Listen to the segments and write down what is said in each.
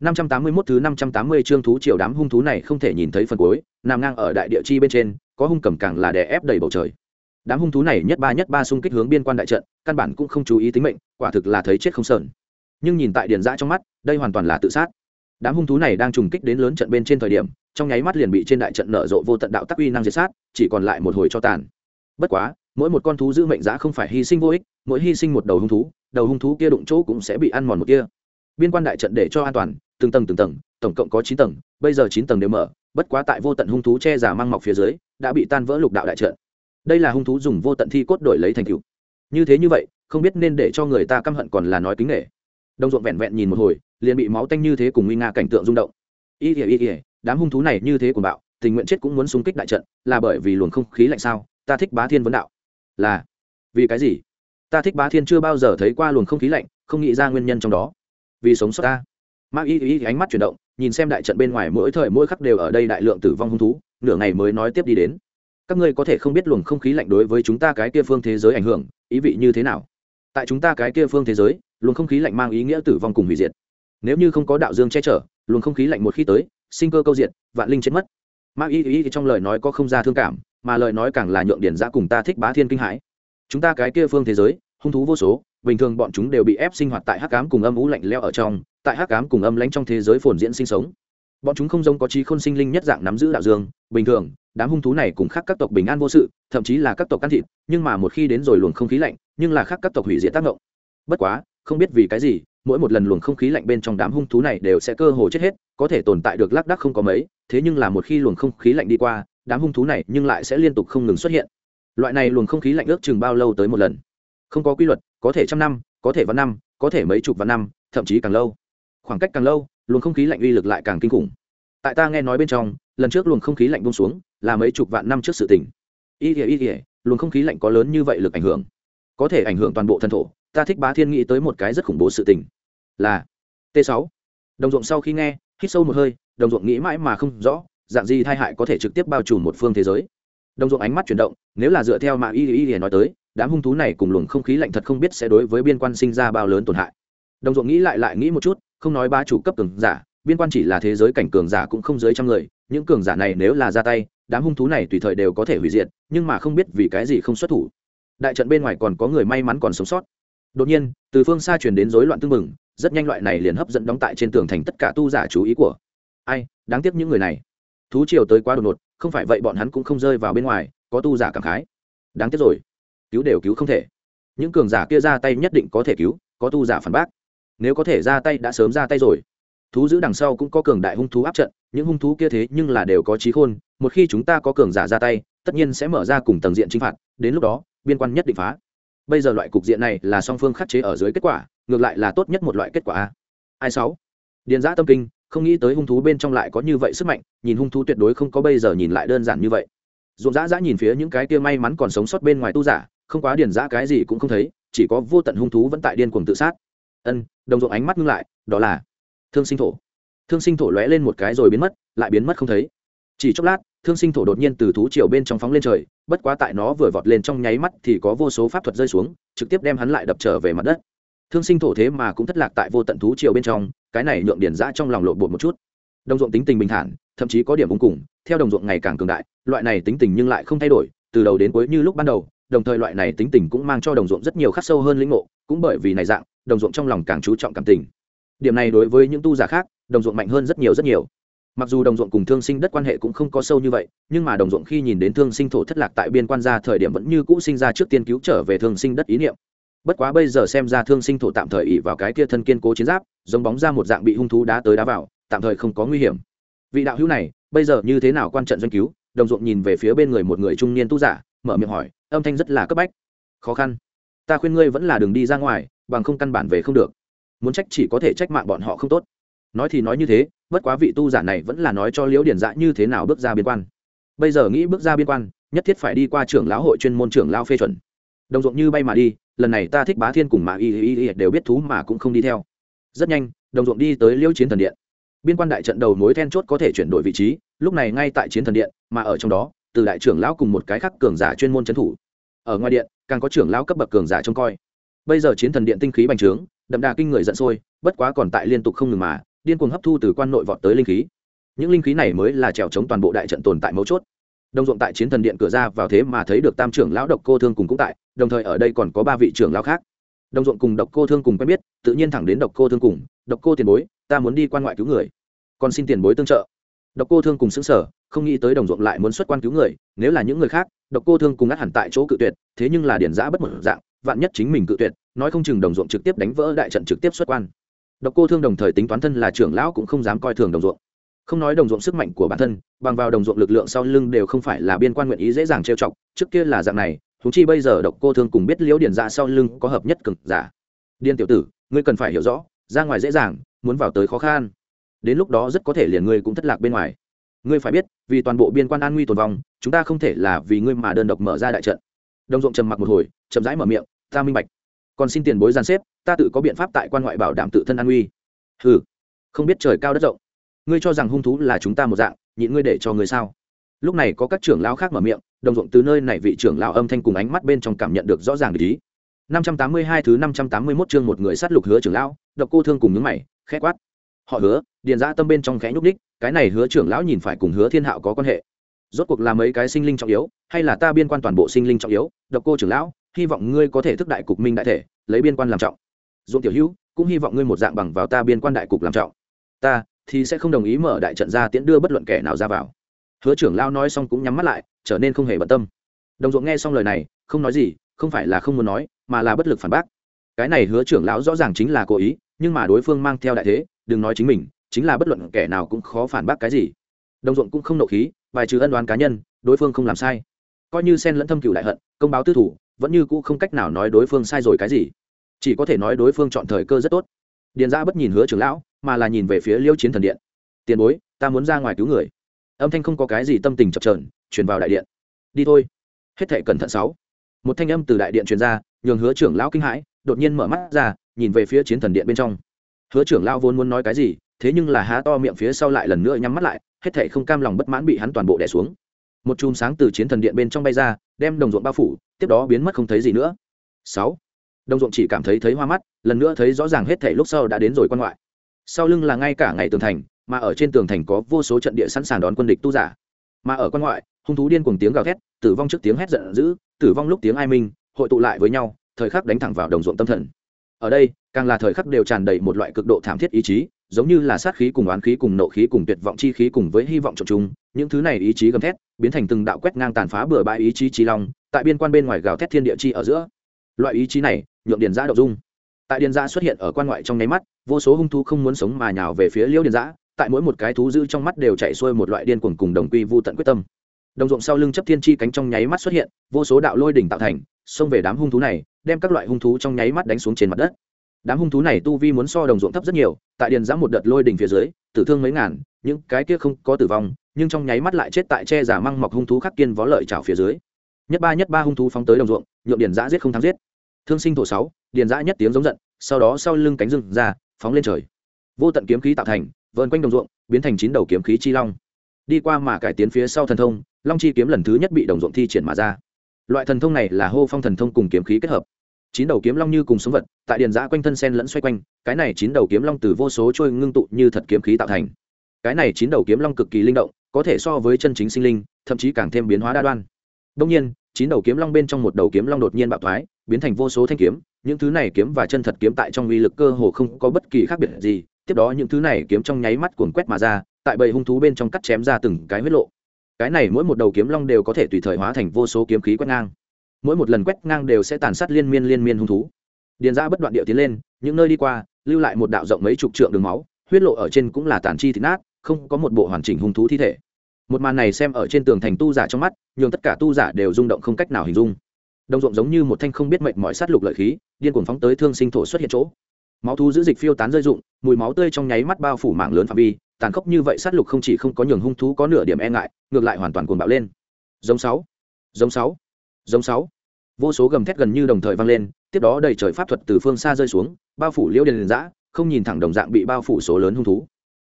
581 thứ 580 chương thú triều đám hung thú này không thể nhìn thấy phần cuối, nằm ngang ở đại địa chi bên trên, có hung cầm càng là đè ép đầy bầu trời. Đám hung thú này nhất ba nhất ba xung kích hướng biên quan đại trận, căn bản cũng không chú ý tính mệnh, quả thực là thấy chết không sờn. Nhưng nhìn tại điền dã trong mắt, đây hoàn toàn là tự sát. Đám hung thú này đang trùng kích đến lớn trận bên trên thời điểm, trong nháy mắt liền bị trên đại trận nở rộ vô tận đạo tắc uy năng diệt sát, chỉ còn lại một hồi cho tàn. Bất quá, mỗi một con thú giữ mệnh giá không phải hy sinh vô ích, mỗi hy sinh một đầu hung thú, đầu hung thú kia đụng chỗ cũng sẽ bị ăn mòn một kia. Biên quan đại trận để cho an toàn, từng tầng từng tầng, tổng cộng có chín tầng, bây giờ chín tầng đều mở, bất quá tại vô tận hung thú che giả mang mọc phía dưới, đã bị tan vỡ lục đạo đại trận. Đây là hung thú dùng vô tận thi cốt đổi lấy thành cựu như thế như vậy, không biết nên để cho người ta căm hận còn là nói kính nghệ đông ruộng vẹn vẹn nhìn một hồi, liền bị máu tanh như thế cùng nguy nga cảnh tượng rung động. Y ỉa y ỉa đám hung thú này như thế của bạo, tình nguyện chết cũng muốn xung kích đại trận, là bởi vì luồng không khí lạnh sao? Ta thích bá thiên vấn đạo. Là. Vì cái gì? Ta thích bá thiên chưa bao giờ thấy qua luồng không khí lạnh, không nghĩ ra nguyên nhân trong đó. Vì sống sót ta. Ma Y Y ánh mắt chuyển động, nhìn xem đại trận bên ngoài mỗi thời mỗi khắc đều ở đây đại lượng tử vong hung thú, nửa ngày mới nói tiếp đi đến. Các ngươi có thể không biết luồng không khí lạnh đối với chúng ta cái kia phương thế giới ảnh hưởng, ý vị như thế nào? Tại chúng ta cái kia phương thế giới, luồng không khí lạnh mang ý nghĩa tử vong cùng hủy diệt. Nếu như không có đạo dương che chở, luồng không khí lạnh một khi tới, sinh cơ câu diệt, vạn linh chết mất. Ma Y Y trong lời nói có không ra thương cảm, mà lời nói càng là nhượng điển ra cùng ta thích bá thiên kinh hãi. Chúng ta cái kia phương thế giới, hung thú vô số, bình thường bọn chúng đều bị ép sinh hoạt tại hắc ám cùng âm u lạnh lẽo ở trong, tại hắc ám cùng âm lãnh trong thế giới phồn diễn sinh sống. Bọn chúng không giống có trí khôn sinh linh nhất dạng nắm giữ đạo dương, bình thường, đám hung thú này cùng khác các tộc bình an vô sự, thậm chí là các tộc can thịt, nhưng mà một khi đến rồi luồng không khí lạnh, nhưng là khác các tộc hủy diệt tác động. Bất quá, không biết vì cái gì, mỗi một lần luồng không khí lạnh bên trong đám hung thú này đều sẽ cơ hồ chết hết, có thể tồn tại được lác đác không có mấy, thế nhưng là một khi luồng không khí lạnh đi qua, đám hung thú này nhưng lại sẽ liên tục không ngừng xuất hiện. Loại này luồng không khí lạnh ước chừng bao lâu tới một lần? Không có quy luật, có thể trăm năm, có thể vạn năm, có thể mấy chục vạn năm, thậm chí càng lâu khoảng cách càng lâu, luồng không khí lạnh uy lực lại càng kinh khủng. Tại ta nghe nói bên trong, lần trước luồng không khí lạnh bông xuống là mấy chục vạn năm trước sự tình. Y ỉa y ỉa luồng không khí lạnh có lớn như vậy lực ảnh hưởng, có thể ảnh hưởng toàn bộ thân thổ. Ta thích bá thiên nghĩ tới một cái rất khủng bố sự tình, là t 6 đồng ruộng sau khi nghe, hít sâu một hơi, đồng ruộng nghĩ mãi mà không rõ, dạng gì tai hại có thể trực tiếp bao trùm một phương thế giới. Đồng ruộng ánh mắt chuyển động, nếu là dựa theo mạng y y y nói tới, đám hung thú này cùng luồng không khí lạnh thật không biết sẽ đối với biên quan sinh ra bao lớn tổn hại. Đồng ruộng nghĩ lại lại nghĩ một chút không nói ba chủ cấp cường giả, biên quan chỉ là thế giới cảnh cường giả cũng không dưới trăm người, những cường giả này nếu là ra tay, đám hung thú này tùy thời đều có thể hủy diệt, nhưng mà không biết vì cái gì không xuất thủ. Đại trận bên ngoài còn có người may mắn còn sống sót. Đột nhiên, từ phương xa truyền đến rối loạn tương mừng rất nhanh loại này liền hấp dẫn đóng tại trên tường thành tất cả tu giả chú ý của. Ai, đáng tiếc những người này. Thú triều tới quá đột ngột, không phải vậy bọn hắn cũng không rơi vào bên ngoài, có tu giả cảm khái. Đáng tiếc rồi. Cứu đều cứu không thể. Những cường giả kia ra tay nhất định có thể cứu, có tu giả phản bác nếu có thể ra tay đã sớm ra tay rồi. Thú giữ đằng sau cũng có cường đại hung thú áp trận, những hung thú kia thế nhưng là đều có trí khôn, một khi chúng ta có cường giả ra tay, tất nhiên sẽ mở ra cùng tầng diện chinh phạt, đến lúc đó, biên quan nhất định phá. Bây giờ loại cục diện này là song phương khắc chế ở dưới kết quả, ngược lại là tốt nhất một loại kết quả a. Ai sáu? Điền giã tâm kinh, không nghĩ tới hung thú bên trong lại có như vậy sức mạnh, nhìn hung thú tuyệt đối không có bây giờ nhìn lại đơn giản như vậy. Dồn dã dã nhìn phía những cái kia may mắn còn sống sót bên ngoài tu giả, không quá điền giã cái gì cũng không thấy, chỉ có vô tận hung thú vẫn tại điên cuồng tự sát ân, đồng ruộng ánh mắt ngưng lại, đó là thương sinh thổ. Thương sinh thổ lóe lên một cái rồi biến mất, lại biến mất không thấy. Chỉ chốc lát, thương sinh thổ đột nhiên từ thú chiều bên trong phóng lên trời, bất quá tại nó vừa vọt lên trong nháy mắt thì có vô số pháp thuật rơi xuống, trực tiếp đem hắn lại đập trở về mặt đất. Thương sinh thổ thế mà cũng thất lạc tại vô tận thú chiều bên trong, cái này nhượng điển giã trong lòng lộn bột một chút. Đồng ruộng tính tình bình thản, thậm chí có điểm vô cùng, theo đồng ruộng ngày càng cường đại, loại này tính tình nhưng lại không thay đổi, từ đầu đến cuối như lúc ban đầu đồng thời loại này tính tình cũng mang cho đồng ruộng rất nhiều khắc sâu hơn lĩnh ngộ, cũng bởi vì này dạng, đồng ruộng trong lòng càng chú trọng cảm tình. Điểm này đối với những tu giả khác, đồng ruộng mạnh hơn rất nhiều rất nhiều. Mặc dù đồng ruộng cùng thương sinh đất quan hệ cũng không có sâu như vậy, nhưng mà đồng ruộng khi nhìn đến thương sinh thổ thất lạc tại biên quan gia thời điểm vẫn như cũ sinh ra trước tiên cứu trở về thương sinh đất ý niệm. Bất quá bây giờ xem ra thương sinh thổ tạm thời ỉ vào cái kia thân kiên cố chiến giáp, giống bóng ra một dạng bị hung thú đá tới đá vào, tạm thời không có nguy hiểm. Vị đạo hữu này, bây giờ như thế nào quan trận doanh cứu? Đồng ruộng nhìn về phía bên người một người trung niên tu giả, mở miệng hỏi âm thanh rất là cấp bách. Khó khăn. Ta khuyên ngươi vẫn là đường đi ra ngoài, bằng không căn bản về không được. Muốn trách chỉ có thể trách mạng bọn họ không tốt. Nói thì nói như thế, bất quá vị tu giả này vẫn là nói cho liễu điển dạ như thế nào bước ra biên quan. Bây giờ nghĩ bước ra biên quan, nhất thiết phải đi qua trưởng lão hội chuyên môn trưởng lao phê chuẩn. Đồng ruộng như bay mà đi, lần này ta thích bá thiên cùng mà y y y đều biết thú mà cũng không đi theo. Rất nhanh, đồng ruộng đi tới liễu chiến thần điện. Biên quan đại trận đầu mối then chốt có thể chuyển đổi vị trí, lúc này ngay tại chiến thần điện, mà ở trong đó từ đại trưởng lão cùng một cái khác cường giả chuyên môn trấn thủ. Ở ngoài điện, càng có trưởng lão cấp bậc cường giả trông coi. Bây giờ chiến thần điện tinh khí bành trướng, đậm đà kinh người giận sôi, bất quá còn tại liên tục không ngừng mà, điên cuồng hấp thu từ quan nội vọt tới linh khí. Những linh khí này mới là trèo chống toàn bộ đại trận tồn tại mấu chốt. Đông dụng tại chiến thần điện cửa ra vào thế mà thấy được tam trưởng lão độc cô thương cùng cũng tại, đồng thời ở đây còn có ba vị trưởng lão khác. Đông dụng cùng độc cô thương cùng quen biết, tự nhiên thẳng đến độc cô thương cùng, độc cô tiền bối, ta muốn đi quan ngoại cứu người. Còn xin tiền bối tương trợ. Độc cô thương cùng sững sờ không nghĩ tới đồng ruộng lại muốn xuất quan cứu người, nếu là những người khác, độc cô thương cùng ngắt hẳn tại chỗ cự tuyệt, thế nhưng là điển giã bất một dạng, vạn nhất chính mình cự tuyệt, nói không chừng đồng ruộng trực tiếp đánh vỡ đại trận trực tiếp xuất quan. Độc cô thương đồng thời tính toán thân là trưởng lão cũng không dám coi thường đồng ruộng. Không nói đồng ruộng sức mạnh của bản thân, bằng vào đồng ruộng lực lượng sau lưng đều không phải là biên quan nguyện ý dễ dàng trêu chọc, trước kia là dạng này thú chi bây giờ độc cô thương cùng biết liễu điển ra sau lưng có hợp nhất cực giả. Điên tiểu tử, ngươi cần phải hiểu rõ, ra ngoài dễ dàng, muốn vào tới khó khăn. Đến lúc đó rất có thể liền ngươi cũng thất lạc bên ngoài ngươi phải biết, vì toàn bộ biên quan an nguy tồn vong, chúng ta không thể là vì ngươi mà đơn độc mở ra đại trận. Đồng ruộng trầm mặc một hồi, chậm rãi mở miệng, ta minh bạch. Còn xin tiền bối gian xếp, ta tự có biện pháp tại quan ngoại bảo đảm tự thân an nguy. Ừ không biết trời cao đất rộng. Ngươi cho rằng hung thú là chúng ta một dạng, nhịn ngươi để cho ngươi sao? Lúc này có các trưởng lão khác mở miệng, đồng ruộng từ nơi này vị trưởng lão âm thanh cùng ánh mắt bên trong cảm nhận được rõ ràng ý. 582 thứ 581 chương một người sát lục hứa trưởng lão, độc cô thương cùng nhướng mày, khẽ quát họ hứa, điền ra tâm bên trong khẽ nhúc đích cái này hứa trưởng lão nhìn phải cùng hứa thiên hạo có quan hệ. Rốt cuộc là mấy cái sinh linh trọng yếu, hay là ta biên quan toàn bộ sinh linh trọng yếu? Độc cô trưởng lão, hy vọng ngươi có thể thức đại cục minh đại thể, lấy biên quan làm trọng. Dũng tiểu hữu, cũng hy vọng ngươi một dạng bằng vào ta biên quan đại cục làm trọng. Ta thì sẽ không đồng ý mở đại trận ra tiễn đưa bất luận kẻ nào ra vào. Hứa trưởng lão nói xong cũng nhắm mắt lại, trở nên không hề bận tâm. Đồng ruộng nghe xong lời này, không nói gì, không phải là không muốn nói, mà là bất lực phản bác. Cái này hứa trưởng lão rõ ràng chính là cố ý, nhưng mà đối phương mang theo đại thế đừng nói chính mình, chính là bất luận kẻ nào cũng khó phản bác cái gì. Đồng ruộng cũng không nộ khí, bài trừ ân đoán cá nhân, đối phương không làm sai. Coi như sen lẫn thâm cựu đại hận, công báo tư thủ, vẫn như cũ không cách nào nói đối phương sai rồi cái gì. Chỉ có thể nói đối phương chọn thời cơ rất tốt. Điền ra bất nhìn hứa trưởng lão, mà là nhìn về phía liêu chiến thần điện. Tiền bối, ta muốn ra ngoài cứu người. Âm thanh không có cái gì tâm tình chập trờn truyền vào đại điện. Đi thôi. Hết thệ cẩn thận sáu. Một thanh âm từ đại điện truyền ra, nhường hứa trưởng lão kinh hãi, đột nhiên mở mắt ra, nhìn về phía chiến thần điện bên trong hứa trưởng lão vốn muốn nói cái gì, thế nhưng là há to miệng phía sau lại lần nữa nhắm mắt lại, hết thệ không cam lòng bất mãn bị hắn toàn bộ đè xuống. Một chùm sáng từ chiến thần điện bên trong bay ra, đem đồng ruộng bao phủ, tiếp đó biến mất không thấy gì nữa. Sáu. Đồng ruộng chỉ cảm thấy thấy hoa mắt, lần nữa thấy rõ ràng hết thảy lúc sau đã đến rồi quan ngoại. Sau lưng là ngay cả ngày tường thành, mà ở trên tường thành có vô số trận địa sẵn sàng đón quân địch tu giả. Mà ở quan ngoại, hung thú điên cuồng tiếng gào thét, tử vong trước tiếng hét giận dữ, tử vong lúc tiếng ai minh, hội tụ lại với nhau, thời khắc đánh thẳng vào đồng ruộng tâm thần ở đây, càng là thời khắc đều tràn đầy một loại cực độ thảm thiết ý chí, giống như là sát khí cùng oán khí cùng nộ khí cùng tuyệt vọng chi khí cùng với hy vọng trộn chung. Những thứ này ý chí gầm thét, biến thành từng đạo quét ngang tàn phá bừa bãi ý chí trí long, tại biên quan bên ngoài gào thét thiên địa chi ở giữa. Loại ý chí này, nhượng điền giã đậu dung. Tại điền giã xuất hiện ở quan ngoại trong nháy mắt, vô số hung thú không muốn sống mà nhào về phía liễu điền giã, tại mỗi một cái thú dữ trong mắt đều chạy xuôi một loại điên cuồng cùng đồng quy vô tận quyết tâm. Đồng ruộng sau lưng chấp thiên chi cánh trong nháy mắt xuất hiện, vô số đạo lôi đỉnh tạo thành, xông về đám hung thú này đem các loại hung thú trong nháy mắt đánh xuống trên mặt đất. Đám hung thú này tu vi muốn so đồng ruộng thấp rất nhiều, tại điền giã một đợt lôi đỉnh phía dưới, tử thương mấy ngàn, những cái kia không có tử vong, nhưng trong nháy mắt lại chết tại che giả măng mọc hung thú khắc kiên vó lợi trào phía dưới. Nhất ba nhất ba hung thú phóng tới đồng ruộng, nhượng điền giã giết không thắng giết. Thương sinh thổ sáu, điền giã nhất tiếng giống giận, sau đó sau lưng cánh rừng ra, phóng lên trời. Vô tận kiếm khí tạo thành, vờn quanh đồng ruộng, biến thành chín đầu kiếm khí chi long. Đi qua mà cải tiến phía sau thần thông, long chi kiếm lần thứ nhất bị đồng ruộng thi triển mà ra loại thần thông này là hô phong thần thông cùng kiếm khí kết hợp. Chín đầu kiếm long như cùng sống vật, tại điền giã quanh thân sen lẫn xoay quanh, cái này chín đầu kiếm long từ vô số trôi ngưng tụ như thật kiếm khí tạo thành. Cái này chín đầu kiếm long cực kỳ linh động, có thể so với chân chính sinh linh, thậm chí càng thêm biến hóa đa đoan. Đông nhiên, chín đầu kiếm long bên trong một đầu kiếm long đột nhiên bạo thoái, biến thành vô số thanh kiếm, những thứ này kiếm và chân thật kiếm tại trong uy lực cơ hồ không có bất kỳ khác biệt gì, tiếp đó những thứ này kiếm trong nháy mắt cuồng quét mà ra, tại bầy hung thú bên trong cắt chém ra từng cái huyết lộ cái này mỗi một đầu kiếm long đều có thể tùy thời hóa thành vô số kiếm khí quét ngang. Mỗi một lần quét ngang đều sẽ tàn sát liên miên liên miên hung thú. Điền ra bất đoạn điệu tiến lên, những nơi đi qua, lưu lại một đạo rộng mấy chục trượng đường máu, huyết lộ ở trên cũng là tàn chi thịt nát, không có một bộ hoàn chỉnh hung thú thi thể. Một màn này xem ở trên tường thành tu giả trong mắt, nhường tất cả tu giả đều rung động không cách nào hình dung. Đồng ruộng giống như một thanh không biết mệnh mọi sát lục lợi khí, điên cuồng phóng tới thương sinh thổ xuất hiện chỗ. Máu thú giữ dịch phiêu tán rơi rụng, mùi máu tươi trong nháy mắt bao phủ mạng lớn phạm vi tàn khốc như vậy sát lục không chỉ không có nhường hung thú có nửa điểm e ngại, ngược lại hoàn toàn cuồng bạo lên. Giống sáu giống sáu giống sáu. Vô số gầm thét gần như đồng thời vang lên, tiếp đó đầy trời pháp thuật từ phương xa rơi xuống, bao phủ liễu đền giã, không nhìn thẳng đồng dạng bị bao phủ số lớn hung thú.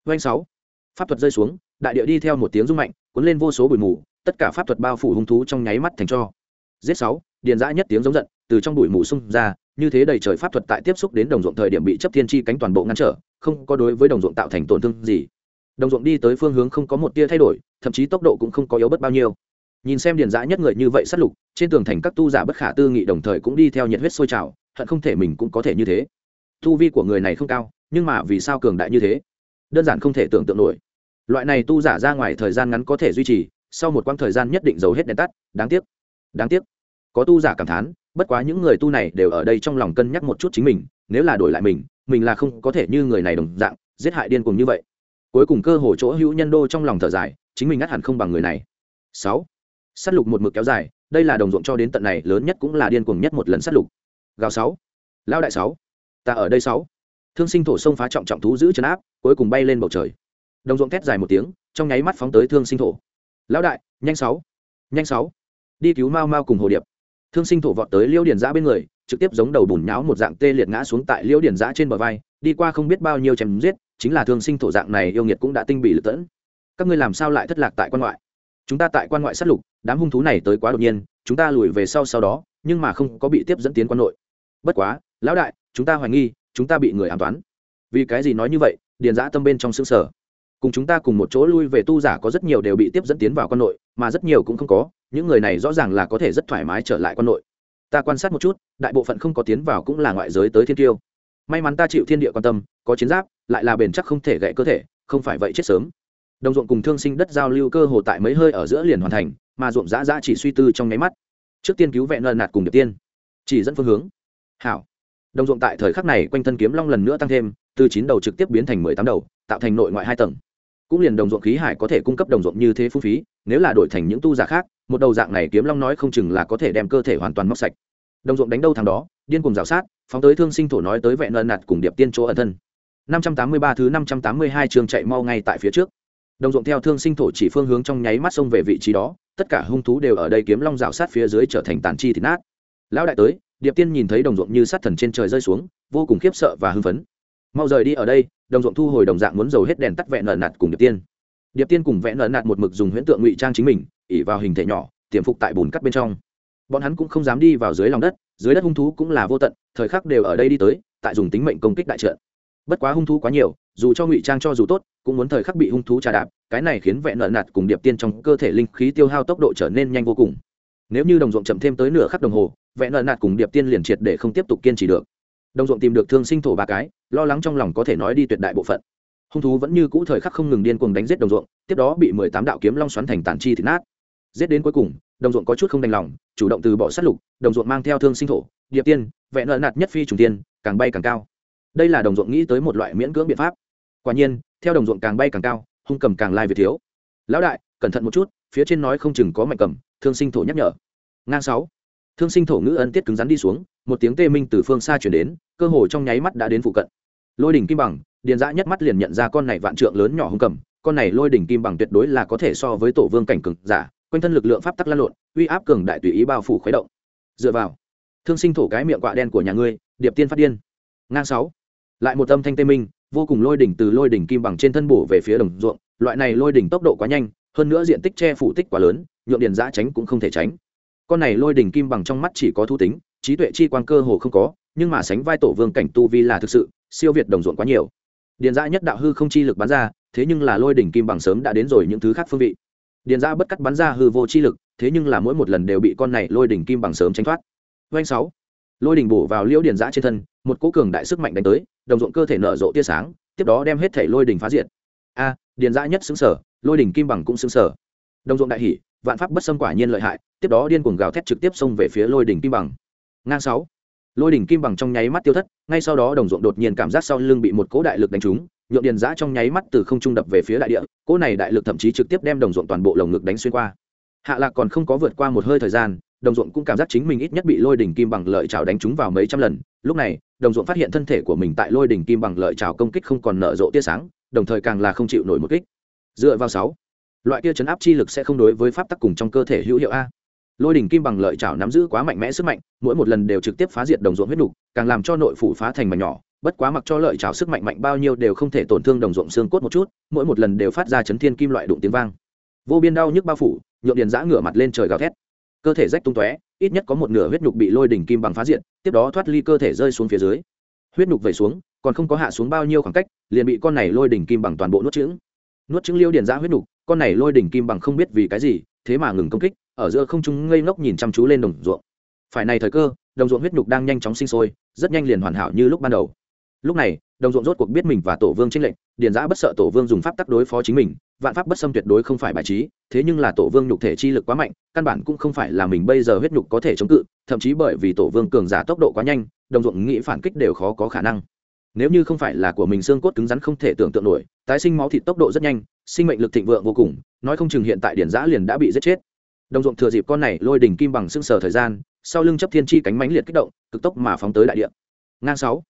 Doanh sáu, pháp thuật rơi xuống, đại địa đi theo một tiếng rung mạnh, cuốn lên vô số bụi mù, tất cả pháp thuật bao phủ hung thú trong nháy mắt thành cho. Giết sáu, điền dã nhất tiếng giống giận, từ trong bụi mù xung ra, như thế đầy trời pháp thuật tại tiếp xúc đến đồng ruộng thời điểm bị chấp thiên chi cánh toàn bộ ngăn trở, không có đối với đồng ruộng tạo thành tổn thương gì đồng ruộng đi tới phương hướng không có một tia thay đổi, thậm chí tốc độ cũng không có yếu bất bao nhiêu. Nhìn xem điền dã nhất người như vậy sát lục, trên tường thành các tu giả bất khả tư nghị đồng thời cũng đi theo nhiệt huyết sôi trào, hận không thể mình cũng có thể như thế. Tu vi của người này không cao, nhưng mà vì sao cường đại như thế? Đơn giản không thể tưởng tượng nổi. Loại này tu giả ra ngoài thời gian ngắn có thể duy trì, sau một quãng thời gian nhất định giấu hết đèn tắt, đáng tiếc. Đáng tiếc. Có tu giả cảm thán, bất quá những người tu này đều ở đây trong lòng cân nhắc một chút chính mình, nếu là đổi lại mình mình là không có thể như người này đồng dạng, giết hại điên cùng như vậy cuối cùng cơ hồ chỗ hữu nhân đô trong lòng thở dài, chính mình ngắt hẳn không bằng người này. Sáu. S á t lục một mực kéo dài, đây là đồng ruộng cho đến tận này, lớn nhất cũng là điên cuồng nhất một lần s á t lục. Gào sáu. Lao đại sáu. Ta ở đây sáu. Thương sinh thổ sông phá trọng trọng thú giữ chấn áp, cuối cùng bay lên bầu trời. Đồng ruộng thét dài một tiếng, trong nháy mắt phóng tới thương sinh thổ. Lão đại, nhanh sáu. Nhanh sáu. Đi cứu mau mau cùng hồ điệp. Thương sinh thổ vọt tới liêu điền giã bên người, trực tiếp giống đầu bùn nháo một dạng tê liệt ngã xuống tại liêu điền giã trên bờ vai, đi qua không biết bao nhiêu chém giết chính là thương sinh thổ dạng này yêu nghiệt cũng đã tinh bị lực tẫn. Các ngươi làm sao lại thất lạc tại quan ngoại? Chúng ta tại quan ngoại sát lục, đám hung thú này tới quá đột nhiên, chúng ta lùi về sau sau đó, nhưng mà không có bị tiếp dẫn tiến quan nội. Bất quá, lão đại, chúng ta hoài nghi, chúng ta bị người an toán. Vì cái gì nói như vậy? Điền giã tâm bên trong xương sở cùng chúng ta cùng một chỗ lui về tu giả có rất nhiều đều bị tiếp dẫn tiến vào quan nội, mà rất nhiều cũng không có, những người này rõ ràng là có thể rất thoải mái trở lại quan nội. Ta quan sát một chút, đại bộ phận không có tiến vào cũng là ngoại giới tới thiên tiêu may mắn ta chịu thiên địa quan tâm, có chiến giáp, lại là bền chắc không thể gãy cơ thể, không phải vậy chết sớm. Đồng ruộng cùng thương sinh đất giao lưu cơ hồ tại mấy hơi ở giữa liền hoàn thành, mà ruộng giã giã chỉ suy tư trong nháy mắt. Trước tiên cứu vẹn nợ nạt cùng điệp tiên. Chỉ dẫn phương hướng. Hảo. Đồng ruộng tại thời khắc này quanh thân kiếm long lần nữa tăng thêm, từ chín đầu trực tiếp biến thành mười tám đầu, tạo thành nội ngoại hai tầng. Cũng liền đồng ruộng khí hải có thể cung cấp đồng ruộng như thế phung phí, nếu là đổi thành những tu giả khác, một đầu dạng này kiếm long nói không chừng là có thể đem cơ thể hoàn toàn móc sạch. Đồng ruộng đánh đâu thằng đó, điên cùng rào sát phóng tới thương sinh thổ nói tới vẹn ân nạt cùng điệp tiên chỗ ẩn thân. năm trăm tám mươi ba thứ năm trăm tám mươi hai trường chạy mau ngay tại phía trước. Đồng ruộng theo thương sinh thổ chỉ phương hướng trong nháy mắt xông về vị trí đó, tất cả hung thú đều ở đây kiếm long rào sát phía dưới trở thành tàn chi thịt nát. Lão đại tới, điệp tiên nhìn thấy đồng ruộng như sát thần trên trời rơi xuống, vô cùng khiếp sợ và hưng phấn. Mau rời đi ở đây, đồng ruộng thu hồi đồng dạng muốn dầu hết đèn tắt vẹn nợ nạt cùng điệp tiên. Điệp tiên cùng vẹn nợ nạt một mực dùng huyễn tượng ngụy trang chính mình ỉ vào hình thể nhỏ, tiềm phục tại bùn cắt bên trong. Bọn hắn cũng không dám đi vào dưới lòng đất, dưới đất hung thú cũng là vô tận thời khắc đều ở đây đi tới, tại dùng tính mệnh công kích đại trận. Bất quá hung thú quá nhiều, dù cho ngụy trang cho dù tốt, cũng muốn thời khắc bị hung thú trà đạp, cái này khiến vẹn nợ nạt cùng điệp tiên trong cơ thể linh khí tiêu hao tốc độ trở nên nhanh vô cùng. Nếu như đồng ruộng chậm thêm tới nửa khắc đồng hồ, vẹn nợ nạt cùng điệp tiên liền triệt để không tiếp tục kiên trì được. Đồng ruộng tìm được thương sinh thổ ba cái, lo lắng trong lòng có thể nói đi tuyệt đại bộ phận. Hung thú vẫn như cũ thời khắc không ngừng điên cuồng đánh giết đồng ruộng, tiếp đó bị mười tám đạo kiếm long xoắn thành tàn chi thịt nát. Giết đến cuối cùng, đồng ruộng có chút không đành lòng, chủ động từ bỏ sát lục, đồng ruộng mang theo thương sinh thổ điệp tiên vẹn nợ nạt nhất phi trùng tiên, càng bay càng cao. Đây là đồng ruộng nghĩ tới một loại miễn cưỡng biện pháp. Quả nhiên, theo đồng ruộng càng bay càng cao, hung cầm càng lai việt thiếu. Lão đại, cẩn thận một chút, phía trên nói không chừng có mạnh cầm, thương sinh thổ nhắc nhở. Ngang sáu. Thương sinh thổ ngữ ân tiết cứng rắn đi xuống, một tiếng tê minh từ phương xa chuyển đến, cơ hồ trong nháy mắt đã đến phụ cận. Lôi đỉnh kim bằng, điền dã nhất mắt liền nhận ra con này vạn trượng lớn nhỏ hung cầm, con này lôi đỉnh kim bằng tuyệt đối là có thể so với tổ vương cảnh cường giả, quanh thân lực lượng pháp tắc lan lộn, uy áp cường đại tùy ý bao phủ khuấy động. Dựa vào thương sinh thổ cái miệng quạ đen của nhà ngươi, điệp tiên phát điên. Ngang sáu. Lại một âm thanh tê minh, vô cùng lôi đỉnh từ lôi đỉnh kim bằng trên thân bổ về phía đồng ruộng. Loại này lôi đỉnh tốc độ quá nhanh, hơn nữa diện tích che phủ tích quá lớn, nhượng điền giã tránh cũng không thể tránh. Con này lôi đỉnh kim bằng trong mắt chỉ có thu tính, trí tuệ chi quang cơ hồ không có, nhưng mà sánh vai tổ vương cảnh tu vi là thực sự, siêu việt đồng ruộng quá nhiều. Điền giã nhất đạo hư không chi lực bắn ra, thế nhưng là lôi đỉnh kim bằng sớm đã đến rồi những thứ khác phương vị. Điền giã bất cắt bắn ra hư vô chi lực, thế nhưng là mỗi một lần đều bị con này lôi đỉnh kim bằng sớm tránh thoát oanh sáu. Lôi đỉnh bổ vào liễu điền giã trên thân một cỗ cường đại sức mạnh đánh tới đồng ruộng cơ thể nở rộ tia sáng tiếp đó đem hết thể lôi đỉnh phá diệt. A điền giã nhất xứng sở lôi đỉnh kim bằng cũng xứng sở. Đồng ruộng đại hỉ, vạn pháp bất xâm quả nhiên lợi hại tiếp đó điên cuồng gào thét trực tiếp xông về phía lôi đỉnh kim bằng. Ngang sáu. Lôi đỉnh kim bằng trong nháy mắt tiêu thất ngay sau đó đồng ruộng đột nhiên cảm giác sau lưng bị một cỗ đại lực đánh trúng nhượng điền giã trong nháy mắt từ không trung đập về phía đại địa cỗ này đại lực thậm chí trực tiếp đem đồng ruộng toàn bộ lồng ngực đánh xuyên qua. Hạ lạc còn không có vượt qua một hơi thời gian đồng ruộng cũng cảm giác chính mình ít nhất bị lôi đỉnh kim bằng lợi chảo đánh trúng vào mấy trăm lần. Lúc này đồng ruộng phát hiện thân thể của mình tại lôi đỉnh kim bằng lợi chảo công kích không còn nở rộ tia sáng đồng thời càng là không chịu nổi một kích. Dựa vào sáu loại kia chấn áp chi lực sẽ không đối với pháp tắc cùng trong cơ thể hữu hiệu a. Lôi đỉnh kim bằng lợi chảo nắm giữ quá mạnh mẽ sức mạnh mỗi một lần đều trực tiếp phá diệt đồng ruộng huyết đủ, càng làm cho nội phủ phá thành mảnh nhỏ. Bất quá mặc cho lợi chảo sức mạnh mạnh bao nhiêu đều không thể tổn thương đồng ruộng xương cốt một chút mỗi một lần đều phát ra chấn thiên kim loại đụng tiếng vang. Vô biên đau nhức bao phủ nhượng điền giã ngửa mặt lên trời gào thét cơ thể rách tung tóe, ít nhất có một nửa huyết nhục bị lôi đỉnh kim bằng phá diện tiếp đó thoát ly cơ thể rơi xuống phía dưới. Huyết nhục vẩy xuống, còn không có hạ xuống bao nhiêu khoảng cách, liền bị con này lôi đỉnh kim bằng toàn bộ nuốt trứng. Nuốt trứng liêu điền giã huyết nhục, con này lôi đỉnh kim bằng không biết vì cái gì, thế mà ngừng công kích, ở giữa không trung ngây ngốc nhìn chăm chú lên đồng ruộng. Phải này thời cơ, đồng ruộng huyết nhục đang nhanh chóng sinh sôi, rất nhanh liền hoàn hảo như lúc ban đầu. Lúc này, đồng ruộng rốt cuộc biết mình và tổ vương tranh lệnh điền giã bất sợ tổ vương dùng pháp tắc đối phó chính mình vạn pháp bất xâm tuyệt đối không phải bài trí, thế nhưng là tổ vương nhục thể chi lực quá mạnh, căn bản cũng không phải là mình bây giờ huyết nhục có thể chống cự, thậm chí bởi vì tổ vương cường giả tốc độ quá nhanh, đồng ruộng nghĩ phản kích đều khó có khả năng. Nếu như không phải là của mình xương cốt cứng rắn không thể tưởng tượng nổi, tái sinh máu thịt tốc độ rất nhanh, sinh mệnh lực thịnh vượng vô cùng, nói không chừng hiện tại điển giã liền đã bị giết chết. Đồng ruộng thừa dịp con này lôi đỉnh kim bằng xương sờ thời gian, sau lưng chấp thiên chi cánh mánh liệt kích động, cực tốc mà phóng tới đại địa. Ngang sáu.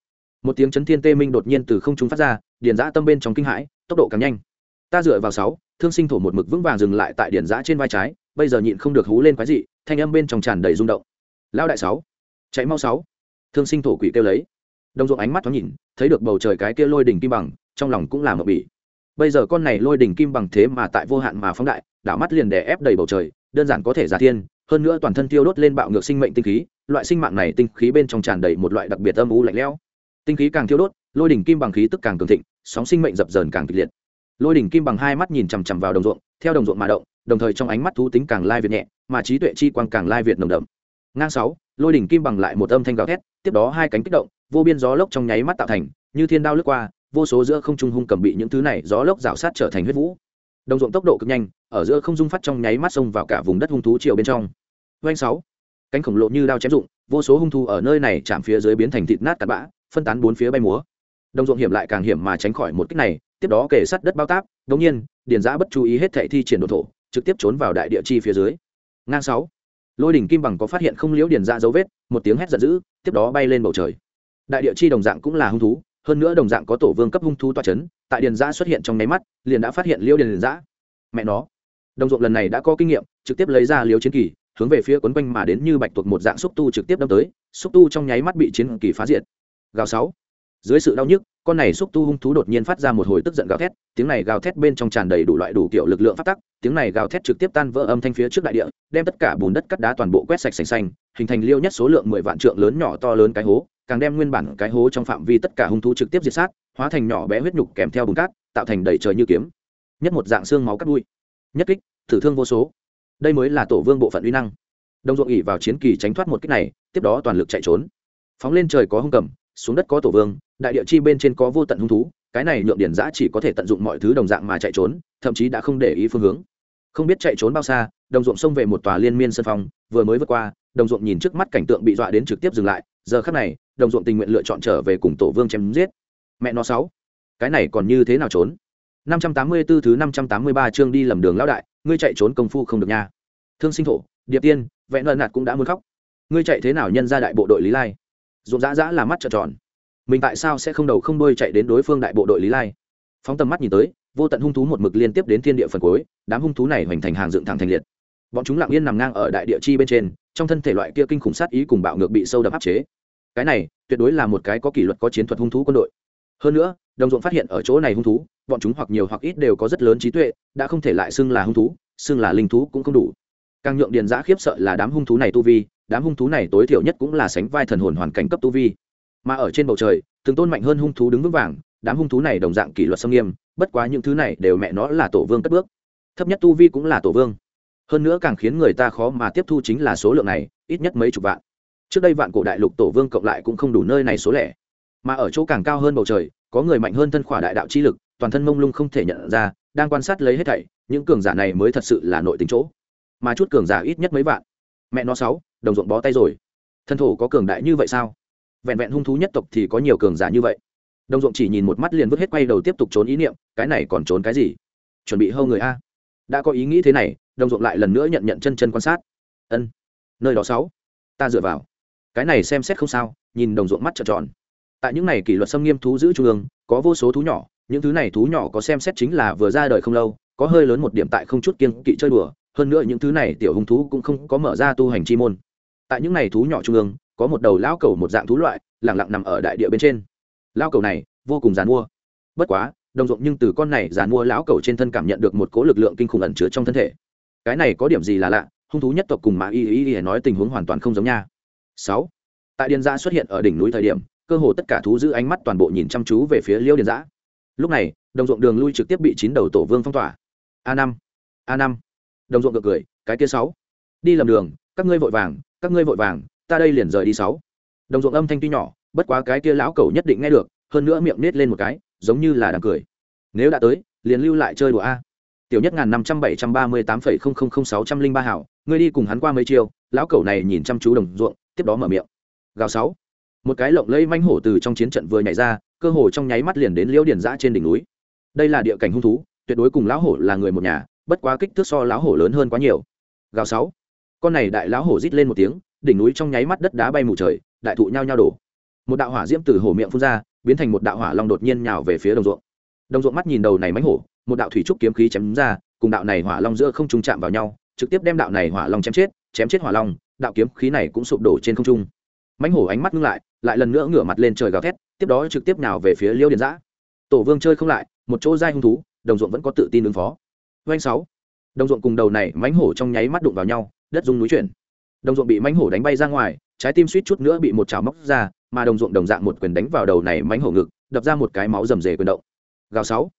Một tiếng chấn thiên tê minh đột nhiên từ không trung phát ra, điển giã tâm bên trong kinh hãi, tốc độ càng nhanh ta dựa vào sáu, thương sinh thổ một mực vững vàng dừng lại tại điển giã trên vai trái, bây giờ nhịn không được hú lên quái dị, thanh âm bên trong tràn đầy rung động. Lao đại sáu, chạy mau sáu. Thương sinh thổ quỷ kêu lấy. Đồng ruộng ánh mắt thoáng nhìn, thấy được bầu trời cái kia lôi đỉnh kim bằng, trong lòng cũng là mập bỉ bây giờ con này lôi đỉnh kim bằng thế mà tại vô hạn mà phóng đại, đảo mắt liền đè ép đầy bầu trời, đơn giản có thể giả thiên, hơn nữa toàn thân tiêu đốt lên bạo ngược sinh mệnh tinh khí, loại sinh mạng này tinh khí bên trong tràn đầy một loại đặc biệt âm u lạnh lẽo. Tinh khí càng thiêu đốt, lôi đỉnh kim bằng khí tức càng cường thịnh, sóng sinh mệnh dập dờn càng kịch liệt lôi đỉnh kim bằng hai mắt nhìn chằm chằm vào đồng ruộng, theo đồng ruộng mà động, đồng thời trong ánh mắt thú tính càng lai việt nhẹ, mà trí tuệ chi quang càng lai việt nồng đậm. Ngang sáu, lôi đỉnh kim bằng lại một âm thanh gào thét, tiếp đó hai cánh kích động, vô biên gió lốc trong nháy mắt tạo thành, như thiên đao lướt qua, vô số giữa không trung hung cầm bị những thứ này gió lốc rào sát trở thành huyết vũ. Đồng ruộng tốc độ cực nhanh, ở giữa không dung phát trong nháy mắt xông vào cả vùng đất hung thú chiều bên trong. Doanh sáu, cánh khổng lồ như đao chém dụng, vô số hung thú ở nơi này chạm phía dưới biến thành thịt nát cặn bã, phân tán bốn phía bay múa. Đồng ruộng hiểm lại càng hiểm mà tránh khỏi một kích này tiếp đó kể sát đất bao táp g nhiên, điền giã bất chú ý hết thệ thi triển đồ thổ, trực tiếp trốn vào đại địa chi phía dưới. Ngang sáu, lôi đỉnh kim bằng có phát hiện không liễu điền giã dấu vết, một tiếng hét giận dữ, tiếp đó bay lên bầu trời. Đại địa chi đồng dạng cũng là hung thú, hơn nữa đồng dạng có tổ vương cấp hung thú toa c h ấ n tại điền giã xuất hiện trong nháy mắt, liền đã phát hiện liễu điền giã. Mẹ nó. Đồng ruộng lần này đã có kinh nghiệm, trực tiếp lấy ra liễu chiến kỳ, hướng về phía quấn quanh mà đến như bạch tuộc một dạng xúc tu trực tiếp đâm tới, xúc tu trong nháy mắt bị chiến kỳ phá diệt. Gào sáu. Dưới sự đau nhức con này xúc tu hung thú đột nhiên phát ra một hồi tức giận gào thét, tiếng này gào thét bên trong tràn đầy đủ loại đủ kiểu lực lượng phát tắc, tiếng này gào thét trực tiếp tan vỡ âm thanh phía trước đại địa, đem tất cả bùn đất cắt đá toàn bộ quét sạch sành xanh, hình thành liêu nhất số lượng mười vạn trượng lớn nhỏ to lớn cái hố, càng đem nguyên bản cái hố trong phạm vi tất cả hung thú trực tiếp diệt sát, hóa thành nhỏ bé huyết nhục kèm theo bùn cát, tạo thành đầy trời như kiếm. Nhất một dạng xương máu cắt đuôi. Nhất kích, thử thương vô số. Đây mới là tổ vương bộ phận uy năng. Đồng ruộng ỉ vào chiến kỳ tránh thoát một kích này, tiếp đó toàn lực chạy trốn. Phóng lên trời có hung cầm, xuống đất có tổ vương đại địa chi bên trên có vô tận hung thú, cái này nhượng điển giã chỉ có thể tận dụng mọi thứ đồng dạng mà chạy trốn, thậm chí đã không để ý phương hướng. Không biết chạy trốn bao xa, đồng ruộng xông về một tòa liên miên sân phong vừa mới vượt qua, đồng ruộng nhìn trước mắt cảnh tượng bị dọa đến trực tiếp dừng lại, giờ khắc này, đồng ruộng tình nguyện lựa chọn trở về cùng tổ vương chém giết. Mẹ nó sáu, cái này còn như thế nào trốn? 584 thứ 583 chương đi lầm đường lão đại, ngươi chạy trốn công phu không được nha. Thương sinh thổ, điệp tiên, vẹn nợ nạt cũng đã muốn khóc. Ngươi chạy thế nào nhân ra đại bộ đội lý lai? Ruộng dã dã là mắt trợn tròn mình tại sao sẽ không đầu không đôi chạy đến đối phương đại bộ đội lý lai? Phóng tầm mắt nhìn tới, vô tận hung thú một mực liên tiếp đến thiên địa phần cuối, đám hung thú này hoành thành hàng dựng thẳng thành liệt. Bọn chúng lặng yên nằm ngang ở đại địa chi bên trên, trong thân thể loại kia kinh khủng sát ý cùng bạo ngược bị sâu đậm áp chế. Cái này, tuyệt đối là một cái có kỷ luật có chiến thuật hung thú quân đội. Hơn nữa, đồng ruộng phát hiện ở chỗ này hung thú, bọn chúng hoặc nhiều hoặc ít đều có rất lớn trí tuệ, đã không thể lại xưng là hung thú, xưng là linh thú cũng không đủ. Càng nhượng điền giã khiếp sợ là đám hung thú này tu vi, đám hung thú này tối thiểu nhất cũng là sánh vai thần hồn hoàn cảnh cấp tu vi mà ở trên bầu trời, từng tôn mạnh hơn hung thú đứng vững vàng, đám hung thú này đồng dạng kỷ luật sâm nghiêm, bất quá những thứ này đều mẹ nó là tổ vương cất bước. Thấp nhất tu vi cũng là tổ vương. Hơn nữa càng khiến người ta khó mà tiếp thu chính là số lượng này, ít nhất mấy chục vạn. Trước đây vạn cổ đại lục tổ vương cộng lại cũng không đủ nơi này số lẻ. Mà ở chỗ càng cao hơn bầu trời, có người mạnh hơn thân khỏa đại đạo chi lực, toàn thân mông lung không thể nhận ra, đang quan sát lấy hết thảy, những cường giả này mới thật sự là nội tính chỗ. Mà chút cường giả ít nhất mấy vạn. Mẹ nó sáu, đồng ruộng bó tay rồi. Thân thổ có cường đại như vậy sao? Vẹn vẹn hung thú nhất tộc thì có nhiều cường giả như vậy. Đồng ruộng chỉ nhìn một mắt liền vứt hết quay đầu tiếp tục trốn ý niệm, cái này còn trốn cái gì? Chuẩn bị hâu người a. Đã có ý nghĩ thế này đồng ruộng lại lần nữa nhận nhận chân chân quan sát. Ân, nơi đó sáu, ta dựa vào. Cái này xem xét không sao, nhìn đồng ruộng mắt trợn tròn. Tại những này kỷ luật xâm nghiêm thú giữ trung ương, có vô số thú nhỏ, những thứ này thú nhỏ có xem xét chính là vừa ra đời không lâu, có hơi lớn một điểm tại không chút kiên kỵ chơi đùa, hơn nữa những thứ này tiểu hung thú cũng không có mở ra tu hành chi môn. Tại những này thú nhỏ trung ương có một đầu lão cầu một dạng thú loại lẳng lặng nằm ở đại địa bên trên. Lão cầu này vô cùng dàn mua bất quá, đồng ruộng nhưng từ con này dàn mua lão cầu trên thân cảm nhận được một cố lực lượng kinh khủng ẩn chứa trong thân thể. Cái này có điểm gì là lạ, hung thú nhất tộc cùng mã y y y nói tình huống hoàn toàn không giống nha. Sáu. Tại điền giã xuất hiện ở đỉnh núi thời điểm, cơ hồ tất cả thú giữ ánh mắt toàn bộ nhìn chăm chú về phía liêu điền giã. Lúc này, đồng ruộng đường lui trực tiếp bị chín đầu tổ vương phong tỏa. A năm. A năm. Đồng ruộng cười, cái kia sáu. Đi lầm đường, các ngươi vội vàng, các ngươi vội vàng ta đây liền rời đi sáu. Đồng ruộng âm thanh tuy nhỏ, bất quá cái kia lão cầu nhất định nghe được, hơn nữa miệng nết lên một cái, giống như là đang cười. Nếu đã tới, liền lưu lại chơi đùa a. Tiểu nhất ngàn năm trăm bảy trăm ba mươi tám phẩy không không không sáu trăm linh ba hảo, ngươi đi cùng hắn qua mấy chiều lão cẩu này nhìn chăm chú đồng ruộng, tiếp đó mở miệng. Gào sáu. Một cái lộng lây manh hổ từ trong chiến trận vừa nhảy ra, cơ hồ trong nháy mắt liền đến liễu điển giã trên đỉnh núi. Đây là địa cảnh hung thú, tuyệt đối cùng lão hổ là người một nhà, bất quá kích thước so lão hổ lớn hơn quá nhiều. Gào sáu. Con này đại lão hổ rít lên một tiếng đỉnh núi trong nháy mắt đất đá bay mù trời, đại thụ nhao nhao đổ. Một đạo hỏa diễm từ hổ miệng phun ra, biến thành một đạo hỏa long đột nhiên nhào về phía đồng ruộng. Đồng ruộng mắt nhìn đầu này mánh hổ, một đạo thủy trúc kiếm khí chém ra, cùng đạo này hỏa long giữa không trung chạm vào nhau, trực tiếp đem đạo này hỏa long chém chết chém chết hỏa long, đạo kiếm khí này cũng sụp đổ trên không trung. Mánh hổ ánh mắt ngưng lại lại lần nữa ngửa mặt lên trời gào thét, tiếp đó trực tiếp nào về phía liêu điền giã. Tổ vương chơi không lại, một chỗ dai hung thú, đồng ruộng vẫn có tự tin ứng phó. Doanh sáu. Đồng ruộng cùng đầu này mánh hổ trong nháy mắt đụng vào nhau, đất rung núi chuyển đồng ruộng bị mánh hổ đánh bay ra ngoài, trái tim suýt chút nữa bị một chảo móc ra, mà đồng ruộng đồng dạng một quyền đánh vào đầu này mánh hổ ngực, đập ra một cái máu rầm rề quyền động. Gào sáu.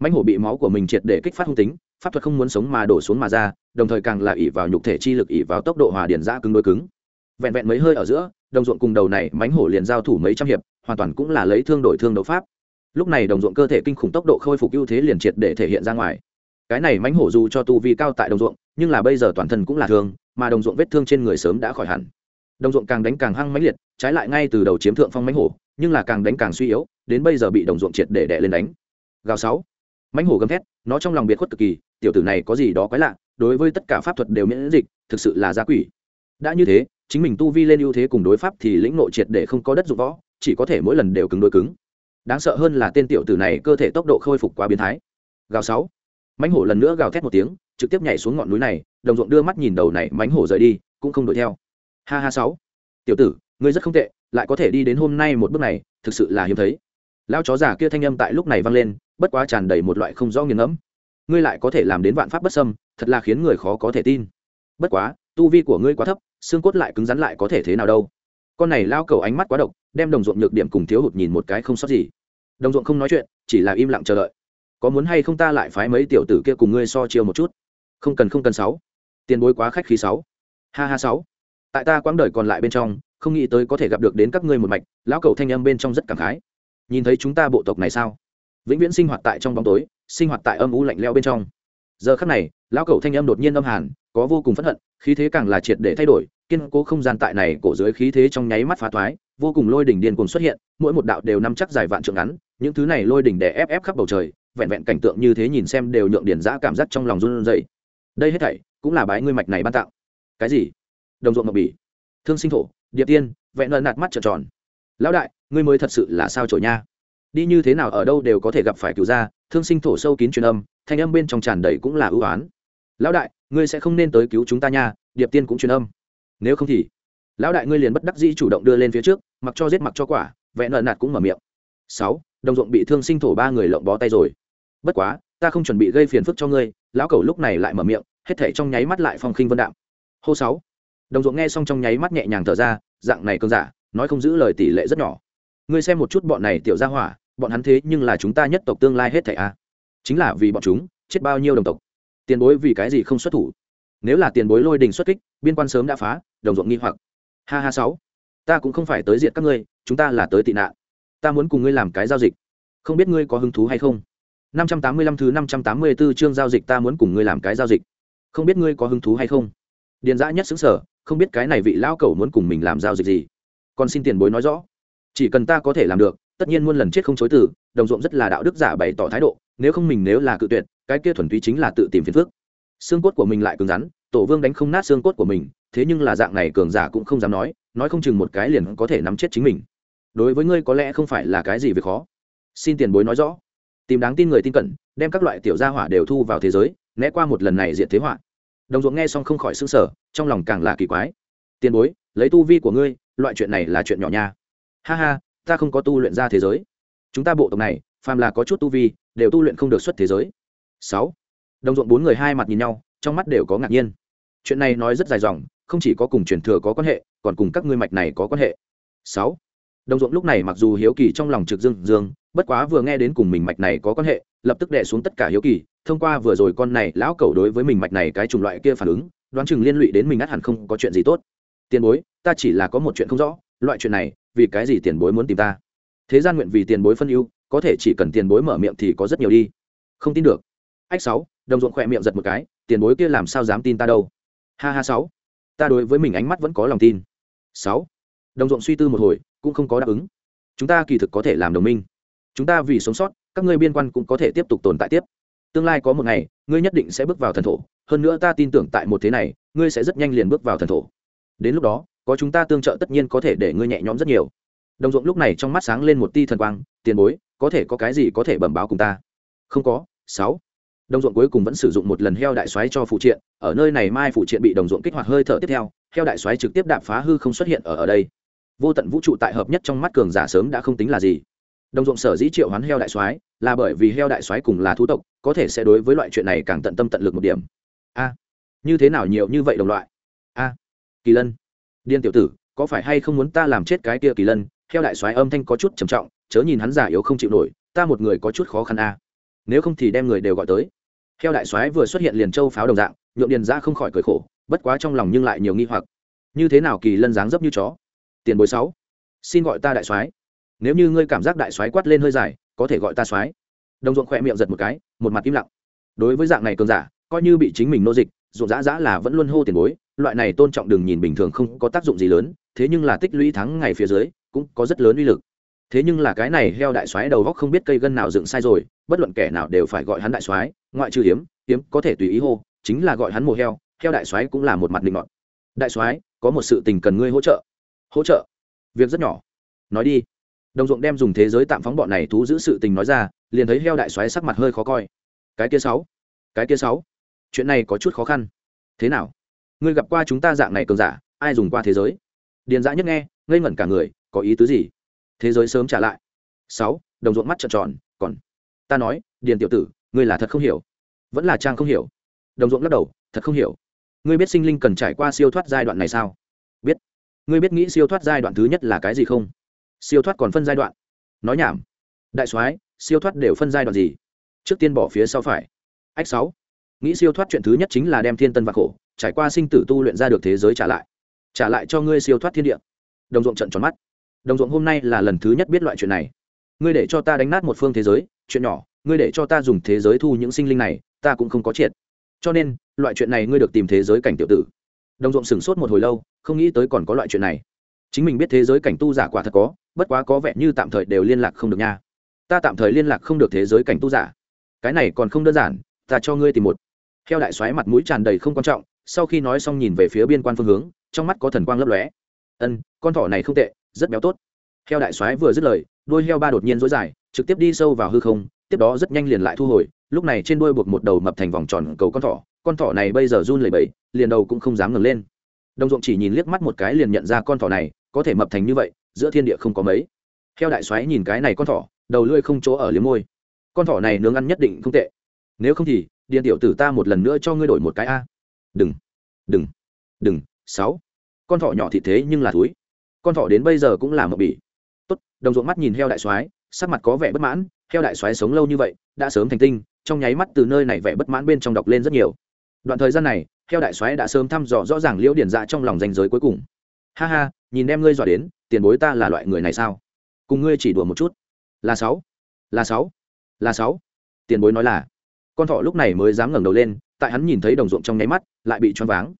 Mánh hổ bị máu của mình triệt để kích phát hung tính, pháp thuật không muốn sống mà đổ xuống mà ra, đồng thời càng là ỉ vào nhục thể chi lực ỉ vào tốc độ hòa điển ra cứng đôi cứng. Vẹn vẹn mấy hơi ở giữa, đồng ruộng cùng đầu này mánh hổ liền giao thủ mấy trăm hiệp, hoàn toàn cũng là lấy thương đổi thương đấu pháp. Lúc này đồng ruộng cơ thể kinh khủng tốc độ khôi phục ưu thế liền triệt để thể hiện ra ngoài cái này mãnh hổ dù cho tu vi cao tại đồng ruộng, nhưng là bây giờ toàn thân cũng là thương, mà đồng ruộng vết thương trên người sớm đã khỏi hẳn. Đồng ruộng càng đánh càng hăng mãnh liệt, trái lại ngay từ đầu chiếm thượng phong mãnh hổ, nhưng là càng đánh càng suy yếu, đến bây giờ bị đồng ruộng triệt để đè lên đánh. Gào sáu. Mãnh hổ gầm thét, nó trong lòng biệt khuất cực kỳ, tiểu tử này có gì đó quái lạ, đối với tất cả pháp thuật đều miễn dịch, thực sự là gia quỷ. Đã như thế, chính mình tu vi lên ưu thế cùng đối pháp thì lĩnh nội triệt để không có đất dụng võ, chỉ có thể mỗi lần đều cứng đối cứng. Đáng sợ hơn là tên tiểu tử này cơ thể tốc độ khôi phục quá biến thái. Gào sáu mãnh hổ lần nữa gào thét một tiếng, trực tiếp nhảy xuống ngọn núi này, đồng ruộng đưa mắt nhìn đầu này mãnh hổ rời đi, cũng không đuổi theo. Ha ha sáu. Tiểu tử, ngươi rất không tệ, lại có thể đi đến hôm nay một bước này, thực sự là hiếm thấy. Lao chó già kia thanh âm tại lúc này vang lên, bất quá tràn đầy một loại không rõ nghiền ngẫm. Ngươi lại có thể làm đến vạn pháp bất xâm, thật là khiến người khó có thể tin. Bất quá, tu vi của ngươi quá thấp, xương cốt lại cứng rắn lại có thể thế nào đâu. Con này lao cầu ánh mắt quá độc, đem đồng ruộng nhược điểm cùng thiếu hụt nhìn một cái không sót gì. Đồng ruộng không nói chuyện, chỉ là im lặng chờ đợi có muốn hay không ta lại phái mấy tiểu tử kia cùng ngươi so chiêu một chút? Không cần không cần sáu. Tiền bối quá khách khí sáu. Ha ha sáu. Tại ta quãng đời còn lại bên trong, không nghĩ tới có thể gặp được đến các ngươi một mạch, lão cầu thanh âm bên trong rất cảm khái. Nhìn thấy chúng ta bộ tộc này sao? Vĩnh viễn sinh hoạt tại trong bóng tối, sinh hoạt tại âm u lạnh leo bên trong. Giờ khắc này, lão cầu thanh âm đột nhiên âm hàn, có vô cùng phẫn hận, khí thế càng là triệt để thay đổi, kiên cố không gian tại này cổ dưới khí thế trong nháy mắt phá thoái, vô cùng lôi đỉnh điên cuồng xuất hiện, mỗi một đạo đều nắm chắc dài vạn trượng ngắn, những thứ này lôi đỉnh đè ép ép khắp bầu trời vẹn vẹn cảnh tượng như thế nhìn xem đều nhượng điển giã cảm giác trong lòng run rẩy. Đây hết thảy cũng là bái ngươi mạch này ban tặng. cái gì? Đồng ruộng ngọc bỉ. Thương sinh thổ, điệp tiên, vẹn nợ nạt mắt trợn tròn. Lão đại, ngươi mới thật sự là sao trổi nha? Đi như thế nào ở đâu đều có thể gặp phải cứu gia, thương sinh thổ sâu kín truyền âm, thanh âm bên trong tràn đầy cũng là ưu oán lão đại, ngươi sẽ không nên tới cứu chúng ta nha, điệp tiên cũng truyền âm. Nếu không thì, lão đại ngươi liền bất đắc dĩ chủ động đưa lên phía trước, mặc cho giết mặc cho quả, vẹn nợ nạt cũng mở miệng. Sáu, đồng ruộng bị thương sinh thổ ba người lộng bó tay rồi bất quá, ta không chuẩn bị gây phiền phức cho ngươi, lão cẩu lúc này lại mở miệng, hết thể trong nháy mắt lại phong khinh vân đạm. Hô sáu. Đồng ruộng nghe xong trong nháy mắt nhẹ nhàng thở ra, dạng này cơn giả, nói không giữ lời tỷ lệ rất nhỏ. Ngươi xem một chút bọn này tiểu gia hỏa, bọn hắn thế nhưng là chúng ta nhất tộc tương lai hết thảy a. Chính là vì bọn chúng, chết bao nhiêu đồng tộc. Tiền bối vì cái gì không xuất thủ? Nếu là tiền bối lôi đình xuất kích, biên quan sớm đã phá, đồng ruộng nghi hoặc. Ha ha sáu. Ta cũng không phải tới diệt các ngươi, chúng ta là tới tị nạn. Ta muốn cùng ngươi làm cái giao dịch. Không biết ngươi có hứng thú hay không? 585 thứ 584 chương giao dịch ta muốn cùng ngươi làm cái giao dịch. Không biết ngươi có hứng thú hay không? Điền dã nhất sững sở không biết cái này vị lão cẩu muốn cùng mình làm giao dịch gì. Còn xin tiền bối nói rõ. Chỉ cần ta có thể làm được, tất nhiên muôn lần chết không chối từ, đồng ruộng rất là đạo đức giả bày tỏ thái độ, nếu không mình nếu là cự tuyệt, cái kia thuần túy chính là tự tìm phiền phức. Xương cốt của mình lại cứng rắn, tổ vương đánh không nát xương cốt của mình, thế nhưng là dạng này cường giả cũng không dám nói nói không chừng một cái liền có thể nắm chết chính mình. Đối với ngươi có lẽ không phải là cái gì việc khó. Xin tiền bối nói rõ tìm đáng tin người tin cẩn, đem các loại tiểu gia hỏa đều thu vào thế giới, né qua một lần này diện thế họa. Đồng ruộng nghe xong không khỏi s ư n g sở trong lòng càng là kỳ quái. Tiền bối, lấy tu vi của ngươi, loại chuyện này là chuyện nhỏ nha. Ha ha, ta không có tu luyện ra thế giới. Chúng ta bộ tộc này, phàm là có chút tu vi, đều tu luyện không được xuất thế giới. Sáu. Đồng ruộng bốn người hai mặt nhìn nhau, trong mắt đều có ngạc nhiên. Chuyện này nói rất dài dòng, không chỉ có cùng truyền thừa có quan hệ, còn cùng các ngươi mạch này có quan hệ. Sáu đồng ruộng lúc này mặc dù hiếu kỳ trong lòng trực dương dương, bất quá vừa nghe đến cùng mình mạch này có quan hệ, lập tức đẻ xuống tất cả hiếu kỳ, thông qua vừa rồi con này lão cẩu đối với mình mạch này cái chủng loại kia phản ứng, đoán chừng liên lụy đến mình ắt hẳn không có chuyện gì tốt. Tiền bối, ta chỉ là có một chuyện không rõ, loại chuyện này, vì cái gì tiền bối muốn tìm ta? Thế gian nguyện vì tiền bối phân ưu, có thể chỉ cần tiền bối mở miệng thì có rất nhiều đi. Không tin được. Ách sáu, đồng ruộng khỏe miệng giật một cái, tiền bối kia làm sao dám tin ta đâu? Ha ha sáu. Ta đối với mình ánh mắt vẫn có lòng tin. Sáu. Đồng ruộng suy tư một hồi cũng không có đáp ứng. Chúng ta kỳ thực có thể làm đồng minh. Chúng ta vì sống sót, các ngươi biên quan cũng có thể tiếp tục tồn tại tiếp. Tương lai có một ngày, ngươi nhất định sẽ bước vào thần thổ. Hơn nữa ta tin tưởng tại một thế này, ngươi sẽ rất nhanh liền bước vào thần thổ. Đến lúc đó, có chúng ta tương trợ tất nhiên có thể để ngươi nhẹ nhõm rất nhiều. Đồng ruộng lúc này trong mắt sáng lên một ti thần quang, tiền bối, có thể có cái gì có thể bẩm báo cùng ta? Không có. Sáu. Đồng ruộng cuối cùng vẫn sử dụng một lần heo đại xoáy cho phụ triện, ở nơi này mai phụ triện bị đồng ruộng kích hoạt hơi thở tiếp theo, heo đại xoáy trực tiếp đạp phá hư không xuất hiện ở ở đây vô tận vũ trụ tại hợp nhất trong mắt cường giả sớm đã không tính là gì. Đồng ruộng sở dĩ triệu hoán heo đại soái là bởi vì heo đại soái cùng là thú tộc, có thể sẽ đối với loại chuyện này càng tận tâm tận lực một điểm. A, như thế nào nhiều như vậy đồng loại? A, kỳ lân, điên tiểu tử, có phải hay không muốn ta làm chết cái kia kỳ lân? Heo đại soái âm thanh có chút trầm trọng, chớ nhìn hắn giả yếu không chịu nổi, ta một người có chút khó khăn a. Nếu không thì đem người đều gọi tới. Heo đại soái vừa xuất hiện liền châu pháo đồng dạng, nhượng điền ra không khỏi cười khổ, bất quá trong lòng nhưng lại nhiều nghi hoặc. Như thế nào kỳ lân dáng dấp như chó? Tiền bối sáu, xin gọi ta đại soái. Nếu như ngươi cảm giác đại soái quát lên hơi dài, có thể gọi ta soái. Đồng ruộng khỏe miệng giật một cái, một mặt im lặng. Đối với dạng này cường giả, coi như bị chính mình nô dịch, ruộng dã dã là vẫn luôn hô tiền bối, loại này tôn trọng đừng nhìn bình thường không có tác dụng gì lớn, thế nhưng là tích lũy thắng ngày phía dưới, cũng có rất lớn uy lực. Thế nhưng là cái này heo đại soái đầu góc không biết cây gân nào dựng sai rồi, bất luận kẻ nào đều phải gọi hắn đại soái, ngoại trừ hiếm hiếm có thể tùy ý hô, chính là gọi hắn mồ heo heo đại soái cũng là một mặt định ngọn đại soái, có một sự tình cần ngươi hỗ trợ hỗ trợ. Việc rất nhỏ. Nói đi. Đồng ruộng đem dùng thế giới tạm phóng bọn này thú giữ sự tình nói ra, liền thấy heo đại xoáy sắc mặt hơi khó coi. Cái kia sáu. Cái kia sáu. Chuyện này có chút khó khăn. Thế nào? Ngươi gặp qua chúng ta dạng này cường giả, ai dùng qua thế giới? Điền dã nhất nghe, ngây ngẩn cả người, có ý tứ gì? Thế giới sớm trả lại. Sáu, đồng ruộng mắt trợn tròn, còn. Ta nói, điền tiểu tử, ngươi là thật không hiểu. Vẫn là trang không hiểu. Đồng ruộng lắc đầu, thật không hiểu. Ngươi biết sinh linh cần trải qua siêu thoát giai đoạn này sao? Ngươi biết nghĩ siêu thoát giai đoạn thứ nhất là cái gì không? Siêu thoát còn phân giai đoạn. Nói nhảm. Đại soái, siêu thoát đều phân giai đoạn gì? Trước tiên bỏ phía sau phải. Ách sáu. Nghĩ siêu thoát chuyện thứ nhất chính là đem thiên tân và khổ, trải qua sinh tử tu luyện ra được thế giới trả lại. Trả lại cho ngươi siêu thoát thiên địa. Đồng ruộng trận tròn mắt. Đồng ruộng hôm nay là lần thứ nhất biết loại chuyện này. Ngươi để cho ta đánh nát một phương thế giới, chuyện nhỏ, ngươi để cho ta dùng thế giới thu những sinh linh này, ta cũng không có triệt. Cho nên, loại chuyện này ngươi được tìm thế giới cảnh tiểu tử đồng ruộng sửng sốt một hồi lâu, không nghĩ tới còn có loại chuyện này. Chính mình biết thế giới cảnh tu giả quả thật có, bất quá có vẻ như tạm thời đều liên lạc không được nha. Ta tạm thời liên lạc không được thế giới cảnh tu giả. Cái này còn không đơn giản, ta cho ngươi tìm một. Theo đại xoáy mặt mũi tràn đầy không quan trọng, sau khi nói xong nhìn về phía biên quan phương hướng, trong mắt có thần quang lấp lóe. Ân, con thỏ này không tệ, rất béo tốt. Theo đại xoáy vừa dứt lời, đuôi heo ba đột nhiên dối dài, trực tiếp đi sâu vào hư không, tiếp đó rất nhanh liền lại thu hồi, lúc này trên đuôi buộc một đầu mập thành vòng tròn cầu con thỏ con thỏ này bây giờ run lẩy bẩy, liền đầu cũng không dám ngẩng lên. Đồng ruộng chỉ nhìn liếc mắt một cái liền nhận ra con thỏ này có thể mập thành như vậy, giữa thiên địa không có mấy. Theo đại xoáy nhìn cái này con thỏ, đầu lưỡi không chỗ ở liếm môi. Con thỏ này nướng ăn nhất định không tệ. Nếu không thì điện tiểu tử ta một lần nữa cho ngươi đổi một cái a. Đừng đừng đừng, sáu. Con thỏ nhỏ thị thế nhưng là thúi. Con thỏ đến bây giờ cũng là mập bỉ. Tốt, đồng ruộng mắt nhìn heo đại soái, sắc mặt có vẻ bất mãn, heo đại soái sống lâu như vậy, đã sớm thành tinh, trong nháy mắt từ nơi này vẻ bất mãn bên trong đọc lên rất nhiều đoạn thời gian này theo đại soái đã sớm thăm dò rõ ràng liễu điển dạ trong lòng danh giới cuối cùng. Ha ha, nhìn em ngươi dọa đến, tiền bối ta là loại người này sao? Cùng ngươi chỉ đùa một chút. Là sáu. Là sáu. Là sáu. Tiền bối nói là. Con thọ lúc này mới dám ngẩng đầu lên, tại hắn nhìn thấy đồng ruộng trong nháy mắt, lại bị choáng váng.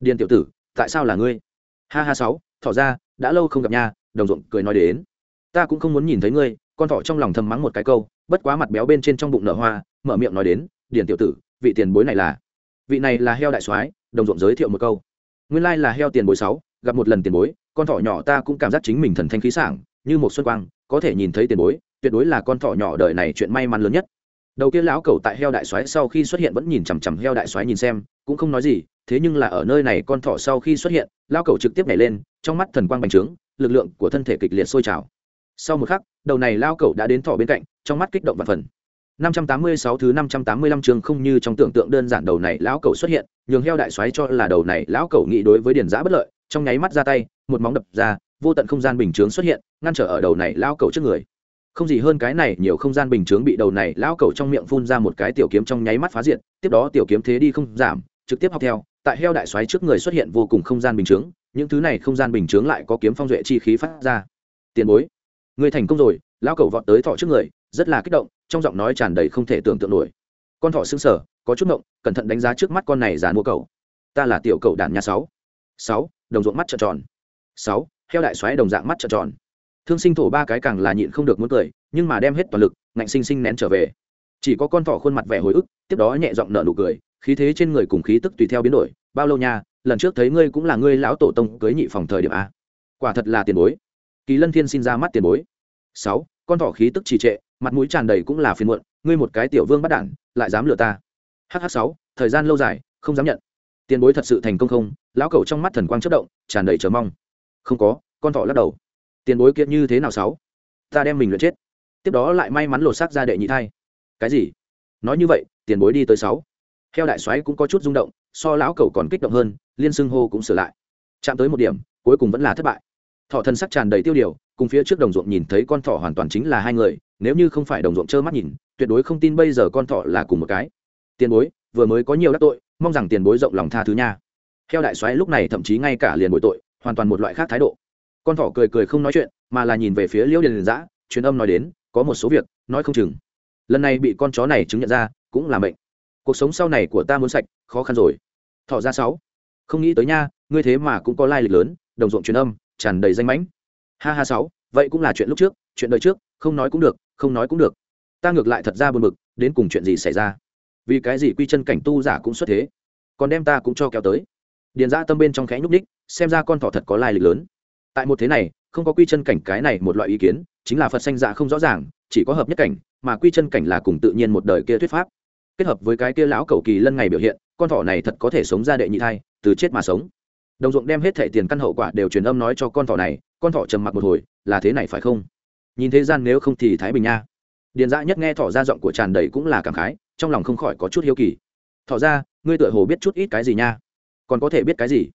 Điền tiểu tử, tại sao là ngươi? Ha ha sáu thọ ra, đã lâu không gặp nha, đồng ruộng cười nói đến. Ta cũng không muốn nhìn thấy ngươi, con thọ trong lòng thầm mắng một cái câu, bất quá mặt béo bên trên trong bụng nở hoa, mở miệng nói đến, điền tiểu tử, vị tiền bối này là vị này là heo đại soái, đồng ruộng giới thiệu một câu. Nguyên lai là heo tiền bối sáu, gặp một lần tiền bối, con thỏ nhỏ ta cũng cảm giác chính mình thần thanh khí sảng, như một xuân quang, có thể nhìn thấy tiền bối, tuyệt đối là con thỏ nhỏ đời này chuyện may mắn lớn nhất. Đầu kia lão cẩu tại heo đại soái sau khi xuất hiện vẫn nhìn chằm chằm heo đại soái nhìn xem, cũng không nói gì, thế nhưng là ở nơi này con thỏ sau khi xuất hiện, lão cẩu trực tiếp nhảy lên, trong mắt thần quang bành trướng, lực lượng của thân thể kịch liệt sôi trào. Sau một khắc, đầu này lão cẩu đã đến thỏ bên cạnh, trong mắt kích động và phần. 586 thứ 585 chương không như trong tưởng tượng đơn giản đầu này lão cẩu xuất hiện, nhường heo đại xoáy cho là đầu này lão cẩu nghĩ đối với điền giã bất lợi, trong nháy mắt ra tay, một móng đập ra, vô tận không gian bình chướng xuất hiện ngăn trở ở đầu này lão cẩu trước người. Không gì hơn cái này nhiều không gian bình chướng bị đầu này lão cẩu trong miệng phun ra một cái tiểu kiếm trong nháy mắt phá diện tiếp đó tiểu kiếm thế đi không giảm trực tiếp học theo tại heo đại xoáy trước người xuất hiện vô cùng không gian bình chướng những thứ này không gian bình chướng lại có kiếm phong duệ chi khí phát ra. Tiền bối ngươi thành công rồi lão cẩu vọt tới thọ trước người rất là kích động trong giọng nói tràn đầy không thể tưởng tượng nổi. Con thỏ xương sở có chút mộng cẩn thận đánh giá trước mắt con này dàn mua cầu ta là tiểu cầu đàn nhà sáu. Sáu, đồng ruộng mắt trợn tròn. Sáu, heo đại xoáy đồng dạng mắt trợn tròn. Thương sinh thổ ba cái càng là nhịn không được muốn cười, nhưng mà đem hết toàn lực, ngạnh sinh sinh nén trở về. Chỉ có con thỏ khuôn mặt vẻ hồi ức, tiếp đó nhẹ giọng nở nụ cười, khí thế trên người cùng khí tức tùy theo biến đổi. Bao lâu nha, lần trước thấy ngươi cũng là ngươi lão tổ tông cưới nhị phòng thời điểm a quả thật là tiền bối. Kỳ lân thiên xin ra mắt tiền bối. Sáu con thỏ khí tức trì trệ, mặt mũi tràn đầy cũng là phiền muộn, ngươi một cái tiểu vương bắt đản lại dám lừa ta. Hh sáu, thời gian lâu dài, không dám nhận. Tiền bối thật sự thành công không? Lão cẩu trong mắt thần quang chất động, tràn đầy chờ mong. Không có, con thỏ lắc đầu. Tiền bối kiệt như thế nào sáu? Ta đem mình luyện chết. Tiếp đó lại may mắn lột xác ra đệ nhị thai. Cái gì? Nói như vậy, tiền bối đi tới sáu. Theo đại soái cũng có chút rung động, so lão cẩu còn kích động hơn, liên xưng hô cũng sửa lại. Chạm tới một điểm, cuối cùng vẫn là thất bại. Thỏ thân sắc tràn đầy tiêu điều, cùng phía trước đồng ruộng nhìn thấy con thỏ hoàn toàn chính là hai người, nếu như không phải đồng ruộng trơ mắt nhìn, tuyệt đối không tin bây giờ con thỏ là cùng một cái. Tiền bối, vừa mới có nhiều đắc tội, mong rằng tiền bối rộng lòng tha thứ nha. Theo đại soái lúc này thậm chí ngay cả liền bồi tội, hoàn toàn một loại khác thái độ. Con thỏ cười cười không nói chuyện, mà là nhìn về phía liễu điền giã truyền âm nói đến, có một số việc, nói không chừng. Lần này bị con chó này chứng nhận ra, cũng là mệnh. Cuộc sống sau này của ta muốn sạch, khó khăn rồi. Thọ ra sáu. Không nghĩ tới nha, ngươi thế mà cũng có lai lịch lớn, đồng ruộng truyền âm tràn đầy danh mãnh. Ha ha sáu, vậy cũng là chuyện lúc trước, chuyện đời trước, không nói cũng được, không nói cũng được. Ta ngược lại thật ra buồn bực, đến cùng chuyện gì xảy ra? Vì cái gì quy chân cảnh tu giả cũng xuất thế, còn đem ta cũng cho kéo tới? Điền ra tâm bên trong khẽ nhúc ních xem ra con thỏ thật có lai lịch lớn. Tại một thế này, không có quy chân cảnh cái này một loại ý kiến, chính là phật sanh dạ không rõ ràng, chỉ có hợp nhất cảnh, mà quy chân cảnh là cùng tự nhiên một đời kia thuyết pháp. Kết hợp với cái kia lão cầu kỳ lân ngày biểu hiện, con thỏ này thật có thể sống ra đệ nhị thai, từ chết mà sống đồng ruộng đem hết thẻ tiền căn hậu quả đều truyền âm nói cho con thỏ này, con thỏ trầm mặc một hồi, là thế này phải không? Nhìn thế gian nếu không thì thái bình nha. Điền dã nhất nghe thỏ ra giọng của tràn đầy cũng là cảm khái, trong lòng không khỏi có chút hiếu kỳ. Thỏ ra, ngươi tựa hồ biết chút ít cái gì nha. Còn có thể biết cái gì?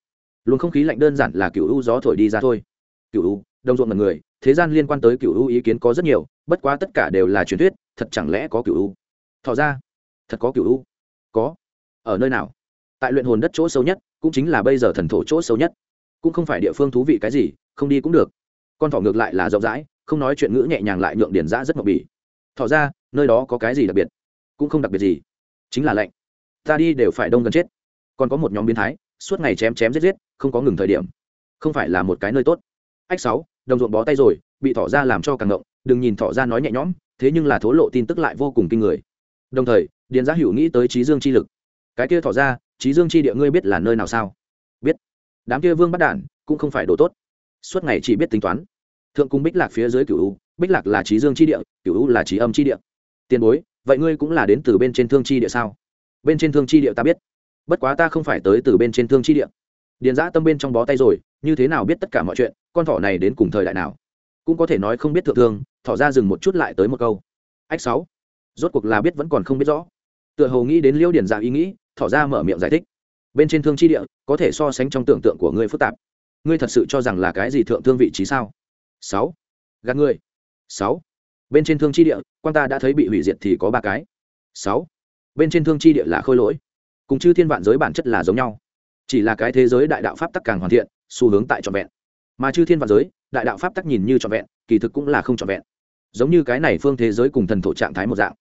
Luồng không khí lạnh đơn giản là cựu u gió thổi đi ra thôi. Cựu u, đồng ruộng là người, thế gian liên quan tới cựu u ý kiến có rất nhiều, bất quá tất cả đều là truyền thuyết, thật chẳng lẽ có cựu u? Thỏ ra, thật có cựu u? Có. Ở nơi nào? Tại luyện hồn đất chỗ sâu nhất, cũng chính là bây giờ thần thổ chỗ sâu nhất. Cũng không phải địa phương thú vị cái gì, không đi cũng được. Con thỏ ngược lại là rộng rãi, không nói chuyện ngữ nhẹ nhàng lại nhượng điển giã rất mộc bỉ thỏ ra, nơi đó có cái gì đặc biệt? Cũng không đặc biệt gì. Chính là lạnh. Ta đi đều phải đông gần chết. Còn có một nhóm biến thái, suốt ngày chém chém giết giết, không có ngừng thời điểm. Không phải là một cái nơi tốt. Ách sáu, đồng ruộng bó tay rồi, bị thỏ ra làm cho càng ngộng. Đừng nhìn thỏ ra nói nhẹ nhõm, thế nhưng là thố lộ tin tức lại vô cùng kinh người. Đồng thời, điền giá hữu nghĩ tới trí dương chi lực. Cái kia thỏ ra trí dương chi địa ngươi biết là nơi nào sao? Biết. Đám kia vương bắt đản cũng không phải đồ tốt. Suốt ngày chỉ biết tính toán. Thượng cung bích lạc phía dưới cửu u, bích lạc là trí dương chi địa, cửu u là trí âm chi địa. Tiền bối, vậy ngươi cũng là đến từ bên trên thương chi địa sao? Bên trên thương chi địa ta biết. Bất quá ta không phải tới từ bên trên thương chi địa. Điền giã tâm bên trong bó tay rồi, như thế nào biết tất cả mọi chuyện, con thỏ này đến cùng thời đại nào? Cũng có thể nói không biết thượng thương, thỏ ra dừng một chút lại tới một câu. Ách sáu. Rốt cuộc là biết vẫn còn không biết rõ. Tựa hồ nghĩ đến liêu điền giã ý nghĩ thỏ ra mở miệng giải thích. Bên trên thương chi địa, có thể so sánh trong tưởng tượng của ngươi phức tạp. Ngươi thật sự cho rằng là cái gì thượng thương vị trí sao? Sáu. Gạt ngươi. Sáu. Bên trên thương chi địa, quan ta đã thấy bị hủy diệt thì có ba cái. Sáu. Bên trên thương chi địa là khôi lỗi. Cùng chư thiên vạn giới bản chất là giống nhau. Chỉ là cái thế giới đại đạo pháp tắc càng hoàn thiện, xu hướng tại trọn vẹn. Mà chư thiên vạn giới, đại đạo pháp tắc nhìn như trọn vẹn, kỳ thực cũng là không trọn vẹn. Giống như cái này phương thế giới cùng thần thổ trạng thái một dạng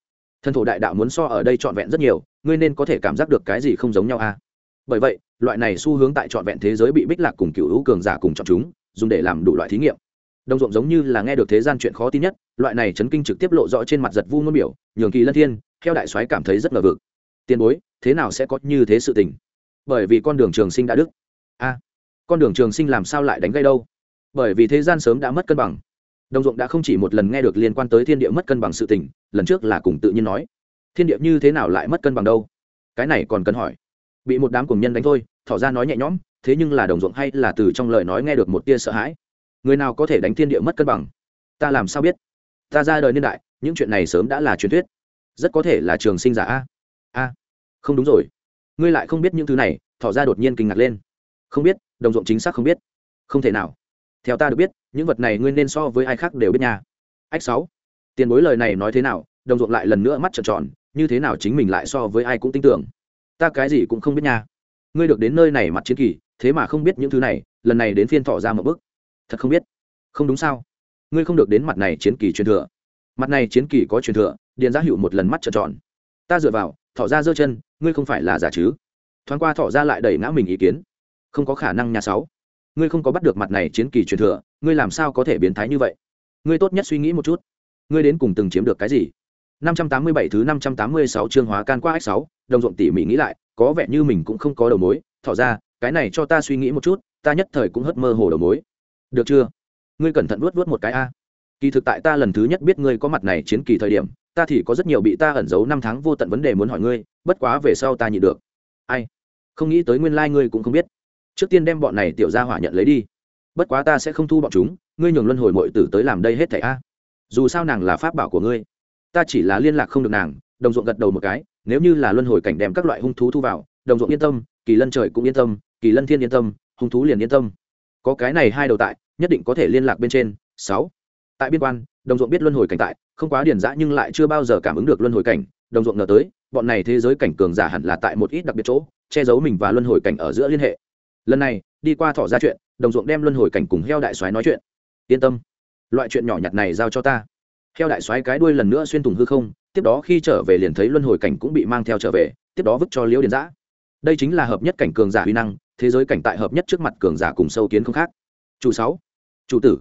thần thổ đại đạo muốn so ở đây trọn vẹn rất nhiều, ngươi nên có thể cảm giác được cái gì không giống nhau a? Bởi vậy, loại này xu hướng tại trọn vẹn thế giới bị bích lạc cùng cựu hữu cường giả cùng chọn chúng, dùng để làm đủ loại thí nghiệm. Đồng ruộng giống như là nghe được thế gian chuyện khó tin nhất, loại này chấn kinh trực tiếp lộ rõ trên mặt giật vu ngôn biểu, nhường kỳ lân thiên, theo đại soái cảm thấy rất ngờ vực. Tiền bối, thế nào sẽ có như thế sự tình? Bởi vì con đường trường sinh đã đức a, con đường trường sinh làm sao lại đánh gây đâu? Bởi vì thế gian sớm đã mất cân bằng đồng ruộng đã không chỉ một lần nghe được liên quan tới thiên địa mất cân bằng sự tình, lần trước là cùng tự nhiên nói. Thiên địa như thế nào lại mất cân bằng đâu? Cái này còn cần hỏi. Bị một đám cùng nhân đánh thôi, thỏ ra nói nhẹ nhõm, thế nhưng là đồng ruộng hay là từ trong lời nói nghe được một tia sợ hãi. Người nào có thể đánh thiên địa mất cân bằng? Ta làm sao biết? Ta ra đời niên đại, những chuyện này sớm đã là truyền thuyết. Rất có thể là trường sinh giả a. A, không đúng rồi. Ngươi lại không biết những thứ này, thỏ ra đột nhiên kinh ngạc lên. Không biết, đồng ruộng chính xác không biết. Không thể nào. Theo ta được biết những vật này ngươi nên so với ai khác đều biết nha. Ách sáu. Tiền bối lời này nói thế nào, đồng ruộng lại lần nữa mắt trợn tròn, như thế nào chính mình lại so với ai cũng tin tưởng. Ta cái gì cũng không biết nha. Ngươi được đến nơi này mặt chiến kỳ, thế mà không biết những thứ này, lần này đến phiên thọ ra một bước. Thật không biết. Không đúng sao? Ngươi không được đến mặt này chiến kỳ truyền thừa. Mặt này chiến kỳ có truyền thừa, điền giá hữu một lần mắt trợn tròn. Ta dựa vào, thọ ra giơ chân, ngươi không phải là giả chứ? Thoáng qua thọ ra lại đẩy ngã mình ý kiến. Không có khả năng nhà sáu ngươi không có bắt được mặt này chiến kỳ truyền thừa ngươi làm sao có thể biến thái như vậy ngươi tốt nhất suy nghĩ một chút ngươi đến cùng từng chiếm được cái gì 587 thứ 586 chương hóa can qua X6, đồng ruộng tỉ mỉ nghĩ lại, có vẻ như mình cũng không có đầu mối, thỏ ra, cái này cho ta suy nghĩ một chút, ta nhất thời cũng hất mơ hồ đầu mối. Được chưa? Ngươi cẩn thận vuốt vuốt một cái a. Kỳ thực tại ta lần thứ nhất biết ngươi có mặt này chiến kỳ thời điểm, ta thì có rất nhiều bị ta ẩn giấu năm tháng vô tận vấn đề muốn hỏi ngươi, bất quá về sau ta nhịn được. Ai? Không nghĩ tới nguyên lai like ngươi cũng không biết. Trước tiên đem bọn này tiểu gia hỏa nhận lấy đi. Bất quá ta sẽ không thu bọn chúng, ngươi nhường luân hồi mội tử tới làm đây hết thảy a. Dù sao nàng là pháp bảo của ngươi ta chỉ là liên lạc không được nàng đồng ruộng gật đầu một cái nếu như là luân hồi cảnh đem các loại hung thú thu vào đồng ruộng yên tâm kỳ lân trời cũng yên tâm kỳ lân thiên yên tâm hung thú liền yên tâm có cái này hai đầu tại nhất định có thể liên lạc bên trên sáu tại biên quan đồng ruộng biết luân hồi cảnh tại không quá điển dã nhưng lại chưa bao giờ cảm ứng được luân hồi cảnh đồng ruộng ngờ tới bọn này thế giới cảnh cường giả hẳn là tại một ít đặc biệt chỗ che giấu mình và luân hồi cảnh ở giữa liên hệ lần này, đi qua thọ ra chuyện, đồng ruộng đem luân hồi cảnh cùng heo đại soái nói chuyện. Yên tâm, loại chuyện nhỏ nhặt này giao cho ta. Heo đại soái cái đuôi lần nữa xuyên thủng hư không, tiếp đó khi trở về liền thấy luân hồi cảnh cũng bị mang theo trở về, tiếp đó vứt cho liễu điền giã. Đây chính là hợp nhất cảnh cường giả huy năng, thế giới cảnh tại hợp nhất trước mặt cường giả cùng sâu kiến không khác. Chủ sáu, chủ tử,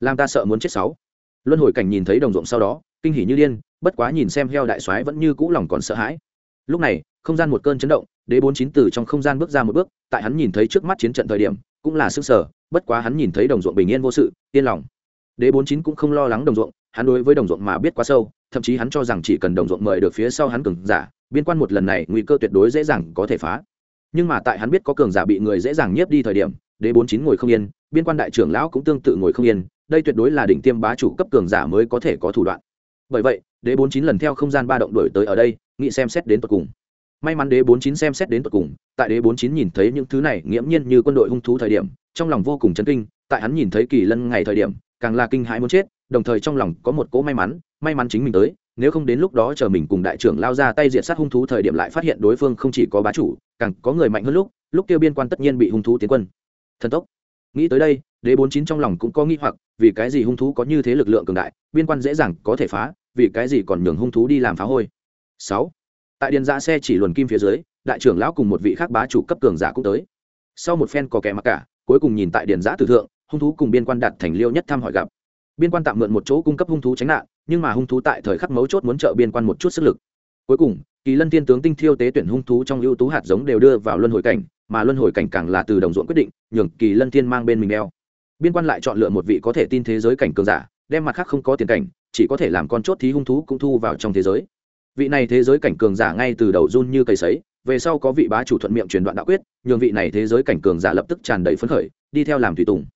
làm ta sợ muốn chết sáu. Luân hồi cảnh nhìn thấy đồng ruộng sau đó, kinh hỉ như điên, bất quá nhìn xem heo đại soái vẫn như cũ lòng còn sợ hãi lúc này, không gian một cơn chấn động, đế bốn chín từ trong không gian bước ra một bước, tại hắn nhìn thấy trước mắt chiến trận thời điểm, cũng là sức sở bất quá hắn nhìn thấy đồng ruộng bình yên vô sự, yên lòng. Đế bốn chín cũng không lo lắng đồng ruộng, hắn đối với đồng ruộng mà biết quá sâu, thậm chí hắn cho rằng chỉ cần đồng ruộng mời được phía sau hắn cường giả, biên quan một lần này nguy cơ tuyệt đối dễ dàng có thể phá. Nhưng mà tại hắn biết có cường giả bị người dễ dàng nhiếp đi thời điểm, đế bốn chín ngồi không yên, biên quan đại trưởng lão cũng tương tự ngồi không yên, đây tuyệt đối là đỉnh tiêm bá chủ cấp cường giả mới có thể có thủ đoạn. Bởi vậy đế bốn chín lần theo không gian ba động đổi tới ở đây, nghĩ xem xét đến tận cùng. May mắn đế bốn chín xem xét đến tận cùng, tại đế bốn chín nhìn thấy những thứ này nghiễm nhiên như quân đội hung thú thời điểm, trong lòng vô cùng chấn kinh, tại hắn nhìn thấy kỳ lân ngày thời điểm, càng là kinh hãi muốn chết, đồng thời trong lòng có một cỗ may mắn may mắn chính mình tới, nếu không đến lúc đó chờ mình cùng đại trưởng lao ra tay diện sát hung thú thời điểm lại phát hiện đối phương không chỉ có bá chủ, càng có người mạnh hơn lúc lúc kêu biên quan tất nhiên bị hung thú tiến quân. Thần tốc. Nghĩ tới đây đế bốn chín trong lòng cũng có nghi hoặc, vì cái gì hung thú có như thế lực lượng cường đại, biên quan dễ dàng có thể phá, vì cái gì còn nhường hung thú đi làm phá hôi. Sáu, tại điện giã xe chỉ luồn kim phía dưới, đại trưởng lão cùng một vị khác bá chủ cấp cường giả cũng tới. Sau một phen có kẻ mặc cả, cuối cùng nhìn tại điện giã tử thượng, hung thú cùng biên quan đặt thành liêu nhất thăm hỏi gặp. Biên quan tạm mượn một chỗ cung cấp hung thú tránh nạn, nhưng mà hung thú tại thời khắc mấu chốt muốn trợ biên quan một chút sức lực. Cuối cùng, kỳ lân thiên tướng tinh thiêu tế tuyển hung thú trong ưu tú hạt giống đều đưa vào luân hồi cảnh, mà luân hồi cảnh càng là từ đồng ruộng quyết định, nhường kỳ lân thiên mang bên mình đeo biên quan lại chọn lựa một vị có thể tin thế giới cảnh cường giả, đem mặt khác không có tiền cảnh, chỉ có thể làm con chốt thí hung thú cũng thu vào trong thế giới. Vị này thế giới cảnh cường giả ngay từ đầu run như cây sấy, về sau có vị bá chủ thuận miệng truyền đoạn đạo quyết, nhường vị này thế giới cảnh cường giả lập tức tràn đầy phấn khởi, đi theo làm thủy tùng.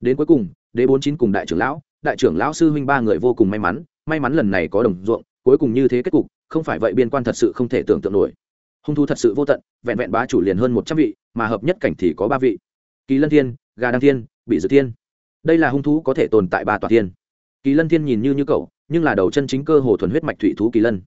Đến cuối cùng, đế bốn chín cùng đại trưởng lão, đại trưởng lão sư huynh ba người vô cùng may mắn may mắn lần này có đồng ruộng, cuối cùng như thế kết cục, không phải vậy biên quan thật sự không thể tưởng tượng nổi. Hung thú thật sự vô tận, vẹn vẹn bá chủ liền hơn một trăm vị, mà hợp nhất cảnh thì có ba vị. Kỳ lân thiên, gà đăng thiên bị dự thiên. Đây là hung thú có thể tồn tại ba tòa thiên. Kỳ lân thiên nhìn như như cậu, nhưng là đầu chân chính cơ hồ thuần huyết mạch thủy thú kỳ lân.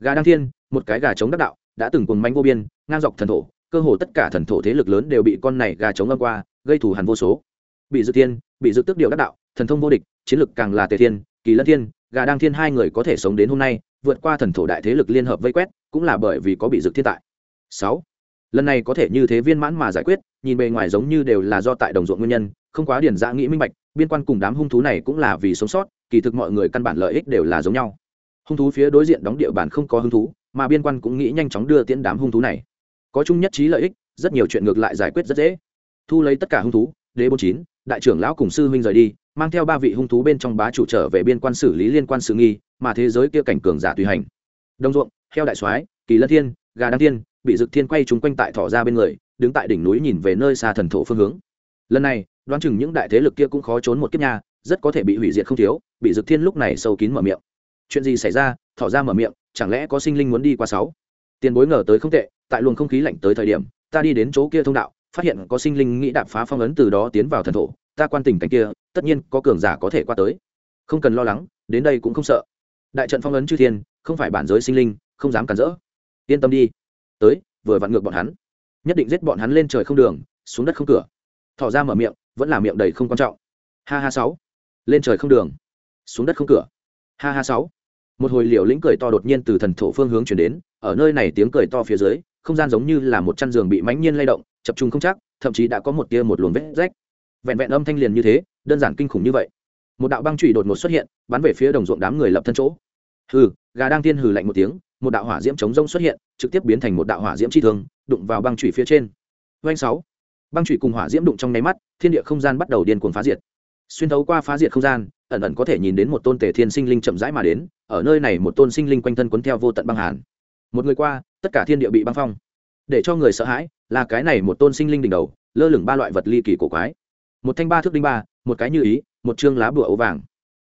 Gà đăng thiên, một cái gà chống đắc đạo, đã từng cùng mánh vô biên, ngang dọc thần thổ, cơ hồ tất cả thần thổ thế lực lớn đều bị con này gà chống âm qua, gây thù hẳn vô số. Bị dự thiên, bị dự tước điệu đắc đạo, thần thông vô địch, chiến lực càng là tề thiên. Kỳ lân thiên, gà đăng thiên hai người có thể sống đến hôm nay, vượt qua thần thổ đại thế lực liên hợp vây quét, cũng là bởi vì có bị dự thiên tại. Sáu lần này có thể như thế viên mãn mà giải quyết, nhìn bề ngoài giống như đều là do tại đồng ruộng nguyên nhân, không quá điển dạ nghĩ minh bạch, biên quan cùng đám hung thú này cũng là vì sống sót, kỳ thực mọi người căn bản lợi ích đều là giống nhau. Hung thú phía đối diện đóng địa bàn không có hung thú, mà biên quan cũng nghĩ nhanh chóng đưa tiễn đám hung thú này. Có chung nhất trí lợi ích, rất nhiều chuyện ngược lại giải quyết rất dễ. Thu lấy tất cả hung thú, đế bốn chín, đại trưởng lão cùng sư huynh rời đi, mang theo ba vị hung thú bên trong bá chủ trở về biên quan xử lý liên quan sự nghi, mà thế giới kia cảnh cường giả tùy hành. Đông ruộng, heo đại soái, kỳ lân thiên, gà đăng thiên bị dực thiên quay chúng quanh tại thỏ ra bên người, đứng tại đỉnh núi nhìn về nơi xa thần thổ phương hướng. Lần này, đoán chừng những đại thế lực kia cũng khó trốn một kiếp nha, rất có thể bị hủy diệt không thiếu, bị dực thiên lúc này sâu kín mở miệng. Chuyện gì xảy ra? Thỏ ra mở miệng, chẳng lẽ có sinh linh muốn đi qua sáu? Tiền bối ngờ tới không tệ, tại luồng không khí lạnh tới thời điểm, ta đi đến chỗ kia thông đạo, phát hiện có sinh linh nghĩ đạp phá phong ấn từ đó tiến vào thần thổ, ta quan tình cảnh kia, tất nhiên có cường giả có thể qua tới. Không cần lo lắng, đến đây cũng không sợ. Đại trận phong ấn chư thiên, không phải bản giới sinh linh, không dám cản rỡ. Yên tâm đi tới, vừa vặn ngược bọn hắn. Nhất định giết bọn hắn lên trời không đường, xuống đất không cửa. Thỏ ra mở miệng, vẫn là miệng đầy không quan trọng. Ha ha sáu. Lên trời không đường, xuống đất không cửa. Ha ha sáu. Một hồi liều lĩnh cười to đột nhiên từ thần thổ phương hướng chuyển đến, ở nơi này tiếng cười to phía dưới, không gian giống như là một chăn giường bị mãnh nhiên lay động, chập trung không chắc, thậm chí đã có một tia một luồng vết rách. Vẹn vẹn âm thanh liền như thế, đơn giản kinh khủng như vậy. Một đạo băng trụy đột ngột xuất hiện, bắn về phía đồng ruộng đám người lập thân chỗ hừ, gà đang tiên hừ lạnh một tiếng, một đạo hỏa diễm chống rông xuất hiện, trực tiếp biến thành một đạo hỏa diễm chi thương, đụng vào băng chủy phía trên. Doanh sáu. Băng chủy cùng hỏa diễm đụng trong nháy mắt, thiên địa không gian bắt đầu điên cuồng phá diệt. Xuyên thấu qua phá diệt không gian, ẩn ẩn có thể nhìn đến một tôn tề thiên sinh linh chậm rãi mà đến, ở nơi này một tôn sinh linh quanh thân quấn theo vô tận băng hàn. Một người qua, tất cả thiên địa bị băng phong. Để cho người sợ hãi là cái này một tôn sinh linh đỉnh đầu, lơ lửng ba loại vật ly kỳ cổ quái. Một thanh ba thước đinh ba, một cái như ý, một chương lá bùa ấu vàng.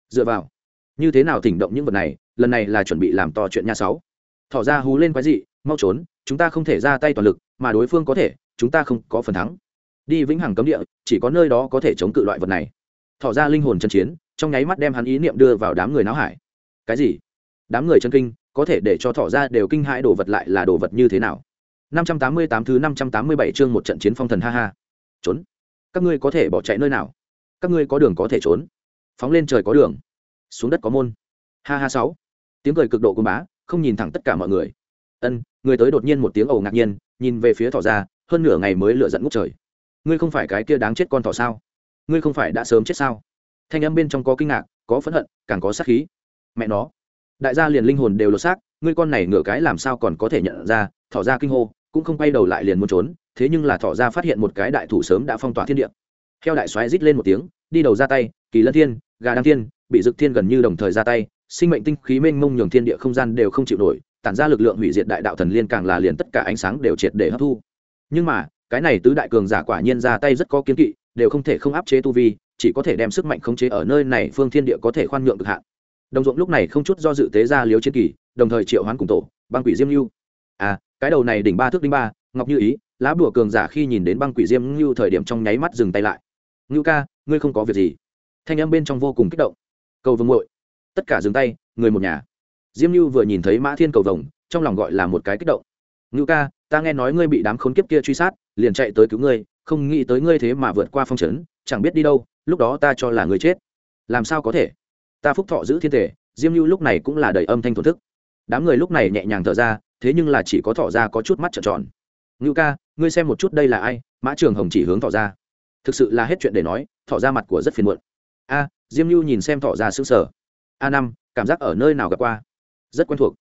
Dựa vào. Như thế nào thỉnh động những vật này lần này là chuẩn bị làm to chuyện nha sáu. Thỏ ra hú lên quái dị, mau trốn, chúng ta không thể ra tay toàn lực, mà đối phương có thể, chúng ta không có phần thắng. Đi vĩnh hằng cấm địa, chỉ có nơi đó có thể chống cự loại vật này. Thỏ ra linh hồn chân chiến, trong nháy mắt đem hắn ý niệm đưa vào đám người náo hải. Cái gì? Đám người chân kinh, có thể để cho thỏ ra đều kinh hãi đồ vật lại là đồ vật như thế nào? 588 thứ 587 chương một trận chiến phong thần ha ha. Trốn. Các ngươi có thể bỏ chạy nơi nào? Các ngươi có đường có thể trốn. Phóng lên trời có đường. Xuống đất có môn. Ha ha sáu tiếng cười cực độ côn bá, không nhìn thẳng tất cả mọi người. Ân, người tới đột nhiên một tiếng ầu ngạc nhiên, nhìn về phía thỏ ra, hơn nửa ngày mới lựa dẫn ngút trời. Ngươi không phải cái kia đáng chết con thỏ sao? Ngươi không phải đã sớm chết sao? Thanh âm bên trong có kinh ngạc, có phẫn hận, càng có sát khí. Mẹ nó. Đại gia liền linh hồn đều lột xác, ngươi con này ngửa cái làm sao còn có thể nhận ra, thỏ ra kinh hô, cũng không quay đầu lại liền muốn trốn, thế nhưng là thỏ ra phát hiện một cái đại thủ sớm đã phong tỏa thiên địa. Theo đại xoáy rít lên một tiếng, đi đầu ra tay, kỳ lân thiên, gà đăng thiên, bị dực thiên gần như đồng thời ra tay sinh mệnh tinh khí mênh mông nhường thiên địa không gian đều không chịu nổi, tản ra lực lượng hủy diệt đại đạo thần liên càng là liền tất cả ánh sáng đều triệt để hấp thu. Nhưng mà, cái này tứ đại cường giả quả nhiên ra tay rất có kiến kỵ, đều không thể không áp chế tu vi, chỉ có thể đem sức mạnh khống chế ở nơi này phương thiên địa có thể khoan nhượng cực hạn. Đồng ruộng lúc này không chút do dự tế ra liếu chiến kỳ, đồng thời triệu hoán cùng tổ, băng quỷ diêm lưu à cái đầu này đỉnh ba thước đinh ba, ngọc như ý, lá bùa cường giả khi nhìn đến băng quỷ diêm lưu thời điểm trong nháy mắt dừng tay lại. Ngưu ca, ngươi không có việc gì. Thanh âm bên trong vô cùng kích động. Cầu vương muội tất cả dừng tay, người một nhà. Diêm lưu vừa nhìn thấy mã thiên cầu vồng, trong lòng gọi là một cái kích động. Ngưu ca, ta nghe nói ngươi bị đám khốn kiếp kia truy sát, liền chạy tới cứu ngươi, không nghĩ tới ngươi thế mà vượt qua phong trấn chẳng biết đi đâu, lúc đó ta cho là ngươi chết. Làm sao có thể? Ta phúc thọ giữ thiên thể, diêm lưu lúc này cũng là đầy âm thanh thổn thức. Đám người lúc này nhẹ nhàng thở ra, thế nhưng là chỉ có thọ ra có chút mắt trợn tròn. Ngưu ca, ngươi xem một chút đây là ai? Mã trường hồng chỉ hướng thọ ra. Thực sự là hết chuyện để nói thọ ra mặt của rất phiền muộn. A, diêm lưu nhìn xem thọ ra xứng sở a năm, cảm giác ở nơi nào gặp qua? Rất quen thuộc.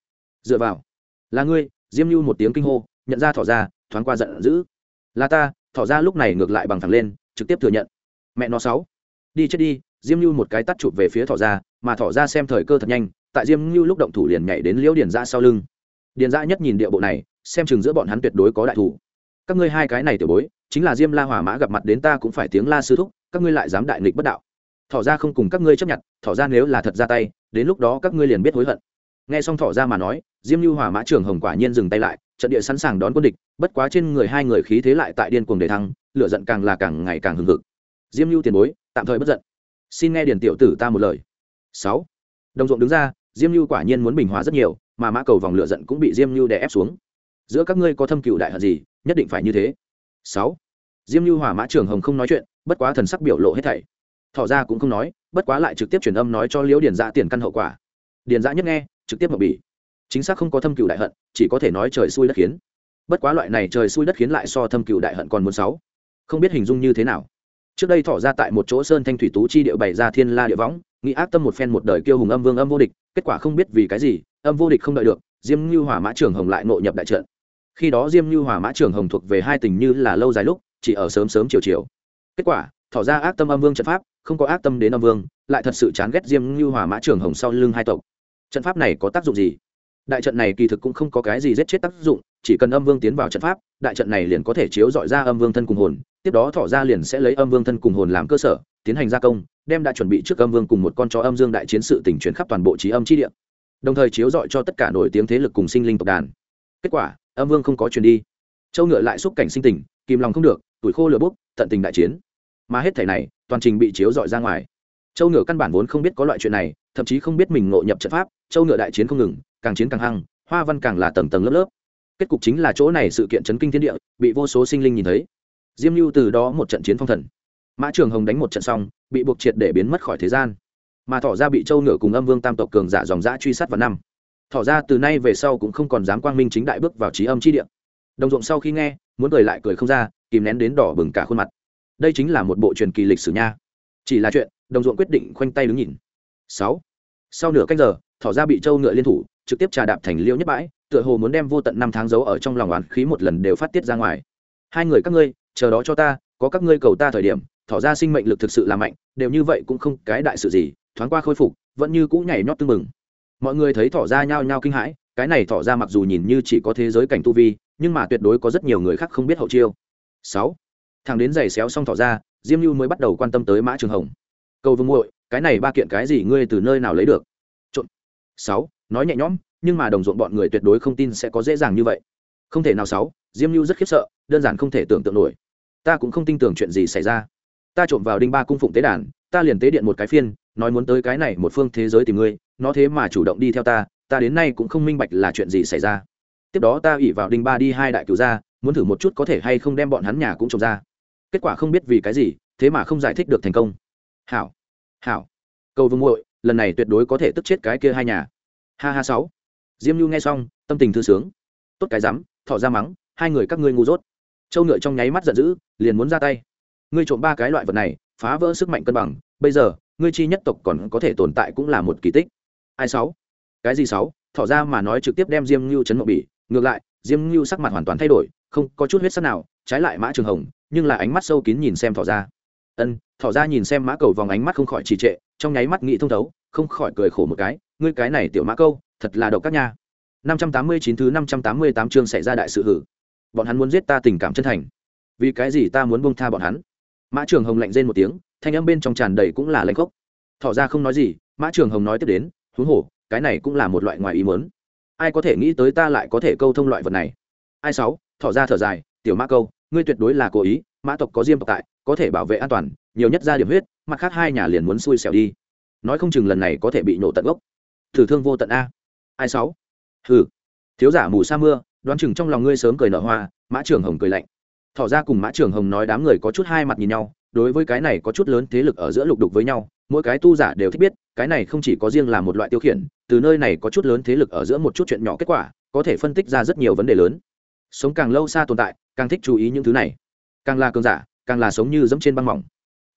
Dựa vào. Là ngươi, diêm lưu một tiếng kinh hô, nhận ra Thỏ ra, thoáng qua giận dữ. Là ta, Thỏ ra lúc này ngược lại bằng thẳng lên, trực tiếp thừa nhận. Mẹ nó sáu. Đi chết đi, diêm lưu một cái tắt chụp về phía Thỏ ra, mà Thỏ ra xem thời cơ thật nhanh, tại diêm lưu lúc động thủ liền nhảy đến liễu điền ra sau lưng. Điền ra nhất nhìn địa bộ này, xem chừng giữa bọn hắn tuyệt đối có đại thủ. Các ngươi hai cái này tiểu bối, chính là diêm la hỏa mã gặp mặt đến ta cũng phải tiếng la sư thúc, các ngươi lại dám đại nghịch bất đạo thỏ ra không cùng các ngươi chấp nhận, thỏ ra nếu là thật ra tay, đến lúc đó các ngươi liền biết hối hận. Nghe xong thỏ ra mà nói, diêm lưu hỏa mã trưởng hồng quả nhiên dừng tay lại, trận địa sẵn sàng đón quân địch, bất quá trên người hai người khí thế lại tại điên cuồng đề thăng, lửa giận càng là càng ngày càng hừng hực. Diêm lưu tiền bối, tạm thời bất giận. Xin nghe điển tiểu tử ta một lời. Sáu. Đồng ruộng đứng ra, diêm lưu quả nhiên muốn bình hòa rất nhiều, mà mã cầu vòng lửa giận cũng bị diêm lưu đè ép xuống. Giữa các ngươi có thâm cựu đại hận gì, nhất định phải như thế. Sáu. Diêm lưu hỏa mã trường hồng không nói chuyện, bất quá thần sắc biểu lộ hết thảy thọ ra cũng không nói, bất quá lại trực tiếp truyền âm nói cho liễu điền dạ tiền căn hậu quả. Điền dạ nhất nghe, trực tiếp mập bỉ. Chính xác không có thâm cựu đại hận, chỉ có thể nói trời xui đất khiến. Bất quá loại này trời xui đất khiến lại so thâm cựu đại hận còn muốn sáu không biết hình dung như thế nào. Trước đây Thỏ ra tại một chỗ sơn thanh thủy tú chi địa bày ra thiên la địa võng, nghĩ ác tâm một phen một đời kêu hùng âm vương âm vô địch, kết quả không biết vì cái gì, âm vô địch không đợi được, diêm như hỏa mã trường hồng lại nội nhập đại trận. Khi đó diêm như hỏa mã trường hồng thuộc về hai tình như là lâu dài lúc, chỉ ở sớm sớm chiều chiều. Kết quả thỏ ra ác tâm âm vương trận pháp, không có ác tâm đến âm vương, lại thật sự chán ghét diêm như hỏa mã trường hồng sau lưng hai tộc. Trận pháp này có tác dụng gì? Đại trận này kỳ thực cũng không có cái gì giết chết tác dụng, chỉ cần âm vương tiến vào trận pháp, đại trận này liền có thể chiếu dọi ra âm vương thân cùng hồn, tiếp đó thỏ ra liền sẽ lấy âm vương thân cùng hồn làm cơ sở, tiến hành gia công, đem đã chuẩn bị trước âm vương cùng một con chó âm dương đại chiến sự tỉnh chuyển khắp toàn bộ trí âm chi địa. Đồng thời chiếu dọi cho tất cả nổi tiếng thế lực cùng sinh linh tộc đàn. Kết quả, âm vương không có chuyển đi. Châu ngựa lại xúc cảnh sinh tình, kìm lòng không được, tuổi khô lửa bốc, tận tình đại chiến mà hết thể này, toàn trình bị chiếu dọi ra ngoài. Châu ngựa căn bản vốn không biết có loại chuyện này, thậm chí không biết mình ngộ nhập trận pháp, châu ngựa đại chiến không ngừng, càng chiến càng hăng, hoa văn càng là tầng tầng lớp lớp. Kết cục chính là chỗ này sự kiện chấn kinh thiên địa, bị vô số sinh linh nhìn thấy. Diêm lưu từ đó một trận chiến phong thần. Mã trường hồng đánh một trận xong, bị buộc triệt để biến mất khỏi thế gian. Mà thỏ ra bị châu ngựa cùng âm vương tam tộc cường giả dòng dã truy sát vào năm. Thỏ ra từ nay về sau cũng không còn dám quang minh chính đại bước vào trí âm chi địa. Đồng ruộng sau khi nghe, muốn cười lại cười không ra, kìm nén đến đỏ bừng cả khuôn mặt đây chính là một bộ truyền kỳ lịch sử nha. Chỉ là chuyện, đồng ruộng quyết định khoanh tay đứng nhìn. Sáu. Sau nửa canh giờ, thỏ ra bị trâu ngựa liên thủ, trực tiếp trà đạp thành liêu nhất bãi, tựa hồ muốn đem vô tận năm tháng giấu ở trong lòng oán khí một lần đều phát tiết ra ngoài. Hai người các ngươi, chờ đó cho ta, có các ngươi cầu ta thời điểm, thỏ ra sinh mệnh lực thực sự là mạnh, đều như vậy cũng không cái đại sự gì, thoáng qua khôi phục, vẫn như cũ nhảy nhót tưng mừng mọi người thấy thỏ ra nhao nhao kinh hãi, cái này thỏ ra mặc dù nhìn như chỉ có thế giới cảnh tu vi, nhưng mà tuyệt đối có rất nhiều người khác không biết hậu chiêu. Sáu thằng đến giày xéo xong thỏ ra diêm lưu mới bắt đầu quan tâm tới mã trường hồng. Cầu vương muội cái này ba kiện cái gì ngươi từ nơi nào lấy được? Trộn. Sáu nói nhẹ nhõm nhưng mà đồng ruộng bọn người tuyệt đối không tin sẽ có dễ dàng như vậy. Không thể nào sáu diêm lưu rất khiếp sợ đơn giản không thể tưởng tượng nổi. Ta cũng không tin tưởng chuyện gì xảy ra. Ta trộm vào đinh ba cung phụng tế đàn ta liền tế điện một cái phiên nói muốn tới cái này một phương thế giới tìm ngươi nó thế mà chủ động đi theo ta ta đến nay cũng không minh bạch là chuyện gì xảy ra. Tiếp đó ta ủy vào đinh ba đi hai đại cứu ra, muốn thử một chút có thể hay không đem bọn hắn nhà cũng trộm ra kết quả không biết vì cái gì, thế mà không giải thích được thành công. Hảo hảo, cầu vương muội, lần này tuyệt đối có thể tức chết cái kia hai nhà. Ha ha sáu. Diêm nhu nghe xong, tâm tình thư sướng. Tốt cái rắm thọ ra mắng, hai người các ngươi ngu dốt. Châu ngựa trong nháy mắt giận dữ, liền muốn ra tay. Ngươi trộm ba cái loại vật này, phá vỡ sức mạnh cân bằng, bây giờ, ngươi chi nhất tộc còn có thể tồn tại cũng là một kỳ tích. Ai sáu? Cái gì sáu? Thọ ra mà nói trực tiếp đem diêm ngưu chấn mộng bỉ. Ngược lại, diêm ngưu sắc mặt hoàn toàn thay đổi, không có chút huyết sắc nào, trái lại mã trường hồng nhưng là ánh mắt sâu kín nhìn xem thỏ ra. Ân, thỏ ra nhìn xem mã cầu vòng ánh mắt không khỏi trì trệ, trong nháy mắt nghĩ thông thấu, không khỏi cười khổ một cái, ngươi cái này tiểu mã câu, thật là độc các nha. 589 thứ 588 chương xảy ra đại sự hử. Bọn hắn muốn giết ta tình cảm chân thành. Vì cái gì ta muốn buông tha bọn hắn? Mã trường hồng lạnh rên một tiếng, thanh âm bên trong tràn đầy cũng là lạnh khốc. Thỏ ra không nói gì, mã trường hồng nói tiếp đến, huống hồ, cái này cũng là một loại ngoài ý muốn. Ai có thể nghĩ tới ta lại có thể câu thông loại vật này? Ai sáu, thỏ ra thở dài tiểu mã câu, ngươi tuyệt đối là cố ý, mã tộc có diêm tộc tại, có thể bảo vệ an toàn, nhiều nhất ra điểm huyết, mặt khác hai nhà liền muốn xui xẻo đi. Nói không chừng lần này có thể bị nổ tận gốc. Thử thương vô tận a. Ai sáu? Hừ. Thiếu giả mù sa mưa, đoán chừng trong lòng ngươi sớm cười nở hoa, mã trường hồng cười lạnh. Thỏ ra cùng mã trường hồng nói đám người có chút hai mặt nhìn nhau, đối với cái này có chút lớn thế lực ở giữa lục đục với nhau, mỗi cái tu giả đều thích biết, cái này không chỉ có riêng là một loại tiêu khiển, từ nơi này có chút lớn thế lực ở giữa một chút chuyện nhỏ kết quả, có thể phân tích ra rất nhiều vấn đề lớn. Sống càng lâu xa tồn tại càng thích chú ý những thứ này. Càng là cường giả, càng là sống như dẫm trên băng mỏng.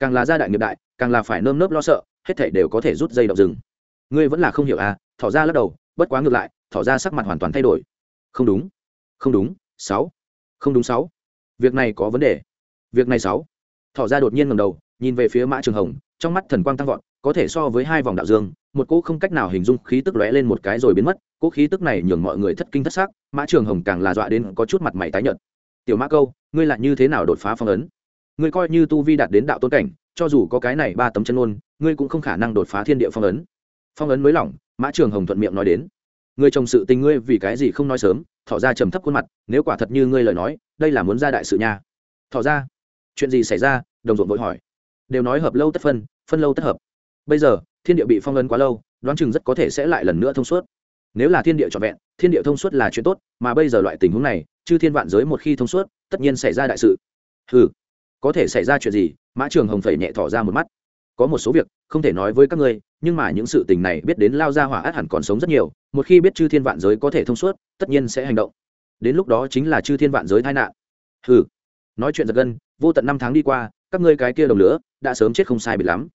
Càng là gia đại nghiệp đại, càng là phải nơm nớp lo sợ, hết thể đều có thể rút dây động rừng. Ngươi vẫn là không hiểu à thỏ ra lắc đầu, bất quá ngược lại, thỏ ra sắc mặt hoàn toàn thay đổi. Không đúng không đúng, sáu, không đúng sáu. Việc này có vấn đề. Việc này sáu. Thỏ ra đột nhiên ngầm đầu, nhìn về phía mã trường hồng, trong mắt thần quang tăng vọt, có thể so với hai vòng đạo dương, một cỗ không cách nào hình dung khí tức lóe lên một cái rồi biến mất, cỗ khí tức này nhường mọi người thất kinh thất xác mã trường hồng càng là dọa đến có chút mặt mày tái nhợt tiểu mã câu, ngươi lại như thế nào đột phá phong ấn? Ngươi coi như tu vi đạt đến đạo tôn cảnh, cho dù có cái này ba tấm chân ôn ngươi cũng không khả năng đột phá thiên địa phong ấn. Phong ấn mới lỏng, mã trường hồng thuận miệng nói đến. Ngươi trồng sự tình ngươi vì cái gì không nói sớm, thỏ ra trầm thấp khuôn mặt, nếu quả thật như ngươi lời nói, đây là muốn ra đại sự nhà. thỏ ra, chuyện gì xảy ra? Đồng ruộng vội hỏi. Đều nói hợp lâu tất phân phân lâu tất hợp. Bây giờ, thiên địa bị phong ấn quá lâu, đoán chừng rất có thể sẽ lại lần nữa thông suốt. Nếu là thiên địa trọn vẹn, thiên địa thông suốt là chuyện tốt, mà bây giờ loại tình huống này chư thiên vạn giới một khi thông suốt, tất nhiên xảy ra đại sự. Ừ có thể xảy ra chuyện gì? Mã trường hồng phẩy nhẹ thỏ ra một mắt. Có một số việc, không thể nói với các ngươi, nhưng mà những sự tình này biết đến lao ra hỏa át hẳn còn sống rất nhiều, một khi biết chư thiên vạn giới có thể thông suốt, tất nhiên sẽ hành động. Đến lúc đó chính là chư thiên vạn giới tai nạn. Ừ nói chuyện giật gân, vô tận năm tháng đi qua, các ngươi cái kia đồng lửa, đã sớm chết không sai biệt lắm.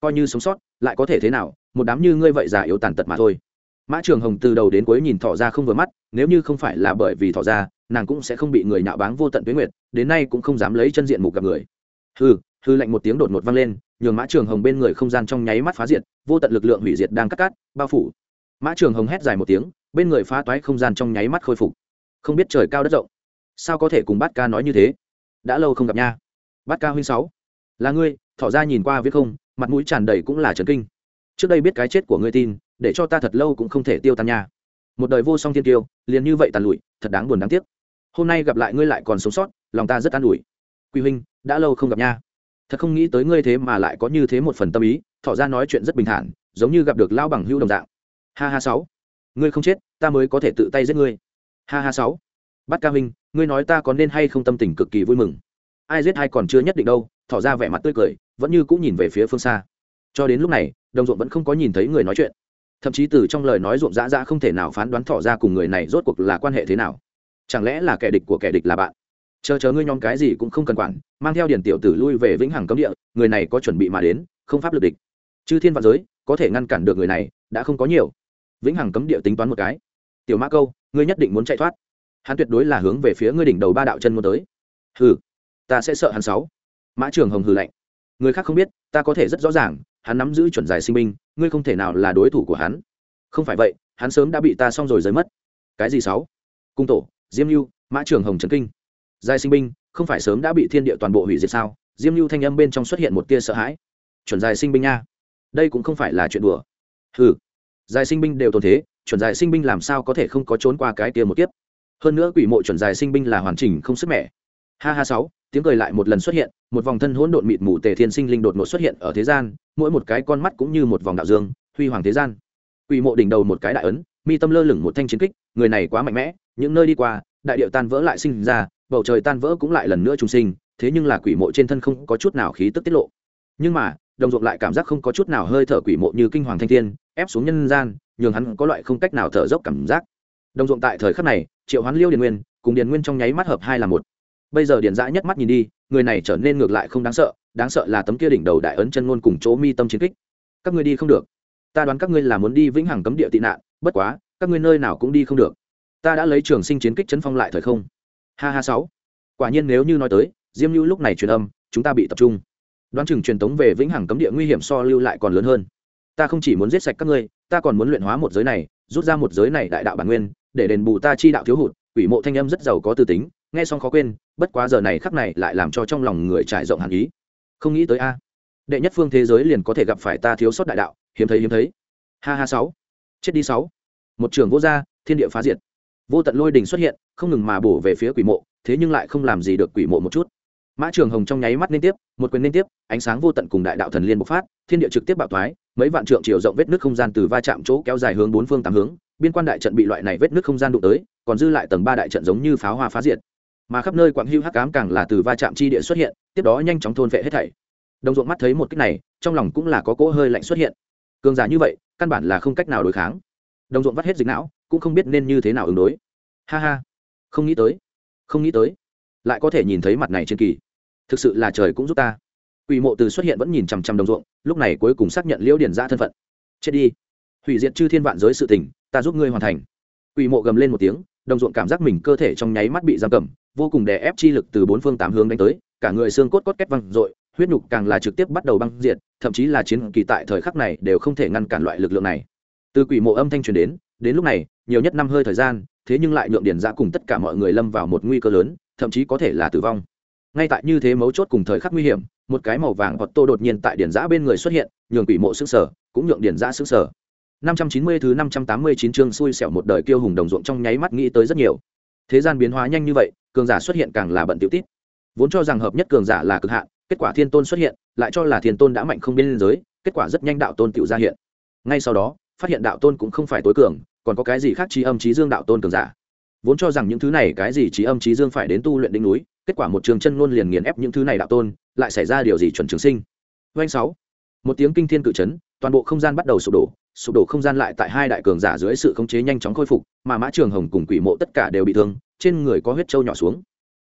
Coi như sống sót, lại có thể thế nào? Một đám như ngươi vậy già yếu tàn tật mà thôi. Mã trường hồng từ đầu đến cuối nhìn thỏ ra không vừa mắt, nếu như không phải là bởi vì thỏ ra nàng cũng sẽ không bị người nhạo báng vô tận tuyến nguyệt, đến nay cũng không dám lấy chân diện mục gặp người. Hư hư lạnh một tiếng đột ngột vang lên, nhường mã trường hồng bên người không gian trong nháy mắt phá diệt, vô tận lực lượng hủy diệt đang cắt cát bao phủ. Mã trường hồng hét dài một tiếng, bên người phá toái không gian trong nháy mắt khôi phục. Không biết trời cao đất rộng, sao có thể cùng bát ca nói như thế? Đã lâu không gặp nha. Bát ca huynh sáu, là ngươi, thỏ ra nhìn qua viết không, mặt mũi tràn đầy cũng là trần kinh. Trước đây biết cái chết của ngươi tin, để cho ta thật lâu cũng không thể tiêu tan nha. Một đời vô song thiên tiêu liền như vậy tàn lụi, thật đáng buồn đáng tiếc hôm nay gặp lại ngươi lại còn sống sót, lòng ta rất an ủi. Quy huynh, đã lâu không gặp nha. Thật không nghĩ tới ngươi thế mà lại có như thế một phần tâm ý thọ ra nói chuyện rất bình thản, giống như gặp được lao bằng hưu đồng dạng. Ha ha sáu. Ngươi không chết, ta mới có thể tự tay giết ngươi. Ha ha sáu. Bắt ca huynh, ngươi nói ta có nên hay không tâm tình cực kỳ vui mừng. Ai giết ai còn chưa nhất định đâu, thỏ ra vẻ mặt tươi cười, vẫn như cũng nhìn về phía phương xa. Cho đến lúc này, đồng ruộng vẫn không có nhìn thấy người nói chuyện. Thậm chí từ trong lời nói ruộng dã dã không thể nào phán đoán thỏ ra cùng người này rốt cuộc là quan hệ thế nào chẳng lẽ là kẻ địch của kẻ địch là bạn? Chờ chờ ngươi nhóm cái gì cũng không cần quản, mang theo điển tiểu tử lui về vĩnh hằng cấm địa, người này có chuẩn bị mà đến, không pháp lực địch. Chư thiên vạn giới, có thể ngăn cản được người này, đã không có nhiều. Vĩnh hằng cấm địa tính toán một cái. Tiểu mã câu, ngươi nhất định muốn chạy thoát. Hắn tuyệt đối là hướng về phía ngươi đỉnh đầu ba đạo chân muốn tới. Hừ, ta sẽ sợ hắn sáu. Mã trường hồng hừ lạnh. Người khác không biết, ta có thể rất rõ ràng, hắn nắm giữ chuẩn giải sinh binh, ngươi không thể nào là đối thủ của hắn. Không phải vậy, hắn sớm đã bị ta xong rồi rời mất. Cái gì sáu? Cung tổ diêm lưu mã trường hồng trấn kinh. Giai sinh binh, không phải sớm đã bị thiên địa toàn bộ hủy diệt sao? Diêm lưu thanh âm bên trong xuất hiện một tia sợ hãi. Chuẩn giai sinh binh nha. Đây cũng không phải là chuyện đùa. Ừ giai sinh binh đều tồn thế, chuẩn giai sinh binh làm sao có thể không có trốn qua cái tia một tiếp? hơn nữa quỷ mộ chuẩn giai sinh binh là hoàn chỉnh không sức mẻ. Ha ha sáu, tiếng cười lại một lần xuất hiện, một vòng thân hỗn độn mịt mù tề thiên sinh linh đột ngột xuất hiện ở thế gian, mỗi một cái con mắt cũng như một vòng đạo dương, huy hoàng thế gian. Quỷ mộ đỉnh đầu một cái đại ấn, mi tâm lơ lửng một thanh chiến kích, người này quá mạnh mẽ những nơi đi qua, đại điệu tan vỡ lại sinh ra, bầu trời tan vỡ cũng lại lần nữa trùng sinh, thế nhưng là quỷ mộ trên thân không có chút nào khí tức tiết lộ. Nhưng mà, đồng ruộng lại cảm giác không có chút nào hơi thở quỷ mộ như kinh hoàng thanh thiên, ép xuống nhân gian, nhường hắn có loại không cách nào thở dốc cảm giác. Đồng ruộng tại thời khắc này, triệu hoán liêu điền nguyên cùng điền nguyên trong nháy mắt hợp hai là một. Bây giờ điền dã nhất mắt nhìn đi, người này trở nên ngược lại không đáng sợ đáng sợ là tấm kia đỉnh đầu đại ấn chân ngôn cùng chỗ mi tâm chiến kích. Các ngươi đi không được. Ta đoán các ngươi là muốn đi vĩnh hằng cấm địa tị nạn, bất quá, các ngươi nơi nào cũng đi không được ta đã lấy trường sinh chiến kích chấn phong lại thời không. Ha ha sáu. Quả nhiên nếu như nói tới, diêm lưu lúc này truyền âm, chúng ta bị tập trung. Đoán chừng truyền tống về vĩnh hằng cấm địa nguy hiểm so lưu lại còn lớn hơn. Ta không chỉ muốn giết sạch các ngươi, ta còn muốn luyện hóa một giới này, rút ra một giới này đại đạo bản nguyên, để đền bù ta chi đạo thiếu hụt, quỷ mộ thanh âm rất giàu có tư tính, nghe xong khó quên, bất quá giờ này khắc này lại làm cho trong lòng người trải rộng hàn ý. Không nghĩ tới a. Đệ nhất phương thế giới liền có thể gặp phải ta thiếu sót đại đạo, hiếm thấy hiếm thấy. Ha ha sáu. Chết đi sáu. Một trường vô gia, thiên địa phá diệt vô tận lôi đình xuất hiện, không ngừng mà bổ về phía quỷ mộ, thế nhưng lại không làm gì được quỷ mộ một chút. Mã trường hồng trong nháy mắt liên tiếp, một quyền liên tiếp, ánh sáng vô tận cùng đại đạo thần liên bộc phát, thiên địa trực tiếp bạo thoái, mấy vạn trượng chiều rộng vết nước không gian từ va chạm chỗ kéo dài hướng bốn phương tám hướng, biên quan đại trận bị loại này vết nước không gian đụng tới, còn dư lại tầng ba đại trận giống như pháo hoa phá diệt. Mà khắp nơi quảng hưu hắc cám càng là từ va chạm chi địa xuất hiện, tiếp đó nhanh chóng thôn vệ hết thảy. Đồng ruộng mắt thấy một cách này, trong lòng cũng là có cỗ hơi lạnh xuất hiện. Cường giả như vậy, căn bản là không cách nào đối kháng đồng ruộng vắt hết dịch não cũng không biết nên như thế nào ứng đối ha ha không nghĩ tới không nghĩ tới lại có thể nhìn thấy mặt này trên kỳ thực sự là trời cũng giúp ta Quỷ mộ từ xuất hiện vẫn nhìn chằm chằm đồng ruộng, lúc này cuối cùng xác nhận Liễu Điền ra thân phận. Chết đi. Hủy diệt chư thiên vạn giới sự tình, ta giúp ngươi hoàn thành. Quỷ mộ gầm lên một tiếng, đồng ruộng cảm giác mình cơ thể trong nháy mắt bị giam cầm, vô cùng đè ép chi lực từ bốn phương tám hướng đánh tới, cả người xương cốt cốt két văng rội, huyết nhục càng là trực tiếp bắt đầu băng diệt, thậm chí là chiến kỳ tại thời khắc này đều không thể ngăn cản loại lực lượng này. Từ quỷ mộ âm thanh truyền đến, đến lúc này, nhiều nhất năm hơi thời gian, thế nhưng lại nhượng điển giã cùng tất cả mọi người lâm vào một nguy cơ lớn, thậm chí có thể là tử vong. Ngay tại như thế mấu chốt cùng thời khắc nguy hiểm, một cái màu vàng hoặc tô đột nhiên tại điển giã bên người xuất hiện, nhường quỷ mộ sững sờ, cũng nhượng điển giã sững sờ. 590 thứ 589 chương xui xẻo một đời kiêu hùng đồng ruộng trong nháy mắt nghĩ tới rất nhiều. Thế gian biến hóa nhanh như vậy, cường giả xuất hiện càng là bận tiểu tít. Vốn cho rằng hợp nhất cường giả là cực hạn, kết quả thiên tôn xuất hiện, lại cho là thiên tôn đã mạnh không biên giới, kết quả rất nhanh đạo tôn tiểu ra hiện. Ngay sau đó, phát hiện đạo tôn cũng không phải tối cường, còn có cái gì khác trí âm trí dương đạo tôn cường giả. Vốn cho rằng những thứ này cái gì trí âm trí dương phải đến tu luyện đỉnh núi, kết quả một trường chân luôn liền nghiền ép những thứ này đạo tôn, lại xảy ra điều gì chuẩn trường sinh. doanh sáu, một tiếng kinh thiên cự chấn, toàn bộ không gian bắt đầu sụp đổ, sụp đổ không gian lại tại hai đại cường giả dưới sự khống chế nhanh chóng khôi phục mà mã trường hồng cùng quỷ mộ tất cả đều bị thương trên người có huyết trâu nhỏ xuống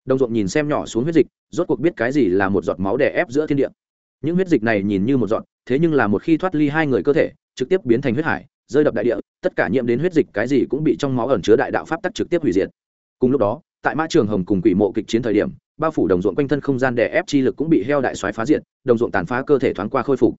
đồng ruộng nhìn xem nhỏ xuống huyết dịch rốt cuộc biết cái gì là một giọt máu đè ép giữa thiên địa những huyết dịch này nhìn như một giọt thế nhưng là một khi thoát ly hai người cơ thể trực tiếp biến thành huyết hải, rơi đập đại địa, tất cả nhiễm đến huyết dịch cái gì cũng bị trong máu ẩn chứa đại đạo pháp tắc trực tiếp hủy diệt. Cùng lúc đó, tại mã trường hồng cùng quỷ mộ kịch chiến thời điểm, bao phủ đồng ruộng quanh thân không gian đè ép chi lực cũng bị heo đại xoáy phá diệt, đồng ruộng tàn phá cơ thể thoáng qua khôi phục.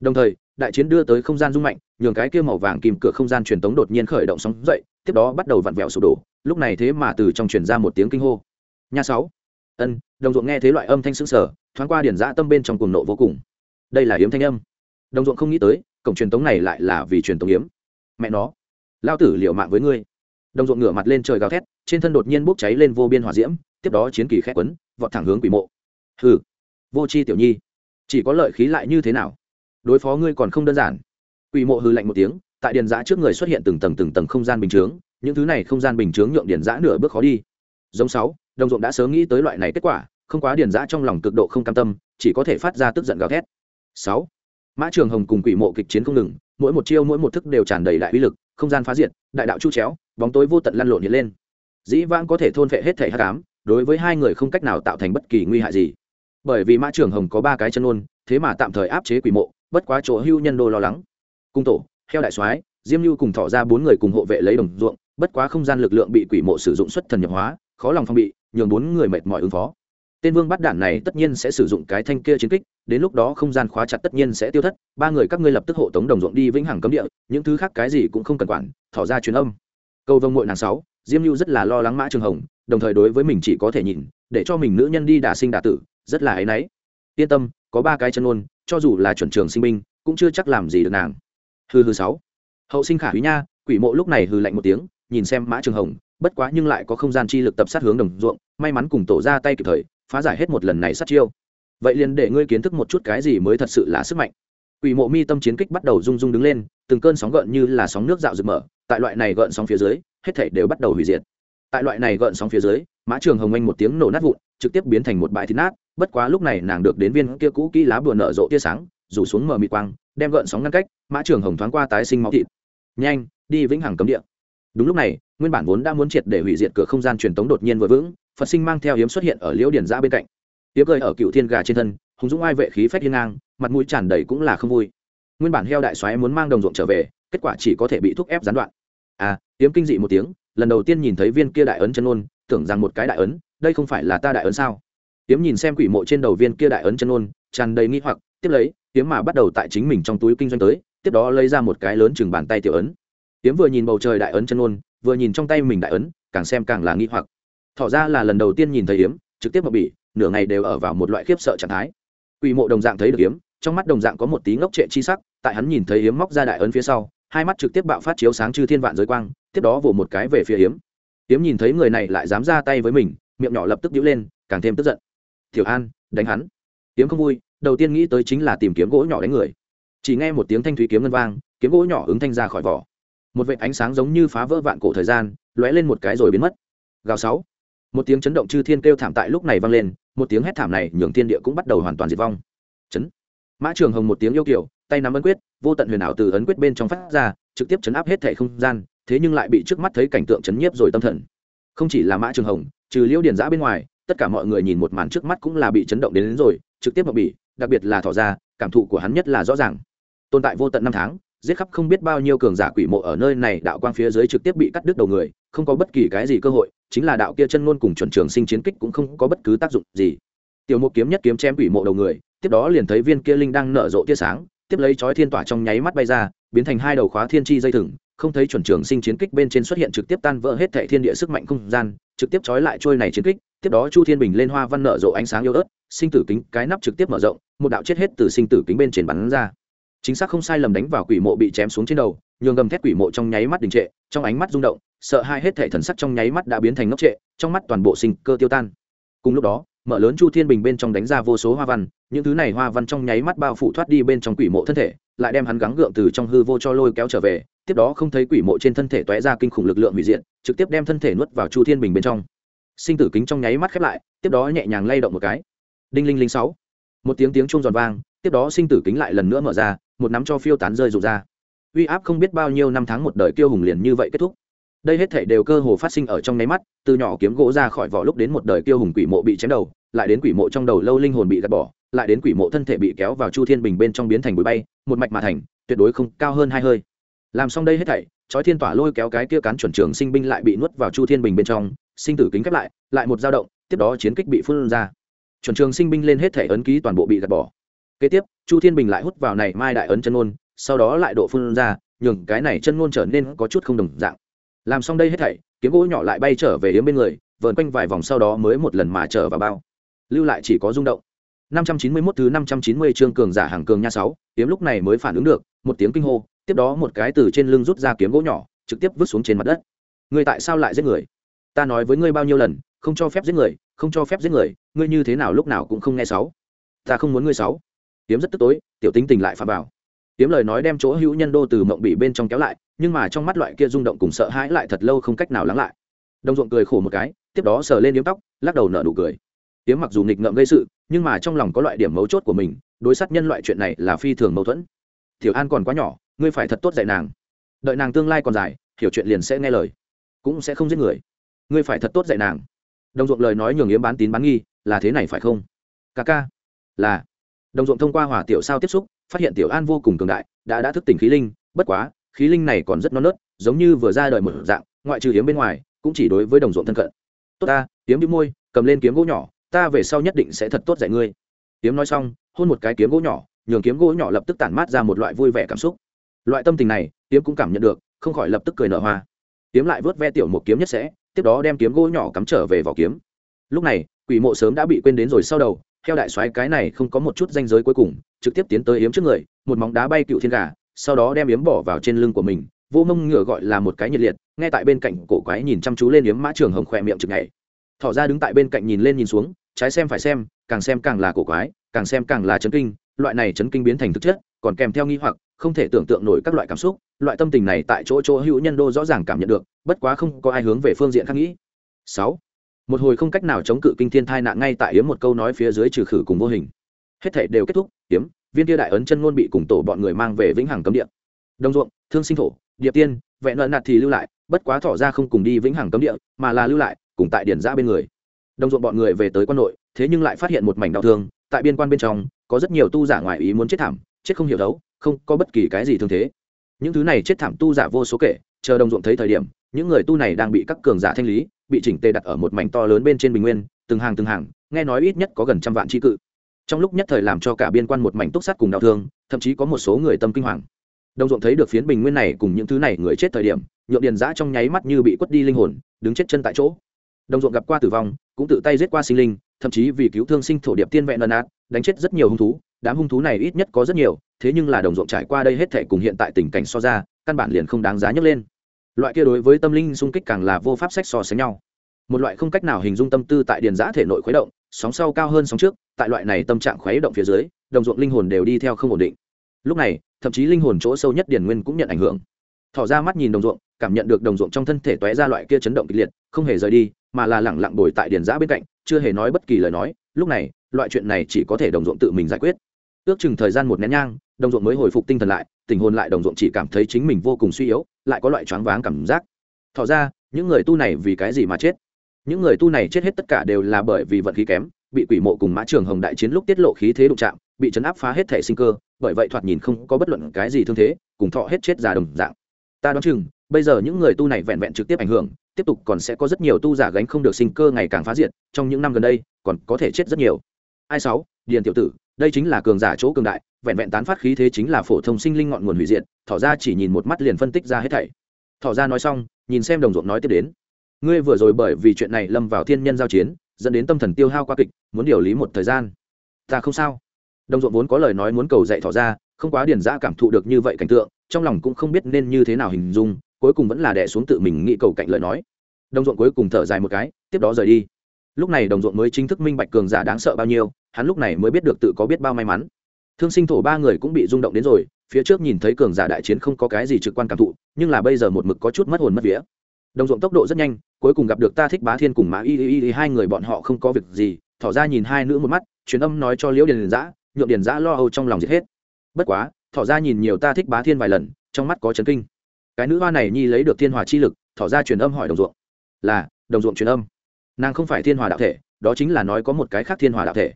Đồng thời, đại chiến đưa tới không gian rung mạnh, nhường cái kia màu vàng kìm cửa không gian truyền tống đột nhiên khởi động sóng dậy, tiếp đó bắt đầu vặn vẹo sụp đổ, lúc này thế mà từ trong truyền ra một tiếng kinh hô. Nha sáu. Ân, đồng ruộng nghe thế loại âm thanh sững sờ, thoáng qua điển dã tâm bên trong cuồng nộ vô cùng. Đây là yếm thanh âm. Đồng ruộng không nghĩ tới cổng truyền tống này lại là vì truyền tống yếm mẹ nó lao tử liệu mạng với ngươi. Đồng ruộng ngửa mặt lên trời gào thét, trên thân đột nhiên bốc cháy lên vô biên hỏa diễm, tiếp đó chiến kỳ khét quấn, vọt thẳng hướng quỷ mộ. Hừ, vô c h i tiểu nhi, chỉ có lợi khí lại như thế nào? Đối phó ngươi còn không đơn giản. Quỷ mộ hư lạnh một tiếng, tại điền giã trước người xuất hiện từng tầng từng tầng không gian bình chướng, những thứ này không gian bình chướng nhượng điền giã nửa bước khó đi. Giống sáu, đồng ruộng đã sớm nghĩ tới loại này kết quả, không quá điền giã trong lòng cực độ không cam tâm, chỉ có thể phát ra tức giận gào thét. Sáu mã trường hồng cùng quỷ mộ kịch chiến không ngừng, mỗi một chiêu, mỗi một thức đều tràn đầy đại uy lực, không gian phá diệt, đại đạo chu chéo, bóng tối vô tận lăn lộn hiện lên. Dĩ vãng có thể thôn phệ hết thể hắc ám, đối với hai người không cách nào tạo thành bất kỳ nguy hại gì. Bởi vì mã trường hồng có ba cái chân ôn thế mà tạm thời áp chế quỷ mộ, bất quá chỗ hưu nhân đô lo lắng. Cung tổ, heo đại soái, diêm lưu cùng thọ ra bốn người cùng hộ vệ lấy đồng ruộng, bất quá không gian lực lượng bị quỷ mộ sử dụng xuất thần nhập hóa, khó lòng phong bị, nhường bốn người mệt mỏi ứng phó tên vương bắt đạn này tất nhiên sẽ sử dụng cái thanh kia chiến kích, đến lúc đó không gian khóa chặt tất nhiên sẽ tiêu thất, ba người các ngươi lập tức hộ tống đồng ruộng đi vĩnh hằng cấm địa, những thứ khác cái gì cũng không cần quản, thỏ ra truyền âm. Câu vông mội nàng sáu, diêm lưu rất là lo lắng mã trường hồng, đồng thời đối với mình chỉ có thể nhìn, để cho mình nữ nhân đi đả sinh đả tử, rất là áy náy. Yên tâm, có ba cái chân ôn cho dù là chuẩn trường sinh binh, cũng chưa chắc làm gì được nàng. Hư hư sáu. Hậu sinh khả húy nha, quỷ mộ lúc này hư lạnh một tiếng, nhìn xem mã trường hồng, bất quá nhưng lại có không gian chi lực tập sát hướng đồng ruộng, may mắn cùng tổ ra tay kịp thời phá giải hết một lần này sát chiêu. Vậy liền để ngươi kiến thức một chút cái gì mới thật sự là sức mạnh. Quỷ mộ mi tâm chiến kích bắt đầu rung rung đứng lên, từng cơn sóng gợn như là sóng nước dạo rực mở, tại loại này gợn sóng phía dưới, hết thảy đều bắt đầu hủy diệt. Tại loại này gợn sóng phía dưới, mã trường hồng anh một tiếng nổ nát vụn, trực tiếp biến thành một bãi thịt nát, bất quá lúc này nàng được đến viên kia cũ kỹ lá bùa nở rộ tia sáng, rủ xuống mờ mịt quang, đem gợn sóng ngăn cách, mã trường hồng thoáng qua tái sinh máu thịt. Nhanh, đi vĩnh hằng cấm địa đúng lúc này, nguyên bản vốn đã muốn triệt để hủy diệt cửa không gian truyền tống đột nhiên vừa vững, phật sinh mang theo hiếm xuất hiện ở liễu điển giã bên cạnh. Hiếm cười ở cựu thiên gà trên thân, hùng dũng ai vệ khí phép hiên ngang, mặt mũi tràn đầy cũng là không vui. Nguyên bản heo đại xoáy muốn mang đồng ruộng trở về, kết quả chỉ có thể bị thúc ép gián đoạn. À hiếm kinh dị một tiếng, lần đầu tiên nhìn thấy viên kia đại ấn chân ôn, tưởng rằng một cái đại ấn, đây không phải là ta đại ấn sao? Hiếm nhìn xem quỷ mộ trên đầu viên kia đại ấn chân ôn, tràn đầy nghi hoặc, tiếp lấy hiếm mà bắt đầu tại chính mình trong túi kinh doanh tới, tiếp đó lấy ra một cái lớn chừng bàn tay tiểu ấn. Tiếm vừa nhìn bầu trời đại ấn chân ôn vừa nhìn trong tay mình đại ấn càng xem càng là nghi hoặc. Thỏ ra là lần đầu tiên nhìn thấy yếm, trực tiếp mà bỉ nửa ngày đều ở vào một loại khiếp sợ trạng thái. Quỷ mộ đồng dạng thấy được yếm, trong mắt đồng dạng có một tí ngốc trệ chi sắc tại hắn nhìn thấy yếm móc ra đại ấn phía sau hai mắt trực tiếp bạo phát chiếu sáng chư thiên vạn giới quang tiếp đó vỗ một cái về phía yếm, yếm nhìn thấy người này lại dám ra tay với mình miệng nhỏ lập tức nhíu lên càng thêm tức giận. Tiểu an đánh hắn. Yếm không vui đầu tiên nghĩ tới chính là tìm kiếm gỗ nhỏ đánh người. Chỉ nghe một tiếng thanh thúy kiếm ngân vang kiếm gỗ nhỏ ứng thanh ra khỏi vỏ một vệt ánh sáng giống như phá vỡ vạn cổ thời gian lóe lên một cái rồi biến mất. Gào sáu. Một tiếng chấn động chư thiên kêu thảm tại lúc này vang lên một tiếng hét thảm này nhường thiên địa cũng bắt đầu hoàn toàn diệt vong. Chấn. Mã trường hồng một tiếng yêu kiểu tay nắm ấn quyết vô tận huyền ảo từ ấn quyết bên trong phát ra trực tiếp chấn áp hết thể không gian thế nhưng lại bị trước mắt thấy cảnh tượng chấn nhiếp rồi tâm thần. Không chỉ là mã trường hồng trừ liễu điển giã bên ngoài tất cả mọi người nhìn một màn trước mắt cũng là bị chấn động đến, đến rồi trực tiếp mà bị, đặc biệt là thỏ ra cảm thụ của hắn nhất là rõ ràng. Tồn tại vô tận năm tháng giết khắp không biết bao nhiêu cường giả quỷ mộ ở nơi này, đạo quang phía dưới trực tiếp bị cắt đứt đầu người, không có bất kỳ cái gì cơ hội, chính là đạo kia chân ngôn cùng chuẩn trường sinh chiến kích cũng không có bất cứ tác dụng gì. Tiểu mộ kiếm nhất kiếm chém quỷ mộ đầu người, tiếp đó liền thấy viên kia linh đang nở rộ tia sáng, tiếp lấy chói thiên tỏa trong nháy mắt bay ra, biến thành hai đầu khóa thiên chi dây thừng, không thấy chuẩn trường sinh chiến kích bên trên xuất hiện trực tiếp tan vỡ hết thệ thiên địa sức mạnh không gian, trực tiếp chói lại trôi này chiến kích, tiếp đó chu thiên bình lên hoa văn nở rộ ánh sáng yếu ớt, sinh tử kính cái nắp trực tiếp mở rộng, một đạo chết hết từ sinh tử kính bên trên bắn ra chính xác không sai lầm đánh vào quỷ mộ bị chém xuống trên đầu, nhường gầm thét quỷ mộ trong nháy mắt đình trệ, trong ánh mắt rung động, sợ hai hết thể thần sắc trong nháy mắt đã biến thành ngốc trệ, trong mắt toàn bộ sinh cơ tiêu tan. Cùng lúc đó, mở lớn chu thiên bình bên trong đánh ra vô số hoa văn, những thứ này hoa văn trong nháy mắt bao phủ thoát đi bên trong quỷ mộ thân thể, lại đem hắn gắng gượng từ trong hư vô cho lôi kéo trở về, tiếp đó không thấy quỷ mộ trên thân thể toé ra kinh khủng lực lượng hủy diện trực tiếp đem thân thể nuốt vào chu thiên bình bên trong. Sinh tử kính trong nháy mắt khép lại, tiếp đó nhẹ nhàng lay động một cái. Đinh linh linh sáu. Một tiếng tiếng chuông giòn vang, tiếp đó sinh tử kính lại lần nữa mở ra một nắm cho phiêu tán rơi rụng ra. Uy áp không biết bao nhiêu năm tháng một đời kiêu hùng liền như vậy kết thúc. Đây hết thể đều cơ hồ phát sinh ở trong nháy mắt, từ nhỏ kiếm gỗ ra khỏi vỏ lúc đến một đời kiêu hùng quỷ mộ bị chém đầu, lại đến quỷ mộ trong đầu lâu linh hồn bị gạt bỏ, lại đến quỷ mộ thân thể bị kéo vào chu thiên bình bên trong biến thành bụi bay, một mạch mà thành, tuyệt đối không cao hơn hai hơi. Làm xong đây hết thảy, chói thiên tỏa lôi kéo cái kia cán chuẩn trường sinh binh lại bị nuốt vào chu thiên bình bên trong, sinh tử kính khép lại lại một dao động, tiếp đó chiến kích bị phun ra. Chuẩn trường sinh binh lên hết thảy ấn ký toàn bộ bị gạt bỏ kế tiếp chu thiên bình lại hút vào này mai đại ấn chân ngôn sau đó lại độ phun ra nhường cái này chân ngôn trở nên có chút không đồng dạng làm xong đây hết thảy kiếm gỗ nhỏ lại bay trở về yếm bên người vờn quanh vài vòng sau đó mới một lần mà trở vào bao lưu lại chỉ có rung động 591 thứ 590 chương cường giả hàng cường nha 6, kiếm lúc này mới phản ứng được, một tiếng kinh hô, tiếp đó một cái từ trên lưng rút ra kiếm gỗ nhỏ, trực tiếp vứt xuống trên mặt đất. Ngươi tại sao lại giết người? Ta nói với ngươi bao nhiêu lần, không cho phép giết người, không cho phép giết người, ngươi như thế nào lúc nào cũng không nghe sáu. Ta không muốn ngươi sáu tiếm rất tức tối, tiểu tính tình lại phà vào. Tiếm lời nói đem chỗ hữu nhân đô từ mộng bị bên trong kéo lại, nhưng mà trong mắt loại kia rung động cùng sợ hãi lại thật lâu không cách nào lắng lại. Đồng ruộng cười khổ một cái, tiếp đó sờ lên yếm tóc, lắc đầu nở nụ cười. Tiếm mặc dù nghịch ngợm gây sự, nhưng mà trong lòng có loại điểm mấu chốt của mình, đối sát nhân loại chuyện này là phi thường mâu thuẫn. Tiểu an còn quá nhỏ, ngươi phải thật tốt dạy nàng. Đợi nàng tương lai còn dài, hiểu chuyện liền sẽ nghe lời, cũng sẽ không giết người. Ngươi phải thật tốt dạy nàng. Đồng ruộng lời nói nhường yếm bán tín bán nghi, là thế này phải không? Ca ca. Là đồng ruộng thông qua hỏa tiểu sao tiếp xúc, phát hiện tiểu an vô cùng cường đại, đã đã thức tỉnh khí linh, bất quá, khí linh này còn rất non nớt, giống như vừa ra đời một dạng, ngoại trừ hiếm bên ngoài, cũng chỉ đối với đồng ruộng thân cận. Tốt ta hiếm đi môi, cầm lên kiếm gỗ nhỏ, ta về sau nhất định sẽ thật tốt dạy ngươi. Hiếm nói xong, hôn một cái kiếm gỗ nhỏ, nhường kiếm gỗ nhỏ lập tức tản mát ra một loại vui vẻ cảm xúc. Loại tâm tình này hiếm cũng cảm nhận được, không khỏi lập tức cười nở hoa. Hiếm lại vớt ve tiểu một kiếm nhất sẽ, tiếp đó đem kiếm gỗ nhỏ cắm trở về vỏ kiếm. Lúc này, quỷ mộ sớm đã bị quên đến rồi sau đầu theo đại soái cái này không có một chút danh giới cuối cùng, trực tiếp tiến tới yếm trước người, một móng đá bay cựu thiên gà, sau đó đem yếm bỏ vào trên lưng của mình, vô mông ngựa gọi là một cái nhiệt liệt, Nghe tại bên cạnh cổ quái nhìn chăm chú lên yếm mã trường hồng khỏe miệng chực ngày thỏ ra đứng tại bên cạnh nhìn lên nhìn xuống, trái xem phải xem, càng xem càng là cổ quái, càng xem càng là chấn kinh, loại này chấn kinh biến thành thực chất, còn kèm theo nghi hoặc, không thể tưởng tượng nổi các loại cảm xúc, loại tâm tình này tại chỗ chỗ hữu nhân đô rõ ràng cảm nhận được, bất quá không có ai hướng về phương diện khác nghĩ. Sáu một hồi không cách nào chống cự kinh thiên thai nạn ngay tại yếm một câu nói phía dưới trừ khử cùng vô hình. Hết thể đều kết thúc, yếm, viên tia đại ấn chân ngôn bị cùng tổ bọn người mang về vĩnh hằng cấm địa. Đông ruộng, thương sinh thổ, điệp tiên vẹn nợ nạt thì lưu lại, bất quá thỏ ra không cùng đi vĩnh hằng cấm địa, mà là lưu lại, cùng tại điển giã bên người. Đông ruộng bọn người về tới quân nội, thế nhưng lại phát hiện một mảnh đau thương, tại biên quan bên trong, có rất nhiều tu giả ngoài ý muốn chết thảm, chết không hiểu đấu, không có bất kỳ cái gì thương thế. Những thứ này chết thảm tu giả vô số kể, chờ đồng ruộng thấy thời điểm, những người tu này đang bị các cường giả thanh lý bị chỉnh tề đặt ở một mảnh to lớn bên trên bình nguyên, từng hàng từng hàng, nghe nói ít nhất có gần trăm vạn tri cự. Trong lúc nhất thời làm cho cả biên quan một mảnh túc sắt cùng đau thương, thậm chí có một số người tâm kinh hoàng. Đồng ruộng thấy được phiến bình nguyên này cùng những thứ này người chết thời điểm, nhượng điền giã trong nháy mắt như bị quất đi linh hồn, đứng chết chân tại chỗ. Đồng ruộng gặp qua tử vong, cũng tự tay giết qua sinh linh, thậm chí vì cứu thương sinh thổ điệp tiên vẹn ân át đánh chết rất nhiều hung thú, đám hung thú này ít nhất có rất nhiều, thế nhưng là đồng ruộng trải qua đây hết thể cùng hiện tại tình cảnh so ra, căn bản liền không đáng giá nhấc lên loại kia đối với tâm linh xung kích càng là vô pháp sách so sánh nhau. Một loại không cách nào hình dung tâm tư tại điền giã thể nội khuấy động, sóng sau cao hơn sóng trước, tại loại này tâm trạng khuấy động phía dưới, đồng ruộng linh hồn đều đi theo không ổn định. Lúc này, thậm chí linh hồn chỗ sâu nhất điền nguyên cũng nhận ảnh hưởng. Thỏ ra mắt nhìn đồng ruộng, cảm nhận được đồng ruộng trong thân thể t ra loại kia chấn động kịch liệt, không hề rời đi, mà là lẳng lặng bồi tại điền giã bên cạnh, chưa hề nói bất kỳ lời nói. Lúc này, loại chuyện này chỉ có thể đồng ruộng tự mình giải quyết. Ước chừng thời gian một nén nhang, đồng ruộng mới hồi phục tinh thần lại, tình hồn lại đồng ruộng chỉ cảm thấy chính mình vô cùng suy yếu lại có loại choáng váng cảm giác. Thỏ ra, những người tu này vì cái gì mà chết? Những người tu này chết hết tất cả đều là bởi vì vận khí kém, bị quỷ mộ cùng mã trường hồng đại chiến lúc tiết lộ khí thế đụng chạm, bị chấn áp phá hết thể sinh cơ, bởi vậy thoạt nhìn không có bất luận cái gì thương thế, cùng thọ hết chết già đồng dạng. Ta đoán chừng, bây giờ những người tu này vẹn vẹn trực tiếp ảnh hưởng, tiếp tục còn sẽ có rất nhiều tu giả gánh không được sinh cơ ngày càng phá diệt, trong những năm gần đây, còn có thể chết rất nhiều. Ai sáu, điền tiểu tử đây chính là cường giả chỗ cường đại, vẹn vẹn tán phát khí thế chính là phổ thông sinh linh ngọn nguồn hủy diệt, thỏ ra chỉ nhìn một mắt liền phân tích ra hết thảy. Thỏ ra nói xong, nhìn xem đồng ruộng nói tiếp đến. Ngươi vừa rồi bởi vì chuyện này lâm vào thiên nhân giao chiến, dẫn đến tâm thần tiêu hao qua kịch, muốn điều lý một thời gian. Ta không sao. Đồng ruộng vốn có lời nói muốn cầu dạy thỏ ra, không quá điền giã cảm thụ được như vậy cảnh tượng, trong lòng cũng không biết nên như thế nào hình dung, cuối cùng vẫn là đẻ xuống tự mình nghĩ cầu cạnh lời nói. Đồng ruộng cuối cùng thở dài một cái, tiếp đó rời đi lúc này đồng ruộng mới chính thức minh bạch cường giả đáng sợ bao nhiêu, hắn lúc này mới biết được tự có biết bao may mắn. Thương sinh thổ ba người cũng bị rung động đến rồi, phía trước nhìn thấy cường giả đại chiến không có cái gì trực quan cảm thụ, nhưng là bây giờ một mực có chút mất hồn mất vía. Đồng ruộng tốc độ rất nhanh, cuối cùng gặp được ta thích bá thiên cùng mã y y y hai người bọn họ không có việc gì, thỏ ra nhìn hai nữ một mắt, truyền âm nói cho liễu điền giã nhượng điền giã lo âu trong lòng giết hết. Bất quá, thỏ ra nhìn nhiều ta thích bá thiên vài lần, trong mắt có chấn kinh. Cái nữ hoa này nhi lấy được thiên hòa chi lực, thỏ ra truyền âm hỏi đồng ruộng. Là, đồng ruộng truyền âm nàng không phải thiên hòa đạo thể, đó chính là nói có một cái khác thiên hòa đạo thể.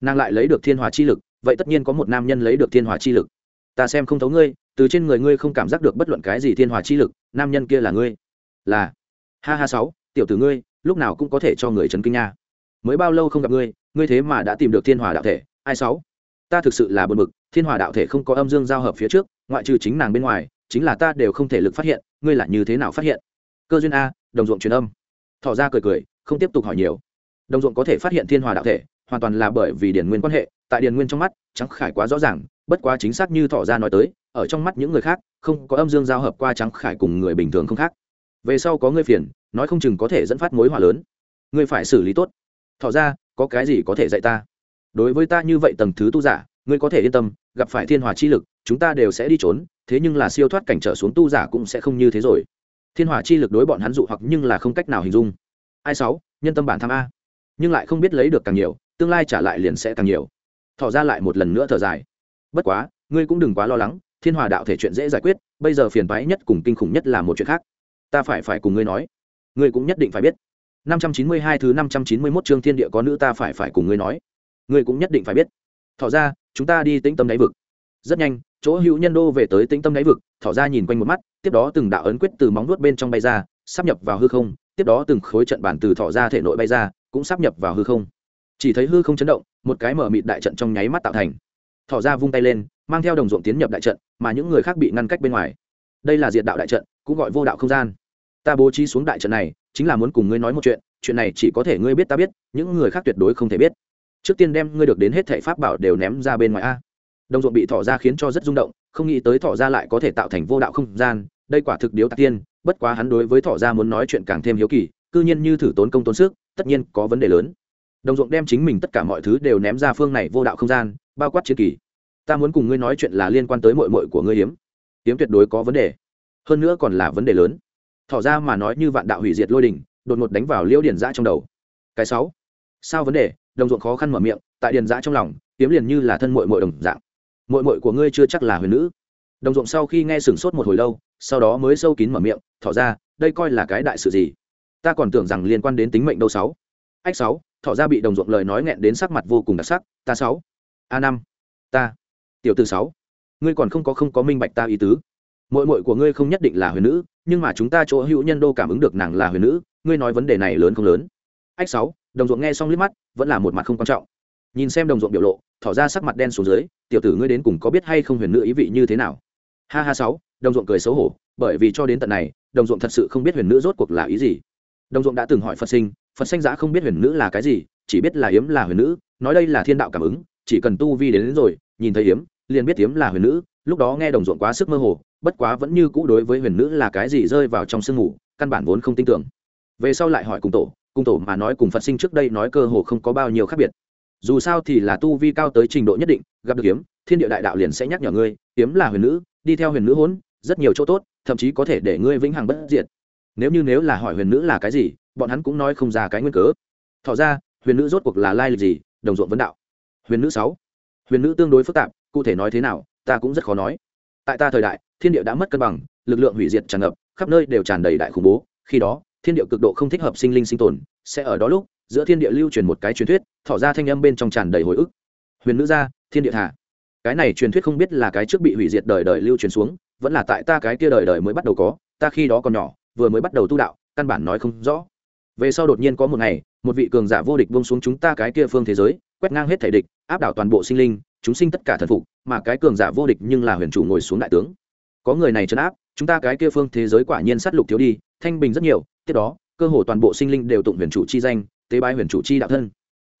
Nàng lại lấy được thiên hòa chi lực, vậy tất nhiên có một nam nhân lấy được thiên hòa chi lực. Ta xem không thấu ngươi, từ trên người ngươi không cảm giác được bất luận cái gì thiên hòa chi lực, nam nhân kia là ngươi. Là. Ha ha sáu, tiểu tử ngươi, lúc nào cũng có thể cho người chấn kinh nha. Mới bao lâu không gặp ngươi ngươi thế mà đã tìm được thiên hòa đạo thể, ai sáu? Ta thực sự là bật bực, thiên hòa đạo thể không có âm dương giao hợp phía trước, ngoại trừ chính nàng bên ngoài, chính là ta đều không thể lực phát hiện, ngươi là như thế nào phát hiện? Cơ duyên a, đồng ruộng truyền âm. Thỏ ra cười cười không tiếp tục hỏi nhiều. Đồng ruộng có thể phát hiện thiên hòa đạo thể, hoàn toàn là bởi vì điển nguyên quan hệ, tại điển nguyên trong mắt, trắng khải quá rõ ràng, bất quá chính xác như thỏ ra nói tới, ở trong mắt những người khác, không có âm dương giao hợp qua trắng khải cùng người bình thường không khác. Về sau có ngươi phiền, nói không chừng có thể dẫn phát mối hòa lớn. Ngươi phải xử lý tốt. Thỏ ra, có cái gì có thể dạy ta? Đối với ta như vậy tầng thứ tu giả, ngươi có thể yên tâm, gặp phải thiên hòa chi lực, chúng ta đều sẽ đi trốn, thế nhưng là siêu thoát cảnh trở xuống tu giả cũng sẽ không như thế rồi. Thiên hòa chi lực đối bọn hắn dụ hoặc nhưng là không cách nào hình dung ai sáu, nhân tâm bản tham a. Nhưng lại không biết lấy được càng nhiều, tương lai trả lại liền sẽ càng nhiều. Thọ ra lại một lần nữa thở dài. Bất quá, ngươi cũng đừng quá lo lắng, thiên hòa đạo thể chuyện dễ giải quyết, bây giờ phiền toái nhất cùng kinh khủng nhất là một chuyện khác. Ta phải phải cùng ngươi nói. Ngươi cũng nhất định phải biết. 592 thứ 591 chương thiên địa có nữ ta phải phải cùng ngươi nói. Ngươi cũng nhất định phải biết. Thọ ra, chúng ta đi tĩnh tâm đáy vực. Rất nhanh, chỗ hữu nhân đô về tới tĩnh tâm đáy vực, thỏ ra nhìn quanh một mắt, tiếp đó từng đạo ấn quyết từ móng nuốt bên trong bay ra, sắp nhập vào hư không tiếp đó từng khối trận bản từ thọ ra thể nội bay ra, cũng sắp nhập vào hư không. Chỉ thấy hư không chấn động, một cái mở mịt đại trận trong nháy mắt tạo thành. Thọ ra vung tay lên, mang theo đồng ruộng tiến nhập đại trận, mà những người khác bị ngăn cách bên ngoài. Đây là diệt đạo đại trận, cũng gọi vô đạo không gian. Ta bố trí xuống đại trận này, chính là muốn cùng ngươi nói một chuyện chuyện này chỉ có thể ngươi biết ta biết, những người khác tuyệt đối không thể biết. Trước tiên đem ngươi được đến hết thể pháp bảo đều ném ra bên ngoài a. Đồng ruộng bị thọ ra khiến cho rất rung động, không nghĩ tới thọ ra lại có thể tạo thành vô đạo không gian, đây quả thực điếu tạc tiên bất quá hắn đối với thỏ ra muốn nói chuyện càng thêm hiếu kỳ, cư nhiên như thử tốn công tốn sức, tất nhiên có vấn đề lớn. Đồng ruộng đem chính mình tất cả mọi thứ đều ném ra phương này vô đạo không gian, bao quát chiến kỳ. Ta muốn cùng ngươi nói chuyện là liên quan tới mội mội của ngươi hiếm. Hiếm tuyệt đối có vấn đề. Hơn nữa còn là vấn đề lớn. Thỏ ra mà nói như vạn đạo hủy diệt lôi đình đột ngột đánh vào liễu điền giã trong đầu. Cái sáu. Sao vấn đề? Đồng ruộng khó khăn mở miệng, tại điền giã trong lòng hiếm liền như là thân mội mội đồng dạng. Mội mội của ngươi chưa chắc là huyền nữ. Đồng ruộng sau khi nghe sửng sốt một hồi lâu sau đó mới sâu kín mở miệng, thỏ ra, đây coi là cái đại sự gì? Ta còn tưởng rằng liên quan đến tính mệnh đâu sáu. Ách sáu, thỏ ra bị đồng ruộng lời nói nghẹn đến sắc mặt vô cùng đặc sắc, ta sáu. A năm, ta, tiểu từ sáu, ngươi còn không có không có minh bạch ta ý tứ. Mội mội của ngươi không nhất định là huyền nữ, nhưng mà chúng ta chỗ hữu nhân đô cảm ứng được nàng là huyền nữ, ngươi nói vấn đề này lớn không lớn? Ách sáu, đồng ruộng nghe xong liếc mắt, vẫn là một mặt không quan trọng. Nhìn xem đồng ruộng biểu lộ, thỏ ra sắc mặt đen xuống dưới, tiểu tử ngươi đến cùng có biết hay không huyền nữ ý vị như thế nào? Ha ha sáu đồng ruộng cười xấu hổ bởi vì cho đến tận này đồng ruộng thật sự không biết huyền nữ rốt cuộc là ý gì. Đồng ruộng đã từng hỏi phật sinh phật sinh giã không biết huyền nữ là cái gì chỉ biết là yếm là huyền nữ nói đây là thiên đạo cảm ứng chỉ cần tu vi đến, đến rồi nhìn thấy yếm liền biết yếm là huyền nữ lúc đó nghe đồng ruộng quá sức mơ hồ bất quá vẫn như cũ đối với huyền nữ là cái gì rơi vào trong sương ngủ căn bản vốn không tin tưởng. Về sau lại hỏi cùng tổ cùng tổ mà nói cùng phật sinh trước đây nói cơ hồ không có bao nhiêu khác biệt. Dù sao thì là tu vi cao tới trình độ nhất định gặp được yếm, thiên địa đại đạo liền sẽ nhắc nhở ngươi yếm là huyền nữ đi theo huyền nữ hỗn rất nhiều chỗ tốt, thậm chí có thể để ngươi vĩnh hằng bất diệt. Nếu như nếu là hỏi huyền nữ là cái gì, bọn hắn cũng nói không ra cái nguyên cớ. Thỏ ra, huyền nữ rốt cuộc là lai lịch gì, đồng ruộng vấn đạo. Huyền nữ sáu. Huyền nữ tương đối phức tạp, cụ thể nói thế nào, ta cũng rất khó nói. Tại ta thời đại, thiên địa đã mất cân bằng, lực lượng hủy diệt tràn ngập, khắp nơi đều tràn đầy đại khủng bố. Khi đó, thiên địa cực độ không thích hợp sinh linh sinh tồn, sẽ ở đó lúc, giữa thiên địa lưu truyền một cái truyền thuyết, thỏ ra thanh âm bên trong tràn đầy hồi ức. Huyền nữ gia thiên địa thả cái này truyền thuyết không biết là cái trước bị hủy diệt đời đời lưu truyền xuống, vẫn là tại ta cái kia đời đời mới bắt đầu có, ta khi đó còn nhỏ, vừa mới bắt đầu tu đạo, căn bản nói không rõ. Về sau đột nhiên có một ngày, một vị cường giả vô địch buông xuống chúng ta cái kia phương thế giới, quét ngang hết thể địch, áp đảo toàn bộ sinh linh, chúng sinh tất cả thần phục, mà cái cường giả vô địch nhưng là huyền chủ ngồi xuống đại tướng. Có người này trấn áp, chúng ta cái kia phương thế giới quả nhiên sát lục thiếu đi, thanh bình rất nhiều, tiếp đó, cơ hồ toàn bộ sinh linh đều tụng huyền chủ chi danh, tế bái huyền chủ chi đạo thân.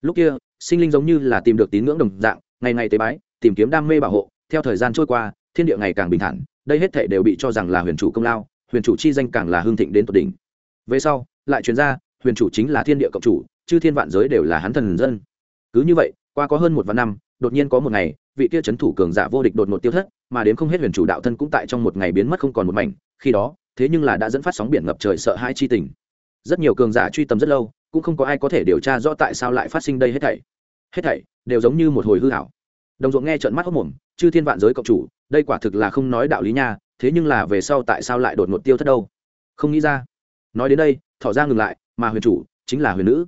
Lúc kia, sinh linh giống như là tìm được tín ngưỡng đồng dạng, ngày ngày tế bái tìm kiếm đam mê bảo hộ, theo thời gian trôi qua, thiên địa ngày càng bình thản, đây hết thể đều bị cho rằng là huyền chủ công lao, huyền chủ chi danh càng là hương thịnh đến tột đỉnh. Về sau, lại chuyển ra, huyền chủ chính là thiên địa cộng chủ, chư thiên vạn giới đều là hắn thần dân. Cứ như vậy, qua có hơn một vạn năm, đột nhiên có một ngày, vị kia c h ấ n thủ cường giả vô địch đột ngột tiêu thất, mà đến không hết huyền chủ đạo thân cũng tại trong một ngày biến mất không còn một mảnh, khi đó, thế nhưng là đã dẫn phát sóng biển ngập trời sợ hai chi tình. Rất nhiều cường giả truy tầm rất lâu, cũng không có ai có thể điều tra rõ tại sao lại phát sinh đây hết thảy. Hết thảy đều giống như một hồi hư hảo đồng ruộng nghe trợn mắt hốc mồm, chư thiên vạn giới cộng chủ, đây quả thực là không nói đạo lý nha, thế nhưng là về sau tại sao lại đột ngột tiêu thất đâu? Không nghĩ ra. Nói đến đây, thỏ ra ngừng lại, mà huyền chủ chính là huyền nữ.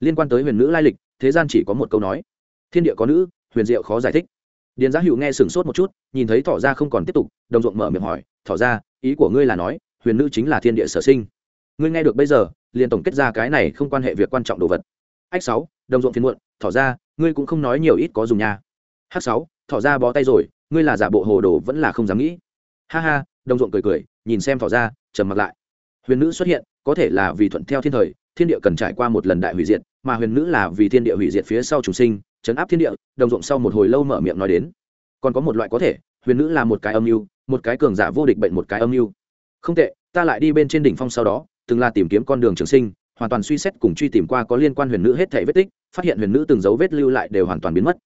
Liên quan tới huyền nữ lai lịch, thế gian chỉ có một câu nói. Thiên địa có nữ, huyền diệu khó giải thích. Điền giá hữu nghe sửng sốt một chút, nhìn thấy thỏ ra không còn tiếp tục, đồng ruộng mở miệng hỏi, thỏ ra, ý của ngươi là nói, huyền nữ chính là thiên địa sở sinh. Ngươi nghe được bây giờ, liền tổng kết ra cái này không quan hệ việc quan trọng đồ vật. Ách sáu, đồng ruộng phiền muộn, thỏ ra, ngươi cũng không nói nhiều ít có dùng nha h sáu, thỏ ra bó tay rồi, ngươi là giả bộ hồ đồ vẫn là không dám nghĩ. Ha ha, đồng ruộng cười cười, nhìn xem thỏ ra, trầm mặc lại. Huyền nữ xuất hiện, có thể là vì thuận theo thiên thời, thiên địa cần trải qua một lần đại hủy diệt, mà huyền nữ là vì thiên địa hủy diệt phía sau trùng sinh chấn áp thiên địa, đồng ruộng sau một hồi lâu mở miệng nói đến. Còn có một loại có thể, huyền nữ là một cái âm mưu, một cái cường giả vô địch bệnh một cái âm mưu. Không tệ, ta lại đi bên trên đỉnh phong sau đó, từng là tìm kiếm con đường trường sinh, hoàn toàn suy xét cùng truy tìm qua có liên quan huyền nữ hết thể vết tích, phát hiện huyền nữ từng dấu vết lưu lại đều hoàn toàn biến mất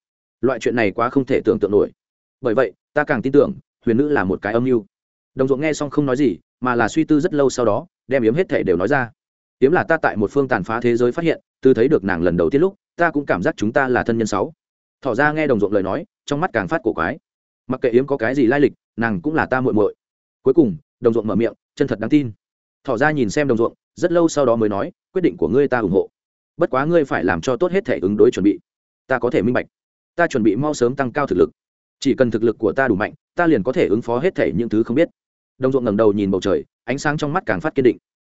loại chuyện này quá không thể tưởng tượng nổi. Bởi vậy, ta càng tin tưởng, huyền nữ là một cái âm mưu. Đồng ruộng nghe xong không nói gì, mà là suy tư rất lâu sau đó, đem yếm hết thể đều nói ra. Yếm là ta tại một phương tàn phá thế giới phát hiện, từ thấy được nàng lần đầu tiên lúc, ta cũng cảm giác chúng ta là thân nhân sáu. Thỏ ra nghe đồng ruộng lời nói, trong mắt càng phát cổ quái. Mặc kệ yếm có cái gì lai lịch, nàng cũng là ta muội muội. Cuối cùng, đồng ruộng mở miệng, chân thật đáng tin. Thỏ ra nhìn xem đồng ruộng, rất lâu sau đó mới nói, quyết định của ngươi ta ủng hộ. Bất quá ngươi phải làm cho tốt hết thể ứng đối chuẩn bị. Ta có thể minh bạch ta chuẩn bị mau sớm tăng cao thực lực. Chỉ cần thực lực của ta đủ mạnh, ta liền có thể ứng phó hết thể những thứ không biết. Đồng ruộng ngẩng đầu nhìn bầu trời, ánh sáng trong mắt càng phát kiên định.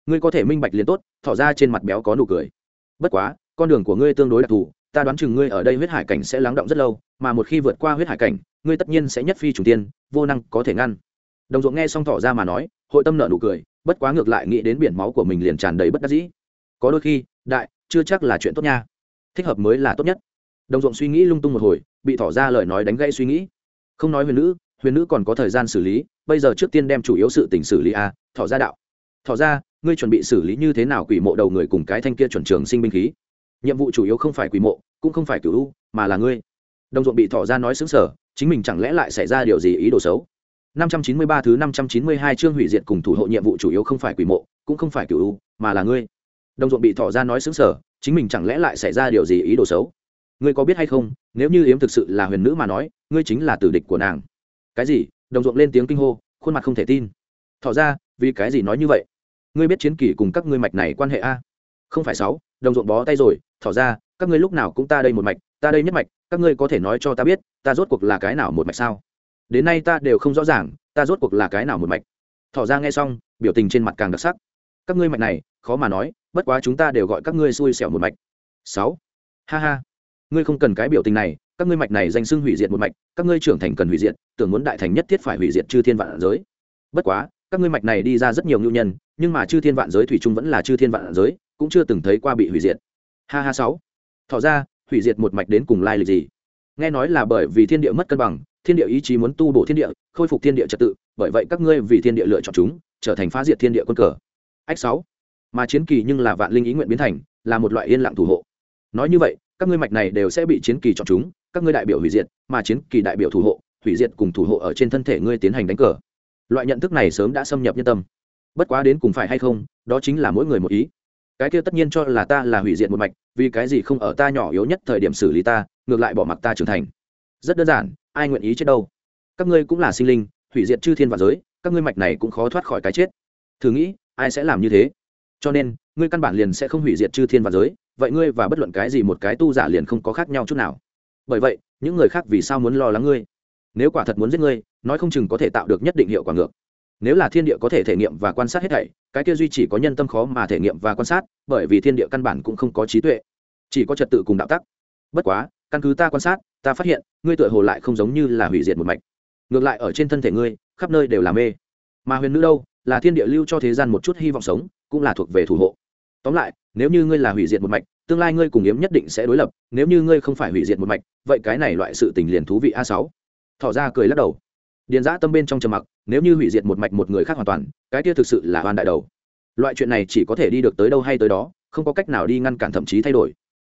Ngươi có thể minh bạch liền tốt, thỏ ra trên mặt béo có nụ cười. Bất quá, con đường của ngươi tương đối đặc thù, ta đoán chừng ngươi ở đây huyết hải cảnh sẽ lắng động rất lâu, mà một khi vượt qua huyết hải cảnh, ngươi tất nhiên sẽ nhất phi chủ tiên, vô năng có thể ngăn. Đồng ruộng nghe xong thỏ ra mà nói, hội tâm nợ nụ cười, bất quá ngược lại nghĩ đến biển máu của mình liền tràn đầy bất đắc dĩ. Có đôi khi, đại, chưa chắc là chuyện tốt nha. Thích hợp mới là tốt nhất đồng ruộng suy nghĩ lung tung một hồi bị thỏ ra lời nói đánh gãy suy nghĩ. Không nói huyền nữ huyền nữ còn có thời gian xử lý bây giờ trước tiên đem chủ yếu sự tình xử lý a thỏ ra đạo. Thỏ ra ngươi chuẩn bị xử lý như thế nào quỷ mộ đầu người cùng cái thanh kia chuẩn trường sinh binh khí? Nhiệm vụ chủ yếu không phải quỷ mộ cũng không phải cựu u mà là ngươi. Đồng ruộng bị thỏ ra nói xứng sở chính mình chẳng lẽ lại xảy ra điều gì ý đồ xấu? 593 thứ 592 chương hủy diệt cùng thủ hộ nhiệm vụ chủ yếu không phải quỷ mộ, cũng không phải cửu u, mà là ngươi. Đồng ruộng bị thỏ ra nói sững sờ, chính mình chẳng lẽ lại xảy ra điều gì ý đồ xấu? Ngươi có biết hay không, nếu như yếm thực sự là huyền nữ mà nói, ngươi chính là tử địch của nàng. Cái gì? Đồng ruộng lên tiếng kinh hô, khuôn mặt không thể tin. Thỏ ra, vì cái gì nói như vậy? Ngươi biết chiến kỷ cùng các ngươi mạch này quan hệ a? Không phải sáu, đồng ruộng bó tay rồi, thỏ ra, các ngươi lúc nào cũng ta đây một mạch, ta đây nhất mạch, các ngươi có thể nói cho ta biết, ta rốt cuộc là cái nào một mạch sao? đến nay ta đều không rõ ràng ta rốt cuộc là cái nào một mạch thỏ ra nghe xong biểu tình trên mặt càng đặc sắc các ngươi mạch này khó mà nói bất quá chúng ta đều gọi các ngươi xui xẻo một mạch sáu ha ha ngươi không cần cái biểu tình này, các ngươi mạch này danh xưng hủy diệt một mạch, các ngươi trưởng thành cần hủy diệt, tưởng muốn đại thành nhất thiết phải hủy diệt chư thiên vạn giới. Bất quá, các ngươi mạch này đi ra rất nhiều ngưu nhân, nhưng mà chư thiên vạn giới thủy chung vẫn là chư thiên vạn giới, cũng chưa từng thấy qua bị hủy diệt. Ha ha sáu. Thỏ ra, hủy diệt một mạch đến cùng lai lịch gì? Nghe nói là bởi vì thiên địa mất cân bằng, thiên địa ý chí muốn tu bổ thiên địa, khôi phục thiên địa trật tự, bởi vậy các ngươi vì thiên địa lựa chọn chúng, trở thành phá diệt thiên địa quân cờ. Ách sáu. Mà chiến kỳ nhưng là vạn linh ý nguyện biến thành, là một loại yên lặng thủ hộ. Nói như vậy các ngươi mạch này đều sẽ bị chiến kỳ chọn chúng, các ngươi đại biểu hủy diệt, mà chiến kỳ đại biểu thủ hộ, hủy diệt cùng thủ hộ ở trên thân thể ngươi tiến hành đánh cờ. Loại nhận thức này sớm đã xâm nhập nhân tâm. Bất quá đến cùng phải hay không, đó chính là mỗi người một ý. Cái kia tất nhiên cho là ta là hủy diệt một mạch, vì cái gì không ở ta nhỏ yếu nhất thời điểm xử lý ta, ngược lại bỏ mặc ta trưởng thành. Rất đơn giản, ai nguyện ý chết đâu? Các ngươi cũng là sinh linh, hủy diệt chư thiên và giới, các ngươi mạch này cũng khó thoát khỏi cái chết. Thử nghĩ, ai sẽ làm như thế? Cho nên, ngươi căn bản liền sẽ không hủy diệt chư thiên và giới vậy ngươi và bất luận cái gì một cái tu giả liền không có khác nhau chút nào. Bởi vậy, những người khác vì sao muốn lo lắng ngươi? Nếu quả thật muốn giết ngươi, nói không chừng có thể tạo được nhất định hiệu quả ngược. Nếu là thiên địa có thể thể nghiệm và quan sát hết thảy, cái kia duy chỉ có nhân tâm khó mà thể nghiệm và quan sát, bởi vì thiên địa căn bản cũng không có trí tuệ, chỉ có trật tự cùng đạo tắc. Bất quá, căn cứ ta quan sát, ta phát hiện, ngươi tựa hồ lại không giống như là hủy diệt một mạch. Ngược lại ở trên thân thể ngươi, khắp nơi đều là mê. Mà huyền nữ đâu? Là thiên địa lưu cho thế gian một chút hy vọng sống, cũng là thuộc về thủ hộ tóm lại, nếu như ngươi là hủy diệt một mạch, tương lai ngươi cùng yếm nhất định sẽ đối lập, nếu như ngươi không phải hủy diệt một mạch, vậy cái này loại sự tình liền thú vị a sáu. Thỏ ra cười lắc đầu. Điền giã tâm bên trong trầm mặc, nếu như hủy diệt một mạch một người khác hoàn toàn, cái kia thực sự là oan đại đầu. Loại chuyện này chỉ có thể đi được tới đâu hay tới đó, không có cách nào đi ngăn cản thậm chí thay đổi.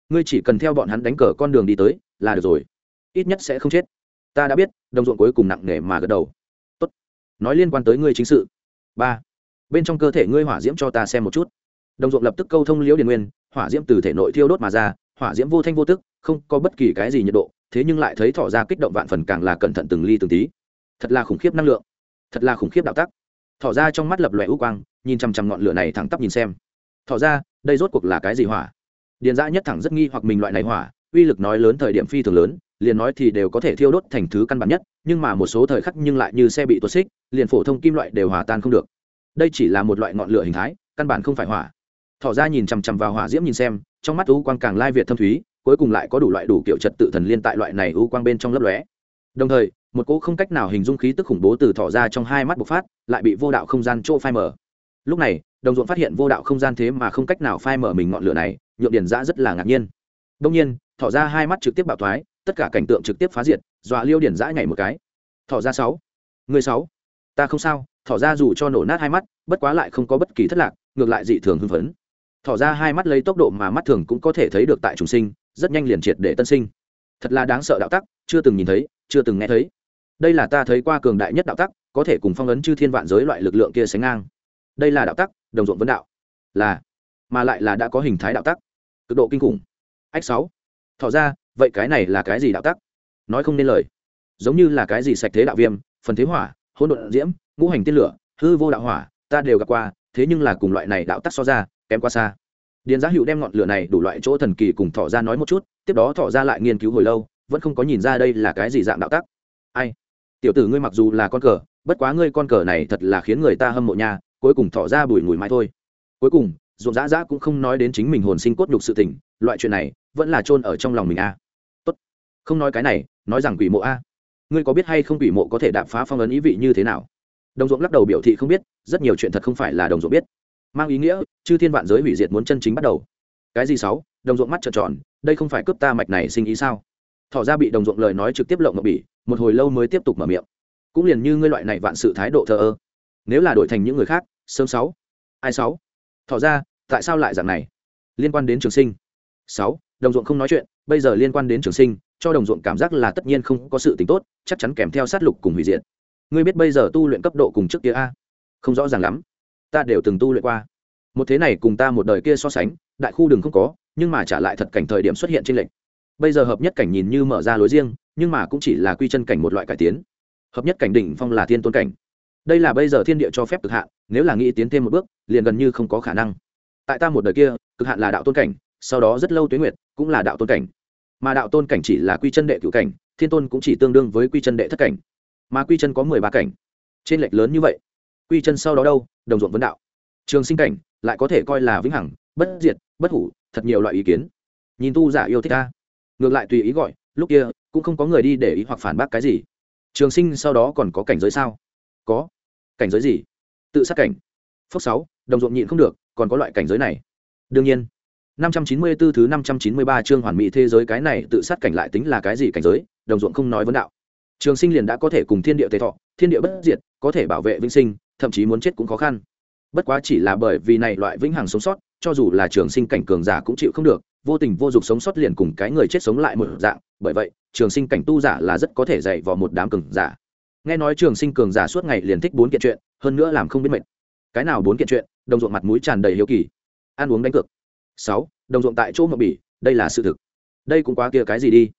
Ngươi chỉ cần theo bọn hắn đánh cờ con đường đi tới, là được rồi. Ít nhất sẽ không chết. Ta đã biết, đồng ruộng cuối cùng nặng nề mà gật đầu. Tốt. Nói liên quan tới ngươi chính sự. Ba. Bên trong cơ thể ngươi hỏa diễm cho ta xem một chút đồng ruộng lập tức câu thông liễu điền nguyên, hỏa diễm từ thể nội thiêu đốt mà ra, hỏa diễm vô thanh vô tức, không có bất kỳ cái gì nhiệt độ, thế nhưng lại thấy thỏ ra kích động vạn phần càng là cẩn thận từng ly từng tí. Thật là khủng khiếp năng lượng. Thật là khủng khiếp đạo tắc. Thỏ ra trong mắt lập lòe u quang, nhìn chằm chằm ngọn lửa này thẳng tắp nhìn xem. Thỏ ra, đây rốt cuộc là cái gì hỏa? Điền dã nhất thẳng rất nghi hoặc mình loại này hỏa, uy lực nói lớn thời điểm phi thường lớn, liền nói thì đều có thể thiêu đốt thành thứ căn bản nhất, nhưng mà một số thời khắc nhưng lại như xe bị tuột xích, liền phổ thông kim loại đều hòa tan không được. Đây chỉ là một loại ngọn lửa hình thái, căn bản không phải hỏa thỏ ra nhìn chằm chằm vào hỏa diễm nhìn xem, trong mắt u quang càng lai việt thâm thúy, cuối cùng lại có đủ loại đủ kiểu trật tự thần liên tại loại này u quang bên trong lấp lóe. Đồng thời, một cỗ không cách nào hình dung khí tức khủng bố từ thỏ ra trong hai mắt bộc phát, lại bị vô đạo không gian chỗ phai mở lúc này, đồng ruộng phát hiện vô đạo không gian thế mà không cách nào phai mở mình ngọn lửa này, nhượng điền giã rất là ngạc nhiên. Đông nhiên, thỏ ra hai mắt trực tiếp bạo thoái, tất cả cảnh tượng trực tiếp phá diệt, dọa liêu điển giã nhảy một cái. Thỏ ra sáu. Người sáu. Ta không sao, thỏ ra dù cho nổ nát hai mắt, bất quá lại không có bất kỳ thất lạc, ngược lại dị thường hưng phấn thỏ ra hai mắt lấy tốc độ mà mắt thường cũng có thể thấy được tại trùng sinh, rất nhanh liền triệt để tân sinh. Thật là đáng sợ đạo tắc, chưa từng nhìn thấy, chưa từng nghe thấy. Đây là ta thấy qua cường đại nhất đạo tắc, có thể cùng phong ấn chư thiên vạn giới loại lực lượng kia sánh ngang. Đây là đạo tắc, đồng ruộng vấn đạo. Là, mà lại là đã có hình thái đạo tắc. Cực độ kinh khủng. Ách sáu. Thỏ ra, vậy cái này là cái gì đạo tắc? Nói không nên lời. Giống như là cái gì sạch thế đạo viêm, phần thế hỏa, hỗn độn diễm, ngũ hành tiên lửa, hư vô đạo hỏa, ta đều gặp qua, thế nhưng là cùng loại này đạo tắc so ra kém quá xa. Điền giá hữu đem ngọn lửa này đủ loại chỗ thần kỳ cùng thỏ ra nói một chút, tiếp đó thỏ ra lại nghiên cứu hồi lâu, vẫn không có nhìn ra đây là cái gì dạng đạo tắc. Ai? Tiểu tử ngươi mặc dù là con cờ, bất quá ngươi con cờ này thật là khiến người ta hâm mộ nha, cuối cùng thỏ ra bùi mùi mãi thôi. Cuối cùng, ruộng dã dã cũng không nói đến chính mình hồn sinh cốt nhục sự tình, loại chuyện này vẫn là chôn ở trong lòng mình a. Tốt. Không nói cái này, nói rằng quỷ mộ a. Ngươi có biết hay không quỷ mộ có thể đạp phá phong ấn ý vị như thế nào? Đồng ruộng lắc đầu biểu thị không biết, rất nhiều chuyện thật không phải là đồng ruộng biết mang ý nghĩa, chư thiên vạn giới hủy diệt muốn chân chính bắt đầu. Cái gì sáu? Đồng ruộng mắt trợn tròn, đây không phải cướp ta mạch này sinh ý sao? Thỏ ra bị đồng ruộng lời nói trực tiếp lộng ngập bỉ, một hồi lâu mới tiếp tục mở miệng. Cũng liền như ngươi loại này vạn sự thái độ thờ ơ. Nếu là đổi thành những người khác, sớm sáu. Ai sáu? Thỏ ra, tại sao lại dạng này? Liên quan đến trường sinh. Sáu, đồng ruộng không nói chuyện, bây giờ liên quan đến trường sinh, cho đồng ruộng cảm giác là tất nhiên không có sự tính tốt, chắc chắn kèm theo sát lục cùng hủy diệt. Ngươi biết bây giờ tu luyện cấp độ cùng trước kia a? Không rõ ràng lắm ta đều từng tu luyện qua. Một thế này cùng ta một đời kia so sánh, đại khu đừng không có, nhưng mà trả lại thật cảnh thời điểm xuất hiện trên lệnh bây giờ hợp nhất cảnh nhìn như mở ra lối riêng, nhưng mà cũng chỉ là quy chân cảnh một loại cải tiến. Hợp nhất cảnh đỉnh phong là thiên tôn cảnh. Đây là bây giờ thiên địa cho phép cực hạn, nếu là nghĩ tiến thêm một bước, liền gần như không có khả năng. Tại ta một đời kia, cực hạn là đạo tôn cảnh, sau đó rất lâu tuế nguyệt, cũng là đạo tôn cảnh. Mà đạo tôn cảnh chỉ là quy chân đệ cựu cảnh, thiên tôn cũng chỉ tương đương với quy chân đệ thất cảnh. Mà quy chân có mười ba cảnh. Trên lệch lớn như vậy quy chân sau đó đâu, đồng ruộng vấn đạo. Trường sinh cảnh, lại có thể coi là vĩnh hằng, bất diệt, bất hủ, thật nhiều loại ý kiến. Nhìn tu giả yêu thích ta. Ngược lại tùy ý gọi, lúc kia, cũng không có người đi để ý hoặc phản bác cái gì. Trường sinh sau đó còn có cảnh giới sao? Có. Cảnh giới gì? Tự sát cảnh. Phước sáu, đồng ruộng nhịn không được, còn có loại cảnh giới này. Đương nhiên 594 thứ 593 chương hoàn mỹ thế giới cái này tự sát cảnh lại tính là cái gì cảnh giới, đồng ruộng không nói vấn đạo. Trường sinh liền đã có thể cùng thiên địa tề thọ, thiên địa bất diệt, có thể bảo vệ vĩnh sinh thậm chí muốn chết cũng khó khăn. Bất quá chỉ là bởi vì này loại vĩnh hằng sống sót, cho dù là trường sinh cảnh cường giả cũng chịu không được, vô tình vô dục sống sót liền cùng cái người chết sống lại một dạng. Bởi vậy, trường sinh cảnh tu giả là rất có thể dạy vào một đám cường giả. Nghe nói trường sinh cường giả suốt ngày liền thích bốn kiện chuyện, hơn nữa làm không biết mệt. Cái nào bốn kiện chuyện? Đồng ruộng mặt mũi tràn đầy hiếu kỳ. Ăn uống đánh cược. Sáu, đồng ruộng tại chỗ ngọc bỉ, đây là sự thực. Đây cũng quá kia cái gì đi?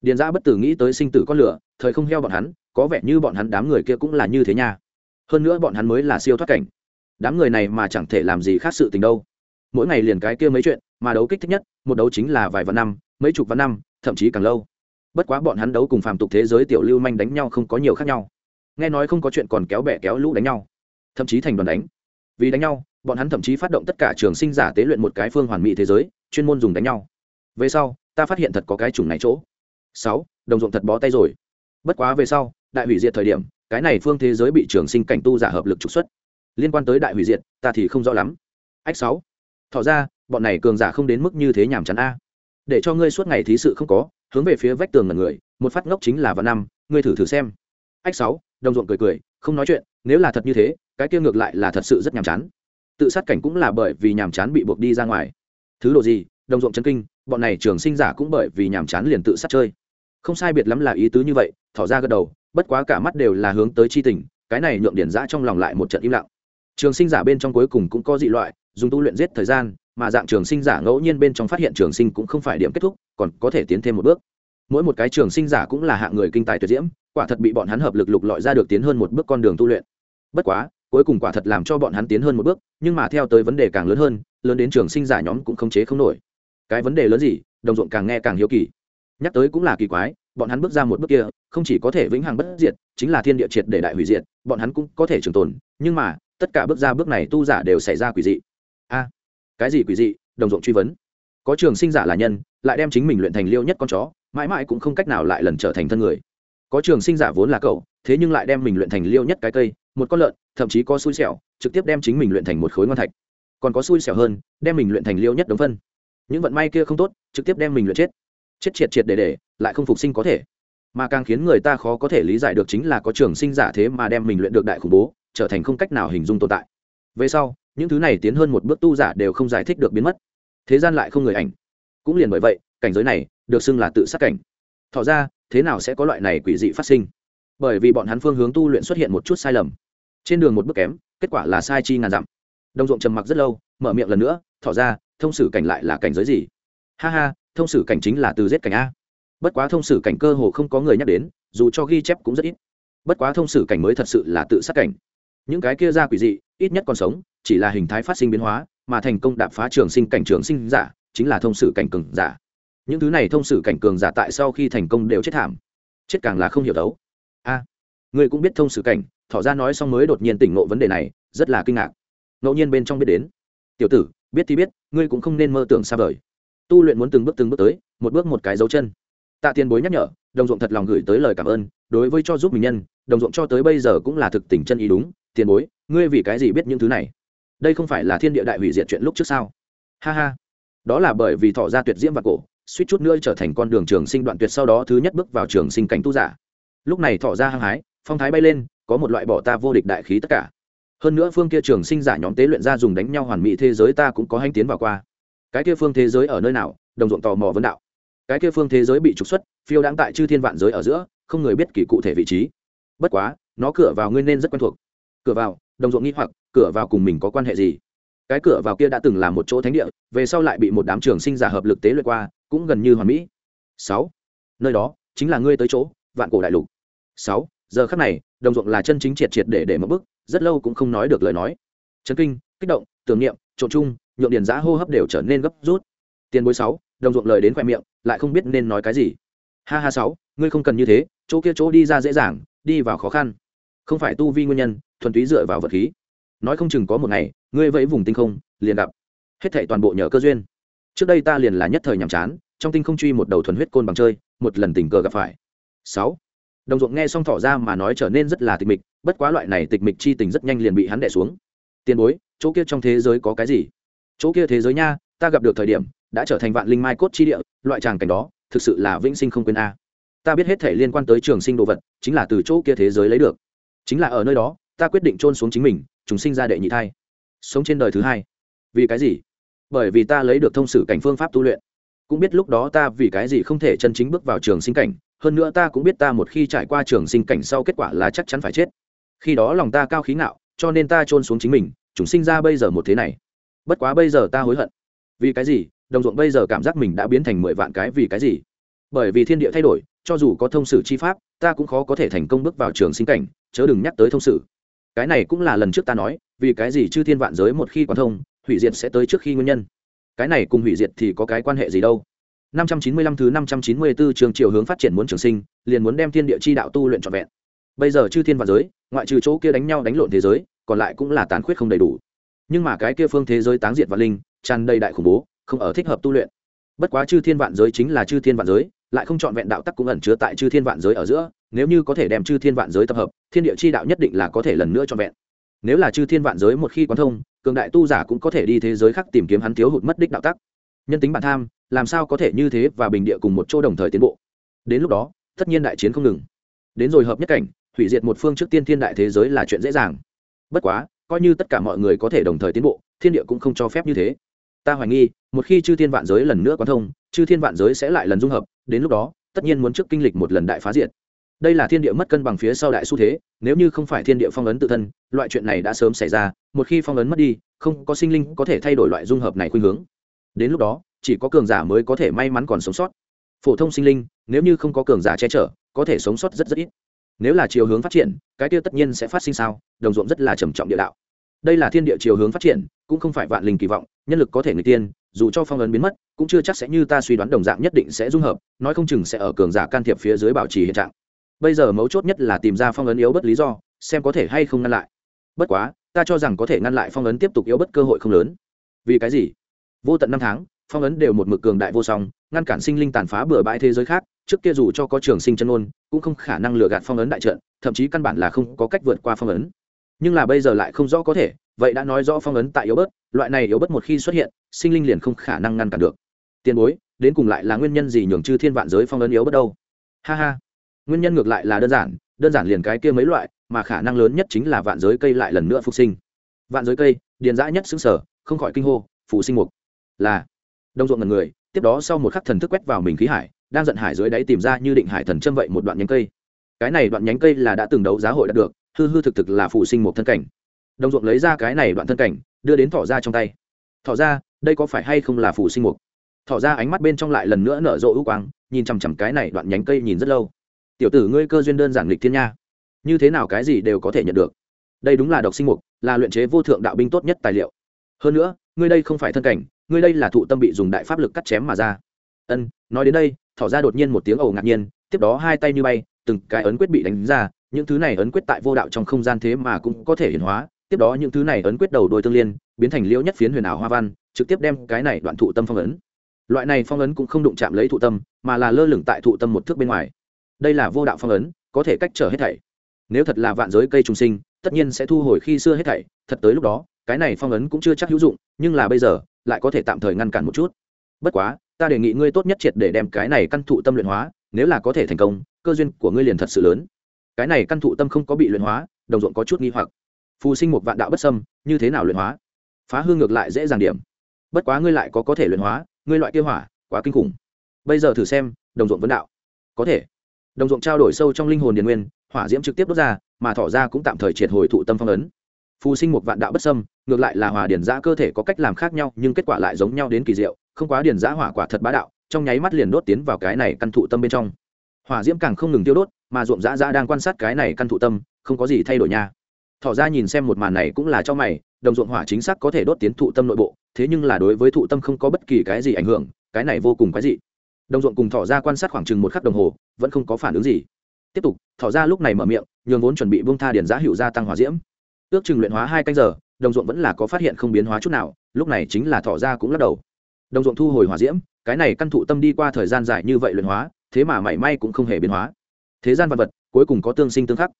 Điền giã bất tử nghĩ tới sinh tử con lửa, thời không heo bọn hắn, có vẻ như bọn hắn đám người kia cũng là như thế nha hơn nữa bọn hắn mới là siêu thoát cảnh. Đám người này mà chẳng thể làm gì khác sự tình đâu. Mỗi ngày liền cái kia mấy chuyện, mà đấu kích thích nhất, một đấu chính là vài vạn năm, mấy chục vạn năm, thậm chí càng lâu. Bất quá bọn hắn đấu cùng phàm tục thế giới tiểu lưu manh đánh nhau không có nhiều khác nhau. Nghe nói không có chuyện còn kéo bẻ kéo lũ đánh nhau. Thậm chí thành đoàn đánh. Vì đánh nhau, bọn hắn thậm chí phát động tất cả trường sinh giả tế luyện một cái phương hoàn mỹ thế giới, chuyên môn dùng đánh nhau. Về sau, ta phát hiện thật có cái chủng này chỗ. Sáu, đồng ruộng thật bó tay rồi. Bất quá về sau, đại hủy diệt thời điểm cái này phương thế giới bị trường sinh cảnh tu giả hợp lực trục xuất. Liên quan tới đại hủy diệt, ta thì không rõ lắm. Ách sáu. Thọ ra, bọn này cường giả không đến mức như thế nhàm chán a. Để cho ngươi suốt ngày thí sự không có, hướng về phía vách tường ngần người, một phát ngốc chính là vạn năm, ngươi thử thử xem. Ách sáu, đồng ruộng cười cười, không nói chuyện, nếu là thật như thế, cái kia ngược lại là thật sự rất nhàm chán. Tự sát cảnh cũng là bởi vì nhàm chán bị buộc đi ra ngoài. Thứ đồ gì, đồng ruộng chân kinh, bọn này trường sinh giả cũng bởi vì nhàm chán liền tự sát chơi. Không sai biệt lắm là ý tứ như vậy, thỏ ra gật đầu bất quá cả mắt đều là hướng tới chi tình, cái này nhượng điển giã trong lòng lại một trận im lặng. Trường sinh giả bên trong cuối cùng cũng có dị loại, dùng tu luyện giết thời gian, mà dạng trường sinh giả ngẫu nhiên bên trong phát hiện trường sinh cũng không phải điểm kết thúc, còn có thể tiến thêm một bước. Mỗi một cái trường sinh giả cũng là hạng người kinh tài tuyệt diễm, quả thật bị bọn hắn hợp lực lục lọi ra được tiến hơn một bước con đường tu luyện. Bất quá, cuối cùng quả thật làm cho bọn hắn tiến hơn một bước, nhưng mà theo tới vấn đề càng lớn hơn, lớn đến trường sinh giả nhóm cũng không chế không nổi. Cái vấn đề lớn gì, đồng ruộng càng nghe càng hiếu kỳ. Nhắc tới cũng là kỳ quái bọn hắn bước ra một bước kia, không chỉ có thể vĩnh hằng bất diệt, chính là thiên địa triệt để đại hủy diệt, bọn hắn cũng có thể trường tồn, nhưng mà, tất cả bước ra bước này tu giả đều xảy ra quỷ dị. A, cái gì quỷ dị? Đồng ruộng truy vấn. Có trường sinh giả là nhân, lại đem chính mình luyện thành liêu nhất con chó, mãi mãi cũng không cách nào lại lần trở thành thân người. Có trường sinh giả vốn là cậu, thế nhưng lại đem mình luyện thành liêu nhất cái cây, một con lợn, thậm chí có xui xẻo, trực tiếp đem chính mình luyện thành một khối ngon thạch. Còn có xui xẻo hơn, đem mình luyện thành liêu nhất đống phân. Những vận may kia không tốt, trực tiếp đem mình luyện chết chết triệt triệt để để, lại không phục sinh có thể. Mà càng khiến người ta khó có thể lý giải được chính là có trường sinh giả thế mà đem mình luyện được đại khủng bố, trở thành không cách nào hình dung tồn tại. Về sau, những thứ này tiến hơn một bước tu giả đều không giải thích được biến mất. Thế gian lại không người ảnh. Cũng liền bởi vậy, cảnh giới này được xưng là tự sát cảnh. Thọ ra, thế nào sẽ có loại này quỷ dị phát sinh? Bởi vì bọn hắn phương hướng tu luyện xuất hiện một chút sai lầm. Trên đường một bước kém, kết quả là sai chi ngàn dặm. Đồng ruộng trầm mặc rất lâu, mở miệng lần nữa thọ ra, thông sử cảnh lại là cảnh giới gì? Ha ha thông sử cảnh chính là từ giết cảnh a. Bất quá thông sử cảnh cơ hồ không có người nhắc đến dù cho ghi chép cũng rất ít. Bất quá thông sử cảnh mới thật sự là tự sát cảnh. Những cái kia ra quỷ dị ít nhất còn sống chỉ là hình thái phát sinh biến hóa mà thành công đạp phá trường sinh cảnh trường sinh giả chính là thông sử cảnh cường giả. Những thứ này thông sử cảnh cường giả tại sau khi thành công đều chết thảm. Chết càng là không hiểu đấu. A à, người cũng biết thông sử cảnh thỏ ra nói xong mới đột nhiên tỉnh ngộ vấn đề này rất là kinh ngạc. Ngẫu nhiên bên trong biết đến. Tiểu tử biết thì biết ngươi cũng không nên mơ tưởng xa vời tu luyện muốn từng bước từng bước tới, một bước một cái dấu chân. Tạ tiền bối nhắc nhở, đồng ruộng thật lòng gửi tới lời cảm ơn, đối với cho giúp mình nhân, đồng ruộng cho tới bây giờ cũng là thực tình chân ý đúng. Tiền bối, ngươi vì cái gì biết những thứ này? Đây không phải là thiên địa đại hủy diệt chuyện lúc trước sao? Ha ha. Đó là bởi vì thọ ra tuyệt diễm và cổ, suýt chút nữa trở thành con đường trường sinh đoạn tuyệt sau đó thứ nhất bước vào trường sinh cảnh tu giả. Lúc này thọ ra hăng hái, phong thái bay lên, có một loại bỏ ta vô địch đại khí tất cả. Hơn nữa phương kia trường sinh giả nhóm tế luyện ra dùng đánh nhau hoàn mỹ thế giới ta cũng có hành tiến vào qua cái kia phương thế giới ở nơi nào, đồng ruộng tò mò vấn đạo. Cái kia phương thế giới bị trục xuất, phiêu đáng tại chư thiên vạn giới ở giữa, không người biết kỳ cụ thể vị trí. Bất quá, nó cửa vào ngươi nên rất quen thuộc. Cửa vào, đồng ruộng nghĩ hoặc, cửa vào cùng mình có quan hệ gì? Cái cửa vào kia đã từng là một chỗ thánh địa, về sau lại bị một đám trường sinh giả hợp lực tế luyện qua, cũng gần như hoàn mỹ. Sáu, nơi đó chính là ngươi tới chỗ, vạn cổ đại lục. Sáu, giờ khắc này, đồng ruộng là chân chính triệt triệt để để mất bức rất lâu cũng không nói được lời nói. Chấn kinh, kích động, tưởng niệm, trộn chung nhộn điền giã hô hấp đều trở nên gấp rút. Tiền bối sáu, đồng ruộng lời đến khoe miệng, lại không biết nên nói cái gì. Ha ha sáu, ngươi không cần như thế, chỗ kia chỗ đi ra dễ dàng, đi vào khó khăn. Không phải tu vi nguyên nhân, thuần túy dựa vào vật khí. Nói không chừng có một ngày, ngươi vẫy vùng tinh không, liền gặp. Hết thảy toàn bộ nhờ cơ duyên. Trước đây ta liền là nhất thời nhàm chán, trong tinh không truy một đầu thuần huyết côn bằng chơi, một lần tình cờ gặp phải. Sáu, đồng ruộng nghe xong thỏ ra mà nói trở nên rất là tịch mịch, bất quá loại này tịch mịch chi tình rất nhanh liền bị hắn đẻ xuống. Tiền bối, chỗ kia trong thế giới có cái gì? Chỗ kia thế giới nha, ta gặp được thời điểm, đã trở thành vạn linh mai cốt chi địa, loại tràng cảnh đó, thực sự là vĩnh sinh không quên a. Ta biết hết thể liên quan tới trường sinh đồ vật, chính là từ chỗ kia thế giới lấy được. Chính là ở nơi đó, ta quyết định trôn xuống chính mình chúng sinh ra đệ nhị thai. Sống trên đời thứ hai. Vì cái gì? Bởi vì ta lấy được thông sử cảnh phương pháp tu luyện. Cũng biết lúc đó ta vì cái gì không thể chân chính bước vào trường sinh cảnh, hơn nữa ta cũng biết ta một khi trải qua trường sinh cảnh sau kết quả là chắc chắn phải chết. Khi đó lòng ta cao khí ngạo, cho nên ta trôn xuống chính mình chúng sinh ra bây giờ một thế này bất quá bây giờ ta hối hận. Vì cái gì? Đồng ruộng bây giờ cảm giác mình đã biến thành mười vạn cái vì cái gì? Bởi vì thiên địa thay đổi cho dù có thông sử chi pháp ta cũng khó có thể thành công bước vào trường sinh cảnh chớ đừng nhắc tới thông sử. Cái này cũng là lần trước ta nói vì cái gì chư thiên vạn giới một khi quan thông hủy diệt sẽ tới trước khi nguyên nhân. Cái này cùng hủy diệt thì có cái quan hệ gì đâu? 595 thứ 594 trường chiều hướng phát triển muốn trường sinh, liền muốn đem thiên địa chi đạo tu luyện trọn vẹn. Bây giờ chư thiên vạn giới, ngoại trừ chỗ kia đánh nhau đánh lộn thế giới, còn lại cũng là tán khuyết không đầy đủ. Nhưng mà cái kia phương thế giới táng diệt và linh, tràn đầy đại khủng bố, không ở thích hợp tu luyện. Bất quá chư thiên vạn giới chính là chư thiên vạn giới, lại không chọn vẹn đạo tắc cũng ẩn chứa tại chư thiên vạn giới ở giữa, nếu như có thể đem chư thiên vạn giới tập hợp, thiên địa chi đạo nhất định là có thể lần nữa chọn vẹn. Nếu là chư thiên vạn giới một khi quán thông, cường đại tu giả cũng có thể đi thế giới khác tìm kiếm hắn thiếu hụt mất đích đạo tắc. Nhân tính bản tham, làm sao có thể như thế và bình địa cùng một chỗ đồng thời tiến bộ đến lúc đó tất nhiên đại chiến không ngừng đến rồi hợp nhất cảnh hủy diệt một phương trước tiên thiên đại thế giới là chuyện dễ dàng bất quá coi như tất cả mọi người có thể đồng thời tiến bộ, thiên địa cũng không cho phép như thế. Ta hoài nghi, một khi chư thiên vạn giới lần nữa quán thông, chư thiên vạn giới sẽ lại lần dung hợp, đến lúc đó, tất nhiên muốn trước kinh lịch một lần đại phá diệt. Đây là thiên địa mất cân bằng phía sau đại xu thế, nếu như không phải thiên địa phong ấn tự thân, loại chuyện này đã sớm xảy ra, một khi phong ấn mất đi, không có sinh linh có thể thay đổi loại dung hợp này khuynh hướng. Đến lúc đó, chỉ có cường giả mới có thể may mắn còn sống sót. Phổ thông sinh linh, nếu như không có cường giả che chở, có thể sống sót rất rất ít nếu là chiều hướng phát triển, cái tiêu tất nhiên sẽ phát sinh sao? Đồng ruộng rất là trầm trọng địa đạo. Đây là thiên địa chiều hướng phát triển, cũng không phải vạn linh kỳ vọng, nhân lực có thể người tiên, dù cho phong ấn biến mất, cũng chưa chắc sẽ như ta suy đoán đồng dạng nhất định sẽ dung hợp, nói không chừng sẽ ở cường giả can thiệp phía dưới bảo trì hiện trạng. Bây giờ mấu chốt nhất là tìm ra phong ấn yếu bất lý do, xem có thể hay không ngăn lại. Bất quá, ta cho rằng có thể ngăn lại phong ấn tiếp tục yếu bất cơ hội không lớn. Vì cái gì? Vô tận năm tháng phong ấn đều một mực cường đại vô song, ngăn cản sinh linh tàn phá bừa bãi thế giới khác, trước kia dù cho có trường sinh chân ôn, cũng không khả năng lừa gạt phong ấn đại trận, thậm chí căn bản là không có cách vượt qua phong ấn. Nhưng là bây giờ lại không rõ có thể, vậy đã nói rõ phong ấn tại yếu bớt, loại này yếu bớt một khi xuất hiện, sinh linh liền không khả năng ngăn cản được. Tiền bối, đến cùng lại là nguyên nhân gì nhường chư thiên vạn giới phong ấn yếu bớt đâu? Ha ha. Nguyên nhân ngược lại là đơn giản đơn giản liền cái kia mấy loại, mà khả năng lớn nhất chính là vạn giới cây lại lần nữa phục sinh. Vạn giới cây, điền dã nhất xứng sở, không khỏi kinh hô phụ sinh mục. Là đông ruộng ngần người, tiếp đó sau một khắc thần thức quét vào mình khí hải, đang giận hải dưới đáy tìm ra như định hải thần châm vậy một đoạn nhánh cây. Cái này đoạn nhánh cây là đã từng đấu giá hội đạt được, hư hư thực thực là phụ sinh một thân cảnh. Đồng ruộng lấy ra cái này đoạn thân cảnh, đưa đến thỏ ra trong tay. Thỏ ra, đây có phải hay không là phụ sinh mục? Thỏ ra ánh mắt bên trong lại lần nữa nở rộ ưu quang, nhìn chằm chằm cái này đoạn nhánh cây nhìn rất lâu. Tiểu tử ngươi cơ duyên đơn giản lịch thiên nha. Như thế nào cái gì đều có thể nhận được. Đây đúng là độc sinh mục, là luyện chế vô thượng đạo binh tốt nhất tài liệu. Hơn nữa, ngươi đây không phải thân cảnh ngươi đây là thụ tâm bị dùng đại pháp lực cắt chém mà ra. Ân, nói đến đây, thỏ ra đột nhiên một tiếng ầu ngạc nhiên, tiếp đó hai tay như bay, từng cái ấn quyết bị đánh ra, những thứ này ấn quyết tại vô đạo trong không gian thế mà cũng có thể hiển hóa, tiếp đó những thứ này ấn quyết đầu đôi tương liên, biến thành liễu nhất phiến huyền ảo hoa văn, trực tiếp đem cái này đoạn thụ tâm phong ấn. Loại này phong ấn cũng không đụng chạm lấy thụ tâm, mà là lơ lửng tại thụ tâm một thước bên ngoài. Đây là vô đạo phong ấn, có thể cách trở hết thảy. Nếu thật là vạn giới cây trùng sinh, tất nhiên sẽ thu hồi khi xưa hết thảy, thật tới lúc đó, cái này phong ấn cũng chưa chắc hữu dụng, nhưng là bây giờ lại có thể tạm thời ngăn cản một chút. Bất quá, ta đề nghị ngươi tốt nhất triệt để đem cái này căn thụ tâm luyện hóa, nếu là có thể thành công, cơ duyên của ngươi liền thật sự lớn. Cái này căn thụ tâm không có bị luyện hóa, đồng ruộng có chút nghi hoặc. Phù sinh một vạn đạo bất sâm như thế nào luyện hóa? Phá hương ngược lại dễ dàng điểm. Bất quá ngươi lại có có thể luyện hóa, ngươi loại kia hỏa, quá kinh khủng. Bây giờ thử xem, đồng ruộng vấn đạo. Có thể. Đồng ruộng trao đổi sâu trong linh hồn điền nguyên, hỏa diễm trực tiếp đốt ra, mà thỏ ra cũng tạm thời triệt hồi thụ tâm phong ấn phù sinh một vạn đạo bất sâm ngược lại là hòa điển giã cơ thể có cách làm khác nhau, nhưng kết quả lại giống nhau đến kỳ diệu, không quá điển giã hỏa quả thật bá đạo, trong nháy mắt liền đốt tiến vào cái này căn thụ tâm bên trong. Hỏa diễm càng không ngừng tiêu đốt, mà ruộng giã giã đang quan sát cái này căn thụ tâm, không có gì thay đổi nha. Thỏ ra nhìn xem một màn này cũng là cho mày, đồng ruộng hỏa chính xác có thể đốt tiến thụ tâm nội bộ, thế nhưng là đối với thụ tâm không có bất kỳ cái gì ảnh hưởng, cái này vô cùng quái dị. Đồng ruộng cùng thỏ ra quan sát khoảng chừng một khắc đồng hồ, vẫn không có phản ứng gì. Tiếp tục, thỏ ra lúc này mở miệng, nhường vốn chuẩn bị vương tha điển giã hiệu gia tăng hỏa diễm ước chừng luyện hóa hai canh giờ, đồng ruộng vẫn là có phát hiện không biến hóa chút nào, lúc này chính là thỏ ra cũng lắc đầu. Đồng ruộng thu hồi hỏa diễm, cái này căn thụ tâm đi qua thời gian dài như vậy luyện hóa, thế mà mảy may cũng không hề biến hóa. Thế gian vật vật, cuối cùng có tương sinh tương khắc.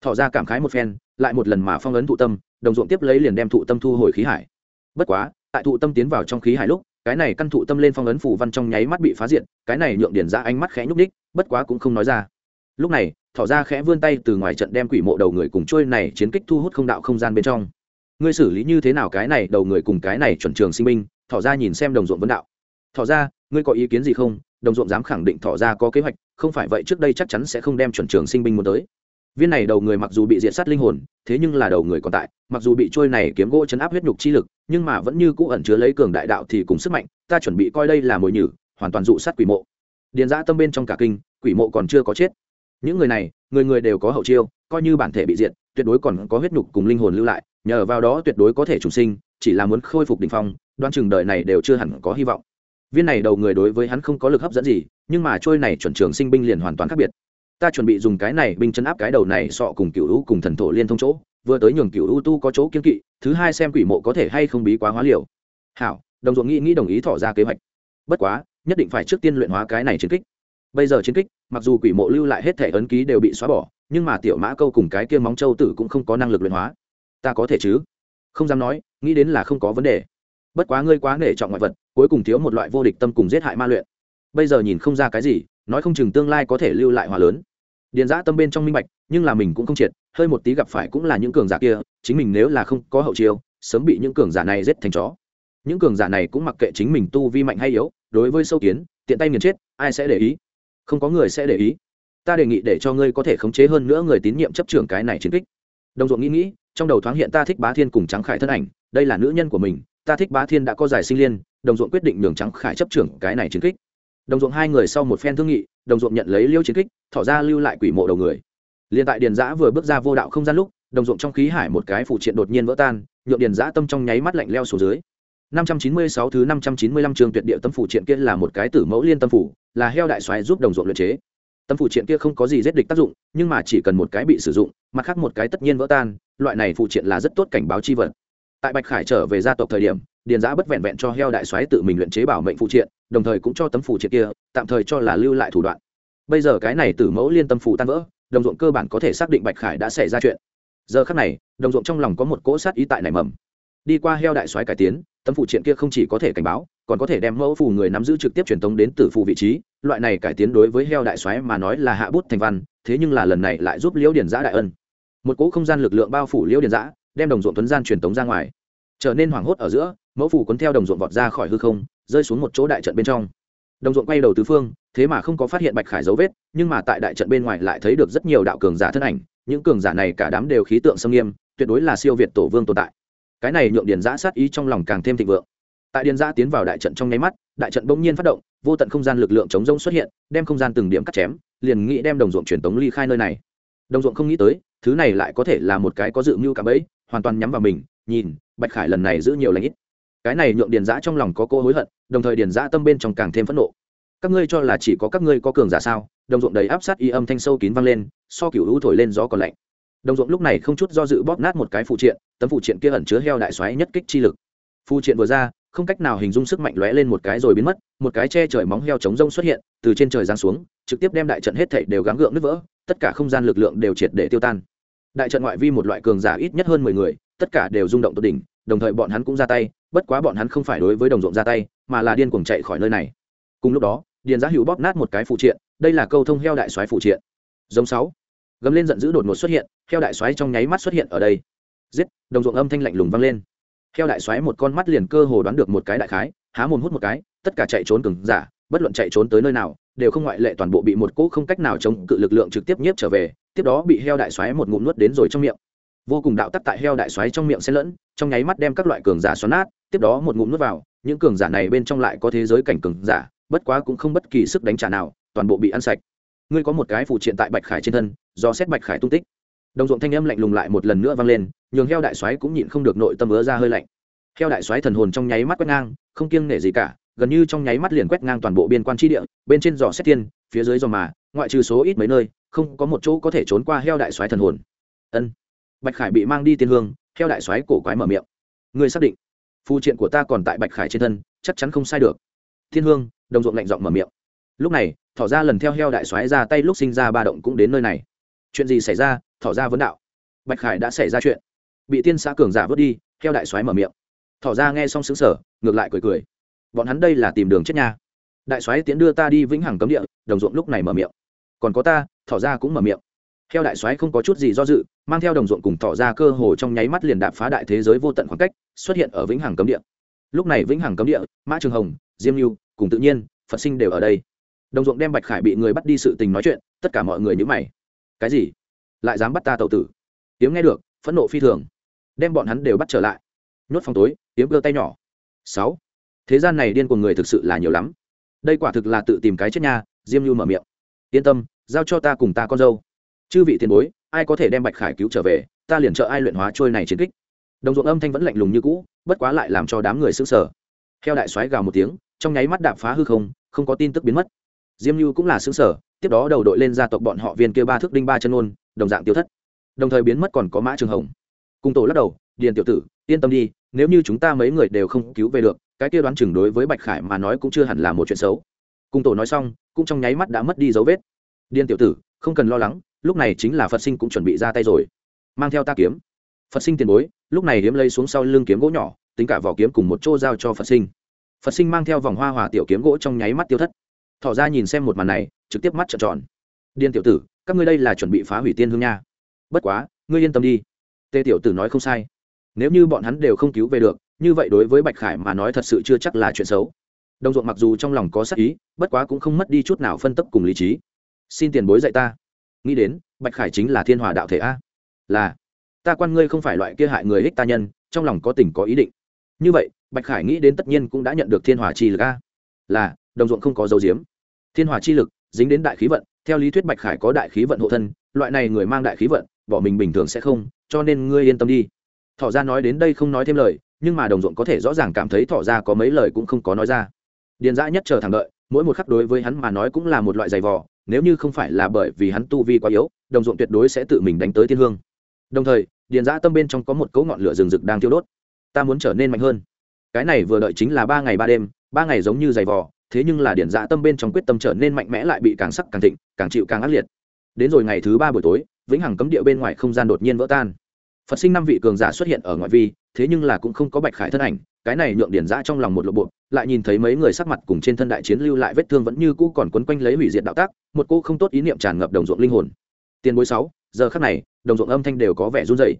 Thọ ra cảm khái một phen, lại một lần mà phong ấn thụ tâm, đồng ruộng tiếp lấy liền đem thụ tâm thu hồi khí hải. Bất quá, tại thụ tâm tiến vào trong khí hải lúc, cái này căn thụ tâm lên phong ấn phủ văn trong nháy mắt bị phá diện cái này nhượng điển ra ánh mắt khẽ nhúc ních bất quá cũng không nói ra lúc này, thỏ ra khẽ vươn tay từ ngoài trận đem quỷ mộ đầu người cùng trôi này chiến kích thu hút không đạo không gian bên trong. Ngươi xử lý như thế nào cái này đầu người cùng cái này chuẩn trường sinh binh? Thỏ ra nhìn xem đồng ruộng vấn đạo. Thỏ ra, ngươi có ý kiến gì không? Đồng ruộng dám khẳng định thỏ ra có kế hoạch, không phải vậy trước đây chắc chắn sẽ không đem chuẩn trường sinh binh muốn tới. Viên này đầu người mặc dù bị diệt sát linh hồn, thế nhưng là đầu người còn tại, mặc dù bị trôi này kiếm gỗ chấn áp huyết nhục chi lực, nhưng mà vẫn như cũ ẩn chứa lấy cường đại đạo thì cùng sức mạnh, ta chuẩn bị coi đây là mồi nhử, hoàn toàn dụ sát quỷ mộ. Điền giã tâm bên trong cả kinh, quỷ mộ còn chưa có chết những người này, người người đều có hậu chiêu, coi như bản thể bị diệt, tuyệt đối còn có huyết nhục cùng linh hồn lưu lại, nhờ vào đó tuyệt đối có thể trùng sinh, chỉ là muốn khôi phục đ ỉ n h phong đoan chừng đời này đều chưa hẳn có hy vọng. Viên này đầu người đối với hắn không có lực hấp dẫn gì, nhưng mà trôi này chuẩn trường sinh binh liền hoàn toàn khác biệt. Ta chuẩn bị dùng cái này binh chấn áp cái đầu này sọ cùng cựu u cùng thần thổ liên thông chỗ, vừa tới nhường cựu u tu có chỗ kiên kỵ, thứ hai xem quỷ mộ có thể hay không bí quá hóa liều. Hảo, đồng ruộng nghĩ nghĩ đồng ý thỏ ra kế hoạch. Bất quá, nhất định phải trước tiên luyện hóa cái này chiến kích bây giờ chiến kích, mặc dù quỷ mộ lưu lại hết thẻ ấn ký đều bị xóa bỏ, nhưng mà tiểu mã câu cùng cái kia móng châu tử cũng không có năng lực luyện hóa. Ta có thể chứ? Không dám nói, nghĩ đến là không có vấn đề. Bất quá ngươi quá nể trọng ngoại vật, cuối cùng thiếu một loại vô địch tâm cùng giết hại ma luyện. Bây giờ nhìn không ra cái gì, nói không chừng tương lai có thể lưu lại hòa lớn. Điền giã tâm bên trong minh bạch, nhưng là mình cũng không triệt, hơi một tí gặp phải cũng là những cường giả kia, chính mình nếu là không có hậu chiêu, sớm bị những cường giả này giết thành chó. Những cường giả này cũng mặc kệ chính mình tu vi mạnh hay yếu, đối với sâu kiến, tiện tay nghiền chết, ai sẽ để ý? Không có người sẽ để ý. Ta đề nghị để cho ngươi có thể khống chế hơn nữa người tín nhiệm chấp trưởng cái này chiến kích. Đồng ruộng nghĩ nghĩ, trong đầu thoáng hiện ta thích bá thiên cùng trắng khải thân ảnh. Đây là nữ nhân của mình, ta thích bá thiên đã có giải sinh liên, đồng ruộng quyết định nhường trắng khải chấp trưởng cái này chiến kích. Đồng ruộng hai người sau một phen thương nghị, đồng ruộng nhận lấy liêu chiến kích, thỏ ra lưu lại quỷ mộ đầu người. Liền tại điền giã vừa bước ra vô đạo không gian lúc, đồng ruộng trong khí hải một cái phụ triện đột nhiên vỡ tan, nhượng điền giã tâm trong nháy mắt lạnh leo xuống dưới. 596 thứ 595 trường tuyệt địa tâm phủ triện kia là một cái tử mẫu liên tâm phủ, là heo đại xoáy giúp đồng ruộng luyện chế. Tâm phủ triện kia không có gì giết địch tác dụng, nhưng mà chỉ cần một cái bị sử dụng, mặt khác một cái tất nhiên vỡ tan, loại này phụ triện là rất tốt cảnh báo chi vật. Tại Bạch Khải trở về gia tộc thời điểm, điền giã bất vẹn vẹn cho heo đại xoáy tự mình luyện chế bảo mệnh phụ triện, đồng thời cũng cho tấm phủ triện kia, tạm thời cho là lưu lại thủ đoạn. Bây giờ cái này tử mẫu liên tâm phủ tan vỡ, đồng ruộng cơ bản có thể xác định Bạch Khải đã xảy ra chuyện. Giờ khắc này, đồng ruộng trong lòng có một cỗ sát ý tại nảy mầm. Đi qua heo đại xoáy cải tiến, tấm phụ triện kia không chỉ có thể cảnh báo, còn có thể đem mẫu phù người nắm giữ trực tiếp truyền tống đến tử phù vị trí, loại này cải tiến đối với heo đại xoáy mà nói là hạ bút thành văn, thế nhưng là lần này lại giúp liễu điển giã đại ân. Một cỗ không gian lực lượng bao phủ liễu điển giã, đem đồng ruộng tuấn gian truyền tống ra ngoài. Trở nên hoảng hốt ở giữa, mẫu phù cuốn theo đồng ruộng vọt ra khỏi hư không, rơi xuống một chỗ đại trận bên trong. Đồng ruộng quay đầu tứ phương, thế mà không có phát hiện bạch khải dấu vết, nhưng mà tại đại trận bên ngoài lại thấy được rất nhiều đạo cường giả thân ảnh, những cường giả này cả đám đều khí tượng xâm nghiêm, tuyệt đối là siêu việt tổ vương tồn tại cái này nhượng điền giã sát ý trong lòng càng thêm thịnh vượng. Tại điền giã tiến vào đại trận trong nháy mắt, đại trận bỗng nhiên phát động, vô tận không gian lực lượng chống rông xuất hiện, đem không gian từng điểm cắt chém, liền nghĩ đem đồng ruộng truyền tống ly khai nơi này. Đồng ruộng không nghĩ tới, thứ này lại có thể là một cái có dự mưu cả bẫy, hoàn toàn nhắm vào mình, nhìn, bạch khải lần này giữ nhiều lãnh ít. Cái này nhượng điền giã trong lòng có cô hối hận, đồng thời điền giã tâm bên trong càng thêm phẫn nộ. Các ngươi cho là chỉ có các ngươi có cường giả sao? Đồng ruộng đầy áp sát y âm thanh sâu kín vang lên, so cựu hữu thổi lên gió còn lạnh. Đồng ruộng lúc này không chút do dự bóp nát một cái phụ triện tấm phụ triện kia ẩn chứa heo đại xoáy nhất kích chi lực. Phụ triện vừa ra, không cách nào hình dung sức mạnh lóe lên một cái rồi biến mất, một cái che trời móng heo chống rông xuất hiện, từ trên trời giáng xuống, trực tiếp đem đại trận hết thảy đều gắng gượng nứt vỡ, tất cả không gian lực lượng đều triệt để tiêu tan. Đại trận ngoại vi một loại cường giả ít nhất hơn mười người, tất cả đều rung động tột đỉnh, đồng thời bọn hắn cũng ra tay, bất quá bọn hắn không phải đối với đồng ruộng ra tay, mà là điên cuồng chạy khỏi nơi này. Cùng lúc đó, điền giá hữu bóp nát một cái phụ triện, đây là câu thông heo đại soái phụ triện. Giống sáu gấm lên giận dữ đột ngột xuất hiện, heo đại soái trong nháy mắt xuất hiện ở đây giết, đồng ruộng âm thanh lạnh lùng vang lên. Heo đại xoáy một con mắt liền cơ hồ đoán được một cái đại khái, há mồm hút một cái, tất cả chạy trốn cứng giả, bất luận chạy trốn tới nơi nào, đều không ngoại lệ toàn bộ bị một cỗ không cách nào chống cự lực lượng trực tiếp nhiếp trở về, tiếp đó bị heo đại xoáy một ngụm nuốt đến rồi trong miệng. Vô cùng đạo tắc tại heo đại xoáy trong miệng xen lẫn, trong nháy mắt đem các loại cường giả xoắn nát, tiếp đó một ngụm nuốt vào, những cường giả này bên trong lại có thế giới cảnh cường giả, bất quá cũng không bất kỳ sức đánh trả nào, toàn bộ bị ăn sạch. Ngươi có một cái phụ triện tại bạch khải trên thân, do xét bạch khải tung tích. Đồng ruộng thanh âm lạnh lùng lại một lần nữa vang lên nhường heo đại xoáy cũng nhịn không được nội tâm ứa ra hơi lạnh. Heo đại xoáy thần hồn trong nháy mắt quét ngang, không kiêng nể gì cả, gần như trong nháy mắt liền quét ngang toàn bộ biên quan tri địa, bên trên giò xét tiên phía dưới giò mà, ngoại trừ số ít mấy nơi, không có một chỗ có thể trốn qua heo đại xoáy thần hồn. Ân. Bạch khải bị mang đi tiên hương, heo đại xoáy cổ quái mở miệng. Người xác định phù triện của ta còn tại bạch khải trên thân, chắc chắn không sai được. Thiên hương, đồng ruộng lạnh giọng mở miệng. Lúc này, thỏ ra lần theo heo đại xoáy ra tay lúc sinh ra ba động cũng đến nơi này. Chuyện gì xảy ra, thỏ ra vấn đạo. Bạch khải đã xảy ra chuyện bị tiên xã cường giả vớt đi, theo đại soái mở miệng. Thỏ ra nghe xong xứng sở ngược lại cười cười. Bọn hắn đây là tìm đường chết nha. Đại soái tiến đưa ta đi vĩnh hằng cấm địa, đồng ruộng lúc này mở miệng. Còn có ta, thỏ ra cũng mở miệng. Theo đại soái không có chút gì do dự, mang theo đồng ruộng cùng thỏ ra cơ hồ trong nháy mắt liền đạp phá đại thế giới vô tận khoảng cách, xuất hiện ở vĩnh hằng cấm địa. Lúc này vĩnh hằng cấm địa, mã trường hồng, diêm mưu cùng tự nhiên, phật sinh đều ở đây. Đồng ruộng đem bạch khải bị người bắt đi sự tình nói chuyện, tất cả mọi người nhữ mày. Cái gì? Lại dám bắt ta tậu tử? Tiếng nghe được, phẫn nộ phi thường đem bọn hắn đều bắt trở lại. Nhốt phòng tối tiếng cơ tay nhỏ. Sáu. Thế gian này điên của người thực sự là nhiều lắm. Đây quả thực là tự tìm cái chết nha diêm như mở miệng. Yên tâm giao cho ta cùng ta con dâu. Chư vị tiền bối ai có thể đem bạch khải cứu trở về ta liền trợ ai luyện hóa trôi này chiến kích. Đồng ruộng âm thanh vẫn lạnh lùng như cũ bất quá lại làm cho đám người sững sờ. Theo đại soái gào một tiếng trong nháy mắt đạp phá hư không không có tin tức biến mất. Diêm như cũng là sững sờ, tiếp đó đầu đội lên gia tộc bọn họ viên kia ba thước đinh ba chân ôn đồng dạng tiêu thất. Đồng thời biến mất còn có mã trường hồng cùng tổ lắc đầu, điền tiểu tử, yên tâm đi, nếu như chúng ta mấy người đều không cứu về được, cái kia đoán chừng đối với bạch khải mà nói cũng chưa hẳn là một chuyện xấu. Cùng tổ nói xong, cũng trong nháy mắt đã mất đi dấu vết. Điền tiểu tử, không cần lo lắng, lúc này chính là phật sinh cũng chuẩn bị ra tay rồi. Mang theo ta kiếm. Phật sinh tiền bối, lúc này hiếm lấy xuống sau lưng kiếm gỗ nhỏ, tính cả vỏ kiếm cùng một chỗ giao cho phật sinh. Phật sinh mang theo vòng hoa hòa tiểu kiếm gỗ trong nháy mắt tiêu thất. Thỏ ra nhìn xem một màn này, trực tiếp mắt trợn tròn. Điên tiểu tử, các ngươi đây là chuẩn bị phá hủy tiên hương nha. Bất quá, ngươi yên tâm đi tê tiểu tử nói không sai. Nếu như bọn hắn đều không cứu về được, như vậy đối với bạch khải mà nói thật sự chưa chắc là chuyện xấu. Đồng ruộng mặc dù trong lòng có sắc ý, bất quá cũng không mất đi chút nào phân tấp cùng lý trí. Xin tiền bối dạy ta. Nghĩ đến, bạch khải chính là thiên hòa đạo thể a. Là, ta quan ngươi không phải loại kia hại người ích ta nhân, trong lòng có tình có ý định. Như vậy, bạch khải nghĩ đến tất nhiên cũng đã nhận được thiên hòa chi lực a. Là đồng ruộng không có dấu diếm thiên hòa chi lực, dính đến đại khí vận, theo lý thuyết bạch khải có đại khí vận hộ thân, loại này người mang đại khí vận bỏ mình bình thường sẽ không, cho nên ngươi yên tâm đi. Thỏ ra nói đến đây không nói thêm lời, nhưng mà đồng ruộng có thể rõ ràng cảm thấy thỏ ra có mấy lời cũng không có nói ra. Điền dã nhất chờ thẳng đợi, mỗi một khắc đối với hắn mà nói cũng là một loại giày vò, nếu như không phải là bởi vì hắn tu vi quá yếu, đồng ruộng tuyệt đối sẽ tự mình đánh tới thiên hương. Đồng thời, điền dã tâm bên trong có một cấu ngọn lửa rừng rực đang thiêu đốt. Ta muốn trở nên mạnh hơn. Cái này vừa đợi chính là ba ngày ba đêm, ba ngày giống như giày vò, thế nhưng là điền dã tâm bên trong quyết tâm trở nên mạnh mẽ lại bị càng sắc càng thịnh, càng chịu càng ác liệt đến rồi ngày thứ ba buổi tối, vĩnh hằng cấm địa bên ngoài không gian đột nhiên vỡ tan. Phật sinh năm vị cường giả xuất hiện ở ngoại vi, thế nhưng là cũng không có bạch khải thân ảnh, cái này nhượng điển giã trong lòng một lộ bộ, lại nhìn thấy mấy người sắc mặt cùng trên thân đại chiến lưu lại vết thương vẫn như cũ còn quấn quanh lấy hủy diệt đạo tác, một cô không tốt ý niệm tràn ngập đồng ruộng linh hồn. Tiền bối sáu, giờ khắc này, đồng ruộng âm thanh đều có vẻ run rẩy.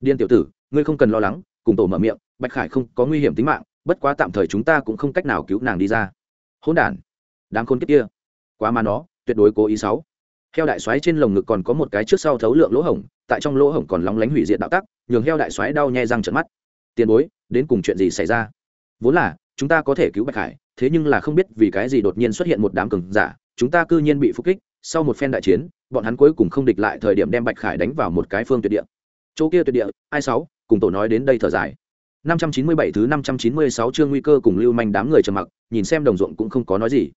Điên tiểu tử, ngươi không cần lo lắng, cùng tổ mở miệng, bạch khải không có nguy hiểm tính mạng, bất quá tạm thời chúng ta cũng không cách nào cứu nàng đi ra. Hỗn đản, đám khôn kiếp kia, quá mà nó, tuyệt đối cố ý sáu heo đại xoáy trên lồng ngực còn có một cái trước sau thấu lượng lỗ hổng, tại trong lỗ hổng còn lóng lánh hủy diệt đạo tắc, nhường heo đại xoáy đau nhè răng trận mắt. Tiền bối, đến cùng chuyện gì xảy ra? Vốn là, chúng ta có thể cứu bạch hải, thế nhưng là không biết vì cái gì đột nhiên xuất hiện một đám cường giả, chúng ta cư nhiên bị phục kích, sau một phen đại chiến, bọn hắn cuối cùng không địch lại thời điểm đem bạch khải đánh vào một cái phương tuyệt địa. Chỗ kia tuyệt địa, ai sáu? Cùng tổ nói đến đây thở dài. 597 thứ 596 chương nguy cơ cùng lưu manh đám người trầm mặc, nhìn xem đồng ruộng cũng không có nói gì.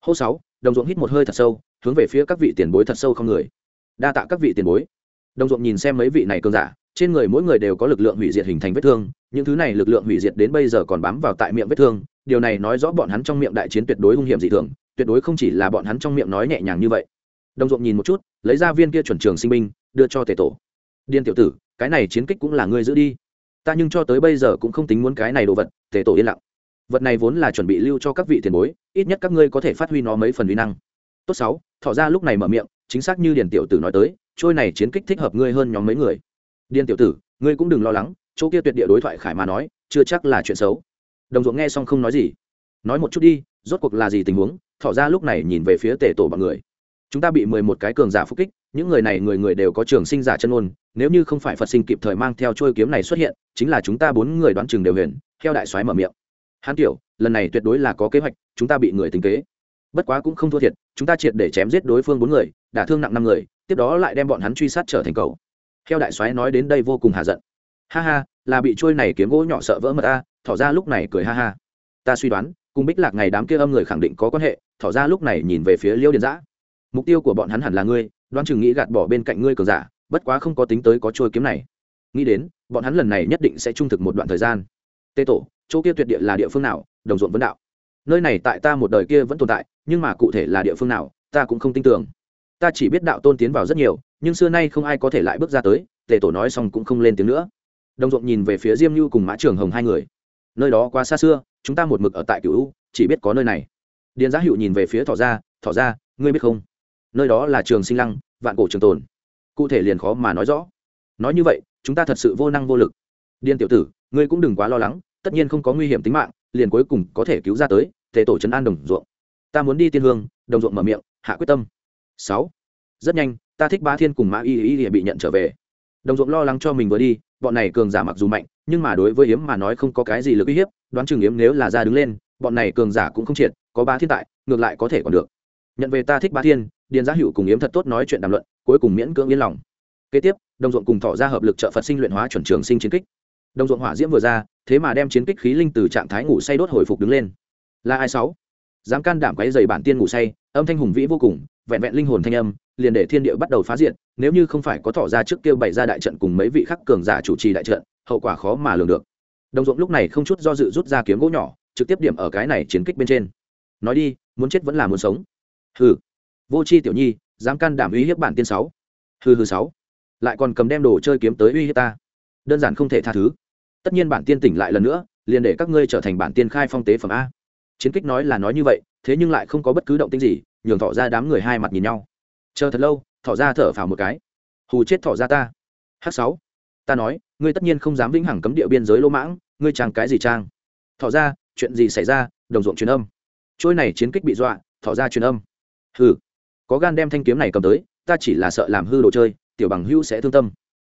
Hô sáu đồng ruộng hít một hơi thật sâu, hướng về phía các vị tiền bối thật sâu không người. Đa tạ các vị tiền bối. Đồng ruộng nhìn xem mấy vị này cường giả, trên người mỗi người đều có lực lượng hủy diệt hình thành vết thương, những thứ này lực lượng hủy diệt đến bây giờ còn bám vào tại miệng vết thương, điều này nói rõ bọn hắn trong miệng đại chiến tuyệt đối hung hiểm dị thường, tuyệt đối không chỉ là bọn hắn trong miệng nói nhẹ nhàng như vậy. Đồng ruộng nhìn một chút, lấy ra viên kia chuẩn trường sinh binh, đưa cho tề tổ. Điên tiểu tử, cái này chiến kích cũng là ngươi giữ đi. Ta nhưng cho tới bây giờ cũng không tính muốn cái này đồ vật, tề tổ yên lặng vật này vốn là chuẩn bị lưu cho các vị tiền bối, ít nhất các ngươi có thể phát huy nó mấy phần uy năng. Tốt sáu thọ ra lúc này mở miệng, chính xác như điền tiểu tử nói tới, trôi này chiến kích thích hợp ngươi hơn nhóm mấy người. Điền tiểu tử, ngươi cũng đừng lo lắng, chỗ kia tuyệt địa đối thoại khải mà nói, chưa chắc là chuyện xấu. Đồng ruộng nghe xong không nói gì. Nói một chút đi, rốt cuộc là gì tình huống thọ ra lúc này nhìn về phía tề tổ bọn người. Chúng ta bị mười một cái cường giả phúc kích, những người này người người đều có trường sinh giả chân ôn nếu như không phải phật sinh kịp thời mang theo trôi kiếm này xuất hiện, chính là chúng ta bốn người đoán chừng đều huyền, theo đại soái mở miệng hắn tiểu, lần này tuyệt đối là có kế hoạch, chúng ta bị người tính kế. Bất quá cũng không thua thiệt, chúng ta triệt để chém giết đối phương bốn người, đả thương nặng năm người, tiếp đó lại đem bọn hắn truy sát trở thành cầu theo đại soái nói đến đây vô cùng hạ giận. Ha ha, là bị trôi này kiếm gỗ nhỏ sợ vỡ mật a, thỏ ra lúc này cười ha ha. Ta suy đoán, cùng bích lạc ngày đám kia âm người khẳng định có quan hệ, thỏ ra lúc này nhìn về phía liêu điền giã mục tiêu của bọn hắn hẳn là ngươi, đoán chừng nghĩ gạt bỏ bên cạnh ngươi cờ giả, bất quá không có tính tới có trôi kiếm này. Nghĩ đến, bọn hắn lần này nhất định sẽ trung thực một đoạn thời gian. Tê tổ chỗ kia tuyệt địa là địa phương nào, đồng ruộng vấn đạo. Nơi này tại ta một đời kia vẫn tồn tại, nhưng mà cụ thể là địa phương nào, ta cũng không tin tưởng. Ta chỉ biết đạo tôn tiến vào rất nhiều, nhưng xưa nay không ai có thể lại bước ra tới, tề tổ nói xong cũng không lên tiếng nữa. Đồng ruộng nhìn về phía diêm Như cùng mã trường hồng hai người. Nơi đó quá xa xưa, chúng ta một mực ở tại cựu chỉ biết có nơi này. Điền giá hữu nhìn về phía thỏ ra thỏ ra ngươi biết không? Nơi đó là trường sinh lăng, vạn cổ trường tồn. Cụ thể liền khó mà nói rõ. Nói như vậy, chúng ta thật sự vô năng vô lực. Điên tiểu tử, ngươi cũng đừng quá lo lắng tất nhiên không có nguy hiểm tính mạng, liền cuối cùng có thể cứu ra tới, tề tổ trấn an đồng ruộng. Ta muốn đi tiên hương, đồng ruộng mở miệng, hạ quyết tâm. Sáu. Rất nhanh, ta thích ba thiên cùng mã y y y bị nhận trở về. Đồng ruộng lo lắng cho mình vừa đi, bọn này cường giả mặc dù mạnh, nhưng mà đối với yếm mà nói không có cái gì lực uy hiếp, đoán chừng yếm nếu là ra đứng lên, bọn này cường giả cũng không triệt, có ba thiên tại, ngược lại có thể còn được. Nhận về ta thích ba thiên, điền giá hữu cùng yếm thật tốt nói chuyện đàm luận, cuối cùng miễn cưỡng yên lòng. Kế tiếp, đồng ruộng cùng thọ ra hợp lực trợ phật sinh luyện hóa chuẩn trường sinh chiến kích đồng ruộng hỏa diễm vừa ra, thế mà đem chiến kích khí linh từ trạng thái ngủ say đốt hồi phục đứng lên. Là ai sáu? Dám can đảm quấy dày bản tiên ngủ say, âm thanh hùng vĩ vô cùng, vẹn vẹn linh hồn thanh âm, liền để thiên địa bắt đầu phá diện nếu như không phải có thỏ ra trước kêu bày ra đại trận cùng mấy vị khắc cường giả chủ trì đại trận, hậu quả khó mà lường được. Đồng ruộng lúc này không chút do dự rút ra kiếm gỗ nhỏ, trực tiếp điểm ở cái này chiến kích bên trên. Nói đi, muốn chết vẫn là muốn sống? Hừ. Vô c h i tiểu nhi, dám can đảm uy hiếp bản tiên sáu? Hừ hừ sáu. Lại còn cầm đem đồ chơi kiếm tới uy hiếp ta. Đơn giản không thể tha thứ tất nhiên bản tiên tỉnh lại lần nữa, liền để các ngươi trở thành bản tiên khai phong tế phẩm a. Chiến kích nói là nói như vậy, thế nhưng lại không có bất cứ động tĩnh gì, nhường thọ ra đám người hai mặt nhìn nhau. Chờ thật lâu thọ ra thở phào một cái. Hù chết thọ ra ta. H sáu. Ta nói, ngươi tất nhiên không dám vĩnh hằng cấm địa biên giới lỗ mãng, ngươi trang cái gì trang? Thọ ra, chuyện gì xảy ra? Đồng ruộng truyền âm. Trôi này chiến kích bị dọa thọ ra truyền âm. Hừ. Có gan đem thanh kiếm này cầm tới, ta chỉ là sợ làm hư đồ chơi, tiểu bằng hữu sẽ thương tâm.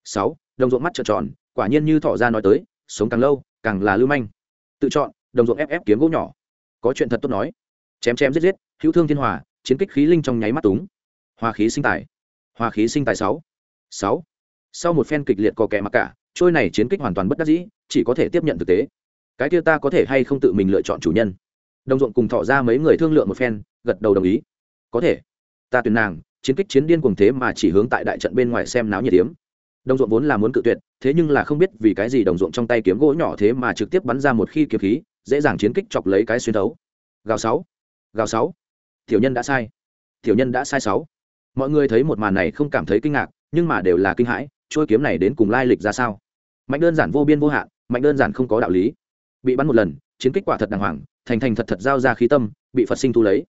Sáu. Đồng ruộng mắt trợn tròn, quả nhiên như thọ ra nói tới sống càng lâu, càng là lưu manh. Tự chọn, đồng ruộng ép ép kiếm gỗ nhỏ. Có chuyện thật tốt nói. Chém chém giết giết, hữu thương thiên hòa, chiến kích khí linh trong nháy mắt túng. Hòa khí sinh tài. Hòa khí sinh tài sáu. Sáu. Sau một phen kịch liệt có kẻ mặc cả, trôi này chiến kích hoàn toàn bất đắc dĩ, chỉ có thể tiếp nhận thực tế. Cái kia ta có thể hay không tự mình lựa chọn chủ nhân? Đồng ruộng cùng thọ ra mấy người thương lượng một phen, gật đầu đồng ý. Có thể. Ta tuyển nàng, chiến kích chiến điên cùng thế mà chỉ hướng tại đại trận bên ngoài xem náo nhiệt tiếm đồng ruộng vốn là muốn cự tuyệt, thế nhưng là không biết vì cái gì đồng ruộng trong tay kiếm gỗ nhỏ thế mà trực tiếp bắn ra một khi kiếm khí, dễ dàng chiến kích chọc lấy cái xuyên thấu. Gào sáu gào sáu. Tiểu nhân đã sai. Tiểu nhân đã sai sáu. Mọi người thấy một màn này không cảm thấy kinh ngạc, nhưng mà đều là kinh hãi trôi kiếm này đến cùng lai lịch ra sao? Mạnh đơn giản vô biên vô hạn, mạnh đơn giản không có đạo lý. Bị bắn một lần, chiến kích quả thật đàng hoàng, thành thành thật thật giao ra khí tâm, bị phật sinh thu lấy.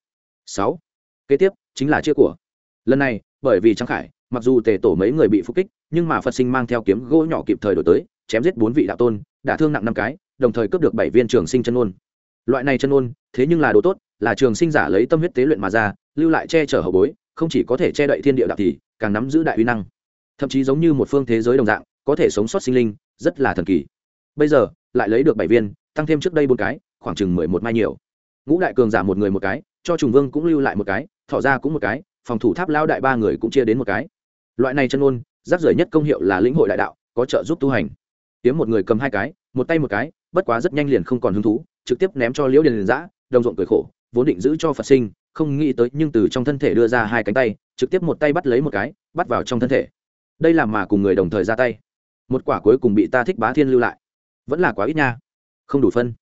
Sáu. Kế tiếp, chính là chia của. Lần này, bởi vì trắng khải mặc dù tề tổ mấy người bị phục kích, nhưng mà phật sinh mang theo kiếm gỗ nhỏ kịp thời đổi tới, chém giết bốn vị đạo tôn, đã thương nặng năm cái, đồng thời cướp được bảy viên trường sinh chân ôn. Loại này chân ôn, thế nhưng là đồ tốt, là trường sinh giả lấy tâm huyết tế luyện mà ra, lưu lại che chở hậu bối, không chỉ có thể che đậy thiên địa đạo thì, càng nắm giữ đại uy năng. Thậm chí giống như một phương thế giới đồng dạng, có thể sống sót sinh linh, rất là thần kỳ. Bây giờ, lại lấy được bảy viên, tăng thêm trước đây bốn cái, khoảng chừng mười một mai nhiều. Ngũ đại cường giả một người một cái, cho trùng vương cũng lưu lại một cái thọ ra cũng một cái, phòng thủ tháp lao đại ba người cũng chia đến một cái loại này chân ôn rác rưởi nhất công hiệu là lĩnh hội đại đạo, có trợ giúp tu hành. Kiếm một người cầm hai cái, một tay một cái, bất quá rất nhanh liền không còn hứng thú, trực tiếp ném cho liễu điền giã đồng ruộng cười khổ, vốn định giữ cho phật sinh, không nghĩ tới nhưng từ trong thân thể đưa ra hai cánh tay, trực tiếp một tay bắt lấy một cái, bắt vào trong thân thể. Đây là mà cùng người đồng thời ra tay. Một quả cuối cùng bị ta thích bá thiên lưu lại. Vẫn là quá ít nha. Không đủ phân.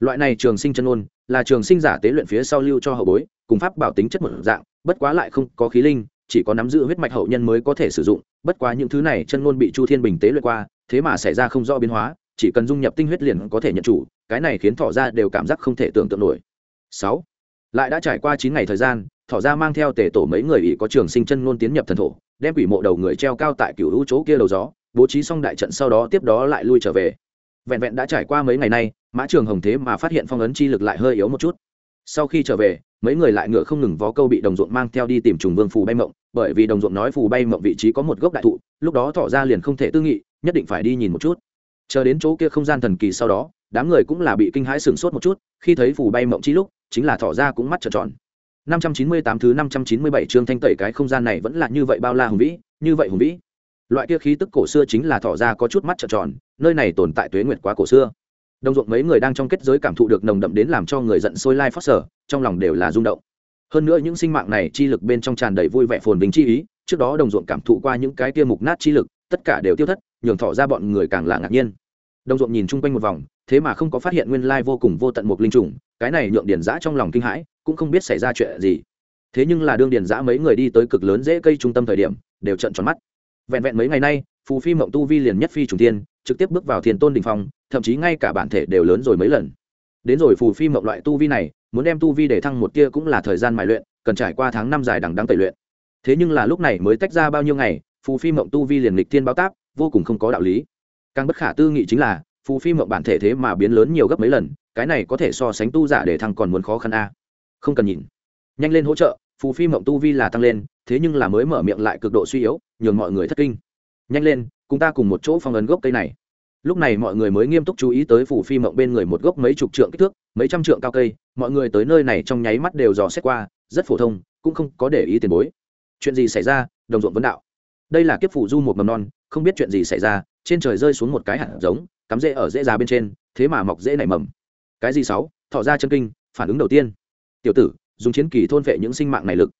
Loại này trường sinh chân ôn là trường sinh giả tế luyện phía sau lưu cho hậu bối, cùng pháp bảo tính chất một dạng, bất quá lại không có khí linh chỉ có nắm giữ huyết mạch hậu nhân mới có thể sử dụng, bất quá những thứ này chân ngôn bị chu thiên bình tế luyện qua, thế mà xảy ra không rõ biến hóa, chỉ cần dung nhập tinh huyết liền có thể nhận chủ, cái này khiến thỏ ra đều cảm giác không thể tưởng tượng nổi. Sáu, lại đã trải qua chín ngày thời gian, thỏ ra mang theo tể tổ mấy người ỷ có trường sinh chân ngôn tiến nhập thần thổ, đem quỷ mộ đầu người treo cao tại cựu hữu chỗ kia đầu gió, bố trí xong đại trận sau đó tiếp đó lại lui trở về. Vẹn vẹn đã trải qua mấy ngày nay, mã trường hồng thế mà phát hiện phong ấn chi lực lại hơi yếu một chút. Sau khi trở về mấy người lại ngựa không ngừng vó câu bị đồng ruộng mang theo đi tìm trùng vương phù bay mộng, bởi vì đồng ruộng nói phù bay mộng vị trí có một gốc đại thụ, lúc đó thọ ra liền không thể tư nghị, nhất định phải đi nhìn một chút. Chờ đến chỗ kia không gian thần kỳ sau đó, đám người cũng là bị kinh hãi sửng sốt một chút, khi thấy phù bay mộng chi lúc, chính là thọ ra cũng mắt trợn tròn. 598 thứ 597 chương thanh tẩy cái không gian này vẫn là như vậy bao la hùng vĩ, như vậy hùng vĩ. Loại kia khí tức cổ xưa chính là thọ ra có chút mắt trợn tròn, nơi này tồn tại tuế nguyệt quá cổ xưa đồng ruộng mấy người đang trong kết giới cảm thụ được nồng đậm đến làm cho người giận sôi lai phát sở, trong lòng đều là rung động. Hơn nữa những sinh mạng này chi lực bên trong tràn đầy vui vẻ phồn vinh chi ý, trước đó đồng ruộng cảm thụ qua những cái kia mục nát chi lực, tất cả đều tiêu thất, nhường thỏ ra bọn người càng là ngạc nhiên. Đồng ruộng nhìn chung quanh một vòng, thế mà không có phát hiện nguyên lai vô cùng vô tận một linh trùng, cái này nhượng điển giã trong lòng kinh hãi, cũng không biết xảy ra chuyện gì. Thế nhưng là đương điển giã mấy người đi tới cực lớn dễ cây trung tâm thời điểm, đều trận tròn mắt. Vẹn vẹn mấy ngày nay, phù phi mộng tu vi liền nhất phi trùng tiên trực tiếp bước vào thiền tôn đình phong thậm chí ngay cả bản thể đều lớn rồi mấy lần. Đến rồi phù phi mộng loại tu vi này, muốn đem tu vi để thăng một tia cũng là thời gian mài luyện, cần trải qua tháng năm dài đằng đắng tẩy luyện. Thế nhưng là lúc này mới tách ra bao nhiêu ngày, phù phi mộng tu vi liền lịch thiên báo táp, vô cùng không có đạo lý. Càng bất khả tư nghị chính là, phù phi mộng bản thể thế mà biến lớn nhiều gấp mấy lần, cái này có thể so sánh tu giả để thăng còn muốn khó khăn a. Không cần nhìn. Nhanh lên hỗ trợ, phù phi mộng tu vi là tăng lên, thế nhưng là mới mở miệng lại cực độ suy yếu, nhường mọi người thất kinh. Nhanh lên, cùng ta cùng một chỗ phong ấn gốc cây này lúc này mọi người mới nghiêm túc chú ý tới phủ phi mộng bên người một gốc mấy chục trượng kích thước, mấy trăm trượng cao cây, mọi người tới nơi này trong nháy mắt đều dò xét qua, rất phổ thông, cũng không có để ý tiền bối. Chuyện gì xảy ra, đồng ruộng vấn đạo. Đây là kiếp phủ du một mầm non, không biết chuyện gì xảy ra, trên trời rơi xuống một cái hạt giống, cắm rễ ở rễ già bên trên, thế mà mọc rễ nảy mầm. Cái gì sáu? Thọ ra chân kinh, phản ứng đầu tiên. Tiểu tử, dùng chiến kỳ thôn vệ những sinh mạng này lực.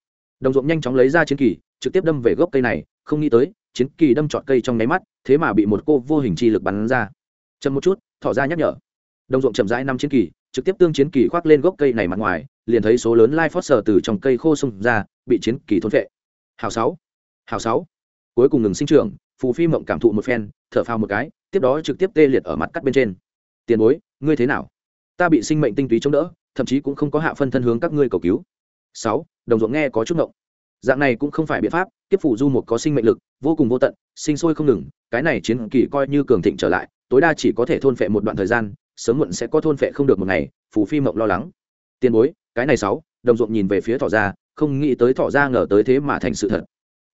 Đồng ruộng nhanh chóng lấy ra chiến kỳ, trực tiếp đâm về gốc cây này, không nghĩ tới chiến kỳ đâm trọn cây trong nháy mắt, thế mà bị một cô vô hình chi lực bắn ra. Chậm một chút, thỏ ra nhắc nhở. Đồng ruộng chậm rãi năm chiến kỳ, trực tiếp tương chiến kỳ khoác lên gốc cây này mặt ngoài, liền thấy số lớn lai phót sờ từ trong cây khô xông ra, bị chiến kỳ thôn vệ hào sáu hào sáu. Cuối cùng ngừng sinh trưởng, phù phi mộng cảm thụ một phen, thở phào một cái, tiếp đó trực tiếp tê liệt ở mặt cắt bên trên. Tiền bối, ngươi thế nào? Ta bị sinh mệnh tinh túy chống đỡ, thậm chí cũng không có hạ phân thân hướng các ngươi cầu cứu. Sáu, đồng ruộng nghe có chút ngộng dạng này cũng không phải biện pháp, tiếp phủ du một có sinh mệnh lực, vô cùng vô tận, sinh sôi không ngừng, cái này chiến kỳ coi như cường thịnh trở lại, tối đa chỉ có thể thôn phệ một đoạn thời gian, sớm muộn sẽ có thôn phệ không được một ngày, phù phi mộng lo lắng. Tiền bối, cái này sáu, đồng ruộng nhìn về phía thỏ ra, không nghĩ tới thỏ ra ngờ tới thế mà thành sự thật.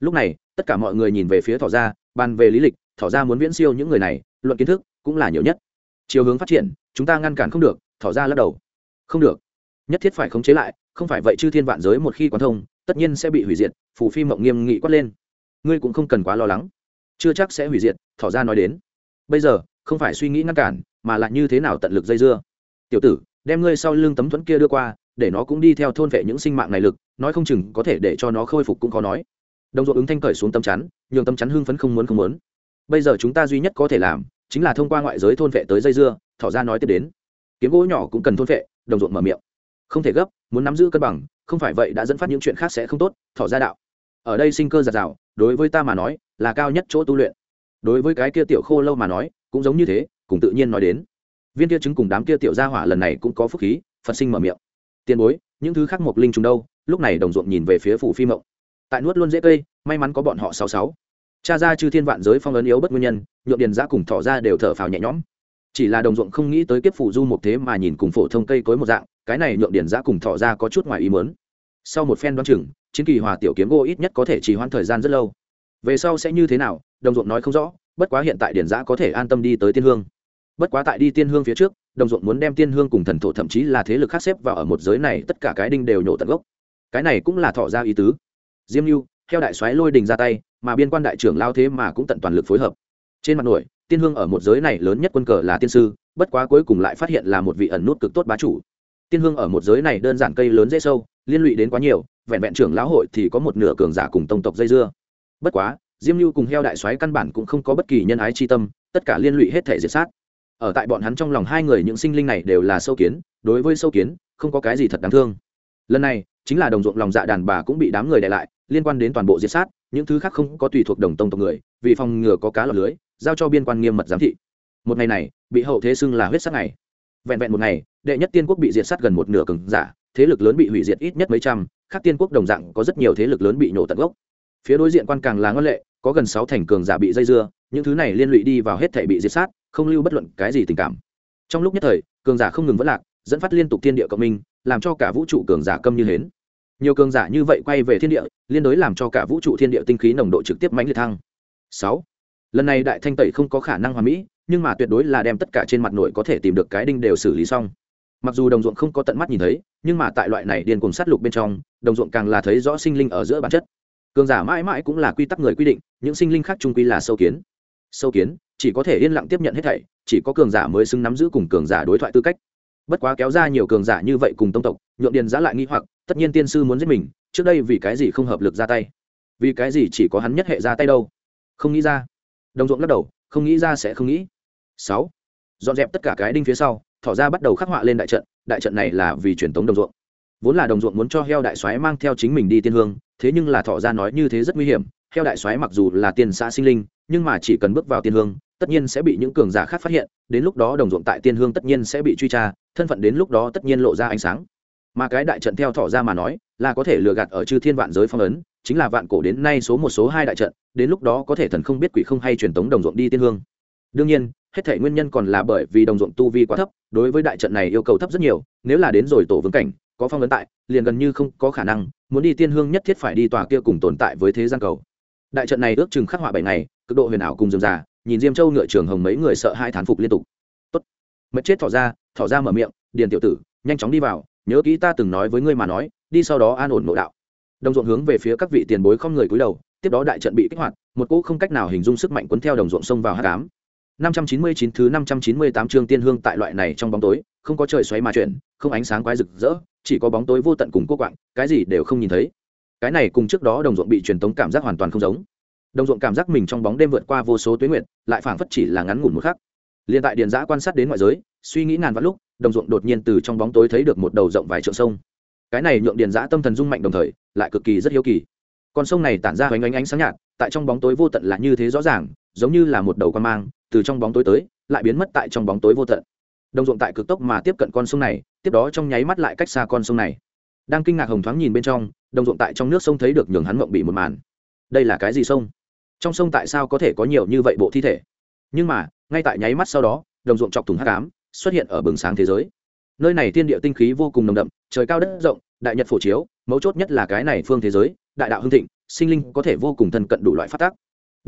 Lúc này, tất cả mọi người nhìn về phía thỏ ra, bàn về lý lịch, thỏ ra muốn viễn siêu những người này, luận kiến thức cũng là nhiều nhất. Chiều hướng phát triển, chúng ta ngăn cản không được, thỏ ra lắc đầu. Không được. Nhất thiết phải khống chế lại, không phải vậy chư thiên vạn giới một khi quan thông tất nhiên sẽ bị hủy diệt, phù phi mộng nghiêm nghị quát lên. Ngươi cũng không cần quá lo lắng. Chưa chắc sẽ hủy diệt, thỏ ra nói đến. Bây giờ, không phải suy nghĩ ngăn cản, mà là như thế nào tận lực dây dưa. Tiểu tử, đem ngươi sau lưng tấm thuẫn kia đưa qua, để nó cũng đi theo thôn vệ những sinh mạng này lực, nói không chừng có thể để cho nó khôi phục cũng khó nói. Đồng ruộng ứng thanh cởi xuống tấm chắn, nhường tấm chắn hưng phấn không muốn không muốn. Bây giờ chúng ta duy nhất có thể làm, chính là thông qua ngoại giới thôn vệ tới dây dưa, thỏ ra nói tiếp đến. Kiếm gỗ nhỏ cũng cần thôn vệ, đồng ruộng mở miệng. Không thể gấp, muốn nắm giữ cân bằng không phải vậy đã dẫn phát những chuyện khác sẽ không tốt, thỏ ra đạo. Ở đây sinh cơ giạt rào, đối với ta mà nói, là cao nhất chỗ tu luyện. Đối với cái kia tiểu khô lâu mà nói, cũng giống như thế, cùng tự nhiên nói đến. Viên kia chứng cùng đám kia tiểu gia hỏa lần này cũng có phúc khí, phật sinh mở miệng. Tiền bối, những thứ khác mộc linh trùng đâu? Lúc này đồng ruộng nhìn về phía phủ phi mộng. Tại nuốt luôn dễ cây, may mắn có bọn họ sáu sáu. Cha ra chư thiên vạn giới phong ấn yếu bất nguyên nhân nhuộm điền giã cùng thỏ ra đều thở phào nhẹ nhõm. Chỉ là đồng ruộng không nghĩ tới kiếp phủ du một thế mà nhìn cùng phổ thông cây cối một dạng cái này nhượng điển giã cùng thọ ra có chút ngoài ý mớn sau một phen đoán chừng, chiến kỳ hòa tiểu kiếm gỗ ít nhất có thể trì hoãn thời gian rất lâu. Về sau sẽ như thế nào, đồng ruộng nói không rõ, bất quá hiện tại điển giã có thể an tâm đi tới tiên hương. Bất quá tại đi tiên hương phía trước, đồng ruộng muốn đem tiên hương cùng thần thổ thậm chí là thế lực khác xếp vào ở một giới này, tất cả cái đinh đều nhổ tận gốc. Cái này cũng là thọ ra ý tứ. Diêm mưu theo đại soái lôi đình ra tay, mà biên quan đại trưởng lao thế mà cũng tận toàn lực phối hợp. Trên mặt nổi, tiên hương ở một giới này lớn nhất quân cờ là tiên sư, bất quá cuối cùng lại phát hiện là một vị ẩn nút cực tốt bá chủ tiên hương ở một giới này đơn giản cây lớn dễ sâu, liên lụy đến quá nhiều, vẹn vẹn trưởng lão hội thì có một nửa cường giả cùng tông tộc dây dưa. Bất quá, diêm lưu cùng heo đại soái căn bản cũng không có bất kỳ nhân ái chi tâm, tất cả liên lụy hết thể diệt sát. Ở tại bọn hắn trong lòng hai người những sinh linh này đều là sâu kiến, đối với sâu kiến, không có cái gì thật đáng thương. Lần này, chính là đồng ruộng lòng dạ đàn bà cũng bị đám người đè lại, liên quan đến toàn bộ diệt sát, những thứ khác không có tùy thuộc đồng tông tộc người, vì phòng ngừa có cá lọt lưới, giao cho biên quan nghiêm mật giám thị. Một ngày này, bị hậu thế xưng là huyết sát ngày. Vẹn vẹn một ngày đệ nhất tiên quốc bị diệt sát gần một nửa cường giả, thế lực lớn bị hủy diệt ít nhất mấy trăm, khác tiên quốc đồng dạng có rất nhiều thế lực lớn bị nổ tận gốc. Phía đối diện quan càng là ngân lệ, có gần sáu thành cường giả bị dây dưa, những thứ này liên lụy đi vào hết thể bị diệt sát, không lưu bất luận cái gì tình cảm. Trong lúc nhất thời, cường giả không ngừng vẫn lạc, dẫn phát liên tục thiên địa cộng minh, làm cho cả vũ trụ cường giả câm như hến. Nhiều cường giả như vậy quay về thiên địa, liên đối làm cho cả vũ trụ thiên địa tinh khí nồng độ trực tiếp mãnh liệt thăng. Sáu. Lần này đại thanh tẩy không có khả năng hoàn mỹ, nhưng mà tuyệt đối là đem tất cả trên mặt nội có thể tìm được cái đinh đều xử lý xong mặc dù đồng ruộng không có tận mắt nhìn thấy, nhưng mà tại loại này điên cùng sát lục bên trong, đồng ruộng càng là thấy rõ sinh linh ở giữa bản chất. Cường giả mãi mãi cũng là quy tắc người quy định, những sinh linh khác trung quy là sâu kiến. Sâu kiến, chỉ có thể yên lặng tiếp nhận hết thảy, chỉ có cường giả mới xứng nắm giữ cùng cường giả đối thoại tư cách. Bất quá kéo ra nhiều cường giả như vậy cùng tông tộc, nhượng điền giã lại nghi hoặc, tất nhiên tiên sư muốn giết mình, trước đây vì cái gì không hợp lực ra tay? Vì cái gì chỉ có hắn nhất hệ ra tay đâu? Không nghĩ ra. Đồng ruộng lắc đầu, không nghĩ ra sẽ không nghĩ. Sáu. Dọn dẹp tất cả cái đinh phía sau thỏ ra bắt đầu khắc họa lên đại trận đại trận này là vì truyền thống đồng ruộng. Vốn là đồng ruộng muốn cho heo đại soái mang theo chính mình đi tiên hương, thế nhưng là thỏ ra nói như thế rất nguy hiểm, heo đại soái mặc dù là tiên xã sinh linh, nhưng mà chỉ cần bước vào tiên hương, tất nhiên sẽ bị những cường giả khác phát hiện, đến lúc đó đồng ruộng tại tiên hương tất nhiên sẽ bị truy tra, thân phận đến lúc đó tất nhiên lộ ra ánh sáng. Mà cái đại trận theo thỏ ra mà nói, là có thể lừa gạt ở chư thiên vạn giới phong ấn, chính là vạn cổ đến nay số một số hai đại trận, đến lúc đó có thể thần không biết quỷ không hay truyền tống đồng ruộng đi tiên hương. Đương nhiên hết thể nguyên nhân còn là bởi vì đồng ruộng tu vi quá thấp, đối với đại trận này yêu cầu thấp rất nhiều, nếu là đến rồi tổ vương cảnh, có phong ấn tại, liền gần như không có khả năng, muốn đi tiên hương nhất thiết phải đi tòa kia cùng tồn tại với thế gian cầu. Đại trận này ước chừng khắc họa bảy ngày, cực độ huyền ảo cùng dườm già nhìn diêm châu ngựa trường hồng mấy người sợ hai thán phục liên tục. Tốt. Mất chết thỏ ra thỏ ra mở miệng, điền tiểu tử, nhanh chóng đi vào, nhớ kỹ ta từng nói với ngươi mà nói, đi sau đó an ổn nội đạo. Đồng ruộng hướng về phía các vị tiền bối không người cúi đầu, tiếp đó đại trận bị kích hoạt, một cỗ không cách nào hình dung sức mạnh cuốn theo đồng ruộng xông vào hát cám 599 thứ 598 chương tiên hương tại loại này trong bóng tối, không có trời xoáy mà chuyển, không ánh sáng quái rực rỡ, chỉ có bóng tối vô tận cùng cô quạng, cái gì đều không nhìn thấy. Cái này cùng trước đó đồng ruộng bị truyền tống cảm giác hoàn toàn không giống. Đồng ruộng cảm giác mình trong bóng đêm vượt qua vô số tuyết nguyệt, lại phảng phất chỉ là ngắn ngủn một khắc. Liên tại điền giã quan sát đến ngoại giới, suy nghĩ ngàn vạn lúc, đồng ruộng đột nhiên từ trong bóng tối thấy được một đầu rộng vài trượng sông. Cái này nhượng điền giã tâm thần rung mạnh đồng thời, lại cực kỳ rất hiếu kỳ. Con sông này tản ra ánh ánh ánh sáng nhạt, tại trong bóng tối vô tận là như thế rõ ràng, giống như là một đầu quan mang, từ trong bóng tối tới, lại biến mất tại trong bóng tối vô tận. Đồng ruộng tại cực tốc mà tiếp cận con sông này, tiếp đó trong nháy mắt lại cách xa con sông này. Đang kinh ngạc hồng thoáng nhìn bên trong, đồng ruộng tại trong nước sông thấy được nhường hắn mộng bị một màn. Đây là cái gì sông? Trong sông tại sao có thể có nhiều như vậy bộ thi thể? Nhưng mà, ngay tại nháy mắt sau đó, đồng ruộng chọc thùng hắc ám, xuất hiện ở bừng sáng thế giới. Nơi này thiên địa tinh khí vô cùng nồng đậm, trời cao đất rộng, đại nhật phổ chiếu, mấu chốt nhất là cái này phương thế giới, đại đạo hưng thịnh, sinh linh có thể vô cùng thân cận đủ loại phát tác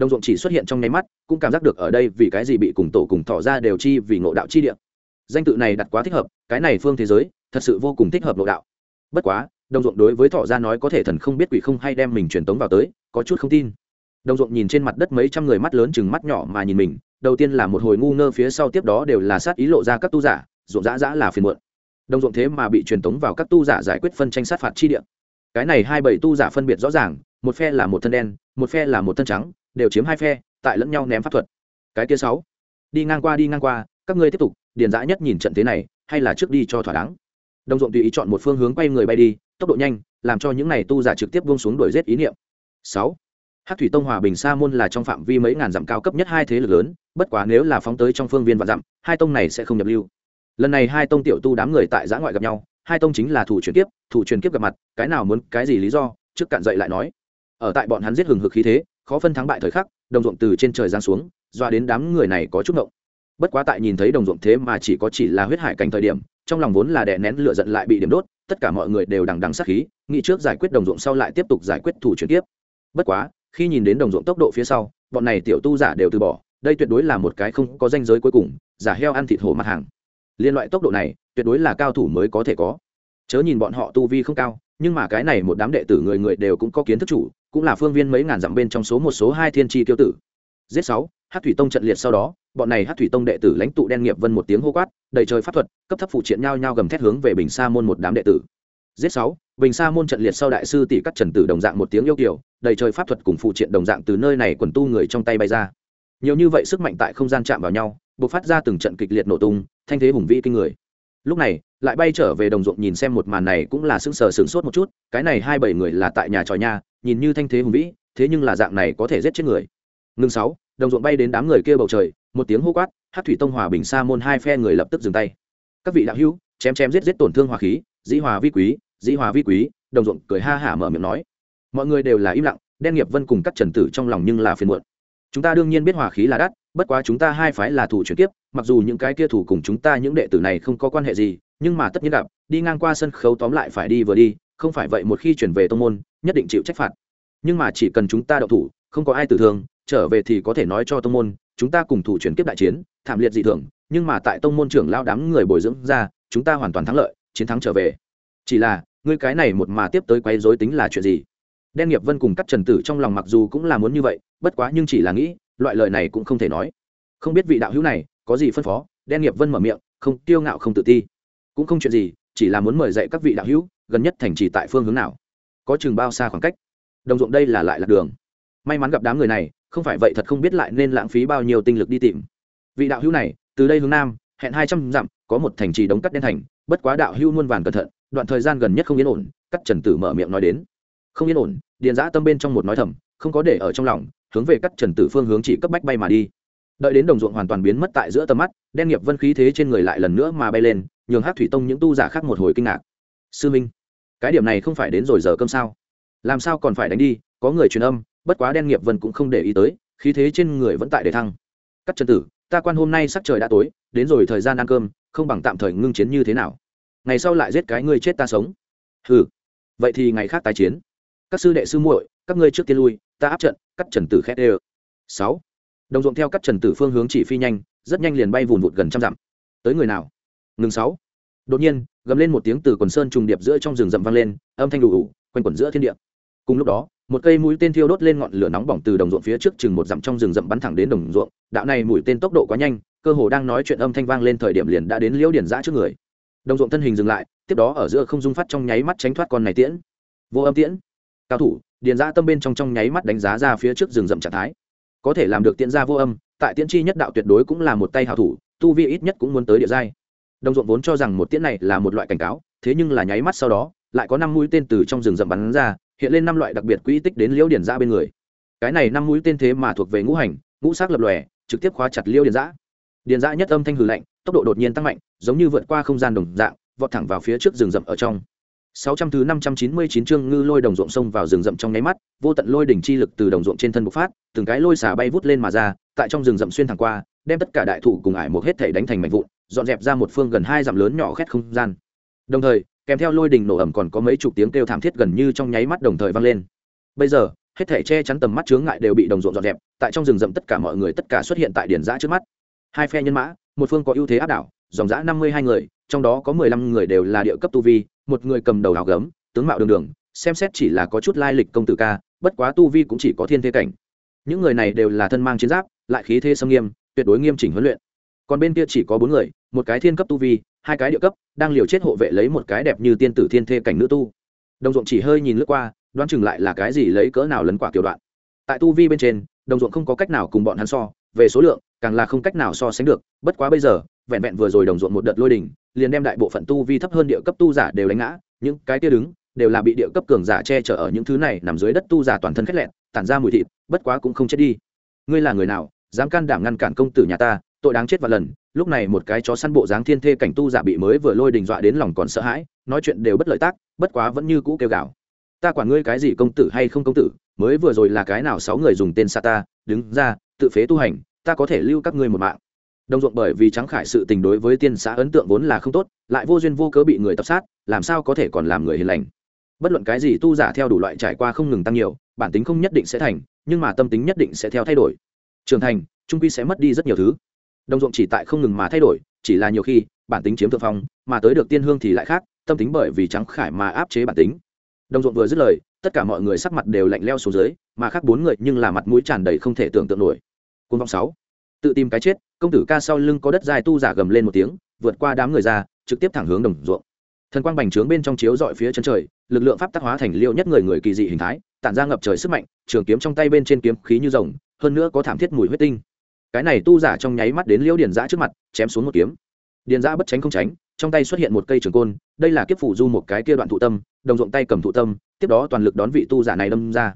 đồng ruộng chỉ xuất hiện trong nháy mắt, cũng cảm giác được ở đây vì cái gì bị cùng tổ cùng thỏ ra đều chi vì ngộ đạo chi địa. Danh tự này đặt quá thích hợp, cái này phương thế giới, thật sự vô cùng thích hợp ngộ đạo. Bất quá, đồng ruộng đối với thọ ra nói có thể thần không biết quỷ không hay đem mình truyền tống vào tới, có chút không tin. Đồng ruộng nhìn trên mặt đất mấy trăm người mắt lớn chừng mắt nhỏ mà nhìn mình, đầu tiên là một hồi ngu ngơ phía sau tiếp đó đều là sát ý lộ ra các tu giả, ruộng dã dã là phiền muộn. Đồng ruộng thế mà bị truyền tống vào các tu giả giải quyết phân tranh sát phạt chi địa. Cái này hai bảy tu giả phân biệt rõ ràng, một phe là một thân đen, một phe là một thân trắng đều chiếm hai phe, tại lẫn nhau ném pháp thuật. Cái kia sáu, đi ngang qua, đi ngang qua, các ngươi tiếp tục, điền dã nhất nhìn trận thế này, hay là trước đi cho thỏa đáng. Đồng ruộng tùy ý chọn một phương hướng quay người bay đi, tốc độ nhanh, làm cho những này tu giả trực tiếp buông xuống đuổi giết ý niệm. Sáu, Hắc thủy tông hòa bình sa môn là trong phạm vi mấy ngàn dặm cao cấp nhất hai thế lực lớn, bất quá nếu là phóng tới trong phương viên vạn dặm, hai tông này sẽ không nhập lưu. Lần này hai tông tiểu tu đám người tại giã ngoại gặp nhau, hai tông chính là thủ truyền kiếp, thủ truyền kiếp gặp mặt, cái nào muốn cái gì lý do, trước cạn dậy lại nói. Ở tại bọn hắn giết hừng hực khí thế khó phân thắng bại thời khắc, đồng ruộng từ trên trời giáng xuống, doa đến đám người này có chút ngộng. Bất quá tại nhìn thấy đồng ruộng thế mà chỉ có chỉ là huyết hải cảnh thời điểm, trong lòng vốn là đè nén lửa giận lại bị điểm đốt, tất cả mọi người đều đằng đằng sát khí, nghĩ trước giải quyết đồng ruộng sau lại tiếp tục giải quyết thủ chuyển tiếp. Bất quá, khi nhìn đến đồng ruộng tốc độ phía sau, bọn này tiểu tu giả đều từ bỏ, đây tuyệt đối là một cái không có danh giới cuối cùng, giả heo ăn thịt hổ mặt hàng. Liên loại tốc độ này, tuyệt đối là cao thủ mới có thể có. Chớ nhìn bọn họ tu vi không cao, nhưng mà cái này một đám đệ tử người người đều cũng có kiến thức chủ cũng là phương viên mấy ngàn dặm bên trong số một số hai thiên tri tiêu tử. Giết sáu hát thủy tông trận liệt sau đó, bọn này hát thủy tông đệ tử lãnh tụ đen nghiệp vân một tiếng hô quát, đầy trời pháp thuật, cấp thấp phụ triện nhau nhau gầm thét hướng về bình sa môn một đám đệ tử. Giết sáu, bình sa môn trận liệt sau đại sư tỷ cắt trần tử đồng dạng một tiếng yêu kiều, đầy trời pháp thuật cùng phụ triện đồng dạng từ nơi này quần tu người trong tay bay ra. Nhiều như vậy sức mạnh tại không gian chạm vào nhau buộc phát ra từng trận kịch liệt nổ tung, thanh thế hùng vĩ kinh người. Lúc này lại bay trở về đồng ruộng nhìn xem một màn này cũng là sững sờ sửng sốt một chút, cái này hai bảy người là tại nhà tròi nha, nhìn như thanh thế hùng vĩ, thế nhưng là dạng này có thể giết chết người. Ngưng sáu, đồng ruộng bay đến đám người kia bầu trời, một tiếng hô quát, hát thủy tông hòa bình sa môn hai phe người lập tức dừng tay. Các vị đạo hữu, chém chém giết giết tổn thương hòa khí, dĩ hòa vi quý, dĩ hòa vi quý, đồng ruộng cười ha hả mở miệng nói. Mọi người đều là im lặng, đen nghiệp vân cùng các trần tử trong lòng nhưng là phiền muộn. Chúng ta đương nhiên biết hòa khí là đắt bất quá chúng ta hai phái là thủ chuyển tiếp mặc dù những cái kia thủ cùng chúng ta những đệ tử này không có quan hệ gì, nhưng mà tất nhiên gặp, đi ngang qua sân khấu tóm lại phải đi vừa đi, không phải vậy một khi chuyển về tông môn, nhất định chịu trách phạt. Nhưng mà chỉ cần chúng ta đậu thủ, không có ai tử thương, trở về thì có thể nói cho tông môn, chúng ta cùng thủ chuyển kiếp đại chiến, thảm liệt dị thường, nhưng mà tại tông môn trưởng lao đám người bồi dưỡng ra, chúng ta hoàn toàn thắng lợi, chiến thắng trở về. Chỉ là, ngươi cái này một mà tiếp tới quấy rối tính là chuyện gì? Đen nghiệp vân cùng các trần tử trong lòng mặc dù cũng là muốn như vậy, bất quá nhưng chỉ là nghĩ loại lời này cũng không thể nói. Không biết vị đạo hữu này có gì phân phó, đen nghiệp vân mở miệng, không tiêu ngạo không tự ti. Cũng không chuyện gì, chỉ là muốn mời dạy các vị đạo hữu gần nhất thành trì tại phương hướng nào. Có chừng bao xa khoảng cách. Đồng ruộng đây là lại lạc đường. May mắn gặp đám người này, không phải vậy thật không biết lại nên lãng phí bao nhiêu tinh lực đi tìm. Vị đạo hữu này, từ đây hướng nam, hẹn hai trăm dặm, có một thành trì đống cắt đen thành, bất quá đạo hữu muôn vàn cẩn thận, đoạn thời gian gần nhất không yên ổn, cắt trần tử mở miệng nói đến. Không yên ổn, điền giã tâm bên trong một nói thầm, không có để ở trong lòng hướng về cắt trần tử phương hướng chỉ cấp bách bay mà đi. Đợi đến đồng ruộng hoàn toàn biến mất tại giữa tầm mắt, đen nghiệp vân khí thế trên người lại lần nữa mà bay lên, nhường hát thủy tông những tu giả khác một hồi kinh ngạc. Sư minh, cái điểm này không phải đến rồi giờ cơm sao? Làm sao còn phải đánh đi, có người truyền âm, bất quá đen nghiệp vân cũng không để ý tới, khí thế trên người vẫn tại để thăng. Cắt trần tử, ta quan hôm nay sắc trời đã tối, đến rồi thời gian ăn cơm, không bằng tạm thời ngưng chiến như thế nào? Ngày sau lại giết cái ngươi chết ta sống. Ừ vậy thì ngày khác tái chiến. Các sư đệ sư muội các ngươi trước tiên lui, ta áp trận, cắt trần tử khét ê sáu. Đồng ruộng theo cắt trần tử phương hướng chỉ phi nhanh, rất nhanh liền bay vùn vụt gần trăm dặm. Tới người nào? Ngừng sáu. Đột nhiên, gầm lên một tiếng từ quần sơn trùng điệp giữa trong rừng rậm vang lên, âm thanh đủ đủ quanh quẩn giữa thiên địa. Cùng lúc đó, một cây mũi tên thiêu đốt lên ngọn lửa nóng bỏng từ đồng ruộng phía trước chừng một dặm trong rừng rậm bắn thẳng đến đồng ruộng. Đạo này mũi tên tốc độ quá nhanh, cơ hồ đang nói chuyện âm thanh vang lên thời điểm liền đã đến liễu điển giã trước người. Đồng ruộng thân hình dừng lại, tiếp đó ở giữa không dung phát trong nháy mắt tránh thoát con này tiễn. Vô âm tiễn. Cao thủ điền giã tâm bên trong trong nháy mắt đánh giá ra phía trước rừng rậm trạng thái. Có thể làm được tiễn ra vô âm, tại tiễn chi nhất đạo tuyệt đối cũng là một tay hảo thủ, tu vi ít nhất cũng muốn tới địa giai. Đồng ruộng vốn cho rằng một tiễn này là một loại cảnh cáo, thế nhưng là nháy mắt sau đó, lại có năm mũi tên từ trong rừng rậm bắn ra, hiện lên năm loại đặc biệt quỹ tích đến liễu điển giã bên người. Cái này năm mũi tên thế mà thuộc về ngũ hành, ngũ sắc lập lòe, trực tiếp khóa chặt liễu điển giã điển giã nhất âm thanh hử lạnh, tốc độ đột nhiên tăng mạnh, giống như vượt qua không gian đồng dạng, vọt thẳng vào phía trước rừng rậm ở trong. 600 thứ 599 chương ngư lôi đồng ruộng sông vào rừng rậm trong nháy mắt, vô tận lôi đỉnh chi lực từ đồng ruộng trên thân bộc phát, từng cái lôi xả bay vút lên mà ra, tại trong rừng rậm xuyên thẳng qua, đem tất cả đại thủ cùng ải một hết thể đánh thành mảnh vụn, dọn dẹp ra một phương gần hai dặm lớn nhỏ khét không gian. Đồng thời, kèm theo lôi đỉnh nổ ầm còn có mấy chục tiếng kêu thảm thiết gần như trong nháy mắt đồng thời vang lên. Bây giờ, hết thể che chắn tầm mắt chướng ngại đều bị đồng ruộng dọn dẹp, tại trong rừng rậm tất cả mọi người tất cả xuất hiện tại điển giã trước mắt. Hai phe nhân mã, một phương có ưu thế áp đảo, dòng dã 52 người, trong đó có 15 người đều là địa cấp tu vi, một người cầm đầu áo gấm, tướng mạo đường đường xem xét chỉ là có chút lai lịch công tử ca bất quá tu vi cũng chỉ có thiên thế cảnh. Những người này đều là thân mang chiến giáp lại khí thế sâm nghiêm tuyệt đối nghiêm chỉnh huấn luyện. Còn bên kia chỉ có bốn người một cái thiên cấp tu vi hai cái địa cấp đang liều chết hộ vệ lấy một cái đẹp như tiên tử thiên thê cảnh nữ tu. Đồng ruộng chỉ hơi nhìn lướt qua đoán chừng lại là cái gì lấy cỡ nào lấn quả kiểu đoạn. Tại tu vi bên trên đồng ruộng không có cách nào cùng bọn hắn so về số lượng càng là không cách nào so sánh được bất quá bây giờ vẹn vẹn vừa rồi đồng ruộng một đợt lôi đỉnh liền đem đại bộ phận tu vi thấp hơn địa cấp tu giả đều đánh ngã, những cái kia đứng, đều là bị địa cấp cường giả che chở ở những thứ này nằm dưới đất tu giả toàn thân khét lẹn, tản ra mùi thịt, bất quá cũng không chết đi. Ngươi là người nào, dám can đảm ngăn cản công tử nhà ta, tội đáng chết và lần, lúc này một cái chó săn bộ dáng thiên thê cảnh tu giả bị mới vừa lôi đình dọa đến lòng còn sợ hãi, nói chuyện đều bất lợi tác, bất quá vẫn như cũ kêu gào. Ta quản ngươi cái gì công tử hay không công tử, mới vừa rồi là cái nào sáu người dùng tên xa ta đứng ra, tự phế tu hành, ta có thể lưu các ngươi một mạng đồng ruộng bởi vì trắng khải sự tình đối với tiên xã ấn tượng vốn là không tốt, lại vô duyên vô cớ bị người tập sát, làm sao có thể còn làm người hiền lành. Bất luận cái gì tu giả theo đủ loại trải qua không ngừng tăng nhiều, bản tính không nhất định sẽ thành, nhưng mà tâm tính nhất định sẽ theo thay đổi. Trưởng thành, trung quy sẽ mất đi rất nhiều thứ. Đồng ruộng chỉ tại không ngừng mà thay đổi, chỉ là nhiều khi, bản tính chiếm thượng phong, mà tới được tiên hương thì lại khác, tâm tính bởi vì trắng khải mà áp chế bản tính. Đồng ruộng vừa dứt lời, tất cả mọi người sắc mặt đều lạnh leo xuống dưới, mà khác bốn người nhưng là mặt mũi tràn đầy không thể tưởng tượng nổi. Côn vọng sáu tự tìm cái chết, công tử ca sau lưng có đất dài tu giả gầm lên một tiếng, vượt qua đám người ra, trực tiếp thẳng hướng đồng ruộng. Thần quang bành trướng bên trong chiếu dọi phía chân trời, lực lượng pháp tác hóa thành liêu nhất người người kỳ dị hình thái, tản ra ngập trời sức mạnh, trường kiếm trong tay bên trên kiếm khí như rồng, hơn nữa có thảm thiết mùi huyết tinh. Cái này tu giả trong nháy mắt đến liễu điền giã trước mặt, chém xuống một kiếm. Điền giã bất tránh không tránh, trong tay xuất hiện một cây trường côn, đây là kiếp phủ du một cái kia đoạn thụ tâm, đồng ruộng tay cầm thụ tâm, tiếp đó toàn lực đón vị tu giả này đâm ra.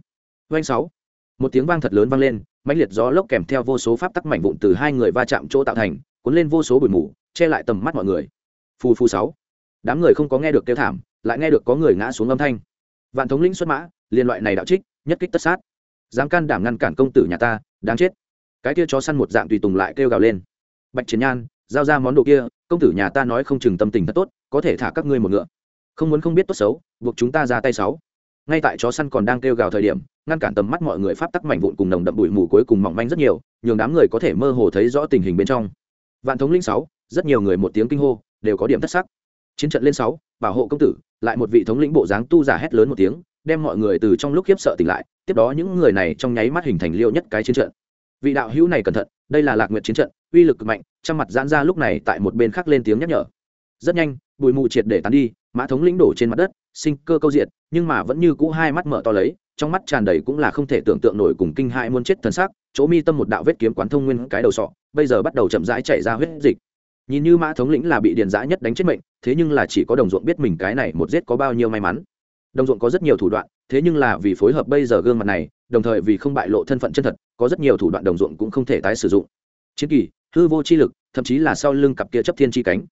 Doanh sáu. Một tiếng vang thật lớn vang lên mãnh liệt gió lốc kèm theo vô số pháp tắc mảnh vụn từ hai người va chạm chỗ tạo thành, cuốn lên vô số bụi mù, che lại tầm mắt mọi người. Phù phù sáu. Đám người không có nghe được kêu thảm, lại nghe được có người ngã xuống âm thanh. Vạn thống lĩnh xuất mã, liên loại này đạo trích, nhất kích tất sát. Dám can đảm ngăn cản công tử nhà ta, đáng chết. Cái kia chó săn một dạng tùy tùng lại kêu gào lên. Bạch chiến nhan, giao ra món đồ kia, công tử nhà ta nói không chừng tâm tình thật tốt, có thể thả các ngươi một ngựa. Không muốn không biết tốt xấu, buộc chúng ta ra tay sáu ngay tại chó săn còn đang kêu gào thời điểm, ngăn cản tầm mắt mọi người pháp tắc mảnh vụn cùng nồng đậm bụi mù cuối cùng mỏng manh rất nhiều, nhường đám người có thể mơ hồ thấy rõ tình hình bên trong. Vạn thống linh sáu, rất nhiều người một tiếng kinh hô, đều có điểm thất sắc. Chiến trận lên sáu, bảo hộ công tử, lại một vị thống lĩnh bộ dáng tu giả hét lớn một tiếng, đem mọi người từ trong lúc khiếp sợ tỉnh lại, tiếp đó những người này trong nháy mắt hình thành liêu nhất cái chiến trận. Vị đạo hữu này cẩn thận, đây là lạc nguyện chiến trận, uy lực cực mạnh trong mặt giãn ra lúc này tại một bên khác lên tiếng nhắc nhở. Rất nhanh, bụi mù triệt để tán đi, mã thống lĩnh đổ trên mặt đất sinh cơ câu diện nhưng mà vẫn như cũ hai mắt mở to lấy, trong mắt tràn đầy cũng là không thể tưởng tượng nổi cùng kinh hại muốn chết thần sắc, chỗ mi tâm một đạo vết kiếm quán thông nguyên cái đầu sọ, bây giờ bắt đầu chậm rãi chảy ra huyết dịch. Nhìn như mã thống lĩnh là bị điền giã nhất đánh chết mệnh, thế nhưng là chỉ có đồng ruộng biết mình cái này một giết có bao nhiêu may mắn. Đồng ruộng có rất nhiều thủ đoạn, thế nhưng là vì phối hợp bây giờ gương mặt này, đồng thời vì không bại lộ thân phận chân thật, có rất nhiều thủ đoạn đồng ruộng cũng không thể tái sử dụng. Chiến kỳ, hư vô chi lực, thậm chí là sau lưng cặp kia chấp thiên chi cánh.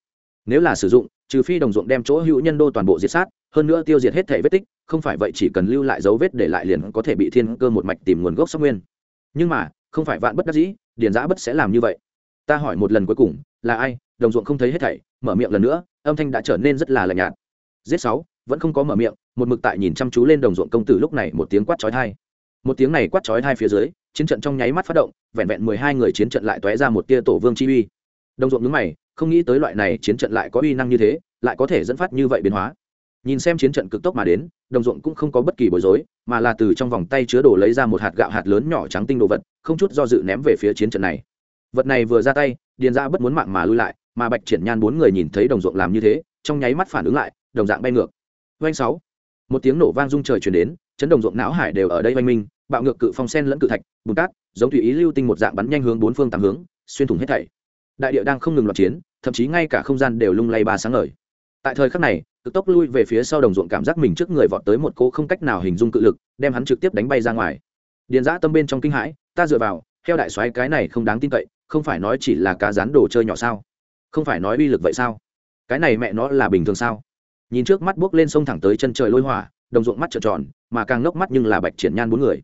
Nếu là sử dụng, trừ phi đồng ruộng đem chỗ hữu nhân đô toàn bộ diệt sát hơn nữa tiêu diệt hết thể vết tích, không phải vậy chỉ cần lưu lại dấu vết để lại liền có thể bị thiên cơ một mạch tìm nguồn gốc sắc nguyên. Nhưng mà, không phải vạn bất đắc dĩ, điền giã bất sẽ làm như vậy. Ta hỏi một lần cuối cùng, là ai? Đồng ruộng không thấy hết thảy, mở miệng lần nữa, âm thanh đã trở nên rất là lạnh nhạt. Giết sáu, vẫn không có mở miệng, một mực tại nhìn chăm chú lên đồng ruộng công tử lúc này một tiếng quát chói thai một tiếng này quát chói thai phía dưới, chiến trận trong nháy mắt phát động, vẹn vẹn mười hai người chiến trận lại tóe ra một tia tổ vương chi uy. Đồng ruộng nhướng mày, không nghĩ tới loại này chiến trận lại có uy năng như thế, lại có thể dẫn phát như vậy biến hóa nhìn xem chiến trận cực tốc mà đến, đồng ruộng cũng không có bất kỳ bối rối, mà là từ trong vòng tay chứa đồ lấy ra một hạt gạo hạt lớn nhỏ trắng tinh đồ vật, không chút do dự ném về phía chiến trận này. Vật này vừa ra tay, điền ra bất muốn mạng mà lui lại, mà bạch triển nhan bốn người nhìn thấy đồng ruộng làm như thế, trong nháy mắt phản ứng lại, đồng dạng bay ngược. Doanh sáu. Một tiếng nổ vang rung trời chuyển đến, chấn đồng ruộng não hải đều ở đây oanh minh, bạo ngược cự phong sen lẫn cự thạch, bùn cát, giống tùy ý lưu tinh một dạng bắn nhanh hướng bốn phương tám hướng, xuyên thủng hết thảy. Đại địa đang không ngừng loạt chiến, thậm chí ngay cả không gian đều lung lay ba sáng ngời. Tại thời khắc này cực tốc lui về phía sau đồng ruộng cảm giác mình trước người vọt tới một cô không cách nào hình dung cự lực, đem hắn trực tiếp đánh bay ra ngoài. Điền giã tâm bên trong kinh hãi, ta dựa vào theo đại soái cái này không đáng tin cậy, không phải nói chỉ là cá rán đồ chơi nhỏ sao? Không phải nói uy lực vậy sao? Cái này mẹ nó là bình thường sao? Nhìn trước mắt buốc lên sông thẳng tới chân trời lôi hỏa, đồng ruộng mắt trợn tròn, mà càng ngốc mắt nhưng là bạch triển nhan bốn người.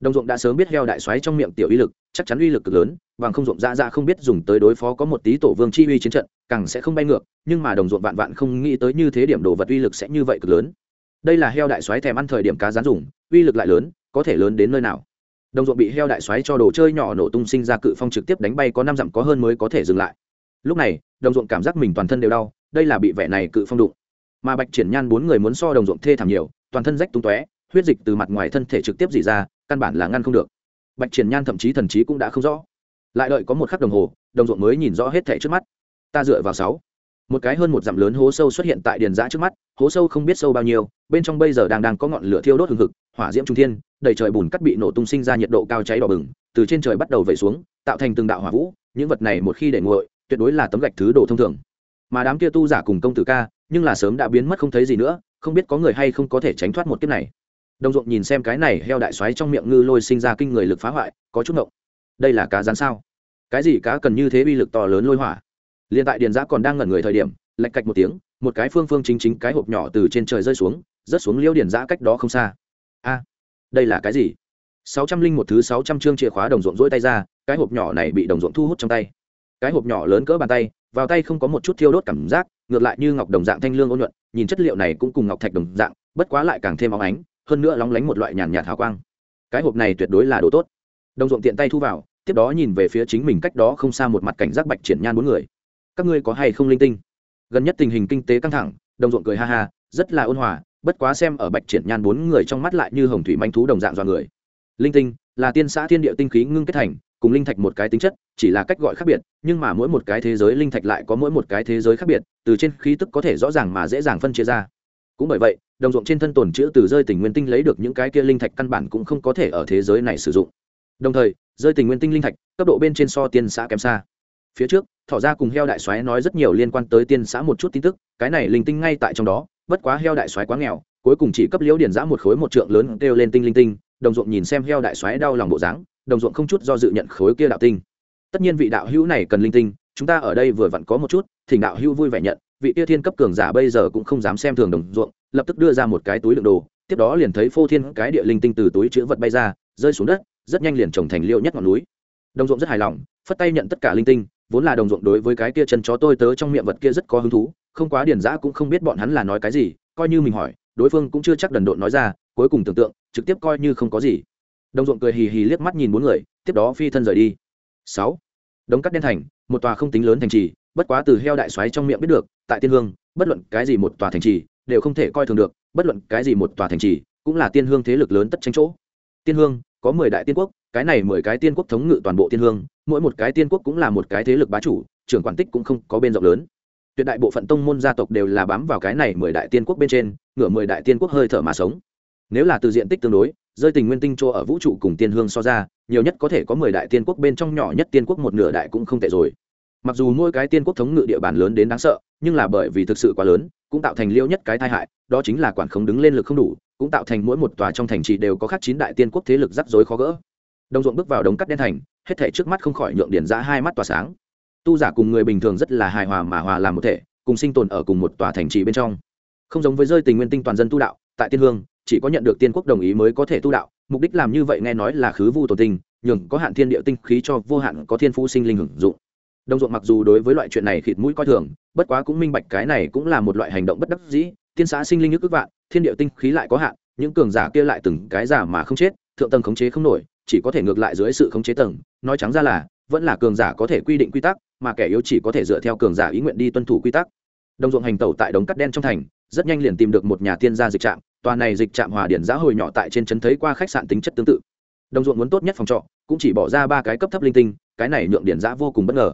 Đồng ruộng đã sớm biết heo đại xoáy trong miệng tiểu uy lực, chắc chắn uy lực cực lớn bằng không ruộng ra ra không biết dùng tới đối phó có một tí tổ vương chi uy chiến trận, càng sẽ không bay ngược, nhưng mà đồng ruộng vạn vạn không nghĩ tới như thế điểm đồ vật uy lực sẽ như vậy cực lớn. Đây là heo đại xoáy thèm ăn thời điểm cá rán dùng, uy lực lại lớn, có thể lớn đến nơi nào? Đồng ruộng bị heo đại xoáy cho đồ chơi nhỏ nổ tung sinh ra cự phong trực tiếp đánh bay có năm dặm có hơn mới có thể dừng lại. Lúc này, đồng ruộng cảm giác mình toàn thân đều đau, đây là bị vẻ này cự phong đụng. Mà bạch triển nhan bốn người muốn so đồng ruộng thê thảm nhiều, toàn thân rách tung tóe, huyết dịch từ mặt ngoài thân thể trực tiếp dỉ ra, căn bản là ngăn không được. Bạch triển nhan thậm chí thần trí cũng đã không rõ lại đợi có một khắc đồng hồ, đồng ruộng mới nhìn rõ hết thẻ trước mắt. Ta dựa vào sáu. Một cái hơn một dặm lớn hố sâu xuất hiện tại điền giã trước mắt, hố sâu không biết sâu bao nhiêu, bên trong bây giờ đang đang có ngọn lửa thiêu đốt hừng hực, hỏa diễm trung thiên, đầy trời bùn cắt bị nổ tung sinh ra nhiệt độ cao cháy đỏ bừng, từ trên trời bắt đầu vẩy xuống, tạo thành từng đạo hỏa vũ, những vật này một khi để nguội, tuyệt đối là tấm gạch thứ đồ thông thường. Mà đám kia tu giả cùng công tử ca, nhưng là sớm đã biến mất không thấy gì nữa, không biết có người hay không có thể tránh thoát một kiếp này. Đồng ruộng nhìn xem cái này heo đại xoáy trong miệng ngư lôi sinh ra kinh người lực phá hoại, có chút ngộng đây là cá rán sao? Cái gì cá cần như thế uy lực to lớn lôi hỏa? Liền tại điền giã còn đang ngẩn người thời điểm, lạch cạch một tiếng, một cái phương phương chính chính cái hộp nhỏ từ trên trời rơi xuống, rớt xuống liêu điền giã cách đó không xa. A, đây là cái gì? Sáu trăm linh một thứ sáu trăm chương chìa khóa đồng ruộng rỗi tay ra, cái hộp nhỏ này bị đồng ruộng thu hút trong tay. Cái hộp nhỏ lớn cỡ bàn tay, vào tay không có một chút thiêu đốt cảm giác, ngược lại như ngọc đồng dạng thanh lương ôn nhuận, nhìn chất liệu này cũng cùng ngọc thạch đồng dạng, bất quá lại càng thêm óng ánh, hơn nữa lóng lánh một loại nhàn nhạt hào quang. Cái hộp này tuyệt đối là đồ tốt. Đồng ruộng tiện tay thu vào tiếp đó nhìn về phía chính mình cách đó không xa một mặt cảnh giác bạch triển nhan bốn người. Các ngươi có hay không linh tinh? Gần nhất tình hình kinh tế căng thẳng, đồng ruộng cười ha ha, rất là ôn hòa, bất quá xem ở bạch triển nhan bốn người trong mắt lại như hồng thủy manh thú đồng dạng do người. Linh tinh là tiên xã thiên địa tinh khí ngưng kết thành, cùng linh thạch một cái tính chất, chỉ là cách gọi khác biệt, nhưng mà mỗi một cái thế giới linh thạch lại có mỗi một cái thế giới khác biệt, từ trên khí tức có thể rõ ràng mà dễ dàng phân chia ra. Cũng bởi vậy, đồng ruộng trên thân tồn chữ từ rơi tình nguyên tinh lấy được những cái kia linh thạch căn bản cũng không có thể ở thế giới này sử dụng đồng thời, rơi tình nguyên tinh linh thạch, cấp độ bên trên so tiên xã kém xa. Phía trước, thỏ ra cùng heo đại soái nói rất nhiều liên quan tới tiên xã một chút tin tức, cái này linh tinh ngay tại trong đó, bất quá heo đại soái quá nghèo, cuối cùng chỉ cấp liễu điển giã một khối một trượng lớn kêu lên tinh linh tinh, đồng ruộng nhìn xem heo đại soái đau lòng bộ dáng, đồng ruộng không chút do dự nhận khối kia đạo tinh. Tất nhiên vị đạo hữu này cần linh tinh, chúng ta ở đây vừa vặn có một chút, thỉnh đạo hữu vui vẻ nhận, vị kia thiên cấp cường giả bây giờ cũng không dám xem thường đồng ruộng, lập tức đưa ra một cái túi đựng đồ, tiếp đó liền thấy phô thiên cái địa linh tinh từ túi chữ vật bay ra rơi xuống đất, rất nhanh liền trồng thành liệu nhất ngọn núi. Đồng ruộng rất hài lòng, phất tay nhận tất cả linh tinh, vốn là đồng ruộng đối với cái kia chân chó tôi tớ trong miệng vật kia rất có hứng thú, không quá điển giã cũng không biết bọn hắn là nói cái gì, coi như mình hỏi, đối phương cũng chưa chắc đần độn nói ra, cuối cùng tưởng tượng, trực tiếp coi như không có gì. Đồng ruộng cười hì hì liếc mắt nhìn bốn người, tiếp đó phi thân rời đi. Sáu. Đống cắt đen thành, một tòa không tính lớn thành trì, bất quá từ heo đại xoáy trong miệng biết được, tại tiên hương, bất luận cái gì một tòa thành trì, đều không thể coi thường được, bất luận cái gì một tòa thành trì, cũng là tiên hương thế lực lớn tất tranh chỗ tiên hương, có mười đại tiên quốc, cái này mười cái tiên quốc thống ngự toàn bộ tiên hương, mỗi một cái tiên quốc cũng là một cái thế lực bá chủ, trưởng quản tích cũng không có bên rộng lớn. Tuyệt đại bộ phận tông môn gia tộc đều là bám vào cái này mười đại tiên quốc bên trên, ngửa mười đại tiên quốc hơi thở mà sống. Nếu là từ diện tích tương đối, rơi tình nguyên tinh chỗ ở vũ trụ cùng tiên hương so ra, nhiều nhất có thể có mười đại tiên quốc bên trong nhỏ nhất tiên quốc một nửa đại cũng không tệ rồi. Mặc dù mỗi cái tiên quốc thống ngự địa bàn lớn đến đáng sợ, nhưng là bởi vì thực sự quá lớn, cũng tạo thành liêu nhất cái tai hại, đó chính là quản khống đứng lên lực không đủ cũng tạo thành mỗi một tòa trong thành trì đều có khắc chín đại tiên quốc thế lực rắc rối khó gỡ. Đồng ruộng bước vào đống cắt đen thành, hết thể trước mắt không khỏi nhượng điển ra hai mắt tỏa sáng. Tu giả cùng người bình thường rất là hài hòa mà hòa làm một thể, cùng sinh tồn ở cùng một tòa thành trì bên trong. Không giống với rơi tình nguyên tinh toàn dân tu đạo, tại tiên hương, chỉ có nhận được tiên quốc đồng ý mới có thể tu đạo, mục đích làm như vậy nghe nói là khứ vu tổ tinh, nhường có hạn thiên địa tinh khí cho vô hạn có thiên phú sinh linh hưởng dụng. Đồng ruộng mặc dù đối với loại chuyện này khịt mũi coi thường, bất quá cũng minh bạch cái này cũng là một loại hành động bất đắc dĩ tiên xã sinh linh nước ước vạn, thiên địa tinh khí lại có hạn, những cường giả kia lại từng cái giả mà không chết, thượng tầng khống chế không nổi, chỉ có thể ngược lại dưới sự khống chế tầng. Nói trắng ra là, vẫn là cường giả có thể quy định quy tắc, mà kẻ yếu chỉ có thể dựa theo cường giả ý nguyện đi tuân thủ quy tắc. Đồng ruộng hành tẩu tại đống cắt đen trong thành, rất nhanh liền tìm được một nhà tiên gia dịch trạm, tòa này dịch trạm hòa điển giá hồi nhỏ tại trên trấn thấy qua khách sạn tính chất tương tự. Đồng ruộng muốn tốt nhất phòng trọ, cũng chỉ bỏ ra ba cái cấp thấp linh tinh, cái này nhượng điển giá vô cùng bất ngờ.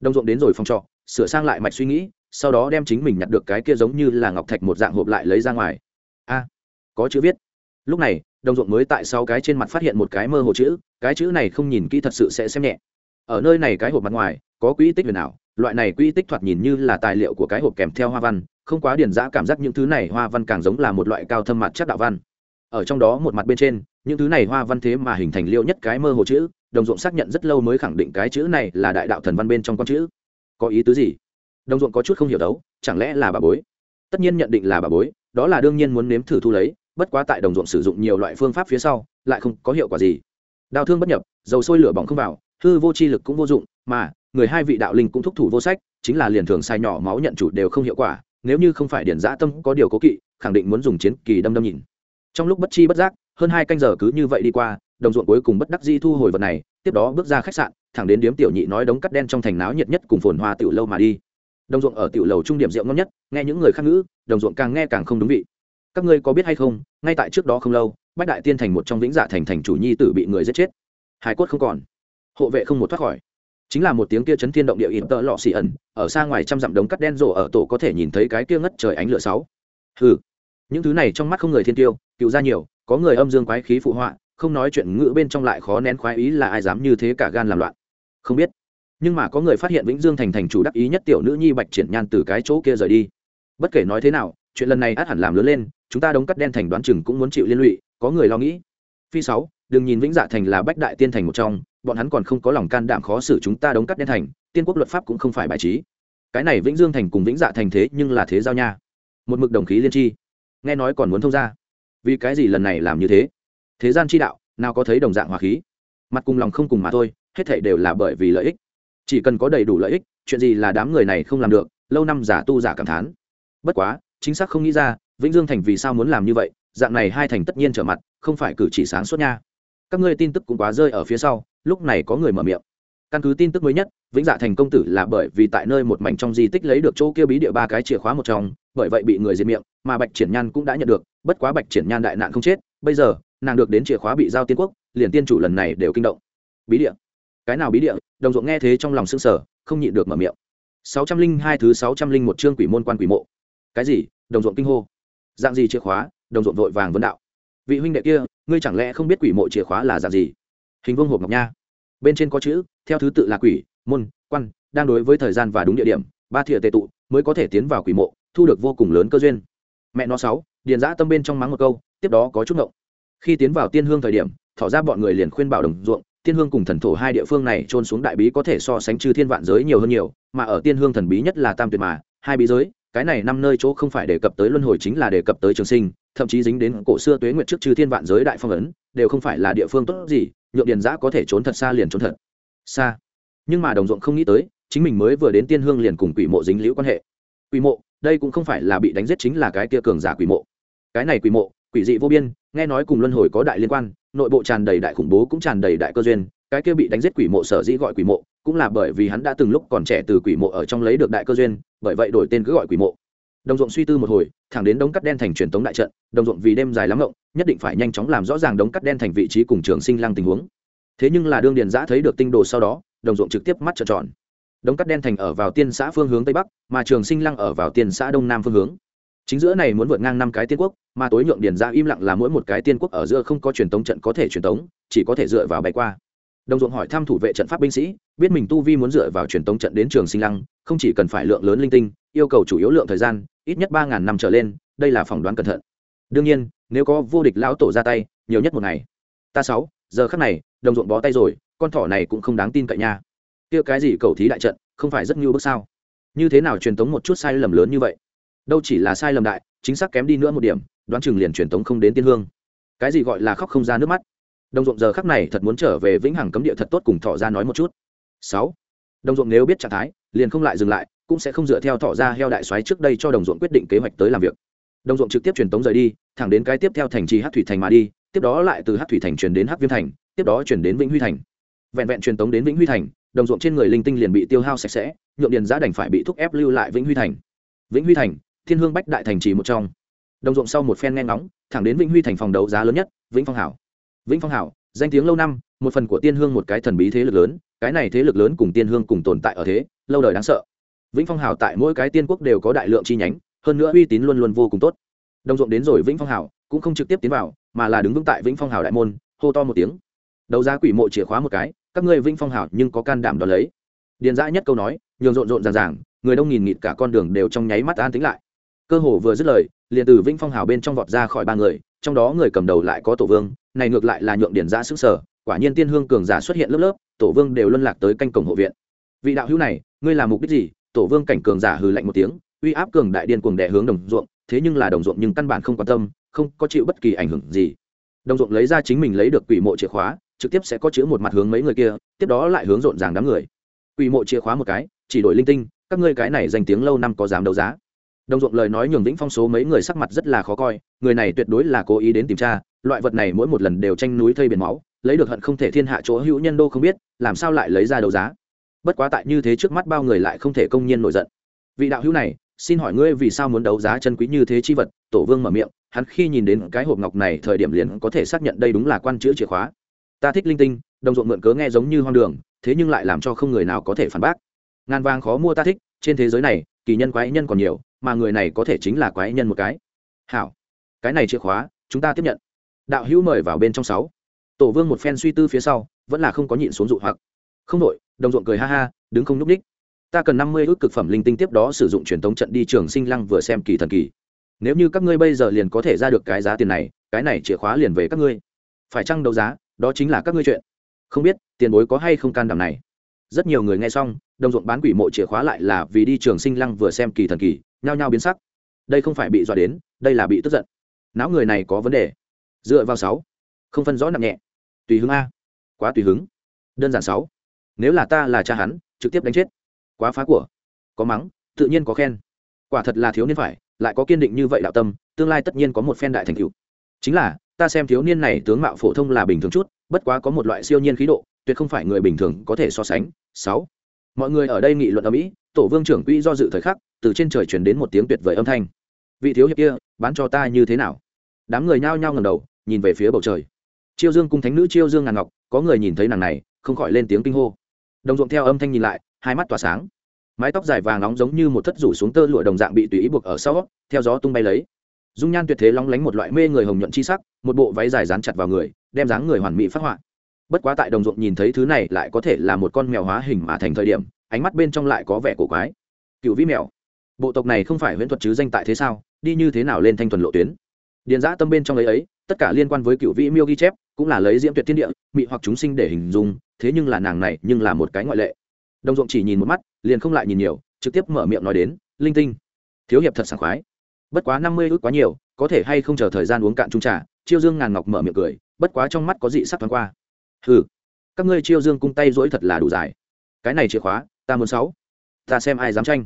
Đồng ruộng đến rồi phòng trọ, sửa sang lại mạch suy nghĩ sau đó đem chính mình nhặt được cái kia giống như là ngọc thạch một dạng hộp lại lấy ra ngoài. A, có chữ viết. Lúc này, đồng ruộng mới tại sau cái trên mặt phát hiện một cái mơ hồ chữ, cái chữ này không nhìn kỹ thật sự sẽ xem nhẹ. Ở nơi này cái hộp mặt ngoài, có quỹ tích huyền ảo, loại này quỹ tích thoạt nhìn như là tài liệu của cái hộp kèm theo hoa văn, không quá điển giã cảm giác những thứ này hoa văn càng giống là một loại cao thâm mặt chất đạo văn. Ở trong đó một mặt bên trên, những thứ này hoa văn thế mà hình thành liệu nhất cái mơ hồ chữ, đồng ruộng xác nhận rất lâu mới khẳng định cái chữ này là đại đạo thần văn bên trong con chữ. Có ý tứ gì? Đồng ruộng có chút không hiểu đấu, chẳng lẽ là bà bối? Tất nhiên nhận định là bà bối, đó là đương nhiên muốn nếm thử thu lấy, bất quá tại đồng ruộng sử dụng nhiều loại phương pháp phía sau, lại không có hiệu quả gì. Đào thương bất nhập, dầu sôi lửa bỏng không vào, hư vô chi lực cũng vô dụng, mà, người hai vị đạo linh cũng thúc thủ vô sách, chính là liền thường sai nhỏ máu nhận chủ đều không hiệu quả, nếu như không phải điển giã tâm có điều cố kỵ, khẳng định muốn dùng chiến kỳ đâm đâm nhìn. Trong lúc bất chi bất giác, hơn hai canh giờ cứ như vậy đi qua, đồng ruộng cuối cùng bất đắc di thu hồi vật này, tiếp đó bước ra khách sạn, thẳng đến điếm tiểu nhị nói đống cắt đen trong thành náo nhiệt nhất cùng phồn hoa tiểu lâu mà đi đồng ruộng ở tiểu lầu trung điểm rượu ngon nhất, nghe những người khác ngữ, đồng ruộng càng nghe càng không đúng vị. Các ngươi có biết hay không, ngay tại trước đó không lâu, bách đại tiên thành một trong vĩnh dạ thành thành chủ nhi tử bị người giết chết. Hải cốt không còn. Hộ vệ không một thoát khỏi. Chính là một tiếng kia chấn thiên động địa in tợ lọ xì ẩn, ở xa ngoài trăm dặm đống cắt đen rổ ở tổ có thể nhìn thấy cái kia ngất trời ánh lửa sáu. Hừ. Những thứ này trong mắt không người thiên tiêu, cựu ra nhiều, có người âm dương quái khí phụ họa, không nói chuyện ngữ bên trong lại khó nén khoái ý là ai dám như thế cả gan làm loạn. Không biết nhưng mà có người phát hiện vĩnh dương thành thành chủ đắc ý nhất tiểu nữ nhi bạch triển nhan từ cái chỗ kia rời đi. Bất kể nói thế nào, chuyện lần này át hẳn làm lớn lên, chúng ta đống cắt đen thành đoán chừng cũng muốn chịu liên lụy, có người lo nghĩ. Phi sáu, đừng nhìn vĩnh dạ thành là bách đại tiên thành một trong, bọn hắn còn không có lòng can đảm khó xử chúng ta đóng cắt đen thành, tiên quốc luật pháp cũng không phải bài trí. Cái này vĩnh dương thành cùng vĩnh dạ thành thế nhưng là thế giao nha. Một mực đồng khí liên tri nghe nói còn muốn thông ra vì cái gì lần này làm như thế? Thế gian chi đạo, nào có thấy đồng dạng hòa khí? Mặt cùng lòng không cùng mà thôi, hết thảy đều là bởi vì lợi ích chỉ cần có đầy đủ lợi ích, chuyện gì là đám người này không làm được, lâu năm giả tu giả cảm thán. Bất quá, chính xác không nghĩ ra, vĩnh dương thành vì sao muốn làm như vậy, dạng này hai thành tất nhiên trở mặt, không phải cử chỉ sáng suốt nha. Các ngươi tin tức cũng quá rơi ở phía sau, lúc này có người mở miệng. Căn cứ tin tức mới nhất, vĩnh dạ thành công tử là bởi vì tại nơi một mảnh trong di tích lấy được chỗ kia bí địa ba cái chìa khóa một trong, bởi vậy bị người diệt miệng, mà bạch triển nhan cũng đã nhận được, bất quá bạch triển nhan đại nạn không chết, bây giờ, nàng được đến chìa khóa bị giao tiên quốc, liền tiên chủ lần này đều kinh động. Bí địa cái nào bí địa, đồng ruộng nghe thế trong lòng sưng sở không nhịn được mở miệng. sáu trăm linh hai thứ sáu trăm linh một chương quỷ môn quan quỷ mộ. Cái gì? Đồng ruộng kinh hô. Dạng gì chìa khóa? Đồng ruộng vội vàng vấn đạo. Vị huynh đệ kia, ngươi chẳng lẽ không biết quỷ mộ chìa khóa là dạng gì? Hình vương hộp ngọc nha. Bên trên có chữ, theo thứ tự là quỷ, môn, quan, đang đối với thời gian và đúng địa điểm, ba thìa tệ tụ, mới có thể tiến vào quỷ mộ, thu được vô cùng lớn cơ duyên. Mẹ nó sáu, điền giã tâm bên trong mắng một câu, tiếp đó có chút ngộng. Khi tiến vào tiên hương thời điểm, thỏ ra bọn người liền khuyên bảo đồng ruộng tiên hương cùng thần thổ hai địa phương này trôn xuống đại bí có thể so sánh chư thiên vạn giới nhiều hơn nhiều, mà ở tiên hương thần bí nhất là tam tuyệt mà, hai bí giới, cái này năm nơi chỗ không phải đề cập tới luân hồi chính là đề cập tới trường sinh, thậm chí dính đến cổ xưa tuế nguyện trước chư thiên vạn giới đại phong ấn, đều không phải là địa phương tốt gì, nhượng điền giã có thể trốn thật xa liền trốn thật xa. Nhưng mà đồng ruộng không nghĩ tới, chính mình mới vừa đến tiên hương liền cùng quỷ mộ dính liễu quan hệ. Quỷ mộ, đây cũng không phải là bị đánh giết chính là cái kia cường giả quỷ mộ. Cái này quỷ mộ, quỷ dị vô biên, nghe nói cùng luân hồi có đại liên quan nội bộ tràn đầy đại khủng bố cũng tràn đầy đại cơ duyên, cái kia bị đánh giết quỷ mộ sở dĩ gọi quỷ mộ, cũng là bởi vì hắn đã từng lúc còn trẻ từ quỷ mộ ở trong lấy được đại cơ duyên, bởi vậy đổi tên cứ gọi quỷ mộ. Đồng ruộng suy tư một hồi, thẳng đến đống cắt đen thành truyền tống đại trận, đồng ruộng vì đêm dài lắm ngộng, nhất định phải nhanh chóng làm rõ ràng đống cắt đen thành vị trí cùng trường sinh lăng tình huống. Thế nhưng là đương điền giã thấy được tinh đồ sau đó, đồng ruộng trực tiếp mắt trợn tròn. Đống cắt đen thành ở vào tiên xã phương hướng tây bắc, mà trường sinh lăng ở vào tiên xã đông nam phương hướng chính giữa này muốn vượt ngang năm cái tiên quốc, mà tối nhượng điền ra im lặng là mỗi một cái tiên quốc ở giữa không có truyền tống trận có thể truyền tống, chỉ có thể dựa vào bay qua. Đồng ruộng hỏi thăm thủ vệ trận pháp binh sĩ, biết mình tu vi muốn dựa vào truyền tống trận đến trường sinh lăng, không chỉ cần phải lượng lớn linh tinh, yêu cầu chủ yếu lượng thời gian, ít nhất ba ngàn năm trở lên, đây là phỏng đoán cẩn thận. Đương nhiên, nếu có vô địch lão tổ ra tay, nhiều nhất một ngày. Ta sáu, giờ khắc này, đồng ruộng bó tay rồi, con thỏ này cũng không đáng tin cậy nha. Kia cái gì cầu thí đại trận, không phải rất nhu bước sao? Như thế nào truyền tống một chút sai lầm lớn như vậy? Đâu chỉ là sai lầm đại, chính xác kém đi nữa một điểm, đoán chừng liền truyền tống không đến tiên hương. Cái gì gọi là khóc không ra nước mắt? Đồng ruộng giờ khắc này thật muốn trở về vĩnh hằng cấm địa thật tốt cùng thọ ra nói một chút. Sáu. Đồng ruộng nếu biết trạng thái, liền không lại dừng lại, cũng sẽ không dựa theo thọ ra heo đại xoáy trước đây cho đồng ruộng quyết định kế hoạch tới làm việc. Đồng ruộng trực tiếp truyền tống rời đi, thẳng đến cái tiếp theo thành trì hát thủy thành mà đi, tiếp đó lại từ hát thủy thành truyền đến hát viêm thành, tiếp đó truyền đến vĩnh huy thành. Vẹn vẹn truyền tống đến vĩnh huy thành, đồng ruộng trên người linh tinh liền bị tiêu hao sạch sẽ, nhượng điền giá đành phải bị thúc ép lưu lại vĩnh huy thành. Vĩnh huy thành thiên hương bách đại thành trì một trong. Đồng ruộng sau một phen nghe ngóng, thẳng đến vĩnh huy thành phòng đấu giá lớn nhất, vĩnh phong hảo. Vĩnh phong hảo, danh tiếng lâu năm, một phần của tiên hương một cái thần bí thế lực lớn, cái này thế lực lớn cùng tiên hương cùng tồn tại ở thế, lâu đời đáng sợ. Vĩnh phong hảo tại mỗi cái tiên quốc đều có đại lượng chi nhánh, hơn nữa uy tín luôn luôn vô cùng tốt. Đồng ruộng đến rồi vĩnh phong hảo, cũng không trực tiếp tiến vào, mà là đứng vững tại vĩnh phong hảo đại môn, hô to một tiếng. Đấu giá quỷ mộ chìa khóa một cái, các ngươi vĩnh phong hảo nhưng có can đảm đón lấy. Điền dã nhất câu nói, nhường rộn rộn ràng ràng, người đông nghìn nghịt cả con đường đều trong nháy mắt an tính lại cơ hồ vừa dứt lời, liền từ vĩnh phong hảo bên trong vọt ra khỏi ba người, trong đó người cầm đầu lại có tổ vương, này ngược lại là nhượng điển ra sức sở quả nhiên tiên hương cường giả xuất hiện lớp lớp, tổ vương đều luân lạc tới canh cổng hộ viện. Vị đạo hữu này, ngươi làm mục đích gì? Tổ vương cảnh cường giả hừ lạnh một tiếng, uy áp cường đại điên cuồng đè hướng đồng ruộng, thế nhưng là đồng ruộng nhưng căn bản không quan tâm, không có chịu bất kỳ ảnh hưởng gì. Đồng ruộng lấy ra chính mình lấy được quỷ mộ chìa khóa, trực tiếp sẽ có chữ một mặt hướng mấy người kia, tiếp đó lại hướng rộn ràng đám người. Quỷ mộ chìa khóa một cái, chỉ đổi linh tinh, các ngươi cái này danh tiếng lâu năm có dám đấu giá đồng ruộng lời nói nhường vĩnh phong số mấy người sắc mặt rất là khó coi, người này tuyệt đối là cố ý đến tìm tra, loại vật này mỗi một lần đều tranh núi thây biển máu, lấy được hận không thể thiên hạ chỗ hữu nhân đô không biết, làm sao lại lấy ra đấu giá. Bất quá tại như thế trước mắt bao người lại không thể công nhiên nổi giận. Vị đạo hữu này, xin hỏi ngươi vì sao muốn đấu giá chân quý như thế chi vật? Tổ vương mở miệng, hắn khi nhìn đến cái hộp ngọc này thời điểm liền có thể xác nhận đây đúng là quan chữ chìa khóa. Ta thích linh tinh, đồng ruộng mượn cớ nghe giống như hoang đường, thế nhưng lại làm cho không người nào có thể phản bác. Ngàn vàng khó mua ta thích, trên thế giới này, kỳ nhân quái nhân còn nhiều mà người này có thể chính là quái nhân một cái. Hảo, cái này chìa khóa, chúng ta tiếp nhận. Đạo hữu mời vào bên trong sáu. Tổ vương một phen suy tư phía sau, vẫn là không có nhịn xuống dụ hoặc. Không đội đồng ruộng cười ha ha, đứng không nhúc ních ta cần năm mươi ước cực phẩm linh tinh tiếp đó sử dụng truyền thống trận đi trường sinh lăng vừa xem kỳ thần kỳ. Nếu như các ngươi bây giờ liền có thể ra được cái giá tiền này, cái này chìa khóa liền về các ngươi. Phải chăng đấu giá, đó chính là các ngươi chuyện. Không biết, tiền bối có hay không can đảm này? Rất nhiều người nghe xong, đồng ruộng bán quỷ mộ chìa khóa lại là vì đi trường sinh lăng vừa xem kỳ thần kỳ nhao nhao biến sắc. Đây không phải bị dọa đến, đây là bị tức giận. Não người này có vấn đề. Dựa vào sáu. Không phân rõ nặng nhẹ. Tùy hứng a. Quá tùy hứng. Đơn giản sáu. Nếu là ta là cha hắn, trực tiếp đánh chết. Quá phá của. Có mắng, tự nhiên có khen. Quả thật là thiếu niên phải, lại có kiên định như vậy đạo tâm, tương lai tất nhiên có một phen đại thành tựu. Chính là, ta xem thiếu niên này tướng mạo phổ thông là bình thường chút, bất quá có một loại siêu nhiên khí độ, tuyệt không phải người bình thường có thể so sánh. Sáu. Mọi người ở đây nghị luận ở mỹ tổ vương trưởng quỹ do dự thời khắc, từ trên trời chuyển đến một tiếng tuyệt vời âm thanh. Vị thiếu hiệp kia, bán cho ta như thế nào? Đám người nhao nhao ngầm đầu, nhìn về phía bầu trời. Chiêu dương cung thánh nữ chiêu dương ngàn ngọc, có người nhìn thấy nàng này, không khỏi lên tiếng kinh hô. Đồng ruộng theo âm thanh nhìn lại, hai mắt tỏa sáng. Mái tóc dài vàng nóng giống như một thất rủ xuống tơ lụa đồng dạng bị tùy ý buộc ở sau, theo gió tung bay lấy. Dung nhan tuyệt thế lóng lánh một loại mê người hồng nhuận chi sắc, một bộ váy dài dán chặt vào người, đem dáng người hoàn mỹ phát họa. Bất quá tại đồng ruộng nhìn thấy thứ này lại có thể là một con mèo hóa hình mà thành thời điểm ánh mắt bên trong lại có vẻ cổ quái. Cựu vĩ mèo, bộ tộc này không phải huyễn thuật chứ danh tại thế sao? Đi như thế nào lên thanh thuần lộ tuyến? Điền giã tâm bên trong ấy ấy, tất cả liên quan với cựu vĩ miêu ghi chép, cũng là lấy diễm tuyệt thiên địa, mị hoặc chúng sinh để hình dung, thế nhưng là nàng này nhưng là một cái ngoại lệ. Đồng ruộng chỉ nhìn một mắt, liền không lại nhìn nhiều, trực tiếp mở miệng nói đến, linh tinh, thiếu hiệp thật sảng khoái. Bất quá năm mươi ước quá nhiều, có thể hay không chờ thời gian uống cạn trung trà? Chiêu dương ngàn ngọc mở miệng cười, bất quá trong mắt có dị sắc thoáng qua. Hừ, các ngươi chiêu dương cung tay rỗi thật là đủ dài. Cái này chìa khóa ta muốn sáu ta xem ai dám tranh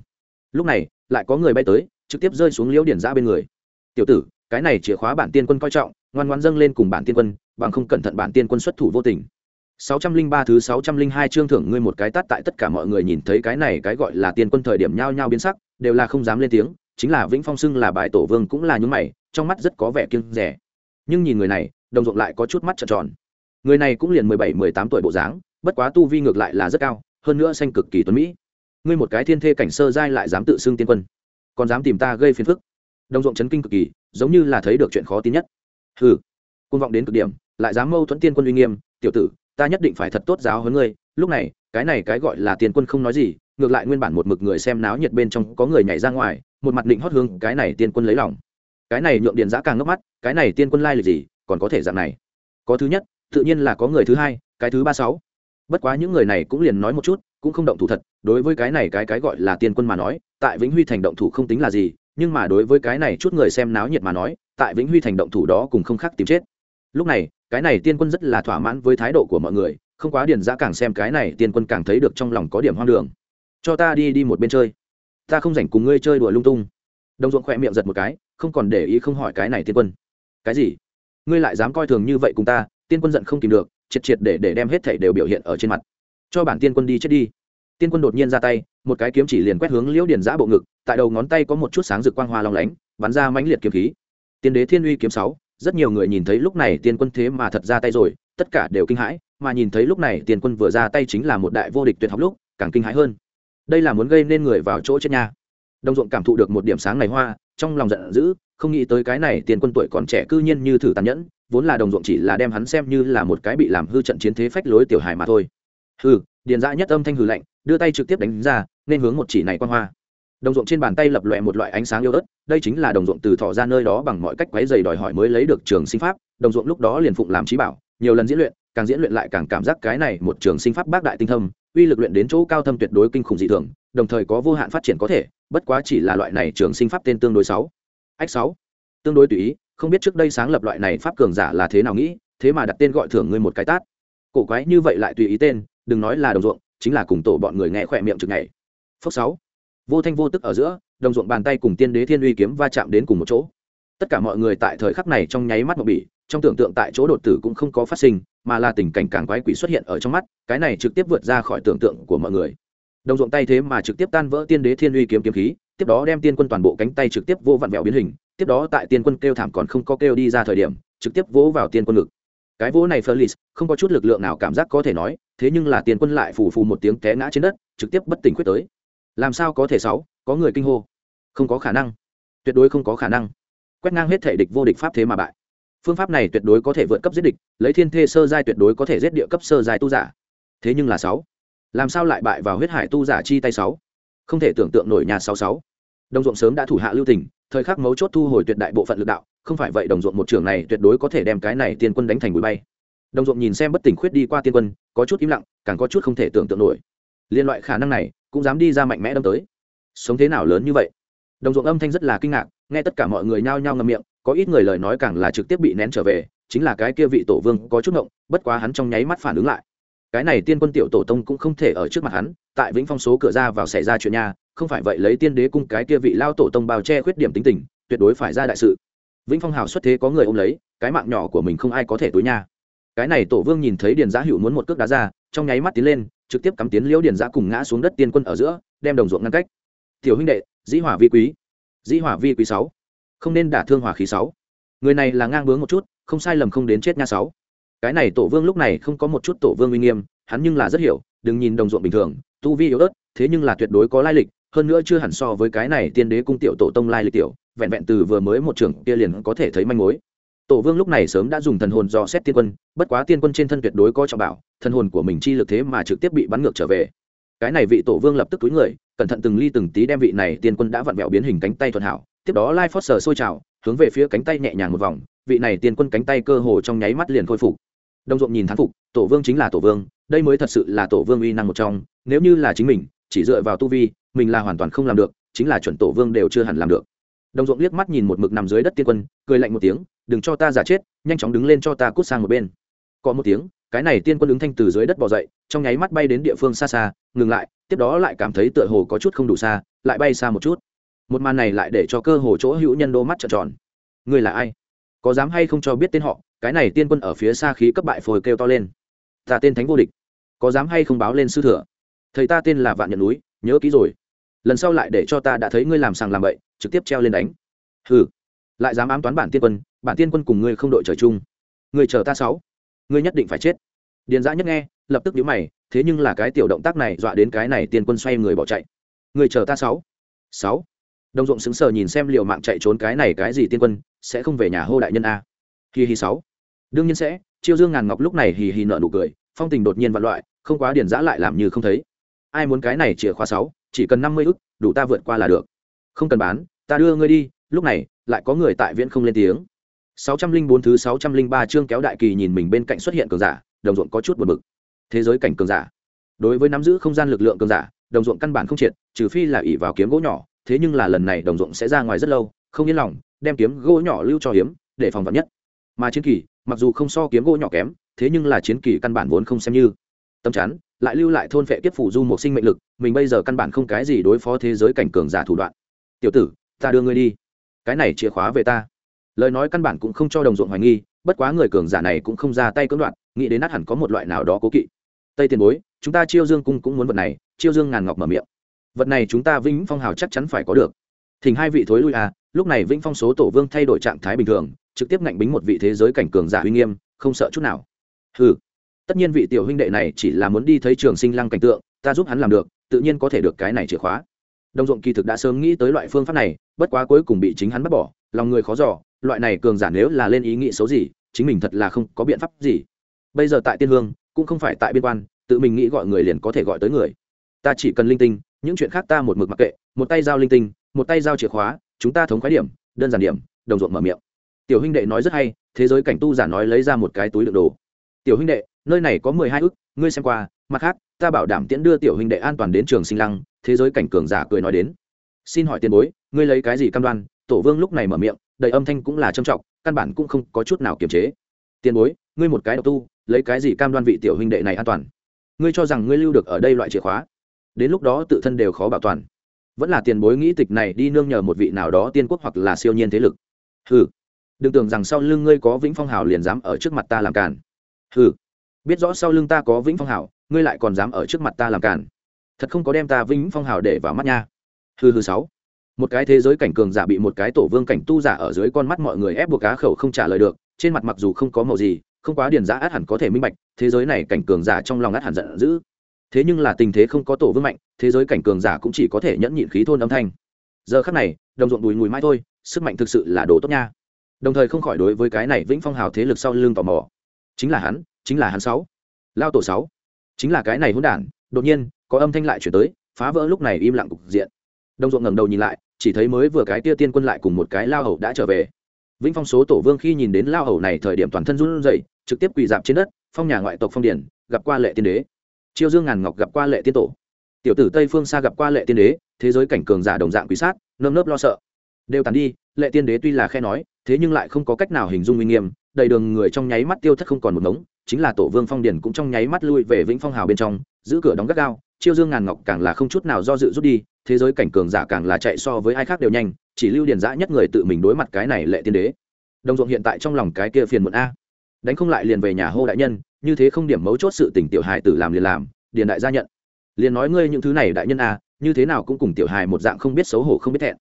lúc này lại có người bay tới trực tiếp rơi xuống liễu điển giã bên người tiểu tử cái này chìa khóa bản tiên quân coi trọng ngoan ngoan dâng lên cùng bản tiên quân bằng không cẩn thận bản tiên quân xuất thủ vô tình 603 thứ 602 chương thưởng ngươi một cái tát tại tất cả mọi người nhìn thấy cái này cái gọi là tiên quân thời điểm nhao nhao biến sắc, đều là không dám lên tiếng, chính là Vĩnh Phong xưng là bài tổ vương cũng là những mày, trong mắt rất có vẻ kiêng rẻ. Nhưng nhìn người này, đồng ruộng lại có chút mắt trợn tròn. Người này cũng liền 17, 18 tuổi bộ dáng, bất quá tu vi ngược lại là rất cao, hơn nữa xanh cực kỳ tuấn mỹ. Ngươi một cái thiên thê cảnh sơ giai lại dám tự xưng tiên quân, còn dám tìm ta gây phiền phức. Đồng ruộng chấn kinh cực kỳ, giống như là thấy được chuyện khó tin nhất. Hừ, côn vọng đến cực điểm, lại dám mâu thuẫn tiên quân uy nghiêm, tiểu tử, ta nhất định phải thật tốt giáo huấn ngươi lúc này cái này cái gọi là tiên quân không nói gì ngược lại nguyên bản một mực người xem náo nhiệt bên trong có người nhảy ra ngoài một mặt định hót hương cái này tiên quân lấy lòng cái này nhượng điện giã càng ngốc mắt cái này tiên quân lai lịch gì còn có thể dạng này có thứ nhất tự nhiên là có người thứ hai cái thứ ba sáu bất quá những người này cũng liền nói một chút, cũng không động thủ thật, đối với cái này cái cái gọi là tiên quân mà nói, tại vĩnh huy thành động thủ không tính là gì, nhưng mà đối với cái này chút người xem náo nhiệt mà nói, tại vĩnh huy thành động thủ đó cùng không khác tìm chết. Lúc này, cái này tiên quân rất là thỏa mãn với thái độ của mọi người, không quá điền giã càng xem cái này tiên quân càng thấy được trong lòng có điểm hoang đường. Cho ta đi đi một bên chơi. Ta không rảnh cùng ngươi chơi đùa lung tung. Đồng ruộng khỏe miệng giật một cái, không còn để ý không hỏi cái này tiên quân. Cái gì? Ngươi lại dám coi thường như vậy cùng ta, tiên quân giận không tìm được triệt triệt để để đem hết thảy đều biểu hiện ở trên mặt. Cho bản tiên quân đi chết đi. Tiên quân đột nhiên ra tay, một cái kiếm chỉ liền quét hướng liễu điền giã bộ ngực, tại đầu ngón tay có một chút sáng rực quang hoa long lánh, bắn ra mãnh liệt kiếm khí. Tiên đế thiên uy kiếm sáu, rất nhiều người nhìn thấy lúc này tiên quân thế mà thật ra tay rồi, tất cả đều kinh hãi, mà nhìn thấy lúc này tiên quân vừa ra tay chính là một đại vô địch tuyệt học lúc, càng kinh hãi hơn. Đây là muốn gây nên người vào chỗ chết nha. Đồng ruộng cảm thụ được một điểm sáng này hoa, trong lòng giận dữ, không nghĩ tới cái này tiền quân tuổi còn trẻ cư nhiên như thử tàn nhẫn vốn là đồng ruộng chỉ là đem hắn xem như là một cái bị làm hư trận chiến thế phách lối tiểu hài mà thôi. Hừ, điền dã nhất âm thanh hừ lạnh, đưa tay trực tiếp đánh ra, nên hướng một chỉ này quan hoa. Đồng ruộng trên bàn tay lập lòe một loại ánh sáng yếu ớt, đây chính là đồng ruộng từ thọ ra nơi đó bằng mọi cách quấy dày đòi hỏi mới lấy được trường sinh pháp, đồng ruộng lúc đó liền phụng làm trí bảo, nhiều lần diễn luyện, càng diễn luyện lại càng cảm giác cái này một trường sinh pháp bác đại tinh thâm, uy lực luyện đến chỗ cao thâm tuyệt đối kinh khủng dị thường, đồng thời có vô hạn phát triển có thể, bất quá chỉ là loại này trường sinh pháp tên tương đối sáu. Ách sáu. Tương đối tùy ý không biết trước đây sáng lập loại này pháp cường giả là thế nào nghĩ, thế mà đặt tên gọi thưởng ngươi một cái tát. Cổ quái như vậy lại tùy ý tên, đừng nói là đồng ruộng, chính là cùng tổ bọn người nghe khỏe miệng chừng ngày phước sáu. Vô thanh vô tức ở giữa, đồng ruộng bàn tay cùng tiên đế thiên uy kiếm va chạm đến cùng một chỗ. Tất cả mọi người tại thời khắc này trong nháy mắt một bỉ, trong tưởng tượng tại chỗ đột tử cũng không có phát sinh, mà là tình cảnh càng quái quỷ xuất hiện ở trong mắt, cái này trực tiếp vượt ra khỏi tưởng tượng của mọi người. Đồng ruộng tay thế mà trực tiếp tan vỡ tiên đế thiên uy kiếm kiếm khí, tiếp đó đem tiên quân toàn bộ cánh tay trực tiếp vô vặn vẹo biến hình tiếp đó tại tiên quân kêu thảm còn không có kêu đi ra thời điểm, trực tiếp vỗ vào tiên quân ngực. Cái vỗ này Felix, không có chút lực lượng nào cảm giác có thể nói, thế nhưng là tiên quân lại phù phù một tiếng té ngã trên đất, trực tiếp bất tỉnh quyết tới. Làm sao có thể sáu, có người kinh hô? Không có khả năng. Tuyệt đối không có khả năng. Quét ngang hết thể địch vô địch pháp thế mà bại. Phương pháp này tuyệt đối có thể vượt cấp giết địch, lấy thiên thê sơ giai tuyệt đối có thể giết địa cấp sơ giai tu giả. Thế nhưng là sáu, làm sao lại bại vào huyết hải tu giả chi tay sáu? Không thể tưởng tượng nổi nhà sáu sáu đồng ruộng sớm đã thủ hạ lưu tình, thời khắc mấu chốt thu hồi tuyệt đại bộ phận lực đạo, không phải vậy đồng ruộng một trưởng này tuyệt đối có thể đem cái này tiên quân đánh thành bụi bay. Đồng ruộng nhìn xem bất tỉnh khuyết đi qua tiên quân, có chút im lặng, càng có chút không thể tưởng tượng nổi. Liên loại khả năng này, cũng dám đi ra mạnh mẽ đâm tới. Sống thế nào lớn như vậy? Đồng ruộng âm thanh rất là kinh ngạc, nghe tất cả mọi người nhao nhao ngầm miệng, có ít người lời nói càng là trực tiếp bị nén trở về, chính là cái kia vị tổ vương có chút ngộng, bất quá hắn trong nháy mắt phản ứng lại cái này tiên quân tiểu tổ tông cũng không thể ở trước mặt hắn, tại vĩnh phong số cửa ra vào xảy ra chuyện nha, không phải vậy lấy tiên đế cung cái kia vị lao tổ tông bao che khuyết điểm tính tình, tuyệt đối phải ra đại sự. Vĩnh phong hào xuất thế có người ôm lấy, cái mạng nhỏ của mình không ai có thể túi nha. Cái này tổ vương nhìn thấy điền giã hữu muốn một cước đá ra, trong nháy mắt tiến lên, trực tiếp cắm tiến liễu điền giã cùng ngã xuống đất tiên quân ở giữa, đem đồng ruộng ngăn cách. Tiểu huynh đệ, dĩ hỏa vi quý, dĩ hỏa vi quý sáu, không nên đả thương hỏa khí sáu. Người này là ngang bướng một chút, không sai lầm không đến chết nha sáu cái này tổ vương lúc này không có một chút tổ vương uy nghiêm, hắn nhưng là rất hiểu, đừng nhìn đồng ruộng bình thường, tu vi yếu ớt, thế nhưng là tuyệt đối có lai lịch, hơn nữa chưa hẳn so với cái này tiên đế cung tiểu tổ tông lai lịch tiểu, vẹn vẹn từ vừa mới một trường kia liền có thể thấy manh mối. Tổ vương lúc này sớm đã dùng thần hồn dò xét tiên quân, bất quá tiên quân trên thân tuyệt đối có trọng bảo, thần hồn của mình chi lực thế mà trực tiếp bị bắn ngược trở về. Cái này vị tổ vương lập tức túi người, cẩn thận từng ly từng tí đem vị này tiên quân đã vặn vẹo biến hình cánh tay thuận hảo, tiếp đó lai phót sờ sôi trào, hướng về phía cánh tay nhẹ nhàng một vòng, vị này tiên quân cánh tay cơ hồ trong nháy mắt liền khôi phục đông ruộng nhìn thán phục, tổ vương chính là tổ vương, đây mới thật sự là tổ vương uy năng một trong, nếu như là chính mình, chỉ dựa vào tu vi, mình là hoàn toàn không làm được, chính là chuẩn tổ vương đều chưa hẳn làm được. Đồng ruộng liếc mắt nhìn một mực nằm dưới đất tiên quân, cười lạnh một tiếng, đừng cho ta giả chết, nhanh chóng đứng lên cho ta cút sang một bên. Có một tiếng, cái này tiên quân ứng thanh từ dưới đất bỏ dậy, trong nháy mắt bay đến địa phương xa xa, ngừng lại, tiếp đó lại cảm thấy tựa hồ có chút không đủ xa, lại bay xa một chút. Một màn này lại để cho cơ hồ chỗ hữu nhân đô mắt trợn tròn. Người là ai? Có dám hay không cho biết tên họ? Cái này tiên quân ở phía xa khí cấp bại phồi kêu to lên. Ta tên thánh vô địch, có dám hay không báo lên sư thừa? Thầy ta tên là vạn nhận núi, nhớ kỹ rồi. Lần sau lại để cho ta đã thấy ngươi làm sàng làm bậy, trực tiếp treo lên đánh. Hừ, lại dám ám toán bản tiên quân, bản tiên quân cùng ngươi không đội trời chung. Ngươi chờ ta sáu, ngươi nhất định phải chết. Điền dã nhất nghe, lập tức nhíu mày, thế nhưng là cái tiểu động tác này dọa đến cái này tiên quân xoay người bỏ chạy. Ngươi chờ ta sáu sáu. Đồng ruộng sững sờ nhìn xem liệu mạng chạy trốn cái này cái gì tiên quân, sẽ không về nhà hô đại nhân a. Kỳ hi sáu đương nhiên sẽ chiêu dương ngàn ngọc lúc này hì hì nợ nụ cười, phong tình đột nhiên vạn loại, không quá điền giã lại làm như không thấy. Ai muốn cái này chìa khóa sáu, chỉ cần năm mươi ức, đủ ta vượt qua là được. Không cần bán, ta đưa ngươi đi, lúc này, lại có người tại viễn không lên tiếng. Sáu trăm linh bốn thứ sáu trăm linh ba chương kéo đại kỳ nhìn mình bên cạnh xuất hiện cường giả, đồng ruộng có chút buồn bực. Thế giới cảnh cường giả. Đối với nắm giữ không gian lực lượng cường giả, đồng ruộng căn bản không triệt, trừ phi là ỷ vào kiếm gỗ nhỏ, thế nhưng là lần này đồng ruộng sẽ ra ngoài rất lâu, không yên lòng, đem kiếm gỗ nhỏ lưu cho hiếm, để phòng vật nhất mà chiến kỳ, mặc dù không so kiếm gỗ nhỏ kém, thế nhưng là chiến kỳ căn bản vốn không xem như. Tâm chắn lại lưu lại thôn phệ kiếp phủ du một sinh mệnh lực, mình bây giờ căn bản không cái gì đối phó thế giới cảnh cường giả thủ đoạn. Tiểu tử, ta đưa ngươi đi. Cái này chìa khóa về ta. Lời nói căn bản cũng không cho đồng ruộng hoài nghi, bất quá người cường giả này cũng không ra tay cưỡng đoạn nghĩ đến nát hẳn có một loại nào đó cố kỵ. Tây tiền bối, chúng ta chiêu dương cung cũng muốn vật này. Chiêu dương ngàn ngọc mở miệng. Vật này chúng ta vĩnh phong hào chắc chắn phải có được. Thỉnh hai vị thối lui à lúc này vĩnh phong số tổ vương thay đổi trạng thái bình thường trực tiếp ngạnh bính một vị thế giới cảnh cường giả uy nghiêm, không sợ chút nào. Ừ tất nhiên vị tiểu huynh đệ này chỉ là muốn đi thấy trường sinh lăng cảnh tượng, ta giúp hắn làm được, tự nhiên có thể được cái này chìa khóa. Đồng ruộng kỳ thực đã sớm nghĩ tới loại phương pháp này, bất quá cuối cùng bị chính hắn bắt bỏ, lòng người khó giỏ loại này cường giả nếu là lên ý nghĩ xấu gì, chính mình thật là không có biện pháp gì. Bây giờ tại tiên hương, cũng không phải tại biên quan, tự mình nghĩ gọi người liền có thể gọi tới người. Ta chỉ cần linh tinh, những chuyện khác ta một mực mặc kệ, một tay giao linh tinh, một tay giao chìa khóa, chúng ta thống khái điểm, đơn giản điểm, đồng ruộng mở miệng tiểu huynh đệ nói rất hay, thế giới cảnh tu giả nói lấy ra một cái túi đựng đồ. Tiểu huynh đệ, nơi này có mười hai ức, ngươi xem qua, mặt khác, ta bảo đảm tiễn đưa tiểu huynh đệ an toàn đến trường sinh lăng, thế giới cảnh cường giả cười nói đến. Xin hỏi tiền bối, ngươi lấy cái gì cam đoan? Tổ vương lúc này mở miệng, đầy âm thanh cũng là trầm trọng, căn bản cũng không có chút nào kiềm chế. Tiền bối, ngươi một cái độc tu, lấy cái gì cam đoan vị tiểu huynh đệ này an toàn? Ngươi cho rằng ngươi lưu được ở đây loại chìa khóa? Đến lúc đó tự thân đều khó bảo toàn. Vẫn là tiền bối nghĩ tịch này đi nương nhờ một vị nào đó tiên quốc hoặc là siêu nhiên thế lực. Ừ đừng tưởng rằng sau lưng ngươi có vĩnh phong hào liền dám ở trước mặt ta làm càn. Hừ, biết rõ sau lưng ta có vĩnh phong hào ngươi lại còn dám ở trước mặt ta làm càn. Thật không có đem ta vĩnh phong hào để vào mắt nha. Hư hư sáu. Một cái thế giới cảnh cường giả bị một cái tổ vương cảnh tu giả ở dưới con mắt mọi người ép buộc cá khẩu không trả lời được, trên mặt mặc dù không có màu gì, không quá điền giá át hẳn có thể minh bạch, thế giới này cảnh cường giả trong lòng át hẳn giận dữ. Thế nhưng là tình thế không có tổ vương mạnh, thế giới cảnh cường giả cũng chỉ có thể nhẫn nhịn khí thôn âm thanh. Giờ khắc này, đồng ruộng đùi ngùi mai thôi, sức mạnh thực sự là đồ tốt nha đồng thời không khỏi đối với cái này vĩnh phong hào thế lực sau lưng tò mò. Chính là hắn, chính là hắn sáu. Lao tổ sáu. Chính là cái này hỗn đản, đột nhiên, có âm thanh lại chuyển tới, phá vỡ lúc này im lặng cục diện. Đồng ruộng ngẩng đầu nhìn lại, chỉ thấy mới vừa cái tia tiên quân lại cùng một cái lao hầu đã trở về. Vĩnh phong số tổ vương khi nhìn đến lao hầu này thời điểm toàn thân run rẩy, trực tiếp quỳ dạp trên đất, phong nhà ngoại tộc phong điển, gặp qua lệ tiên đế. Chiêu dương ngàn ngọc gặp qua lệ tiên tổ. Tiểu tử tây phương xa gặp qua lệ tiên đế, thế giới cảnh cường giả đồng dạng quý sát, nơm nớp lo sợ. Đều tàn đi lệ tiên đế tuy là khe nói, thế nhưng lại không có cách nào hình dung uy nghiêm, đầy đường người trong nháy mắt tiêu thất không còn một ngống, chính là tổ vương phong điền cũng trong nháy mắt lui về vĩnh phong hào bên trong, giữ cửa đóng gắt gao, chiêu dương ngàn ngọc càng là không chút nào do dự rút đi, thế giới cảnh cường giả càng là chạy so với ai khác đều nhanh, chỉ lưu điền giã nhất người tự mình đối mặt cái này lệ tiên đế. Đồng ruộng hiện tại trong lòng cái kia phiền muộn a. Đánh không lại liền về nhà hô đại nhân, như thế không điểm mấu chốt sự tình tiểu hài tử làm liền làm, điền đại gia nhận. Liền nói ngươi những thứ này đại nhân a, như thế nào cũng cùng tiểu hài một dạng không biết xấu hổ không biết thẹn.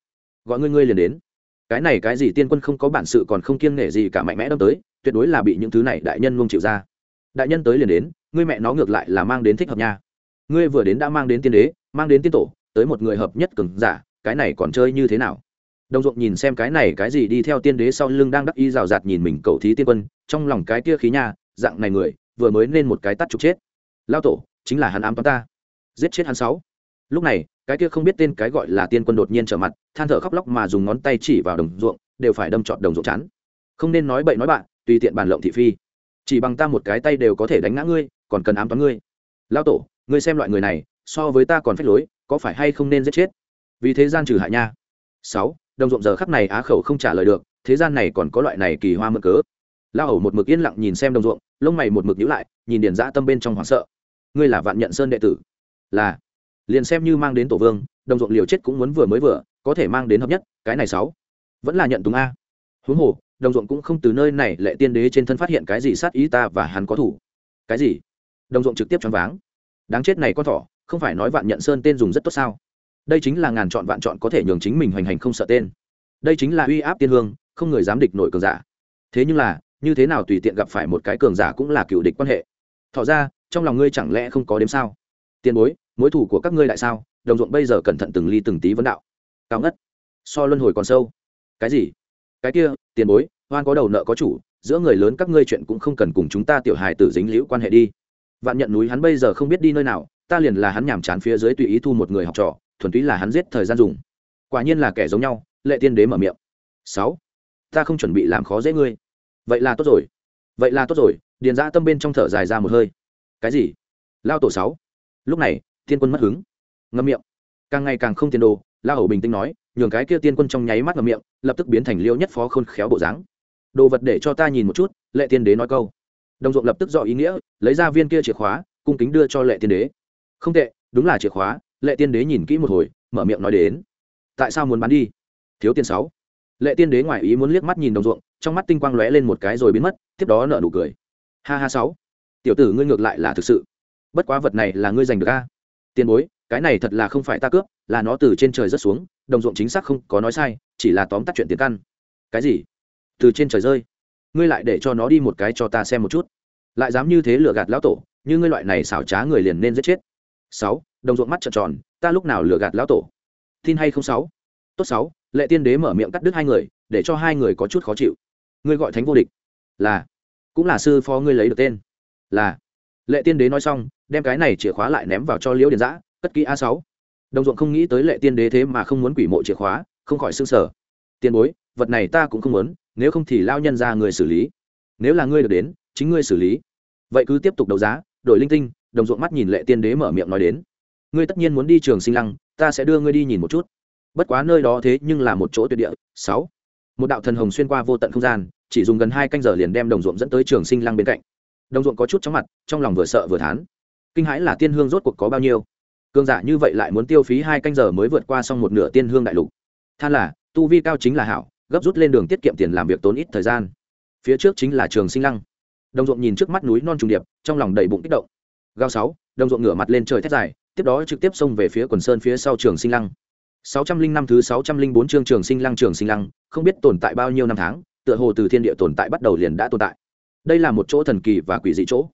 Gọi ngươi ngươi liền đến cái này cái gì tiên quân không có bản sự còn không kiêng nể gì cả mạnh mẽ đâm tới, tuyệt đối là bị những thứ này đại nhân luôn chịu ra. Đại nhân tới liền đến, ngươi mẹ nó ngược lại là mang đến thích hợp nha. Ngươi vừa đến đã mang đến tiên đế, mang đến tiên tổ, tới một người hợp nhất cường giả, cái này còn chơi như thế nào? Đồng ruộng nhìn xem cái này cái gì đi theo tiên đế sau lưng đang đắc y rào rạt nhìn mình cầu thí tiên quân, trong lòng cái kia khí nha, dạng này người, vừa mới nên một cái tắt trục chết. Lao tổ, chính là hắn ám toán ta. Giết chết hắn sáu lúc này, cái kia không biết tên cái gọi là tiên quân đột nhiên trở mặt, than thở khóc lóc mà dùng ngón tay chỉ vào đồng ruộng, đều phải đâm trọt đồng ruộng chắn không nên nói bậy nói bạn, tùy tiện bàn lộng thị phi. Chỉ bằng ta một cái tay đều có thể đánh ngã ngươi, còn cần ám toán ngươi. Lao tổ, ngươi xem loại người này, so với ta còn phách lối, có phải hay không nên giết chết? Vì thế gian trừ hại nha. Sáu, đồng ruộng giờ khắc này á khẩu không trả lời được, thế gian này còn có loại này kỳ hoa mượn cớ. Lao hầu một mực yên lặng nhìn xem đồng ruộng, lông mày một mực nhíu lại, nhìn điền dã tâm bên trong hoảng sợ. Ngươi là vạn nhận sơn đệ tử. Là liền xem như mang đến tổ vương, đồng ruộng liều chết cũng muốn vừa mới vừa, có thể mang đến hợp nhất, cái này sáu. Vẫn là nhận túng a. Huống hồ, đồng ruộng cũng không từ nơi này lệ tiên đế trên thân phát hiện cái gì sát ý ta và hắn có thủ. Cái gì? Đồng ruộng trực tiếp choáng váng. Đáng chết này con thỏ, không phải nói vạn nhận sơn tên dùng rất tốt sao? Đây chính là ngàn chọn vạn chọn có thể nhường chính mình hoành hành không sợ tên. Đây chính là uy áp tiên hương, không người dám địch nổi cường giả. Thế nhưng là, như thế nào tùy tiện gặp phải một cái cường giả cũng là cựu địch quan hệ. Thọ ra, trong lòng ngươi chẳng lẽ không có đếm sao? Tiền bối mối thủ của các ngươi đại sao? Đồng ruộng bây giờ cẩn thận từng ly từng tí vấn đạo. Cao ngất. So luân hồi còn sâu. Cái gì? Cái kia, tiền bối, hoan có đầu nợ có chủ, giữa người lớn các ngươi chuyện cũng không cần cùng chúng ta tiểu hài tử dính liễu quan hệ đi. Vạn nhận núi hắn bây giờ không biết đi nơi nào, ta liền là hắn nhàm chán phía dưới tùy ý thu một người học trò, thuần túy là hắn giết thời gian dùng. Quả nhiên là kẻ giống nhau, lệ tiên đế mở miệng. Sáu. Ta không chuẩn bị làm khó dễ ngươi. Vậy là tốt rồi. Vậy là tốt rồi, điền ra tâm bên trong thở dài ra một hơi. Cái gì? Lao tổ sáu. Lúc này tiên quân mất hứng. Ngâm miệng. Càng ngày càng không tiền đồ, la hầu bình tĩnh nói, nhường cái kia tiên quân trong nháy mắt ngậm miệng, lập tức biến thành liêu nhất phó khôn khéo bộ dáng. Đồ vật để cho ta nhìn một chút, lệ tiên đế nói câu. Đồng ruộng lập tức dọ ý nghĩa, lấy ra viên kia chìa khóa, cung kính đưa cho lệ tiên đế. Không tệ, đúng là chìa khóa, lệ tiên đế nhìn kỹ một hồi, mở miệng nói đến. Tại sao muốn bán đi? Thiếu tiền sáu. Lệ tiên đế ngoài ý muốn liếc mắt nhìn đồng ruộng, trong mắt tinh quang lóe lên một cái rồi biến mất, tiếp đó nở nụ cười. Ha ha sáu. Tiểu tử ngươi ngược lại là thực sự. Bất quá vật này là ngươi giành được a tiền bối, cái này thật là không phải ta cướp, là nó từ trên trời rớt xuống, đồng ruộng chính xác không có nói sai, chỉ là tóm tắt chuyện tiền căn. Cái gì? Từ trên trời rơi. Ngươi lại để cho nó đi một cái cho ta xem một chút. Lại dám như thế lừa gạt lão tổ, như ngươi loại này xảo trá người liền nên giết chết. Sáu, đồng ruộng mắt trợn tròn, ta lúc nào lừa gạt lão tổ? Tin hay không sáu? Tốt sáu, lệ tiên đế mở miệng cắt đứt hai người, để cho hai người có chút khó chịu. Ngươi gọi thánh vô địch. Là, cũng là sư phó ngươi lấy được tên. Là lệ tiên đế nói xong, đem cái này chìa khóa lại ném vào cho liễu điền giã, cất kỹ a sáu. Đồng ruộng không nghĩ tới lệ tiên đế thế mà không muốn quỷ mộ chìa khóa, không khỏi s ư n g sở. Tiền bối, vật này ta cũng không muốn, nếu không thì lao nhân ra người xử lý. Nếu là ngươi được đến, chính ngươi xử lý. Vậy cứ tiếp tục đấu giá, đổi linh tinh, đồng ruộng mắt nhìn lệ tiên đế mở miệng nói đến. Ngươi tất nhiên muốn đi trường sinh lăng, ta sẽ đưa ngươi đi nhìn một chút. Bất quá nơi đó thế nhưng là một chỗ tuyệt địa, sáu. Một đạo thần hồng xuyên qua vô tận không gian, chỉ dùng gần hai canh giờ liền đem đồng ruộng dẫn tới trường sinh lăng bên cạnh đồng ruộng có chút chóng mặt, trong lòng vừa sợ vừa thán. Kinh hãi là tiên hương rốt cuộc có bao nhiêu? Cương giả như vậy lại muốn tiêu phí hai canh giờ mới vượt qua xong một nửa tiên hương đại lục. Than là, tu vi cao chính là hảo, gấp rút lên đường tiết kiệm tiền làm việc tốn ít thời gian. Phía trước chính là trường sinh lăng. Đồng ruộng nhìn trước mắt núi non trùng điệp, trong lòng đầy bụng kích động. Gao sáu, đồng ruộng ngửa mặt lên trời thét dài, tiếp đó trực tiếp xông về phía quần sơn phía sau trường sinh lăng. Sáu trăm linh năm thứ sáu trăm linh bốn chương trường sinh lăng, trường sinh lăng, không biết tồn tại bao nhiêu năm tháng, tựa hồ từ thiên địa tồn tại bắt đầu liền đã tồn tại đây là một chỗ thần kỳ và quỷ dị chỗ.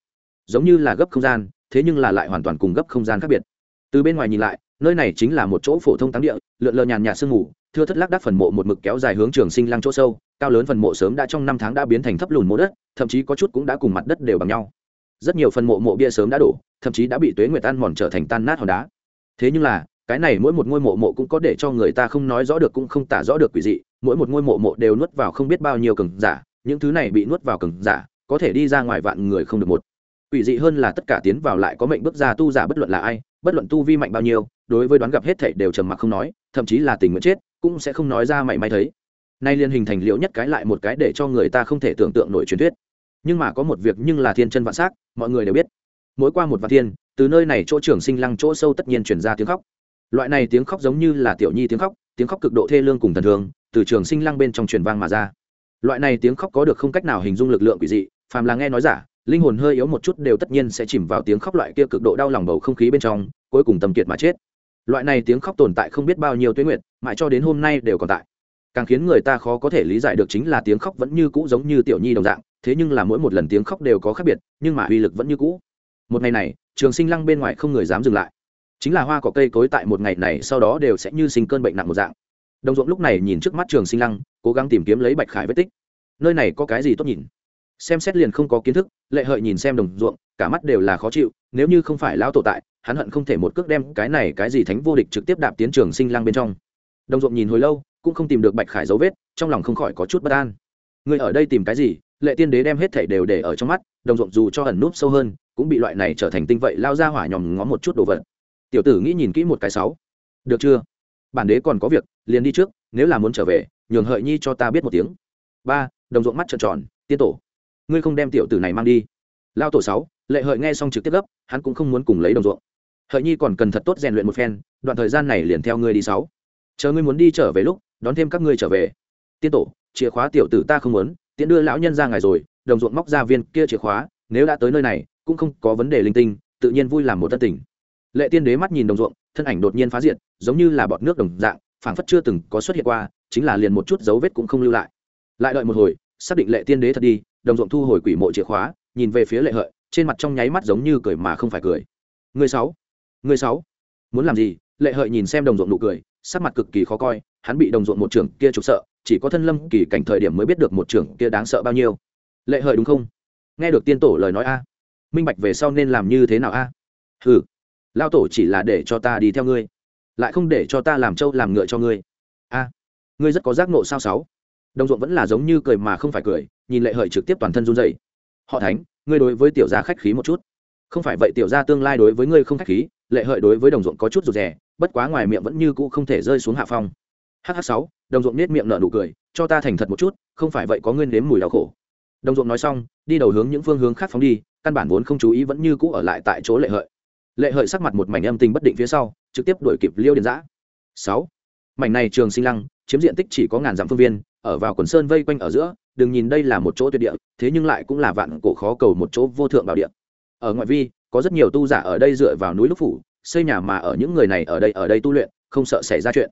Giống như là gấp không gian, thế nhưng là lại hoàn toàn cùng gấp không gian khác biệt. Từ bên ngoài nhìn lại, nơi này chính là một chỗ phổ thông táng địa, lượn lờ nhàn nhạt sương mù, thưa thất lác đắc phần mộ một mực kéo dài hướng trường sinh lăng chỗ sâu, cao lớn phần mộ sớm đã trong năm tháng đã biến thành thấp lùn mộ đất, thậm chí có chút cũng đã cùng mặt đất đều bằng nhau. Rất nhiều phần mộ mộ bia sớm đã đổ, thậm chí đã bị tuế nguyệt tan mòn trở thành tan nát hòn đá. Thế nhưng là, cái này mỗi một ngôi mộ mộ cũng có để cho người ta không nói rõ được cũng không tả rõ được quỷ dị, mỗi một ngôi mộ mộ đều nuốt vào không biết bao nhiêu cường giả, những thứ này bị nuốt vào cường giả có thể đi ra ngoài vạn người không được một. Quỷ dị hơn là tất cả tiến vào lại có mệnh bước ra tu giả bất luận là ai, bất luận tu vi mạnh bao nhiêu, đối với đoán gặp hết thảy đều trầm mặc không nói, thậm chí là tình nguyện chết, cũng sẽ không nói ra mảy may thấy. Nay liên hình thành liễu nhất cái lại một cái để cho người ta không thể tưởng tượng nổi truyền thuyết. Nhưng mà có một việc nhưng là thiên chân vạn sắc, mọi người đều biết. Mỗi qua một vạn thiên, từ nơi này chỗ trường sinh lăng chỗ sâu tất nhiên chuyển ra tiếng khóc. Loại này tiếng khóc giống như là tiểu nhi tiếng khóc tiếng khóc cực độ thê lương cùng thần thường, từ trường sinh lăng bên trong truyền vang mà ra. Loại này tiếng khóc có được không cách nào hình dung lực lượng quỷ dị phàm là nghe nói giả, linh hồn hơi yếu một chút đều tất nhiên sẽ chìm vào tiếng khóc loại kia cực độ đau lòng bầu không khí bên trong, cuối cùng tầm kiệt mà chết. Loại này tiếng khóc tồn tại không biết bao nhiêu tuyến nguyện mãi cho đến hôm nay đều còn tại. Càng khiến người ta khó có thể lý giải được chính là tiếng khóc vẫn như cũ giống như tiểu nhi đồng dạng, thế nhưng là mỗi một lần tiếng khóc đều có khác biệt, nhưng mà uy lực vẫn như cũ. Một ngày này, trường sinh lăng bên ngoài không người dám dừng lại. Chính là hoa cỏ cây cối tại một ngày này sau đó đều sẽ như sinh cơn bệnh nặng một dạng. Đồng ruộng lúc này nhìn trước mắt trường sinh lăng, cố gắng tìm kiếm lấy bạch khải vết tích. Nơi này có cái gì tốt nhìn? Xem xét liền không có kiến thức, lệ hợi nhìn xem đồng ruộng, cả mắt đều là khó chịu, nếu như không phải lão tổ tại, hắn hận không thể một cước đem cái này cái gì thánh vô địch trực tiếp đạp tiến trường sinh lang bên trong. Đồng ruộng nhìn hồi lâu, cũng không tìm được bạch khải dấu vết, trong lòng không khỏi có chút bất an. Người ở đây tìm cái gì? Lệ tiên đế đem hết thảy đều để ở trong mắt, đồng ruộng dù cho ẩn núp sâu hơn, cũng bị loại này trở thành tinh vậy lao ra hỏa nhòm ngó một chút đồ vật. Tiểu tử nghĩ nhìn kỹ một cái sáu. Được chưa? Bản đế còn có việc, liền đi trước, nếu là muốn trở về, nhường hợi nhi cho ta biết một tiếng. Ba, đồng ruộng mắt trợn tròn, tiên tổ ngươi không đem tiểu tử này mang đi. Lao tổ sáu, lệ hợi nghe xong trực tiếp gấp, hắn cũng không muốn cùng lấy đồng ruộng. Hợi nhi còn cần thật tốt rèn luyện một phen, đoạn thời gian này liền theo ngươi đi sáu. Chờ ngươi muốn đi trở về lúc, đón thêm các ngươi trở về. Tiên tổ, chìa khóa tiểu tử ta không muốn tiện đưa lão nhân ra ngài rồi, đồng ruộng móc ra viên kia chìa khóa, nếu đã tới nơi này, cũng không có vấn đề linh tinh, tự nhiên vui làm một tân tình. Lệ tiên đế mắt nhìn đồng ruộng, thân ảnh đột nhiên phá diện giống như là bọt nước đồng dạng, phảng phất chưa từng có xuất hiện qua, chính là liền một chút dấu vết cũng không lưu lại. Lại đợi một hồi, xác định lệ tiên đế thật đi đồng ruộng thu hồi quỷ mộ chìa khóa, nhìn về phía lệ hợi, trên mặt trong nháy mắt giống như cười mà không phải cười. Người sáu người sáu. Muốn làm gì? Lệ hợi nhìn xem đồng ruộng nụ cười, sắc mặt cực kỳ khó coi, hắn bị đồng ruộng một trưởng kia trục sợ, chỉ có thân lâm kỳ cảnh thời điểm mới biết được một trưởng kia đáng sợ bao nhiêu. Lệ hợi đúng không? Nghe được tiên tổ lời nói a. Minh bạch về sau nên làm như thế nào a? Ừ lao tổ chỉ là để cho ta đi theo ngươi, lại không để cho ta làm trâu làm ngựa cho ngươi. A, ngươi rất có giác nộ sao sáu? Đồng ruộng vẫn là giống như cười mà không phải cười, nhìn lệ hợi trực tiếp toàn thân run dậy họ thánh, ngươi đối với tiểu gia khách khí một chút. Không phải vậy tiểu gia tương lai đối với ngươi không khách khí, lệ hợi đối với đồng ruộng có chút rụt rè, bất quá ngoài miệng vẫn như cũ không thể rơi xuống hạ phong. Hh sáu, đồng ruộng nết miệng nở nụ cười, cho ta thành thật một chút, không phải vậy có nguyên nếm mùi đau khổ. Đồng ruộng nói xong, đi đầu hướng những phương hướng khác phóng đi, căn bản vốn không chú ý vẫn như cũ ở lại tại chỗ lệ hợi. Lệ hợi sắc mặt một mảnh âm tình bất định phía sau, trực tiếp đuổi kịp liêu điền giã. Sáu, mảnh này trường sinh lăng, chiếm diện tích chỉ có ngàn dặm phương viên ở vào quần sơn vây quanh ở giữa, đừng nhìn đây là một chỗ tuyệt địa, thế nhưng lại cũng là vạn cổ khó cầu một chỗ vô thượng bảo địa. Ở ngoại vi, có rất nhiều tu giả ở đây dựa vào núi lúc phủ, xây nhà mà ở những người này ở đây ở đây tu luyện, không sợ xảy ra chuyện.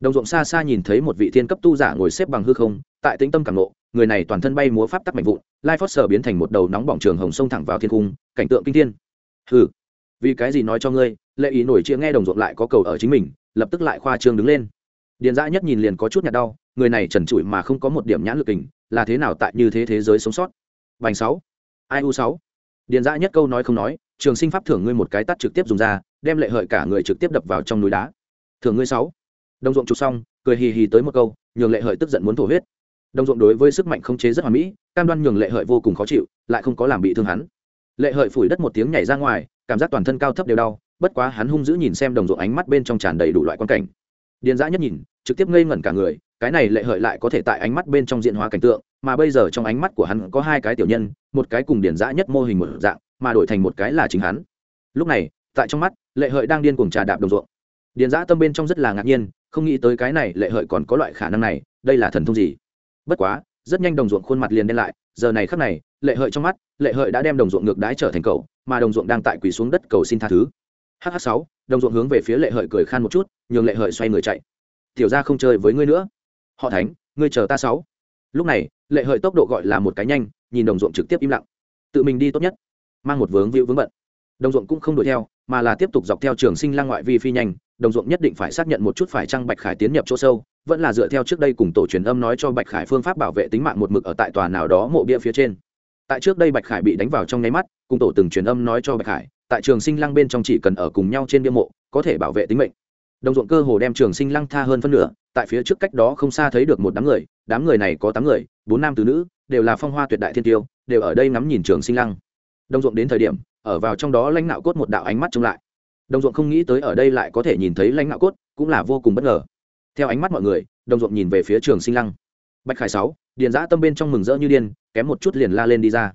Đồng ruộng xa xa nhìn thấy một vị thiên cấp tu giả ngồi xếp bằng hư không, tại tĩnh tâm cảm nộ người này toàn thân bay múa pháp tắc mạnh vụn, lai phót sờ biến thành một đầu nóng bỏng trường hồng sông thẳng vào thiên cung, cảnh tượng kinh thiên. Hừ, vì cái gì nói cho ngươi, lệ ý nổi chia nghe đồng ruộng lại có cầu ở chính mình, lập tức lại khoa trương đứng lên điền dã nhất nhìn liền có chút nhạt đau, người này trần trụi mà không có một điểm nhãn lực tình là thế nào tại như thế thế giới sống sót? Bành sáu, ai u sáu? Điền dã nhất câu nói không nói, trường sinh pháp thưởng ngươi một cái tắt trực tiếp dùng ra, đem lệ hợi cả người trực tiếp đập vào trong núi đá. Thưởng ngươi sáu. Đồng ruộng chụp xong, cười hì hì tới một câu, nhường lệ hợi tức giận muốn thổ huyết. Đồng ruộng đối với sức mạnh không chế rất hoàn mỹ, cam đoan nhường lệ hợi vô cùng khó chịu, lại không có làm bị thương hắn. Lệ hợi phủi đất một tiếng nhảy ra ngoài, cảm giác toàn thân cao thấp đều đau, bất quá hắn hung dữ nhìn xem đồng ruộng ánh mắt bên trong tràn đầy đủ loại quan cảnh điền giã nhất nhìn, trực tiếp ngây ngẩn cả người, cái này lệ hợi lại có thể tại ánh mắt bên trong diện hóa cảnh tượng, mà bây giờ trong ánh mắt của hắn có hai cái tiểu nhân, một cái cùng điền giã nhất mô hình một dạng, mà đổi thành một cái là chính hắn. Lúc này, tại trong mắt, lệ hợi đang điên cuồng trà đạp đồng ruộng. Điền giã tâm bên trong rất là ngạc nhiên, không nghĩ tới cái này lệ hợi còn có loại khả năng này, đây là thần thông gì? Bất quá, rất nhanh đồng ruộng khuôn mặt liền đen lại, giờ này khắc này, lệ hợi trong mắt, lệ hợi đã đem đồng ruộng ngược đái trở thành cầu, mà đồng ruộng đang tại quỳ xuống đất cầu xin tha thứ hh sáu, đồng ruộng hướng về phía lệ hợi cười khan một chút, nhường lệ hợi xoay người chạy. Tiểu ra không chơi với ngươi nữa. Họ thánh, ngươi chờ ta sáu. Lúc này, lệ hợi tốc độ gọi là một cái nhanh, nhìn đồng ruộng trực tiếp im lặng. Tự mình đi tốt nhất. Mang một vướng víu vướng bận. Đồng ruộng cũng không đuổi theo, mà là tiếp tục dọc theo trường sinh lang ngoại vi phi nhanh, đồng ruộng nhất định phải xác nhận một chút phải trăng bạch khải tiến nhập chỗ sâu, vẫn là dựa theo trước đây cùng tổ truyền âm nói cho bạch khải phương pháp bảo vệ tính mạng một mực ở tại tòa nào đó mộ bia phía trên. Tại trước đây bạch khải bị đánh vào trong nháy mắt, cùng tổ từng truyền âm nói cho bạch khải tại trường sinh lăng bên trong chỉ cần ở cùng nhau trên bia mộ, có thể bảo vệ tính mệnh. Đồng ruộng cơ hồ đem trường sinh lăng tha hơn phân nửa, tại phía trước cách đó không xa thấy được một đám người đám người này có tám người, bốn nam tứ nữ, đều là phong hoa tuyệt đại thiên tiêu, đều ở đây ngắm nhìn trường sinh lăng. Đồng ruộng đến thời điểm, ở vào trong đó lãnh nạo cốt một đạo ánh mắt trông lại. Đồng ruộng không nghĩ tới ở đây lại có thể nhìn thấy lãnh nạo cốt, cũng là vô cùng bất ngờ. Theo ánh mắt mọi người, đồng ruộng nhìn về phía trường sinh lăng. Bạch khải sáu, điền giã tâm bên trong mừng rỡ như điên, kém một chút liền la lên đi ra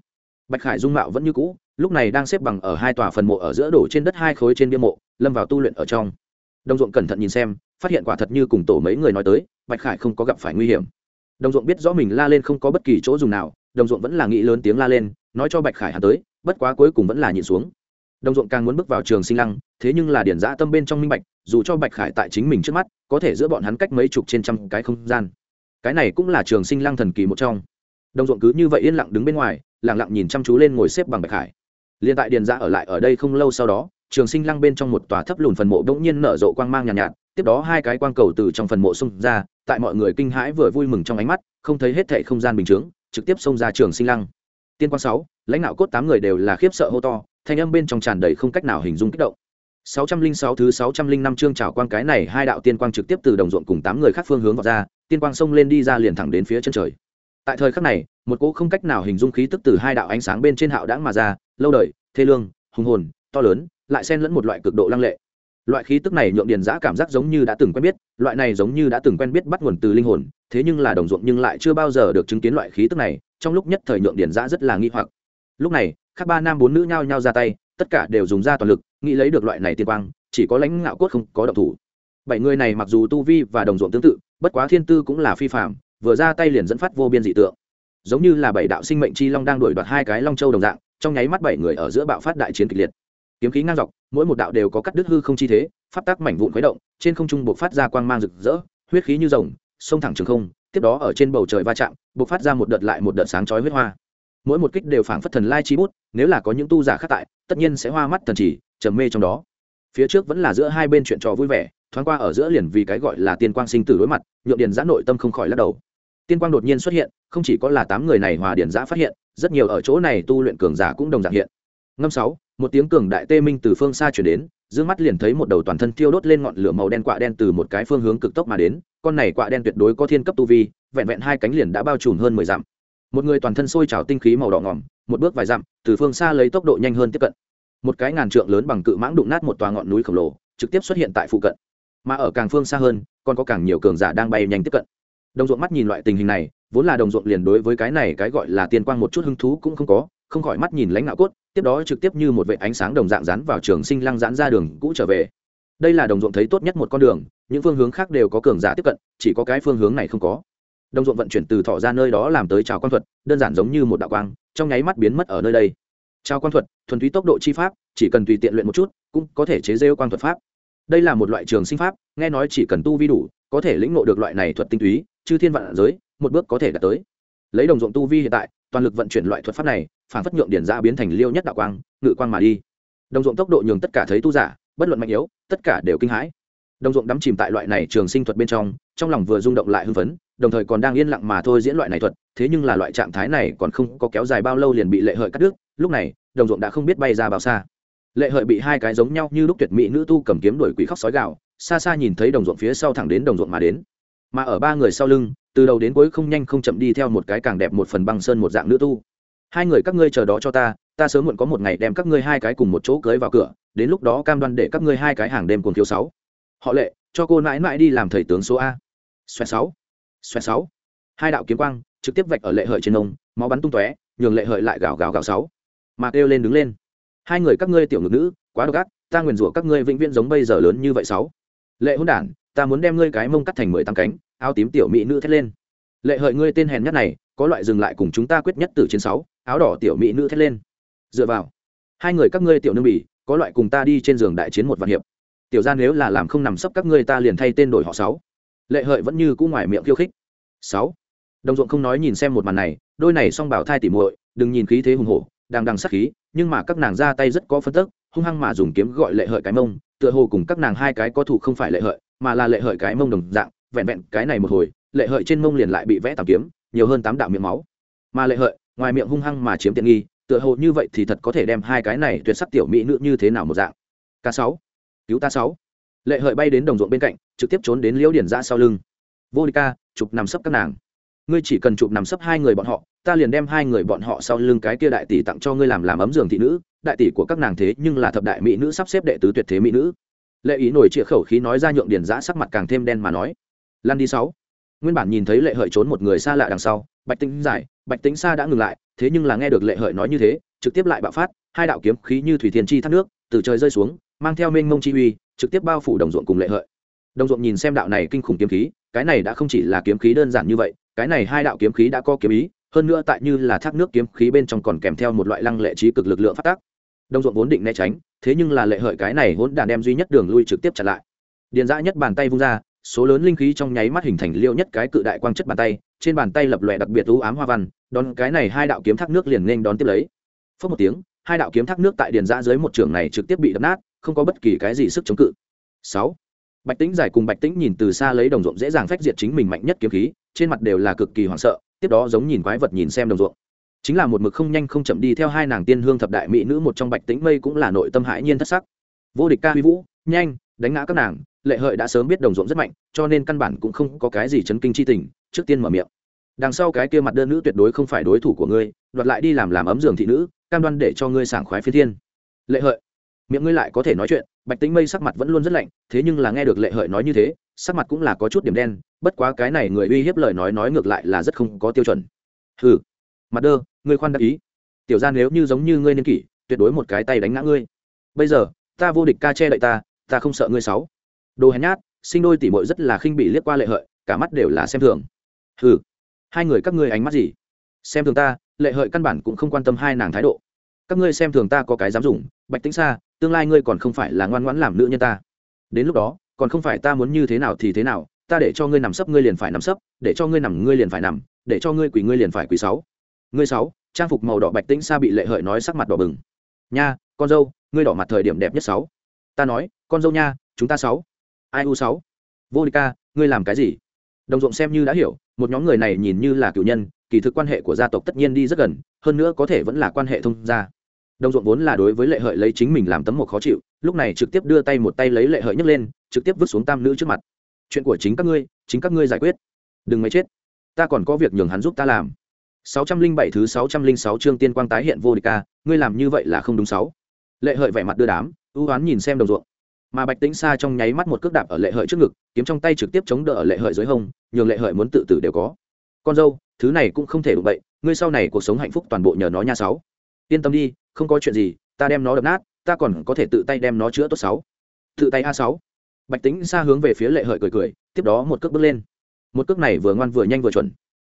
bạch khải dung mạo vẫn như cũ, lúc này đang xếp bằng ở hai tòa phần mộ ở giữa đổ trên đất hai khối trên bia mộ, lâm vào tu luyện ở trong. Đồng ruộng cẩn thận nhìn xem, phát hiện quả thật như cùng tổ mấy người nói tới, bạch khải không có gặp phải nguy hiểm. Đồng ruộng biết rõ mình la lên không có bất kỳ chỗ dùng nào đồng ruộng vẫn là nghĩ lớn tiếng la lên, nói cho bạch khải hắn tới, bất quá cuối cùng vẫn là nhịn xuống. Đồng ruộng càng muốn bước vào trường sinh lăng, thế nhưng là điển giã tâm bên trong minh bạch, dù cho bạch khải tại chính mình trước mắt, có thể giữa bọn hắn cách mấy chục trên trăm cái không gian. Cái này cũng là trường sinh lăng thần kỳ một trong. Đồng ruộng cứ như vậy yên lặng đứng bên ngoài lẳng lặng nhìn chăm chú lên ngồi xếp bằng bạch hải liền tại điền ra ở lại ở đây không lâu sau đó trường sinh lăng bên trong một tòa thấp lùn phần mộ bỗng nhiên nở rộ quang mang nhàn nhạt, nhạt. Tiếp đó hai cái quang cầu từ trong phần mộ xông ra tại mọi người kinh hãi vừa vui mừng trong ánh mắt không thấy hết thệ không gian bình chướng trực tiếp xông ra trường sinh lăng. Tiên quang sáu lãnh đạo cốt tám người đều là khiếp sợ hô to thanh âm bên trong tràn đầy không cách nào hình dung kích động. 606 thứ 605 chương trào quang cái này hai đạo tiên quang trực tiếp từ đồng ruộng cùng tám người khác phương hướng vào ra, tiên quang xông lên đi ra liền thẳng đến phía chân trời. Tại thời khắc này, một cỗ không cách nào hình dung khí tức từ hai đạo ánh sáng bên trên hạo đãng mà ra, lâu đời, thê lương, hùng hồn, to lớn, lại xen lẫn một loại cực độ lăng lệ. Loại khí tức này nhượng điền giã cảm giác giống như đã từng quen biết, loại này giống như đã từng quen biết bắt nguồn từ linh hồn, thế nhưng là đồng ruộng nhưng lại chưa bao giờ được chứng kiến loại khí tức này, trong lúc nhất thời nhượng điền giã rất là nghi hoặc. Lúc này, các ba nam bốn nữ nhao nhao ra tay, tất cả đều dùng ra toàn lực nghĩ lấy được loại này tiên quang chỉ có lãnh ngạo cốt không có động thủ bảy người này mặc dù tu vi và đồng ruộng tương tự bất quá thiên tư cũng là phi phạm vừa ra tay liền dẫn phát vô biên dị tượng. Giống như là bảy đạo sinh mệnh chi long đang đuổi đoạt hai cái long châu đồng dạng, trong nháy mắt bảy người ở giữa bạo phát đại chiến kịch liệt. Kiếm khí ngang dọc, mỗi một đạo đều có cắt đứt hư không chi thế phát tác mảnh vụn khuấy động, trên không trung buộc phát ra quang mang rực rỡ, huyết khí như rồng, sông thẳng trường không, tiếp đó ở trên bầu trời va chạm buộc phát ra một đợt lại một đợt sáng chói huyết hoa. Mỗi một kích đều phảng phất thần lai chi bút, nếu là có những tu giả khác tại, tất nhiên sẽ hoa mắt thần chỉ, trầm mê trong đó. Phía trước vẫn là giữa hai bên chuyện trò vui vẻ, thoáng qua ở giữa liền vì cái gọi là tiên quang sinh tử đối mặt, nhượng điền giã nội tâm không khỏi lắc đầu tiên quang đột nhiên xuất hiện, không chỉ có là tám người này hòa điển giã phát hiện, rất nhiều ở chỗ này tu luyện cường giả cũng đồng dạng hiện. Ngâm sáu, một tiếng cường đại tê minh từ phương xa chuyển đến d mắt liền thấy một đầu toàn thân tiêu đốt lên ngọn lửa màu đen quạ đen từ một cái phương hướng cực tốc mà đến, con này quạ đen tuyệt đối có thiên cấp tu vi, vẹn vẹn hai cánh liền đã bao trùm hơn mười dặm. Một người toàn thân sôi trào tinh khí màu đỏ ngỏm, một bước vài dặm, từ phương xa lấy tốc độ nhanh hơn tiếp cận. Một cái ngàn trượng lớn bằng cự mãng đụng nát một tòa ngọn núi khổng lồ, trực tiếp xuất hiện tại phụ cận. Mà ở càng phương xa hơn, còn có càng nhiều cường giả đang bay nhanh tiếp cận đồng ruộng mắt nhìn loại tình hình này, vốn là đồng ruộng liền đối với cái này cái gọi là tiên quang một chút hứng thú cũng không có, không khỏi mắt nhìn lãnh ngạo cốt, tiếp đó trực tiếp như một vệ ánh sáng đồng dạng rán vào trường sinh lăng giãn ra đường cũ trở về. Đây là đồng ruộng thấy tốt nhất một con đường, những phương hướng khác đều có cường giả tiếp cận, chỉ có cái phương hướng này không có. Đồng ruộng vận chuyển từ thọ ra nơi đó làm tới trào quan thuật, đơn giản giống như một đạo quang, trong nháy mắt biến mất ở nơi đây. Trào quan thuật, thuần túy tốc độ chi pháp, chỉ cần tùy tiện luyện một chút, cũng có thể chế rêu quan thuật pháp. Đây là một loại trường sinh pháp, nghe nói chỉ cần tu vi đủ, có thể lĩnh ngộ được loại này thuật tinh túy chư thiên vạn giới, một bước có thể đạt tới. Lấy đồng ruộng tu vi hiện tại, toàn lực vận chuyển loại thuật pháp này, phản phất nhượng điển ra biến thành liêu nhất đạo quang, ngự quang mà đi. Đồng ruộng tốc độ nhường tất cả thấy tu giả, bất luận mạnh yếu, tất cả đều kinh hãi. Đồng ruộng đắm chìm tại loại này trường sinh thuật bên trong trong lòng vừa rung động lại hưng phấn, đồng thời còn đang yên lặng mà thôi diễn loại này thuật, thế nhưng là loại trạng thái này còn không có kéo dài bao lâu liền bị lệ hợi cắt đứt, lúc này, đồng ruộng đã không biết bay ra bao xa. Lệ hợi bị hai cái giống nhau như lúc tuyệt mỹ nữ tu cầm kiếm đuổi quỷ khóc sói gạo xa xa nhìn thấy đồng ruộng phía sau thẳng đến đồng ruộng mà đến mà ở ba người sau lưng, từ đầu đến cuối không nhanh không chậm đi theo một cái càng đẹp một phần băng sơn một dạng nữ tu. Hai người các ngươi chờ đó cho ta ta sớm muộn có một ngày đem các ngươi hai cái cùng một chỗ cưới vào cửa, đến lúc đó cam đoan để các ngươi hai cái hàng đêm cùng thiếu sáu. Họ lệ, cho cô mãi mãi đi làm thầy tướng số a. Xoẹt sáu xoẹt sáu. Hai đạo kiếm quang, trực tiếp vạch ở lệ hợi trên ông, máu bắn tung tóe, nhường lệ hợi lại gào gào gào sáu. Mà kêu lên đứng lên. Hai người các ngươi tiểu ngực nữ, quá độc ác, ta nguyền rủa các ngươi vĩnh viễn giống bây giờ lớn như vậy sáu. Lệ hôn đản ta muốn đem ngươi cái mông cắt thành mười tám cánh, áo tím tiểu mỹ nữ thét lên. Lệ hợi ngươi tên hèn nhất này, có loại dừng lại cùng chúng ta quyết nhất từ chiến sáu, áo đỏ tiểu mỹ nữ thét lên. Dựa vào, hai người các ngươi tiểu nương bỉ, có loại cùng ta đi trên giường đại chiến một vạn hiệp. Tiểu ra nếu là làm không nằm sấp các ngươi ta liền thay tên đổi họ sáu. Lệ hợi vẫn như cũ ngoài miệng khiêu khích. Sáu. Đồng ruộng không nói nhìn xem một màn này, đôi này song bảo thai tỉ muội, đừng nhìn khí thế hùng hổ, đang đằng sắc khí, nhưng mà các nàng ra tay rất có phân tức, hung hăng mà dùng kiếm gọi lệ hợi cái mông, tựa hồ cùng các nàng hai cái có thủ không phải lệ hợi mà là lệ hợi cái mông đồng dạng, vẹn vẹn cái này một hồi, lệ hợi trên mông liền lại bị vẽ tàm kiếm, nhiều hơn tám đạo miệng máu. Mà lệ hợi, ngoài miệng hung hăng mà chiếm tiện nghi, tựa hồ như vậy thì thật có thể đem hai cái này tuyệt sắc tiểu mỹ nữ như thế nào một dạng. K sáu, cứu ta sáu. Lệ hợi bay đến đồng ruộng bên cạnh, trực tiếp trốn đến liễu điển ra sau lưng. Vô địch ca, chụp nằm sấp các nàng. Ngươi chỉ cần chụp nằm sấp hai người bọn họ, ta liền đem hai người bọn họ sau lưng cái kia đại tỷ tặng cho ngươi làm làm ấm giường thị nữ. Đại tỷ của các nàng thế nhưng là thập đại mỹ nữ sắp xếp đệ tứ tuyệt thế mỹ nữ lệ ý nổi trịa khẩu khí nói ra nhượng điền giã sắc mặt càng thêm đen mà nói. Lan đi sáu. Nguyên bản nhìn thấy lệ hợi trốn một người xa lạ đằng sau, bạch tính giải, bạch tính xa đã ngừng lại, thế nhưng là nghe được lệ hợi nói như thế, trực tiếp lại bạo phát, hai đạo kiếm khí như thủy thiên chi thác nước, từ trời rơi xuống, mang theo mênh mông chi uy, trực tiếp bao phủ đồng ruộng cùng lệ hợi. Đồng ruộng nhìn xem đạo này kinh khủng kiếm khí, cái này đã không chỉ là kiếm khí đơn giản như vậy, cái này hai đạo kiếm khí đã có kiếm ý, hơn nữa tại như là thác nước kiếm khí bên trong còn kèm theo một loại lăng lệ trí cực lực lượng phát tác đồng ruộng vốn định né tránh, thế nhưng là lệ hợi cái này hỗn đàn đem duy nhất đường lui trực tiếp chặn lại. Điền dã nhất bàn tay vung ra, số lớn linh khí trong nháy mắt hình thành liêu nhất cái cự đại quang chất bàn tay, trên bàn tay lập lòe đặc biệt u ám hoa văn, đón cái này hai đạo kiếm thác nước liền nên đón tiếp lấy. Phớt một tiếng, hai đạo kiếm thác nước tại điền giã dưới một trường này trực tiếp bị đập nát, không có bất kỳ cái gì sức chống cự. Sáu. Bạch tĩnh giải cùng bạch tĩnh nhìn từ xa lấy đồng ruộng dễ dàng phách diệt chính mình mạnh nhất kiếm khí, trên mặt đều là cực kỳ hoảng sợ, tiếp đó giống nhìn quái vật nhìn xem đồng ruộng chính là một mực không nhanh không chậm đi theo hai nàng tiên hương thập đại mỹ nữ, một trong bạch tĩnh mây cũng là nội tâm hãi nhiên thất sắc. Vô địch ca huy vũ, nhanh, đánh ngã các nàng, lệ hợi đã sớm biết đồng ruộng rất mạnh, cho nên căn bản cũng không có cái gì chấn kinh chi tình, trước tiên mở miệng. Đằng sau cái kia mặt đơn nữ tuyệt đối không phải đối thủ của ngươi, đoạt lại đi làm làm ấm giường thị nữ, cam đoan để cho ngươi sảng khoái phi thiên. Lệ hợi, miệng ngươi lại có thể nói chuyện, bạch tĩnh mây sắc mặt vẫn luôn rất lạnh, thế nhưng là nghe được lệ hợi nói như thế, sắc mặt cũng là có chút điểm đen, bất quá cái này người uy hiếp lời nói nói ngược lại là rất không có tiêu chuẩn. Hừ, mặt đơ ngươi khoan đắc ý. Tiểu ra nếu như giống như ngươi niên kỷ, tuyệt đối một cái tay đánh ngã ngươi. Bây giờ, ta vô địch ca che đậy ta ta không sợ ngươi sáu đồ hèn nhát, sinh đôi tỉ mội rất là khinh bị liếc qua lệ hợi, cả mắt đều là xem thường. Hừ, hai người các ngươi ánh mắt gì? Xem thường ta, lệ hợi căn bản cũng không quan tâm hai nàng thái độ. Các ngươi xem thường ta có cái dám dùng, bạch tính xa tương lai ngươi còn không phải là ngoan ngoãn làm nữ nhân ta. Đến lúc đó, còn không phải ta muốn như thế nào thì thế nào, ta để cho ngươi nằm sấp, ngươi liền phải nằm sấp, để cho ngươi nằm, ngươi liền phải nằm, để cho ngươi quỳ, ngươi liền phải quỳ sáu ngươi sáu, trang phục màu đỏ bạch tĩnh xa bị lệ hợi nói sắc mặt đỏ bừng. Nha, con dâu, ngươi đỏ mặt thời điểm đẹp nhất sáu. Ta nói, con dâu nha, chúng ta sáu. Ai u sáu? Vô địch ca, ngươi làm cái gì? Đồng ruộng xem như đã hiểu, một nhóm người này nhìn như là cựu nhân, kỳ thực quan hệ của gia tộc tất nhiên đi rất gần, hơn nữa có thể vẫn là quan hệ thông gia. Đồng ruộng vốn là đối với lệ hợi lấy chính mình làm tấm một khó chịu, lúc này trực tiếp đưa tay một tay lấy lệ hợi nhấc lên, trực tiếp vứt xuống tam nữ trước mặt. Chuyện của chính các ngươi, chính các ngươi giải quyết. Đừng mấy chết. Ta còn có việc nhường hắn giúp ta làm. 607 thứ 606 chương tiên quang tái hiện vô địch ca, ngươi làm như vậy là không đúng sáu. Lệ hợi vẻ mặt đưa đám, ưu oán nhìn xem đồng ruộng. Mà bạch tĩnh xa trong nháy mắt một cước đạp ở lệ hợi trước ngực, kiếm trong tay trực tiếp chống đỡ ở lệ hợi dưới hông, nhường lệ hợi muốn tự tử đều có. Con dâu, thứ này cũng không thể đụng bậy, ngươi sau này cuộc sống hạnh phúc toàn bộ nhờ nó nha sáu. Yên tâm đi, không có chuyện gì, ta đem nó đập nát, ta còn có thể tự tay đem nó chữa tốt sáu. Tự tay a sáu. Bạch tĩnh xa hướng về phía lệ hợi cười cười, tiếp đó một cước bước lên. Một cước này vừa ngoan vừa nhanh vừa chuẩn.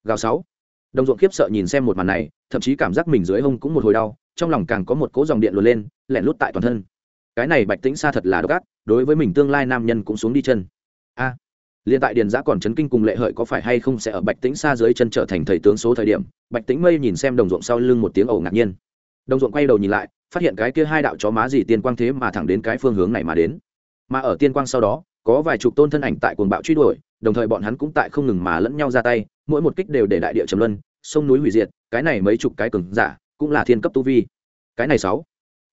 Gào sáu đồng ruộng khiếp sợ nhìn xem một màn này thậm chí cảm giác mình dưới hông cũng một hồi đau trong lòng càng có một cỗ dòng điện luồn lên lẻn lút tại toàn thân. Cái này bạch tĩnh xa thật là độc ác đối với mình tương lai nam nhân cũng xuống đi chân. A à, liên tại điền giã còn chấn kinh cùng lệ hợi có phải hay không sẽ ở bạch tĩnh xa dưới chân trở thành thầy tướng số thời điểm bạch tĩnh mây nhìn xem đồng ruộng sau lưng một tiếng ẩu ngạc nhiên. Đồng ruộng quay đầu nhìn lại phát hiện cái kia hai đạo chó má gì tiên quang thế mà thẳng đến cái phương hướng này mà đến. Mà ở tiên quang sau đó có vài chục tôn thân ảnh tại cuồng bạo truy đuổi đồng thời bọn hắn cũng tại không ngừng mà lẫn nhau ra tay, mỗi một kích đều để đại địa trầm luân, sông núi hủy diệt, cái này mấy chục cái cường giả cũng là thiên cấp tu vi. Cái này sáu,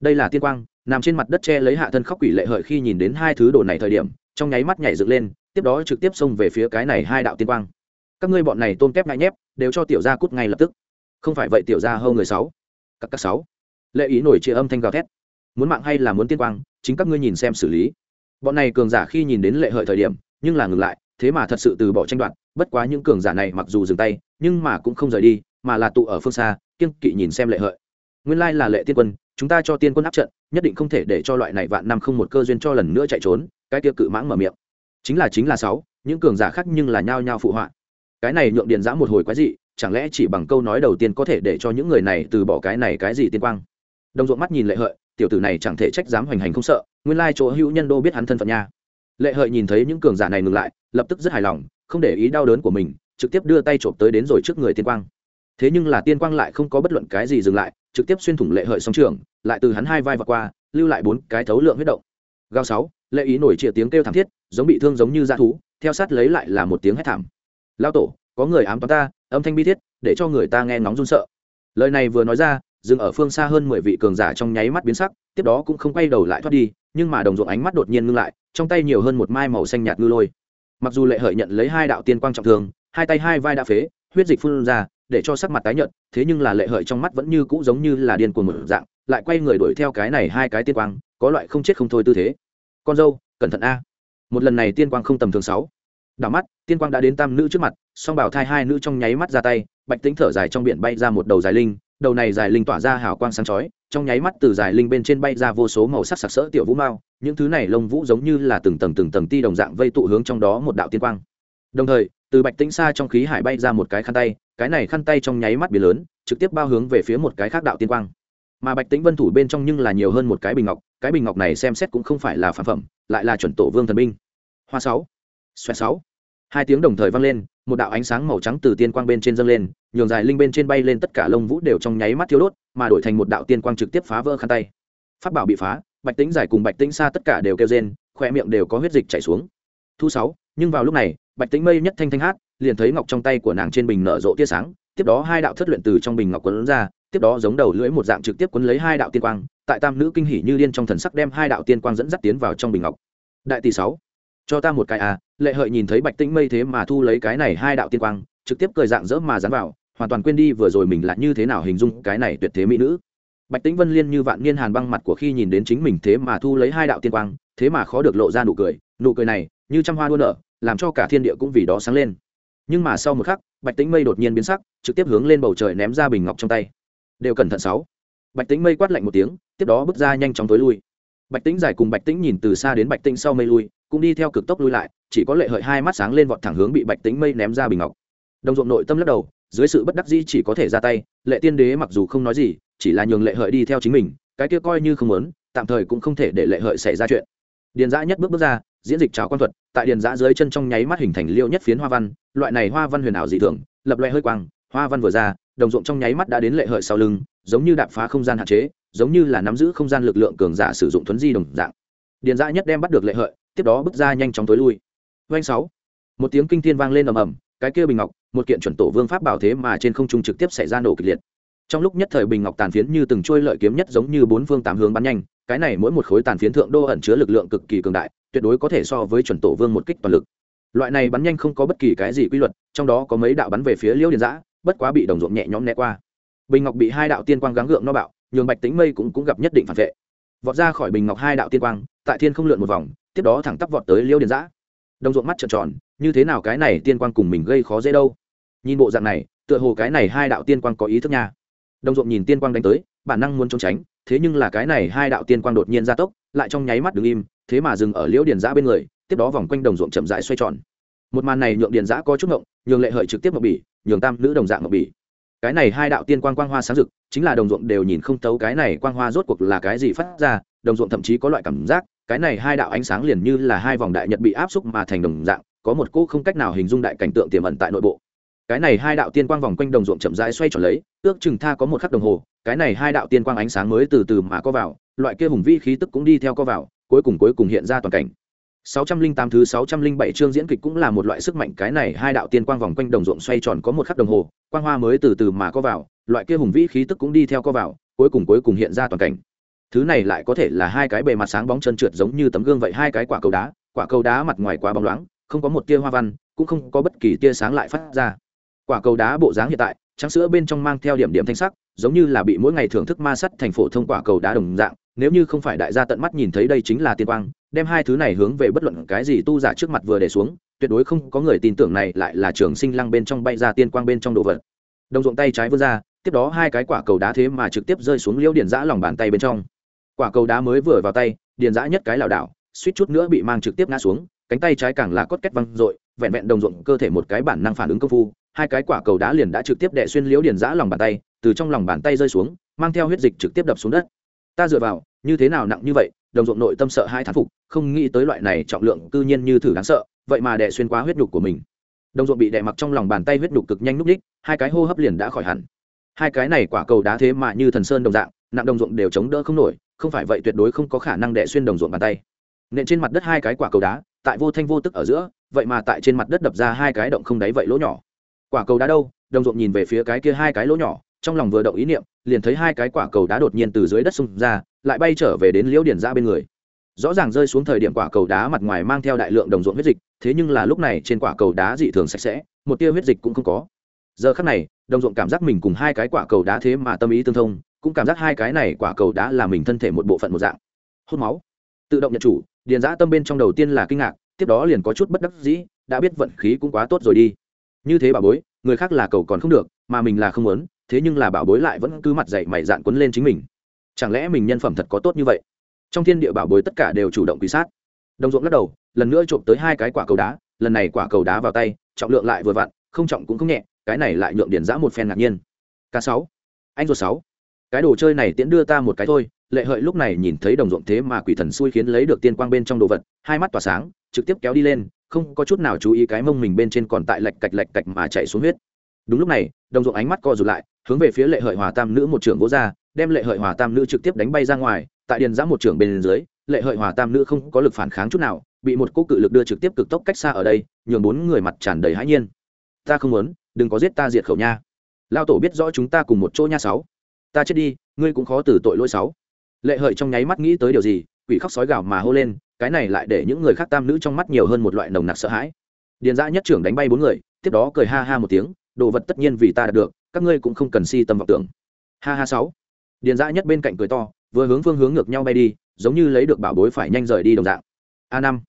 đây là tiên quang, nằm trên mặt đất che lấy hạ thân khóc quỷ lệ hợi khi nhìn đến hai thứ đồ này thời điểm, trong nháy mắt nhảy dựng lên, tiếp đó trực tiếp xông về phía cái này hai đạo tiên quang. Các ngươi bọn này tôm kép ngại nhép, đều cho tiểu gia cút ngay lập tức. Không phải vậy tiểu gia hâu người sáu. Các các sáu. Lệ ý nổi chia âm thanh gào thét. Muốn mạng hay là muốn tiên quang, chính các ngươi nhìn xem xử lý. Bọn này cường giả khi nhìn đến lệ hợi thời điểm, nhưng là ngừng lại thế mà thật sự từ bỏ tranh đoạt, bất quá những cường giả này mặc dù dừng tay, nhưng mà cũng không rời đi, mà là tụ ở phương xa kiên kỵ nhìn xem lệ hợi. Nguyên lai là lệ tiên quân, chúng ta cho tiên quân áp trận, nhất định không thể để cho loại này vạn năm không một cơ duyên cho lần nữa chạy trốn, cái kia cự mãng mở miệng. Chính là chính là sáu, những cường giả khác nhưng là nhao nhao phụ họa. Cái này nhượng điện giã một hồi quái dị, chẳng lẽ chỉ bằng câu nói đầu tiên có thể để cho những người này từ bỏ cái này cái gì tiên quang? Đồng ruộng mắt nhìn lệ hợi, tiểu tử này chẳng thể trách dám hoành hành không sợ, nguyên lai chỗ hữu nhân đô biết hắn thân phận nha lệ hợi nhìn thấy những cường giả này ngừng lại, lập tức rất hài lòng, không để ý đau đớn của mình, trực tiếp đưa tay trộm tới đến rồi trước người tiên quang. Thế nhưng là tiên quang lại không có bất luận cái gì dừng lại, trực tiếp xuyên thủng lệ hợi song trường, lại từ hắn hai vai và qua, lưu lại bốn cái thấu lượng huyết động. Gao sáu, lệ ý nổi trịa tiếng kêu thảm thiết, giống bị thương giống như dã thú, theo sát lấy lại là một tiếng hét thảm. Lao tổ, có người ám toán ta, âm thanh bi thiết, để cho người ta nghe ngóng run sợ. Lời này vừa nói ra dừng ở phương xa hơn mười vị cường giả trong nháy mắt biến sắc, tiếp đó cũng không quay đầu lại thoát đi, nhưng mà đồng ruộng ánh mắt đột nhiên ngưng lại, trong tay nhiều hơn một mai màu xanh nhạt ngư lôi. Mặc dù lệ hợi nhận lấy hai đạo tiên quang trọng thương, hai tay hai vai đã phế, huyết dịch phun ra, để cho sắc mặt tái nhợt, thế nhưng là lệ hợi trong mắt vẫn như cũ giống như là điên cuồng một dạng, lại quay người đuổi theo cái này hai cái tiên quang, có loại không chết không thôi tư thế. Con dâu, cẩn thận a. Một lần này tiên quang không tầm thường sáu. Đảo mắt, tiên quang đã đến tam nữ trước mặt, song bảo thai hai nữ trong nháy mắt ra tay, bạch tính thở dài trong biển bay ra một đầu dài linh đầu này dài linh tỏa ra hào quang sáng chói, trong nháy mắt từ dài linh bên trên bay ra vô số màu sắc sặc sỡ tiểu vũ mao, những thứ này lông vũ giống như là từng tầng từng tầng ti đồng dạng vây tụ hướng trong đó một đạo tiên quang. Đồng thời, từ bạch tĩnh xa trong khí hải bay ra một cái khăn tay, cái này khăn tay trong nháy mắt biến lớn, trực tiếp bao hướng về phía một cái khác đạo tiên quang. Mà bạch tĩnh vân thủ bên trong nhưng là nhiều hơn một cái bình ngọc, cái bình ngọc này xem xét cũng không phải là phản phẩm, lại là chuẩn tổ vương thần binh. Hoa sáu, xoẹt sáu. Hai tiếng đồng thời vang lên một đạo ánh sáng màu trắng từ tiên quang bên trên dâng lên, nhường dài linh bên trên bay lên tất cả lông vũ đều trong nháy mắt thiếu đốt, mà đổi thành một đạo tiên quang trực tiếp phá vỡ khăn tay. Phát bảo bị phá, bạch tĩnh dài cùng bạch tĩnh xa tất cả đều kêu rên khoe miệng đều có huyết dịch chảy xuống. Thu sáu, nhưng vào lúc này, bạch tĩnh mây nhất thanh thanh hát, liền thấy ngọc trong tay của nàng trên bình nở rộ tia sáng, tiếp đó hai đạo thất luyện từ trong bình ngọc quấn ra, tiếp đó giống đầu lưỡi một dạng trực tiếp quấn lấy hai đạo tiên quang, tại tam nữ kinh hỉ như liên trong thần sắc đem hai đạo tiên quang dẫn dắt tiến vào trong bình ngọc. Đại tỷ sáu, cho ta một cái à lệ hợi nhìn thấy bạch tĩnh mây thế mà thu lấy cái này hai đạo tiên quang, trực tiếp cười dạng dỡ mà dán vào, hoàn toàn quên đi vừa rồi mình là như thế nào hình dung cái này tuyệt thế mỹ nữ. Bạch tĩnh vân liên như vạn niên hàn băng mặt của khi nhìn đến chính mình thế mà thu lấy hai đạo tiên quang, thế mà khó được lộ ra nụ cười nụ cười này, như trăm hoa đua nở, làm cho cả thiên địa cũng vì đó sáng lên. Nhưng mà sau một khắc, bạch tĩnh mây đột nhiên biến sắc, trực tiếp hướng lên bầu trời ném ra bình ngọc trong tay. Đều cẩn thận sáu. Bạch tĩnh mây quát lạnh một tiếng, tiếp đó bước ra nhanh chóng tối lui. Bạch tĩnh giải cùng bạch tĩnh nhìn từ xa đến bạch tĩnh sau mây lui, cũng đi theo cực tốc lui lại chỉ có lệ hợi hai mắt sáng lên vọt thẳng hướng bị bạch tính mây ném ra bình ngọc. Đồng ruộng nội tâm lắc đầu, dưới sự bất đắc dĩ chỉ có thể ra tay, lệ tiên đế mặc dù không nói gì, chỉ là nhường lệ hợi đi theo chính mình, cái kia coi như không muốn, tạm thời cũng không thể để lệ hợi xảy ra chuyện. Điền giã nhất bước bước ra, diễn dịch trào quan thuật, tại điền giã dưới chân trong nháy mắt hình thành liêu nhất phiến hoa văn, loại này hoa văn huyền ảo dị thường, lập loe hơi quang, hoa văn vừa ra, đồng ruộng trong nháy mắt đã đến lệ hợi sau lưng, giống như đạp phá không gian hạn chế, giống như là nắm giữ không gian lực lượng cường giả sử dụng thuấn di đồng dạng. Điền giã nhất đem bắt được lệ hợi, tiếp đó bước ra nhanh chóng tối lui oanh sáu. Một tiếng kinh thiên vang lên ầm ầm, cái kia bình ngọc, một kiện chuẩn tổ vương pháp bảo thế mà trên không trung trực tiếp xảy ra nổ kịch liệt. Trong lúc nhất thời bình ngọc tàn phiến như từng trôi lợi kiếm nhất giống như bốn phương tám hướng bắn nhanh, cái này mỗi một khối tàn phiến thượng đô ẩn chứa lực lượng cực kỳ cường đại, tuyệt đối có thể so với chuẩn tổ vương một kích toàn lực. Loại này bắn nhanh không có bất kỳ cái gì quy luật, trong đó có mấy đạo bắn về phía liêu điền giã, bất quá bị đồng ruộng nhẹ nhõm né qua. Bình ngọc bị hai đạo tiên quang gắng gượng no bạo, nhường bạch tính mây cũng cũng gặp nhất định phản vệ. Vọt ra khỏi bình ngọc hai đạo tiên quang, tại thiên không lượn một vòng, tiếp đó thẳng tắp vọt tới liêu điền giã đồng ruộng mắt trợn tròn, như thế nào cái này tiên quang cùng mình gây khó dễ đâu? Nhìn bộ dạng này, tựa hồ cái này hai đạo tiên quang có ý thức nha. Đồng ruộng nhìn tiên quang đánh tới, bản năng muốn trốn tránh, thế nhưng là cái này hai đạo tiên quang đột nhiên gia tốc, lại trong nháy mắt đứng im, thế mà dừng ở liễu điền giã bên người, tiếp đó vòng quanh đồng ruộng chậm rãi xoay tròn. Một màn này nhượng điền giã có chút ngộng, nhường lệ hợi trực tiếp ngọc bỉ, nhường tam nữ đồng dạng ngọc bỉ cái này hai đạo tiên quang quang hoa sáng rực, chính là đồng ruộng đều nhìn không tấu cái này quang hoa rốt cuộc là cái gì phát ra, đồng ruộng thậm chí có loại cảm giác, cái này hai đạo ánh sáng liền như là hai vòng đại nhật bị áp xúc mà thành đồng dạng, có một cỗ không cách nào hình dung đại cảnh tượng tiềm ẩn tại nội bộ. Cái này hai đạo tiên quang vòng quanh đồng ruộng chậm rãi xoay tròn lấy, ước chừng tha có một khắc đồng hồ, cái này hai đạo tiên quang ánh sáng mới từ từ mà có vào, loại kia hùng vi khí tức cũng đi theo có vào, cuối cùng cuối cùng hiện ra toàn cảnh. 608 thứ 607 chương diễn kịch cũng là một loại sức mạnh, cái này hai đạo tiên quang vòng quanh đồng ruộng xoay tròn có một khắc đồng hồ, quang hoa mới từ từ mà có vào, loại kia hùng vĩ khí tức cũng đi theo có vào, cuối cùng cuối cùng hiện ra toàn cảnh. Thứ này lại có thể là hai cái bề mặt sáng bóng chân trượt giống như tấm gương vậy, hai cái quả cầu đá, quả cầu đá mặt ngoài quá bóng loáng, không có một tia hoa văn, cũng không có bất kỳ tia sáng lại phát ra. Quả cầu đá bộ dáng hiện tại, trắng sữa bên trong mang theo điểm điểm thanh sắc, giống như là bị mỗi ngày thưởng thức ma sắt thành phổ thông quả cầu đá đồng dạng, nếu như không phải đại gia tận mắt nhìn thấy đây chính là tiên quang đem hai thứ này hướng về bất luận cái gì tu giả trước mặt vừa để xuống, tuyệt đối không có người tin tưởng này lại là trường sinh lăng bên trong bay ra tiên quang bên trong đồ vật. Đồng ruộng tay trái vươn ra, tiếp đó hai cái quả cầu đá thế mà trực tiếp rơi xuống liễu điền giã lòng bàn tay bên trong. Quả cầu đá mới vừa vào tay, điền giã nhất cái lảo đảo, suýt chút nữa bị mang trực tiếp ngã xuống, cánh tay trái càng là cốt kết văng r vẹn vẹn đồng ruộng cơ thể một cái bản năng phản ứng công phu, hai cái quả cầu đá liền đã trực tiếp đè xuyên liễu điền giã lòng bàn tay, từ trong lòng bàn tay rơi xuống, mang theo huyết dịch trực tiếp đập xuống đất. Ta dựa vào, như thế nào nặng như vậy đồng ruộng nội tâm sợ hai thán phục, không nghĩ tới loại này trọng lượng cư nhiên như thử đáng sợ, vậy mà đè xuyên quá huyết nhục của mình. Đồng ruộng bị đè mặc trong lòng bàn tay huyết nhục cực nhanh núp ních hai cái hô hấp liền đã khỏi hẳn. Hai cái này quả cầu đá thế mà như thần sơn đồng dạng, nặng đồng ruộng đều chống đỡ không nổi, không phải vậy tuyệt đối không có khả năng đè xuyên đồng ruộng bàn tay. Nện trên mặt đất hai cái quả cầu đá, tại vô thanh vô tức ở giữa, vậy mà tại trên mặt đất đập ra hai cái động không đáy vậy lỗ nhỏ. Quả cầu đá đâu? Đồng ruộng nhìn về phía cái kia hai cái lỗ nhỏ, trong lòng vừa động ý niệm liền thấy hai cái quả cầu đá đột nhiên từ dưới đất xung ra, lại bay trở về đến liễu điển ra bên người. Rõ ràng rơi xuống thời điểm quả cầu đá mặt ngoài mang theo đại lượng đồng ruộng huyết dịch, thế nhưng là lúc này trên quả cầu đá dị thường sạch sẽ, một tia huyết dịch cũng không có. Giờ khắc này, đồng ruộng cảm giác mình cùng hai cái quả cầu đá thế mà tâm ý tương thông, cũng cảm giác hai cái này quả cầu đá là mình thân thể một bộ phận một dạng. Hút máu. Tự động nhận chủ, điền giã tâm bên trong đầu tiên là kinh ngạc, tiếp đó liền có chút bất đắc dĩ, đã biết vận khí cũng quá tốt rồi đi. Như thế bà bối, người khác là cầu còn không được, mà mình là không muốn thế nhưng là bảo bối lại vẫn cứ mặt dậy mày dạn quấn lên chính mình. Chẳng lẽ mình nhân phẩm thật có tốt như vậy? Trong thiên địa bảo bối tất cả đều chủ động quy sát. Đồng ruộng lắc đầu, lần nữa trộm tới hai cái quả cầu đá, lần này quả cầu đá vào tay, trọng lượng lại vừa vặn, không trọng cũng không nhẹ, cái này lại nhượng điển giã một phen ngạc nhiên. K sáu, anh ruột sáu, cái đồ chơi này tiễn đưa ta một cái thôi, lệ hợi lúc này nhìn thấy đồng ruộng thế mà quỷ thần xui khiến lấy được tiên quang bên trong đồ vật, hai mắt tỏa sáng, trực tiếp kéo đi lên, không có chút nào chú ý cái mông mình bên trên còn tại lạch cạch lạch cạch mà chạy xuống huyết đúng lúc này, đồng ruộng ánh mắt co rụt lại, hướng về phía lệ hợi hòa tam nữ một trưởng vỗ ra, đem lệ hợi hòa tam nữ trực tiếp đánh bay ra ngoài. Tại điền giã một trưởng bên dưới, lệ hợi hòa tam nữ không có lực phản kháng chút nào, bị một cô cự lực đưa trực tiếp cực tốc cách xa ở đây, nhường bốn người mặt tràn đầy hãi nhiên. Ta không muốn, đừng có giết ta diệt khẩu nha. Lao tổ biết rõ chúng ta cùng một chỗ nha sáu. Ta chết đi, ngươi cũng khó từ tội lỗi sáu. Lệ hợi trong nháy mắt nghĩ tới điều gì, quỷ khóc sói gào mà hô lên, cái này lại để những người khác tam nữ trong mắt nhiều hơn một loại nồng nặc sợ hãi. Điền dã nhất trưởng đánh bay bốn người, tiếp đó cười ha ha một tiếng đồ vật tất nhiên vì ta đạt được, các ngươi cũng không cần si tâm vọng tưởng. Ha ha sáu. Điền dã nhất bên cạnh cười to, vừa hướng phương hướng ngược nhau bay đi, giống như lấy được bảo bối phải nhanh rời đi đồng dạng. A năm.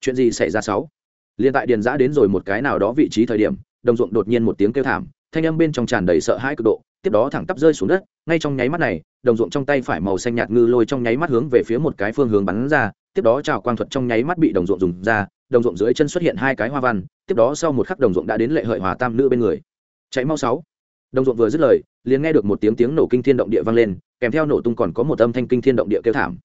Chuyện gì xảy ra sáu? Liên tại điền dã đến rồi một cái nào đó vị trí thời điểm, đồng ruộng đột nhiên một tiếng kêu thảm, thanh âm bên trong tràn đầy sợ hãi cực độ, tiếp đó thẳng tắp rơi xuống đất, ngay trong nháy mắt này, đồng ruộng trong tay phải màu xanh nhạt ngư lôi trong nháy mắt hướng về phía một cái phương hướng bắn ra, tiếp đó trào quang thuật trong nháy mắt bị đồng ruộng dùng ra, đồng ruộng dưới chân xuất hiện hai cái hoa văn, tiếp đó sau một khắc đồng ruộng đã đến lệ hợi hòa tam nữ bên người chạy mau sáu. Đồng ruộng vừa dứt lời, liền nghe được một tiếng tiếng nổ kinh thiên động địa vang lên, kèm theo nổ tung còn có một âm thanh kinh thiên động địa kêu thảm.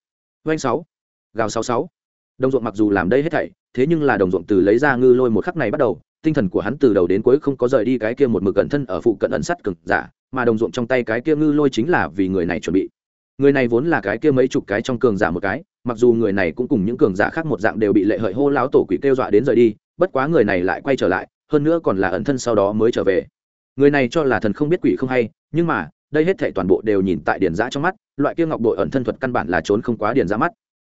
Doanh sáu. Gào sáu sáu. Đồng ruộng mặc dù làm đây hết thảy, thế nhưng là đồng ruộng từ lấy ra ngư lôi một khắc này bắt đầu, tinh thần của hắn từ đầu đến cuối không có rời đi cái kia một mực cẩn thân ở phụ cận ẩn sắt cực giả, mà đồng ruộng trong tay cái kia ngư lôi chính là vì người này chuẩn bị. Người này vốn là cái kia mấy chục cái trong cường giả một cái, mặc dù người này cũng cùng những cường giả khác một dạng đều bị lệ hợi hô láo tổ quỷ kêu dọa đến rời đi, bất quá người này lại quay trở lại, hơn nữa còn là ẩn thân sau đó mới trở về người này cho là thần không biết quỷ không hay, nhưng mà, đây hết thể toàn bộ đều nhìn tại điển giã trong mắt, loại kia ngọc bội ẩn thân thuật căn bản là trốn không quá điển giã mắt.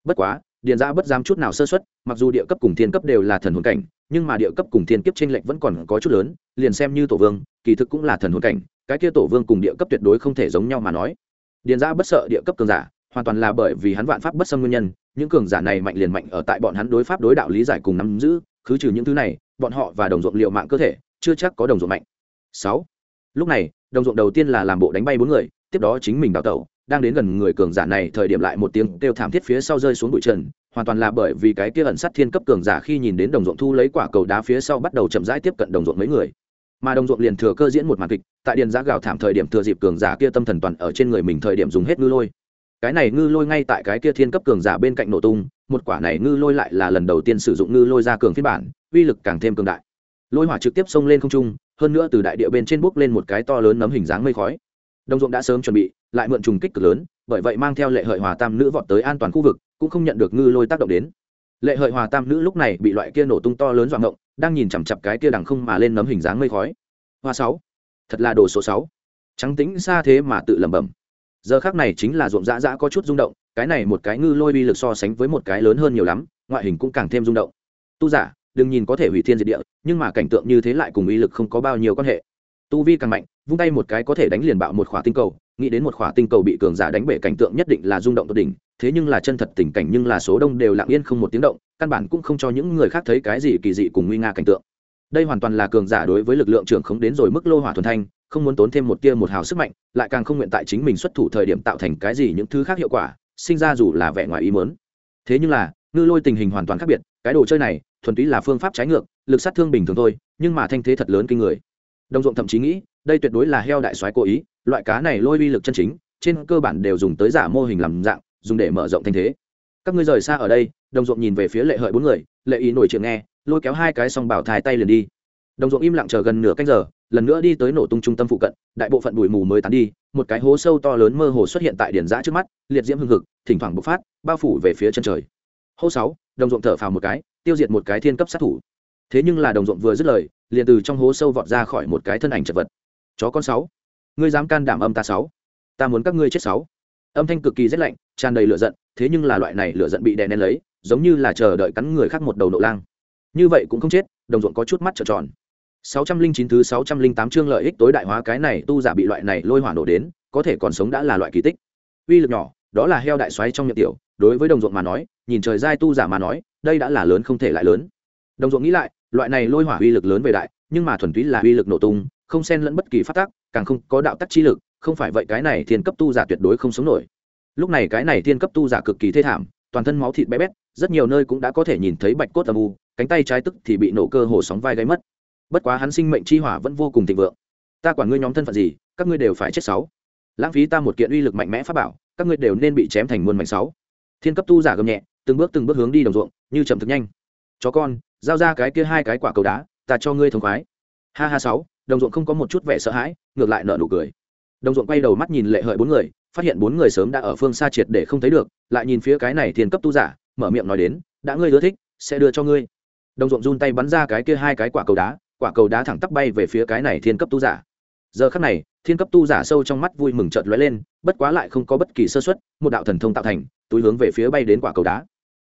Bất quá điển giã bất dám chút nào sơ xuất mặc dù địa cấp cùng thiên cấp đều là thần hồn cảnh, nhưng mà địa cấp cùng thiên kiếp t r ê n lệch vẫn còn có chút lớn, liền xem như tổ vương, kỳ thực cũng là thần hồn cảnh, cái kia tổ vương cùng địa cấp tuyệt đối không thể giống nhau mà nói. Điền giã bất sợ địa cấp cường giả, hoàn toàn là bởi vì hắn vạn pháp bất xâm nguyên nhân, những cường giả này mạnh liền mạnh ở tại bọn hắn đối pháp đối đạo lý giải cùng nắm giữ cứ trừ những thứ này, bọn họ và đồng ruộng liệu mạng cơ thể, chưa chắc có đồng ruộng mạnh sáu. Lúc này, đồng ruộng đầu tiên là làm bộ đánh bay bốn người, tiếp đó chính mình đào tẩu, đang đến gần người cường giả này, thời điểm lại một tiếng kêu thảm thiết phía sau rơi xuống bụi trần, hoàn toàn là bởi vì cái kia ẩn sát thiên cấp cường giả khi nhìn đến đồng ruộng thu lấy quả cầu đá phía sau bắt đầu chậm rãi tiếp cận đồng ruộng mấy người. Mà đồng ruộng liền thừa cơ diễn một màn kịch, tại điền giá gào thảm thời điểm thừa dịp cường giả kia tâm thần toàn ở trên người mình thời điểm dùng hết ngư lôi. Cái này ngư lôi ngay tại cái kia thiên cấp cường giả bên cạnh nổ tung, một quả này ngư lôi lại là lần đầu tiên sử dụng ngư lôi ra cường phiên bản, uy lực càng thêm cường đại. Lôi hỏa trực tiếp xông lên không trung hơn nữa từ đại địa bên trên bốc lên một cái to lớn nấm hình dáng mây khói. Đồng ruộng đã sớm chuẩn bị, lại mượn trùng kích cực lớn, bởi vậy mang theo lệ hợi hòa tam nữ vọt tới an toàn khu vực, cũng không nhận được ngư lôi tác động đến. Lệ hợi hòa tam nữ lúc này bị loại kia nổ tung to lớn dọa ngộng, đang nhìn chằm chặp cái kia đằng không mà lên nấm hình dáng mây khói. Hoa sáu, thật là đồ số sáu. Trắng tính xa thế mà tự lẩm bẩm. Giờ khác này chính là ruộng dã dã có chút rung động, cái này một cái ngư lôi bi lực so sánh với một cái lớn hơn nhiều lắm, ngoại hình cũng càng thêm rung động. Tu giả đừng nhìn có thể hủy thiên diệt địa, nhưng mà cảnh tượng như thế lại cùng uy lực không có bao nhiêu quan hệ. Tu vi càng mạnh, vung tay một cái có thể đánh liền bạo một khỏa tinh cầu, nghĩ đến một khỏa tinh cầu bị cường giả đánh bể cảnh tượng nhất định là rung động tột đỉnh, thế nhưng là chân thật tình cảnh nhưng là số đông đều lặng yên không một tiếng động, căn bản cũng không cho những người khác thấy cái gì kỳ dị cùng nguy nga cảnh tượng. Đây hoàn toàn là cường giả đối với lực lượng trưởng không đến rồi mức lô hỏa thuần thanh, không muốn tốn thêm một tia một hào sức mạnh, lại càng không nguyện tại chính mình xuất thủ thời điểm tạo thành cái gì những thứ khác hiệu quả, sinh ra dù là vẻ ngoài ý mớn thế nhưng là, ngư lôi tình hình hoàn toàn khác biệt, cái đồ chơi này thuần túy là phương pháp trái ngược, lực sát thương bình thường thôi, nhưng mà thanh thế thật lớn kinh người. Đồng ruộng thậm chí nghĩ, đây tuyệt đối là heo đại soái cố ý, loại cá này lôi uy lực chân chính, trên cơ bản đều dùng tới giả mô hình làm dạng, dùng để mở rộng thanh thế. Các ngươi rời xa ở đây, đồng ruộng nhìn về phía lệ hợi bốn người, lệ ý nổi chuyện nghe, lôi kéo hai cái song bảo thai tay liền đi. Đồng ruộng im lặng chờ gần nửa canh giờ, lần nữa đi tới nổ tung trung tâm phụ cận, đại bộ phận bụi mù mới tán đi, một cái hố sâu to lớn mơ hồ xuất hiện tại điển giã trước mắt, liệt diễm hưng hực, thỉnh thoảng bộc phát, bao phủ về phía chân trời. Hô sáu đồng ruộng thở phào một cái, tiêu diệt một cái thiên cấp sát thủ. Thế nhưng là đồng ruộng vừa dứt lời, liền từ trong hố sâu vọt ra khỏi một cái thân ảnh chật vật. Chó con sáu, ngươi dám can đảm âm ta sáu? Ta muốn các ngươi chết sáu. Âm thanh cực kỳ rét lạnh, tràn đầy lửa giận, thế nhưng là loại này lửa giận bị đè nén lấy, giống như là chờ đợi cắn người khác một đầu nộ lang. Như vậy cũng không chết, đồng ruộng có chút mắt trợn tròn. 609 thứ 608 chương lợi ích tối đại hóa cái này tu giả bị loại này lôi hỏa nổ đến, có thể còn sống đã là loại kỳ tích. Uy lực nhỏ, đó là heo đại xoáy trong miệng tiểu, đối với đồng ruộng mà nói nhìn trời giai tu giả mà nói, đây đã là lớn không thể lại lớn. Đồng ruộng nghĩ lại, loại này lôi hỏa uy lực lớn về đại, nhưng mà thuần túy là uy lực nổ tung, không xen lẫn bất kỳ phát tác, càng không có đạo tắc chi lực, không phải vậy cái này thiên cấp tu giả tuyệt đối không sống nổi. Lúc này cái này thiên cấp tu giả cực kỳ thê thảm, toàn thân máu thịt bé bét, rất nhiều nơi cũng đã có thể nhìn thấy bạch cốt âm u, cánh tay trái tức thì bị nổ cơ hồ sóng vai gáy mất. Bất quá hắn sinh mệnh chi hỏa vẫn vô cùng thịnh vượng. Ta quản ngươi nhóm thân phận gì, các ngươi đều phải chết sáu. Lãng phí ta một kiện uy lực mạnh mẽ pháp bảo, các ngươi đều nên bị chém thành muôn mảnh sáu. Thiên cấp tu giả gầm nhẹ từng bước từng bước hướng đi đồng ruộng như chậm thực nhanh. Chó con giao ra cái kia hai cái quả cầu đá ta cho ngươi thống khoái. Ha ha sáu đồng ruộng không có một chút vẻ sợ hãi ngược lại nở nụ cười. Đồng ruộng quay đầu mắt nhìn lệ hợi bốn người phát hiện bốn người sớm đã ở phương xa triệt để không thấy được lại nhìn phía cái này thiên cấp tu giả mở miệng nói đến đã ngươi ưa thích sẽ đưa cho ngươi. Đồng ruộng run tay bắn ra cái kia hai cái quả cầu đá quả cầu đá thẳng tắp bay về phía cái này thiên cấp tu giả. Giờ khắc này thiên cấp tu giả sâu trong mắt vui mừng chợt lóe lên bất quá lại không có bất kỳ sơ suất, một đạo thần thông tạo thành túi hướng về phía bay đến quả cầu đá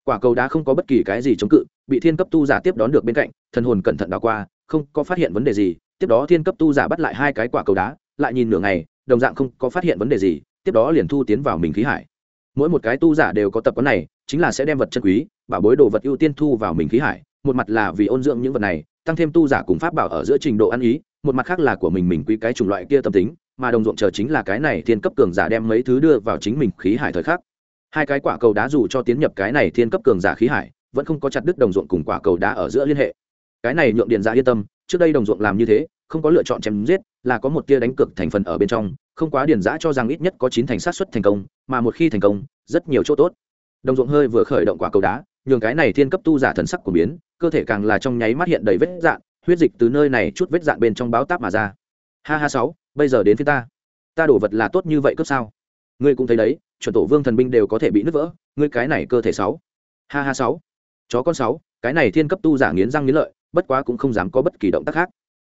quả cầu đá không có bất kỳ cái gì chống cự, bị thiên cấp tu giả tiếp đón được bên cạnh, thần hồn cẩn thận đào qua, không có phát hiện vấn đề gì, tiếp đó thiên cấp tu giả bắt lại hai cái quả cầu đá, lại nhìn nửa ngày, đồng dạng không có phát hiện vấn đề gì, tiếp đó liền thu tiến vào mình khí hải. Mỗi một cái tu giả đều có tập quán này, chính là sẽ đem vật chân quý, bảo bối đồ vật ưu tiên thu vào mình khí hải, một mặt là vì ôn dưỡng những vật này, tăng thêm tu giả cùng pháp bảo ở giữa trình độ ăn ý, một mặt khác là của mình mình quý cái chủng loại kia tâm tính, mà đồng ruộng chờ chính là cái này thiên cấp cường giả đem mấy thứ đưa vào chính mình khí hải thời khắc hai cái quả cầu đá dù cho tiến nhập cái này thiên cấp cường giả khí hải, vẫn không có chặt đứt đồng ruộng cùng quả cầu đá ở giữa liên hệ. Cái này nhượng điện giả yên tâm, trước đây đồng ruộng làm như thế, không có lựa chọn chém giết, là có một tia đánh cược thành phần ở bên trong, không quá điền giã cho rằng ít nhất có chín thành sát xuất thành công, mà một khi thành công, rất nhiều chỗ tốt. Đồng ruộng hơi vừa khởi động quả cầu đá, nhường cái này thiên cấp tu giả thần sắc của biến, cơ thể càng là trong nháy mắt hiện đầy vết dạn huyết dịch từ nơi này chút vết dạn bên trong báo táp mà ra. Ha ha sáu, bây giờ đến phía ta. Ta đổ vật là tốt như vậy cấp sao? Ngươi cũng thấy đấy chuẩn tổ vương thần binh đều có thể bị nứt vỡ, ngươi cái này cơ thể sáu. Ha ha sáu. Chó con sáu, cái này thiên cấp tu giả nghiến răng nghiến lợi, bất quá cũng không dám có bất kỳ động tác khác.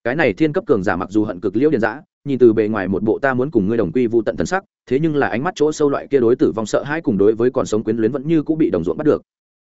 Cái này thiên cấp cường giả mặc dù hận cực liễu điện giã nhìn từ bề ngoài một bộ ta muốn cùng ngươi đồng quy vu tận thần sắc, thế nhưng là ánh mắt chỗ sâu loại kia đối tử vong sợ hãi cùng đối với còn sống quyến luyến vẫn như cũng bị đồng ruộng bắt được.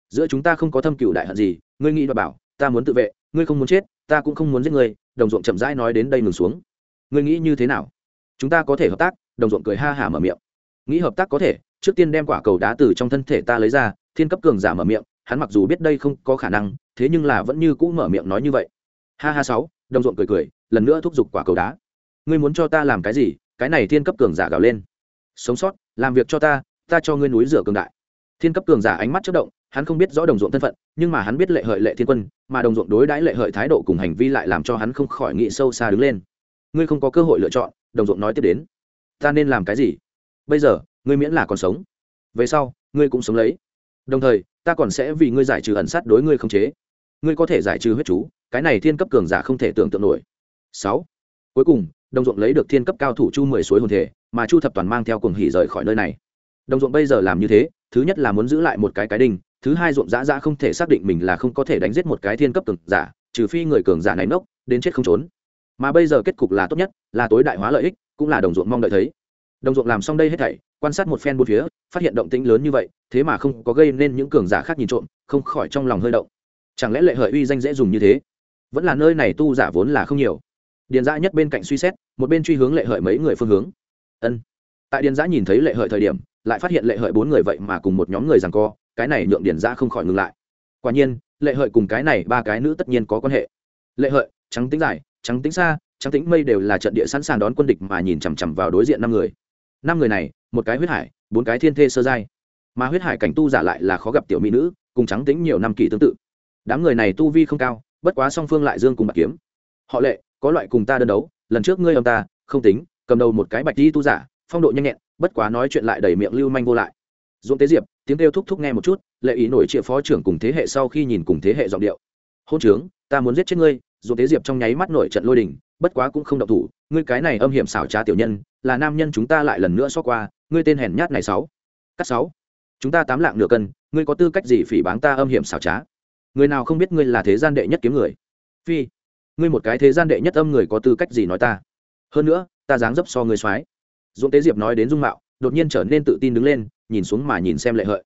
Giữa chúng ta không có thâm cựu đại hận gì, ngươi nghĩ và bảo, ta muốn tự vệ, ngươi không muốn chết, ta cũng không muốn giết ngươi, đồng ruộng chậm rãi nói đến đây ngừng xuống. Ngươi nghĩ như thế nào? Chúng ta có thể hợp tác, đồng ruộng cười ha hả mở miệng nghĩ hợp tác có thể, trước tiên đem quả cầu đá từ trong thân thể ta lấy ra, thiên cấp cường giả mở miệng, hắn mặc dù biết đây không có khả năng, thế nhưng là vẫn như cũ mở miệng nói như vậy. Ha ha sáu, đồng ruộng cười cười, lần nữa thúc giục quả cầu đá. Ngươi muốn cho ta làm cái gì? Cái này thiên cấp cường giả gào lên. Sống sót, làm việc cho ta ta cho ngươi núi rửa cường đại. Thiên cấp cường giả ánh mắt chất động, hắn không biết rõ đồng ruộng thân phận, nhưng mà hắn biết lệ hợi lệ thiên quân, mà đồng ruộng đối đãi lệ hợi thái độ cùng hành vi lại làm cho hắn không khỏi nghĩ sâu xa đứng lên. Ngươi không có cơ hội lựa chọn, đồng ruộng nói tiếp đến. Ta nên làm cái gì? Bây giờ, ngươi miễn là còn sống. Về sau, ngươi cũng sống lấy. Đồng thời, ta còn sẽ vì ngươi giải trừ ẩn sát đối ngươi không chế. Ngươi có thể giải trừ huyết chú, cái này thiên cấp cường giả không thể tưởng tượng nổi. Sáu. Cuối cùng, đồng ruộng lấy được thiên cấp cao thủ chu mười suối hồn thể, mà chu thập toàn mang theo cùng hỉ rời khỏi nơi này. Đồng ruộng bây giờ làm như thế, thứ nhất là muốn giữ lại một cái cái đinh, thứ hai ruộng dã dã không thể xác định mình là không có thể đánh giết một cái thiên cấp cường giả, trừ phi người cường giả này nốc, đến chết không trốn. Mà bây giờ kết cục là tốt nhất, là tối đại hóa lợi ích, cũng là đồng ruộng mong đợi thấy đồng ruộng làm xong đây hết thảy, quan sát một phen bốn phía, phát hiện động tĩnh lớn như vậy, thế mà không có gây nên những cường giả khác nhìn trộm, không khỏi trong lòng hơi động. Chẳng lẽ lệ hợi uy danh dễ dùng như thế? Vẫn là nơi này tu giả vốn là không nhiều. Điền giã nhất bên cạnh suy xét, một bên truy hướng lệ hợi mấy người phương hướng. Ân. Tại điền giã nhìn thấy lệ hợi thời điểm, lại phát hiện lệ hợi bốn người vậy mà cùng một nhóm người rằng co, cái này nhượng điền giã không khỏi ngừng lại. Quả nhiên, lệ hợi cùng cái này ba cái nữ tất nhiên có quan hệ. Lệ hợi, trắng tính dài, trắng tính xa, trắng tính mây đều là trận địa sẵn sàng đón quân địch mà nhìn chằm chằm vào đối diện năm người năm người này, một cái huyết hải, bốn cái thiên thê sơ giai. Mà huyết hải cảnh tu giả lại là khó gặp tiểu mỹ nữ, cùng trắng tính nhiều năm kỳ tương tự. Đám người này tu vi không cao, bất quá song phương lại dương cùng bạc kiếm. Họ lệ, có loại cùng ta đơn đấu, lần trước ngươi ông ta, không tính, cầm đầu một cái bạch di tu giả, phong độ nhanh nhẹn, bất quá nói chuyện lại đầy miệng lưu manh vô lại. Dũng tế diệp, tiếng kêu thúc thúc nghe một chút, lệ ý nổi triệu phó trưởng cùng thế hệ sau khi nhìn cùng thế hệ giọng điệu. Hôn trướng, ta muốn giết chết ngươi, dũng tế diệp trong nháy mắt nổi trận lôi đình bất quá cũng không động thủ, ngươi cái này âm hiểm xảo trá tiểu nhân, là nam nhân chúng ta lại lần nữa xót qua, ngươi tên hèn nhát này sáu. Cắt sáu. Chúng ta tám lạng nửa cân, ngươi có tư cách gì phỉ báng ta âm hiểm xảo trá? Người nào không biết ngươi là thế gian đệ nhất kiếm người? Phi. Ngươi một cái thế gian đệ nhất âm người có tư cách gì nói ta? Hơn nữa, ta dáng dấp so ngươi soái. Dũng tế diệp nói đến dung mạo, đột nhiên trở nên tự tin đứng lên, nhìn xuống mà nhìn xem lệ hợi.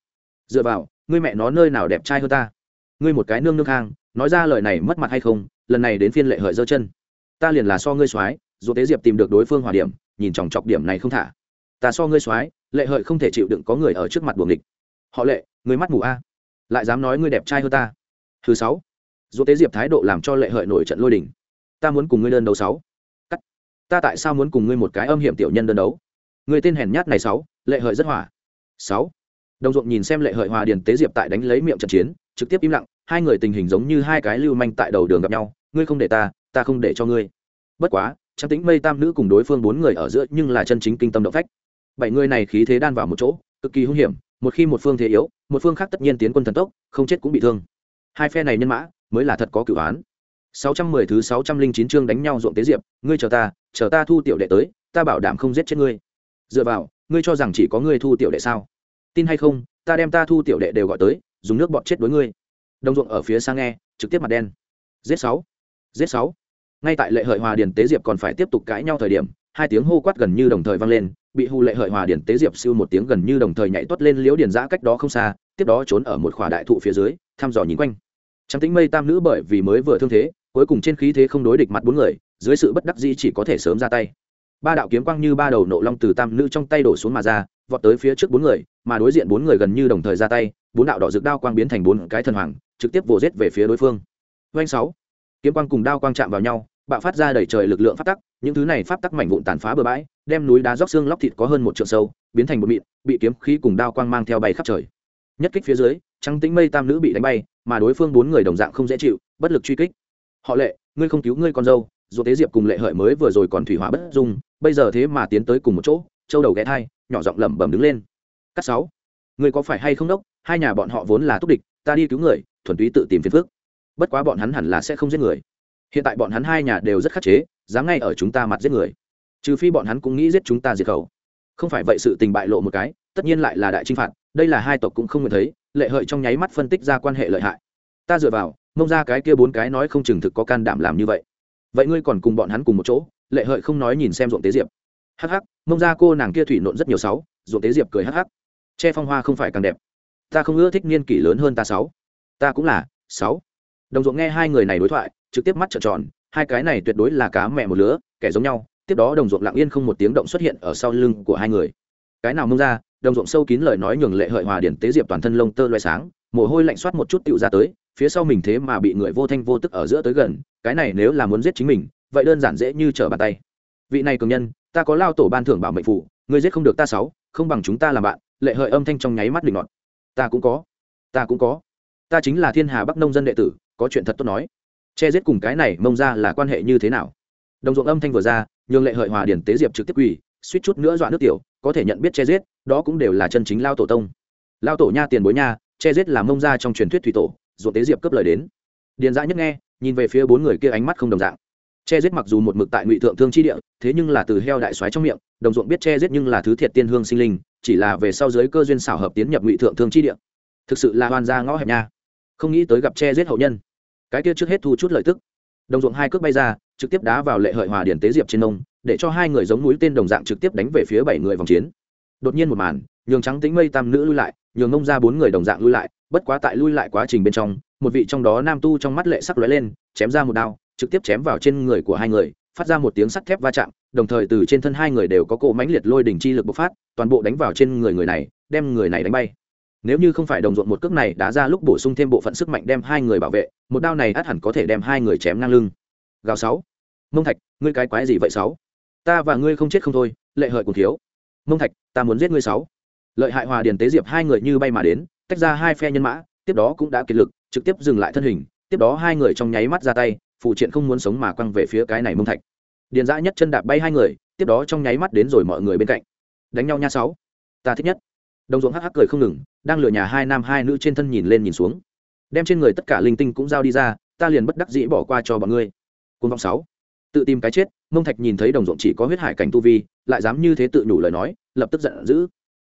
Dựa vào, ngươi mẹ nó nơi nào đẹp trai hơn ta? Ngươi một cái nương nương hang, nói ra lời này mất mặt hay không, lần này đến phiên lệ hợi giơ chân ta liền là so ngươi soái, dù tế diệp tìm được đối phương hòa điểm, nhìn chòng chọc điểm này không thả. Ta so ngươi soái, lệ hợi không thể chịu đựng có người ở trước mặt buồng địch họ lệ, người mắt mù a. Lại dám nói ngươi đẹp trai hơn ta. Thứ sáu. Dù tế diệp thái độ làm cho lệ hợi nổi trận lôi đình. Ta muốn cùng ngươi đơn đấu sáu. Cắt. Ta tại sao muốn cùng ngươi một cái âm hiểm tiểu nhân đơn đấu? Người tên hèn nhát này sáu, lệ hợi rất hỏa. Sáu. Đồng ruộng nhìn xem lệ hợi hòa điền tế diệp tại đánh lấy miệng trận chiến, trực tiếp im lặng, hai người tình hình giống như hai cái lưu manh tại đầu đường gặp nhau, ngươi không để ta ta không để cho ngươi. Bất quá trang tính mây tam nữ cùng đối phương bốn người ở giữa nhưng là chân chính kinh tâm động phách. Bảy người này khí thế đan vào một chỗ, cực kỳ hung hiểm, một khi một phương thế yếu, một phương khác tất nhiên tiến quân thần tốc, không chết cũng bị thương. Hai phe này nhân mã, mới là thật có cửu án 610 thứ 609 chương đánh nhau ruộng tế diệp, ngươi chờ ta chờ ta thu tiểu đệ tới, ta bảo đảm không giết chết ngươi. Dựa vào, ngươi cho rằng chỉ có ngươi thu tiểu đệ sao? Tin hay không, ta đem ta thu tiểu đệ đều gọi tới, dùng nước bọt chết đối ngươi. Đồng ruộng ở phía sang nghe, trực tiếp mặt đen. Giết sáu. Giết sáu ngay tại lệ hợi hòa điền tế diệp còn phải tiếp tục cãi nhau thời điểm, hai tiếng hô quát gần như đồng thời vang lên, bị hù lệ hợi hòa điền tế diệp siêu một tiếng gần như đồng thời nhảy tuất lên liễu điền giã cách đó không xa, tiếp đó trốn ở một khỏa đại thụ phía dưới, thăm dò nhìn quanh. Trắng tính mây tam nữ bởi vì mới vừa thương thế, cuối cùng trên khí thế không đối địch mặt bốn người, dưới sự bất đắc dĩ chỉ có thể sớm ra tay. Ba đạo kiếm quang như ba đầu nộ long từ tam nữ trong tay đổ xuống mà ra, vọt tới phía trước bốn người, mà đối diện bốn người gần như đồng thời ra tay, bốn đạo đỏ rực đao quang biến thành bốn cái thần hoàng, trực tiếp vồ giết về phía đối phương. Doanh sáu, kiếm quang cùng đao quang chạm vào nhau bạo phát ra đẩy trời lực lượng pháp tắc, những thứ này pháp tắc mảnh vụn tàn phá bừa bãi, đem núi đá róc xương lóc thịt có hơn một trượng sâu, biến thành một mịn, bị kiếm khí cùng đao quang mang theo bay khắp trời. Nhất kích phía dưới, trắng tính mây tam nữ bị đánh bay, mà đối phương bốn người đồng dạng không dễ chịu, bất lực truy kích. Họ lệ, ngươi không cứu ngươi con dâu, dù tế diệp cùng lệ hợi mới vừa rồi còn thủy hỏa bất dung, bây giờ thế mà tiến tới cùng một chỗ. Châu đầu ghé thai, nhỏ giọng lẩm bẩm đứng lên. Cắt sáu, ngươi có phải hay không đốc? Hai nhà bọn họ vốn là túc địch, ta đi cứu người, thuần túy tự tìm phiền phước bất quá bọn hắn hẳn là sẽ không giết người hiện tại bọn hắn hai nhà đều rất khắc chế, dám ngay ở chúng ta mặt giết người. Trừ phi bọn hắn cũng nghĩ giết chúng ta diệt khẩu. Không phải vậy sự tình bại lộ một cái, tất nhiên lại là đại chinh phạt, đây là hai tộc cũng không nguyện thấy, lệ hợi trong nháy mắt phân tích ra quan hệ lợi hại. Ta dựa vào, mông ra cái kia bốn cái nói không chừng thực có can đảm làm như vậy. Vậy ngươi còn cùng bọn hắn cùng một chỗ, lệ hợi không nói nhìn xem ruộng tế diệp. Hắc hắc, mông ra cô nàng kia thủy nộn rất nhiều sáu, ruộng tế diệp cười hắc hắc. Che phong hoa không phải càng đẹp. Ta không ưa thích niên kỷ lớn hơn ta sáu. Ta cũng là, sáu. Đồng ruộng nghe hai người này đối thoại trực tiếp mắt trợn tròn, hai cái này tuyệt đối là cá mẹ một lứa, kẻ giống nhau, tiếp đó đồng ruộng lặng yên không một tiếng động xuất hiện ở sau lưng của hai người. Cái nào mông ra, đồng ruộng sâu kín lời nói nhường lệ hợi hòa điển tế diệp toàn thân lông tơ loay sáng, mồ hôi lạnh soát một chút tựu ra tới, phía sau mình thế mà bị người vô thanh vô tức ở giữa tới gần, cái này nếu là muốn giết chính mình, vậy đơn giản dễ như trở bàn tay. Vị này cường nhân, ta có lao tổ ban thưởng bảo mệnh phụ ngươi giết không được ta sáu, không bằng chúng ta làm bạn, lệ hợi âm thanh trong nháy mắt định ngọt. Ta cũng có, ta cũng có. Ta chính là thiên hà bắc nông dân đệ tử, có chuyện thật tốt nói che giết cùng cái này mông ra là quan hệ như thế nào? Đồng ruộng âm thanh vừa ra, nhường lệ hợi hòa điển tế diệp trực tiếp quỳ, suýt chút nữa dọa nước tiểu, có thể nhận biết che giết, đó cũng đều là chân chính lao tổ tông. Lao tổ nha tiền bối nha, che giết là mông ra trong truyền thuyết thủy tổ, ruộng tế diệp cấp lời đến. Điền dã nhất nghe, nhìn về phía bốn người kia ánh mắt không đồng dạng. Che giết mặc dù một mực tại ngụy thượng thương chi địa, thế nhưng là từ heo đại soái trong miệng, đồng ruộng biết che giết nhưng là thứ thiệt tiên hương sinh linh, chỉ là về sau giới cơ duyên xảo hợp tiến nhập ngụy thượng thương chi địa. Thực sự là hoàn gia ngõ hẹp nha. Không nghĩ tới gặp che giết hậu nhân cái kia trước hết thu chút lợi tức. Đồng ruộng hai cước bay ra, trực tiếp đá vào lệ hợi hòa điển tế diệp trên nông, để cho hai người giống núi tên đồng dạng trực tiếp đánh về phía bảy người vòng chiến. Đột nhiên một màn, nhường trắng tính mây tam nữ lui lại, nhường ngông ra bốn người đồng dạng lui lại, bất quá tại lui lại quá trình bên trong, một vị trong đó nam tu trong mắt lệ sắc lóe lên, chém ra một đao, trực tiếp chém vào trên người của hai người, phát ra một tiếng sắt thép va chạm, đồng thời từ trên thân hai người đều có cỗ mãnh liệt lôi đỉnh chi lực bộc phát, toàn bộ đánh vào trên người người này, đem người này đánh bay nếu như không phải đồng ruộng một cước này đã ra lúc bổ sung thêm bộ phận sức mạnh đem hai người bảo vệ, một đao này ắt hẳn có thể đem hai người chém ngang lưng. Gào sáu. Mông thạch, ngươi cái quái gì vậy sáu? Ta và ngươi không chết không thôi, lệ hợi cùng thiếu. Mông thạch, ta muốn giết ngươi sáu. Lợi hại hòa điền tế diệp hai người như bay mà đến, tách ra hai phe nhân mã, tiếp đó cũng đã kiệt lực, trực tiếp dừng lại thân hình, tiếp đó hai người trong nháy mắt ra tay phụ triện không muốn sống mà quăng về phía cái này mông thạch. Điền dã nhất chân đạp bay hai người, tiếp đó trong nháy mắt đến rồi mọi người bên cạnh. Đánh nhau nha sáu. Ta thích nhất đồng ruộng hắc hắc cười không ngừng, đang lừa nhà hai nam hai nữ trên thân nhìn lên nhìn xuống. Đem trên người tất cả linh tinh cũng giao đi ra, ta liền bất đắc dĩ bỏ qua cho bọn ngươi. Côn vọng sáu. Tự tìm cái chết, mông thạch nhìn thấy đồng ruộng chỉ có huyết hải cảnh tu vi, lại dám như thế tự nhủ lời nói, lập tức giận dữ.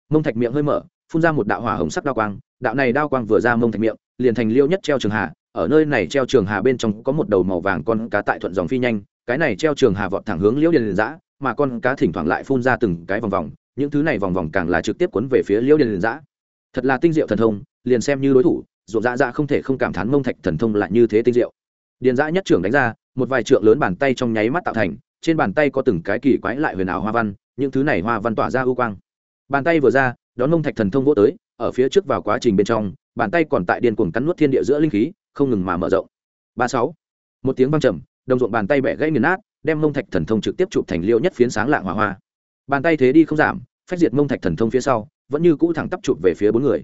Mông thạch miệng hơi mở, phun ra một đạo hỏa hồng sắc đao quang, đạo này đao quang vừa ra mông thạch miệng, liền thành liêu nhất treo trường hà, ở nơi này treo trường hà bên trong có một đầu màu vàng con cá tại thuận dòng phi nhanh, cái này treo trường hà vọt thẳng hướng liễu điền giã mà con cá thỉnh thoảng lại phun ra từng cái vòng vòng những thứ này vòng vòng càng là trực tiếp cuốn về phía liễu điền giã. Thật là tinh diệu thần thông, liền xem như đối thủ, ruộng dã dã không thể không cảm thán mông thạch thần thông lại như thế tinh diệu. Điền dã nhất trưởng đánh ra, một vài trượng lớn bàn tay trong nháy mắt tạo thành, trên bàn tay có từng cái kỳ quái lại huyền ảo hoa văn, những thứ này hoa văn tỏa ra ưu quang. Bàn tay vừa ra, đón mông thạch thần thông vỗ tới, ở phía trước vào quá trình bên trong, bàn tay còn tại điên cuồng cắn nuốt thiên địa giữa linh khí, không ngừng mà mở rộng. Ba sáu, một tiếng vang trầm, đồng ruộng bàn tay bẻ gãy nghiền nát, đem mông thạch thần thông trực tiếp chụp thành liêu nhất phiến sáng lạng hỏa hoa bàn tay thế đi không giảm, phách diệt mông thạch thần thông phía sau, vẫn như cũ thẳng tắp chụp về phía bốn người.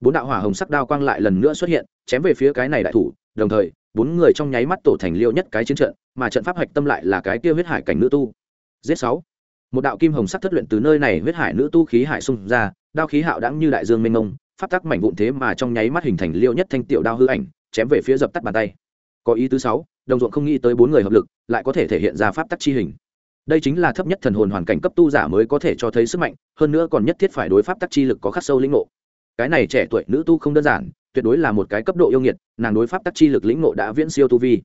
Bốn đạo hỏa hồng sắc đao quang lại lần nữa xuất hiện, chém về phía cái này đại thủ, đồng thời, bốn người trong nháy mắt tổ thành liêu nhất cái chiến trận, mà trận pháp hạch tâm lại là cái kia huyết hải cảnh nữ tu. Giết sáu. Một đạo kim hồng sắc thất luyện từ nơi này huyết hải nữ tu khí hải xung ra, đao khí hạo đãng như đại dương mênh mông, pháp tắc mảnh vụn thế mà trong nháy mắt hình thành liêu nhất thanh tiểu đao hư ảnh, chém về phía dập tắt bàn tay. Có ý thứ sáu, đồng ruộng không nghĩ tới bốn người hợp lực, lại có thể thể hiện ra pháp tắc chi hình đây chính là thấp nhất thần hồn hoàn cảnh cấp tu giả mới có thể cho thấy sức mạnh, hơn nữa còn nhất thiết phải đối pháp tắc chi lực có khắc sâu lĩnh ngộ. Cái này trẻ tuổi nữ tu không đơn giản, tuyệt đối là một cái cấp độ yêu nghiệt, nàng đối pháp tắc chi lực lĩnh ngộ đã viễn siêu tu vi.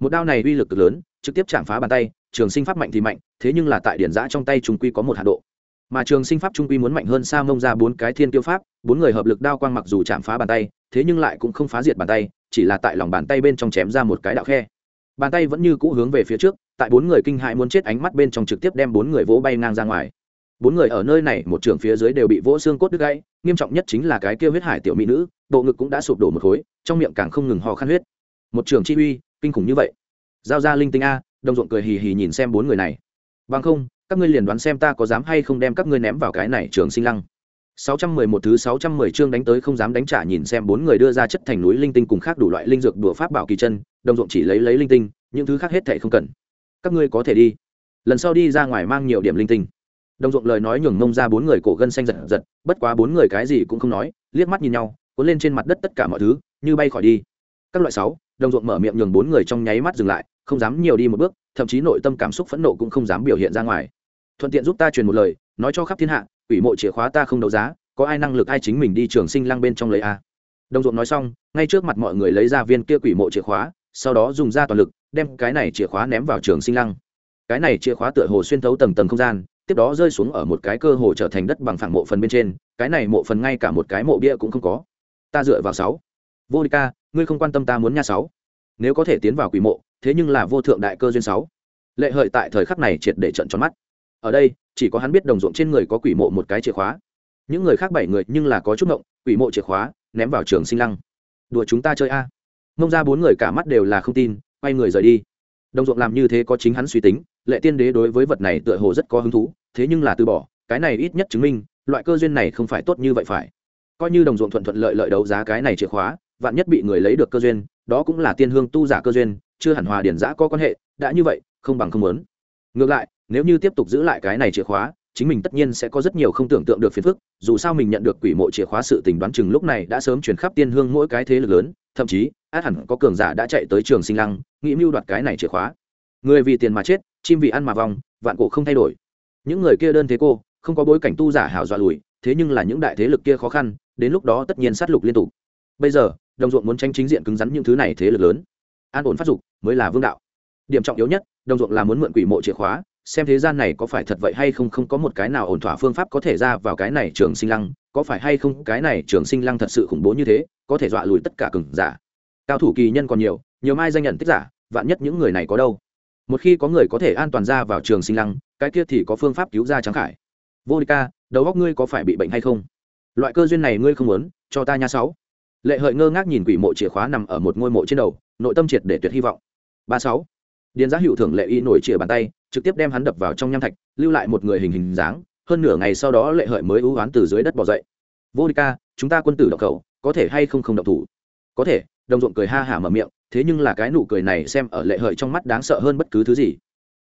Một đao này uy lực cực lớn, trực tiếp chạm phá bàn tay, trường sinh pháp mạnh thì mạnh, thế nhưng là tại điển giã trong tay trung quy có một hạ độ. Mà trường sinh pháp trung quy muốn mạnh hơn xa mông ra bốn cái thiên tiêu pháp, bốn người hợp lực đao quang mặc dù chạm phá bàn tay, thế nhưng lại cũng không phá diệt bàn tay, chỉ là tại lòng bàn tay bên trong chém ra một cái đạo khe. Bàn tay vẫn như cũ hướng về phía trước tại bốn người kinh hãi muốn chết ánh mắt bên trong trực tiếp đem bốn người vỗ bay ngang ra ngoài. Bốn người ở nơi này một trường phía dưới đều bị vỗ xương cốt đứt gãy nghiêm trọng nhất chính là cái kia huyết hải tiểu mỹ nữ bộ ngực cũng đã sụp đổ một khối trong miệng càng không ngừng ho khan huyết. Một trường chi uy kinh khủng như vậy. Giao ra linh tinh a đồng ruộng cười hì hì nhìn xem bốn người này. Bằng không các ngươi liền đoán xem ta có dám hay không đem các ngươi ném vào cái này trường sinh lăng. 611 thứ 610 chương đánh tới không dám đánh trả nhìn xem bốn người đưa ra chất thành núi linh tinh cùng khác đủ loại linh dược đùa pháp bảo kỳ chân, đồng ruộng chỉ lấy lấy linh tinh, những thứ khác hết thảy không cần. Các ngươi có thể đi. Lần sau đi ra ngoài mang nhiều điểm linh tinh. Đồng ruộng lời nói nhường mông ra bốn người cổ gân xanh giật giật, bất quá bốn người cái gì cũng không nói, liếc mắt nhìn nhau, cuốn lên trên mặt đất tất cả mọi thứ, như bay khỏi đi. Các loại sáu, đồng ruộng mở miệng nhường bốn người trong nháy mắt dừng lại, không dám nhiều đi một bước, thậm chí nội tâm cảm xúc phẫn nộ cũng không dám biểu hiện ra ngoài. Thuận tiện giúp ta truyền một lời, nói cho khắp thiên hạ, ủy mộ chìa khóa ta không đấu giá có ai năng lực ai chính mình đi trường sinh lăng bên trong lấy a đồng ruộng nói xong ngay trước mặt mọi người lấy ra viên kia quỷ mộ chìa khóa sau đó dùng ra toàn lực, đem cái này chìa khóa ném vào trường sinh lăng. Cái này chìa khóa tựa hồ xuyên thấu tầng tầng không gian, tiếp đó rơi xuống ở một cái cơ hồ trở thành đất bằng phẳng mộ phần bên trên, cái này mộ phần ngay cả một cái mộ bia cũng không có. Ta dựa vào sáu. Vô địch ca, ngươi không quan tâm ta muốn nha sáu. Nếu có thể tiến vào quỷ mộ, thế nhưng là vô thượng đại cơ duyên sáu. Lệ hợi tại thời khắc này triệt để trận tròn mắt. Ở đây, chỉ có hắn biết đồng ruộng trên người có quỷ mộ một cái chìa khóa. Những người khác bảy người nhưng là có chút mộng quỷ mộ chìa khóa, ném vào trường sinh lăng. Đùa chúng ta chơi a mông ra bốn người cả mắt đều là không tin, quay người rời đi. Đồng ruộng làm như thế có chính hắn suy tính, lệ tiên đế đối với vật này tựa hồ rất có hứng thú, thế nhưng là từ bỏ, cái này ít nhất chứng minh, loại cơ duyên này không phải tốt như vậy phải. Coi như đồng ruộng thuận thuận lợi lợi đấu giá cái này chìa khóa, vạn nhất bị người lấy được cơ duyên, đó cũng là tiên hương tu giả cơ duyên, chưa hẳn hòa điển giã có quan hệ, đã như vậy, không bằng không muốn. Ngược lại, nếu như tiếp tục giữ lại cái này chìa khóa, chính mình tất nhiên sẽ có rất nhiều không tưởng tượng được phiền phức, dù sao mình nhận được quỷ mộ chìa khóa sự tình đoán chừng lúc này đã sớm chuyển khắp tiên hương mỗi cái thế lực lớn thậm chí, át hẳn có cường giả đã chạy tới trường sinh lăng, nghĩ mưu đoạt cái này chìa khóa. Người vì tiền mà chết, chim vì ăn mà vòng vạn cổ không thay đổi. Những người kia đơn thế cô, không có bối cảnh tu giả hảo dọa lùi, thế nhưng là những đại thế lực kia khó khăn, đến lúc đó tất nhiên sát lục liên tục. Bây giờ, đồng ruộng muốn tranh chính diện cứng rắn những thứ này thế lực lớn. An ổn phát dục, mới là vương đạo. Điểm trọng yếu nhất, đồng ruộng là muốn mượn quỷ mộ chìa khóa xem thế gian này có phải thật vậy hay không không có một cái nào ổn thỏa phương pháp có thể ra vào cái này trường sinh lăng, có phải hay không cái này trường sinh lăng thật sự khủng bố như thế, có thể dọa lùi tất cả cừng giả. Cao thủ kỳ nhân còn nhiều nhiều mai danh nhận tích giả, vạn nhất những người này có đâu. Một khi có người có thể an toàn ra vào trường sinh lăng, cái kia thì có phương pháp cứu ra trắng khải. Vô địch ca, đầu góc ngươi có phải bị bệnh hay không? Loại cơ duyên này ngươi không muốn, cho ta nha sáu. Lệ hợi ngơ ngác nhìn quỷ mộ chìa khóa nằm ở một ngôi mộ trên đầu, nội tâm triệt để tuyệt hy vọng. Ba sáu điền giá hữu thưởng lệ y nổi chìa bàn tay, trực tiếp đem hắn đập vào trong nham thạch, lưu lại một người hình hình dáng, hơn nửa ngày sau đó lệ hợi mới ưu oán từ dưới đất bỏ dậy. Vô địch ca, chúng ta quân tử độc khẩu, có thể hay không không độc thủ? Có thể. Đồng ruộng cười ha hả mở miệng, thế nhưng là cái nụ cười này xem ở lệ hợi trong mắt đáng sợ hơn bất cứ thứ gì.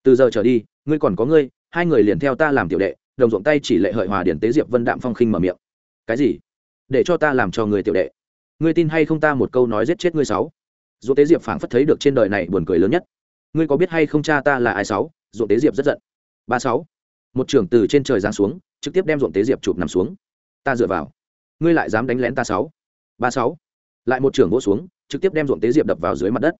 Từ giờ trở đi, ngươi còn có ngươi, hai người liền theo ta làm tiểu đệ. Đồng ruộng tay chỉ lệ hợi hòa điển tế diệp vân đạm phong khinh mở miệng. Cái gì? Để cho ta làm cho người tiểu đệ. Ngươi tin hay không ta một câu nói giết chết ngươi sáu? Dù tế diệp phảng phất thấy được trên đời này buồn cười lớn nhất ngươi có biết hay không cha ta là ai sáu? Ruộng tế diệp rất giận. Ba sáu. Một trưởng từ trên trời giáng xuống, trực tiếp đem ruộng tế diệp chụp nằm xuống. Ta dựa vào. Ngươi lại dám đánh lén ta sáu? Ba sáu. Lại một trưởng vỗ xuống, trực tiếp đem ruộng tế diệp đập vào dưới mặt đất.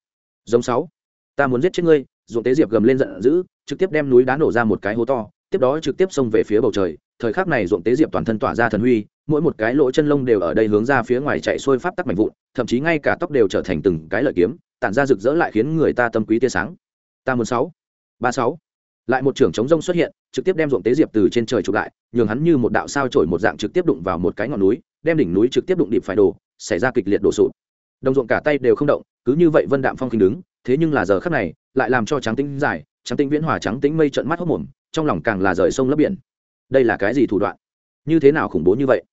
Giống sáu. Ta muốn giết chết ngươi, ruộng tế diệp gầm lên giận dữ, trực tiếp đem núi đá nổ ra một cái hố to, tiếp đó trực tiếp xông về phía bầu trời. Thời khắc này ruộng tế diệp toàn thân tỏa ra thần huy, mỗi một cái lỗ chân lông đều ở đây hướng ra phía ngoài chạy xuôi pháp tắc mạnh vụn, thậm chí ngay cả tóc đều trở thành từng cái lợi kiếm, tản ra rực rỡ lại khiến người ta tâm quý tia sáng ta muốn sáu, ba sáu. Lại một trưởng chống rông xuất hiện, trực tiếp đem ruộng tế diệp từ trên trời chụp lại, nhường hắn như một đạo sao trổi một dạng trực tiếp đụng vào một cái ngọn núi, đem đỉnh núi trực tiếp đụng điệp phải đổ, xảy ra kịch liệt đổ sụt đồng ruộng cả tay đều không động, cứ như vậy vân đạm phong khinh đứng, thế nhưng là giờ khắc này, lại làm cho trắng tinh dài, trắng tinh viễn hòa trắng tinh mây trận mắt hốc mồm, trong lòng càng là rời sông lấp biển. Đây là cái gì thủ đoạn? Như thế nào khủng bố như vậy?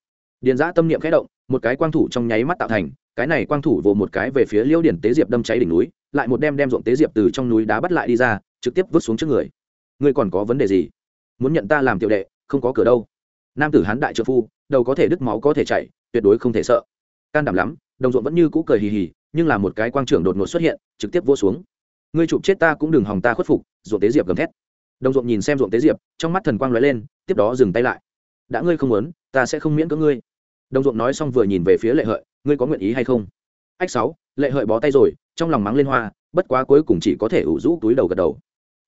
Điền giã tâm niệm khẽ động, một cái quang thủ trong nháy mắt tạo thành, cái này quang thủ vồ một cái về phía liêu điển tế diệp đâm cháy đỉnh núi lại một đem đem ruộng tế diệp từ trong núi đá bắt lại đi ra, trực tiếp vứt xuống trước người. Ngươi còn có vấn đề gì? Muốn nhận ta làm tiểu đệ, không có cửa đâu. Nam tử hán đại trợ phu, đầu có thể đứt máu có thể chảy, tuyệt đối không thể sợ. Can đảm lắm, đồng ruộng vẫn như cũ cười hì hì, nhưng là một cái quang trưởng đột ngột xuất hiện, trực tiếp vô xuống. Ngươi chụp chết ta cũng đừng hòng ta khuất phục, ruộng tế diệp gầm thét. Đồng ruộng nhìn xem ruộng tế diệp, trong mắt thần quang lóe lên, tiếp đó dừng tay lại. Đã ngươi không muốn, ta sẽ không miễn cưỡng ngươi. Đồng ruộng nói xong vừa nhìn về phía lệ hợi, ngươi có nguyện ý hay không? Ách sáu lệ hợi bó tay rồi, trong lòng mắng lên hoa, bất quá cuối cùng chỉ có thể ủ rũ túi đầu gật đầu.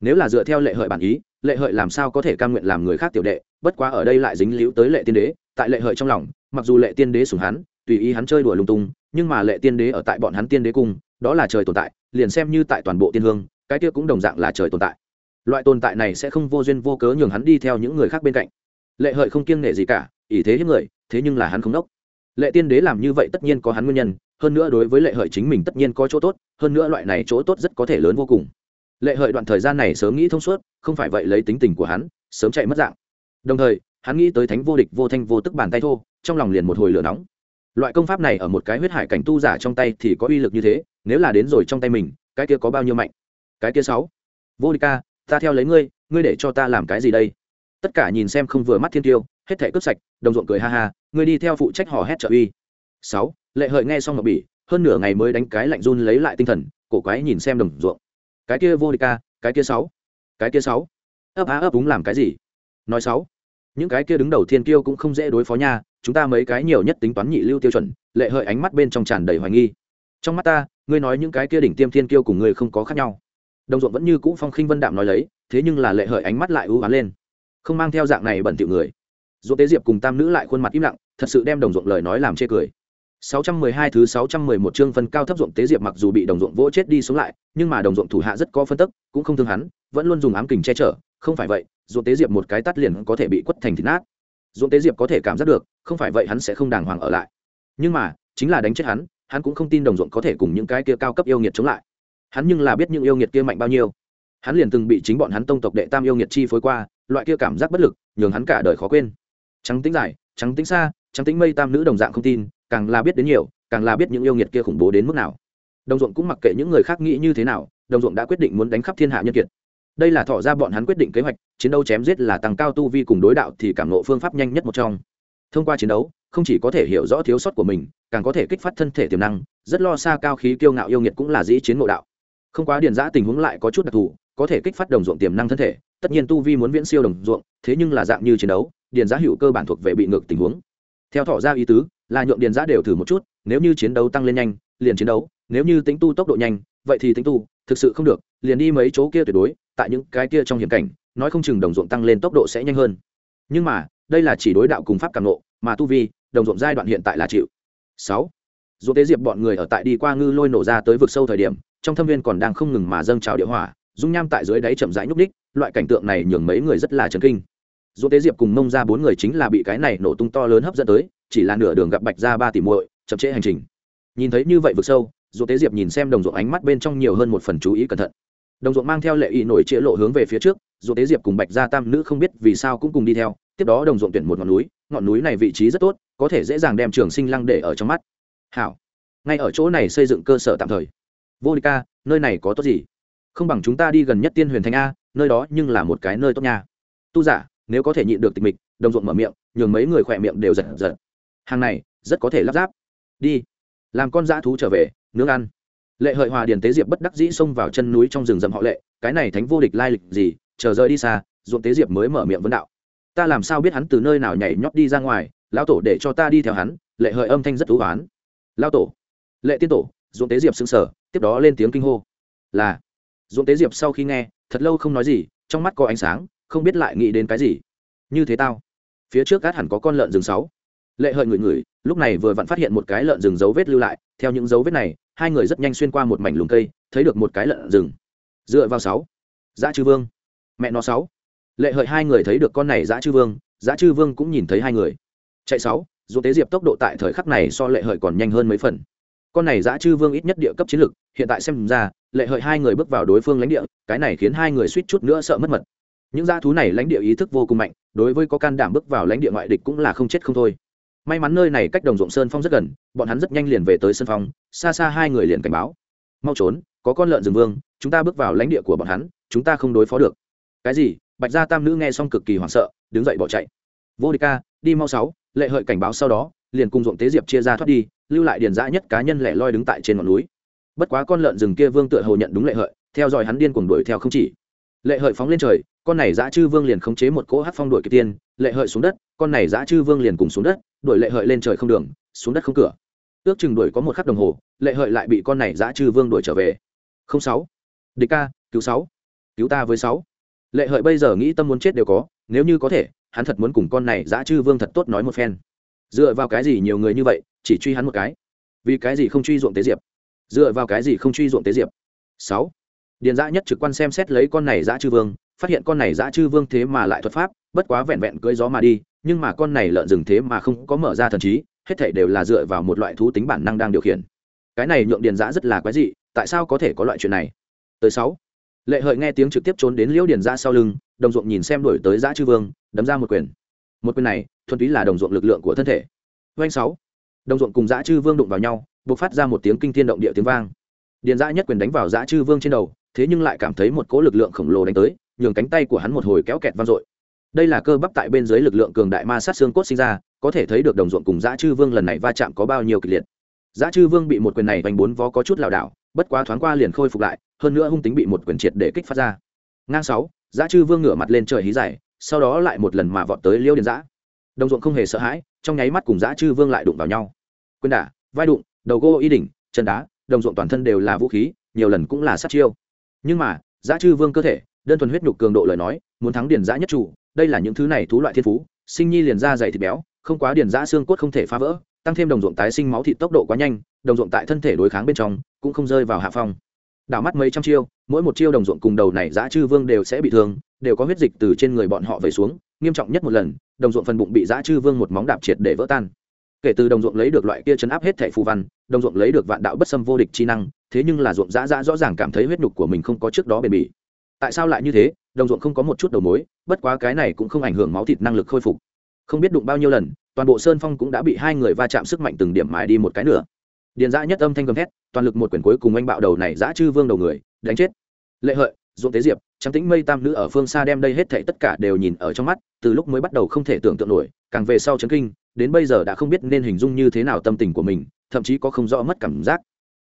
Nếu là dựa theo lệ hợi bản ý, lệ hợi làm sao có thể cam nguyện làm người khác tiểu đệ, bất quá ở đây lại dính líu tới lệ tiên đế, tại lệ hợi trong lòng, mặc dù lệ tiên đế sủng hắn, tùy ý hắn chơi đùa lung tung, nhưng mà lệ tiên đế ở tại bọn hắn tiên đế cung, đó là trời tồn tại, liền xem như tại toàn bộ tiên hương, cái kia cũng đồng dạng là trời tồn tại. Loại tồn tại này sẽ không vô duyên vô cớ nhường hắn đi theo những người khác bên cạnh. Lệ hợi không kiêng nể gì cả, ỷ thế hiếp người, thế nhưng là hắn không đốc. Lệ tiên đế làm như vậy tất nhiên có hắn nguyên nhân hơn nữa đối với lệ hợi chính mình tất nhiên có chỗ tốt, hơn nữa loại này chỗ tốt rất có thể lớn vô cùng. Lệ hợi đoạn thời gian này sớm nghĩ thông suốt, không phải vậy lấy tính tình của hắn, sớm chạy mất dạng. Đồng thời, hắn nghĩ tới thánh vô địch, vô thanh, vô tức bàn tay thô, trong lòng liền một hồi lửa nóng. Loại công pháp này ở một cái huyết hải cảnh tu giả trong tay thì có uy lực như thế, nếu là đến rồi trong tay mình, cái kia có bao nhiêu mạnh? Cái kia sáu. Vô địch ca, ta theo lấy ngươi ngươi để cho ta làm cái gì đây? Tất cả nhìn xem không vừa mắt thiên tiêu, hết thể cướp sạch, đồng ruộng cười ha ha, ngươi đi theo phụ trách hò hét trợ uy sáu, lệ hợi nghe xong ngọc bỉ, hơn nửa ngày mới đánh cái lạnh run lấy lại tinh thần, cổ quái nhìn xem đồng ruộng. Cái kia vô địch ca, cái kia sáu, cái kia sáu. Ấp á ấp úng làm cái gì? Nói sáu, những cái kia đứng đầu thiên kiêu cũng không dễ đối phó nha, chúng ta mấy cái nhiều nhất tính toán nhị lưu tiêu chuẩn, lệ hợi ánh mắt bên trong tràn đầy hoài nghi. Trong mắt ta, ngươi nói những cái kia đỉnh tiêm thiên kiêu cùng ngươi không có khác nhau. Đồng ruộng vẫn như cũ phong khinh vân đạm nói lấy, thế nhưng là lệ hợi ánh mắt lại ưu oán lên. Không mang theo dạng này bẩn thỉu người. Ruộng tế diệp cùng tam nữ lại khuôn mặt im lặng, thật sự đem đồng ruộng lời nói làm chê cười. 612 thứ 611 chương phân cao thấp ruộng tế diệp mặc dù bị đồng ruộng vỗ chết đi xuống lại, nhưng mà đồng ruộng thủ hạ rất có phân tức, cũng không thương hắn, vẫn luôn dùng ám kình che chở, không phải vậy, ruộng tế diệp một cái tát liền có thể bị quất thành thịt nát. Ruộng tế diệp có thể cảm giác được, không phải vậy hắn sẽ không đàng hoàng ở lại. Nhưng mà, chính là đánh chết hắn, hắn cũng không tin đồng ruộng có thể cùng những cái kia cao cấp yêu nghiệt chống lại. Hắn nhưng là biết những yêu nghiệt kia mạnh bao nhiêu. Hắn liền từng bị chính bọn hắn tông tộc đệ tam yêu nghiệt chi phối qua, loại kia cảm giác bất lực, nhường hắn cả đời khó quên. Trắng tính dài, trắng tính xa, trắng tính mây tam nữ đồng dạng không tin, càng là biết đến nhiều, càng là biết những yêu nghiệt kia khủng bố đến mức nào. Đồng ruộng cũng mặc kệ những người khác nghĩ như thế nào, đồng ruộng đã quyết định muốn đánh khắp thiên hạ nhân kiệt. Đây là thọ ra bọn hắn quyết định kế hoạch, chiến đấu chém giết là tăng cao tu vi cùng đối đạo thì cảm nộ phương pháp nhanh nhất một trong. Thông qua chiến đấu, không chỉ có thể hiểu rõ thiếu sót của mình, càng có thể kích phát thân thể tiềm năng, rất lo xa cao khí kiêu ngạo yêu nghiệt cũng là dĩ chiến ngộ đạo. Không quá điền giã tình huống lại có chút đặc thù, có thể kích phát đồng ruộng tiềm năng thân thể, tất nhiên tu vi muốn viễn siêu đồng ruộng, thế nhưng là dạng như chiến đấu điền giã hữu cơ bản thuộc về bị ngược tình huống. Theo thọ ra ý tứ là nhượng điền giã đều thử một chút, nếu như chiến đấu tăng lên nhanh, liền chiến đấu, nếu như tính tu tốc độ nhanh, vậy thì tính tu, thực sự không được, liền đi mấy chỗ kia tuyệt đối, tại những cái kia trong hiểm cảnh, nói không chừng đồng ruộng tăng lên tốc độ sẽ nhanh hơn. Nhưng mà, đây là chỉ đối đạo cùng pháp càng nộ mà tu vi, đồng ruộng giai đoạn hiện tại là chịu. Sáu. Dù tế diệp bọn người ở tại đi qua ngư lôi nổ ra tới vực sâu thời điểm, trong thâm viên còn đang không ngừng mà dâng trào địa hỏa, dung nham tại dưới đáy chậm rãi nhúc đích loại cảnh tượng này nhường mấy người rất là chấn kinh. Dù tế diệp cùng mông ra bốn người chính là bị cái này nổ tung to lớn hấp dẫn tới chỉ là nửa đường gặp bạch ra ba tỷ muội, chậm trễ hành trình. Nhìn thấy như vậy vực sâu dù tế diệp nhìn xem đồng ruộng ánh mắt bên trong nhiều hơn một phần chú ý cẩn thận. Đồng ruộng mang theo lệ ý nổi chĩa lộ hướng về phía trước dù tế diệp cùng bạch gia tam nữ không biết vì sao cũng cùng đi theo, tiếp đó đồng ruộng tuyển một ngọn núi ngọn núi này vị trí rất tốt, có thể dễ dàng đem trường sinh lăng để ở trong mắt. Hảo. Ngay ở chỗ này xây dựng cơ sở tạm thời. Vô địch ca nơi này có tốt gì? Không bằng chúng ta đi gần nhất tiên huyền thành a, nơi đó nhưng là một cái nơi tốt nha. Tu giả, nếu có thể nhịn được tịch mịch, đồng ruộng mở miệng, nhường mấy người khỏe miệng đều giật giật hàng này rất có thể lắp ráp. Đi. Làm con dã thú trở về, nướng ăn. Lệ hợi hòa điền tế diệp bất đắc dĩ xông vào chân núi trong rừng rậm họ lệ, cái này thánh vô địch lai lịch gì, chờ rơi đi xa, ruộng tế diệp mới mở miệng vấn đạo. Ta làm sao biết hắn từ nơi nào nhảy nhót đi ra ngoài, lão tổ để cho ta đi theo hắn, lệ hợi âm thanh rất thú oán. Lão tổ. Lệ tiên tổ, ruộng tế diệp sững sờ, tiếp đó lên tiếng kinh hô. Là. Ruộng tế diệp sau khi nghe, thật lâu không nói gì, trong mắt có ánh sáng, không biết lại nghĩ đến cái gì. Như thế tao. Phía trước gác hẳn có con lợn rừng sáu lệ hợi người người lúc này vừa vặn phát hiện một cái lợn rừng dấu vết lưu lại, theo những dấu vết này, hai người rất nhanh xuyên qua một mảnh lùng cây, thấy được một cái lợn rừng. Dựa vào sáu, dã chư vương. Mẹ nó sáu. Lệ hợi hai người thấy được con này dã chư vương, dã chư vương cũng nhìn thấy hai người. Chạy sáu, dù tế diệp tốc độ tại thời khắc này so lệ hợi còn nhanh hơn mấy phần. Con này dã chư vương ít nhất địa cấp chiến lực, hiện tại xem ra, lệ hợi hai người bước vào đối phương lãnh địa, cái này khiến hai người suýt chút nữa sợ mất mật. Những dã thú này lãnh địa ý thức vô cùng mạnh, đối với có can đảm bước vào lãnh địa ngoại địch cũng là không chết không thôi may mắn nơi này cách đồng ruộng sơn phong rất gần, bọn hắn rất nhanh liền về tới sân phong, xa xa hai người liền cảnh báo. Mau trốn, có con lợn rừng vương, chúng ta bước vào lãnh địa của bọn hắn, chúng ta không đối phó được. Cái gì? Bạch gia tam nữ nghe xong cực kỳ hoảng sợ, đứng dậy bỏ chạy. Vô địch ca, đi mau sáu, lệ hợi cảnh báo sau đó, liền cùng ruộng tế diệp chia ra thoát đi, lưu lại điền dã nhất cá nhân lẻ loi đứng tại trên ngọn núi. Bất quá con lợn rừng kia vương tựa hồ nhận đúng lệ hợi, theo dõi hắn điên cuồng đuổi theo không chỉ. Lệ hợi phóng lên trời con này dã chư vương liền khống chế một cỗ hát phong đuổi kịp tiên, lệ hợi xuống đất, con này dã chư vương liền cùng xuống đất, đuổi lệ hợi lên trời không đường, xuống đất không cửa. Ước chừng đuổi có một khắc đồng hồ, lệ hợi lại bị con này dã chư vương đuổi trở về. Không sáu. Địch ca, cứu sáu. Cứu ta với sáu. Lệ hợi bây giờ nghĩ tâm muốn chết đều có, nếu như có thể, hắn thật muốn cùng con này dã chư vương thật tốt nói một phen. Dựa vào cái gì nhiều người như vậy, chỉ truy hắn một cái? Vì cái gì không truy ruộng tế diệp? Dựa vào cái gì không truy ruộng tế diệp? Sáu. Điền dã nhất trực quan xem xét lấy con này dã chư vương phát hiện con này dã chư vương thế mà lại thuật pháp, bất quá vẹn vẹn cưỡi gió mà đi, nhưng mà con này lợn rừng thế mà không có mở ra thần trí, hết thảy đều là dựa vào một loại thú tính bản năng đang điều khiển. Cái này nhượng điền dã rất là quái dị, tại sao có thể có loại chuyện này? Tới sáu. Lệ hợi nghe tiếng trực tiếp trốn đến liễu điền dã sau lưng, đồng ruộng nhìn xem đổi tới dã chư vương, đấm ra một quyền. Một quyền này, thuần túy là đồng ruộng lực lượng của thân thể. Doanh sáu. Đồng ruộng cùng dã chư vương đụng vào nhau buộc phát ra một tiếng kinh thiên động địa tiếng vang. Điền dã nhất quyền đánh vào dã chư vương trên đầu, thế nhưng lại cảm thấy một cỗ lực lượng khổng lồ đánh tới nhường cánh tay của hắn một hồi kéo kẹt vang dội. Đây là cơ bắp tại bên dưới lực lượng cường đại ma sát xương cốt sinh ra, có thể thấy được đồng ruộng cùng dã chư vương lần này va chạm có bao nhiêu kịch liệt. Dã chư vương bị một quyền này vành bốn vó có chút lảo đảo, bất quá thoáng qua liền khôi phục lại, hơn nữa hung tính bị một quyền triệt để kích phát ra. Ngang sáu, dã chư vương ngửa mặt lên trời hí dài, sau đó lại một lần mà vọt tới liêu điền dã. Đồng ruộng không hề sợ hãi, trong nháy mắt cùng dã chư vương lại đụng vào nhau. Quyền đả, vai đụng, đầu gô y đỉnh, chân đá, đồng ruộng toàn thân đều là vũ khí, nhiều lần cũng là sát chiêu. Nhưng mà, dã chư vương cơ thể đơn thuần huyết nhục cường độ lời nói, muốn thắng điền giã nhất chủ, đây là những thứ này thú loại thiên phú, sinh nhi liền ra dày thịt béo, không quá điền giã xương cốt không thể phá vỡ, tăng thêm đồng ruộng tái sinh máu thịt tốc độ quá nhanh, đồng ruộng tại thân thể đối kháng bên trong, cũng không rơi vào hạ phong. Đảo mắt mấy trăm chiêu, mỗi một chiêu đồng ruộng cùng đầu này giã chư vương đều sẽ bị thương, đều có huyết dịch từ trên người bọn họ về xuống, nghiêm trọng nhất một lần, đồng ruộng phần bụng bị giã chư vương một móng đạp triệt để vỡ tan. Kể từ đồng ruộng lấy được loại kia chấn áp hết thẻ phù văn, đồng ruộng lấy được vạn đạo bất xâm vô địch chi năng, thế nhưng là ruộng giã giã rõ ràng cảm thấy huyết nhục của mình không có trước đó bền bỉ tại sao lại như thế? Đồng ruộng không có một chút đầu mối, bất quá cái này cũng không ảnh hưởng máu thịt năng lực khôi phục. Không biết đụng bao nhiêu lần, toàn bộ sơn phong cũng đã bị hai người va chạm sức mạnh từng điểm mài đi một cái nữa điền dã nhất âm thanh gầm thét, toàn lực một quyển cuối cùng anh bạo đầu này dã chư vương đầu người, đánh chết. Lệ hợi, ruộng tế diệp, trắng tĩnh mây tam nữ ở phương xa đem đây hết thảy tất cả đều nhìn ở trong mắt, từ lúc mới bắt đầu không thể tưởng tượng nổi, càng về sau chấn kinh, đến bây giờ đã không biết nên hình dung như thế nào tâm tình của mình, thậm chí có không rõ mất cảm giác.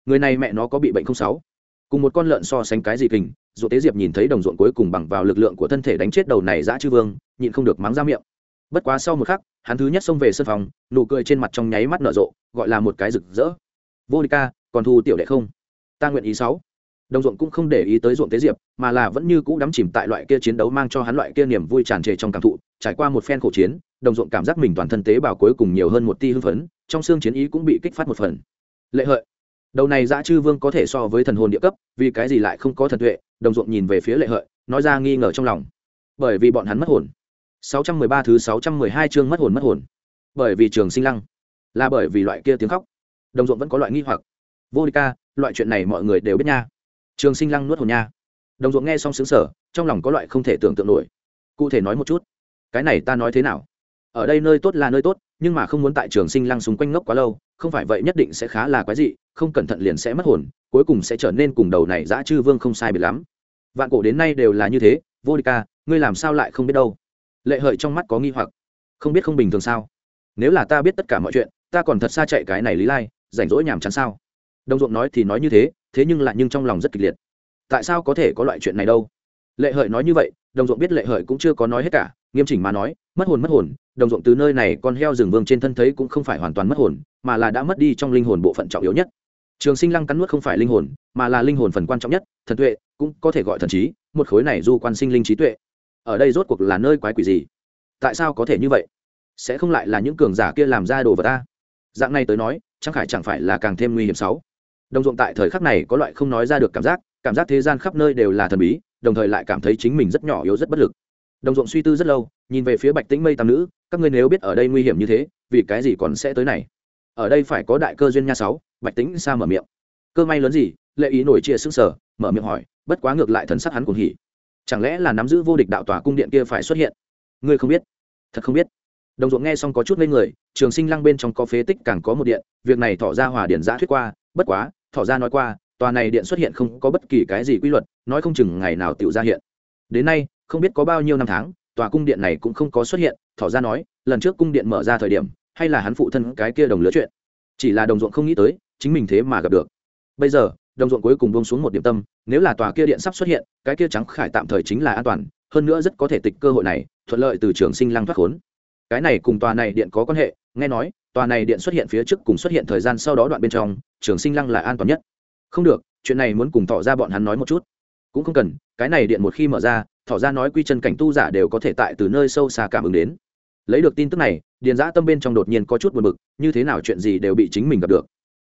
Người này mẹ nó có bị bệnh không sáu? Cùng một con lợn so sánh cái gì kình dù tế diệp nhìn thấy đồng ruộng cuối cùng bằng vào lực lượng của thân thể đánh chết đầu này dã chư vương, nhịn không được mắng ra miệng. Bất quá sau một khắc, hắn thứ nhất xông về sân phòng, nụ cười trên mặt trong nháy mắt nở rộ, gọi là một cái rực rỡ. Vô địch ca, còn thu tiểu đệ không? Ta nguyện ý sáu. Đồng ruộng cũng không để ý tới ruộng tế diệp, mà là vẫn như cũ đắm chìm tại loại kia chiến đấu mang cho hắn loại kia niềm vui tràn trề trong cảm thụ, trải qua một phen khổ chiến, đồng ruộng cảm giác mình toàn thân tế bào cuối cùng nhiều hơn một ti hưng phấn, trong xương chiến ý cũng bị kích phát một phần. Lệ hợi, đầu này dã chư vương có thể so với thần hồn địa cấp, vì cái gì lại không có thần tuệ đồng ruộng nhìn về phía lệ hợi, nói ra nghi ngờ trong lòng. Bởi vì bọn hắn mất hồn. 613 thứ 612 chương mất hồn mất hồn. Bởi vì trường sinh lăng, là bởi vì loại kia tiếng khóc. Đồng ruộng vẫn có loại nghi hoặc. Vô địch ca, loại chuyện này mọi người đều biết nha. Trường sinh lăng nuốt hồn nha. Đồng ruộng nghe xong xứng sở trong lòng có loại không thể tưởng tượng nổi. Cụ thể nói một chút. Cái này ta nói thế nào? Ở đây nơi tốt là nơi tốt nhưng mà không muốn tại trường sinh lăng xung quanh ngốc quá lâu, không phải vậy nhất định sẽ khá là quái dị, không cẩn thận liền sẽ mất hồn, cuối cùng sẽ trở nên cùng đầu này dã chư vương không sai biệt lắm. Vạn cổ đến nay đều là như thế, vô địch ca, ngươi làm sao lại không biết đâu? Lệ hợi trong mắt có nghi hoặc. Không biết không bình thường sao? Nếu là ta biết tất cả mọi chuyện, ta còn thật xa chạy cái này lý lai, rảnh rỗi nhàm chán sao? Đồng ruộng nói thì nói như thế thế nhưng lại nhưng trong lòng rất kịch liệt. Tại sao có thể có loại chuyện này đâu? Lệ hợi nói như vậy, đồng ruộng biết lệ hợi cũng chưa có nói hết cả nghiêm chỉnh mà nói, mất hồn mất hồn, đồng ruộng từ nơi này con heo rừng vương trên thân thấy cũng không phải hoàn toàn mất hồn, mà là đã mất đi trong linh hồn bộ phận trọng yếu nhất. Trường sinh lăng cắn nuốt không phải linh hồn, mà là linh hồn phần quan trọng nhất, thần tuệ, cũng có thể gọi thần trí, một khối này du quan sinh linh trí tuệ. Ở đây rốt cuộc là nơi quái quỷ gì? Tại sao có thể như vậy? Sẽ không lại là những cường giả kia làm ra đồ vật ta? Dạng này tới nói chẳng khải chẳng phải là càng thêm nguy hiểm sáu? Đồng ruộng tại thời khắc này có loại không nói ra được cảm giác cảm giác thế gian khắp nơi đều là thần bí, đồng thời lại cảm thấy chính mình rất nhỏ yếu rất bất lực đồng ruộng suy tư rất lâu, nhìn về phía bạch tĩnh mây tam nữ, các ngươi nếu biết ở đây nguy hiểm như thế, vì cái gì còn sẽ tới này? Ở đây phải có đại cơ duyên nha sáu, bạch tĩnh xa mở miệng. Cơ may lớn gì, lệ ý nổi chia sức sở mở miệng hỏi, bất quá ngược lại thần sắc hắn cuồng hỉ. Chẳng lẽ là nắm giữ vô địch đạo tòa cung điện kia phải xuất hiện? Ngươi không biết. Thật không biết. Đồng ruộng nghe xong có chút ngây người, trường sinh lăng bên trong có phế tích càng có một điện, việc này thỏ ra hòa điện giã thuyết qua, bất quá, thỏ ra nói qua, tòa này điện xuất hiện không có bất kỳ cái gì quy luật, nói không chừng ngày nào tiểu ra hiện. Đến nay không biết có bao nhiêu năm tháng, tòa cung điện này cũng không có xuất hiện, thỏ ra nói, lần trước cung điện mở ra thời điểm, hay là hắn phụ thân cái kia đồng lứa chuyện. Chỉ là đồng ruộng không nghĩ tới, chính mình thế mà gặp được. Bây giờ, đồng ruộng cuối cùng bông xuống một điểm tâm, nếu là tòa kia điện sắp xuất hiện, cái kia trắng khải tạm thời chính là an toàn, hơn nữa rất có thể tịch cơ hội này, thuận lợi từ trường sinh lăng thoát khốn. Cái này cùng tòa này điện có quan hệ, nghe nói, tòa này điện xuất hiện phía trước cùng xuất hiện thời gian sau đó đoạn bên trong, trường sinh lăng là an toàn nhất. Không được, chuyện này muốn cùng tỏ ra bọn hắn nói một chút. Cũng không cần, cái này điện một khi mở ra thỏ ra nói quy chân cảnh tu giả đều có thể tại từ nơi sâu xa cảm ứng đến. Lấy được tin tức này, điền giã tâm bên trong đột nhiên có chút buồn bực, như thế nào chuyện gì đều bị chính mình gặp được.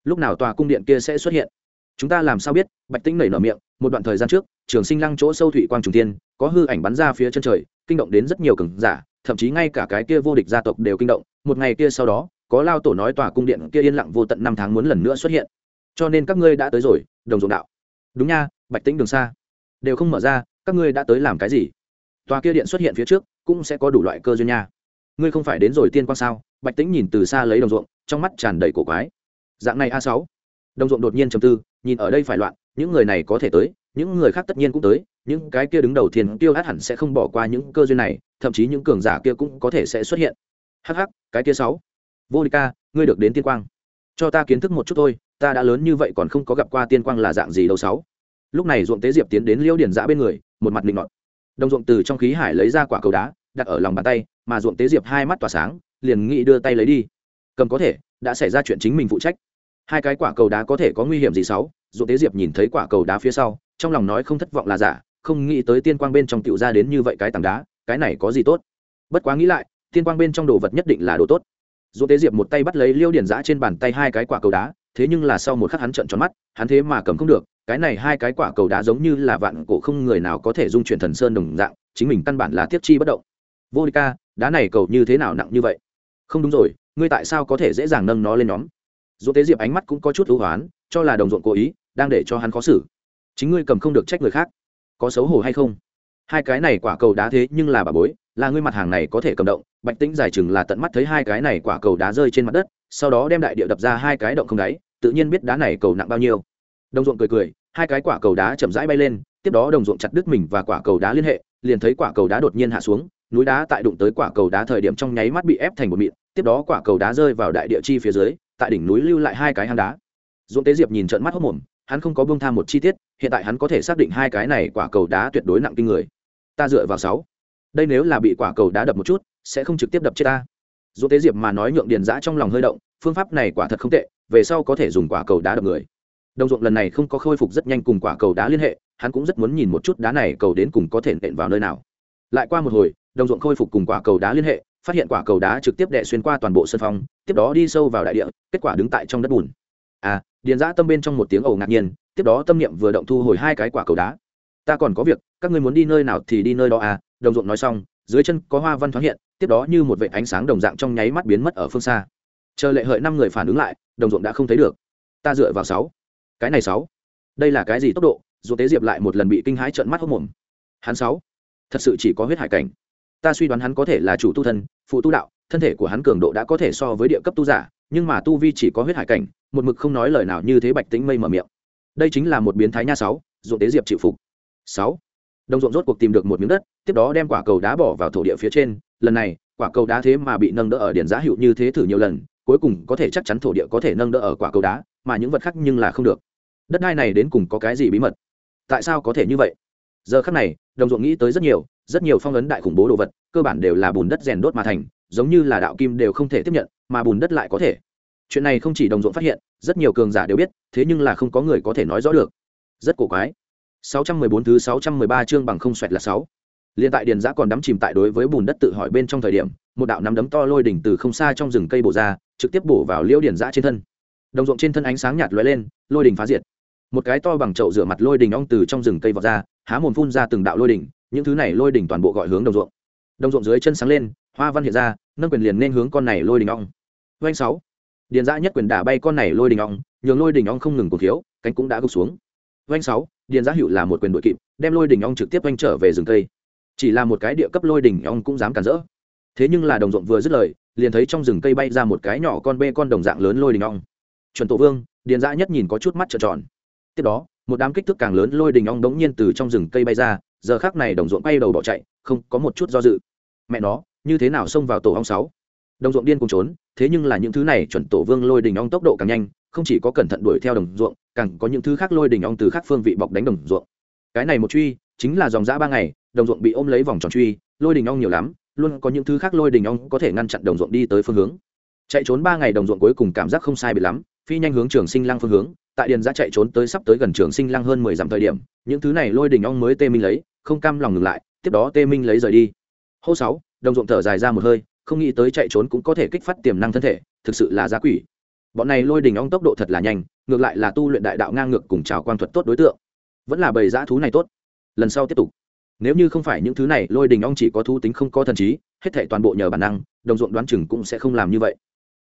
Lúc nào tòa cung điện kia sẽ xuất hiện? Chúng ta làm sao biết? Bạch tĩnh nảy nở miệng, một đoạn thời gian trước, trường sinh lăng chỗ sâu thủy quang trùng tiên có hư ảnh bắn ra phía chân trời, kinh động đến rất nhiều cường giả, thậm chí ngay cả cái kia vô địch gia tộc đều kinh động. Một ngày kia sau đó, có lao tổ nói tòa cung điện kia yên lặng vô tận năm tháng muốn lần nữa xuất hiện. Cho nên các ngươi đã tới rồi, đồng dụng đạo. Đúng nha, bạch tĩnh đường xa. Đều không mở ra các ngươi đã tới làm cái gì? Tòa kia điện xuất hiện phía trước cũng sẽ có đủ loại cơ duyên nha. Ngươi không phải đến rồi tiên quang sao? Bạch tĩnh nhìn từ xa lấy đồng ruộng, trong mắt tràn đầy cổ quái. Dạng này a sáu. Đồng ruộng đột nhiên trầm tư, nhìn ở đây phải loạn, những người này có thể tới, những người khác tất nhiên cũng tới, những cái kia đứng đầu thiên tiêu hát hẳn sẽ không bỏ qua những cơ duyên này, thậm chí những cường giả kia cũng có thể sẽ xuất hiện. Hh cái kia sáu. Vô địch ca, ngươi được đến tiên quang. Cho ta kiến thức một chút thôi, ta đã lớn như vậy còn không có gặp qua tiên quang là dạng gì đâu sáu. Lúc này ruộng tế diệp tiến đến liêu điển giã bên người một mặt linh ngọt đồng ruộng từ trong khí hải lấy ra quả cầu đá, đặt ở lòng bàn tay, mà ruộng tế diệp hai mắt tỏa sáng, liền nghĩ đưa tay lấy đi. Cầm có thể, đã xảy ra chuyện chính mình phụ trách. Hai cái quả cầu đá có thể có nguy hiểm gì sáu? Ruộng tế diệp nhìn thấy quả cầu đá phía sau, trong lòng nói không thất vọng là giả, không nghĩ tới tiên quang bên trong tiểu ra đến như vậy cái tảng đá, cái này có gì tốt? Bất quá nghĩ lại, tiên quang bên trong đồ vật nhất định là đồ tốt. Ruộng tế diệp một tay bắt lấy liêu điển giã trên bàn tay hai cái quả cầu đá, thế nhưng là sau một khắc hắn trợn tròn mắt, hắn thế mà cầm không được cái này hai cái quả cầu đá giống như là vạn cổ không người nào có thể dung chuyển thần sơn đồng dạng, chính mình căn bản là tiếp chi bất động. Vô địch ca, đá này cầu như thế nào nặng như vậy? Không đúng rồi, ngươi tại sao có thể dễ dàng nâng nó lên nhóm? Dù tế diệp ánh mắt cũng có chút ưu hoán, cho là đồng ruộng cố ý, đang để cho hắn khó xử. Chính ngươi cầm không được trách người khác. Có xấu hổ hay không? Hai cái này quả cầu đá thế nhưng là bà bối, là ngươi mặt hàng này có thể cầm động. Bạch tĩnh giải chừng là tận mắt thấy hai cái này quả cầu đá rơi trên mặt đất, sau đó đem đại địa đập ra hai cái động không đáy, tự nhiên biết đá này cầu nặng bao nhiêu đồng ruộng cười cười, hai cái quả cầu đá chậm rãi bay lên, tiếp đó đồng ruộng chặt đứt mình và quả cầu đá liên hệ, liền thấy quả cầu đá đột nhiên hạ xuống, núi đá tại đụng tới quả cầu đá thời điểm trong nháy mắt bị ép thành một mịn, tiếp đó quả cầu đá rơi vào đại địa chi phía dưới, tại đỉnh núi lưu lại hai cái hang đá. Dũng tế diệp nhìn trận mắt hốc mồm, hắn không có bông tham một chi tiết, hiện tại hắn có thể xác định hai cái này quả cầu đá tuyệt đối nặng kinh người. Ta dựa vào sáu. Đây nếu là bị quả cầu đá đập một chút, sẽ không trực tiếp đập chết ta. Dũng tế diệp mà nói nhượng điền giã trong lòng hơi động, phương pháp này quả thật không tệ, về sau có thể dùng quả cầu đá đập người đồng ruộng lần này không có khôi phục rất nhanh cùng quả cầu đá liên hệ, hắn cũng rất muốn nhìn một chút đá này cầu đến cùng có thể nện vào nơi nào. Lại qua một hồi, đồng ruộng khôi phục cùng quả cầu đá liên hệ, phát hiện quả cầu đá trực tiếp đệ xuyên qua toàn bộ sân phong, tiếp đó đi sâu vào đại địa, kết quả đứng tại trong đất bùn. À điền giã tâm bên trong một tiếng ầu ngạc nhiên, tiếp đó tâm niệm vừa động thu hồi hai cái quả cầu đá. Ta còn có việc, các ngươi muốn đi nơi nào thì đi nơi đó à đồng ruộng nói xong, dưới chân có hoa văn thoáng hiện, tiếp đó như một vệ ánh sáng đồng dạng trong nháy mắt biến mất ở phương xa. Chờ lệ hợi năm người phản ứng lại, đồng ruộng đã không thấy được. Ta dựa vào sáu cái này sáu. Đây là cái gì tốc độ? Dù tế diệp lại một lần bị kinh hãi trợn mắt hốc mồm. Hắn sáu. Thật sự chỉ có huyết hải cảnh. Ta suy đoán hắn có thể là chủ tu thân, phụ tu đạo, thân thể của hắn cường độ đã có thể so với địa cấp tu giả, nhưng mà tu vi chỉ có huyết hải cảnh, một mực không nói lời nào như thế bạch tính mây mở miệng. Đây chính là một biến thái nha sáu ruộng tế diệp chịu phục. Sáu. Đồng ruộng rốt cuộc tìm được một miếng đất, tiếp đó đem quả cầu đá bỏ vào thổ địa phía trên. Lần này, quả cầu đá thế mà bị nâng đỡ ở điện giá hiệu như thế thử nhiều lần, cuối cùng có thể chắc chắn thổ địa có thể nâng đỡ ở quả cầu đá, mà những vật khác nhưng là không được đất đai này đến cùng có cái gì bí mật tại sao có thể như vậy giờ khắc này đồng ruộng nghĩ tới rất nhiều rất nhiều phong ấn đại khủng bố đồ vật cơ bản đều là bùn đất rèn đốt mà thành giống như là đạo kim đều không thể tiếp nhận mà bùn đất lại có thể chuyện này không chỉ đồng ruộng phát hiện rất nhiều cường giả đều biết thế nhưng là không có người có thể nói rõ được rất cổ quái 614 thứ 613 chương bằng không xoẹt là 6. Liên tại điền giã còn đắm chìm tại đối với bùn đất tự hỏi bên trong thời điểm, một đạo nắm đấm to lôi đỉnh từ không xa trong rừng cây bổ ra, trực tiếp bổ vào liễu điền giã trên thân. Đồng ruộng trên thân ánh sáng nhạt lóe lên, lôi đỉnh phá diệt. Một cái to bằng chậu rửa mặt lôi đỉnh ong từ trong rừng cây vọt ra, há mồm phun ra từng đạo lôi đỉnh, những thứ này lôi đỉnh toàn bộ gọi hướng đồng ruộng. Đồng ruộng dưới chân sáng lên hoa văn hiện ra nâng quyền liền nên hướng con này lôi đình ong. Doanh sáu. Điền dã nhất quyền đả bay con này lôi đình ong nhường lôi đình ong không ngừng cổ thiếu cánh cũng đã gục xuống. Doanh sáu. Điền giá hữu là một quyền đội kịp đem lôi đình ong trực tiếp oanh trở về rừng cây. Chỉ là một cái địa cấp lôi đình ong cũng dám cản rỡ. Thế nhưng là đồng ruộng vừa dứt lời liền thấy trong rừng cây bay ra một cái nhỏ con bê con đồng dạng lớn lôi đình ong. Chuẩn tổ vương điền dã nhất nhìn có chút mắt trợn tròn tiếp đó, một đám kích thước càng lớn lôi đình ong đống nhiên từ trong rừng cây bay ra, giờ khác này đồng ruộng bay đầu bỏ chạy, không có một chút do dự. Mẹ nó, như thế nào xông vào tổ ong sáu? Đồng ruộng điên cùng trốn, thế nhưng là những thứ này chuẩn tổ vương lôi đình ong tốc độ càng nhanh, không chỉ có cẩn thận đuổi theo đồng ruộng, càng có những thứ khác lôi đình ong từ khác phương vị bọc đánh đồng ruộng. Cái này một truy, chính là dòng dã ba ngày, đồng ruộng bị ôm lấy vòng tròn truy, lôi đình ong nhiều lắm, luôn có những thứ khác lôi đình ong có thể ngăn chặn đồng ruộng đi tới phương hướng. Chạy trốn ba ngày đồng ruộng cuối cùng cảm giác không sai bị lắm, phi nhanh hướng trường sinh lăng phương hướng tại điền giã chạy trốn tới sắp tới gần trường sinh lăng hơn mười dặm thời điểm, những thứ này lôi đình ong mới tê minh lấy, không cam lòng ngừng lại, tiếp đó tê minh lấy rời đi. Hô sáu, đồng ruộng thở dài ra một hơi, không nghĩ tới chạy trốn cũng có thể kích phát tiềm năng thân thể, thực sự là giá quỷ. Bọn này lôi đình ong tốc độ thật là nhanh, ngược lại là tu luyện đại đạo ngang ngược cùng trào quang thuật tốt đối tượng. Vẫn là bầy dã thú này tốt. Lần sau tiếp tục. Nếu như không phải những thứ này, lôi đình ong chỉ có thú tính không có thần trí, hết thể toàn bộ nhờ bản năng, đồng ruộng đoán chừng cũng sẽ không làm như vậy.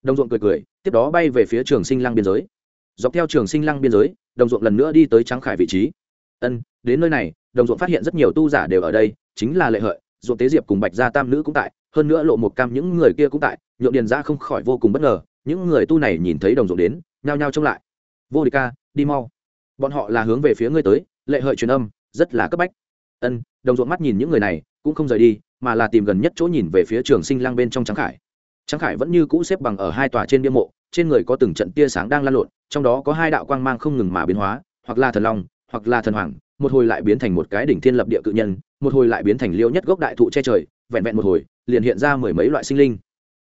Đồng ruộng cười cười, tiếp đó bay về phía trường sinh lăng biên giới dọc theo trường sinh lăng biên giới, đồng ruộng lần nữa đi tới trắng khải vị trí. Ân, đến nơi này, đồng ruộng phát hiện rất nhiều tu giả đều ở đây, chính là lệ hợi, ruộng tế diệp cùng bạch gia tam nữ cũng tại, hơn nữa lộ một cam những người kia cũng tại, nhượng điền ra không khỏi vô cùng bất ngờ, những người tu này nhìn thấy đồng ruộng đến, nhao nhao trông lại. Vô địch ca, đi mau. Bọn họ là hướng về phía ngươi tới, lệ hợi truyền âm, rất là cấp bách. Ân, đồng ruộng mắt nhìn những người này, cũng không rời đi, mà là tìm gần nhất chỗ nhìn về phía trường sinh lang bên trong trắng khải. Trắng khải vẫn như cũ xếp bằng ở hai tòa trên bia mộ trên người có từng trận tia sáng đang lan lộn, trong đó có hai đạo quang mang không ngừng mà biến hóa, hoặc là thần long, hoặc là thần hoàng, một hồi lại biến thành một cái đỉnh thiên lập địa cự nhân, một hồi lại biến thành liêu nhất gốc đại thụ che trời, vẹn vẹn một hồi, liền hiện ra mười mấy loại sinh linh.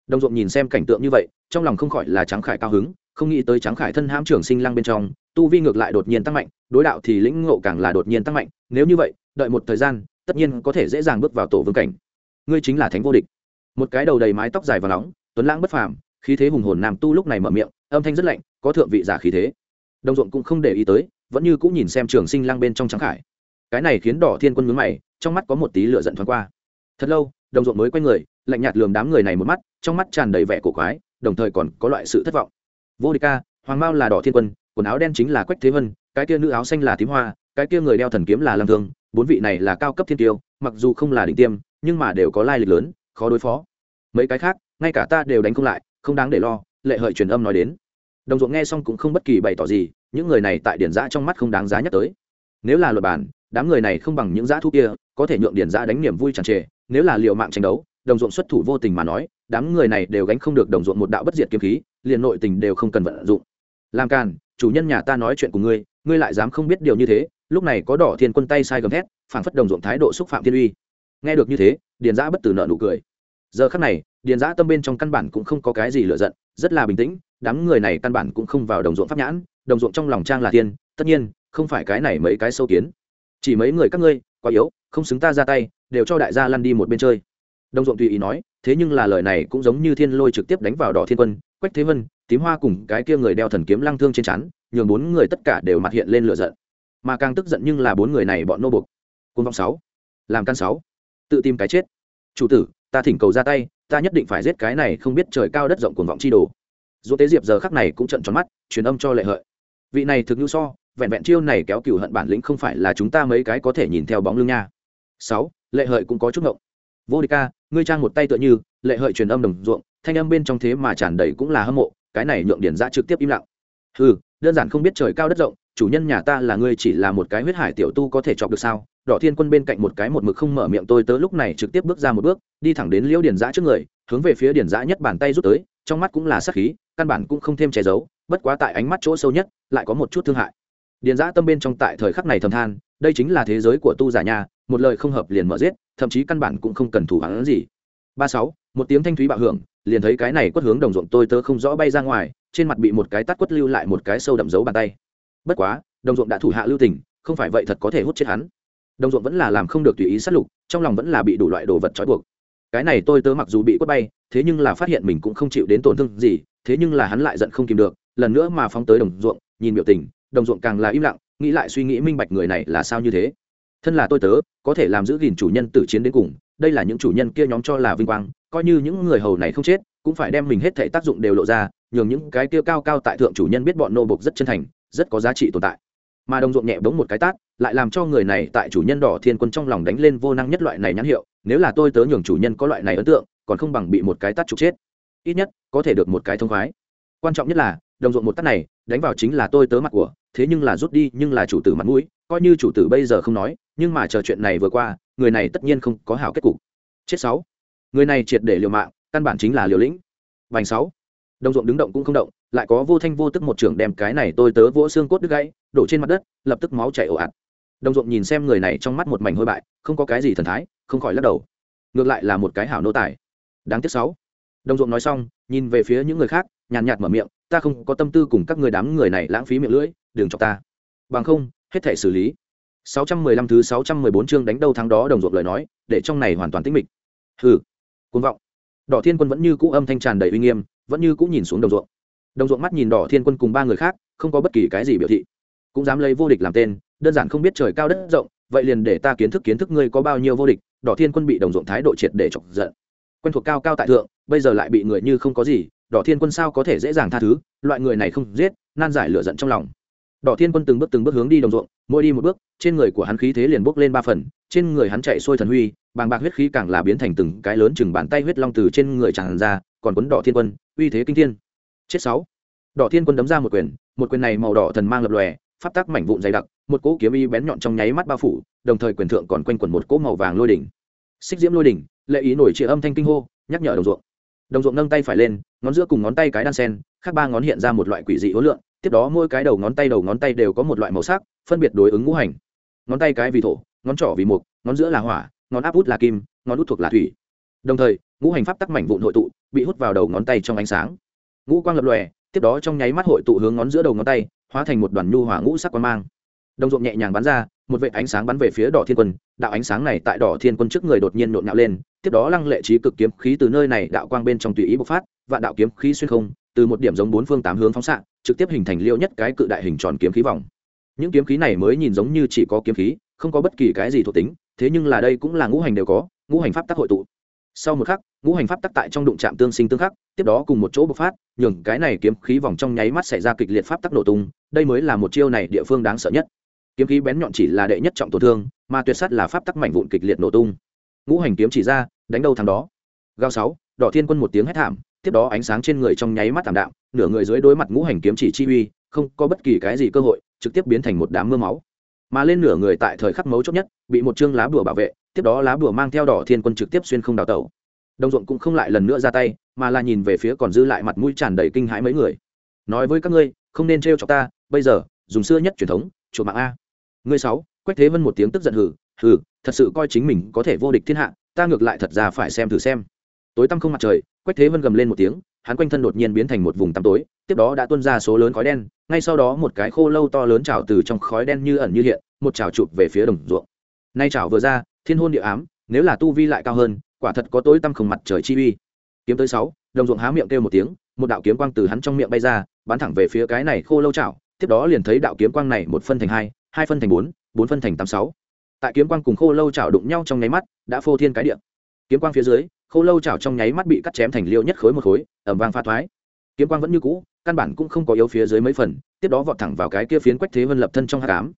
Đồng ruộng nhìn xem cảnh tượng như vậy, trong lòng không khỏi là trắng khải cao hứng, không nghĩ tới trắng khải thân hãm trưởng sinh lăng bên trong, tu vi ngược lại đột nhiên tăng mạnh, đối đạo thì lĩnh ngộ càng là đột nhiên tăng mạnh, nếu như vậy, đợi một thời gian, tất nhiên có thể dễ dàng bước vào tổ vương cảnh. Ngươi chính là thánh vô địch. Một cái đầu đầy mái tóc dài và nóng, tuấn lãng bất phàm khí thế hùng hồn nam tu lúc này mở miệng, âm thanh rất lạnh, có thượng vị giả khí thế. Đồng ruộng cũng không để ý tới, vẫn như cũng nhìn xem trường sinh lang bên trong trắng khải. Cái này khiến đỏ thiên quân mướn mày, trong mắt có một tí lửa giận thoáng qua. Thật lâu, đồng ruộng mới quay người, lạnh nhạt lườm đám người này một mắt, trong mắt tràn đầy vẻ cổ quái, đồng thời còn có loại sự thất vọng. Vô địch ca, hoàng mao là đỏ thiên quân, quần áo đen chính là quách thế vân, cái kia nữ áo xanh là tím hoa, cái kia người đeo thần kiếm là lâm thương, bốn vị này là cao cấp thiên tiêu, mặc dù không là đỉnh tiêm, nhưng mà đều có lai lịch lớn, khó đối phó. Mấy cái khác, ngay cả ta đều đánh không lại không đáng để lo, lệ hợi truyền âm nói đến. Đồng ruộng nghe xong cũng không bất kỳ bày tỏ gì, những người này tại điển giã trong mắt không đáng giá nhắc tới. Nếu là luật bản, đám người này không bằng những giã thu kia, có thể nhượng điển giã đánh niềm vui tràn trề, nếu là liệu mạng tranh đấu, đồng ruộng xuất thủ vô tình mà nói, đám người này đều gánh không được đồng ruộng một đạo bất diệt kiếm khí, liền nội tình đều không cần vận dụng. Làm càn, chủ nhân nhà ta nói chuyện của ngươi ngươi lại dám không biết điều như thế, lúc này có đỏ thiên quân tay sai gầm thét, phảng phất đồng ruộng thái độ xúc phạm thiên uy. Nghe được như thế điền giã bất tử nợ nụ cười giờ khắc này, điền giã tâm bên trong căn bản cũng không có cái gì lựa giận, rất là bình tĩnh, đám người này căn bản cũng không vào đồng ruộng pháp nhãn, đồng ruộng trong lòng trang là tiên tất nhiên, không phải cái này mấy cái sâu kiến. Chỉ mấy người các ngươi, quá yếu, không xứng ta ra tay, đều cho đại gia lăn đi một bên chơi. Đồng ruộng tùy ý nói, thế nhưng là lời này cũng giống như thiên lôi trực tiếp đánh vào đỏ thiên quân, quách thế vân, tím hoa cùng cái kia người đeo thần kiếm lăng thương trên chắn nhường bốn người tất cả đều mặt hiện lên lửa giận. Mà càng tức giận nhưng là bốn người này bọn nô bục côn vọng sáu, làm căn sáu, tự tìm cái chết. Chủ tử ta thỉnh cầu ra tay, ta nhất định phải giết cái này không biết trời cao đất rộng cuồng vọng chi đồ. Dù tế diệp giờ khắc này cũng trận tròn mắt, truyền âm cho lệ hợi. Vị này thực như so, vẹn vẹn chiêu này kéo cửu hận bản lĩnh không phải là chúng ta mấy cái có thể nhìn theo bóng lưng nha. Sáu, lệ hợi cũng có chút ngộng. Vô địch ca, ngươi trang một tay tựa như, lệ hợi truyền âm đồng ruộng, thanh âm bên trong thế mà tràn đầy cũng là hâm mộ, cái này nhượng điển ra trực tiếp im lặng. Ừ đơn giản không biết trời cao đất rộng chủ nhân nhà ta là ngươi chỉ là một cái huyết hải tiểu tu có thể chọc được sao? Đỏ thiên quân bên cạnh một cái một mực không mở miệng tôi tớ lúc này trực tiếp bước ra một bước, đi thẳng đến liễu Điền giã trước người, hướng về phía Điền giã nhất bàn tay rút tới, trong mắt cũng là sắc khí, căn bản cũng không thêm che giấu, bất quá tại ánh mắt chỗ sâu nhất, lại có một chút thương hại. Điền giã tâm bên trong tại thời khắc này thầm than, đây chính là thế giới của tu giả nhà, một lời không hợp liền mở giết, thậm chí căn bản cũng không cần thủ hắn gì. Ba sáu, một tiếng thanh thúy bạo hưởng, liền thấy cái này quất hướng đồng ruộng tôi tớ không rõ bay ra ngoài, trên mặt bị một cái tắt quất lưu lại một cái sâu đậm dấu bàn tay bất quá, đồng ruộng đã thủ hạ lưu tình, không phải vậy thật có thể hút chết hắn. Đồng ruộng vẫn là làm không được tùy ý sát lục, trong lòng vẫn là bị đủ loại đồ vật trói buộc. Cái này tôi tớ mặc dù bị quất bay, thế nhưng là phát hiện mình cũng không chịu đến tổn thương gì, thế nhưng là hắn lại giận không kìm được, lần nữa mà phóng tới đồng ruộng, nhìn biểu tình, đồng ruộng càng là im lặng, nghĩ lại suy nghĩ minh bạch người này là sao như thế. Thân là tôi tớ, có thể làm giữ gìn chủ nhân tử chiến đến cùng, đây là những chủ nhân kia nhóm cho là vinh quang, coi như những người hầu này không chết, cũng phải đem mình hết thể tác dụng đều lộ ra, nhường những cái kia cao cao tại thượng chủ nhân biết bọn nô bộc rất chân thành rất có giá trị tồn tại. Mà đồng ruộng nhẹ bỗng một cái tát, lại làm cho người này tại chủ nhân đỏ thiên quân trong lòng đánh lên vô năng nhất loại này nhãn hiệu, nếu là tôi tớ nhường chủ nhân có loại này ấn tượng, còn không bằng bị một cái tát trục chết. Ít nhất, có thể được một cái thông khoái. Quan trọng nhất là, đồng ruộng một tát này, đánh vào chính là tôi tớ mặt của, thế nhưng là rút đi, nhưng là chủ tử mặt mũi, coi như chủ tử bây giờ không nói, nhưng mà chờ chuyện này vừa qua, người này tất nhiên không có hảo kết cục. Chết sáu. Người này triệt để liều mạng, căn bản chính là liều lĩnh. Vành sáu đồng ruộng đứng động cũng không động, lại có vô thanh vô tức một trưởng đem cái này tôi tớ vỗ xương cốt đứt gãy, đổ trên mặt đất, lập tức máu chảy ồ ạt. Đồng ruộng nhìn xem người này trong mắt một mảnh hôi bại, không có cái gì thần thái, không khỏi lắc đầu. Ngược lại là một cái hảo nô tài. Đáng tiếc sáu. Đồng ruộng nói xong, nhìn về phía những người khác, nhàn nhạt mở miệng, ta không có tâm tư cùng các người đám người này lãng phí miệng lưỡi, đừng cho ta. Bằng không, hết thể xử lý. 615 thứ 614 chương đánh đâu thắng đó đồng ruộng lời nói, để trong này hoàn toàn tĩnh mịch. Hừ. Cuồng vọng. Đỏ thiên quân vẫn như cũ âm thanh tràn đầy uy nghiêm vẫn như cũ nhìn xuống đồng ruộng. Đồng ruộng mắt nhìn đỏ thiên quân cùng ba người khác, không có bất kỳ cái gì biểu thị. Cũng dám lấy vô địch làm tên, đơn giản không biết trời cao đất rộng, vậy liền để ta kiến thức kiến thức ngươi có bao nhiêu vô địch, đỏ thiên quân bị đồng ruộng thái độ triệt để chọc giận. Quen thuộc cao cao tại thượng, bây giờ lại bị người như không có gì, đỏ thiên quân sao có thể dễ dàng tha thứ, loại người này không giết, nan giải lửa giận trong lòng. Đỏ thiên quân từng bước từng bước hướng đi đồng ruộng, mỗi đi một bước, trên người của hắn khí thế liền bốc lên ba phần, trên người hắn chạy sôi thần huy, bàng bạc huyết khí càng là biến thành từng cái lớn chừng bàn tay huyết long từ trên người tràn ra, còn quấn đỏ thiên quân uy thế kinh thiên. Chết sáu. Đỏ thiên quân đấm ra một quyền một quyền này màu đỏ thần mang lập lòe, pháp tắc mảnh vụn dày đặc, một cỗ kiếm y bén nhọn trong nháy mắt bao phủ, đồng thời quyền thượng còn quanh quẩn một cỗ màu vàng lôi đỉnh. Xích diễm lôi đỉnh, lệ ý nổi trịa âm thanh kinh hô, nhắc nhở đồng ruộng. Đồng ruộng nâng tay phải lên, ngón giữa cùng ngón tay cái đan sen, khác ba ngón hiện ra một loại quỷ dị hối lượng tiếp đó mỗi cái đầu ngón tay đầu ngón tay đều có một loại màu sắc, phân biệt đối ứng ngũ hành. Ngón tay cái vì thổ, ngón trỏ vì mục, ngón giữa là hỏa, ngón áp út là kim, ngón út thuộc là thủy. Đồng thời ngũ hành pháp tắc mảnh vụn hội tụ, bị hút vào đầu ngón tay trong ánh sáng. Ngũ quang lập lòe, tiếp đó trong nháy mắt hội tụ hướng ngón giữa đầu ngón tay, hóa thành một đoàn nhu hỏa ngũ sắc quang mang. Đồng ruộng nhẹ nhàng bắn ra, một vệ ánh sáng bắn về phía đỏ thiên quân. Đạo ánh sáng này tại đỏ thiên quân trước người đột nhiên nhộn nhạo lên, tiếp đó lăng lệ trí cực kiếm khí từ nơi này đạo quang bên trong tùy ý bộc phát và đạo kiếm khí xuyên không, từ một điểm giống bốn phương tám hướng phóng xạ, trực tiếp hình thành liêu nhất cái cự đại hình tròn kiếm khí vòng. Những kiếm khí này mới nhìn giống như chỉ có kiếm khí, không có bất kỳ cái gì thuộc tính, thế nhưng là đây cũng là ngũ hành đều có, ngũ hành pháp tác hội tụ sau một khắc, ngũ hành pháp tắc tại trong đụng chạm tương sinh tương khắc, tiếp đó cùng một chỗ bộc phát, nhường cái này kiếm khí vòng trong nháy mắt xảy ra kịch liệt pháp tắc nổ tung, đây mới là một chiêu này địa phương đáng sợ nhất. Kiếm khí bén nhọn chỉ là đệ nhất trọng tổn thương, mà tuyệt sắt là pháp tắc mảnh vụn kịch liệt nổ tung. Ngũ hành kiếm chỉ ra, đánh đâu thằng đó. Gao sáu, đỏ thiên quân một tiếng hét thảm, tiếp đó ánh sáng trên người trong nháy mắt thảm đạm, nửa người dưới đối mặt ngũ hành kiếm chỉ chi uy, không có bất kỳ cái gì cơ hội, trực tiếp biến thành một đám mưa máu. Mà lên nửa người tại thời khắc mấu chốt nhất, bị một chương lá bùa bảo vệ tiếp đó lá bùa mang theo đỏ thiên quân trực tiếp xuyên không đào tẩu. Đồng ruộng cũng không lại lần nữa ra tay, mà là nhìn về phía còn dư lại mặt mũi tràn đầy kinh hãi mấy người. Nói với các ngươi, không nên trêu chọc ta, bây giờ, dùng xưa nhất truyền thống chuột mạng a. Ngươi sáu, quách thế vân một tiếng tức giận hừ hừ, thật sự coi chính mình có thể vô địch thiên hạ, ta ngược lại thật ra phải xem thử xem. Tối tăm không mặt trời, quách thế vân gầm lên một tiếng, hắn quanh thân đột nhiên biến thành một vùng tăm tối, tiếp đó đã tuôn ra số lớn khói đen, ngay sau đó một cái khô lâu to lớn trào từ trong khói đen như ẩn như hiện, một trào chụp về phía đồng ruộng. Nay trào vừa ra thiên hôn địa ám, nếu là tu vi lại cao hơn, quả thật có tối tăm không mặt trời chi uy. Kiếm tới sáu, đồng ruộng há miệng kêu một tiếng, một đạo kiếm quang từ hắn trong miệng bay ra, bắn thẳng về phía cái này khô lâu chảo, tiếp đó liền thấy đạo kiếm quang này một phân thành hai hai phân thành bốn bốn phân thành tám sáu. Tại kiếm quang cùng khô lâu chảo đụng nhau trong nháy mắt, đã phô thiên cái địa. Kiếm quang phía dưới, khô lâu chảo trong nháy mắt bị cắt chém thành liêu nhất khối một khối ẩm vang pha thoái. Kiếm quang vẫn như cũ, căn bản cũng không có yếu phía dưới mấy phần, tiếp đó vọt thẳng vào cái kia phiến quách thế vân lập thân trong hắc ám.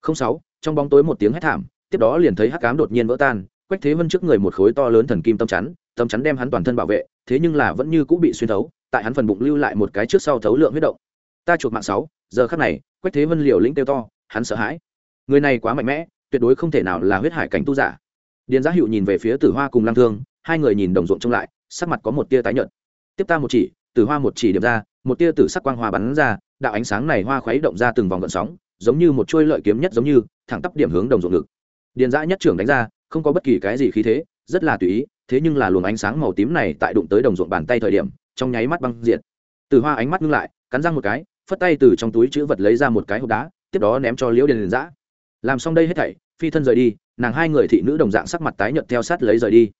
Không sáu, trong bóng tối một tiếng hét thảm tiếp đó liền thấy hắc ám đột nhiên vỡ tan, quách thế vân trước người một khối to lớn thần kim tâm chắn tâm chắn đem hắn toàn thân bảo vệ, thế nhưng là vẫn như cũng bị xuyên thấu, tại hắn phần bụng lưu lại một cái trước sau thấu lượng huyết động. Ta chuột mạng sáu, giờ khắc này, quách thế vân liều lĩnh tiêu to, hắn sợ hãi. Người này quá mạnh mẽ, tuyệt đối không thể nào là huyết hải cảnh tu giả. Điền giá hiệu nhìn về phía tử hoa cùng lang thương, hai người nhìn đồng ruộng trông lại, sắc mặt có một tia tái nhợt. Tiếp ta một chỉ, tử hoa một chỉ điểm ra, một tia tử sắc quang hoa bắn ra, đạo ánh sáng này hoa khuấy động ra từng vòng gợn sóng, giống như một chuôi lợi kiếm nhất giống như, thẳng tắp điểm hướng đồng ruộng ngực điền giã nhất trưởng đánh ra, không có bất kỳ cái gì khí thế, rất là tùy ý, thế nhưng là luồng ánh sáng màu tím này tại đụng tới đồng ruộng bàn tay thời điểm, trong nháy mắt băng diện từ hoa ánh mắt ngưng lại, cắn răng một cái, phất tay từ trong túi chữ vật lấy ra một cái hộp đá, tiếp đó ném cho liễu điền dã. giã làm xong đây hết thảy, phi thân rời đi, nàng hai người thị nữ đồng dạng sắc mặt tái nhợt theo sát lấy rời đi.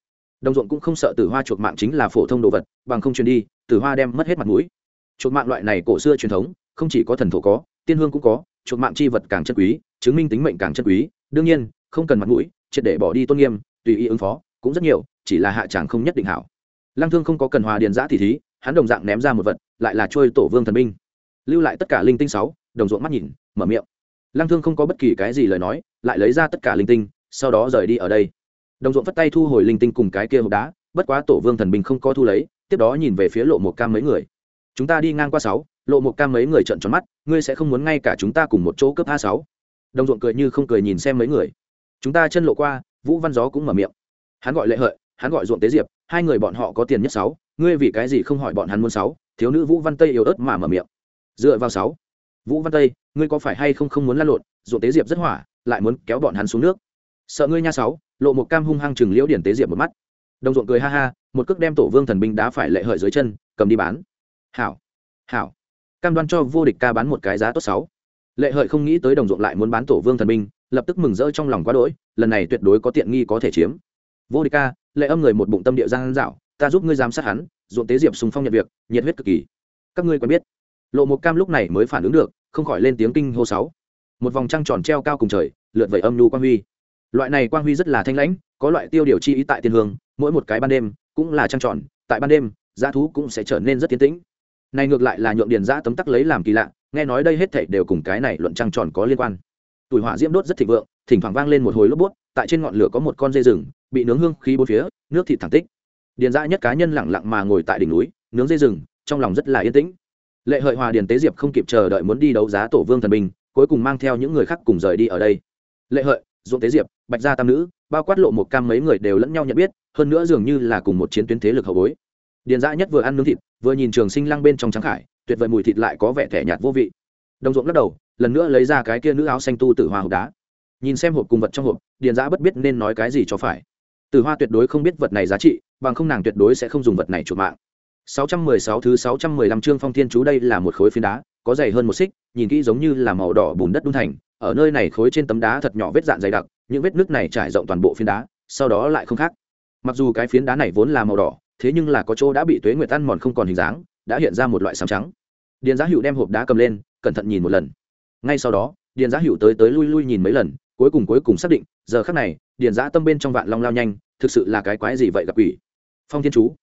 Đồng ruộng cũng không sợ tử hoa chuột mạng chính là phổ thông đồ vật, bằng không truyền đi tử hoa đem mất hết mặt mũi. Chuột mạng loại này cổ xưa truyền thống, không chỉ có thần thổ có, tiên hương cũng có, chuột mạng chi vật càng chân quý, chứng minh tính mệnh càng chân quý. Đương nhiên không cần mặt mũi, triệt để bỏ đi tôn nghiêm, tùy ý ứng phó, cũng rất nhiều, chỉ là hạ tràng không nhất định hảo. Lăng thương không có cần hòa điền giã thì thí, hắn đồng dạng ném ra một vật, lại là trôi tổ vương thần binh. Lưu lại tất cả linh tinh sáu, đồng ruộng mắt nhìn, mở miệng. Lăng thương không có bất kỳ cái gì lời nói, lại lấy ra tất cả linh tinh, sau đó rời đi ở đây. Đồng ruộng phất tay thu hồi linh tinh cùng cái kia hộp đá, bất quá tổ vương thần binh không có thu lấy, tiếp đó nhìn về phía lộ một cam mấy người. Chúng ta đi ngang qua sáu, lộ một cam mấy người trợn tròn mắt, ngươi sẽ không muốn ngay cả chúng ta cùng một chỗ cấp a sáu. Đồng ruộng cười như không cười nhìn xem mấy người chúng ta chân lộ qua, vũ văn gió cũng mở miệng. Hắn gọi lệ hợi, hắn gọi ruộng tế diệp, hai người bọn họ có tiền nhất sáu, ngươi vì cái gì không hỏi bọn hắn muốn sáu, thiếu nữ vũ văn tây yếu ớt mà mở miệng. Dựa vào sáu. Vũ văn tây, ngươi có phải hay không không muốn lan lộn, ruộng tế diệp rất hỏa, lại muốn kéo bọn hắn xuống nước. Sợ ngươi nha sáu, lộ một cam hung hăng chừng liễu điển tế diệp một mắt. Đồng ruộng cười ha ha, một cước đem tổ vương thần binh đá phải lệ hợi dưới chân, cầm đi bán. Hảo hảo. Cam đoan cho vô địch ca bán một cái giá tốt sáu lệ hợi không nghĩ tới đồng ruộng lại muốn bán tổ vương thần minh, lập tức mừng rỡ trong lòng quá đỗi lần này tuyệt đối có tiện nghi có thể chiếm. Vô địch ca lệ âm người một bụng tâm địa giang dạo ta giúp ngươi giám sát hắn ruộng tế diệp sùng phong nhận việc nhiệt huyết cực kỳ. Các ngươi quen biết. Lộ một cam lúc này mới phản ứng được không khỏi lên tiếng kinh hô sáu. Một vòng trăng tròn treo cao cùng trời lượt vẩy âm nhu quang huy. Loại này quang huy rất là thanh lãnh có loại tiêu điều chi ý tại thiên hương mỗi một cái ban đêm cũng là trăng tròn tại ban đêm giá thú cũng sẽ trở nên rất tiến tĩnh. Này ngược lại là nhượng điền giã tấm tắc lấy làm kỳ lạ nghe nói đây hết thảy đều cùng cái này luận trăng tròn có liên quan. Tuổi hỏa diễm đốt rất thịnh vượng, thỉnh thoảng vang lên một hồi lốp bút, tại trên ngọn lửa có một con dây rừng, bị nướng hương khí bốn phía, nước thịt thẳng tích. Điền Dã nhất cá nhân lẳng lặng mà ngồi tại đỉnh núi, nướng dây rừng, trong lòng rất là yên tĩnh. Lệ hợi hòa điền tế diệp không kịp chờ đợi muốn đi đấu giá tổ vương thần binh, cuối cùng mang theo những người khác cùng rời đi ở đây. Lệ hợi dũng tế diệp, bạch gia tam nữ, bao quát lộ một cam mấy người đều lẫn nhau nhận biết, hơn nữa dường như là cùng một chiến tuyến thế lực hậu bối. Điền dã nhất vừa ăn nướng thịt, vừa nhìn trường sinh lăng bên trong trắng khải tuyệt vời mùi thịt lại có vẻ thẻ nhạt vô vị. Đồng ruộng lắc đầu, lần nữa lấy ra cái kia nữ áo xanh tu tử hoa hộp đá. Nhìn xem hộp cùng vật trong hộp, điền giã bất biết nên nói cái gì cho phải. Tử hoa tuyệt đối không biết vật này giá trị, bằng không nàng tuyệt đối sẽ không dùng vật này chuột mạng. 616 thứ 615 chương phong thiên chú đây là một khối phiến đá, có dày hơn một xích, nhìn kỹ giống như là màu đỏ bùn đất đun thành, ở nơi này khối trên tấm đá thật nhỏ vết dạn dày đặc, những vết nước này trải rộng toàn bộ phiến đá, sau đó lại không khác. Mặc dù cái phiến đá này vốn là màu đỏ, thế nhưng là có chỗ đã bị tuế nguyệt ăn mòn không còn hình dáng đã hiện ra một loại sám trắng. Điền giá hữu đem hộp đá cầm lên, cẩn thận nhìn một lần. Ngay sau đó, điền giá hữu tới tới lui lui nhìn mấy lần, cuối cùng cuối cùng xác định, giờ khắc này, điền giá tâm bên trong vạn long lao nhanh, thực sự là cái quái gì vậy gặp quỷ? Phong thiên chú.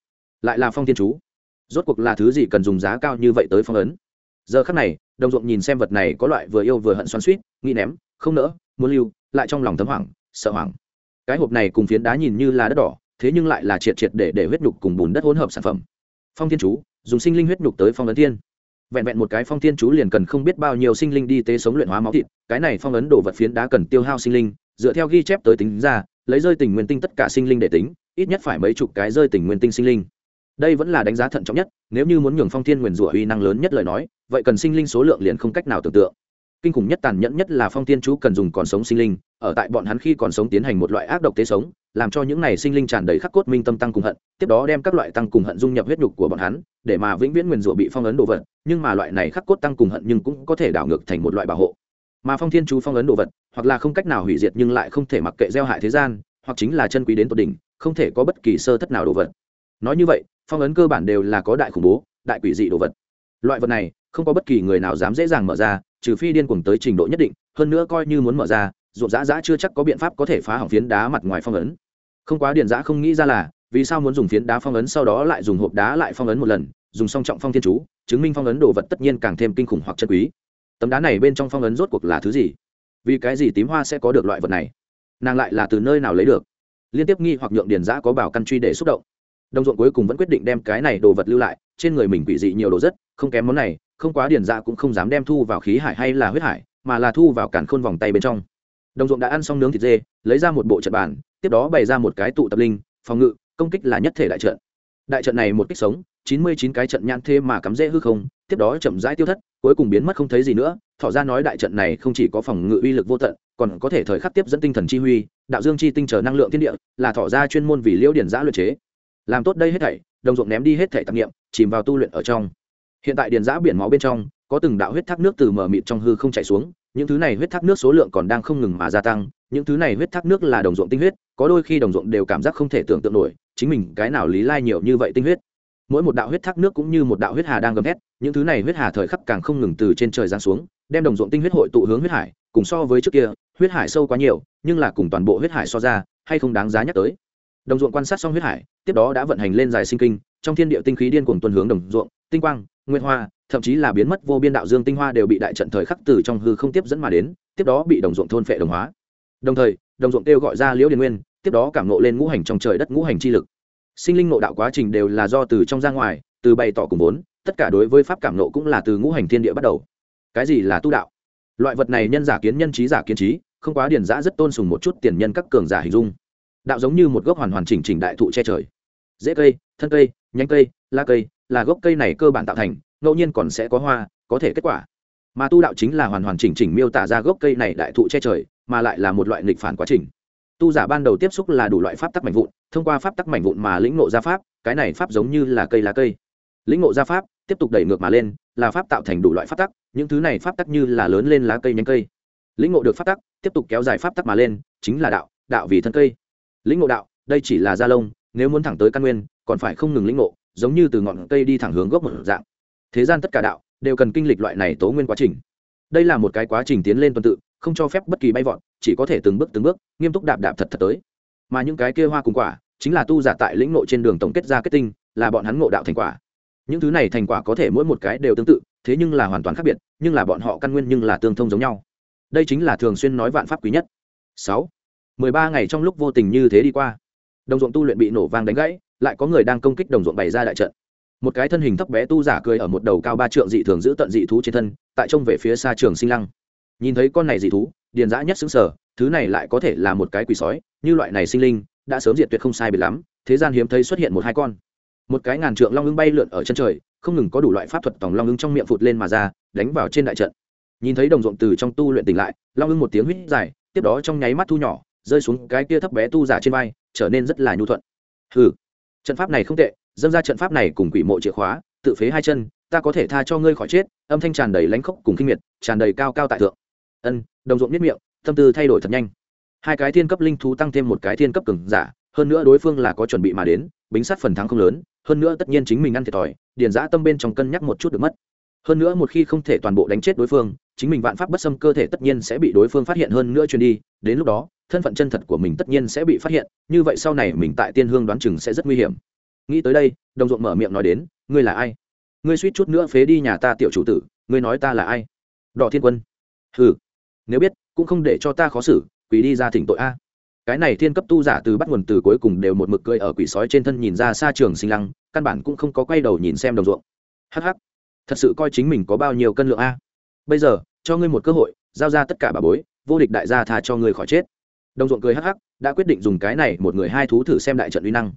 Lại là phong thiên chú. Rốt cuộc là thứ gì cần dùng giá cao như vậy tới phong ấn? Giờ khắc này, đồng ruộng nhìn xem vật này có loại vừa yêu vừa hận xoắn suýt nghĩ ném, không nỡ, muốn lưu, lại trong lòng thấm hoảng, sợ hoảng. Cái hộp này cùng phiến đá nhìn như là đất đỏ, thế nhưng lại là triệt triệt để để huyết nhục cùng bùn đất hỗn hợp sản phẩm. Phong thiên chú dùng sinh linh huyết nhục tới phong ấn thiên. Vẹn vẹn một cái phong thiên chú liền cần không biết bao nhiêu sinh linh đi tế sống luyện hóa máu thịt, cái này phong ấn đồ vật phiến đá cần tiêu hao sinh linh, dựa theo ghi chép tới tính ra, lấy rơi tình nguyên tinh tất cả sinh linh để tính, ít nhất phải mấy chục cái rơi tình nguyên tinh sinh linh. Đây vẫn là đánh giá thận trọng nhất, nếu như muốn nhường phong thiên nguyền rủa uy năng lớn nhất lời nói, vậy cần sinh linh số lượng liền không cách nào tưởng tượng kinh khủng nhất tàn nhẫn nhất là phong tiên chú cần dùng còn sống sinh linh, ở tại bọn hắn khi còn sống tiến hành một loại ác độc tế sống, làm cho những này sinh linh tràn đầy khắc cốt minh tâm tăng cùng hận, tiếp đó đem các loại tăng cùng hận dung nhập huyết nhục của bọn hắn, để mà vĩnh viễn nguyền rủa bị phong ấn đồ vật, nhưng mà loại này khắc cốt tăng cùng hận nhưng cũng có thể đảo ngược thành một loại bảo hộ. Mà phong thiên chú phong ấn đồ vật, hoặc là không cách nào hủy diệt nhưng lại không thể mặc kệ gieo hại thế gian, hoặc chính là chân quý đến tột đỉnh, không thể có bất kỳ sơ thất nào đồ vật. Nói như vậy, phong ấn cơ bản đều là có đại khủng bố, đại quỷ dị đồ vật. Loại vật này không có bất kỳ người nào dám dễ dàng mở ra, trừ phi điên cuồng tới trình độ nhất định, hơn nữa coi như muốn mở ra, ruộng dã dã chưa chắc có biện pháp có thể phá hỏng phiến đá mặt ngoài phong ấn. Không quá điền dã không nghĩ ra là, vì sao muốn dùng phiến đá phong ấn sau đó lại dùng hộp đá lại phong ấn một lần, dùng song trọng phong thiên chú, chứng minh phong ấn đồ vật tất nhiên càng thêm kinh khủng hoặc chân quý. Tấm đá này bên trong phong ấn rốt cuộc là thứ gì? Vì cái gì tím hoa sẽ có được loại vật này? Nàng lại là từ nơi nào lấy được? Liên tiếp nghi hoặc nhượng điền giã có bảo căn truy để xúc động đồng ruộng cuối cùng vẫn quyết định đem cái này đồ vật lưu lại, trên người mình quỷ dị nhiều đồ rất, không kém món này, không quá điền dạ cũng không dám đem thu vào khí hải hay là huyết hải, mà là thu vào cản khôn vòng tay bên trong. Đồng ruộng đã ăn xong nướng thịt dê, lấy ra một bộ trận bàn, tiếp đó bày ra một cái tụ tập linh, phòng ngự, công kích là nhất thể đại trận. Đại trận này một kích sống, chín mươi chín cái trận nhãn thế mà cắm dễ hư không, tiếp đó chậm rãi tiêu thất, cuối cùng biến mất không thấy gì nữa thọ ra nói đại trận này không chỉ có phòng ngự uy lực vô tận, còn có thể thời khắc tiếp dẫn tinh thần chi huy, đạo dương chi tinh chờ năng lượng thiên địa, là thọ ra chuyên môn vì liễu điển giã luyện chế làm tốt đây hết thảy, đồng ruộng ném đi hết thảy tạp nghiệm chìm vào tu luyện ở trong. Hiện tại điền giã biển máu bên trong, có từng đạo huyết thác nước từ mở mịt trong hư không chảy xuống, những thứ này huyết thác nước số lượng còn đang không ngừng mà gia tăng, những thứ này huyết thác nước là đồng ruộng tinh huyết, có đôi khi đồng ruộng đều cảm giác không thể tưởng tượng nổi, chính mình cái nào lý lai nhiều như vậy tinh huyết. Mỗi một đạo huyết thác nước cũng như một đạo huyết hà đang gầm hét những thứ này huyết hà thời khắc càng không ngừng từ trên trời giáng xuống, đem đồng ruộng tinh huyết hội tụ hướng huyết hải, cùng so với trước kia, huyết hải sâu quá nhiều, nhưng là cùng toàn bộ huyết hải so ra, hay không đáng giá nhắc tới. Đồng ruộng quan sát xong huyết hải tiếp đó đã vận hành lên dài sinh kinh, trong thiên địa tinh khí điên cuồng tuần hướng đồng ruộng, tinh quang nguyên hoa, thậm chí là biến mất vô biên đạo dương tinh hoa đều bị đại trận thời khắc từ trong hư không tiếp dẫn mà đến, tiếp đó bị đồng ruộng thôn phệ đồng hóa. Đồng thời, đồng ruộng kêu gọi ra liễu điền nguyên, tiếp đó cảm nộ lên ngũ hành trong trời đất ngũ hành chi lực. Sinh linh nộ đạo quá trình đều là do từ trong ra ngoài, từ bày tỏ cùng vốn, tất cả đối với pháp cảm nộ cũng là từ ngũ hành thiên địa bắt đầu. Cái gì là tu đạo? Loại vật này nhân giả kiến nhân trí giả kiến trí, không quá điền giã rất tôn sùng một chút tiền nhân các cường giả hình dung. Đạo giống như một gốc hoàn hoàn chỉnh chỉnh đại thụ che trời dễ cây, thân cây, nhánh cây, la cây là gốc cây này cơ bản tạo thành, ngẫu nhiên còn sẽ có hoa, có thể kết quả. Mà tu đạo chính là hoàn hoàn chỉnh chỉnh miêu tả ra gốc cây này đại thụ che trời, mà lại là một loại nghịch phản quá trình. Tu giả ban đầu tiếp xúc là đủ loại pháp tắc mảnh vụn, thông qua pháp tắc mảnh vụn mà lĩnh ngộ ra pháp, cái này pháp giống như là cây lá cây. Lĩnh ngộ ra pháp, tiếp tục đẩy ngược mà lên, là pháp tạo thành đủ loại pháp tắc, những thứ này pháp tắc như là lớn lên lá cây nhánh cây. Lĩnh ngộ được pháp tắc, tiếp tục kéo dài pháp tắc mà lên, chính là đạo đạo vì thân cây. Lĩnh ngộ đạo, đây chỉ là gia lông nếu muốn thẳng tới căn nguyên, còn phải không ngừng lĩnh ngộ, giống như từ ngọn cây đi thẳng hướng gốc một dạng. Thế gian tất cả đạo, đều cần kinh lịch loại này tố nguyên quá trình. Đây là một cái quá trình tiến lên tuần tự, không cho phép bất kỳ bay vọt, chỉ có thể từng bước từng bước, nghiêm túc đạp đạp thật thật tới. Mà những cái kia hoa cùng quả, chính là tu giả tại lĩnh ngộ trên đường tổng kết ra kết tinh, là bọn hắn ngộ đạo thành quả. Những thứ này thành quả có thể mỗi một cái đều tương tự, thế nhưng là hoàn toàn khác biệt, nhưng là bọn họ căn nguyên nhưng là tương thông giống nhau. Đây chính là thường xuyên nói vạn pháp quý nhất. Sáu. Mười ba ngày trong lúc vô tình như thế đi qua đồng ruộng tu luyện bị nổ vang đánh gãy, lại có người đang công kích đồng ruộng bày ra đại trận. Một cái thân hình thấp bé tu giả cười ở một đầu cao ba trượng dị thường giữ tận dị thú trên thân, tại trông về phía xa trường sinh lăng. Nhìn thấy con này dị thú, điền dã nhất xứng sở thứ này lại có thể là một cái quỷ sói, như loại này sinh linh, đã sớm diệt tuyệt không sai biệt lắm, thế gian hiếm thấy xuất hiện một hai con. Một cái ngàn trượng long ưng bay lượn ở chân trời, không ngừng có đủ loại pháp thuật tòng long ưng trong miệng phụt lên mà ra, đánh vào trên đại trận. Nhìn thấy đồng ruộng từ trong tu luyện tỉnh lại, long ưng một tiếng huýt dài, tiếp đó trong nháy mắt thu nhỏ, rơi xuống cái kia thấp bé tu giả trên vai trở nên rất là nhu thuận. Ừ trận pháp này không tệ, dâng ra trận pháp này cùng quỷ mộ chìa khóa, tự phế hai chân, ta có thể tha cho ngươi khỏi chết, âm thanh tràn đầy lánh khốc cùng kinh miệt, tràn đầy cao cao tại thượng. Ân, đồng ruộng biết miệng, tâm tư thay đổi thật nhanh. Hai cái thiên cấp linh thú tăng thêm một cái thiên cấp cường giả, hơn nữa đối phương là có chuẩn bị mà đến, bính sát phần thắng không lớn, hơn nữa tất nhiên chính mình ăn thiệt thòi, điền giã tâm bên trong cân nhắc một chút được mất. Hơn nữa một khi không thể toàn bộ đánh chết đối phương, chính mình vạn pháp bất xâm cơ thể tất nhiên sẽ bị đối phương phát hiện hơn nữa truyền đi, đến lúc đó thân phận chân thật của mình tất nhiên sẽ bị phát hiện, như vậy sau này mình tại tiên hương đoán chừng sẽ rất nguy hiểm. Nghĩ tới đây, đồng ruộng mở miệng nói đến, ngươi là ai? Ngươi suýt chút nữa phế đi nhà ta tiểu chủ tử, ngươi nói ta là ai? Đỏ thiên quân. Ừ nếu biết, cũng không để cho ta khó xử quỷ đi ra thỉnh tội a. Cái này thiên cấp tu giả từ bắt nguồn từ cuối cùng đều một mực cười ở quỷ sói trên thân nhìn ra xa trường sinh lăng, căn bản cũng không có quay đầu nhìn xem đồng ruộng. Hh thật sự coi chính mình có bao nhiêu cân lượng a? Bây giờ, cho ngươi một cơ hội, giao ra tất cả bà bối, vô địch đại gia tha cho ngươi khỏi chết đồng ruộng cười hắc hắc, đã quyết định dùng cái này một người hai thú thử xem đại trận uy năng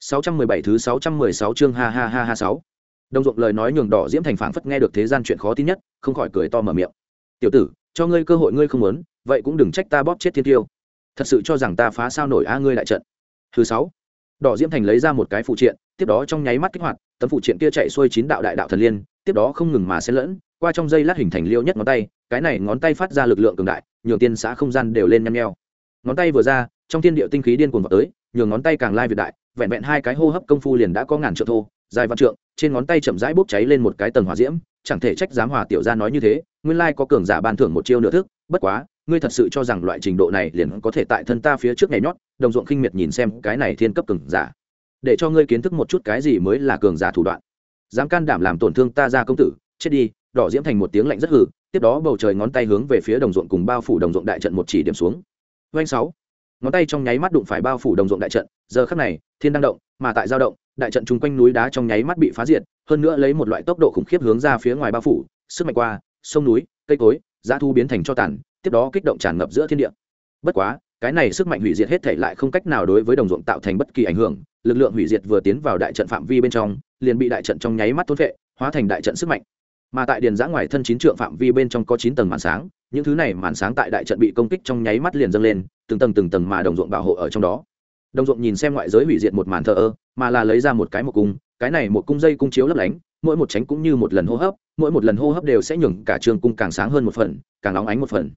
617 thứ 616 chương ha ha ha ha 6. Đồng ruộng lời nói nhường đỏ diễm thành phảng phất nghe được thế gian chuyện khó tin nhất, không khỏi cười to mở miệng. "Tiểu tử, cho ngươi cơ hội ngươi không muốn, vậy cũng đừng trách ta bóp chết thiên tiêu. Thật sự cho rằng ta phá sao nổi a ngươi lại trận." Thứ 6. Đỏ diễm thành lấy ra một cái phụ triện, tiếp đó trong nháy mắt kích hoạt, tấm phụ triện kia chạy xuôi chín đạo đại đạo thần liên, tiếp đó không ngừng mà xen lẫn, qua trong dây lát hình thành liêu nhất ngón tay, cái này ngón tay phát ra lực lượng cường đại, nhường tiên xã không gian đều lên nhăn nheo. Ngón tay vừa ra, trong thiên địa tinh khí điên cuồng vào tới, nhường ngón tay càng lai việt đại, vẹn vẹn hai cái hô hấp công phu liền đã có ngàn trượng thô dài vạn trượng trên ngón tay chậm rãi bốc cháy lên một cái tầng hỏa diễm chẳng thể trách dám hòa tiểu gia nói như thế nguyên lai có cường giả ban thưởng một chiêu nửa thức bất quá ngươi thật sự cho rằng loại trình độ này liền có thể tại thân ta phía trước nhảy nhót đồng ruộng khinh miệt nhìn xem cái này thiên cấp cường giả. Để cho ngươi kiến thức một chút cái gì mới là cường giả thủ đoạn. Dám can đảm làm tổn thương ta ra công tử chết đi đỏ diễm thành một tiếng lạnh rất hử tiếp đó bầu trời ngón tay hướng về phía đồng ruộng cùng bao phủ đồng ruộng đại trận một chỉ điểm xuống doanh sáu. Ngón tay trong nháy mắt đụng phải bao phủ đồng ruộng đại trận, giờ khắc này, thiên đang động, mà tại giao động, đại trận chung quanh núi đá trong nháy mắt bị phá diệt, hơn nữa lấy một loại tốc độ khủng khiếp hướng ra phía ngoài bao phủ, sức mạnh qua, sông núi, cây cối giá thu biến thành cho tàn, tiếp đó kích động tràn ngập giữa thiên địa. Bất quá, cái này sức mạnh hủy diệt hết thể lại không cách nào đối với đồng ruộng tạo thành bất kỳ ảnh hưởng, lực lượng hủy diệt vừa tiến vào đại trận phạm vi bên trong, liền bị đại trận trong nháy mắt thốt vệ hóa thành đại trận sức mạnh mà tại điền giã ngoài thân chín trượng phạm vi bên trong có chín tầng màn sáng, những thứ này màn sáng tại đại trận bị công kích trong nháy mắt liền dâng lên, từng tầng từng tầng mà đồng ruộng bảo hộ ở trong đó. Đồng ruộng nhìn xem ngoại giới hủy diệt một màn thờ ơ, mà là lấy ra một cái một cung, cái này một cung dây cung chiếu lấp lánh, mỗi một tránh cũng như một lần hô hấp, mỗi một lần hô hấp đều sẽ nhường cả trường cung càng sáng hơn một phần, càng óng ánh một phần.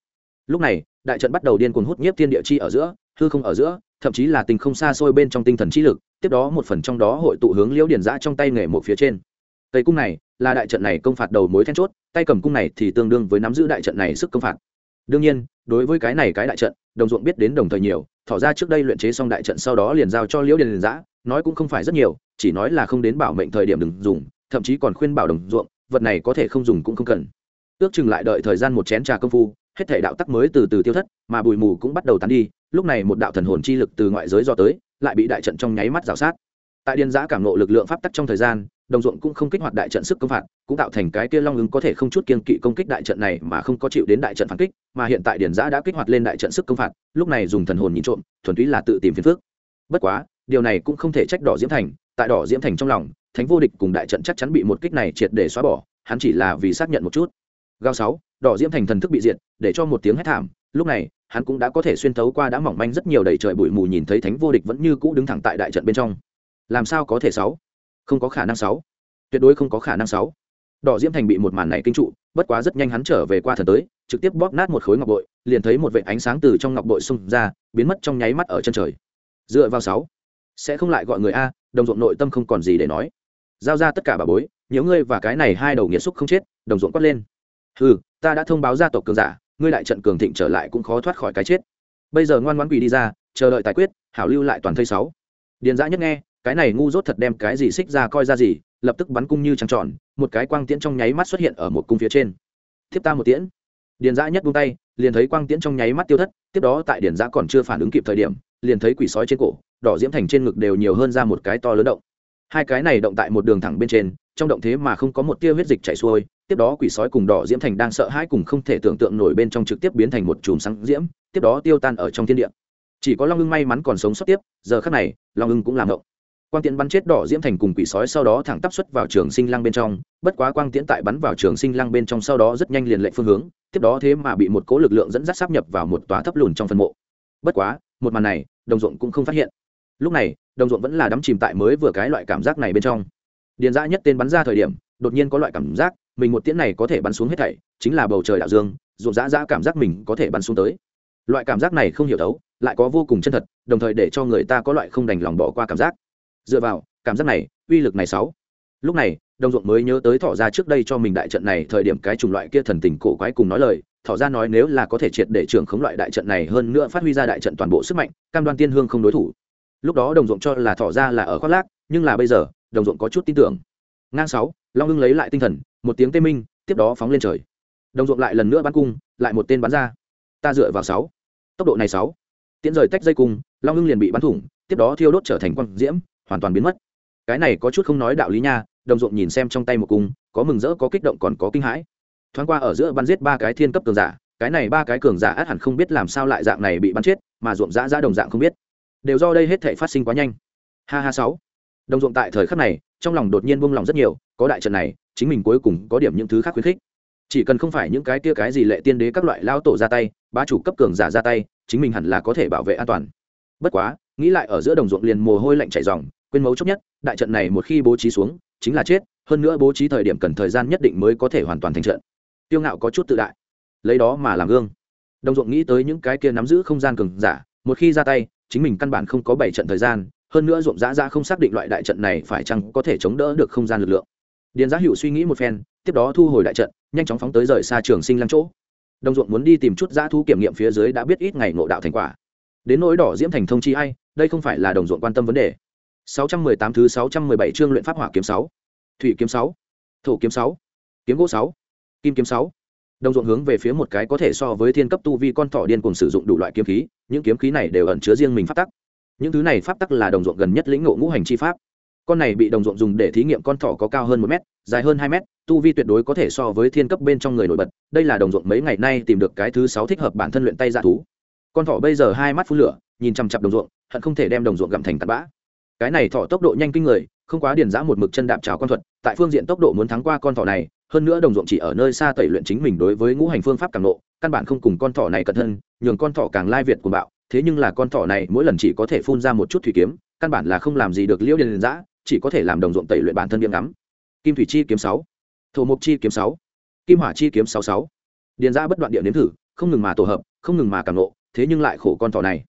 Lúc này, đại trận bắt đầu điên cuồng hút nhiếp thiên địa chi ở giữa, hư không ở giữa, thậm chí là tình không xa xôi bên trong tinh thần trí lực, tiếp đó một phần trong đó hội tụ hướng liễu điền giã trong tay nghề một phía trên. Cây cung này là đại trận này công phạt đầu mối then chốt, tay cầm cung này thì tương đương với nắm giữ đại trận này sức công phạt. Đương nhiên, đối với cái này cái đại trận, đồng ruộng biết đến đồng thời nhiều, thỏ ra trước đây luyện chế xong đại trận sau đó liền giao cho liễu điền giã, nói cũng không phải rất nhiều, chỉ nói là không đến bảo mệnh thời điểm đừng dùng, thậm chí còn khuyên bảo đồng ruộng, vật này có thể không dùng cũng không cần. Ước chừng lại đợi thời gian một chén trà công phu, hết thể đạo tắc mới từ từ tiêu thất, mà bụi mù cũng bắt đầu tán đi, lúc này một đạo thần hồn chi lực từ ngoại giới do tới, lại bị đại trận trong nháy mắt rào sát. Tại điền giã cảm nộ lực lượng pháp tắc trong thời gian đồng ruộng cũng không kích hoạt đại trận sức công phạt, cũng tạo thành cái kia long ứng có thể không chút kiên kỵ công kích đại trận này mà không có chịu đến đại trận phản kích, mà hiện tại điền giã đã kích hoạt lên đại trận sức công phạt, lúc này dùng thần hồn nhìn trộm, thuần túy là tự tìm phiền phước bất quá, điều này cũng không thể trách đỏ diễm thành, tại đỏ diễm thành trong lòng, thánh vô địch cùng đại trận chắc chắn bị một kích này triệt để xóa bỏ, hắn chỉ là vì xác nhận một chút. Gao sáu, đỏ diễm thành thần thức bị diệt, để cho một tiếng hét thảm, lúc này, hắn cũng đã có thể xuyên thấu qua đã mỏng manh rất nhiều đầy trời bụi mù nhìn thấy thánh vô địch vẫn như cũ đứng thẳng tại đại trận bên trong. Làm sao có thể sáu? Không có khả năng sáu. Tuyệt đối không có khả năng sáu. Đỏ diễm thành bị một màn này kinh trụ, bất quá rất nhanh hắn trở về qua thần tới, trực tiếp bóp nát một khối ngọc bội, liền thấy một vệ ánh sáng từ trong ngọc bội xung ra, biến mất trong nháy mắt ở chân trời. Dựa vào sáu. Sẽ không lại gọi người a, đồng ruộng nội tâm không còn gì để nói. Giao ra tất cả bà bối, nhớ ngươi và cái này hai đầu nghiệt xúc không chết, đồng ruộng quát lên. Ừ ta đã thông báo gia tộc cường giả, ngươi lại trận cường thịnh trở lại cũng khó thoát khỏi cái chết. Bây giờ ngoan ngoãn quỳ đi ra, chờ đợi tài quyết, hảo lưu lại toàn thây sáu. Điền dã nhất nghe cái này ngu dốt thật đem cái gì xích ra coi ra gì, lập tức bắn cung như trăng tròn, một cái quang tiễn trong nháy mắt xuất hiện ở một cung phía trên. Tiếp ta một tiễn. Điền giã nhất buông tay, liền thấy quang tiễn trong nháy mắt tiêu thất, tiếp đó tại điền giã còn chưa phản ứng kịp thời điểm, liền thấy quỷ sói trên cổ, đỏ diễm thành trên ngực đều nhiều hơn ra một cái to lớn động. Hai cái này động tại một đường thẳng bên trên, trong động thế mà không có một tia huyết dịch chảy xuôi, tiếp đó quỷ sói cùng đỏ diễm thành đang sợ hãi cùng không thể tưởng tượng nổi bên trong trực tiếp biến thành một chùm sáng diễm, tiếp đó tiêu tan ở trong thiên địa. Chỉ có long ưng may mắn còn sống sót tiếp, giờ khắc này, long ưng cũng làm động quang tiễn bắn chết đỏ diễm thành cùng quỷ sói sau đó thẳng tắp xuất vào trường sinh lăng bên trong, bất quá quang tiễn tại bắn vào trường sinh lăng bên trong sau đó rất nhanh liền lệnh phương hướng, tiếp đó thế mà bị một cố lực lượng dẫn dắt sắp nhập vào một tòa thấp lùn trong phân mộ. Bất quá, một màn này, đồng ruộng cũng không phát hiện. Lúc này, đồng ruộng vẫn là đắm chìm tại mới vừa cái loại cảm giác này bên trong. Điền dã nhất tên bắn ra thời điểm, đột nhiên có loại cảm giác, mình một tiễn này có thể bắn xuống hết thảy, chính là bầu trời đạo dương, ruộng dã dã cảm giác mình có thể bắn xuống tới. Loại cảm giác này không hiểu thấu, lại có vô cùng chân thật, đồng thời để cho người ta có loại không đành lòng bỏ qua cảm giác dựa vào, cảm giác này, uy lực này sáu. Lúc này đồng ruộng mới nhớ tới thỏ ra trước đây cho mình đại trận này, thời điểm cái chủng loại kia thần tình cổ quái cùng nói lời, thỏ ra nói nếu là có thể triệt để trưởng khống loại đại trận này hơn nữa phát huy ra đại trận toàn bộ sức mạnh, cam đoan tiên hương không đối thủ. Lúc đó đồng ruộng cho là thỏ ra là ở khoác lác, nhưng là bây giờ đồng ruộng có chút tin tưởng. Ngang sáu, long hưng lấy lại tinh thần, một tiếng tê minh, tiếp đó phóng lên trời. Đồng ruộng lại lần nữa bắn cung, lại một tên bắn ra. Ta dựa vào sáu. Tốc độ này sáu. Tiến rời tách dây cung, long hưng liền bị bắn thủng, tiếp đó thiêu đốt trở thành quang diễm hoàn toàn biến mất. Cái này có chút không nói đạo lý nha, đồng ruộng nhìn xem trong tay một cung, có mừng rỡ, có kích động, còn có kinh hãi. Thoáng qua ở giữa bắn giết ba cái thiên cấp cường giả, cái này ba cái cường giả át hẳn không biết làm sao lại dạng này bị bắn chết, mà ruộng dã ra đồng dạng không biết. Đều do đây hết thể phát sinh quá nhanh. Ha ha sáu. Đồng ruộng tại thời khắc này, trong lòng đột nhiên buông lòng rất nhiều, có đại trận này, chính mình cuối cùng có điểm những thứ khác khuyến khích. Chỉ cần không phải những cái kia cái gì lệ tiên đế các loại lao tổ ra tay, bá chủ cấp cường giả ra tay, chính mình hẳn là có thể bảo vệ an toàn. Bất quá nghĩ lại ở giữa đồng ruộng liền mồ hôi lạnh chảy ròng, quên mấu chốc nhất, đại trận này một khi bố trí xuống, chính là chết, hơn nữa bố trí thời điểm cần thời gian nhất định mới có thể hoàn toàn thành trận. Tiêu ngạo có chút tự đại. Lấy đó mà làm gương. Đồng ruộng nghĩ tới những cái kia nắm giữ không gian cường giả, một khi ra tay, chính mình căn bản không có bảy trận thời gian, hơn nữa ruộng dã ra không xác định loại đại trận này phải chăng có thể chống đỡ được không gian lực lượng. Điền giá hữu suy nghĩ một phen, tiếp đó thu hồi đại trận, nhanh chóng phóng tới rời xa trường sinh lăng chỗ. Đồng ruộng muốn đi tìm chút dã thu kiểm nghiệm phía dưới đã biết ít ngày ngộ đạo thành quả đến nỗi đỏ diễm thành thông chi hay đây không phải là đồng ruộng quan tâm vấn đề 618 thứ 617 chương luyện pháp hỏa kiếm 6, thủy kiếm 6, thổ kiếm 6, kiếm gỗ 6, kim kiếm 6. Đồng ruộng hướng về phía một cái có thể so với thiên cấp tu vi con thỏ điên cùng sử dụng đủ loại kiếm khí, những kiếm khí này đều ẩn chứa riêng mình pháp tắc. Những thứ này pháp tắc là đồng ruộng gần nhất lĩnh ngộ ngũ hành chi pháp. Con này bị đồng ruộng dùng để thí nghiệm con thỏ có cao hơn 1 mét, dài hơn 2 mét, tu vi tuyệt đối có thể so với thiên cấp bên trong người nổi bật. Đây là đồng ruộng mấy ngày nay tìm được cái thứ 6 thích hợp bản thân luyện tay dạ thú. Con thỏ bây giờ hai mắt phun lửa, nhìn chằm chặp đồng ruộng, hận không thể đem đồng ruộng gặm thành tạt bã. Cái này thỏ tốc độ nhanh kinh người không quá điền giã một mực chân đạp trào con thuật tại phương diện tốc độ muốn thắng qua con thỏ này hơn nữa đồng ruộng chỉ ở nơi xa tẩy luyện chính mình đối với ngũ hành phương pháp càng nộ căn bản không cùng con thỏ này cẩn thân nhường con thỏ càng lai việt của bạo thế nhưng là con thỏ này mỗi lần chỉ có thể phun ra một chút thủy kiếm căn bản là không làm gì được liễu điền giã chỉ có thể làm đồng ruộng tẩy luyện bản thân điểm ngắm. Kim thủy chi kiếm sáu thổ mục chi kiếm sáu kim hỏa chi kiếm sáu sáu. Điền giã bất đoạn địa nếm thử không ngừng mà tổ hợp không ngừng mà càng nộ thế nhưng lại khổ con thỏ này.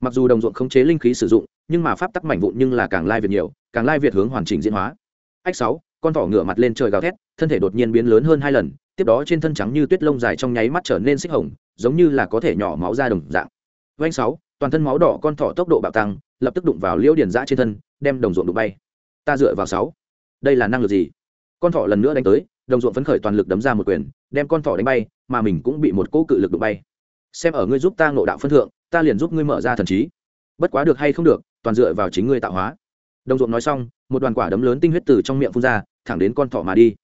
Mặc dù đồng ruộng khống chế linh khí sử dụng, nhưng mà pháp tắc mảnh vụn nhưng là càng lai việt nhiều, càng lai việt hướng hoàn chỉnh diễn hóa. Ách sáu, con thỏ ngửa mặt lên trời gào thét, thân thể đột nhiên biến lớn hơn hai lần, tiếp đó trên thân trắng như tuyết lông dài trong nháy mắt trở nên xích hồng, giống như là có thể nhỏ máu ra đồng dạng. Vanh sáu, toàn thân máu đỏ con thỏ tốc độ bạo tăng, lập tức đụng vào liễu điền giã trên thân, đem đồng ruộng đụng bay. Ta dựa vào sáu. Đây là năng lực gì? Con thỏ lần nữa đánh tới, đồng ruộng phấn khởi toàn lực đấm ra một quyền, đem con thỏ đánh bay, mà mình cũng bị một cỗ cự lực đụng bay xem ở ngươi giúp ta ngộ đạo phân thượng, ta liền giúp ngươi mở ra thần trí. Bất quá được hay không được, toàn dựa vào chính ngươi tạo hóa. Đồng ruộng nói xong, một đoàn quả đấm lớn tinh huyết từ trong miệng phun ra, thẳng đến con thỏ mà đi.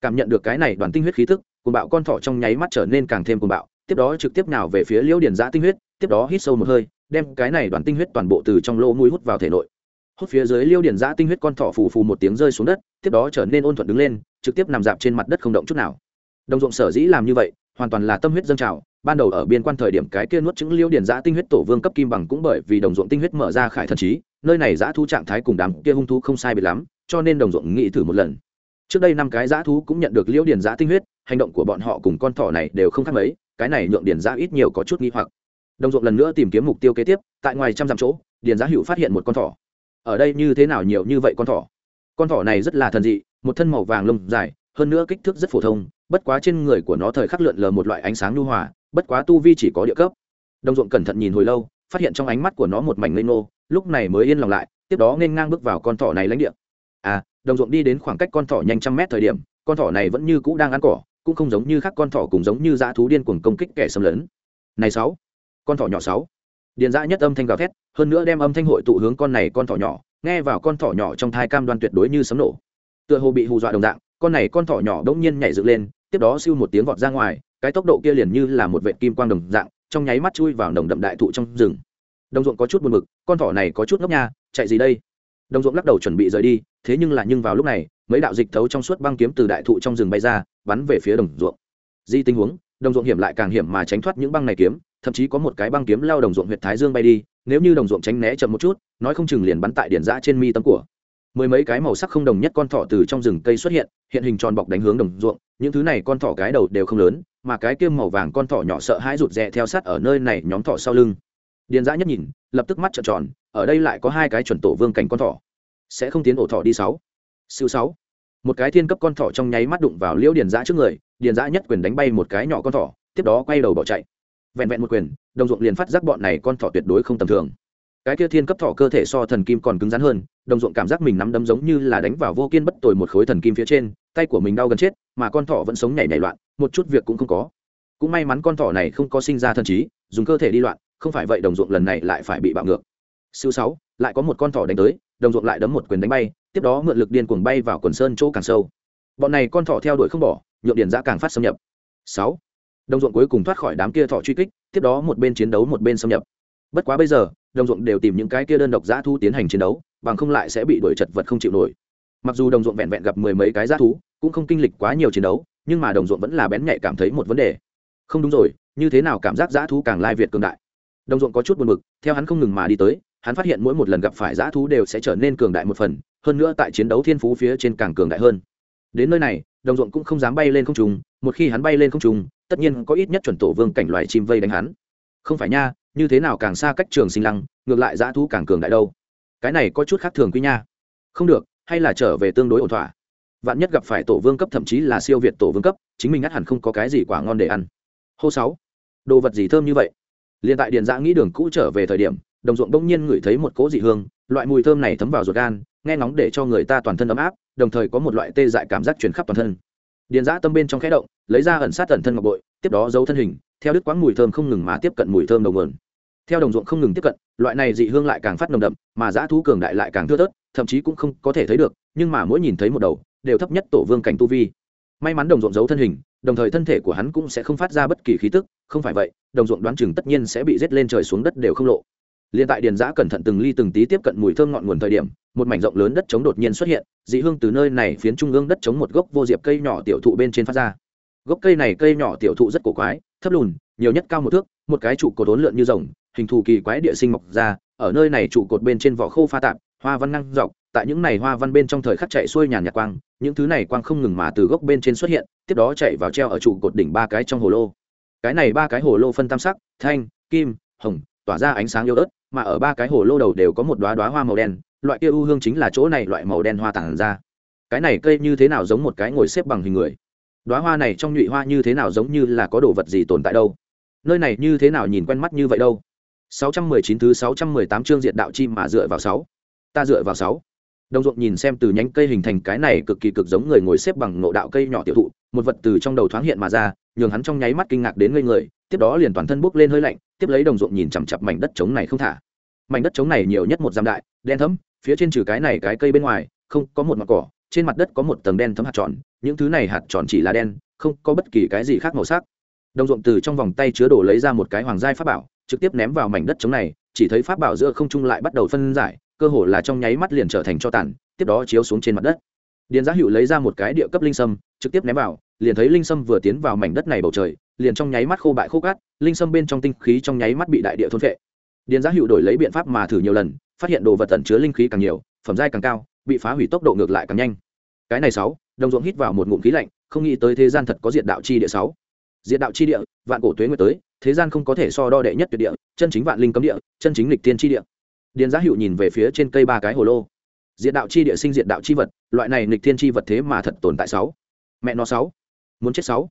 Cảm nhận được cái này đoàn tinh huyết khí thức cùng bạo con thỏ trong nháy mắt trở nên càng thêm cuồng bạo, tiếp đó trực tiếp nào về phía liễu điền giã tinh huyết, tiếp đó hít sâu một hơi, đem cái này đoàn tinh huyết toàn bộ từ trong lỗ mũi hút vào thể nội. Hút phía dưới liêu điền giã tinh huyết con thỏ phù phù một tiếng rơi xuống đất, tiếp đó trở nên ôn thuận đứng lên, trực tiếp nằm dạp trên mặt đất không động chút nào. Đồng ruộng sở dĩ làm như vậy, hoàn toàn là tâm huyết dâng trào ban đầu ở biên quan thời điểm cái kia nuốt chứng liêu điền giã tinh huyết tổ vương cấp kim bằng cũng bởi vì đồng ruộng tinh huyết mở ra khải thần trí, nơi này giã thu trạng thái cùng đám kia hung thú không sai biệt lắm, cho nên đồng ruộng nghĩ thử một lần. Trước đây năm cái giã thú cũng nhận được liêu điền giã tinh huyết, hành động của bọn họ cùng con thỏ này đều không khác mấy, cái này nhượng điền giã ít nhiều có chút nghi hoặc. Đồng ruộng lần nữa tìm kiếm mục tiêu kế tiếp, tại ngoài trăm dặm chỗ, điền giã hữu phát hiện một con thỏ. Ở đây như thế nào nhiều như vậy con thỏ? Con thỏ này rất là thần dị, một thân màu vàng lông dài, hơn nữa kích thước rất phổ thông, bất quá trên người của nó thời khắc lượn lờ một loại ánh sáng nhu hòa bất quá tu vi chỉ có địa cấp. Đồng ruộng cẩn thận nhìn hồi lâu, phát hiện trong ánh mắt của nó một mảnh lên nô lúc này mới yên lòng lại, tiếp đó nên ngang bước vào con thỏ này lãnh địa. À đồng ruộng đi đến khoảng cách con thỏ nhanh trăm mét thời điểm, con thỏ này vẫn như cũ đang ăn cỏ, cũng không giống như khác con thỏ cùng giống như dã thú điên cuồng công kích kẻ xâm lấn. Này sáu, con thỏ nhỏ sáu. Điền dã nhất âm thanh gào thét, hơn nữa đem âm thanh hội tụ hướng con này con thỏ nhỏ, nghe vào con thỏ nhỏ trong thai cam đoan tuyệt đối như sấm nổ. Tựa hồ bị hù dọa đồng dạng, con này con thỏ nhỏ đống nhiên nhảy dựng lên, tiếp đó siêu một tiếng vọt ra ngoài cái tốc độ kia liền như là một vệ kim quang đồng dạng, trong nháy mắt chui vào nồng đậm đại thụ trong rừng. Đồng ruộng có chút buồn mực con thỏ này có chút ngốc nha, chạy gì đây? Đồng ruộng lắc đầu chuẩn bị rời đi, thế nhưng là nhưng vào lúc này, mấy đạo dịch thấu trong suốt băng kiếm từ đại thụ trong rừng bay ra, bắn về phía đồng ruộng. Di tình huống, đồng ruộng hiểm lại càng hiểm mà tránh thoát những băng này kiếm, thậm chí có một cái băng kiếm lao đồng ruộng huyện thái dương bay đi, nếu như đồng ruộng tránh né chậm một chút, nói không chừng liền bắn tại điển giã trên mi tâm của. Mười mấy cái màu sắc không đồng nhất con thỏ từ trong rừng cây xuất hiện hiện hình tròn bọc đánh hướng đồng ruộng, những thứ này con thỏ cái đầu đều không lớn mà cái kia màu vàng con thỏ nhỏ sợ hãi rụt rè theo sát ở nơi này nhóm thỏ sau lưng. Điền giã nhất nhìn, lập tức mắt trợn tròn, ở đây lại có hai cái chuẩn tổ vương cảnh con thỏ. Sẽ không tiến ổ thỏ đi sáu. Siêu sáu. Một cái thiên cấp con thỏ trong nháy mắt đụng vào liễu điền giã trước người, điền giã nhất quyền đánh bay một cái nhỏ con thỏ, tiếp đó quay đầu bỏ chạy. Vẹn vẹn một quyền, đồng ruộng liền phát giác bọn này con thỏ tuyệt đối không tầm thường cái kia thiên cấp thỏ cơ thể so thần kim còn cứng rắn hơn, đồng ruộng cảm giác mình nắm đấm giống như là đánh vào vô kiên bất tồi một khối thần kim phía trên, tay của mình đau gần chết, mà con thỏ vẫn sống nhảy nảy loạn, một chút việc cũng không có. Cũng may mắn con thỏ này không có sinh ra thần trí, dùng cơ thể đi loạn, không phải vậy đồng ruộng lần này lại phải bị bạo ngược. Siêu sáu, lại có một con thỏ đánh tới, đồng ruộng lại đấm một quyền đánh bay, tiếp đó mượn lực điên cuồng bay vào quần sơn chỗ càng sâu. Bọn này con thỏ theo đuổi không bỏ, nhượng điền giã càng phát xâm nhập. Sáu, đồng ruộng cuối cùng thoát khỏi đám kia thỏ truy kích, tiếp đó một bên chiến đấu một bên xâm nhập. Bất quá bây giờ đồng ruộng đều tìm những cái kia đơn độc giã thu tiến hành chiến đấu, bằng không lại sẽ bị đuổi chật vật không chịu nổi. Mặc dù đồng ruộng vẹn vẹn gặp mười mấy cái giã thú, cũng không kinh lịch quá nhiều chiến đấu, nhưng mà đồng ruộng vẫn là bén nhạy cảm thấy một vấn đề. Không đúng rồi, như thế nào cảm giác giã thú càng lai việt cường đại? Đồng ruộng có chút buồn b ự c theo hắn không ngừng mà đi tới, hắn phát hiện mỗi một lần gặp phải giã thú đều sẽ trở nên cường đại một phần, hơn nữa tại chiến đấu thiên phú phía trên càng cường đại hơn. Đến nơi này, đồng ruộng cũng không dám bay lên không trùng một khi hắn bay lên không trùng tất nhiên có ít nhất chuẩn tổ vương cảnh loài chim vây đánh hắn. Không phải nha như thế nào càng xa cách trường sinh lăng, ngược lại dã thú càng cường đại đâu? Cái này có chút khác thường quy nha. Không được, hay là trở về tương đối ổn thỏa. Vạn nhất gặp phải tổ vương cấp thậm chí là siêu việt tổ vương cấp, chính mình ngắt hẳn không có cái gì quả ngon để ăn. Hô sáu. Đồ vật gì thơm như vậy? Liền tại điện giã nghĩ đường cũ trở về thời điểm, đồng ruộng bỗng nhiên ngửi thấy một cỗ dị hương, loại mùi thơm này thấm vào ruột gan, nghe ngóng để cho người ta toàn thân ấm áp, đồng thời có một loại tê dại cảm giác truyền khắp toàn thân. Điền giã tâm bên trong khẽ động, lấy ra ẩn sát ẩn thân ngọc bội, tiếp đó giấu thân hình, theo đứt quãng mùi thơm không ngừng mà tiếp cận mùi thơm đầu nguồn theo đồng ruộng không ngừng tiếp cận loại này dị hương lại càng phát nồng đậm mà dã thú cường đại lại càng thưa thớt thậm chí cũng không có thể thấy được nhưng mà mỗi nhìn thấy một đầu đều thấp nhất tổ vương cảnh tu vi may mắn đồng ruộng giấu thân hình đồng thời thân thể của hắn cũng sẽ không phát ra bất kỳ khí tức không phải vậy đồng ruộng đoán chừng tất nhiên sẽ bị rết lên trời xuống đất đều không lộ Liên tại Điền Giã cẩn thận từng ly từng tí tiếp cận mùi thơm ngọn nguồn thời điểm, một mảnh rộng lớn đất trống đột nhiên xuất hiện, dị hương từ nơi này phiến trung ương đất trống một gốc vô diệp cây nhỏ tiểu thụ bên trên phát ra. Gốc cây này cây nhỏ tiểu thụ rất cổ quái, thấp lùn, nhiều nhất cao một thước, một cái trụ cột uốn lượn như rồng, hình thù kỳ quái địa sinh mọc ra, ở nơi này trụ cột bên trên vỏ khô pha tạp, hoa văn năng dọc, tại những này hoa văn bên trong thời khắc chạy xuôi nhàn nhạt quang, những thứ này quang không ngừng mà từ gốc bên trên xuất hiện, tiếp đó chạy vào treo ở trụ cột đỉnh ba cái trong hồ lô. Cái này ba cái hồ lô phân tam sắc, thanh, kim, hồng, tỏa ra ánh sáng yêu ớt, mà ở ba cái hồ lô đầu đều có một đoá đoá hoa màu đen loại kia u hương chính là chỗ này loại màu đen hoa tản ra. Cái này cây như thế nào giống một cái ngồi xếp bằng hình người? Đoá hoa này trong nhụy hoa như thế nào giống như là có đồ vật gì tồn tại đâu? Nơi này như thế nào nhìn quen mắt như vậy đâu? 619 thứ 618 chương diện đạo chi mà dựa vào 6. Ta dựa vào 6. đồng ruộng nhìn xem từ nhánh cây hình thành cái này cực kỳ cực giống người ngồi xếp bằng ngộ đạo cây nhỏ tiểu thụ một vật từ trong đầu thoáng hiện mà ra nhường hắn trong nháy mắt kinh ngạc đến ngây người tiếp đó liền toàn thân bốc lên hơi lạnh tiếp lấy đồng ruộng nhìn chằm chằm mảnh đất trống này không thả mảnh đất trống này nhiều nhất một giam đại đen thẫm, phía trên trừ cái này cái cây bên ngoài không có một mặt cỏ trên mặt đất có một tầng đen thấm hạt tròn những thứ này hạt tròn chỉ là đen không có bất kỳ cái gì khác màu sắc đồng ruộng từ trong vòng tay chứa đồ lấy ra một cái hoàng giai pháp bảo trực tiếp ném vào mảnh đất trống này, chỉ thấy pháp bảo giữa không trung lại bắt đầu phân giải, cơ hồ là trong nháy mắt liền trở thành cho tàn, tiếp đó chiếu xuống trên mặt đất. Điền giá hữu lấy ra một cái địa cấp linh sâm, trực tiếp ném vào, liền thấy linh sâm vừa tiến vào mảnh đất này bầu trời, liền trong nháy mắt khô bại khô cát, linh sâm bên trong tinh khí trong nháy mắt bị đại địa thôn phệ. Điền giá hữu đổi lấy biện pháp mà thử nhiều lần, phát hiện đồ vật tẩn chứa linh khí càng nhiều, phẩm giai càng cao, bị phá hủy tốc độ ngược lại càng nhanh. Cái này sáu, đồng ruộng hít vào một ngụm khí lạnh, không nghĩ tới thế gian thật có diện đạo chi địa sáu. Diện đạo chi địa, vạn cổ tuế nguyệt tới thế gian không có thể so đo đệ nhất tuyệt địa, chân chính vạn linh cấm địa, chân chính lịch tiên chi địa. Điền giá hữu nhìn về phía trên cây ba cái hồ lô. Diện đạo chi địa sinh diện đạo chi vật, loại này lịch tiên chi vật thế mà thật tồn tại sáu. Mẹ nó sáu. Muốn chết sáu.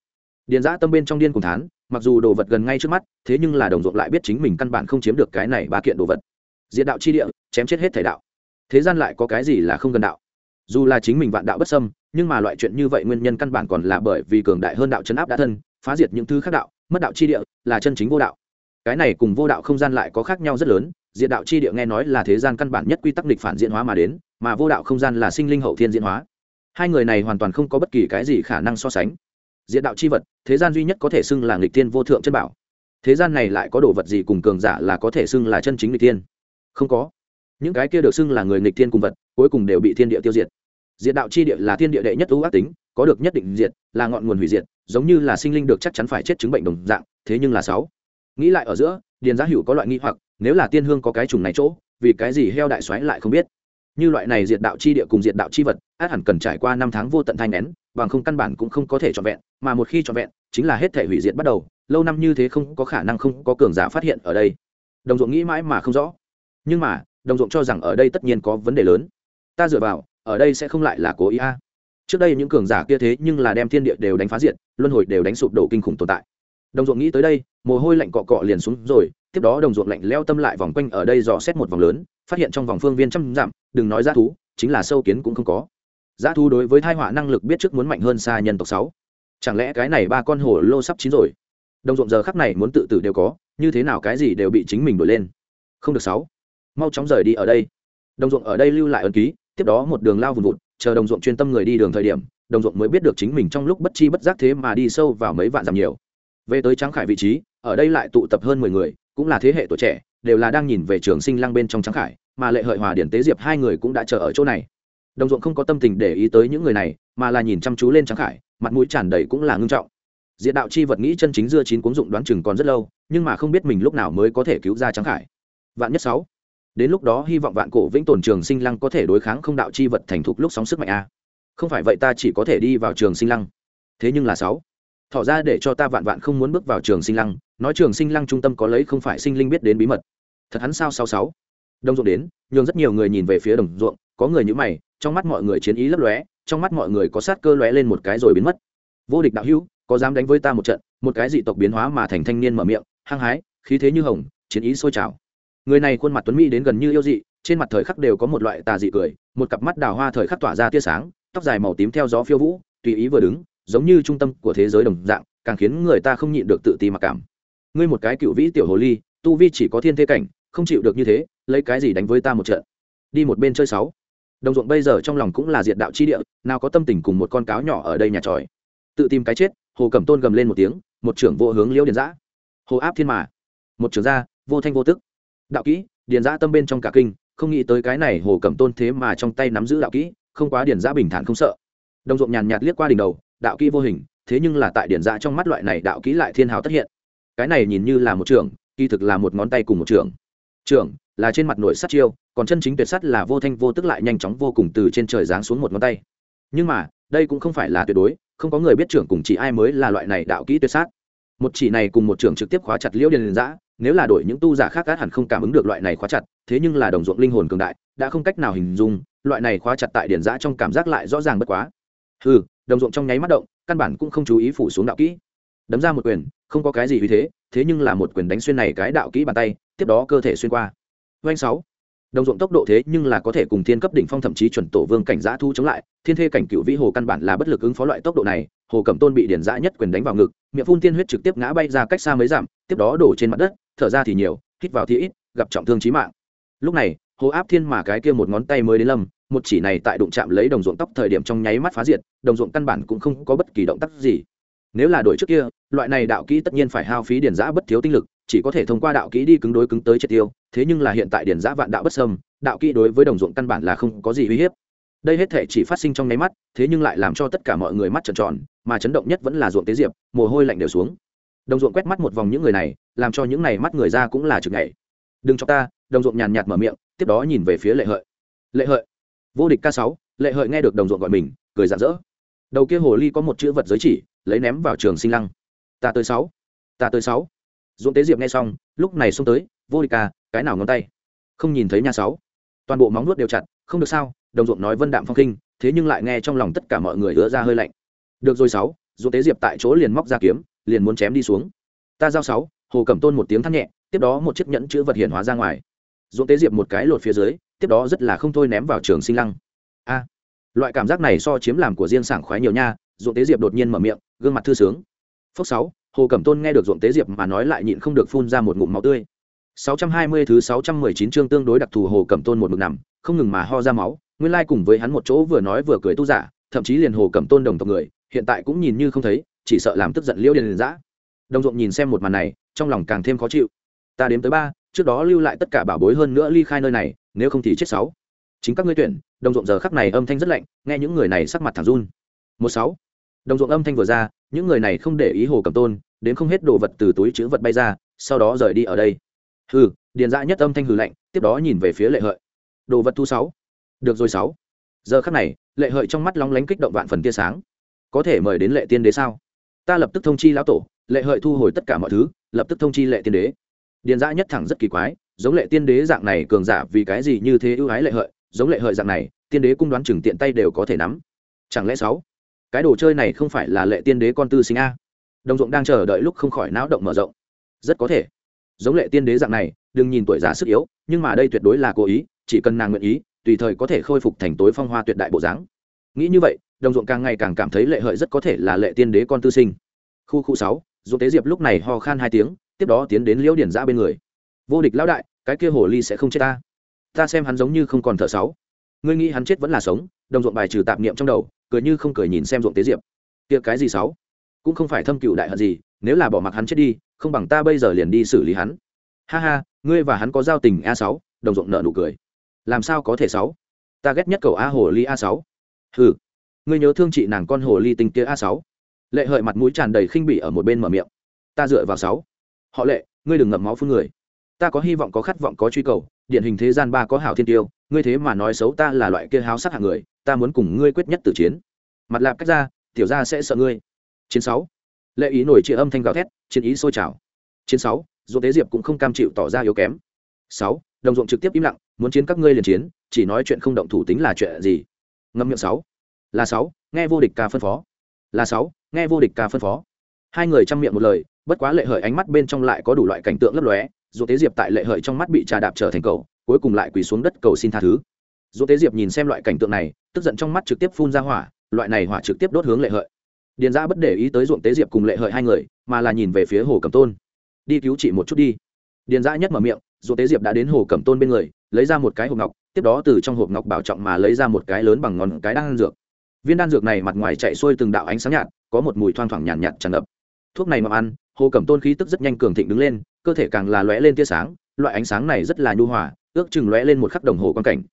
Điền giá tâm bên trong điên cùng thán, mặc dù đồ vật gần ngay trước mắt, thế nhưng là đồng ruộng lại biết chính mình căn bản không chiếm được cái này ba kiện đồ vật. Diện đạo chi địa, chém chết hết thể đạo. Thế gian lại có cái gì là không gần đạo? Dù là chính mình vạn đạo bất sâm nhưng mà loại chuyện như vậy nguyên nhân căn bản còn là bởi vì cường đại hơn đạo chấn áp đã thân, phá diệt những thứ khác đạo mất đạo chi địa là chân chính vô đạo. Cái này cùng vô đạo không gian lại có khác nhau rất lớn, diệt đạo chi địa nghe nói là thế gian căn bản nhất quy tắc địch phản diễn hóa mà đến, mà vô đạo không gian là sinh linh hậu thiên diễn hóa. Hai người này hoàn toàn không có bất kỳ cái gì khả năng so sánh. Diệt đạo chi vật, thế gian duy nhất có thể xưng là nghịch tiên vô thượng chân bảo. Thế gian này lại có đồ vật gì cùng cường giả là có thể xưng là chân chính nghịch tiên không có. Những cái kia được xưng là người nghịch tiên cùng vật, cuối cùng đều bị thiên địa tiêu diệt. Diệt đạo chi địa là thiên địa đệ nhất ưu ác tính có được nhất định diệt, là ngọn nguồn hủy diệt, giống như là sinh linh được chắc chắn phải chết chứng bệnh đồng dạng, thế nhưng là sáu. Nghĩ lại ở giữa, điền giá hữu có loại nghi hoặc, nếu là tiên hương có cái trùng này chỗ, vì cái gì heo đại xoáy lại không biết? Như loại này diệt đạo chi địa cùng diệt đạo chi vật, át hẳn cần trải qua năm tháng vô tận thanh nén, bằng không căn bản cũng không có thể trọn vẹn, mà một khi trọn vẹn, chính là hết thể hủy diệt bắt đầu, lâu năm như thế không có khả năng không có cường giả phát hiện ở đây. Đồng ruộng nghĩ mãi mà không rõ. Nhưng mà, đồng ruộng cho rằng ở đây tất nhiên có vấn đề lớn. Ta dựa vào, ở đây sẽ không lại là cố ý a trước đây những cường giả kia thế nhưng là đem thiên địa đều đánh phá diện luân hồi đều đánh sụp đổ kinh khủng tồn tại. Đồng ruộng nghĩ tới đây, mồ hôi lạnh cọ cọ liền xuống rồi, tiếp đó đồng ruộng lạnh leo tâm lại vòng quanh ở đây dò xét một vòng lớn, phát hiện trong vòng phương viên trăm dặm, đừng nói g thú, chính là sâu kiến cũng không có. G thú đối với thai họa năng lực biết trước muốn mạnh hơn xa nhân tộc sáu. Chẳng lẽ cái này ba con hổ lô sắp chín rồi? Đồng ruộng giờ khắc này muốn tự tử đều có, như thế nào cái gì đều bị chính mình đổi lên? Không được sáu. Mau chóng rời đi ở đây. Đồng ruộng ở đây lưu lại ấn ký, tiếp đó một đường lao vùn vụt chờ đồng ruộng chuyên tâm người đi đường thời điểm, đồng ruộng mới biết được chính mình trong lúc bất chi bất giác thế mà đi sâu vào mấy vạn dặm nhiều. Về tới trắng khải vị trí, ở đây lại tụ tập hơn mười người, cũng là thế hệ tuổi trẻ, đều là đang nhìn về trường sinh lăng bên trong trắng khải, mà lệ hợi hòa, điển tế diệp hai người cũng đã chờ ở chỗ này. Đồng ruộng không có tâm tình để ý tới những người này, mà là nhìn chăm chú lên trắng khải, mặt mũi tràn đầy cũng là ngưng trọng. Diện đạo chi vật nghĩ chân chính dưa chín cuốn dụng đoán chừng còn rất lâu, nhưng mà không biết mình lúc nào mới có thể cứu ra trắng khải. Vạn nhất sáu đến lúc đó hy vọng vạn cổ vĩnh tồn trường sinh lăng có thể đối kháng không đạo chi vật thành thục lúc sóng sức mạnh a. Không phải vậy ta chỉ có thể đi vào trường sinh lăng. Thế nhưng là sáu. Thỏ ra để cho ta vạn vạn không muốn bước vào trường sinh lăng, nói trường sinh lăng trung tâm có lấy không phải sinh linh biết đến bí mật. Thật hắn sao sáu sáu? Đông ruộng đến, nhường rất nhiều người nhìn về phía đồng ruộng, có người như mày, trong mắt mọi người chiến ý lấp lóe, trong mắt mọi người có sát cơ lóe lên một cái rồi biến mất. Vô địch đạo hữu, có dám đánh với ta một trận, một cái dị tộc biến hóa mà thành thanh niên mở miệng, hăng hái, khí thế như hồng, chiến ý sôi trào người này khuôn mặt tuấn mỹ đến gần như yêu dị, trên mặt thời khắc đều có một loại tà dị cười, một cặp mắt đào hoa thời khắc tỏa ra tia sáng, tóc dài màu tím theo gió phiêu vũ, tùy ý vừa đứng, giống như trung tâm của thế giới đồng dạng, càng khiến người ta không nhịn được tự ti mặc cảm. Ngươi một cái cựu vĩ tiểu hồ ly, tu vi chỉ có thiên thế cảnh, không chịu được như thế, lấy cái gì đánh với ta một trận? Đi một bên chơi sáu. Đồng ruộng bây giờ trong lòng cũng là diệt đạo chi địa, nào có tâm tình cùng một con cáo nhỏ ở đây nhà tròi. Tự tìm cái chết, hồ cẩm tôn gầm lên một tiếng, một trưởng vô hướng liễu điền giã. Hồ áp thiên mà. Một trưởng gia vô thanh vô tức đạo kỹ, điền giã tâm bên trong cả kinh, không nghĩ tới cái này hồ cẩm tôn thế mà trong tay nắm giữ đạo kỹ, không quá điền giã bình thản không sợ. Đồng ruộng nhàn nhạt liếc qua đỉnh đầu, đạo kỹ vô hình, thế nhưng là tại điển giã trong mắt loại này đạo kỹ lại thiên hào tất hiện. Cái này nhìn như là một trưởng kỳ thực là một ngón tay cùng một trưởng trưởng là trên mặt nổi sắt chiêu, còn chân chính tuyệt sắt là vô thanh vô tức lại nhanh chóng vô cùng từ trên trời giáng xuống một ngón tay. Nhưng mà, đây cũng không phải là tuyệt đối, không có người biết trưởng cùng chỉ ai mới là loại này đạo kỹ tuyệt sát. Một chỉ này cùng một trưởng trực tiếp khóa chặt liễu điền giã nếu là đổi những tu giả khác át hẳn không cảm ứng được loại này khóa chặt, thế nhưng là đồng ruộng linh hồn cường đại, đã không cách nào hình dung, loại này khóa chặt tại điển giã trong cảm giác lại rõ ràng bất quá. Ừ đồng ruộng trong nháy mắt động, căn bản cũng không chú ý phủ xuống đạo kỹ. Đấm ra một quyền, không có cái gì vì thế thế nhưng là một quyền đánh xuyên này cái đạo kỹ bàn tay, tiếp đó cơ thể xuyên qua. Doanh sáu. Đồng ruộng tốc độ thế nhưng là có thể cùng thiên cấp đỉnh phong thậm chí chuẩn tổ vương cảnh giã thu chống lại, thiên thê cảnh cựu vĩ hồ căn bản là bất lực ứng phó loại tốc độ này, hồ cẩm tôn bị điển giã nhất quyền đánh vào ngực, miệng phun tiên huyết trực tiếp ngã bay ra cách xa mấy dặm, tiếp đó đổ trên mặt đất thở ra thì nhiều, hít vào thì ít, gặp trọng thương trí mạng. Lúc này, hồ áp thiên mà cái kia một ngón tay mới đến lâm một chỉ này tại đụng chạm lấy đồng ruộng tóc thời điểm trong nháy mắt phá diệt, đồng ruộng căn bản cũng không có bất kỳ động tác gì. Nếu là đổi trước kia, loại này đạo kỹ tất nhiên phải hao phí điển giã bất thiếu tinh lực, chỉ có thể thông qua đạo kỹ đi cứng đối cứng tới triệt tiêu, thế nhưng là hiện tại điển giã vạn đạo bất sâm đạo kỹ đối với đồng ruộng căn bản là không có gì uy hiếp. Đây hết thể chỉ phát sinh trong nháy mắt, thế nhưng lại làm cho tất cả mọi người mắt trợn tròn, mà chấn động nhất vẫn là ruộng tế diệp, mồ hôi lạnh đều xuống đồng ruộng quét mắt một vòng những người này, làm cho những này mắt người ra cũng là chực nhảy. Đừng cho ta, đồng ruộng nhàn nhạt mở miệng, tiếp đó nhìn về phía lệ hợi. Lệ hợi. Vô địch k sáu, lệ hợi nghe được đồng ruộng gọi mình, cười rạng rỡ. Đầu kia hồ ly có một chữ vật giới chỉ, lấy ném vào trường sinh lăng. Ta tới sáu, ta tới sáu. Dũng tế diệp nghe xong, lúc này xông tới, vô địch ca, cái nào ngón tay? Không nhìn thấy nhà sáu. Toàn bộ móng nuốt đều chặt, không được sao, đồng ruộng nói vân đạm phong kinh thế nhưng lại nghe trong lòng tất cả mọi người ứa ra hơi lạnh. Được rồi sáu dũng tế diệp tại chỗ liền móc ra kiếm liền muốn chém đi xuống. Ta giao sáu, hồ cẩm tôn một tiếng thắt nhẹ, tiếp đó một chiếc nhẫn chữ vật hiện hóa ra ngoài. Dũng tế diệp một cái lột phía dưới, tiếp đó rất là không thôi ném vào trường sinh lăng. A, loại cảm giác này so chiếm làm của riêng sảng khoái nhiều nha, dũng tế diệp đột nhiên mở miệng, gương mặt thư sướng. Phốc sáu, hồ cẩm tôn nghe được dũng tế diệp mà nói lại nhịn không được phun ra một ngụm máu tươi. 620 thứ 619 chương tương đối đặc thù hồ cẩm tôn một mực nằm, không ngừng mà ho ra máu, nguyên lai cùng với hắn một chỗ vừa nói vừa cười tu giả, thậm chí liền hồ cẩm tôn đồng tộc người, hiện tại cũng nhìn như không thấy chỉ sợ làm tức giận liễu điền dã. Đồng ruộng nhìn xem một màn này, trong lòng càng thêm khó chịu. Ta đếm tới ba, trước đó lưu lại tất cả bảo bối hơn nữa ly khai nơi này, nếu không thì chết sáu. Chính các ngươi tuyển đồng ruộng giờ khắc này âm thanh rất lạnh, nghe những người này sắc mặt thẳng run. Một sáu. Đồng ruộng âm thanh vừa ra, những người này không để ý hồ cầm tôn, đến không hết đồ vật từ túi chữ vật bay ra, sau đó rời đi ở đây. Hừ, điền dã nhất âm thanh hừ lạnh, tiếp đó nhìn về phía lệ hợi. Đồ vật thu sáu. Được rồi sáu. Giờ khắc này, lệ hợi trong mắt lóng lánh kích động vạn phần tia sáng. Có thể mời đến lệ tiên đế sao? Ta lập tức thông chi lão tổ, lệ hợi thu hồi tất cả mọi thứ, lập tức thông chi lệ tiên đế. Điền dã nhất thẳng rất kỳ quái, giống lệ tiên đế dạng này cường giả vì cái gì như thế ưu ái lệ hợi, giống lệ hợi dạng này, tiên đế cung đoán chừng tiện tay đều có thể nắm. Chẳng lẽ sáu? Cái đồ chơi này không phải là lệ tiên đế con tư sinh a? Đồng ruộng đang chờ đợi lúc không khỏi náo động mở rộng. Rất có thể. Giống lệ tiên đế dạng này, đừng nhìn tuổi già sức yếu, nhưng mà đây tuyệt đối là cố ý, chỉ cần nàng nguyện ý, tùy thời có thể khôi phục thành tối phong hoa tuyệt đại bộ dáng nghĩ như vậy, đồng ruộng càng ngày càng cảm thấy lệ hợi rất có thể là lệ tiên đế con tư sinh. Khu khu sáu, ruộng tế diệp lúc này ho khan hai tiếng, tiếp đó tiến đến liễu điển ra bên người. Vô địch lão đại, cái kia hồ ly sẽ không chết ta. Ta xem hắn giống như không còn thở sáu. Ngươi nghĩ hắn chết vẫn là sống, đồng ruộng bài trừ tạp niệm trong đầu, cười như không cười nhìn xem ruộng tế diệp. Kia cái gì sáu? Cũng không phải thâm cựu đại hận gì, nếu là bỏ mặc hắn chết đi, không bằng ta bây giờ liền đi xử lý hắn. Ha ha, ngươi và hắn có giao tình a sáu, đồng ruộng nợ nụ cười. Làm sao có thể sáu? Ta ghét nhất cầu a hồ ly a sáu hừ. Ngươi nhớ thương chị nàng con hồ ly tinh kia a sáu. Lệ hợi mặt mũi tràn đầy khinh bỉ ở một bên mở miệng. Ta dựa vào sáu. Họ lệ, ngươi đừng ngậm máu phương người. Ta có hy vọng, có khát vọng, có truy cầu. Điển hình thế gian ba có hảo thiên tiêu. Ngươi thế mà nói xấu ta là loại kia háo sắc hạng người. Ta muốn cùng ngươi quyết nhất tử chiến. Mặt lạp cách ra, tiểu ra sẽ sợ ngươi. Chiến sáu. Lệ ý nổi chia âm thanh gào thét, chiến ý sôi trào. Chiến sáu dù tế diệp cũng không cam chịu tỏ ra yếu kém. Sáu, đồng ruộng trực tiếp im lặng, muốn chiến các ngươi liền chiến, chỉ nói chuyện không động thủ tính là chuyện gì? Ngâm miệng sáu. Là sáu, nghe vô địch ca phân phó. Là sáu, nghe vô địch ca phân phó. Hai người chăm miệng một lời, bất quá lệ hợi ánh mắt bên trong lại có đủ loại cảnh tượng lấp lóe, dù tế diệp tại lệ hợi trong mắt bị trà đạp trở thành cầu, cuối cùng lại quỳ xuống đất cầu xin tha thứ. Dù tế diệp nhìn xem loại cảnh tượng này, tức giận trong mắt trực tiếp phun ra hỏa, loại này hỏa trực tiếp đốt hướng lệ hợi. Điền ra bất để ý tới ruộng tế diệp cùng lệ hợi hai người, mà là nhìn về phía hồ cẩm tôn. Đi cứu chị một chút đi. Điền ra nhất mở miệng ruộng tế diệp đã đến hồ cẩm tôn bên người, lấy ra một cái hộp ngọc tiếp đó từ trong hộp ngọc bảo trọng mà lấy ra một cái lớn bằng ngón cái đan dược. Viên đan dược này mặt ngoài chạy xuôi từng đạo ánh sáng nhạt có một mùi thoang thoảng nhàn nhạt, nhạt tràn ngập. Thuốc này mà ăn hồ cẩm tôn khí tức rất nhanh cường thịnh đứng lên cơ thể càng là lóe lên tia sáng loại ánh sáng này rất là nhu hòa ước chừng lóe lên một khắc đồng hồ quan cảnh.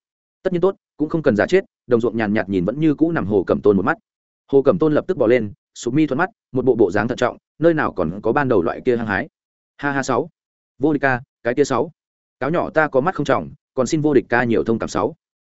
Tất nhiên tốt cũng không cần giả chết đồng ruộng nhàn nhạt nhìn vẫn như cũ nằm hồ cẩm tôn một mắt. Hồ cẩm tôn lập tức bỏ lên sụp mi thuận mắt một bộ bộ dáng thận trọng nơi nào còn có ban đầu loại kia hăng hái. Ha ha sáu. Vô địch ca cái kia sáu. Cáo nhỏ ta có mắt không trọng còn xin vô địch ca nhiều thông cảm sáu.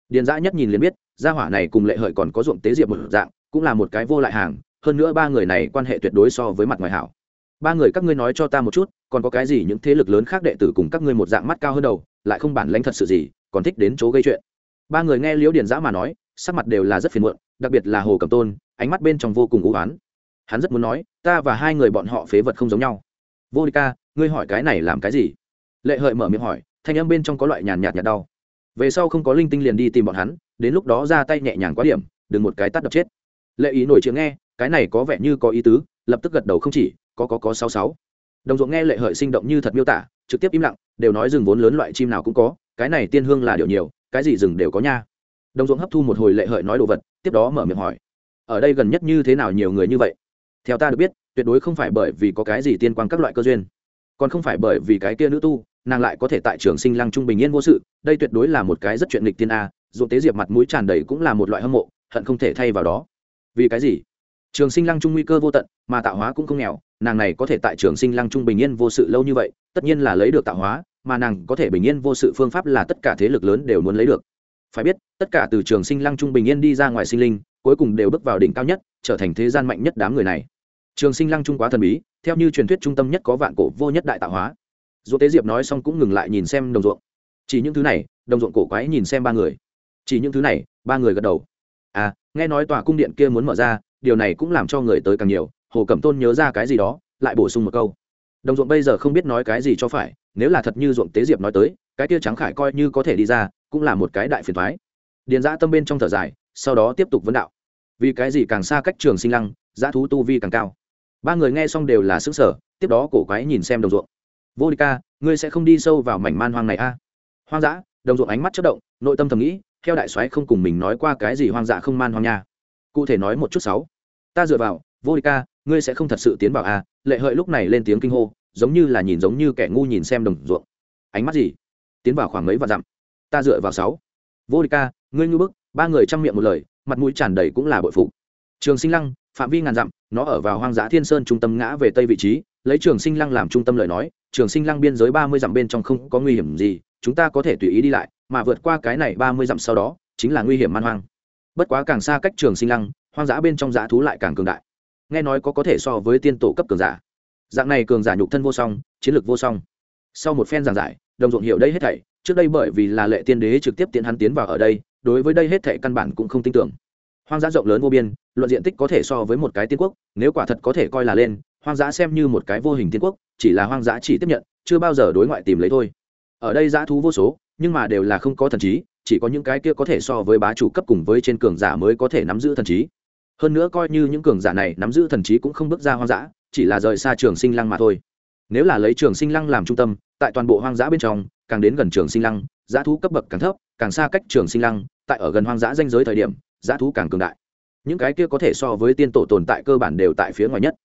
Điền dã nhất nhìn liền biết, gia hỏa này cùng lệ hợi còn có ruộng tế diệp một dạng, cũng là một cái vô lại hàng, hơn nữa ba người này quan hệ tuyệt đối so với mặt ngoài hảo. Ba người các ngươi nói cho ta một chút, còn có cái gì những thế lực lớn khác đệ tử cùng các ngươi một dạng mắt cao hơn đầu, lại không bản lãnh thật sự gì, còn thích đến chỗ gây chuyện. Ba người nghe liễu điền dã mà nói, sắc mặt đều là rất phiền muộn, đặc biệt là hồ cẩm tôn, ánh mắt bên trong vô cùng u oán. Hắn rất muốn nói, ta và hai người bọn họ phế vật không giống nhau. Vô địch ca, ngươi hỏi cái này làm cái gì? Lệ hợi mở miệng hỏi thanh âm bên trong có loại nhàn nhạt nhạt đau. Về sau không có linh tinh liền đi tìm bọn hắn, đến lúc đó ra tay nhẹ nhàng quá điểm, đừng một cái tắt đập chết. Lệ ý nổi chữ nghe, cái này có vẻ như có ý tứ, lập tức gật đầu không chỉ, có có có sáu sáu. Đồng ruộng nghe lệ hợi sinh động như thật miêu tả, trực tiếp im lặng, đều nói rừng vốn lớn loại chim nào cũng có, cái này tiên hương là điều nhiều, cái gì rừng đều có nha. Đồng ruộng hấp thu một hồi lệ hợi nói đồ vật, tiếp đó mở miệng hỏi, ở đây gần nhất như thế nào nhiều người như vậy? Theo ta được biết, tuyệt đối không phải bởi vì có cái gì tiên quan các loại cơ duyên, còn không phải bởi vì cái kia nữ tu nàng lại có thể tại trường sinh lăng trung bình yên vô sự, đây tuyệt đối là một cái rất chuyện lịch tiên a, dù tế diệp mặt mũi tràn đầy cũng là một loại hâm mộ, hận không thể thay vào đó. Vì cái gì? Trường sinh lăng trung nguy cơ vô tận, mà tạo hóa cũng không nghèo, nàng này có thể tại trường sinh lăng trung bình yên vô sự lâu như vậy, tất nhiên là lấy được tạo hóa, mà nàng có thể bình yên vô sự phương pháp là tất cả thế lực lớn đều muốn lấy được. Phải biết, tất cả từ trường sinh lăng trung bình yên đi ra ngoài sinh linh, cuối cùng đều bước vào đỉnh cao nhất, trở thành thế gian mạnh nhất đám người này. Trường sinh lăng trung quá thần bí, theo như truyền thuyết trung tâm nhất có vạn cổ vô nhất đại tạo hóa dù tế diệp nói xong cũng ngừng lại nhìn xem đồng ruộng. Chỉ những thứ này, đồng ruộng cổ quái nhìn xem ba người. Chỉ những thứ này, ba người gật đầu. À nghe nói tòa cung điện kia muốn mở ra, điều này cũng làm cho người tới càng nhiều, hồ cẩm tôn nhớ ra cái gì đó, lại bổ sung một câu. Đồng ruộng bây giờ không biết nói cái gì cho phải, nếu là thật như ruộng tế diệp nói tới, cái kia trắng khải coi như có thể đi ra, cũng là một cái đại phiền thoái điền giã tâm bên trong thở dài, sau đó tiếp tục vấn đạo. Vì cái gì càng xa cách trường sinh lăng giã thú tu vi càng cao? Ba người nghe xong đều là xứng sở tiếp đó cổ quái nhìn xem đồng ruộng vô địch ca, ngươi sẽ không đi sâu vào mảnh man hoang này a. À? hoang dã, đồng ruộng ánh mắt chất động, nội tâm thầm nghĩ, theo đại soái không cùng mình nói qua cái gì hoang dã không man hoang nha. Cụ thể nói một chút sáu. Ta dựa vào, vô địch ca, ngươi sẽ không thật sự tiến vào a. À? lệ hợi lúc này lên tiếng kinh hô, giống như là nhìn giống như kẻ ngu nhìn xem đồng ruộng. Ánh mắt gì? Tiến vào khoảng mấy vạn dặm. Ta dựa vào sáu. Vô địch ca, ngươi ngư bức, ba người chăm miệng một lời, mặt mũi tràn đầy cũng là bội phụ trường sinh lăng, phạm vi ngàn dặm, nó ở vào hoang dã thiên sơn trung tâm ngã về tây vị trí, lấy trường sinh lăng làm trung tâm lời nói trường sinh lăng biên giới ba mươi dặm bên trong không có nguy hiểm gì, chúng ta có thể tùy ý đi lại, mà vượt qua cái này ba mươi dặm sau đó, chính là nguy hiểm man hoang. Bất quá càng xa cách trường sinh lăng, hoang dã bên trong dã thú lại càng cường đại. Nghe nói có có thể so với tiên tổ cấp cường giả. Dạng này cường giả nhục thân vô song, chiến lược vô song. Sau một phen giảng giải, đồng ruộng hiểu đây hết thảy, trước đây bởi vì là lệ tiên đế trực tiếp tiến hắn tiến vào ở đây, đối với đây hết thảy căn bản cũng không tin tưởng. Hoang dã rộng lớn vô biên, luận diện tích có thể so với một cái tiên quốc, nếu quả thật có thể coi là lên, hoang dã xem như một cái vô hình tiên quốc chỉ là hoang dã chỉ tiếp nhận, chưa bao giờ đối ngoại tìm lấy thôi. Ở đây dã thú vô số, nhưng mà đều là không có thần trí, chỉ có những cái kia có thể so với bá chủ cấp cùng với trên cường giả mới có thể nắm giữ thần trí. Hơn nữa coi như những cường giả này nắm giữ thần trí cũng không bước ra hoang dã, chỉ là rời xa trường sinh lăng mà thôi. Nếu là lấy trường sinh lăng làm trung tâm, tại toàn bộ hoang dã bên trong, càng đến gần trường sinh lăng, dã thú cấp bậc càng thấp, càng xa cách trường sinh lăng, tại ở gần hoang dã danh giới thời điểm, dã thú càng cường đại. Những cái kia có thể so với tiên tổ tồn tại cơ bản đều tại phía ngoài nhất.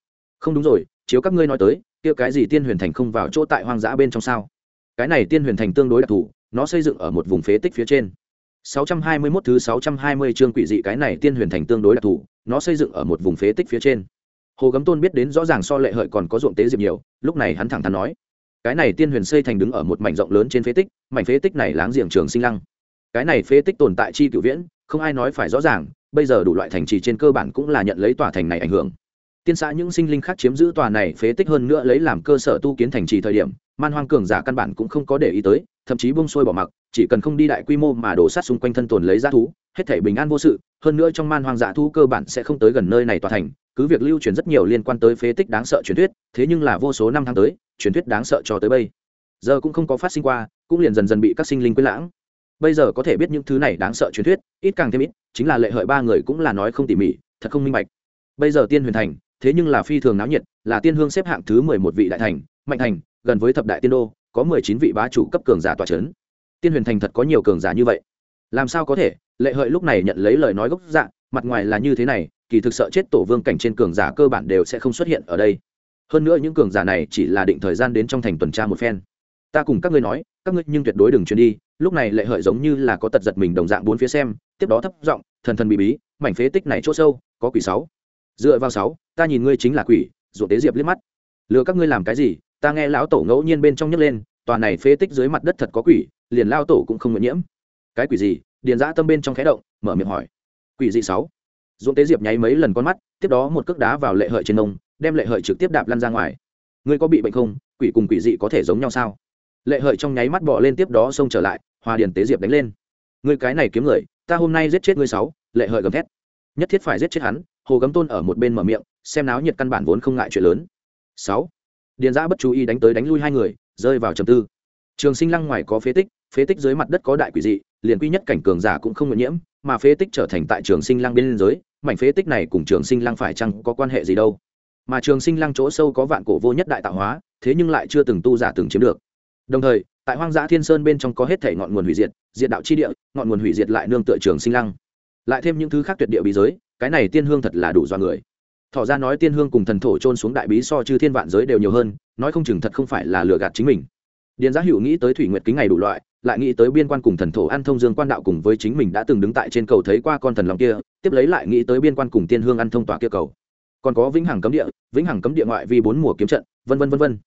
Không đúng rồi chiếu các ngươi nói tới, kia cái gì tiên huyền thành không vào chỗ tại hoang dã bên trong sao? Cái này tiên huyền thành tương đối đặc thù, nó xây dựng ở một vùng phế tích phía trên. 621 thứ 620 chương quỷ dị cái này tiên huyền thành tương đối đặc thù, nó xây dựng ở một vùng phế tích phía trên. Hồ gấm tôn biết đến rõ ràng so lệ hợi còn có ruộng tế diệp nhiều, lúc này hắn thẳng thắn nói, cái này tiên huyền xây thành đứng ở một mảnh rộng lớn trên phế tích, mảnh phế tích này láng giềng trường sinh lăng. Cái này phế tích tồn tại chi cửu viễn, không ai nói phải rõ ràng, bây giờ đủ loại thành trì trên cơ bản cũng là nhận lấy tòa thành này ảnh hưởng tiên xã những sinh linh khác chiếm giữ tòa này phế tích hơn nữa lấy làm cơ sở tu kiến thành trì thời điểm, man hoang cường giả căn bản cũng không có để ý tới, thậm chí bông sôi bỏ mặc, chỉ cần không đi đại quy mô mà đổ sát xung quanh thân tồn lấy g thú, hết thể bình an vô sự, hơn nữa trong man hoang dã thú cơ bản sẽ không tới gần nơi này tòa thành, cứ việc lưu truyền rất nhiều liên quan tới phế tích đáng sợ truyền thuyết, thế nhưng là vô số năm tháng tới, truyền thuyết đáng sợ cho tới bây giờ cũng không có phát sinh qua, cũng liền dần dần bị các sinh linh quên lãng. Bây giờ có thể biết những thứ này đáng sợ truyền thuyết, ít càng thêm ít, chính là lệ hợi ba người cũng là nói không tỉ mỉ, thật không minh bạch. Bây giờ tiên huyền thành thế nhưng là phi thường náo nhiệt, là tiên hương xếp hạng thứ mười một vị đại thành, mạnh thành, gần với thập đại tiên đô, có mười chín vị bá chủ cấp cường giả tòa c h ấ n tiên huyền thành thật có nhiều cường giả như vậy. Làm sao có thể? Lệ hợi lúc này nhận lấy lời nói gốc dạng mặt ngoài là như thế này, kỳ thực sợ chết tổ vương cảnh trên cường giả cơ bản đều sẽ không xuất hiện ở đây. Hơn nữa những cường giả này chỉ là định thời gian đến trong thành tuần tra một phen. Ta cùng các ngươi nói, các ngươi nhưng tuyệt đối đừng chuyển đi, lúc này lệ hợi giống như là có tật giật mình đồng dạng bốn phía xem, tiếp đó thấp giọng, thần thần bị bí, mảnh phế tích này chỗ sâu, có quỷ sáu dựa vào sáu, ta nhìn ngươi chính là quỷ, ruột tế diệp liếc mắt. Lừa các ngươi làm cái gì? Ta nghe lão tổ ngẫu nhiên bên trong nhấc lên toàn này phế tích dưới mặt đất thật có quỷ, liền lao tổ cũng không nguyện nhiễm. Cái quỷ gì? Điền giã tâm bên trong khẽ động, mở miệng hỏi. Quỷ gì sáu? Dũng tế diệp nháy mấy lần con mắt, tiếp đó một cước đá vào lệ hợi trên nông đem lệ hợi trực tiếp đạp lăn ra ngoài. Ngươi có bị bệnh không? Quỷ cùng quỷ dị có thể giống nhau sao? Lệ hợi trong nháy mắt bỏ lên tiếp đó xông trở lại, hòa điền tế diệp đánh lên. Ngươi cái này kiếm người, ta hôm nay giết chết ngươi sáu, lệ hợi gầm thét. Nhất thiết phải giết chết hắn hồ gấm tôn ở một bên mở miệng, xem náo nhiệt căn bản vốn không ngại chuyện lớn. Sáu, điền giã bất chú ý đánh tới đánh lui hai người, rơi vào trầm tư. Trường sinh lăng ngoài có phế tích phế tích dưới mặt đất có đại quỷ dị, liền quy nhất cảnh cường giả cũng không ngộ nhiễm, mà phế tích trở thành tại trường sinh lăng bên giới, mảnh phế tích này cùng trường sinh lăng phải chăng có quan hệ gì đâu? Mà trường sinh lăng chỗ sâu có vạn cổ vô nhất đại tạo hóa, thế nhưng lại chưa từng tu giả từng chiếm được. Đồng thời, tại hoang dã thiên sơn bên trong có hết thể ngọn nguồn hủy diệt diệt đạo chi địa, ngọn nguồn hủy diệt lại nương tựa trường sinh lăng lại thêm những thứ khác tuyệt địa bí giới, cái này tiên hương thật là đủ do người. Thọ ra nói tiên hương cùng thần thổ trôn xuống đại bí so chư thiên vạn giới đều nhiều hơn, nói không chừng thật không phải là lừa gạt chính mình. Điền giá hữu nghĩ tới thủy nguyệt kính ngày đủ loại, lại nghĩ tới biên quan cùng thần thổ ăn thông dương quan đạo cùng với chính mình đã từng đứng tại trên cầu thấy qua con thần lòng kia, tiếp lấy lại nghĩ tới biên quan cùng tiên hương ăn thông tòa kia cầu. Còn có vĩnh hằng cấm địa, vĩnh hằng cấm địa ngoại vi bốn mùa kiếm trận, vân vân vân vân.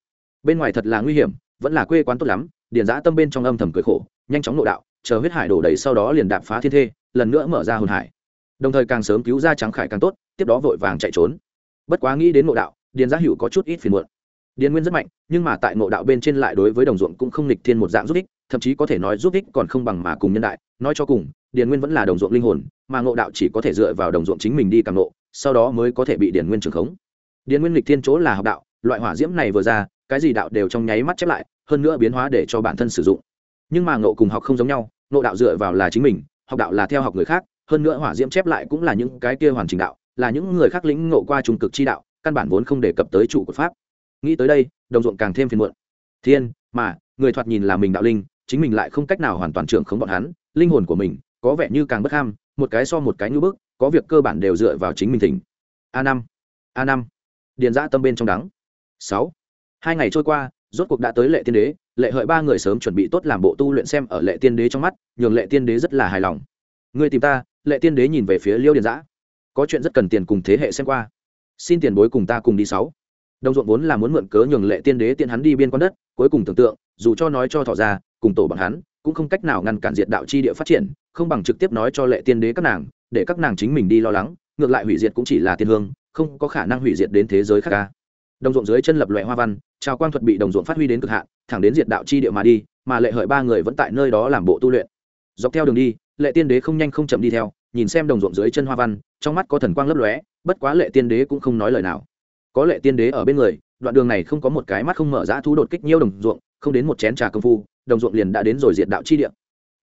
Bên ngoài thật là nguy hiểm, vẫn là quê quán tốt lắm, điền giã tâm bên trong âm thầm cười khổ, nhanh chóng nội đạo, chờ huyết hải đổ đầy sau đó liền đạp phá thiên thê lần nữa mở ra hồn hải. Đồng thời càng sớm cứu ra trắng khải càng tốt, tiếp đó vội vàng chạy trốn. Bất quá nghĩ đến nội đạo, điền gia hữu có chút ít phiền muộn. Điền nguyên rất mạnh, nhưng mà tại nội đạo bên trên lại đối với đồng ruộng cũng không nghịch thiên một dạng giúp ích, thậm chí có thể nói giúp ích còn không bằng mà cùng nhân đại. Nói cho cùng, điền nguyên vẫn là đồng ruộng linh hồn, mà ngộ đạo chỉ có thể dựa vào đồng ruộng chính mình đi càng ngộ, sau đó mới có thể bị điền nguyên trường khống. Điền nguyên lịch thiên chỗ là học đạo, loại hỏa diễm này vừa ra, cái gì đạo đều trong nháy mắt chép lại, hơn nữa biến hóa để cho bản thân sử dụng. Nhưng mà ngộ cùng học không giống nhau, ngộ đạo dựa vào là chính mình học đạo là theo học người khác, hơn nữa hỏa diễm chép lại cũng là những cái kia hoàn chỉnh đạo, là những người khác lĩnh ngộ qua trung cực chi đạo, căn bản vốn không đề cập tới chủ của pháp. Nghĩ tới đây, đồng ruộng càng thêm phiền muộn. Thiên, mà, người thoạt nhìn là mình đạo linh, chính mình lại không cách nào hoàn toàn trưởng khống bọn hắn, linh hồn của mình, có vẻ như càng bất ham, một cái so một cái ngưỡng bức, có việc cơ bản đều dựa vào chính mình thỉnh. A năm a năm. Điền ra tâm bên trong đắng. Sáu. Hai ngày trôi qua, rốt cuộc đã tới lệ tiên đế lệ hợi ba người sớm chuẩn bị tốt làm bộ tu luyện xem ở lệ tiên đế trong mắt, nhường lệ tiên đế rất là hài lòng. Người tìm ta, lệ tiên đế nhìn về phía liêu điền giã có chuyện rất cần tiền cùng thế hệ xem qua. Xin tiền bối cùng ta cùng đi sáu. Đồng ruộng vốn là muốn mượn cớ nhường lệ tiên đế tiện hắn đi biên quan đất, cuối cùng tưởng tượng, dù cho nói cho thỏ ra, cùng tổ bằng hắn, cũng không cách nào ngăn cản diệt đạo chi địa phát triển, không bằng trực tiếp nói cho lệ tiên đế các nàng, để các nàng chính mình đi lo lắng, ngược lại hủy diệt cũng chỉ là tiên hương, không có khả năng hủy diệt đến thế giới khác ca đồng ruộng dưới chân lập loại hoa văn, trào quang thuật bị đồng ruộng phát huy đến cực hạn, thẳng đến diệt đạo chi địa mà đi, mà lệ hợi ba người vẫn tại nơi đó làm bộ tu luyện. Dọc theo đường đi, lệ tiên đế không nhanh không chậm đi theo, nhìn xem đồng ruộng dưới chân hoa văn, trong mắt có thần quang lấp lóe, bất quá lệ tiên đế cũng không nói lời nào. Có lệ tiên đế ở bên người, đoạn đường này không có một cái mắt không mở ra thú đột kích nhiêu đồng ruộng, không đến một chén trà công phu, đồng ruộng liền đã đến rồi diệt đạo chi địa.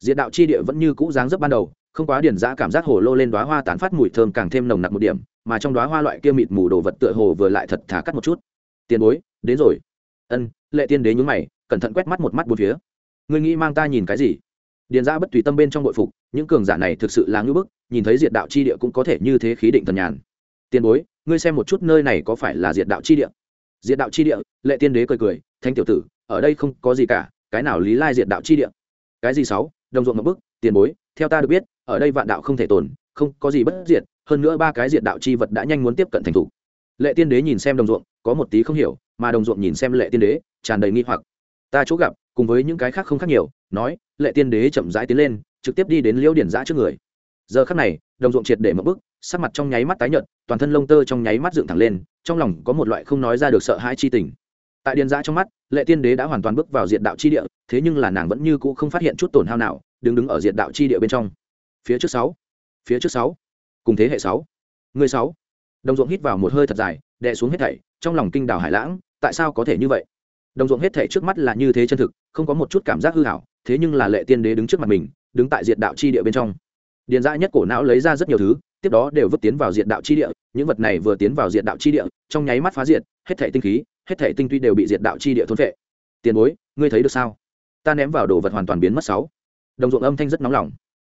Diệt đạo chi địa vẫn như cũ dáng dấp ban đầu, không quá điển giã cảm giác hồ lô lên đoá hoa tán phát mùi thơm càng thêm nồng nặc một điểm mà trong đóa hoa loại kia mịt mù đồ vật tựa hồ vừa lại thật thả cắt một chút. Tiền bối, đến rồi. Ân, lệ tiên đế nhún mày, cẩn thận quét mắt một mắt bốn phía. Ngươi nghĩ mang ta nhìn cái gì? Điền ra bất tùy tâm bên trong bội phục, những cường giả này thực sự là ngưỡng bức, nhìn thấy diệt đạo chi địa cũng có thể như thế khí định thần nhàn. Tiền bối, ngươi xem một chút nơi này có phải là diệt đạo chi địa? Diệt đạo chi địa, lệ tiên đế cười cười thanh tiểu tử, ở đây không có gì cả, cái nào lý lai diệt đạo chi địa? Cái gì sáu? Đồng ruộng một bức, tiền bối, theo ta được biết, ở đây vạn đạo không thể tồn không có gì bất diệt, hơn nữa ba cái diệt đạo chi vật đã nhanh muốn tiếp cận thành thủ. Lệ tiên đế nhìn xem đồng ruộng, có một tí không hiểu, mà đồng ruộng nhìn xem lệ tiên đế, tràn đầy nghi hoặc. Ta chỗ gặp, cùng với những cái khác không khác nhiều, nói, lệ tiên đế chậm rãi tiến lên, trực tiếp đi đến liễu điển giã trước người. Giờ khắc này, đồng ruộng triệt để mất bức, sắc mặt trong nháy mắt tái nhợt, toàn thân lông tơ trong nháy mắt dựng thẳng lên, trong lòng có một loại không nói ra được sợ hãi chi tình. Tại điền giã trong mắt, lệ tiên đế đã hoàn toàn bước vào diện đạo chi địa, thế nhưng là nàng vẫn như cũ không phát hiện chút tổn hao nào, đứng đứng ở diện đạo chi địa bên trong. Phía trước sáu phía trước sáu, cùng thế hệ sáu, người sáu. Đồng ruộng hít vào một hơi thật dài, đè xuống hết thảy, trong lòng kinh đảo hải lãng, tại sao có thể như vậy? Đồng ruộng hết thảy trước mắt là như thế chân thực, không có một chút cảm giác hư hảo, thế nhưng là lệ tiên đế đứng trước mặt mình, đứng tại diện đạo chi địa bên trong. Điền dã nhất cổ não lấy ra rất nhiều thứ, tiếp đó đều vứt tiến vào diện đạo chi địa, những vật này vừa tiến vào diện đạo chi địa, trong nháy mắt phá diệt, hết thảy tinh khí, hết thảy tinh tuy đều bị diện đạo chi địa thôn phệ. tiền bối, ngươi thấy được sao? Ta ném vào đồ vật hoàn toàn biến mất sáu. Đồng ruộng âm thanh rất nóng lòng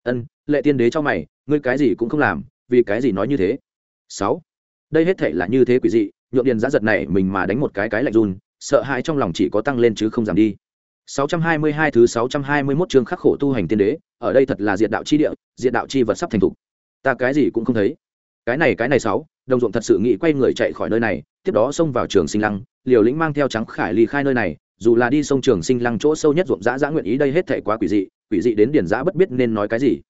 ân lệ tiên đế cho mày ngươi cái gì cũng không làm vì cái gì nói như thế sáu đây hết thảy là như thế quỷ dị nhượng điền giá giật này mình mà đánh một cái cái lạnh run sợ hãi trong lòng chỉ có tăng lên chứ không giảm đi 622 thứ 621 chương khắc khổ tu hành tiên đế, ở đây thật là diệt đạo chi địa, diệt đạo chi vật sắp thành thủ. Ta cái gì cũng không thấy. Cái này cái này sáu, đồng ruộng thật sự nghĩ quay người chạy khỏi nơi này, tiếp đó xông vào trường sinh lăng, liều lĩnh mang theo trắng khải ly khai nơi này, dù là đi sông trường sinh lăng chỗ sâu nhất ruộng dã dã nguyện ý đây hết thảy quá quỷ dị, quỷ dị đến điển Giã bất biết nên nói cái gì.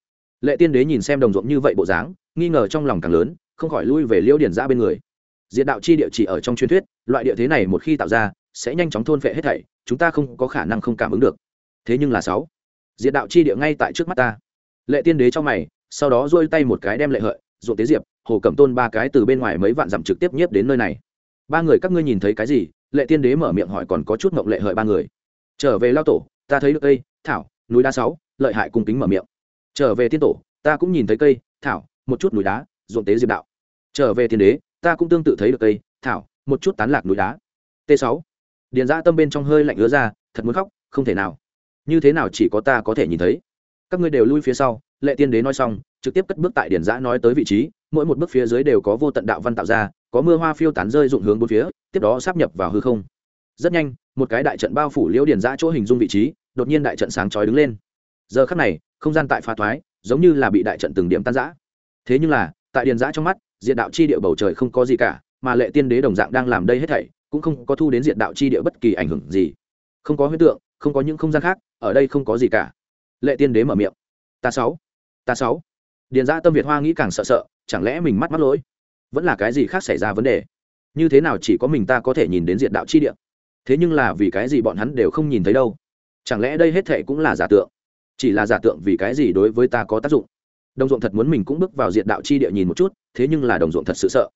Lệ Tiên Đế nhìn xem đồng ruộng như vậy bộ dáng, nghi ngờ trong lòng càng lớn, không khỏi lui về liêu điển Giã bên người. Diệt đạo chi địa chỉ ở trong truyền thuyết, loại địa thế này một khi tạo ra, sẽ nhanh chóng thôn phệ hết thảy chúng ta không có khả năng không cảm ứng được. Thế nhưng là sáu diệt đạo chi địa ngay tại trước mắt ta. Lệ tiên đế cho mày sau đó duỗi tay một cái đem lệ hợi ruộng tế diệp hồ cẩm tôn ba cái từ bên ngoài mấy vạn dặm trực tiếp nhiếp đến nơi này. Ba người các ngươi nhìn thấy cái gì? Lệ tiên đế mở miệng hỏi còn có chút mộng lệ hợi ba người. Trở về lao tổ ta thấy được cây thảo núi đá sáu, lợi hại cung kính mở miệng. Trở về tiên tổ, ta cũng nhìn thấy cây, thảo, một chút núi đá, ruộng tế diệp đạo. Trở về tiên đế, ta cũng tương tự thấy được cây, thảo, một chút tán lạc núi đá. T sáu điền giã tâm bên trong hơi lạnh ứa ra, thật muốn khóc, không thể nào. Như thế nào chỉ có ta có thể nhìn thấy? Các ngươi đều lui phía sau, lệ tiên đế nói xong, trực tiếp cất bước tại điền giã nói tới vị trí, mỗi một bước phía dưới đều có vô tận đạo văn tạo ra, có mưa hoa phiêu tán rơi dụng hướng bốn phía, tiếp đó sắp nhập vào hư không. Rất nhanh, một cái đại trận bao phủ liễu điền giã chỗ hình dung vị trí đột nhiên đại trận sáng chói đứng lên. Giờ khắc này, không gian tại phá thoái, giống như là bị đại trận từng điểm tan giã thế nhưng là, tại điền giã trong mắt diện đạo chi địa bầu trời không có gì cả, mà lệ tiên đế đồng dạng đang làm đây hết thảy, cũng không có thu đến diện đạo chi địa bất kỳ ảnh hưởng gì. Không có huyết tượng, không có những không gian khác, ở đây không có gì cả. Lệ tiên đế mở miệng. Ta sáu ta sáu. Điền giã tâm việt hoa nghĩ càng sợ sợ, chẳng lẽ mình mắt mắt lỗi? Vẫn là cái gì khác xảy ra vấn đề? Như thế nào chỉ có mình ta có thể nhìn đến diện đạo chi địa? Thế nhưng là vì cái gì bọn hắn đều không nhìn thấy đâu? Chẳng lẽ đây hết thệ cũng là giả tượng? Chỉ là giả tượng vì cái gì đối với ta có tác dụng? Đồng ruộng thật muốn mình cũng bước vào diện đạo chi địa nhìn một chút, thế nhưng là đồng ruộng thật sự sợ.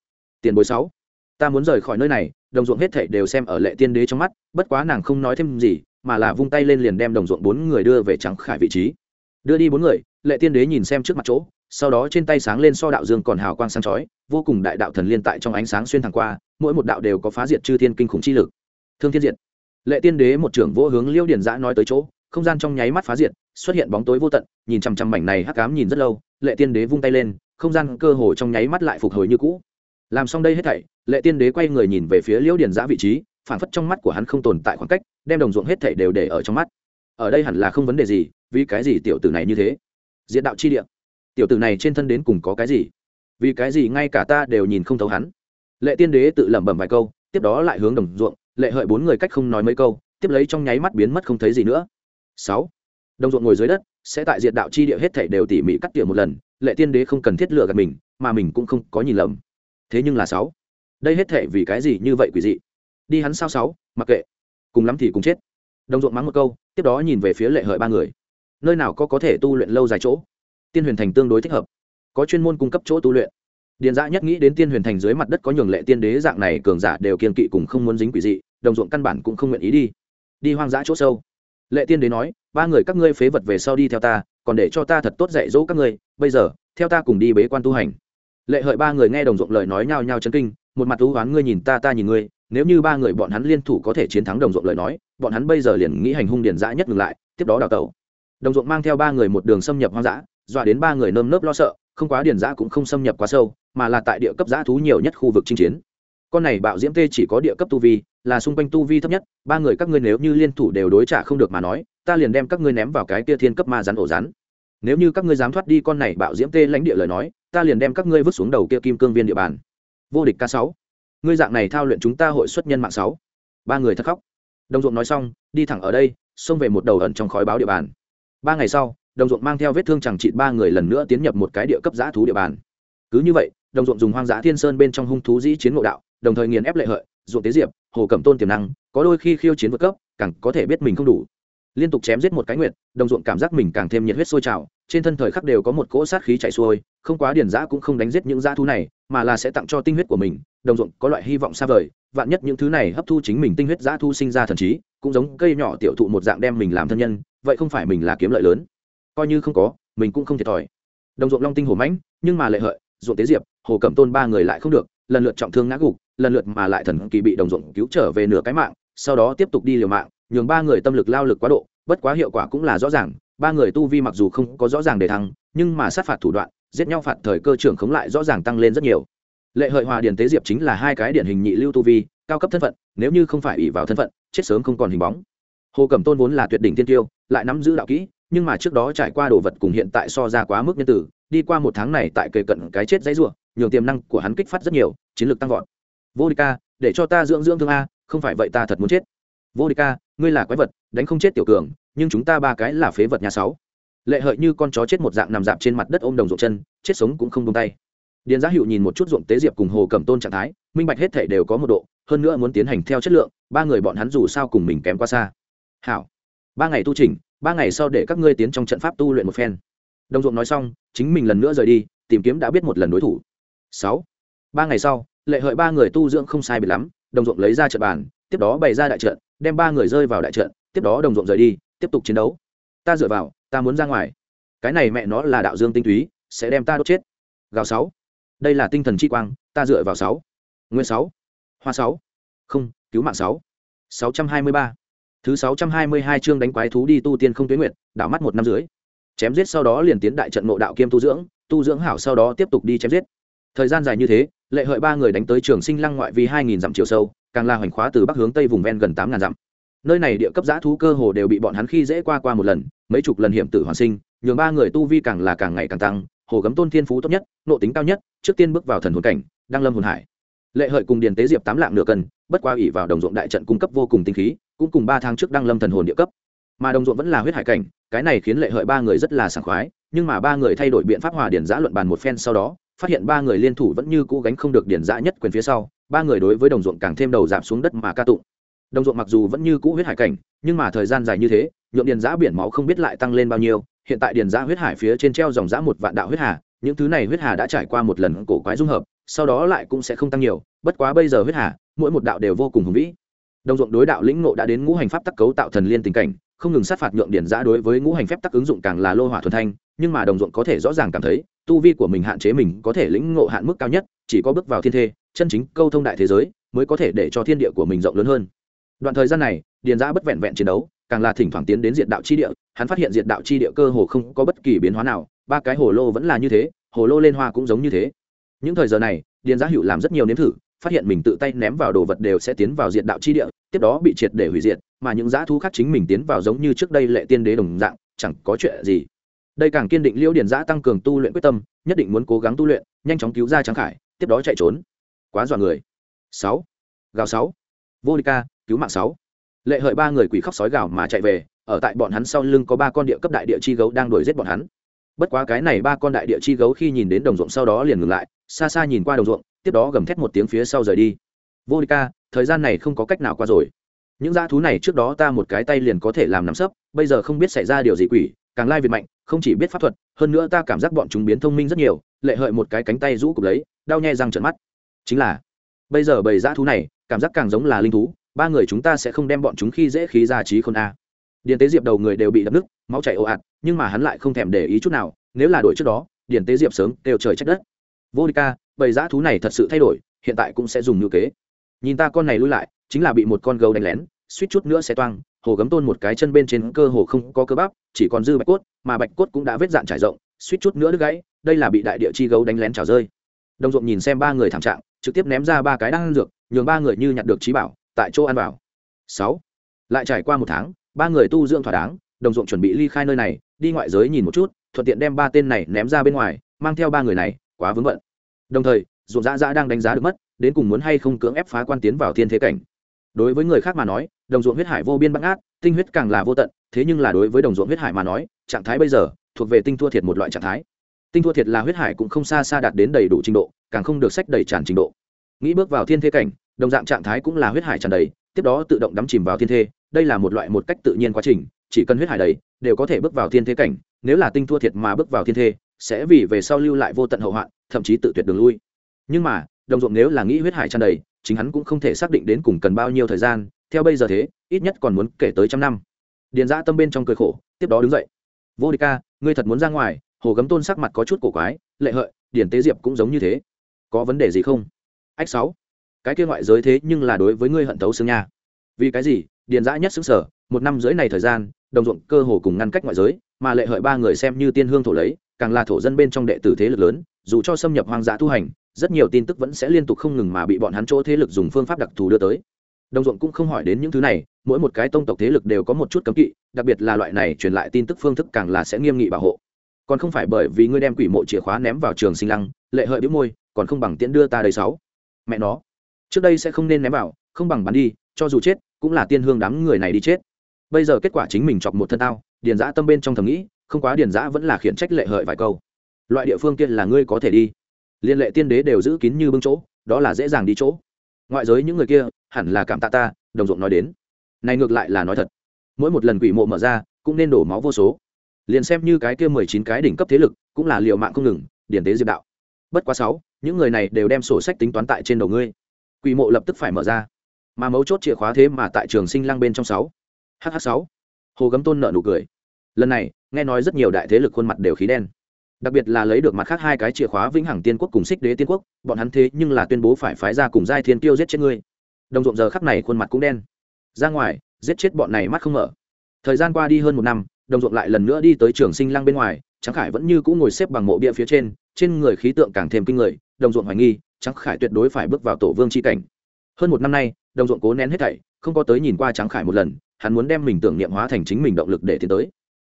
Tiền bối sáu, ta muốn rời khỏi nơi này, đồng ruộng hết thệ đều xem ở lệ tiên đế trong mắt, bất quá nàng không nói thêm gì, mà là vung tay lên liền đem đồng ruộng bốn người đưa về trắng khải vị trí. Đưa đi bốn người, lệ tiên đế nhìn xem trước mặt chỗ, sau đó trên tay sáng lên so đạo dương còn hào quang sáng chói, vô cùng đại đạo thần liên tại trong ánh sáng xuyên thẳng qua, mỗi một đạo đều có phá diệt chư thiên kinh khủng chi lực. Thương thiên diệt lệ tiên đế một trưởng vô hướng liêu Điền giã nói tới chỗ, không gian trong nháy mắt phá diệt, xuất hiện bóng tối vô tận, nhìn chằm chằm mảnh này hắc cám nhìn rất lâu, lệ tiên đế vung tay lên, không gian cơ hồ trong nháy mắt lại phục hồi như cũ. Làm xong đây hết thảy, lệ tiên đế quay người nhìn về phía liễu Điền giã vị trí phản phất trong mắt của hắn không tồn tại khoảng cách, đem đồng ruộng hết thảy đều để ở trong mắt. Ở đây hẳn là không vấn đề gì, vì cái gì tiểu tử này như thế? Diện đạo chi địa. Tiểu tử này trên thân đến cùng có cái gì? Vì cái gì ngay cả ta đều nhìn không thấu hắn? Lệ tiên đế tự lẩm bẩm vài câu, tiếp đó lại hướng đồng ruộng lệ hợi bốn người cách không nói mấy câu, tiếp lấy trong nháy mắt biến mất không thấy gì nữa. Sáu, đồng ruộng ngồi dưới đất, sẽ tại diện đạo chi địa hết thảy đều tỉ mỉ cắt tỉa một lần, lệ tiên đế không cần thiết lựa gạt mình, mà mình cũng không có nhìn lầm. Thế nhưng là sáu, đây hết thảy vì cái gì như vậy quỷ dị? Đi hắn sao sáu, mặc kệ. Cùng lắm thì cùng chết. Đồng ruộng mắng một câu, tiếp đó nhìn về phía lệ hợi ba người. Nơi nào có có thể tu luyện lâu dài chỗ? Tiên huyền thành tương đối thích hợp. Có chuyên môn cung cấp chỗ tu luyện. Điền dã nhất nghĩ đến tiên huyền thành dưới mặt đất có nhường lệ tiên đế dạng này cường giả đều kiên kỵ cùng không muốn dính quỷ dị đồng ruộng căn bản cũng không nguyện ý đi. Đi hoang dã chỗ sâu. Lệ tiên đế nói, ba người các ngươi phế vật về sau đi theo ta, còn để cho ta thật tốt dạy dỗ các ngươi, bây giờ, theo ta cùng đi bế quan tu hành. Lệ hợi ba người nghe đồng ruộng lời nói nhao nhao chân kinh, một mặt thú hoán ngươi nhìn ta ta nhìn ngươi, nếu như ba người bọn hắn liên thủ có thể chiến thắng đồng ruộng lời nói, bọn hắn bây giờ liền nghĩ hành hung điền dã nhất ngừng lại, tiếp đó đào tẩu. Đồng ruộng mang theo ba người một đường xâm nhập hoang dã, dọa đến ba người nơm nớp lo sợ, không quá điền dã cũng không xâm nhập quá sâu, mà là tại địa cấp dã thú nhiều nhất khu vực chinh chiến con này bạo diễm tê chỉ có địa cấp tu vi, là xung quanh tu vi thấp nhất, ba người các ngươi nếu như liên thủ đều đối trả không được mà nói, ta liền đem các ngươi ném vào cái kia thiên cấp ma rắn ổ rắn. Nếu như các ngươi dám thoát đi con này bạo diễm tê lãnh địa lời nói, ta liền đem các ngươi vứt xuống đầu kia kim cương viên địa bàn. Vô địch k sáu. Ngươi dạng này thao luyện chúng ta hội xuất nhân mạng sáu. Ba người thất khóc. Đồng ruộng nói xong, đi thẳng ở đây, xông về một đầu ẩn trong khói báo địa bàn. Ba ngày sau, đồng ruộng mang theo vết thương chẳng trị ba người lần nữa tiến nhập một cái địa cấp giã thú địa bàn. Cứ như vậy đồng ruộng dùng hoang dã thiên sơn bên trong hung thú dĩ chiến ngộ đạo, đồng thời nghiền ép lệ hợi, ruộng tế diệp, hồ cẩm tôn tiềm năng, có đôi khi khiêu chiến vượt cấp, càng có thể biết mình không đủ. Liên tục chém giết một cái nguyệt, đồng ruộng cảm giác mình càng thêm nhiệt huyết sôi trào, trên thân thời khắc đều có một cỗ sát khí chạy xuôi, không quá điền giã cũng không đánh giết những dã thú này, mà là sẽ tặng cho tinh huyết của mình, đồng ruộng có loại hy vọng xa vời, vạn nhất những thứ này hấp thu chính mình tinh huyết dã thu sinh ra thần trí, cũng giống cây nhỏ tiểu thụ một dạng đem mình làm thân nhân, vậy không phải mình là kiếm lợi lớn. Coi như không có, mình cũng không thiệt thòi. Đồng ruộng long tinh hổ mãnh, nhưng mà lệ hợi, ruộng tế diệp hồ cẩm tôn ba người lại không được lần lượt trọng thương ngã gục lần lượt mà lại thần kỳ bị đồng ruộng cứu trở về nửa cái mạng sau đó tiếp tục đi liều mạng nhường ba người tâm lực lao lực quá độ bất quá hiệu quả cũng là rõ ràng ba người tu vi mặc dù không có rõ ràng để thắng, nhưng mà sát phạt thủ đoạn giết nhau phạt thời cơ trưởng khống lại rõ ràng tăng lên rất nhiều. Lệ hợi hòa điền tế diệp chính là hai cái điển hình nhị lưu tu vi cao cấp thân phận nếu như không phải ỷ vào thân phận chết sớm không còn hình bóng. Hồ cẩm tôn vốn là tuyệt đỉnh tiên tiêu lại nắm giữ đạo kỹ nhưng mà trước đó trải qua đồ vật cùng hiện tại so ra quá mức nhân tử đi qua một tháng này tại kề cận cái chết dãy ruộng nhường tiềm năng của hắn kích phát rất nhiều, chiến lược tăng vọt. Vô địch ca, để cho ta dưỡng dưỡng thương a, không phải vậy ta thật muốn chết. Vô địch ca, ngươi là quái vật, đánh không chết tiểu cường, nhưng chúng ta ba cái là phế vật nhà sáu. Lệ hợi như con chó chết một dạng nằm dạp trên mặt đất ôm đồng ruộng chân, chết sống cũng không buông tay. Điền giá hữu nhìn một chút ruộng tế diệp cùng hồ cẩm tôn trạng thái, minh bạch hết thể đều có một độ, hơn nữa muốn tiến hành theo chất lượng, ba người bọn hắn dù sao cùng mình kém quá xa. Hảo. Ba ngày tu trình ba ngày sau để các ngươi tiến trong trận pháp tu luyện một phen. Đồng ruộng nói xong, chính mình lần nữa rời đi, tìm kiếm đã biết một lần đối thủ sáu. Ba ngày sau, lệ hợi ba người tu dưỡng không sai biệt lắm, đồng ruộng lấy ra trận bàn, tiếp đó bày ra đại trận, đem ba người rơi vào đại trận, tiếp đó đồng ruộng rời đi, tiếp tục chiến đấu. Ta dựa vào, ta muốn ra ngoài. Cái này mẹ nó là đạo dương tinh túy, sẽ đem ta đốt chết. Gào sáu. Đây là tinh thần chi quang, ta dựa vào sáu. Nguyên sáu. Hoa sáu. Không, cứu mạng sáu. Sáu trăm hai mươi ba. Thứ sáu trăm hai mươi hai chương đánh quái thú đi tu tiên không tuyến nguyện đảo mắt một năm dưới. Chém giết sau đó liền tiến đại trận ngộ đạo kiêm tu dưỡng tu dưỡng hảo sau đó tiếp tục đi chém giết thời gian dài như thế, lệ hợi ba người đánh tới trường sinh lăng ngoại vi hai nghìn dặm chiều sâu, càng là hoành khóa từ bắc hướng tây vùng ven gần tám ngàn dặm. Nơi này địa cấp giã thú cơ hồ đều bị bọn hắn khi dễ qua qua một lần, mấy chục lần hiểm tử hoàn sinh, nhường ba người tu vi càng là càng ngày càng tăng, hồ gấm tôn thiên phú tốt nhất, nộ tính cao nhất, trước tiên bước vào thần hồn cảnh, đăng lâm hồn hải. Lệ hợi cùng điền tế diệp tám lạng nửa cân, bất qua ủy vào đồng ruộng đại trận cung cấp vô cùng tinh khí, cũng cùng ba tháng trước đăng lâm thần hồn địa cấp. Mà đồng ruộng vẫn là huyết hải cảnh, cái này khiến lệ hợi ba người rất là sảng khoái, nhưng mà ba người thay đổi biện pháp hòa điển giã luận bàn một phen sau đó phát hiện ba người liên thủ vẫn như cũ gánh không được điển Dã nhất quyền phía sau, ba người đối với đồng ruộng càng thêm đầu giảm xuống đất mà ca tụng. Đồng ruộng mặc dù vẫn như cũ huyết hải cảnh, nhưng mà thời gian dài như thế, nhuộm điền giã biển máu không biết lại tăng lên bao nhiêu, hiện tại điền giã huyết hải phía trên treo dòng giã một vạn đạo huyết hà, những thứ này huyết hà đã trải qua một lần cổ quái dung hợp, sau đó lại cũng sẽ không tăng nhiều, bất quá bây giờ huyết hà, mỗi một đạo đều vô cùng hùng vĩ. Đồng ruộng đối đạo lĩnh ngộ đã đến ngũ hành pháp tắc cấu tạo thần liên tình cảnh không ngừng sát phạt nhượng điển giã đối với ngũ hành phép tắc ứng dụng càng là lô hỏa thuần thanh, nhưng mà đồng ruộng có thể rõ ràng cảm thấy, tu vi của mình hạn chế mình có thể lĩnh ngộ hạn mức cao nhất, chỉ có bước vào thiên thê, chân chính câu thông đại thế giới, mới có thể để cho thiên địa của mình rộng lớn hơn. Đoạn thời gian này điền giã bất vẹn vẹn chiến đấu, càng là thỉnh thoảng tiến đến diện đạo chi địa, hắn phát hiện diện đạo chi địa cơ hồ không có bất kỳ biến hóa nào, ba cái hồ lô vẫn là như thế, hồ lô lên hoa cũng giống như thế. Những thời giờ này điền giã hữu làm rất nhiều nếm thử, phát hiện mình tự tay ném vào đồ vật đều sẽ tiến vào diện đạo chi địa, tiếp đó bị triệt để hủy diệt mà những dã thú khác chính mình tiến vào giống như trước đây lệ tiên đế đồng dạng, chẳng có chuyện gì. Đây càng kiên định liễu điển giã tăng cường tu luyện quyết tâm, nhất định muốn cố gắng tu luyện, nhanh chóng cứu ra tráng khải, tiếp đó chạy trốn. Quá dọa người. Sáu. Gào sáu. Vô địch ca, cứu mạng sáu. Lệ hợi ba người quỷ khóc sói gào mà chạy về, ở tại bọn hắn sau lưng có ba con địa cấp đại địa chi gấu đang đuổi giết bọn hắn. Bất quá cái này ba con đại địa chi gấu khi nhìn đến đồng ruộng sau đó liền ngừng lại, xa xa nhìn qua đồng ruộng, tiếp đó gầm thét một tiếng phía sau rời đi. Vô địch ca, thời gian này không có cách nào qua rồi những dã thú này trước đó ta một cái tay liền có thể làm nắm sấp, bây giờ không biết xảy ra điều gì quỷ, càng lai việt mạnh, không chỉ biết pháp thuật, hơn nữa ta cảm giác bọn chúng biến thông minh rất nhiều, lệ hợi một cái cánh tay rũ cục lấy, đau nhè răng trận mắt. Chính là, bây giờ bầy dã thú này, cảm giác càng giống là linh thú, ba người chúng ta sẽ không đem bọn chúng khi dễ khí ra trí khôn a. Điền tế diệp đầu người đều bị đập nứt, máu chảy ồ ạt, nhưng mà hắn lại không thèm để ý chút nào, nếu là đổi trước đó, điền tế diệp sớm đều trời trách đất. Vô địch ca, bầy dã thú này thật sự thay đổi, hiện tại cũng sẽ dùng như kế. Nhìn ta con này lui lại chính là bị một con gấu đánh lén, suýt chút nữa sẽ toang, hồ gấm tôn một cái chân bên trên cơ hồ không có cơ bắp, chỉ còn dư bạch cốt, mà bạch cốt cũng đã vết dạn trải rộng, suýt chút nữa đứt gãy, đây là bị đại địa chi gấu đánh lén trào rơi. Đồng ruộng nhìn xem ba người thảm trạng, trực tiếp ném ra ba cái đang ăn dược, nhường ba người như nhặt được trí bảo, tại chỗ ăn vào. Sáu. Lại trải qua một tháng, ba người tu dưỡng thỏa đáng, đồng ruộng chuẩn bị ly khai nơi này, đi ngoại giới nhìn một chút, thuận tiện đem ba tên này ném ra bên ngoài, mang theo ba người này, quá vướng vận. đồng thời, ruộng dã dã đang đánh giá được mất, đến cùng muốn hay không cưỡng ép phá quan tiến vào thiên thế cảnh đối với người khác mà nói, đồng ruộng huyết hải vô biên bắt ngát tinh huyết càng là vô tận, thế nhưng là đối với đồng ruộng huyết hải mà nói, trạng thái bây giờ thuộc về tinh thua thiệt một loại trạng thái. Tinh thua thiệt là huyết hải cũng không xa xa đạt đến đầy đủ trình độ, càng không được sách đầy tràn trình độ. Nghĩ bước vào thiên thế cảnh, đồng dạng trạng thái cũng là huyết hải tràn đầy, tiếp đó tự động đắm chìm vào thiên thế, đây là một loại một cách tự nhiên quá trình, chỉ cần huyết hải đầy, đều có thể bước vào thiên thế cảnh, nếu là tinh thua thiệt mà bước vào thiên thế, sẽ vì về sau lưu lại vô tận hậu hoạn, thậm chí tự tuyệt đường lui. Nhưng mà, đồng ruộng nếu là nghĩ huyết hải tràn đầy chính hắn cũng không thể xác định đến cùng cần bao nhiêu thời gian, theo bây giờ thế, ít nhất còn muốn kể tới trăm năm. Điền giã tâm bên trong cười khổ, tiếp đó đứng dậy. Vô địch ca, ngươi thật muốn ra ngoài, hồ gấm tôn sắc mặt có chút cổ quái, lệ hợi, điền tế diệp cũng giống như thế. Có vấn đề gì không? Ách sáu, cái kia ngoại giới thế nhưng là đối với ngươi hận tấu xương nha. Vì cái gì? Điền giã nhất xứng sở một năm dưới này thời gian, đồng ruộng cơ hồ cùng ngăn cách ngoại giới, mà lệ hợi ba người xem như tiên hương thổ lấy, càng là thổ dân bên trong đệ tử thế lực lớn, dù cho xâm nhập hoang dã tu hành rất nhiều tin tức vẫn sẽ liên tục không ngừng mà bị bọn hắn chỗ thế lực dùng phương pháp đặc thù đưa tới. Đồng ruộng cũng không hỏi đến những thứ này, mỗi một cái tông tộc thế lực đều có một chút cấm kỵ, đặc biệt là loại này truyền lại tin tức phương thức càng là sẽ nghiêm nghị bảo hộ. Còn không phải bởi vì ngươi đem quỷ mộ chìa khóa ném vào trường sinh lăng, lệ hợi bĩu môi, còn không bằng tiễn đưa ta đầy sáu. Mẹ nó, trước đây sẽ không nên ném vào, không bằng bắn đi, cho dù chết, cũng là tiên hương đám người này đi chết. Bây giờ kết quả chính mình chọc một thân tao, điền giã tâm bên trong thầm nghĩ, không quá điền giã vẫn là khiển trách lệ hợi vài câu. Loại địa phương kia là ngươi có thể đi liên lệ tiên đế đều giữ kín như bưng chỗ, đó là dễ dàng đi chỗ. Ngoại giới những người kia, hẳn là cảm tạ ta, đồng ruộng nói đến. Này ngược lại là nói thật. Mỗi một lần quỷ mộ mở ra, cũng nên đổ máu vô số. Liền xem như cái kia mười chín cái đỉnh cấp thế lực, cũng là liều mạng không ngừng, điển tế diệp đạo. Bất quá sáu, những người này đều đem sổ sách tính toán tại trên đầu ngươi. Quỷ mộ lập tức phải mở ra. Mà mấu chốt chìa khóa thế mà tại trường sinh lăng bên trong sáu. Hh sáu. Hồ gấm tôn nợ nụ cười. Lần này, nghe nói rất nhiều đại thế lực khuôn mặt đều khí đen đặc biệt là lấy được mặt khác hai cái chìa khóa vĩnh hằng tiên quốc cùng xích đế tiên quốc, bọn hắn thế nhưng là tuyên bố phải phái ra cùng giai thiên tiêu giết chết ngươi. Đồng ruộng giờ khắc này khuôn mặt cũng đen. Ra ngoài, giết chết bọn này mắt không mở. Thời gian qua đi hơn một năm, đồng ruộng lại lần nữa đi tới trường sinh lăng bên ngoài trắng khải vẫn như cũ ngồi xếp bằng mộ bia phía trên trên người khí tượng càng thêm kinh người, đồng ruộng hoài nghi trắng khải tuyệt đối phải bước vào tổ vương c h i cảnh. Hơn một năm nay, đồng ruộng cố nén hết thảy, không có tới nhìn qua trắng khải một lần, hắn muốn đem mình tưởng niệm hóa thành chính mình động lực để tiến tới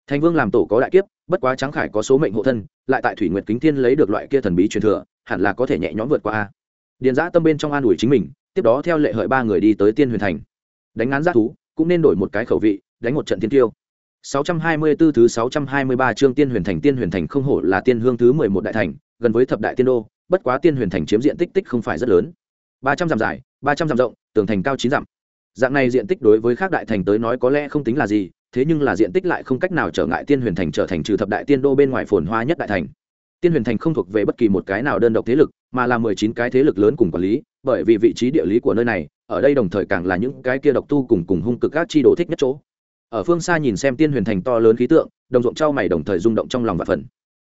thành vương làm tổ có đại kiếp bất quá trắng khải có số mệnh hộ thân lại tại thủy nguyệt kính thiên lấy được loại kia thần bí truyền thừa hẳn là có thể nhẹ nhõm vượt qua a điền giã tâm bên trong an ủi chính mình tiếp đó theo lệ hợi ba người đi tới tiên huyền thành đánh ngán giác thú cũng nên đổi một cái khẩu vị đánh một trận tiên tiêu 624 thứ 623 chương Tiên Huyền Thành Tiên Huyền Thành không hổ là tiên hương thứ 11 đại thành, gần với thập đại tiên đô, bất quá Tiên Huyền Thành chiếm diện tích tích không phải rất lớn. 300 dặm dài, 300 dặm rộng, tường thành cao 9 dặm. Dạng này diện tích đối với các đại thành tới nói có lẽ không tính là gì, thế nhưng là diện tích lại không cách nào trở ngại Tiên Huyền Thành trở thành trừ thập đại tiên đô bên ngoài phồn hoa nhất đại thành. Tiên Huyền Thành không thuộc về bất kỳ một cái nào đơn độc thế lực, mà là 19 cái thế lực lớn cùng quản lý, bởi vì vị trí địa lý của nơi này, ở đây đồng thời càng là những cái kia độc tu cùng cùng hung cực các chi đồ thích nhất chỗ ở phương xa nhìn xem tiên huyền thành to lớn khí tượng đồng ruộng trao mày đồng thời rung động trong lòng và phần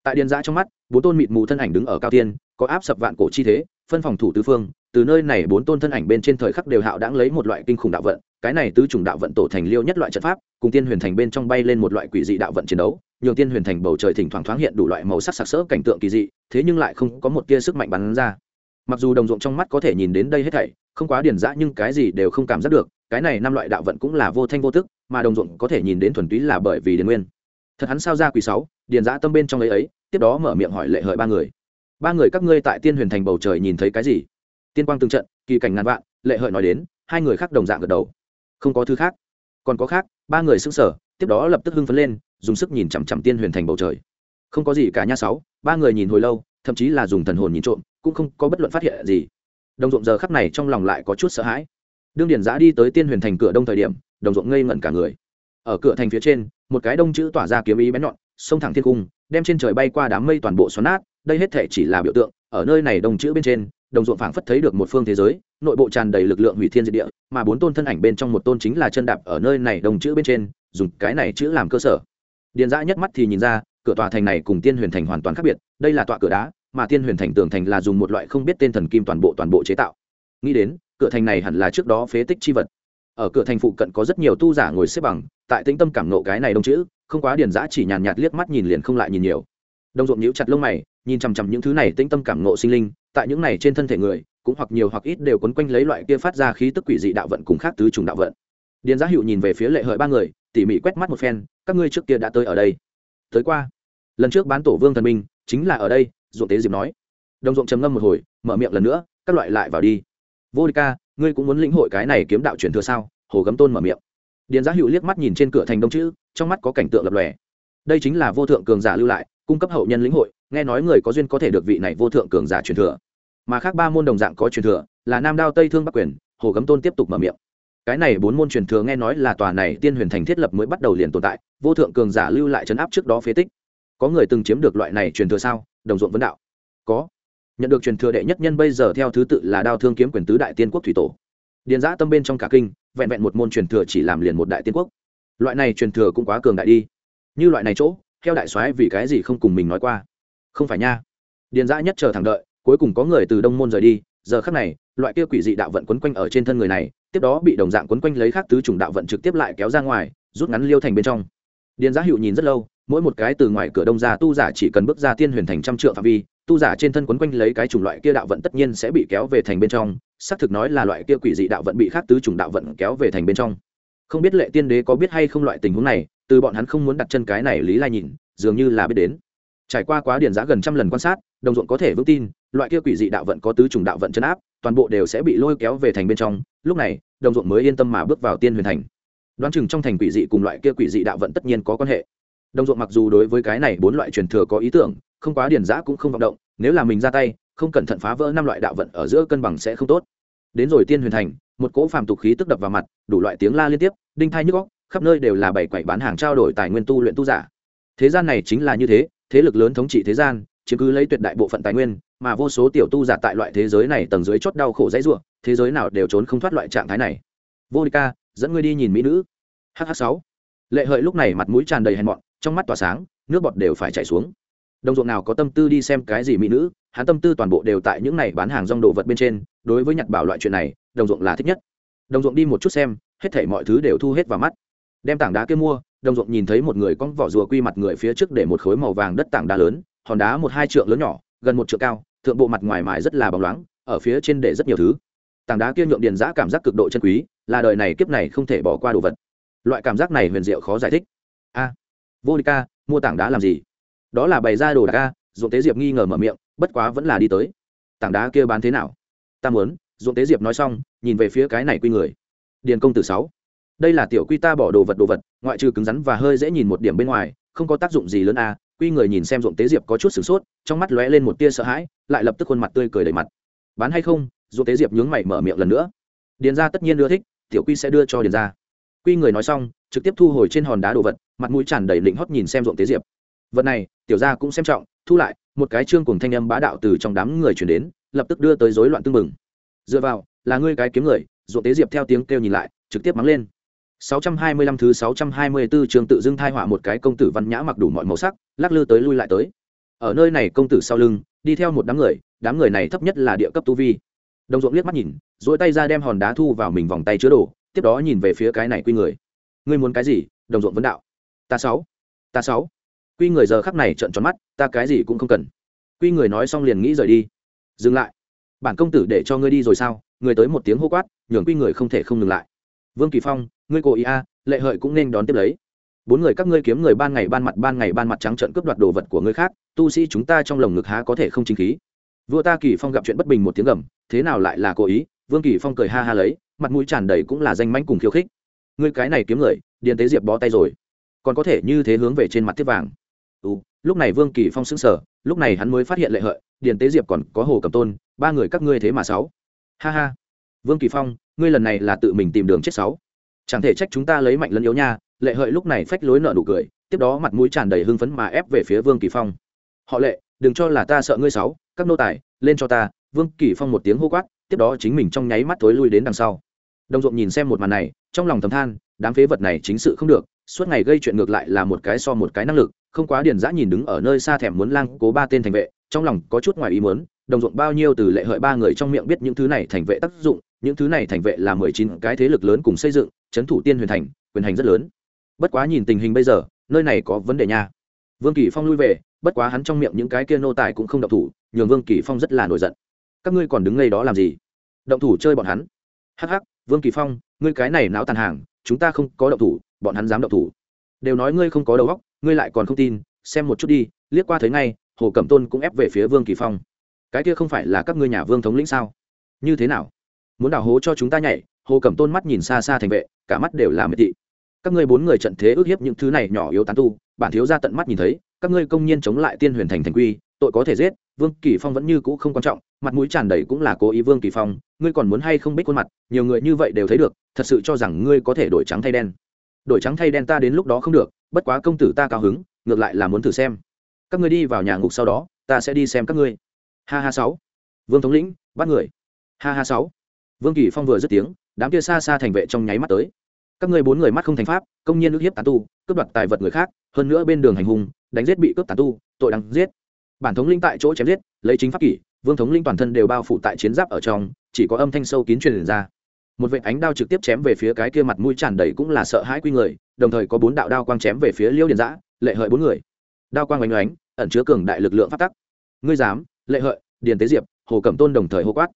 tại điền giã trong mắt bốn tôn mịt mù thân ảnh đứng ở cao tiên có áp sập vạn cổ chi thế phân phòng thủ tứ phương từ nơi này bốn tôn thân ảnh bên trên thời khắc đều hạo đãng lấy một loại kinh khủng đạo vận, cái này tứ chủng đạo vận tổ thành liêu nhất loại trận pháp, cùng tiên huyền thành bên trong bay lên một loại quỷ dị đạo vận chiến đấu, nhường tiên huyền thành bầu trời thỉnh thoảng thoáng hiện đủ loại màu sắc sặc sỡ cảnh tượng kỳ dị, thế nhưng lại không có một tia sức mạnh bắn ra. Mặc dù đồng ruộng trong mắt có thể nhìn đến đây hết thảy, không quá điền dã nhưng cái gì đều không cảm giác được, cái này năm loại đạo vận cũng là vô thanh vô tức, mà đồng ruộng có thể nhìn đến thuần túy là bởi vì điền nguyên. Thật hắn sao ra quỷ sáu, điền dã tâm bên trong ấy ấy, tiếp đó mở miệng hỏi lệ hợi ba người. Ba người các ngươi tại tiên huyền thành bầu trời nhìn thấy cái gì? Tiên quang từng trận, kỳ cảnh ngàn vạn, lệ hợi nói đến, hai người khác đồng dạng gật đầu. Không có thứ khác. Còn có khác, ba người xứng sở tiếp đó lập tức hưng phấn lên, dùng sức nhìn chằm chằm tiên huyền thành bầu trời. Không có gì cả nha sáu, ba người nhìn hồi lâu, thậm chí là dùng thần hồn nhìn trộm, cũng không có bất luận phát hiện gì. Đồng ruộng giờ khắc này trong lòng lại có chút sợ hãi. Đương điển giã đi tới tiên huyền thành cửa đông thời điểm, đồng ruộng ngây ngẩn cả người. Ở cửa thành phía trên, một cái đông chữ tỏa ra kiếm ý bén nhọn xông thẳng thiên cung, đem trên trời bay qua đám mây toàn bộ xoắn nát, đây hết thể chỉ là biểu tượng, ở nơi này Đông chữ bên trên đồng ruộng phảng phất thấy được một phương thế giới, nội bộ tràn đầy lực lượng hủy thiên diệt địa, mà bốn tôn thân ảnh bên trong một tôn chính là chân đạp ở nơi này đồng chữ bên trên, dùng cái này chữ làm cơ sở. Điền dã nhất mắt thì nhìn ra, cửa tòa thành này cùng tiên huyền thành hoàn toàn khác biệt, đây là tọa cửa đá, mà tiên huyền thành tường thành là dùng một loại không biết tên thần kim toàn bộ toàn bộ chế tạo. Nghĩ đến, cửa thành này hẳn là trước đó phế tích chi vật. Ở cửa thành phụ cận có rất nhiều tu giả ngồi xếp bằng, tại tĩnh tâm cảm nộ cái này đông chữ, không quá điền giã chỉ nhàn nhạt liếc mắt nhìn liền không lại nhìn nhiều. Đông ruộng nhíu chặt lông mày, nhìn chằm chằm những thứ này tĩnh tâm cảm nộ sinh linh tại những này trên thân thể người, cũng hoặc nhiều hoặc ít đều quấn quanh lấy loại kia phát ra khí tức quỷ dị đạo vận cùng khác tứ trùng đạo vận. Điền giá hiệu nhìn về phía lệ hợi ba người, tỉ mỉ quét mắt một phen, các ngươi trước kia đã tới ở đây. Tới qua. Lần trước bán tổ vương thần minh, chính là ở đây, ruộng tế diệp nói. Đồng ruộng trầm ngâm một hồi, mở miệng lần nữa, các loại lại vào đi. Vô địch ca, ngươi cũng muốn lĩnh hội cái này kiếm đạo truyền thừa sao? Hồ gấm tôn mở miệng. Điền giá hữu liếc mắt nhìn trên cửa thành đông chữ, trong mắt có cảnh tượng lập lòe. Đây chính là vô thượng cường giả lưu lại, cung cấp hậu nhân lĩnh hội nghe nói người có duyên có thể được vị này vô thượng cường giả truyền thừa. Mà khác ba môn đồng dạng có truyền thừa, là nam đao tây thương bắc quyền, hồ cấm tôn tiếp tục mở miệng. Cái này bốn môn truyền thừa nghe nói là tòa này tiên huyền thành thiết lập mới bắt đầu liền tồn tại, vô thượng cường giả lưu lại chấn áp trước đó phế tích. Có người từng chiếm được loại này truyền thừa sao? Đồng ruộng vấn đạo. Có. Nhận được truyền thừa đệ nhất nhân bây giờ theo thứ tự là đao thương kiếm quyền tứ đại tiên quốc thủy tổ. Điền giã tâm bên trong cả kinh, vẹn vẹn một môn truyền thừa chỉ làm liền một đại tiên quốc. Loại này truyền thừa cũng quá cường đại đi. Như loại này chỗ theo đại soái vì cái gì không cùng mình nói qua? Không phải nha. Điền giã nhất chờ thẳng đợi, cuối cùng có người từ đông môn rời đi. Giờ khắc này, loại kia quỷ dị đạo vận quấn quanh ở trên thân người này, tiếp đó bị đồng dạng quấn quanh lấy khác tứ chủng đạo vận trực tiếp lại kéo ra ngoài, rút ngắn liêu thành bên trong. Điền giá hiệu nhìn rất lâu, mỗi một cái từ ngoài cửa đông ra tu giả chỉ cần bước ra tiên huyền thành trăm trượng phạm vi, tu giả trên thân quấn quanh lấy cái chủng loại kia đạo vận tất nhiên sẽ bị kéo về thành bên trong, xác thực nói là loại kia quỷ dị đạo vận bị khác tứ chủng đạo vận kéo về thành bên trong. Không biết lệ tiên đế có biết hay không loại tình huống này, từ bọn hắn không muốn đặt chân cái này lý lai nhìn, dường như là biết đến trải qua quá điển giã gần trăm lần quan sát, đồng ruộng có thể vững tin, loại kia quỷ dị đạo vận có tứ trùng đạo vận chấn áp, toàn bộ đều sẽ bị lôi kéo về thành bên trong, lúc này, đồng ruộng mới yên tâm mà bước vào tiên huyền thành. Đoán chừng trong thành quỷ dị cùng loại kia quỷ dị đạo vận tất nhiên có quan hệ. Đồng ruộng mặc dù đối với cái này bốn loại truyền thừa có ý tưởng, không quá điển giã cũng không vọng động, nếu là mình ra tay, không cẩn thận phá vỡ năm loại đạo vận ở giữa cân bằng sẽ không tốt. Đến rồi tiên huyền thành, một cỗ phàm tục khí tức đập vào mặt, đủ loại tiếng la liên tiếp, đinh thai nhức góc khắp nơi đều là bảy quậy bán hàng trao đổi tài nguyên tu luyện tu giả. Thế gian này chính là như thế thế lực lớn thống trị thế gian, chiếm cứ lấy tuyệt đại bộ phận tài nguyên, mà vô số tiểu tu giả tại loại thế giới này tầng dưới chót đau khổ dãy ruộng thế giới nào đều trốn không thoát loại trạng thái này. Vô địch ca dẫn ngươi đi nhìn mỹ nữ. Hh sáu. Lệ hợi lúc này mặt mũi tràn đầy hèn mọn, trong mắt tỏa sáng, nước bọt đều phải chảy xuống. Đồng ruộng nào có tâm tư đi xem cái gì mỹ nữ, hắn tâm tư toàn bộ đều tại những này bán hàng rong đồ vật bên trên, đối với nhặt bảo loại chuyện này, đồng ruộng là thích nhất. Đồng ruộng đi một chút xem, hết thảy mọi thứ đều thu hết vào mắt. Đem tảng đá kia mua đồng ruộng nhìn thấy một người con vỏ rùa quy mặt người phía trước để một khối màu vàng đất tảng đá lớn, hòn đá một hai trượng lớn nhỏ, gần một trượng cao, thượng bộ mặt ngoài mài rất là bóng loáng, ở phía trên để rất nhiều thứ. Tảng đá kia nhượng điền giã cảm giác cực độ chân quý, là đời này kiếp này không thể bỏ qua đồ vật. Loại cảm giác này huyền diệu khó giải thích. A, vô địch ca, mua tảng đá làm gì? Đó là bày ra đồ đạc ca ruộng tế diệp nghi ngờ mở miệng, bất quá vẫn là đi tới. Tảng đá kia bán thế nào? Ta muốn, ruộng tế diệp nói xong, nhìn về phía cái này quy người. Điền công tử sáu đây là tiểu quy ta bỏ đồ vật đồ vật, ngoại trừ cứng rắn và hơi dễ nhìn một điểm bên ngoài, không có tác dụng gì lớn a quy người nhìn xem ruộng tế diệp có chút sửng sốt, trong mắt lóe lên một tia sợ hãi, lại lập tức khuôn mặt tươi cười đầy mặt. Bán hay không, ruộng tế diệp nhướng mày mở miệng lần nữa. Điền ra tất nhiên ưa thích, tiểu quy sẽ đưa cho điền ra quy người nói xong, trực tiếp thu hồi trên hòn đá đồ vật, mặt mũi tràn đầy lĩnh hót nhìn xem ruộng tế diệp. Vật này, tiểu gia cũng xem trọng, thu lại, một cái chương cùng thanh âm bá đạo từ trong đám người chuyển đến, lập tức đưa tới rối loạn tương mừng dựa vào, là ngươi cái kiếm người, ruộng tế diệp theo tiếng kêu nhìn lại, trực tiếp mắng lên. 625 thứ 624 trường tự dưng thai họa một cái công tử văn nhã mặc đủ mọi màu sắc, lắc lư tới lui lại tới. Ở nơi này công tử sau lưng, đi theo một đám người, đám người này thấp nhất là địa cấp tu vi. Đồng ruộng liếc mắt nhìn, duỗi tay ra đem hòn đá thu vào mình vòng tay chứa đồ, tiếp đó nhìn về phía cái này quy người. Ngươi muốn cái gì? Đồng ruộng vấn đạo. Ta sáu, ta sáu. Quy người giờ khắc này trợn tròn mắt, ta cái gì cũng không cần. Quy người nói xong liền nghĩ rời đi. Dừng lại. Bản công tử để cho ngươi đi rồi sao? Người tới một tiếng hô quát, nhường quy người không thể không ngừng lại. Vương Kỳ Phong, ngươi cố ý a lệ hợi cũng nên đón tiếp lấy. Bốn người các ngươi kiếm người ban ngày ban mặt ban ngày ban mặt trắng trợn cướp đoạt đồ vật của ngươi khác tu sĩ chúng ta trong lồng ngực há có thể không chính khí. Vua ta kỳ phong gặp chuyện bất bình một tiếng gầm thế nào lại là cố ý? Vương kỳ phong cười ha ha lấy mặt mũi tràn đầy cũng là danh mãnh cùng khiêu khích. Ngươi cái này kiếm người điền tế diệp bó tay rồi. Còn có thể như thế hướng về trên mặt tiếp vàng. Ừ, lúc này vương kỳ phong sững sờ lúc này hắn mới phát hiện lệ hợi điền tế diệp còn có hồ cầm tôn ba người các ngươi thế mà sáu. Ha ha. Vương kỳ phong ngươi lần này là tự mình tìm đường chết sáu chẳng thể trách chúng ta lấy mạnh lẫn yếu nha, lệ hợi lúc này phách lối nợ nụ cười, tiếp đó mặt mũi tràn đầy hưng phấn mà ép về phía vương kỳ phong. Họ lệ, đừng cho là ta sợ ngươi sáu các nô tài, lên cho ta. Vương kỳ phong một tiếng hô quát, tiếp đó chính mình trong nháy mắt thối lui đến đằng sau. Đồng ruộng nhìn xem một màn này, trong lòng thầm than, đám phế vật này chính sự không được, suốt ngày gây chuyện ngược lại là một cái so một cái năng lực, không quá điền dã nhìn đứng ở nơi xa thèm muốn lang cố ba tên thành vệ, trong lòng có chút ngoài ý muốn, đồng ruộng bao nhiêu từ lệ hợi ba người trong miệng biết những thứ này thành vệ tác dụng, những thứ này thành vệ là mười chín cái thế lực lớn cùng xây dựng trấn thủ tiên huyền thành, quyền hành rất lớn. Bất quá nhìn tình hình bây giờ, nơi này có vấn đề nha. Vương kỳ phong lui về, bất quá hắn trong miệng những cái kia nô tài cũng không động thủ, nhường vương kỳ phong rất là nổi giận. Các ngươi còn đứng ngay đó làm gì? Động thủ chơi bọn hắn. Hắc hắc, vương kỳ phong, ngươi cái này náo tàn hàng, chúng ta không có động thủ, bọn hắn dám động thủ. Đều nói ngươi không có đầu óc, ngươi lại còn không tin, xem một chút đi, liếc qua thấy ngay, hồ cẩm tôn cũng ép về phía vương kỳ phong. Cái kia không phải là các ngươi nhà vương thống lĩnh sao? Như thế nào? Muốn đào hố cho chúng ta nhảy hồ cẩm tôn mắt nhìn xa xa thành vệ, cả mắt đều là miệt thị. Các ngươi bốn người trận thế ước hiếp những thứ này nhỏ yếu tán tu, bản thiếu ra tận mắt nhìn thấy, các ngươi công nhiên chống lại tiên huyền thành thành quy, tội có thể giết, vương kỳ phong vẫn như cũ không quan trọng, mặt mũi tràn đầy cũng là cố ý vương kỳ phong, ngươi còn muốn hay không biết khuôn mặt, nhiều người như vậy đều thấy được, thật sự cho rằng ngươi có thể đổi trắng thay đen. Đổi trắng thay đen ta đến lúc đó không được, bất quá công tử ta cao hứng, ngược lại là muốn thử xem. Các ngươi đi vào nhà ngục sau đó, ta sẽ đi xem các ngươi. Ha ha sáu. Vương thống lĩnh, bắt người. Ha ha sáu vương kỳ phong vừa dứt tiếng, đám kia xa xa thành vệ trong nháy mắt tới. Các ngươi bốn người mắt không thành pháp, công nhiên ức hiếp tán tu, cướp đoạt tài vật người khác, hơn nữa bên đường hành hung, đánh giết bị cướp tán tu, tội đáng giết. Bản thống linh tại chỗ chém giết, lấy chính pháp kỷ, vương thống linh toàn thân đều bao phủ tại chiến giáp ở trong, chỉ có âm thanh sâu kín truyền ra. Một vệ ánh đao trực tiếp chém về phía cái kia mặt mũi tràn đầy cũng là sợ hãi quy người, đồng thời có bốn đạo đao quang chém về phía liêu điền giã lệ hợi bốn người. Đao quang oanh oánh, ẩn chứa cường đại lực lượng phát tắc. Ngươi dám, lệ hợi, điền tế diệp, hồ cẩm tôn đồng thời hô quát.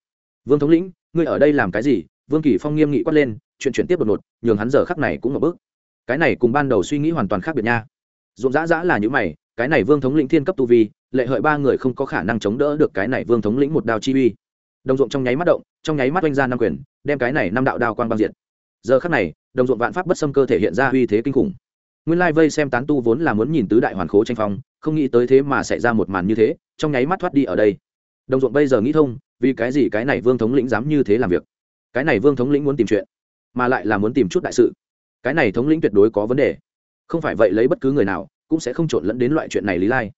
Vương thống lĩnh ngươi ở đây làm cái gì? Vương kỳ phong nghiêm nghị quát lên, chuyện chuyển tiếp đột ngột, nhường hắn giờ khắc này cũng ngập bước cái này cùng ban đầu suy nghĩ hoàn toàn khác biệt nha. Dụng dã dã là những mày, cái này vương thống lĩnh thiên cấp tu vi, lệ hợi ba người không có khả năng chống đỡ được cái này vương thống lĩnh một đao chi uy. Đồng ruộng trong nháy mắt động, trong nháy mắt oanh ra năm quyền, đem cái này năm đạo đao quang băng diện giờ khắc này, đồng ruộng vạn pháp bất xâm cơ thể hiện ra uy thế kinh khủng. Nguyên lai vây xem tán tu vốn là muốn nhìn tứ đại hoàn khố tranh phong, không nghĩ tới thế mà xảy ra một màn như thế, trong nháy mắt thoát đi ở đây. Đồng ruộng bây giờ nghĩ thông vì cái gì cái này vương thống lĩnh dám như thế làm việc? Cái này vương thống lĩnh muốn tìm chuyện, mà lại là muốn tìm chút đại sự. Cái này thống lĩnh tuyệt đối có vấn đề. Không phải vậy lấy bất cứ người nào cũng sẽ không trộn lẫn đến loại chuyện này lý lai.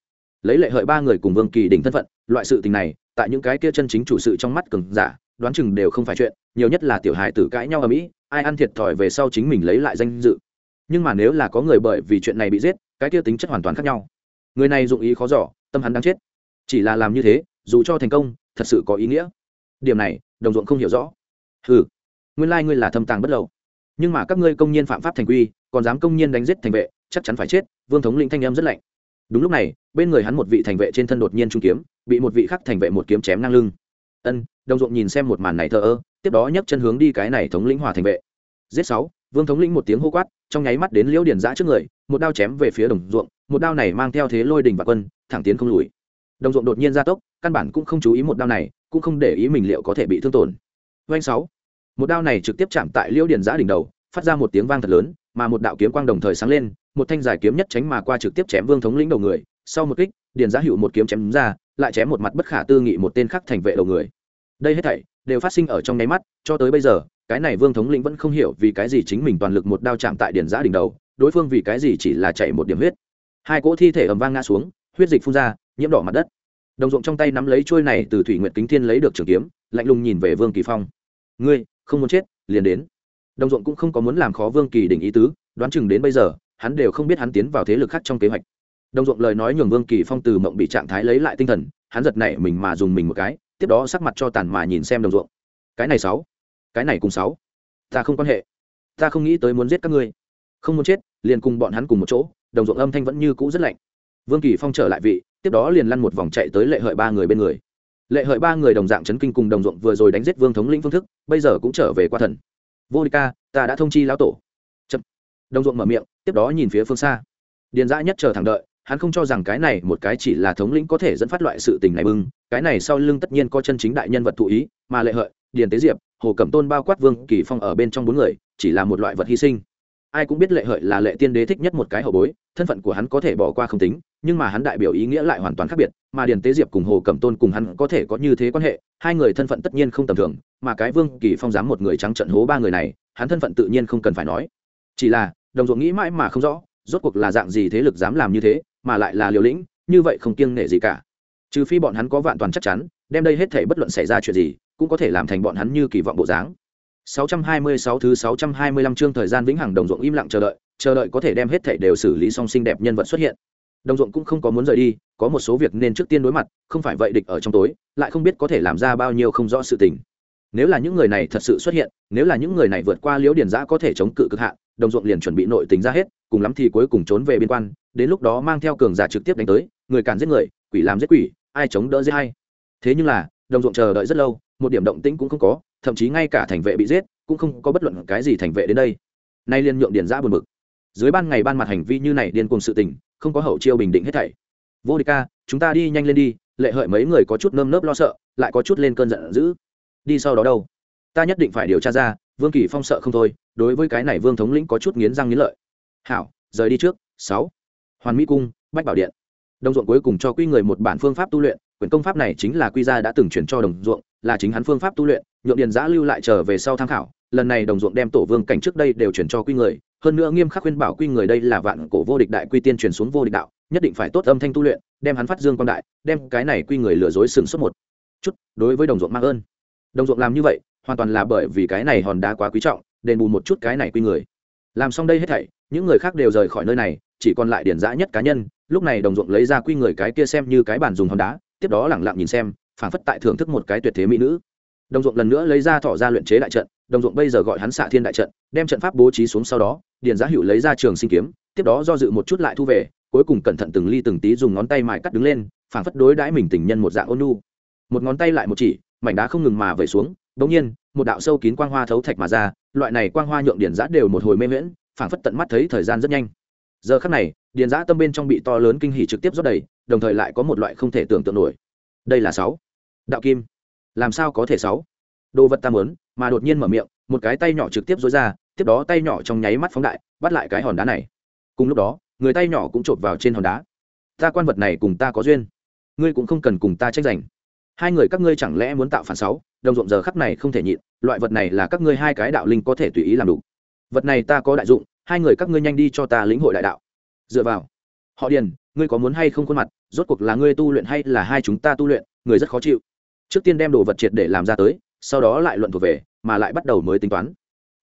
Lấy lệ hợi ba người cùng vương kỳ đỉnh thân phận, loại sự tình này, tại những cái kia chân chính chủ sự trong mắt cường giả, đoán chừng đều không phải chuyện, nhiều nhất là tiểu hài tử cãi nhau ở mỹ, ai ăn thiệt thòi về sau chính mình lấy lại danh dự. Nhưng mà nếu là có người bởi vì chuyện này bị giết, cái kia tính chất hoàn toàn khác nhau. Người này dụng ý khó giỏ tâm hắn đang chết. Chỉ là làm như thế, dù cho thành công thật sự có ý nghĩa. Điểm này, đồng ruộng không hiểu rõ. Ừ nguyên lai、like、ngươi là thâm tàng bất lậu nhưng mà các ngươi công nhân phạm pháp thành quy, còn dám công nhân đánh giết thành vệ, chắc chắn phải chết, vương thống linh thanh em rất lạnh. Đúng lúc này, bên người hắn một vị thành vệ trên thân đột nhiên trung kiếm, bị một vị khác thành vệ một kiếm chém ngang lưng. Ân, đồng ruộng nhìn xem một màn này thờ ơ, tiếp đó nhấc chân hướng đi cái này thống lĩnh hòa thành vệ. Giết sáu, vương thống lĩnh một tiếng hô quát, trong nháy mắt đến liễu điển giã trước người, một đao chém về phía đồng ruộng, một đao này mang theo thế lôi đình và quân, thẳng tiến không lùi đồng ruộng đột nhiên ra tốc, căn bản cũng không chú ý một đao này, cũng không để ý mình liệu có thể bị thương tổn. Doanh sáu. Một đao này trực tiếp chạm tại liễu điền giã đỉnh đầu, phát ra một tiếng vang thật lớn, mà một đạo kiếm quang đồng thời sáng lên, một thanh giải kiếm nhất tránh mà qua trực tiếp chém vương thống lĩnh đầu người. Sau một kích, điền giã hữu một kiếm chém ra, lại chém một mặt bất khả tư nghị một tên khác thành vệ đầu người. Đây hết thảy đều phát sinh ở trong nháy mắt, cho tới bây giờ, cái này vương thống lĩnh vẫn không hiểu vì cái gì chính mình toàn lực một đao chạm tại điền giã đỉnh đầu, đối phương vì cái gì chỉ là chạy một điểm huyết. Hai cỗ thi thể ầm vang ngã xuống, huyết dịch phun ra nhiễm đỏ mặt đất. Đồng ruộng trong tay nắm lấy trôi này từ thủy nguyện kính thiên lấy được trường kiếm, lạnh lùng nhìn về vương kỳ phong. Ngươi, không muốn chết, liền đến. Đồng ruộng cũng không có muốn làm khó vương kỳ đỉnh ý tứ, đoán chừng đến bây giờ, hắn đều không biết hắn tiến vào thế lực khác trong kế hoạch. Đồng ruộng lời nói nhường vương kỳ phong từ mộng bị trạng thái lấy lại tinh thần, hắn giật nảy mình mà dùng mình một cái, tiếp đó sắc mặt cho tàn mà nhìn xem đồng ruộng. Cái này sáu, cái này cùng sáu, ta không quan hệ, ta không nghĩ tới muốn giết các ngươi. Không muốn chết, liền cùng bọn hắn cùng một chỗ. Đồng ruộng âm thanh vẫn như cũ rất lạnh vương kỳ phong trở lại vị, tiếp đó liền lăn một vòng chạy tới lệ hợi ba người bên người. Lệ hợi ba người đồng dạng chấn kinh cùng đồng ruộng vừa rồi đánh giết vương thống lĩnh phương thức, bây giờ cũng trở về qua thần. Vô địch ca, ta đã thông chi lão tổ. Chậm. Đồng ruộng mở miệng, tiếp đó nhìn phía phương xa. Điền dã nhất chờ thẳng đợi, hắn không cho rằng cái này một cái chỉ là thống lĩnh có thể dẫn phát loại sự tình này bưng, cái này sau lưng tất nhiên có chân chính đại nhân vật thụ ý, mà lệ hợi, điền tế diệp, hồ cẩm tôn bao quát vương kỳ phong ở bên trong bốn người, chỉ là một loại vật hy sinh. Ai cũng biết lệ hợi là lệ tiên đế thích nhất một cái hậu bối, thân phận của hắn có thể bỏ qua không tính nhưng mà hắn đại biểu ý nghĩa lại hoàn toàn khác biệt mà điền tế diệp cùng hồ cẩm tôn cùng hắn có thể có như thế quan hệ hai người thân phận tất nhiên không tầm thường mà cái vương kỳ phong dám một người trắng trận hố ba người này hắn thân phận tự nhiên không cần phải nói. Chỉ là đồng ruộng nghĩ mãi mà không rõ rốt cuộc là dạng gì thế lực dám làm như thế mà lại là liều lĩnh như vậy không kiêng nể gì cả. Trừ phi bọn hắn có vạn toàn chắc chắn đem đây hết thể bất luận xảy ra chuyện gì cũng có thể làm thành bọn hắn như kỳ vọng bộ dáng. 626 thứ 625 chương thời gian vĩnh hằng đồng ruộng im lặng chờ đợi, chờ đợi có thể đem hết thảy đều xử lý xong xinh đẹp nhân vật xuất hiện. Đồng ruộng cũng không có muốn rời đi, có một số việc nên trước tiên đối mặt, không phải vậy địch ở trong tối, lại không biết có thể làm ra bao nhiêu không rõ sự tình. Nếu là những người này thật sự xuất hiện, nếu là những người này vượt qua liễu điển giã có thể chống cự cực hạn, đồng ruộng liền chuẩn bị nội tình ra hết, cùng lắm thì cuối cùng trốn về biên quan, đến lúc đó mang theo cường giả trực tiếp đánh tới, người càn giết người, quỷ làm giết quỷ, ai chống đỡ giết hay. Thế nhưng là, đồng ruộng chờ đợi rất lâu, một điểm động tĩnh cũng không có, thậm chí ngay cả thành vệ bị giết cũng không có bất luận cái gì thành vệ đến đây nay liên nhượng điền Giã buồn bực dưới ban ngày ban mặt hành vi như này điên cùng sự tình không có hậu chiêu bình định hết thảy. Vô địch ca, chúng ta đi nhanh lên đi, lệ hợi mấy người có chút nơm nớp lo sợ, lại có chút lên cơn giận dữ. Đi sau đó đâu? Ta nhất định phải điều tra ra, vương kỳ phong sợ không thôi, đối với cái này vương thống lĩnh có chút nghiến răng nghiến lợi. Hảo, rời đi trước. Sáu. Hoàn mỹ cung, bách bảo điện. Đồng ruộng cuối cùng cho quy người một bản phương pháp tu luyện, quyển công pháp này chính là quy gia đã từng chuyển cho đồng ruộng, là chính hắn phương pháp tu luyện, nhượng điền giã lưu lại trở về sau tham khảo. Lần này đồng ruộng đem tổ vương cảnh trước đây đều chuyển cho quy người hơn nữa nghiêm khắc khuyên bảo quy người đây là vạn cổ vô địch đại quy tiên truyền xuống vô địch đạo, nhất định phải tốt âm thanh tu luyện, đem hắn phát dương quan đại, đem cái này quy người lừa dối sừng suốt một. Chút, đối với đồng ruộng mang ơn. Đồng ruộng làm như vậy, hoàn toàn là bởi vì cái này hòn đá quá quý trọng, đền bù một chút cái này quy người. Làm xong đây hết thảy, những người khác đều rời khỏi nơi này, chỉ còn lại điển giã nhất cá nhân, lúc này đồng ruộng lấy ra quy người cái kia xem như cái bàn dùng hòn đá, tiếp đó lẳng lặng nhìn xem, phảng phất tại thưởng thức một cái tuyệt thế mỹ nữ. Đồng ruộng lần nữa lấy ra thỏ ra luyện chế đại trận đồng ruộng bây giờ gọi hắn xạ thiên đại trận, đem trận pháp bố trí xuống sau đó, điền giá hữu lấy ra trường sinh kiếm, tiếp đó do dự một chút lại thu về, cuối cùng cẩn thận từng ly từng tí dùng ngón tay mài cắt đứng lên, phảng phất đối đãi mình tình nhân một dạng ôn nu một ngón tay lại một chỉ, mảnh đá không ngừng mà vẩy xuống bỗng nhiên, một đạo sâu kín quang hoa thấu thạch mà ra, loại này quang hoa nhượng điền giã đều một hồi mê miễn phảng phất tận mắt thấy thời gian rất nhanh. Giờ khắc này, điền giã tâm bên trong bị to lớn kinh hỉ trực tiếp rót đầy, đồng thời lại có một loại không thể tưởng tượng nổi. Đây là sáu. Đạo kim. Làm sao có thể sáu? Đồ vật ta muốn mà đột nhiên mở miệng, một cái tay nhỏ trực tiếp dối ra, tiếp đó tay nhỏ trong nháy mắt phóng đại, bắt lại cái hòn đá này. Cùng lúc đó, người tay nhỏ cũng chộp vào trên hòn đá. Ta quan vật này cùng ta có duyên. Ngươi cũng không cần cùng ta tranh giành. Hai người các ngươi chẳng lẽ muốn tạo phản sáu? Đồng ruộng giờ khắc này không thể nhịn, loại vật này là các ngươi hai cái đạo linh có thể tùy ý làm đủ. Vật này ta có đại dụng, hai người các ngươi nhanh đi cho ta lĩnh hội đại đạo. Dựa vào. Họ điền, ngươi có muốn hay không khuôn mặt? Rốt cuộc là ngươi tu luyện hay là hai chúng ta tu luyện? Người rất khó chịu. Trước tiên đem đồ vật triệt để làm ra tới sau đó lại luận thuộc về, mà lại bắt đầu mới tính toán.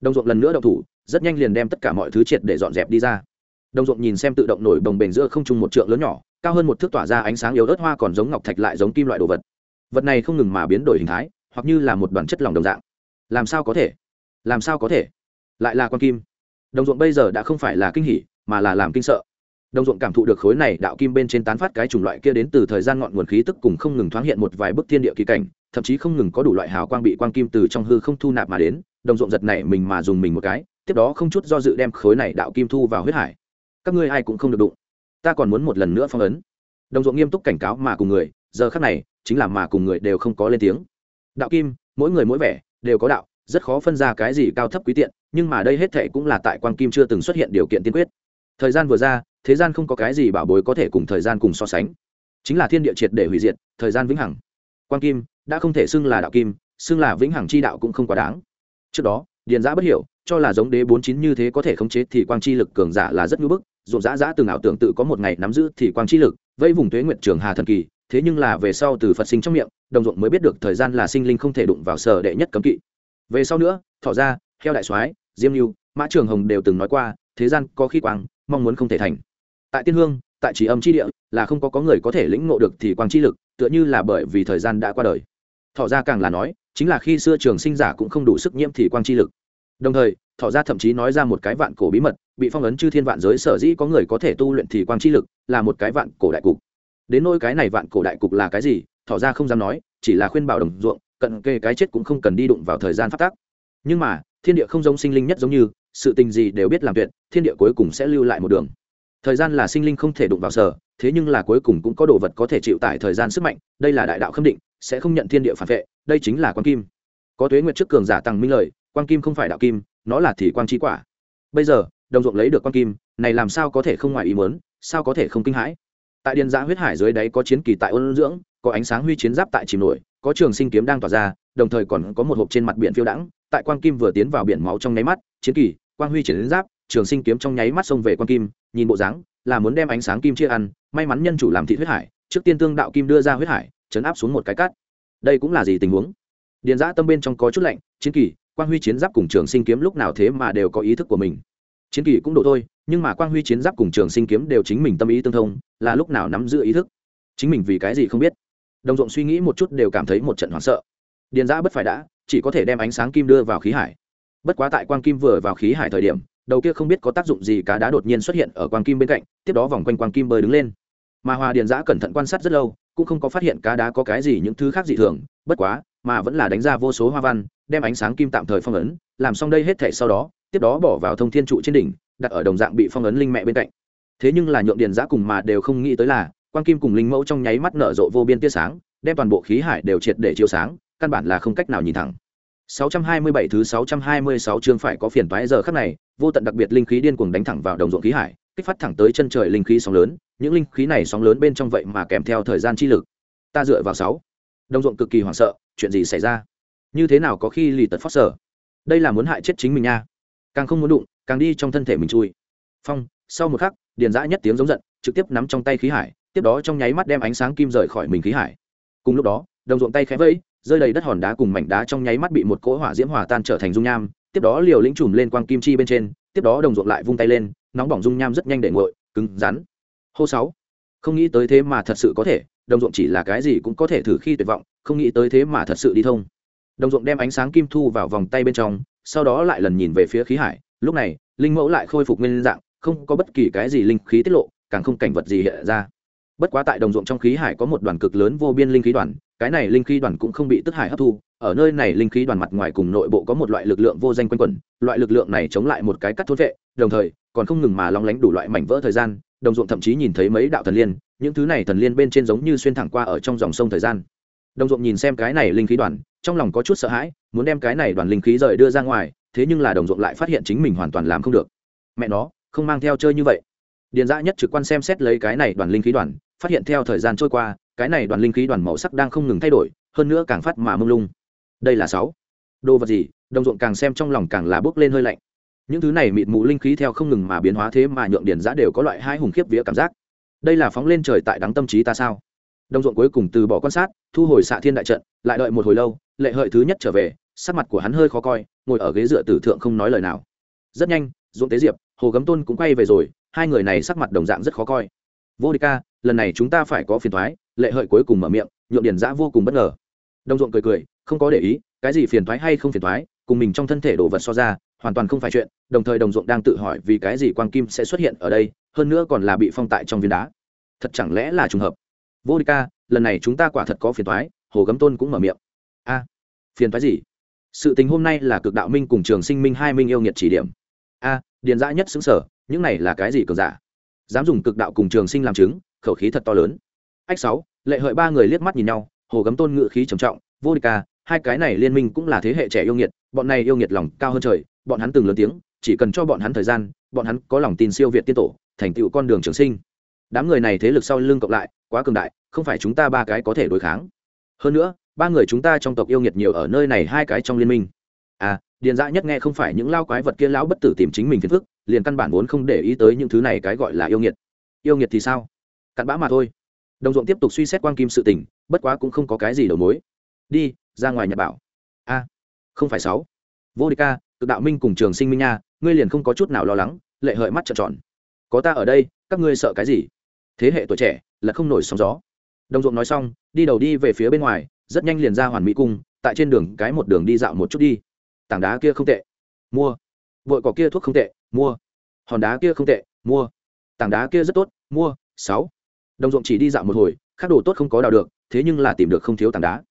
Đồng ruộng lần nữa đậu thủ, rất nhanh liền đem tất cả mọi thứ triệt để dọn dẹp đi ra. Đồng ruộng nhìn xem tự động nổi đồng bền giữa không trung một trượng lớn nhỏ, cao hơn một thước tỏa ra ánh sáng yếu ớt hoa còn giống ngọc thạch lại giống kim loại đồ vật. Vật này không ngừng mà biến đổi hình thái, hoặc như là một đoàn chất lỏng đồng dạng. Làm sao có thể? Làm sao có thể? Lại là con kim. Đồng ruộng bây giờ đã không phải là kinh hỉ, mà là làm kinh sợ. Đồng ruộng cảm thụ được khối này đạo kim bên trên tán phát cái chủng loại kia đến từ thời gian ngọn nguồn khí tức cùng không ngừng thoáng hiện một vài bức thiên địa kỳ cảnh thậm chí không ngừng có đủ loại hào quang bị quang kim từ trong hư không thu nạp mà đến, đồng ruộng giật này mình mà dùng mình một cái, tiếp đó không chút do dự đem khối này đạo kim thu vào huyết hải. Các ngươi ai cũng không được đụng. Ta còn muốn một lần nữa phong ấn. Đồng ruộng nghiêm túc cảnh cáo mà cùng người, giờ khác này, chính là mà cùng người đều không có lên tiếng. Đạo kim, mỗi người mỗi vẻ, đều có đạo, rất khó phân ra cái gì cao thấp quý tiện, nhưng mà đây hết thệ cũng là tại quang kim chưa từng xuất hiện điều kiện tiên quyết. Thời gian vừa ra, thế gian không có cái gì bảo bối có thể cùng thời gian cùng so sánh. Chính là thiên địa triệt để hủy diệt, thời gian vĩnh hằng quang kim, đã không thể xưng là đạo kim, xưng là vĩnh hằng chi đạo cũng không quá đáng. Trước đó, điền giã bất hiểu, cho là giống đế bốn chín như thế có thể khống chế thì quang chi lực cường giả là rất ngưỡng bức dồn dã dã từng ảo tưởng tự có một ngày nắm giữ thì quang chi lực, vây vùng tuế nguyện trường hà thần kỳ, thế nhưng là về sau từ phật sinh trong miệng, đồng ruộng mới biết được thời gian là sinh linh không thể đụng vào sở đệ nhất cấm kỵ. Về sau nữa, thọ ra theo đại soái, diêm lưu, mã trường hồng đều từng nói qua, thế gian có khi quang, mong muốn không thể thành. Tại tiên hương, tại trí âm chi địa, là không có có người có thể lĩnh ngộ được thì quang chi lực tựa như là bởi vì thời gian đã qua đời. Thọ ra càng là nói, chính là khi xưa trường sinh giả cũng không đủ sức nhiễm thì quang chi lực. Đồng thời, thọ ra thậm chí nói ra một cái vạn cổ bí mật, bị phong ấn chư thiên vạn giới sở dĩ có người có thể tu luyện thì quang chi lực là một cái vạn cổ đại cục. Đến nỗi cái này vạn cổ đại cục là cái gì, thọ ra không dám nói, chỉ là khuyên bảo đồng ruộng, cận kề cái chết cũng không cần đi đụng vào thời gian phát tác. Nhưng mà, thiên địa không giống sinh linh nhất giống như, sự tình gì đều biết làm tuyệt, thiên địa cuối cùng sẽ lưu lại một đường thời gian là sinh linh không thể đụng vào sở, thế nhưng là cuối cùng cũng có đồ vật có thể chịu tải thời gian sức mạnh, đây là đại đạo khâm định, sẽ không nhận thiên địa phản vệ, đây chính là quan kim. Có tuế nguyệt trước cường giả tăng minh lời quan kim không phải đạo kim, nó là thì quan trí quả. Bây giờ, đồng ruộng lấy được quan kim, này làm sao có thể không ngoài ý muốn, sao có thể không kinh hãi? Tại điện giã huyết hải dưới đáy có chiến kỳ tại ôn dưỡng, có ánh sáng huy chiến giáp tại chìm nổi, có trường sinh kiếm đang tỏa ra, đồng thời còn có một hộp trên mặt biển phiêu đãng, tại quang kim vừa tiến vào biển máu trong nháy mắt, chiến kỳ, quang huy chiến giáp trường sinh kiếm trong nháy mắt xông về quan kim, nhìn bộ dáng, là muốn đem ánh sáng kim chia ăn, may mắn nhân chủ làm thị huyết hải, trước tiên tương đạo kim đưa ra huyết hải, chấn áp xuống một cái cát. Đây cũng là gì tình huống? Điền giã tâm bên trong có chút lạnh, chiến kỳ quang huy chiến giáp cùng trường sinh kiếm lúc nào thế mà đều có ý thức của mình. Chiến kỳ cũng đổ thôi, nhưng mà quang huy chiến giáp cùng trường sinh kiếm đều chính mình tâm ý tương thông, là lúc nào nắm giữ ý thức? Chính mình vì cái gì không biết? Đồng ruộng suy nghĩ một chút đều cảm thấy một trận hoảng sợ. Điền giã bất phải đã, chỉ có thể đem ánh sáng kim đưa vào khí hải. Bất quá tại quang kim vừa vào khí hải thời điểm đầu kia không biết có tác dụng gì cá đá đột nhiên xuất hiện ở quang kim bên cạnh tiếp đó vòng quanh quang kim bơi đứng lên. Mà hòa điền giã cẩn thận quan sát rất lâu cũng không có phát hiện cá đá có cái gì những thứ khác dị thường bất quá mà vẫn là đánh ra vô số hoa văn đem ánh sáng kim tạm thời phong ấn làm xong đây hết thể sau đó tiếp đó bỏ vào thông thiên trụ trên đỉnh đặt ở đồng dạng bị phong ấn linh mẹ bên cạnh. Thế nhưng là nhượng điền giã cùng mà đều không nghĩ tới là quang kim cùng linh mẫu trong nháy mắt nở rộ vô biên tia sáng đem toàn bộ khí hải đều triệt để chiếu sáng căn bản là không cách nào nhìn thẳng. 627 thứ 626 chương phải có phiền toái giờ khắc này, vô tận đặc biệt linh khí điên cuồng đánh thẳng vào đồng ruộng khí hải, kích phát thẳng tới chân trời linh khí sóng lớn, những linh khí này sóng lớn bên trong vậy mà kèm theo thời gian chi lực. Ta dựa vào 6. Đồng ruộng cực kỳ hoảng sợ, chuyện gì xảy ra? Như thế nào có khi lì tật phát sở? Đây là muốn hại chết chính mình nha. Càng không muốn đụng, càng đi trong thân thể mình chui. Phong, sau một khắc, điền dã nhất tiếng giống giận, trực tiếp nắm trong tay khí hải, tiếp đó trong nháy mắt đem ánh sáng kim rời khỏi mình khí hải. Cùng lúc đó, đồng ruộng tay khẽ vẫy, rơi đầy đất hòn đá cùng mảnh đá trong nháy mắt bị một cỗ hỏa diễm hòa tan trở thành dung nham tiếp đó liều lĩnh chùm lên quang kim chi bên trên, tiếp đó đồng ruộng lại vung tay lên, nóng bỏng dung nham rất nhanh để nguội, cứng rắn. Hô sáu. Không nghĩ tới thế mà thật sự có thể, đồng ruộng chỉ là cái gì cũng có thể thử khi tuyệt vọng, không nghĩ tới thế mà thật sự đi thông. Đồng ruộng đem ánh sáng kim thu vào vòng tay bên trong, sau đó lại lần nhìn về phía khí hải, lúc này, linh mẫu lại khôi phục nguyên dạng, không có bất kỳ cái gì linh khí tiết lộ, càng không cảnh vật gì hiện ra. Bất quá tại đồng ruộng trong khí hải có một đoàn cực lớn vô biên linh khí đoàn cái này linh khí đoàn cũng không bị tức hải hấp thu, ở nơi này linh khí đoàn mặt ngoài cùng nội bộ có một loại lực lượng vô danh quanh quẩn, loại lực lượng này chống lại một cái cắt thốt vệ, đồng thời, còn không ngừng mà lóng lánh đủ loại mảnh vỡ thời gian, đồng ruộng thậm chí nhìn thấy mấy đạo thần liên, những thứ này thần liên bên trên giống như xuyên thẳng qua ở trong dòng sông thời gian. Đồng ruộng nhìn xem cái này linh khí đoàn, trong lòng có chút sợ hãi, muốn đem cái này đoàn linh khí rời đưa ra ngoài, thế nhưng là đồng ruộng lại phát hiện chính mình hoàn toàn làm không được. Mẹ nó, không mang theo chơi như vậy. Điền dã nhất trực quan xem xét lấy cái này đoàn linh khí đoàn, phát hiện theo thời gian trôi qua cái này đoàn linh khí đoàn màu sắc đang không ngừng thay đổi, hơn nữa càng phát mà mông lung. Đây là sáu. Đồ vật gì? Đồng ruộng càng xem trong lòng càng là bước lên hơi lạnh. Những thứ này mịt mù linh khí theo không ngừng mà biến hóa thế mà nhượng điển giã đều có loại hai hùng khiếp vía cảm giác. Đây là phóng lên trời tại đắng tâm trí ta sao? Đồng ruộng cuối cùng từ bỏ quan sát, thu hồi xạ thiên đại trận, lại đợi một hồi lâu, lệ hợi thứ nhất trở về, sắc mặt của hắn hơi khó coi, ngồi ở ghế dựa tử thượng không nói lời nào. Rất nhanh, ruộng tế diệp, hồ gấm tôn cũng quay về rồi, hai người này sắc mặt đồng dạng rất khó coi. Vô địch ca, lần này chúng ta phải có phiền thoái lệ hợi cuối cùng mở miệng, nhượng điền giã vô cùng bất ngờ. Đồng ruộng cười cười, không có để ý, cái gì phiền thoái hay không phiền thoái cùng mình trong thân thể đồ vật so ra, hoàn toàn không phải chuyện, đồng thời đồng ruộng đang tự hỏi vì cái gì quang kim sẽ xuất hiện ở đây, hơn nữa còn là bị phong tại trong viên đá. Thật chẳng lẽ là trùng hợp? Vô địch ca, lần này chúng ta quả thật có phiền thoái hồ gấm tôn cũng mở miệng. A, phiền thoái gì? Sự tình hôm nay là cực đạo minh cùng trường sinh minh hai minh yêu nghiệt chỉ điểm. A, điền dã nhất xứng sở, những này là cái gì cường giả? Dám dùng cực đạo cùng trường sinh làm chứng, khẩu khí thật to lớn ách sáu, lệ hợi ba người liếc mắt nhìn nhau, hồ gấm tôn ngự khí trầm trọng, vô địch ca, hai cái này liên minh cũng là thế hệ trẻ yêu nghiệt, bọn này yêu nghiệt lòng cao hơn trời, bọn hắn từng lớn tiếng, chỉ cần cho bọn hắn thời gian, bọn hắn có lòng tin siêu việt tiên tổ, thành tựu con đường trường sinh. Đám người này thế lực sau lưng cộng lại, quá cường đại, không phải chúng ta ba cái có thể đối kháng. Hơn nữa, ba người chúng ta trong tộc yêu nghiệt nhiều ở nơi này hai cái trong liên minh. À điền dã nhất nghe không phải những lao quái vật kia lão bất tử tìm chính mình phiền phức, liền căn bản vốn không để ý tới những thứ này cái gọi là yêu nghiệt. Yêu nghiệt thì sao? Cặn bã mà thôi đồng ruộng tiếp tục suy xét quan kim sự tình, bất quá cũng không có cái gì đầu mối. Đi, ra ngoài nhật bảo. A, không phải sáu. Vô địch ca, cực đạo minh cùng trường sinh minh nha, ngươi liền không có chút nào lo lắng, lệ hợi mắt trợn tròn. Có ta ở đây, các ngươi sợ cái gì? Thế hệ tuổi trẻ, là không nổi sóng gió. Đồng ruộng nói xong, đi đầu đi về phía bên ngoài, rất nhanh liền ra hoàn mỹ cung, tại trên đường cái một đường đi dạo một chút đi. Tảng đá kia không tệ. Mua. Vội cỏ kia thuốc không tệ. Mua. Hòn đá kia không tệ. Mua. Tảng đá kia rất tốt. Mua. Sáu đồng ruộng chỉ đi dạo một hồi các đồ tốt không có đào được, thế nhưng là tìm được không thiếu tảng đá.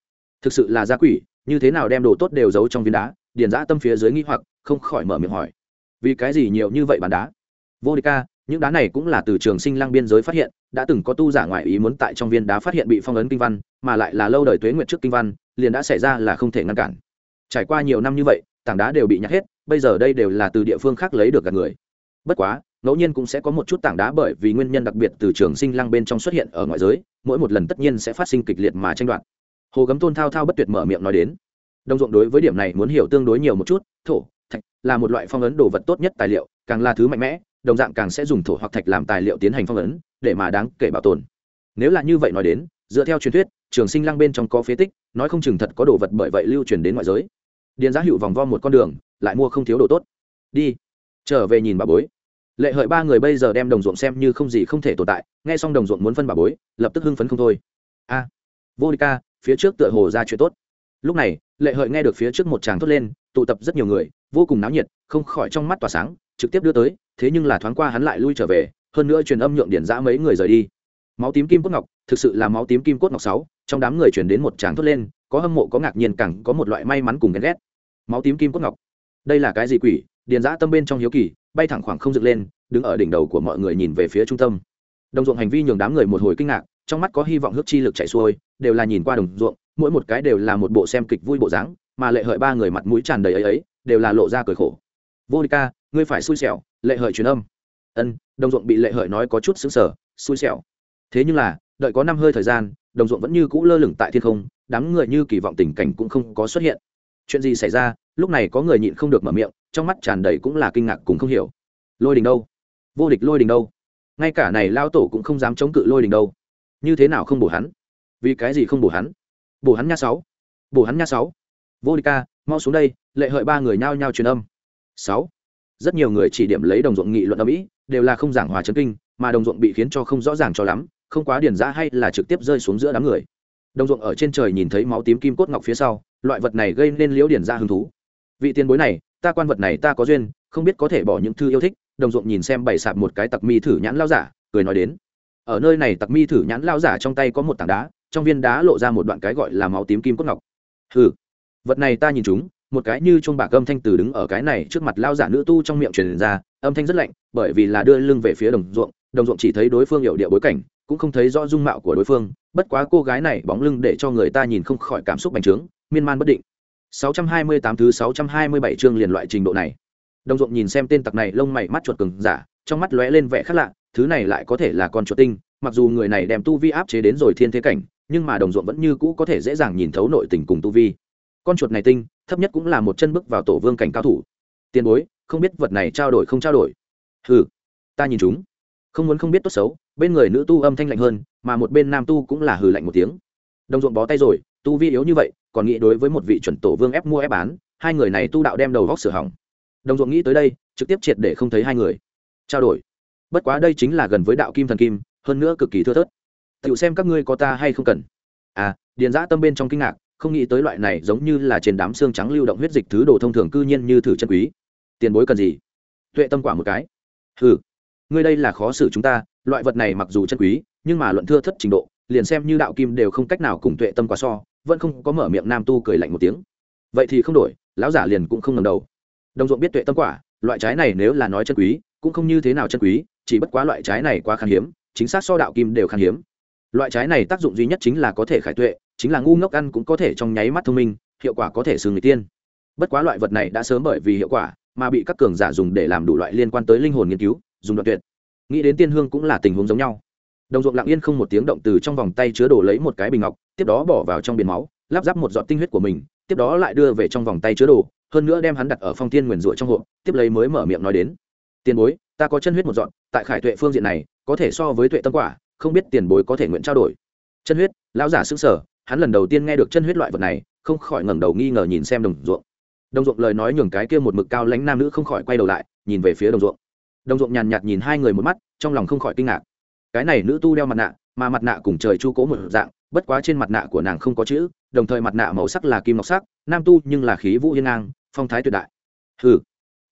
Thực sự là gia quỷ, như thế nào đem đồ tốt đều giấu trong viên đá, điền giã tâm phía dưới nghĩ hoặc, không khỏi mở miệng hỏi. Vì cái gì nhiều như vậy bàn đá? Vô địch ca, những đá này cũng là từ trường sinh lang biên giới phát hiện, đã từng có tu giả ngoại ý muốn tại trong viên đá phát hiện bị phong ấn kinh văn, mà lại là lâu đời tuế nguyệt trước kinh văn, liền đã xảy ra là không thể ngăn cản. Trải qua nhiều năm như vậy, tảng đá đều bị nhặt hết, bây giờ đây đều là từ địa phương khác lấy được gạt người bất quá, ngẫu nhiên cũng sẽ có một chút tảng đá bởi vì nguyên nhân đặc biệt từ trường sinh lăng bên trong xuất hiện ở ngoại giới, mỗi một lần tất nhiên sẽ phát sinh kịch liệt mà tranh đoạt. Hồ gấm tôn thao thao bất tuyệt mở miệng nói đến. Đồng ruộng đối với điểm này muốn hiểu tương đối nhiều một chút, thổ, thạch là một loại phong ấn đồ vật tốt nhất tài liệu, càng là thứ mạnh mẽ, đồng dạng càng sẽ dùng thổ hoặc thạch làm tài liệu tiến hành phong ấn, để mà đáng kể bảo tồn. Nếu là như vậy nói đến, dựa theo truyền thuyết, trường sinh lăng bên trong có phế tích, nói không chừng thật có đồ vật bởi vậy lưu truyền đến ngoại giới. Điền giá hữu vòng vo một con đường, lại mua không thiếu đồ tốt. Đi trở về nhìn bà bối. Lệ hợi ba người bây giờ đem đồng ruộng xem như không gì không thể tồn tại, nghe xong đồng ruộng muốn phân bà bối, lập tức hưng phấn không thôi. A, vô địch ca, phía trước tựa hồ ra chuyện tốt. Lúc này, lệ hợi nghe được phía trước một tràng thốt lên, tụ tập rất nhiều người, vô cùng náo nhiệt, không khỏi trong mắt tỏa sáng, trực tiếp đưa tới, thế nhưng là thoáng qua hắn lại lui trở về, hơn nữa truyền âm nhượng điển giã mấy người rời đi. Máu tím kim cốt ngọc, thực sự là máu tím kim cốt ngọc sáu, trong đám người chuyển đến một tràng thốt lên, có hâm mộ, có ngạc nhiên cẳng có một loại may mắn cùng ghen ghét. Máu tím kim cốt ngọc, đây là cái gì quỷ? Điền giã tâm bên trong hiếu kỳ, bay thẳng khoảng không dựng lên, đứng ở đỉnh đầu của mọi người nhìn về phía trung tâm. Đồng ruộng hành vi nhường đám người một hồi kinh ngạc, trong mắt có hy vọng hước chi lực chạy xuôi, đều là nhìn qua đồng ruộng, mỗi một cái đều là một bộ xem kịch vui bộ dáng, mà lệ hợi ba người mặt mũi tràn đầy ấy ấy, đều là lộ ra cười khổ. Vô địch ca, ngươi phải xui xẻo, lệ hợi truyền âm. Ân, đồng ruộng bị lệ hợi nói có chút xứng sở xui xẻo. Thế nhưng là, đợi có năm hơi thời gian, đồng ruộng vẫn như cũ lơ lửng tại thiên không, đám người như kỳ vọng tình cảnh cũng không có xuất hiện. Chuyện gì xảy ra, lúc này có người nhịn không được mở miệng trong mắt tràn đầy cũng là kinh ngạc cùng không hiểu. Lôi đình đâu? Vô địch lôi đình đâu? Ngay cả này lao tổ cũng không dám chống cự lôi đình đâu. Như thế nào không bổ hắn? Vì cái gì không bổ hắn? Bổ hắn nha sáu. Bổ hắn nha sáu. Vô địch ca, mau xuống đây, lệ hợi ba người nhao nhao truyền âm. Sáu. Rất nhiều người chỉ điểm lấy đồng ruộng nghị luận ở mỹ đều là không giảng hòa chấn kinh, mà đồng ruộng bị khiến cho không rõ ràng cho lắm, không quá điển ra hay là trực tiếp rơi xuống giữa đám người. Đồng ruộng ở trên trời nhìn thấy máu tím kim cốt ngọc phía sau, loại vật này gây nên liễu điển ra hứng thú. Vị tiền bối này ta quan vật này ta có duyên, không biết có thể bỏ những thư yêu thích. Đồng ruộng nhìn xem bày sạp một cái tặc mi thử nhãn lao giả, cười nói đến. Ở nơi này tặc mi thử nhãn lao giả trong tay có một tảng đá, trong viên đá lộ ra một đoạn cái gọi là máu tím kim cốt ngọc. Hừ, vật này ta nhìn chúng, một cái như chuông bạc âm thanh từ đứng ở cái này trước mặt lao giả nữ tu trong miệng truyền ra, âm thanh rất lạnh, bởi vì là đưa lưng về phía đồng ruộng đồng ruộng chỉ thấy đối phương hiểu địa bối cảnh, cũng không thấy rõ dung mạo của đối phương, bất quá cô gái này bóng lưng để cho người ta nhìn không khỏi cảm xúc bành trướng, miên man bất định. 628 thứ 627 chương liền loại trình độ này. Đồng Dụng nhìn xem tên tặc này, lông mày mắt chuột cứng giả, trong mắt lóe lên vẻ khác lạ, thứ này lại có thể là con chuột tinh, mặc dù người này đem tu vi áp chế đến rồi thiên thế cảnh, nhưng mà đồng Dụng vẫn như cũ có thể dễ dàng nhìn thấu nội tình cùng tu vi. Con chuột này tinh, thấp nhất cũng là một chân bước vào tổ vương cảnh cao thủ. Tiền bối, không biết vật này trao đổi không trao đổi? Hừ, ta nhìn chúng. Không muốn không biết tốt xấu, bên người nữ tu âm thanh lạnh hơn, mà một bên nam tu cũng là hừ lạnh một tiếng. Đồng Dụng bó tay rồi, tu vi yếu như vậy còn nghĩ đối với một vị chuẩn tổ vương ép mua ép bán, hai người này tu đạo đem đầu góc sửa hỏng. Đồng ruộng nghĩ tới đây, trực tiếp triệt để không thấy hai người. Trao đổi. Bất quá đây chính là gần với đạo kim thần kim, hơn nữa cực kỳ thưa thớt. Tự xem các ngươi có ta hay không cần. À điền giã tâm bên trong kinh ngạc, không nghĩ tới loại này giống như là trên đám xương trắng lưu động huyết dịch thứ đồ thông thường cư nhiên như thử chân quý. Tiền bối cần gì? Tuệ tâm quả một cái. Ừ ngươi đây là khó xử chúng ta, loại vật này mặc dù chân quý, nhưng mà luận thưa thất trình độ liền xem như đạo kim đều không cách nào cùng tuệ tâm quả so, vẫn không có mở miệng nam tu cười lạnh một tiếng. Vậy thì không đổi, lão giả liền cũng không ngầm đầu. Đồng ruộng biết tuệ tâm quả, loại trái này nếu là nói chân quý, cũng không như thế nào chân quý, chỉ bất quá loại trái này quá khan hiếm, chính xác so đạo kim đều khan hiếm. Loại trái này tác dụng duy nhất chính là có thể khải tuệ, chính là ngu ngốc ăn cũng có thể trong nháy mắt thông minh, hiệu quả có thể xử người tiên. Bất quá loại vật này đã sớm bởi vì hiệu quả mà bị các cường giả dùng để làm đủ loại liên quan tới linh hồn nghiên cứu, dùng đoạn tuyệt. Nghĩ đến tiên hương cũng là tình huống giống nhau đồng ruộng lặng yên không một tiếng động từ trong vòng tay chứa đồ lấy một cái bình ngọc, tiếp đó bỏ vào trong biển máu, lắp ráp một giọt tinh huyết của mình, tiếp đó lại đưa về trong vòng tay chứa đồ, hơn nữa đem hắn đặt ở phong thiên nguyền rủa trong hộp, tiếp lấy mới mở miệng nói đến. Tiền bối, ta có chân huyết một dọn tại khải tuệ phương diện này, có thể so với tuệ tâm quả, không biết tiền bối có thể nguyện trao đổi. Chân huyết? Lão giả xứng sở hắn lần đầu tiên nghe được chân huyết loại vật này, không khỏi ngẩng đầu nghi ngờ nhìn xem đồng ruộng. Đồng ruộng lời nói nhường cái kia một mực cao lãnh nam nữ không khỏi quay đầu lại, nhìn về phía đồng ruộng. Đồng ruộng nhàn nhạt nhìn hai người một mắt, trong lòng không khỏi kinh ngạc cái này nữ tu đeo mặt nạ, mà mặt nạ cùng trời chu cố một dạng, bất quá trên mặt nạ của nàng không có chữ, đồng thời mặt nạ màu sắc là kim ngọc sắc, nam tu nhưng là khí vũ hiên ngang, phong thái tuyệt đại. Ừ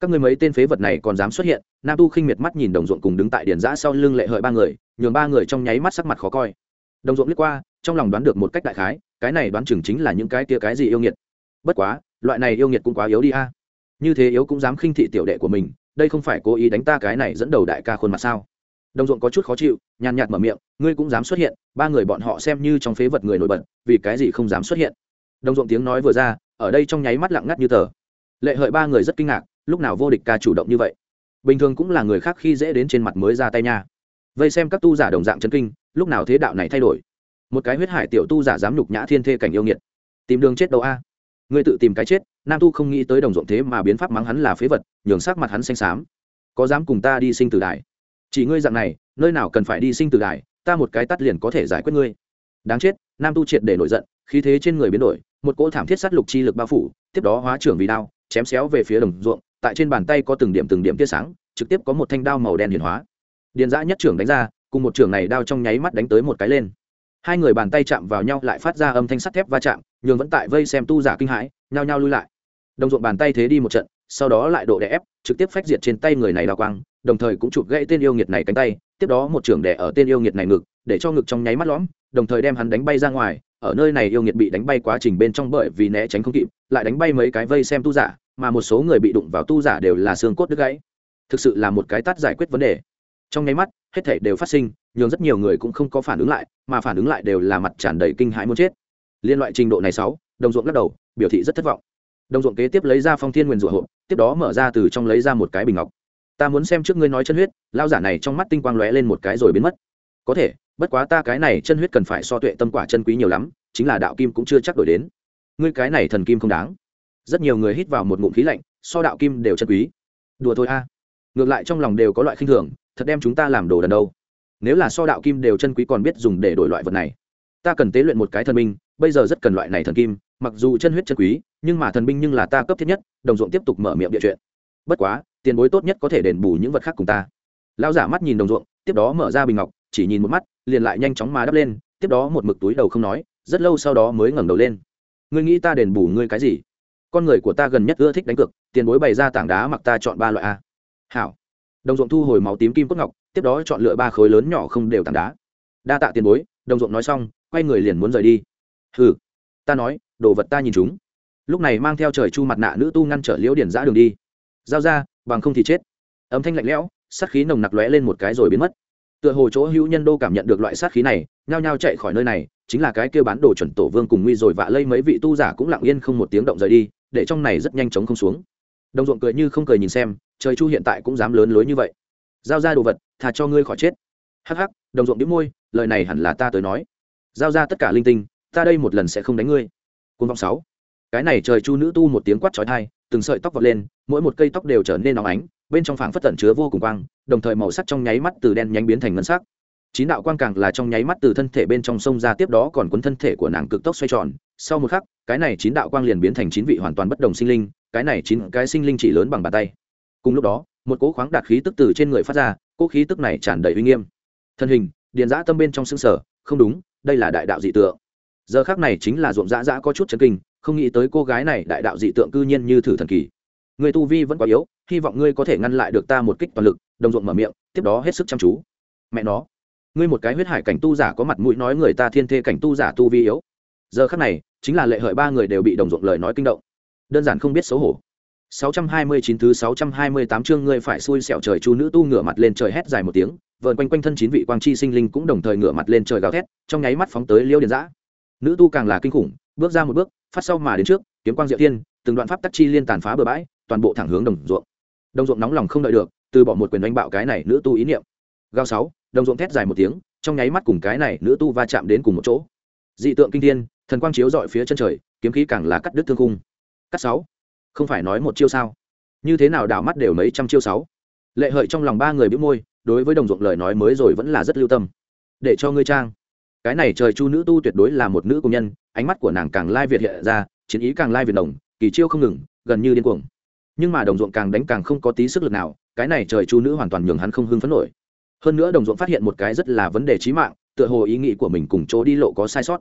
các người mấy tên phế vật này còn dám xuất hiện, nam tu khinh miệt mắt nhìn đồng ruộng cùng đứng tại điển giã sau lưng lệ hợi ba người, nhường ba người trong nháy mắt sắc mặt khó coi. Đồng ruộng liếc qua, trong lòng đoán được một cách đại khái, cái này đoán chừng chính là những cái tia cái gì yêu nghiệt. Bất quá, loại này yêu nghiệt cũng quá yếu đi a. À. Như thế yếu cũng dám khinh thị tiểu đệ của mình, đây không phải cố ý đánh ta cái này dẫn đầu đại ca khuôn mặt sao? Đồng ruộng có chút khó chịu, nhàn nhạt mở miệng, ngươi cũng dám xuất hiện, ba người bọn họ xem như trong phế vật người nổi bật, vì cái gì không dám xuất hiện? Đồng ruộng tiếng nói vừa ra, ở đây trong nháy mắt lặng ngắt như tờ. Lệ hợi ba người rất kinh ngạc, lúc nào vô địch ca chủ động như vậy? Bình thường cũng là người khác khi dễ đến trên mặt mới ra tay nha. Vây xem các tu giả đồng dạng chân kinh, lúc nào thế đạo này thay đổi? Một cái huyết hải tiểu tu giả dám nhục nhã thiên thê cảnh yêu nghiệt. Tìm đường chết đâu a? Ngươi tự tìm cái chết, nam tu không nghĩ tới đồng ruộng thế mà biến pháp mắng hắn là phế vật, nhường sắc mặt hắn xanh xám. Có dám cùng ta đi sinh tử đại? Chỉ ngươi dạng này, nơi nào cần phải đi sinh tử đài, ta một cái tắt liền có thể giải quyết ngươi. Đáng chết, nam tu triệt để nổi giận, khí thế trên người biến đổi, một cỗ thảm thiết sát lục chi lực bao phủ, tiếp đó hóa trưởng vì đao, chém xéo về phía đồng ruộng, tại trên bàn tay có từng điểm từng điểm tia sáng, trực tiếp có một thanh đao màu đen hiển hóa. Điền giã nhất trưởng đánh ra, cùng một trưởng này đao trong nháy mắt đánh tới một cái lên. Hai người bàn tay chạm vào nhau lại phát ra âm thanh sắt thép va chạm, nhường vẫn tại vây xem tu giả kinh hãi, nhao nhao lui lại. Đồng ruộng bàn tay thế đi một trận, sau đó lại độ đè ép, trực tiếp phách diệt trên tay người này đào quang đồng thời cũng chụp gãy tên yêu nghiệt này cánh tay, tiếp đó một trưởng đẻ ở tên yêu nghiệt này ngực, để cho ngực trong nháy mắt lõm, đồng thời đem hắn đánh bay ra ngoài. Ở nơi này yêu nghiệt bị đánh bay quá trình bên trong bởi vì né tránh không kịp, lại đánh bay mấy cái vây xem tu giả, mà một số người bị đụng vào tu giả đều là xương cốt đứt gãy. Thực sự là một cái tát giải quyết vấn đề. Trong nháy mắt, hết thảy đều phát sinh nhưng rất nhiều người cũng không có phản ứng lại, mà phản ứng lại đều là mặt tràn đầy kinh hãi muốn chết. Liên loại trình độ này sáu, đồng ruộng lắc đầu, biểu thị rất thất vọng. Đồng ruộng kế tiếp lấy ra phong thiên nguyên rủa hộp, tiếp đó mở ra từ trong lấy ra một cái bình ngọc ta muốn xem trước ngươi nói chân huyết lao giả này trong mắt tinh quang lóe lên một cái rồi biến mất. Có thể, bất quá ta cái này chân huyết cần phải so tuệ tâm quả chân quý nhiều lắm, chính là đạo kim cũng chưa chắc đổi đến. Ngươi cái này thần kim không đáng. Rất nhiều người hít vào một ngụm khí lạnh, so đạo kim đều chân quý. Đùa thôi a. Ngược lại trong lòng đều có loại khinh thường, thật đem chúng ta làm đồ đần đâu. Nếu là so đạo kim đều chân quý còn biết dùng để đổi loại vật này. Ta cần tế luyện một cái thần binh, bây giờ rất cần loại này thần kim, mặc dù chân huyết chân quý, nhưng mà thần binh nhưng là ta cấp thiết nhất, đồng ruộng tiếp tục mở miệng địa chuyện. Bất quá tiền bối tốt nhất có thể đền bù những vật khác cùng ta. Lão giả mắt nhìn đồng ruộng, tiếp đó mở ra bình ngọc, chỉ nhìn một mắt, liền lại nhanh chóng mà đắp lên, tiếp đó một mực túi đầu không nói, rất lâu sau đó mới ngẩng đầu lên. Ngươi nghĩ ta đền bù ngươi cái gì? Con người của ta gần nhất ưa thích đánh cược, tiền bối bày ra tảng đá mặc ta chọn ba loại a. Hảo. Đồng ruộng thu hồi máu tím kim cốt ngọc, tiếp đó chọn lựa ba khối lớn nhỏ không đều tảng đá. Đa tạ tiền bối, đồng ruộng nói xong, quay người liền muốn rời đi. Hừ. Ta nói, đồ vật ta nhìn chúng. Lúc này mang theo trời chu mặt nạ nữ tu ngăn trở liễu điển giã đường đi. Giao ra bằng không thì chết. Âm thanh lạnh lẽo, sát khí nồng nặc lóe lên một cái rồi biến mất. Tựa hồ chỗ hữu nhân đô cảm nhận được loại sát khí này, nhao nhao chạy khỏi nơi này, chính là cái kêu bán đồ chuẩn tổ vương cùng nguy rồi vạ lây mấy vị tu giả cũng lặng yên không một tiếng động rời đi, để trong này rất nhanh chóng không xuống. Đồng ruộng cười như không cười nhìn xem, trời chu hiện tại cũng dám lớn lối như vậy. Giao ra đồ vật thà cho ngươi khỏi chết. Hắc hắc, đồng ruộng đĩu môi, lời này hẳn là ta tới nói. Giao ra tất cả linh tinh, ta đây một lần sẽ không đánh ngươi. Côn vọng sáu. Cái này trời chu nữ tu một tiếng quát trói thai từng sợi tóc vọt lên, mỗi một cây tóc đều trở nên nóng ánh, bên trong phảng phất tẩn chứa vô cùng quang, đồng thời màu sắc trong nháy mắt từ đen nhánh biến thành ngân sắc. Chín đạo quang càng là trong nháy mắt từ thân thể bên trong sông ra, tiếp đó còn cuốn thân thể của nàng cực tốc xoay tròn. Sau một khắc, cái này chín đạo quang liền biến thành chín vị hoàn toàn bất đồng sinh linh, cái này chín cái sinh linh chỉ lớn bằng bàn tay. Cùng lúc đó, một cỗ khoáng đạt khí tức từ trên người phát ra, cỗ khí tức này tràn đầy uy nghiêm. Thân hình điền giã tâm bên trong xương sở không đúng, đây là đại đạo dị tượng. Giờ khác này chính là ruộng dã dã có chút chấn kinh không nghĩ tới cô gái này đại đạo dị tượng cư nhiên như thử thần kỳ. Người tu vi vẫn quá yếu hy vọng ngươi có thể ngăn lại được ta một kích toàn lực đồng ruộng mở miệng tiếp đó hết sức chăm chú. Mẹ nó ngươi một cái huyết hải cảnh tu giả có mặt mũi nói người ta thiên thê cảnh tu giả tu vi yếu. Giờ khắc này chính là lệ hợi ba người đều bị đồng ruộng lời nói kinh động. Đơn giản không biết xấu hổ. 629 thứ 628 chương ngươi phải xui xẻo trời chu nữ tu ngửa mặt lên trời hét dài một tiếng, vờn quanh quanh thân chín vị quang chi sinh linh cũng đồng thời ngửa mặt lên trời gào thét, trong nháy mắt phóng tới Liêu Điền Dã. Nữ tu càng là kinh khủng, bước ra một bước, phát sau mà đến trước, kiếm quang diệu thiên, từng đoạn pháp tắc chi liên tàn phá bờ bãi, toàn bộ thẳng hướng đồng ruộng. Đồng ruộng nóng lòng không đợi được, từ bỏ một quyền đánh bạo cái này nữ tu ý niệm. Gao sáu, đồng ruộng thét dài một tiếng, trong nháy mắt cùng cái này nữ tu va chạm đến cùng một chỗ. Dị tượng kinh thiên, thần quang chiếu rọi phía chân trời, kiếm khí càng là cắt đứt thương khung. Cắt sáu, không phải nói một chiêu sao như thế nào đảo mắt đều mấy trăm chiêu sáu lệ hợi trong lòng ba người bĩu môi đối với đồng ruộng lời nói mới rồi vẫn là rất lưu tâm để cho ngươi trang cái này trời chu nữ tu tuyệt đối là một nữ công nhân, ánh mắt của nàng càng lai việt hiện ra, chiến ý càng lai việt đồng kỳ chiêu không ngừng, gần như điên cuồng. Nhưng mà đồng ruộng càng đánh càng không có tí sức lực nào, cái này trời chu nữ hoàn toàn nhường hắn không hưng phấn nổi. Hơn nữa đồng ruộng phát hiện một cái rất là vấn đề trí mạng, tựa hồ ý nghĩ của mình cùng chỗ đi lộ có sai sót.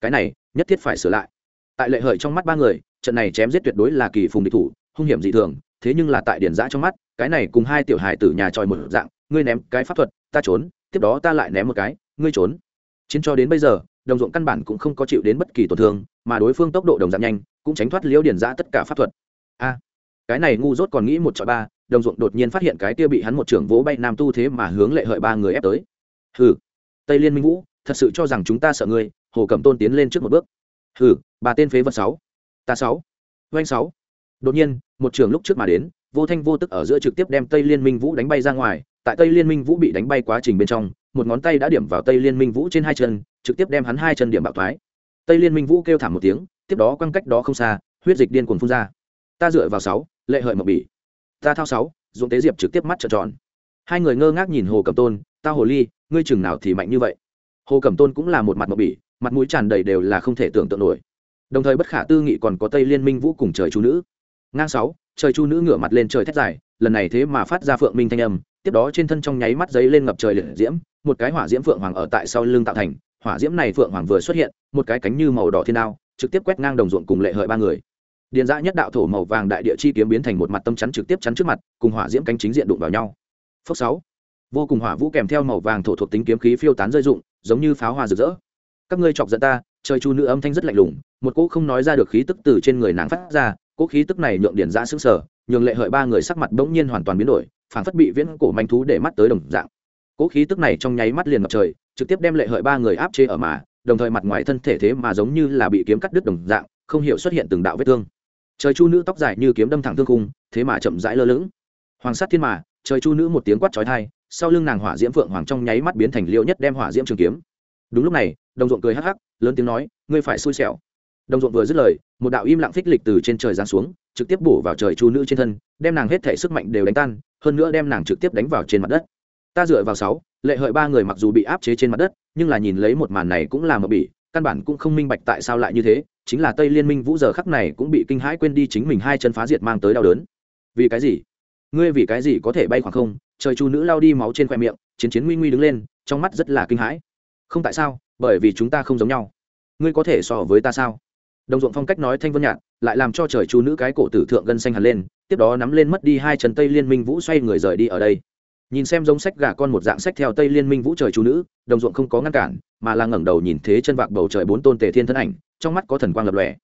Cái này, nhất thiết phải sửa lại. Tại lệ hợi trong mắt ba người, trận này chém giết tuyệt đối là kỳ phùng địch thủ, hung hiểm dị thường, thế nhưng là tại điển giã trong mắt, cái này cùng hai tiểu hài tử nhà tròi một dạng, ngươi ném cái pháp thuật, ta trốn, tiếp đó ta lại ném một cái, ngươi trốn chiến cho đến bây giờ, đồng ruộng căn bản cũng không có chịu đến bất kỳ tổn thương, mà đối phương tốc độ đồng giảm nhanh, cũng tránh thoát liễu điển giã tất cả pháp thuật. A, cái này ngu dốt còn nghĩ một trọi ba, đồng ruộng đột nhiên phát hiện cái kia bị hắn một trưởng vỗ bay nam tu thế mà hướng lệ hợi ba người ép tới. Hừ, tây liên minh vũ, thật sự cho rằng chúng ta sợ ngươi, hồ cẩm tôn tiến lên trước một bước. Hừ, bà tên phế vật sáu, ta sáu doanh sáu. Đột nhiên, một trường lúc trước mà đến, vô thanh vô tức ở giữa trực tiếp đem tây liên minh vũ đánh bay ra ngoài, tại tây liên minh vũ bị đánh bay quá trình bên trong một ngón tay đã điểm vào tây liên minh vũ trên hai chân, trực tiếp đem hắn hai chân điểm bạo thoái. Tây liên minh vũ kêu thảm một tiếng, tiếp đó quăng cách đó không xa, huyết dịch điên cuồng phun ra. Ta dựa vào sáu, lệ hợi mộc bỉ. Ta thao sáu dũng tế diệp trực tiếp mắt trợn tròn. Hai người ngơ ngác nhìn hồ cẩm tôn, ta hồ ly, ngươi chừng nào thì mạnh như vậy? Hồ cẩm tôn cũng là một mặt mộc bỉ, mặt mũi tràn đầy đều là không thể tưởng tượng nổi. Đồng thời bất khả tư nghị còn có tây liên minh vũ cùng trời chu nữ. Ngang sáu, trời chu nữ ngửa mặt lên trời thét dài, lần này thế mà phát ra phượng minh thanh âm, tiếp đó trên thân trong nháy mắt giấy lên ngập trời liệt diễm một cái hỏa diễm phượng hoàng ở tại sau lưng tạo thành, hỏa diễm này phượng hoàng vừa xuất hiện, một cái cánh như màu đỏ thiên đao, trực tiếp quét ngang đồng ruộng cùng lệ hợi ba người. Điền dã nhất đạo thổ màu vàng đại địa chi kiếm biến thành một mặt tâm chắn trực tiếp chắn trước mặt, cùng hỏa diễm cánh chính diện đụng vào nhau. Phước sáu. Vô cùng hỏa vũ kèm theo màu vàng thổ thuộc tính kiếm khí phiêu tán rơi rụng, giống như pháo hoa rực rỡ. Các ngươi chọc giận ta, trời chu nữ âm thanh rất lạnh lùng, một cỗ không nói ra được khí tức từ trên người nàng phát ra, cỗ khí tức này nhượng điền ra sững sở nhường lệ hợi ba người sắc mặt bỗng nhiên hoàn toàn biến đổi, phảng phất bị viễn cổ manh thú để mắt tới đồng dạng cỗ khí tức này trong nháy mắt liền ngập trời, trực tiếp đem lệ hợi ba người áp chế ở mà, đồng thời mặt ngoài thân thể thế mà giống như là bị kiếm cắt đứt đồng dạng, không hiểu xuất hiện từng đạo vết thương. Trời chu nữ tóc dài như kiếm đâm thẳng thương khung, thế mà chậm rãi lơ lửng. Hoàng sát thiên mà, trời chu nữ một tiếng quát chói tai, sau lưng nàng hỏa diễm phượng hoàng trong nháy mắt biến thành liêu nhất đem hỏa diễm trường kiếm. Đúng lúc này, đồng ruộng cười hắc hắc, lớn tiếng nói, ngươi phải xui xẻo. Đồng ruộng vừa dứt lời, một đạo im lặng phích lịch từ trên trời giáng xuống, trực tiếp bổ vào trời chu nữ trên thân, đem nàng hết thể sức mạnh đều đánh tan, hơn nữa đem nàng trực tiếp đánh vào trên mặt đất ta dựa vào sáu, lệ hợi ba người mặc dù bị áp chế trên mặt đất, nhưng là nhìn lấy một màn này cũng là mờ bỉ, căn bản cũng không minh bạch tại sao lại như thế, chính là tây liên minh vũ giờ khắc này cũng bị kinh hãi quên đi chính mình hai chân phá diệt mang tới đau đớn. Vì cái gì? Ngươi vì cái gì có thể bay khoảng không? Trời chu nữ lao đi máu trên khoe miệng, chiến chiến nguy nguy đứng lên, trong mắt rất là kinh hãi. Không tại sao? Bởi vì chúng ta không giống nhau. Ngươi có thể so với ta sao? Đồng ruộng phong cách nói thanh vân nhạt, lại làm cho trời chu nữ cái cổ tử thượng gân xanh hẳn lên, tiếp đó nắm lên mất đi hai chân tây liên minh vũ xoay người rời đi ở đây nhìn xem giống sách gà con một dạng sách theo tây liên minh vũ trời chú nữ, đồng ruộng không có ngăn cản, mà là ngẩng đầu nhìn thế chân vạc bầu trời bốn tôn tề thiên thân ảnh, trong mắt có thần quang lập lòe.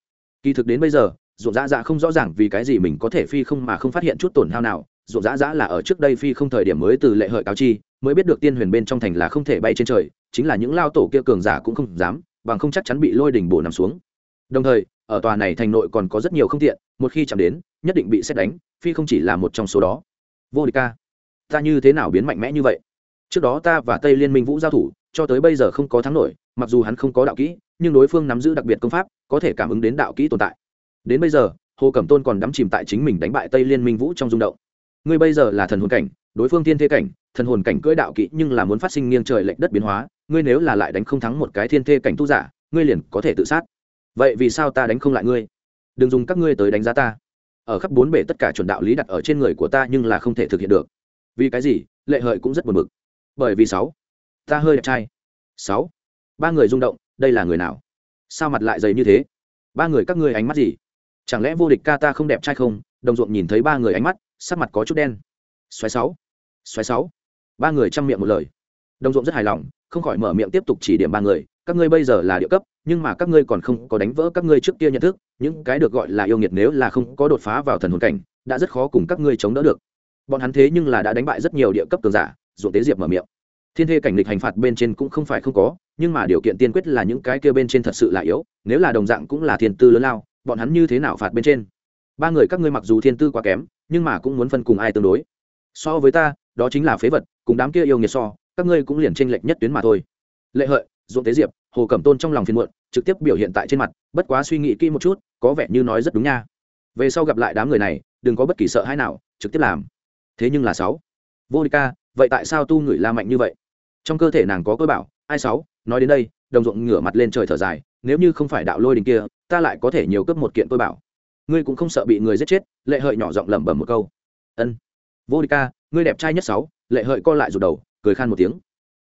Kỳ thực đến bây giờ, ruộng dã dã không rõ ràng vì cái gì mình có thể phi không mà không phát hiện chút tổn hao nào, ruộng dã dã là ở trước đây phi không thời điểm mới từ lệ hợi cáo chi, mới biết được tiên huyền bên trong thành là không thể bay trên trời, chính là những lao tổ kia cường giả cũng không dám, bằng không chắc chắn bị lôi đỉnh bổ nằm xuống. Đồng thời, ở tòa này thành nội còn có rất nhiều không tiện, một khi chạm đến, nhất định bị xét đánh, phi không chỉ là một trong số đó. Vô địch ca ta như thế nào biến mạnh mẽ như vậy? Trước đó ta và tây liên minh vũ giao thủ, cho tới bây giờ không có thắng nổi, mặc dù hắn không có đạo kỹ, nhưng đối phương nắm giữ đặc biệt công pháp, có thể cảm ứng đến đạo kỹ tồn tại. Đến bây giờ, hồ cẩm tôn còn đắm chìm tại chính mình đánh bại tây liên minh vũ trong rung động. Ngươi bây giờ là thần hồn cảnh, đối phương thiên thế cảnh, thần hồn cảnh cưỡi đạo kỹ nhưng là muốn phát sinh nghiêng trời lệch đất biến hóa, ngươi nếu là lại đánh không thắng một cái thiên thế cảnh tu giả, ngươi liền có thể tự sát. Vậy vì sao ta đánh không lại ngươi? Đừng dùng các ngươi tới đánh giá ta. Ở khắp bốn bể tất cả chuẩn đạo lý đặt ở trên người của ta nhưng là không thể thực hiện được vì cái gì, lệ hợi cũng rất buồn bực. Bởi vì sáu, ta hơi đẹp trai. Sáu, ba người rung động, đây là người nào? Sao mặt lại dày như thế? Ba người các ngươi ánh mắt gì? Chẳng lẽ vô địch ca ta không đẹp trai không? Đồng ruộng nhìn thấy ba người ánh mắt, sắc mặt có chút đen. Xoáy sáu xoáy sáu. Ba người chăm miệng một lời. Đồng ruộng rất hài lòng, không khỏi mở miệng tiếp tục chỉ điểm ba người. Các ngươi bây giờ là địa cấp, nhưng mà các ngươi còn không có đánh vỡ các ngươi trước kia nhận thức. Những cái được gọi là yêu nghiệt nếu là không có đột phá vào thần hồn cảnh, đã rất khó cùng các ngươi chống đỡ được bọn hắn thế nhưng là đã đánh bại rất nhiều địa cấp cường giả, ruộng tế diệp mở miệng. Thiên thê cảnh lịch hành phạt bên trên cũng không phải không có, nhưng mà điều kiện tiên quyết là những cái kia bên trên thật sự là yếu, nếu là đồng dạng cũng là thiên tư lớn lao, bọn hắn như thế nào phạt bên trên? Ba người các ngươi mặc dù thiên tư quá kém, nhưng mà cũng muốn phân cùng ai tương đối. So với ta, đó chính là phế vật, cùng đám kia yêu nghiệt so, các ngươi cũng liền tranh lệch nhất tuyến mà thôi. Lệ hợi, ruộng tế diệp, hồ cẩm tôn trong lòng phiền muộn, trực tiếp biểu hiện tại trên mặt, bất quá suy nghĩ kỹ một chút, có vẻ như nói rất đúng nha. Về sau gặp lại đám người này, đừng có bất kỳ sợ hãi nào, trực tiếp làm thế nhưng là sáu. Vô địch ca, vậy tại sao tu người la mạnh như vậy? Trong cơ thể nàng có cơ bảo, ai sáu? Nói đến đây, đồng ruộng ngửa mặt lên trời thở dài, nếu như không phải đạo lôi đình kia, ta lại có thể nhiều cấp một kiện cơ bảo. Ngươi cũng không sợ bị người giết chết, lệ hợi nhỏ giọng lẩm bẩm một câu. Ân. Vô địch ca, ngươi đẹp trai nhất sáu, lệ hợi co lại rụt đầu, cười khan một tiếng.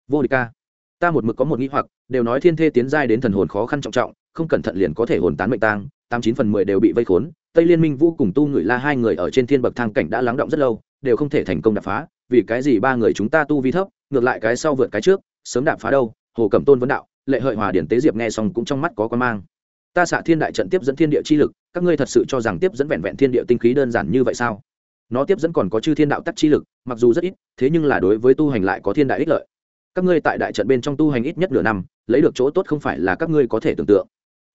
Vô địch ca, ta một mực có một nghi hoặc, đều nói thiên thê tiến giai đến thần hồn khó khăn trọng trọng, không cẩn thận liền có thể hồn tán mệnh tang, tám chín phần mười đều bị vây khốn. Tây liên minh vũ cùng tu người la hai người ở trên thiên bậc thang cảnh đã lắng động rất lâu đều không thể thành công đạp phá, vì cái gì ba người chúng ta tu vi thấp, ngược lại cái sau vượt cái trước, sớm đạp phá đâu, hồ cẩm tôn vấn đạo, lệ hợi hòa điển tế diệp nghe xong cũng trong mắt có con mang. Ta xạ thiên đại trận tiếp dẫn thiên địa chi lực, các ngươi thật sự cho rằng tiếp dẫn vẹn vẹn thiên địa tinh khí đơn giản như vậy sao? Nó tiếp dẫn còn có chư thiên đạo tắc chi lực, mặc dù rất ít, thế nhưng là đối với tu hành lại có thiên đại ích lợi. Các ngươi tại đại trận bên trong tu hành ít nhất nửa năm, lấy được chỗ tốt không phải là các ngươi có thể tưởng tượng.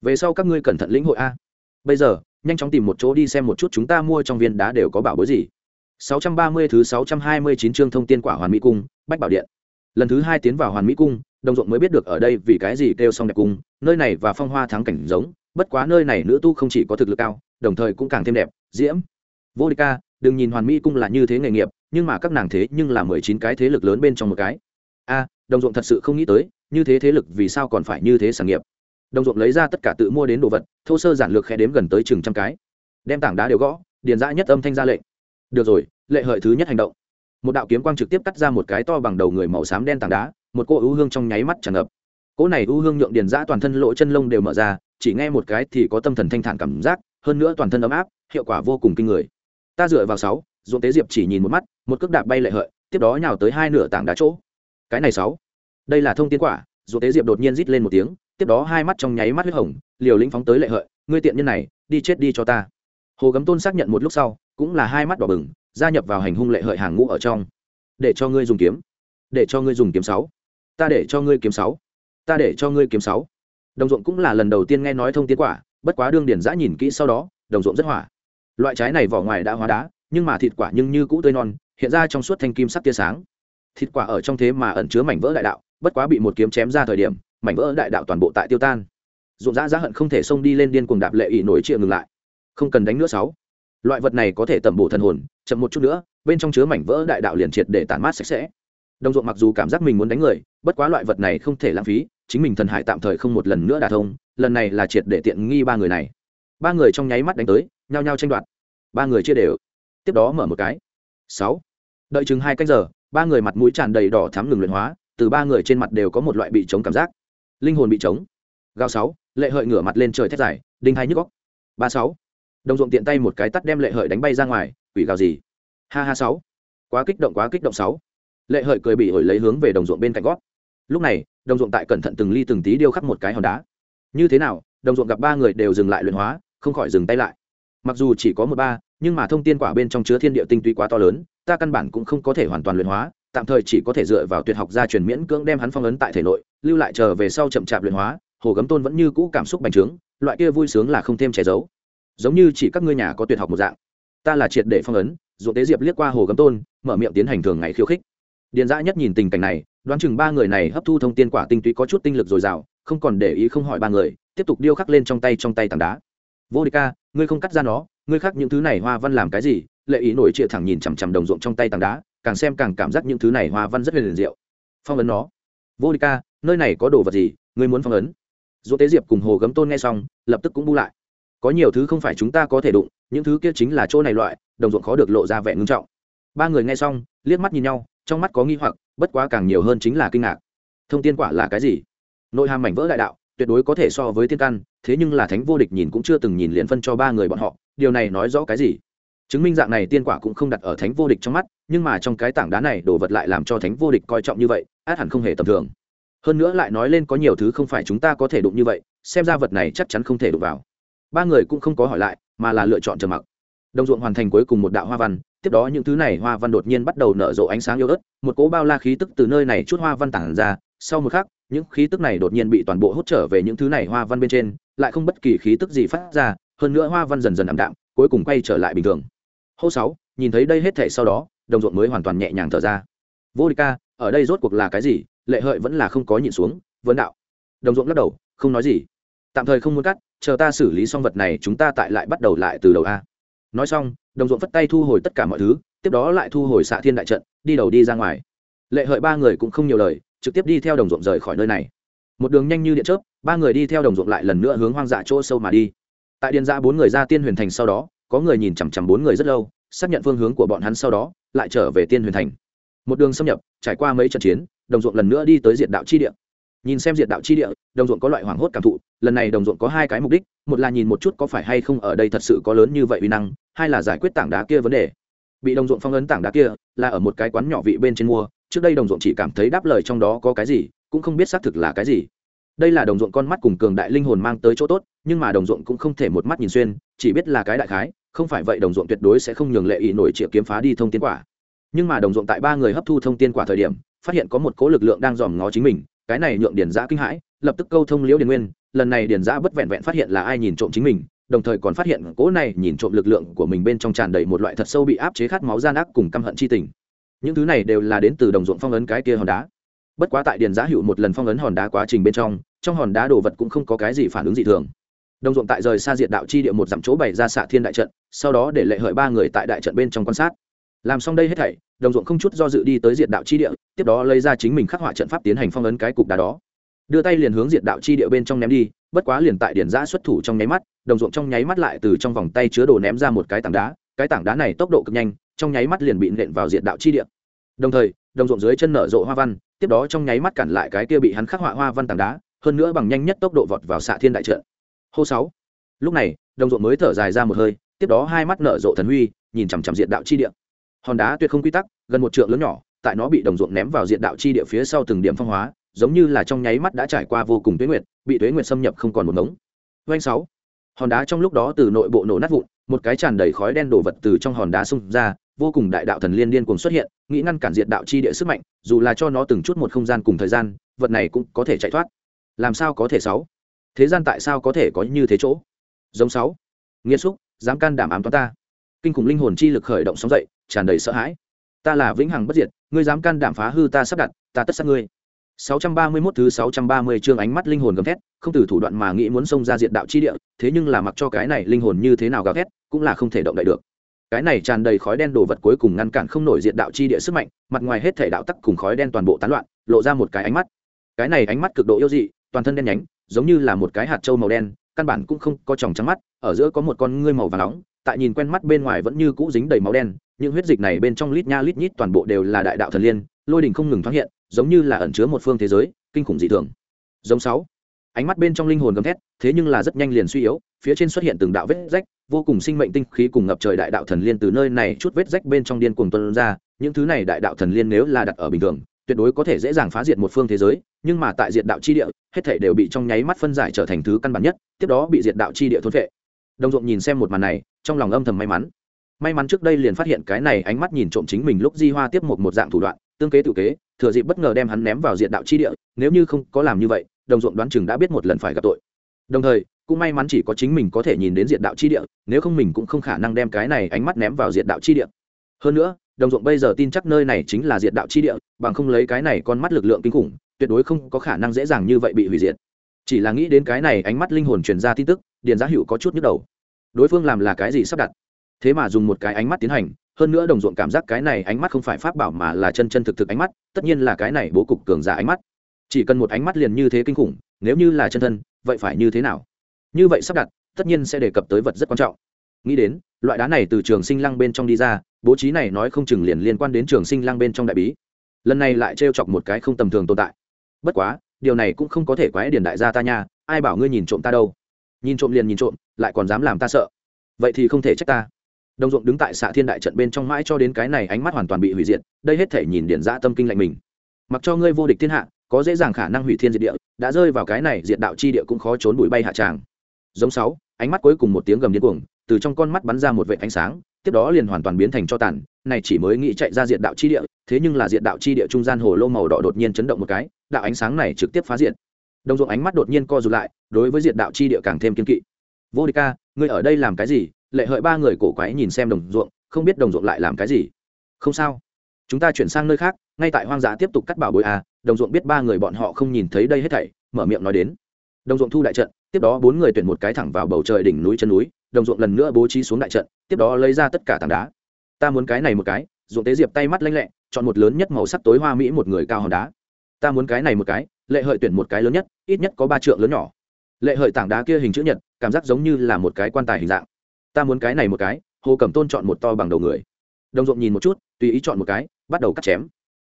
Về sau các ngươi cẩn thận lĩnh hội a. Bây giờ, nhanh chóng tìm một chỗ đi xem một chút chúng ta mua trong viên đá đều có bảo bối gì. 630 thứ 629 chương thông tiên quả hoàn mỹ cung, bách bảo điện. Lần thứ hai tiến vào hoàn mỹ cung, đồng ruộng mới biết được ở đây vì cái gì kêu xong đẹp cung, nơi này và phong hoa thắng cảnh giống, bất quá nơi này nữ tu không chỉ có thực lực cao, đồng thời cũng càng thêm đẹp, diễm. Vô địch ca, đừng nhìn hoàn mỹ cung là như thế nghề nghiệp, nhưng mà các nàng thế nhưng là mười chín cái thế lực lớn bên trong một cái. A, đồng ruộng thật sự không nghĩ tới, như thế thế lực vì sao còn phải như thế sản nghiệp. Đồng ruộng lấy ra tất cả tự mua đến đồ vật, thô sơ giản lược khe đếm gần tới chừng trăm cái. Đem tảng đá đều gõ, điền dã nhất âm thanh ra lệnh được rồi, lệ hợi thứ nhất hành động. Một đạo kiếm quang trực tiếp cắt ra một cái to bằng đầu người màu xám đen tảng đá, một cô ưu hương trong nháy mắt tràn ngập. Cỗ này ưu hương nhượng điền giã toàn thân lỗ chân lông đều mở ra, chỉ nghe một cái thì có tâm thần thanh thản cảm giác, hơn nữa toàn thân ấm áp, hiệu quả vô cùng kinh người. Ta dựa vào sáu ruộng tế diệp chỉ nhìn một mắt, một cước đạp bay lệ hợi, tiếp đó nhào tới hai nửa tảng đá chỗ. Cái này sáu. Đây là thông tiến quả ruộng tế diệp đột nhiên rít lên một tiếng, tiếp đó hai mắt trong nháy mắt huyết hồng, liều lĩnh phóng tới lệ hợi, ngươi tiện nhân này, đi chết đi cho ta. Hồ gấm tôn xác nhận một lúc sau cũng là hai mắt đỏ bừng, gia nhập vào hành hung lệ hợi hàng ngũ ở trong. Để cho ngươi dùng kiếm. Để cho ngươi dùng kiếm sáu. Ta để cho ngươi kiếm sáu. Ta để cho ngươi kiếm sáu. Đồng ruộng cũng là lần đầu tiên nghe nói thông tiến quả, bất quá đương điển giã nhìn kỹ sau đó, đồng ruộng rất hỏa. Loại trái này vỏ ngoài đã hóa đá, nhưng mà thịt quả nhưng như cũ tươi non, hiện ra trong suốt thanh kim sắc tia sáng. Thịt quả ở trong thế mà ẩn chứa mảnh vỡ đại đạo, bất quá bị một kiếm chém ra thời điểm, mảnh vỡ đại đạo toàn bộ tại tiêu tan. Ruộng dã giá hận không thể xông đi lên điên cuồng đạp lệ ỷ nổi triệu ngừng lại. Không cần đánh nữa sáu loại vật này có thể tẩm bổ thần hồn, chậm một chút nữa, bên trong chứa mảnh vỡ đại đạo liền triệt để tản mát sạch sẽ. Đồng ruộng mặc dù cảm giác mình muốn đánh người, bất quá loại vật này không thể lãng phí, chính mình thần hải tạm thời không một lần nữa đả thông, lần này là triệt để tiện nghi ba người này. Ba người trong nháy mắt đánh tới, nhao nhao tranh đoạt. Ba người chia đều. Tiếp đó mở một cái. Sáu. Đợi chừng hai cách giờ, ba người mặt mũi tràn đầy đỏ thắm ngừng luyện hóa, từ ba người trên mặt đều có một loại bị chống cảm giác. Linh hồn bị chống. Gao sáu, lệ hợi ngửa mặt lên trời thét dài, đinh hai nhức góc ba sáu đồng ruộng tiện tay một cái tắt đem lệ hợi đánh bay ra ngoài, quỷ gào gì? Ha ha sáu. Quá kích động, quá kích động sáu. Lệ hợi cười bị ổi lấy hướng về đồng ruộng bên cạnh gót. Lúc này, đồng ruộng tại cẩn thận từng ly từng tí điêu khắc một cái hòn đá. Như thế nào, đồng ruộng gặp ba người đều dừng lại luyện hóa, không khỏi dừng tay lại. Mặc dù chỉ có một ba, nhưng mà thông tin quả bên trong chứa thiên địa tinh túy quá to lớn, ta căn bản cũng không có thể hoàn toàn luyện hóa, tạm thời chỉ có thể dựa vào tuyệt học gia truyền miễn cưỡng đem hắn phong ấn tại thể nội, lưu lại chờ về sau chậm chạp luyện hóa, hồ gấm tôn vẫn như cũ cảm xúc bành trướng, loại kia vui sướng là không thêm che giấu giống như chỉ các ngươi nhà có tuyệt học một dạng. Ta là triệt để phong ấn Dù tế diệp liếc qua hồ gấm tôn, mở miệng tiến hành thường ngày khiêu khích. Điền dã nhất nhìn tình cảnh này, đoán chừng ba người này hấp thu thông tiên quả tinh túy có chút tinh lực dồi dào, không còn để ý không hỏi ba người, tiếp tục điêu khắc lên trong tay trong tay tảng đá. Vô địch ca, ngươi không cắt ra nó, ngươi khắc những thứ này hoa văn làm cái gì? Lệ ý nổi trịa thẳng nhìn chằm chằm đồng ruộng trong tay tảng đá, càng xem càng cảm giác những thứ này hoa văn rất huyền diệu. Phong ấn nó. Vô địch ca, nơi này có đồ vật gì, ngươi muốn phong ấn? Dù tế diệp cùng hồ gấm tôn nghe xong, lập tức cũng bu lại có nhiều thứ không phải chúng ta có thể đụng, những thứ kia chính là chỗ này loại, đồng ruộng khó được lộ ra vẻ ngưng trọng. Ba người nghe xong, liếc mắt nhìn nhau, trong mắt có nghi hoặc, bất quá càng nhiều hơn chính là kinh ngạc. Thông tiên quả là cái gì? Nội hàm mảnh vỡ đại đạo, tuyệt đối có thể so với tiên căn, thế nhưng là thánh vô địch nhìn cũng chưa từng nhìn liền phân cho ba người bọn họ, điều này nói rõ cái gì? Chứng minh dạng này tiên quả cũng không đặt ở thánh vô địch trong mắt, nhưng mà trong cái tảng đá này đồ vật lại làm cho thánh vô địch coi trọng như vậy, át hẳn không hề tầm thường. Hơn nữa lại nói lên có nhiều thứ không phải chúng ta có thể đụng như vậy, xem ra vật này chắc chắn không thể đụng vào ba người cũng không có hỏi lại, mà là lựa chọn trầm mặc. Đồng ruộng hoàn thành cuối cùng một đạo hoa văn, tiếp đó những thứ này hoa văn đột nhiên bắt đầu nở rộ ánh sáng yếu ớt, một cỗ bao la khí tức từ nơi này chút hoa văn tản ra, sau một khắc, những khí tức này đột nhiên bị toàn bộ hút trở về những thứ này hoa văn bên trên, lại không bất kỳ khí tức gì phát ra, hơn nữa hoa văn dần dần ảm đạm, cuối cùng quay trở lại bình thường. Hô sáu, nhìn thấy đây hết thể sau đó, đồng ruộng mới hoàn toàn nhẹ nhàng thở ra. Vô địch ca, ở đây rốt cuộc là cái gì? Lệ hợi vẫn là không có nhịn xuống, vấn đạo. Đồng ruộng lắc đầu, không nói gì. Tạm thời không muốn cắt chờ ta xử lý xong vật này, chúng ta tại lại bắt đầu lại từ đầu a. Nói xong, đồng ruộng phất tay thu hồi tất cả mọi thứ, tiếp đó lại thu hồi xạ thiên đại trận, đi đầu đi ra ngoài. Lệ hợi ba người cũng không nhiều lời, trực tiếp đi theo đồng ruộng rời khỏi nơi này. Một đường nhanh như điện chớp, ba người đi theo đồng ruộng lại lần nữa hướng hoang dã chỗ sâu mà đi. Tại điện ra bốn người ra tiên huyền thành sau đó, có người nhìn chằm chằm bốn người rất lâu, xác nhận phương hướng của bọn hắn sau đó, lại trở về tiên huyền thành. Một đường xâm nhập, trải qua mấy trận chiến, đồng ruộng lần nữa đi tới diện đạo chi địa nhìn xem diện đạo chi địa, đồng ruộng có loại hoảng hốt cảm thụ, lần này đồng ruộng có hai cái mục đích, một là nhìn một chút có phải hay không ở đây thật sự có lớn như vậy uy năng, hai là giải quyết tảng đá kia vấn đề. Bị đồng ruộng phong ấn tảng đá kia, là ở một cái quán nhỏ vị bên trên mua, trước đây đồng ruộng chỉ cảm thấy đáp lời trong đó có cái gì, cũng không biết xác thực là cái gì. Đây là đồng ruộng con mắt cùng cường đại linh hồn mang tới chỗ tốt, nhưng mà đồng ruộng cũng không thể một mắt nhìn xuyên, chỉ biết là cái đại khái, không phải vậy đồng ruộng tuyệt đối sẽ không nhường lệ ý nổi triệu kiếm phá đi thông tiên quả. Nhưng mà đồng ruộng tại ba người hấp thu thông tiên quả thời điểm, phát hiện có một cố lực lượng đang dòm ngó chính mình cái này nhượng Điền giã kinh hãi, lập tức câu thông liễu điền nguyên, lần này Điền giã bất vẹn vẹn phát hiện là ai nhìn trộm chính mình, đồng thời còn phát hiện cố này nhìn trộm lực lượng của mình bên trong tràn đầy một loại thật sâu bị áp chế khát máu gian ác cùng căm hận chi tình. Những thứ này đều là đến từ đồng ruộng phong ấn cái kia hòn đá. Bất quá tại điền Giã hữu một lần phong ấn hòn đá quá trình bên trong trong hòn đá đồ vật cũng không có cái gì phản ứng dị thường. Đồng ruộng tại rời xa diện đạo chi địa một dặm chỗ bày ra xạ thiên đại trận, sau đó để lệ hợi ba người tại đại trận bên trong quan sát làm xong đây hết thảy, đồng ruộng không chút do dự đi tới diện đạo chi địa, tiếp đó lấy ra chính mình khắc họa trận pháp tiến hành phong ấn cái cục đá đó. Đưa tay liền hướng diện đạo chi địa bên trong ném đi, bất quá liền tại điển giã xuất thủ trong nháy mắt, đồng ruộng trong nháy mắt lại từ trong vòng tay chứa đồ ném ra một cái tảng đá, cái tảng đá này tốc độ cực nhanh, trong nháy mắt liền bị nện vào diện đạo chi địa. Đồng thời, đồng ruộng dưới chân nở rộ hoa văn, tiếp đó trong nháy mắt cản lại cái kia bị hắn khắc họa hoa văn tảng đá, hơn nữa bằng nhanh nhất tốc độ vọt vào xạ thiên đại trận. Hô sáu. Lúc này, đồng ruộng mới thở dài ra một hơi, tiếp đó hai mắt nở rộ thần huy, nhìn chằm chằm diện đạo chi địa hòn đá tuyệt không quy tắc, gần một trượng lớn nhỏ, tại nó bị đồng ruộng ném vào diện đạo chi địa phía sau từng điểm phong hóa, giống như là trong nháy mắt đã trải qua vô cùng tuế nguyệt, bị tuế nguyệt xâm nhập không còn một ngống. Doanh sáu. Hòn đá trong lúc đó từ nội bộ nổ nát vụn, một cái tràn đầy khói đen đổ vật từ trong hòn đá xung ra, vô cùng đại đạo thần liên điên cùng xuất hiện, nghĩ ngăn cản diện đạo chi địa sức mạnh, dù là cho nó từng chút một không gian cùng thời gian, vật này cũng có thể chạy thoát. Làm sao có thể sáu? Thế gian tại sao có thể có như thế chỗ? Giống sáu. Nghiêm xúc, dám can đảm ám toán ta kinh khủng linh hồn chi lực khởi động sóng dậy tràn đầy sợ hãi ta là vĩnh hằng bất diệt ngươi dám can đảm phá hư ta sắp đặt ta tất sát ngươi 631 thứ 630 chương ánh mắt linh hồn gầm thét, không từ thủ đoạn mà nghĩ muốn xông ra diệt đạo chi địa, thế nhưng là mặc cho cái này linh hồn như thế nào gào thét, cũng là không thể động đậy được. Cái này tràn đầy khói đen đồ vật cuối cùng ngăn cản không nổi diệt đạo chi địa sức mạnh, mặt ngoài hết thể đạo tắc cùng khói đen toàn bộ tán loạn, lộ ra một cái ánh mắt. Cái này ánh mắt cực độ yêu dị, toàn thân đen nhánh, giống như là một cái hạt châu màu đen, căn bản cũng không có tròng trắng mắt, ở giữa có một con ngươi màu vàng nóng, tại nhìn quen mắt bên ngoài vẫn như cũ dính đầy máu đen, những huyết dịch này bên trong lít nha lít nhít toàn bộ đều là đại đạo thần liên, lôi đình không ngừng thoáng hiện, giống như là ẩn chứa một phương thế giới kinh khủng dị thường. Giống sáu ánh mắt bên trong linh hồn gầm thét thế nhưng là rất nhanh liền suy yếu phía trên xuất hiện từng đạo vết rách vô cùng sinh mệnh tinh khí cùng ngập trời đại đạo thần liên từ nơi này chút vết rách bên trong điên cuồng tuân ra những thứ này đại đạo thần liên nếu là đặt ở bình thường tuyệt đối có thể dễ dàng phá diệt một phương thế giới, nhưng mà tại diệt đạo chi địa, hết thể đều bị trong nháy mắt phân giải trở thành thứ căn bản nhất, tiếp đó bị diệt đạo chi địa thôn vệ đồng ruộng nhìn xem một màn này, trong lòng âm thầm may mắn. May mắn trước đây liền phát hiện cái này ánh mắt nhìn trộm chính mình lúc di hoa tiếp một một dạng thủ đoạn, tương kế tự kế, thừa dịp bất ngờ đem hắn ném vào diện đạo chi địa, nếu như không có làm như vậy, đồng ruộng đoán chừng đã biết một lần phải gặp tội. Đồng thời, cũng may mắn chỉ có chính mình có thể nhìn đến diện đạo chi địa, nếu không mình cũng không khả năng đem cái này ánh mắt ném vào diện đạo chi địa. Hơn nữa đồng ruộng bây giờ tin chắc nơi này chính là diệt đạo chi địa, bằng không lấy cái này con mắt lực lượng kinh khủng, tuyệt đối không có khả năng dễ dàng như vậy bị hủy diệt. Chỉ là nghĩ đến cái này ánh mắt linh hồn truyền ra tin tức, điền giá hữu có chút nhức đầu. Đối phương làm là cái gì sắp đặt? Thế mà dùng một cái ánh mắt tiến hành, hơn nữa đồng ruộng cảm giác cái này ánh mắt không phải pháp bảo mà là chân chân thực thực ánh mắt, tất nhiên là cái này bố cục cường giả ánh mắt. Chỉ cần một ánh mắt liền như thế kinh khủng, nếu như là chân thân, vậy phải như thế nào? Như vậy sắp đặt, tất nhiên sẽ đề cập tới vật rất quan trọng nghĩ đến, loại đá này từ trường sinh lăng bên trong đi ra, bố trí này nói không chừng liền liên quan đến trường sinh lăng bên trong đại bí. Lần này lại trêu chọc một cái không tầm thường tồn tại. Bất quá, điều này cũng không có thể quái điển đại gia ta nha, ai bảo ngươi nhìn trộm ta đâu. Nhìn trộm liền nhìn trộm, lại còn dám làm ta sợ. Vậy thì không thể trách ta. Đồng ruộng đứng tại xạ thiên đại trận bên trong mãi cho đến cái này ánh mắt hoàn toàn bị hủy diệt, đây hết thể nhìn điện ra tâm kinh lạnh mình. Mặc cho ngươi vô địch thiên hạ, có dễ dàng khả năng hủy thiên diệt địa, đã rơi vào cái này diệt đạo chi địa cũng khó trốn bụi bay hạ tràng. Giống sáu, ánh mắt cuối cùng một tiếng gầm điên cuồng từ trong con mắt bắn ra một vệ ánh sáng, tiếp đó liền hoàn toàn biến thành cho tàn, này chỉ mới nghĩ chạy ra diện đạo chi địa, thế nhưng là diện đạo chi địa trung gian hồ lô màu đỏ đột nhiên chấn động một cái, đạo ánh sáng này trực tiếp phá diện. Đồng ruộng ánh mắt đột nhiên co rụt lại, đối với diện đạo chi địa càng thêm kiên kỵ. Vô địch ca, ngươi ở đây làm cái gì? Lệ hợi ba người cổ quái nhìn xem đồng ruộng, không biết đồng ruộng lại làm cái gì. Không sao. Chúng ta chuyển sang nơi khác, ngay tại hoang dã tiếp tục cắt bảo bối à đồng ruộng biết ba người bọn họ không nhìn thấy đây hết thảy, mở miệng nói đến. Đồng ruộng thu đại trận, tiếp đó bốn người tuyển một cái thẳng vào bầu trời đỉnh núi chân núi đồng ruộng lần nữa bố trí xuống đại trận, tiếp đó lấy ra tất cả tảng đá. Ta muốn cái này một cái, ruộng tế diệp tay mắt lanh lẹ, chọn một lớn nhất màu sắc tối hoa mỹ một người cao hòn đá. Ta muốn cái này một cái, lệ hợi tuyển một cái lớn nhất, ít nhất có ba trượng lớn nhỏ. Lệ hợi tảng đá kia hình chữ nhật, cảm giác giống như là một cái quan tài hình dạng. Ta muốn cái này một cái, hồ cẩm tôn chọn một to bằng đầu người. Đồng ruộng nhìn một chút, tùy ý chọn một cái, bắt đầu cắt chém.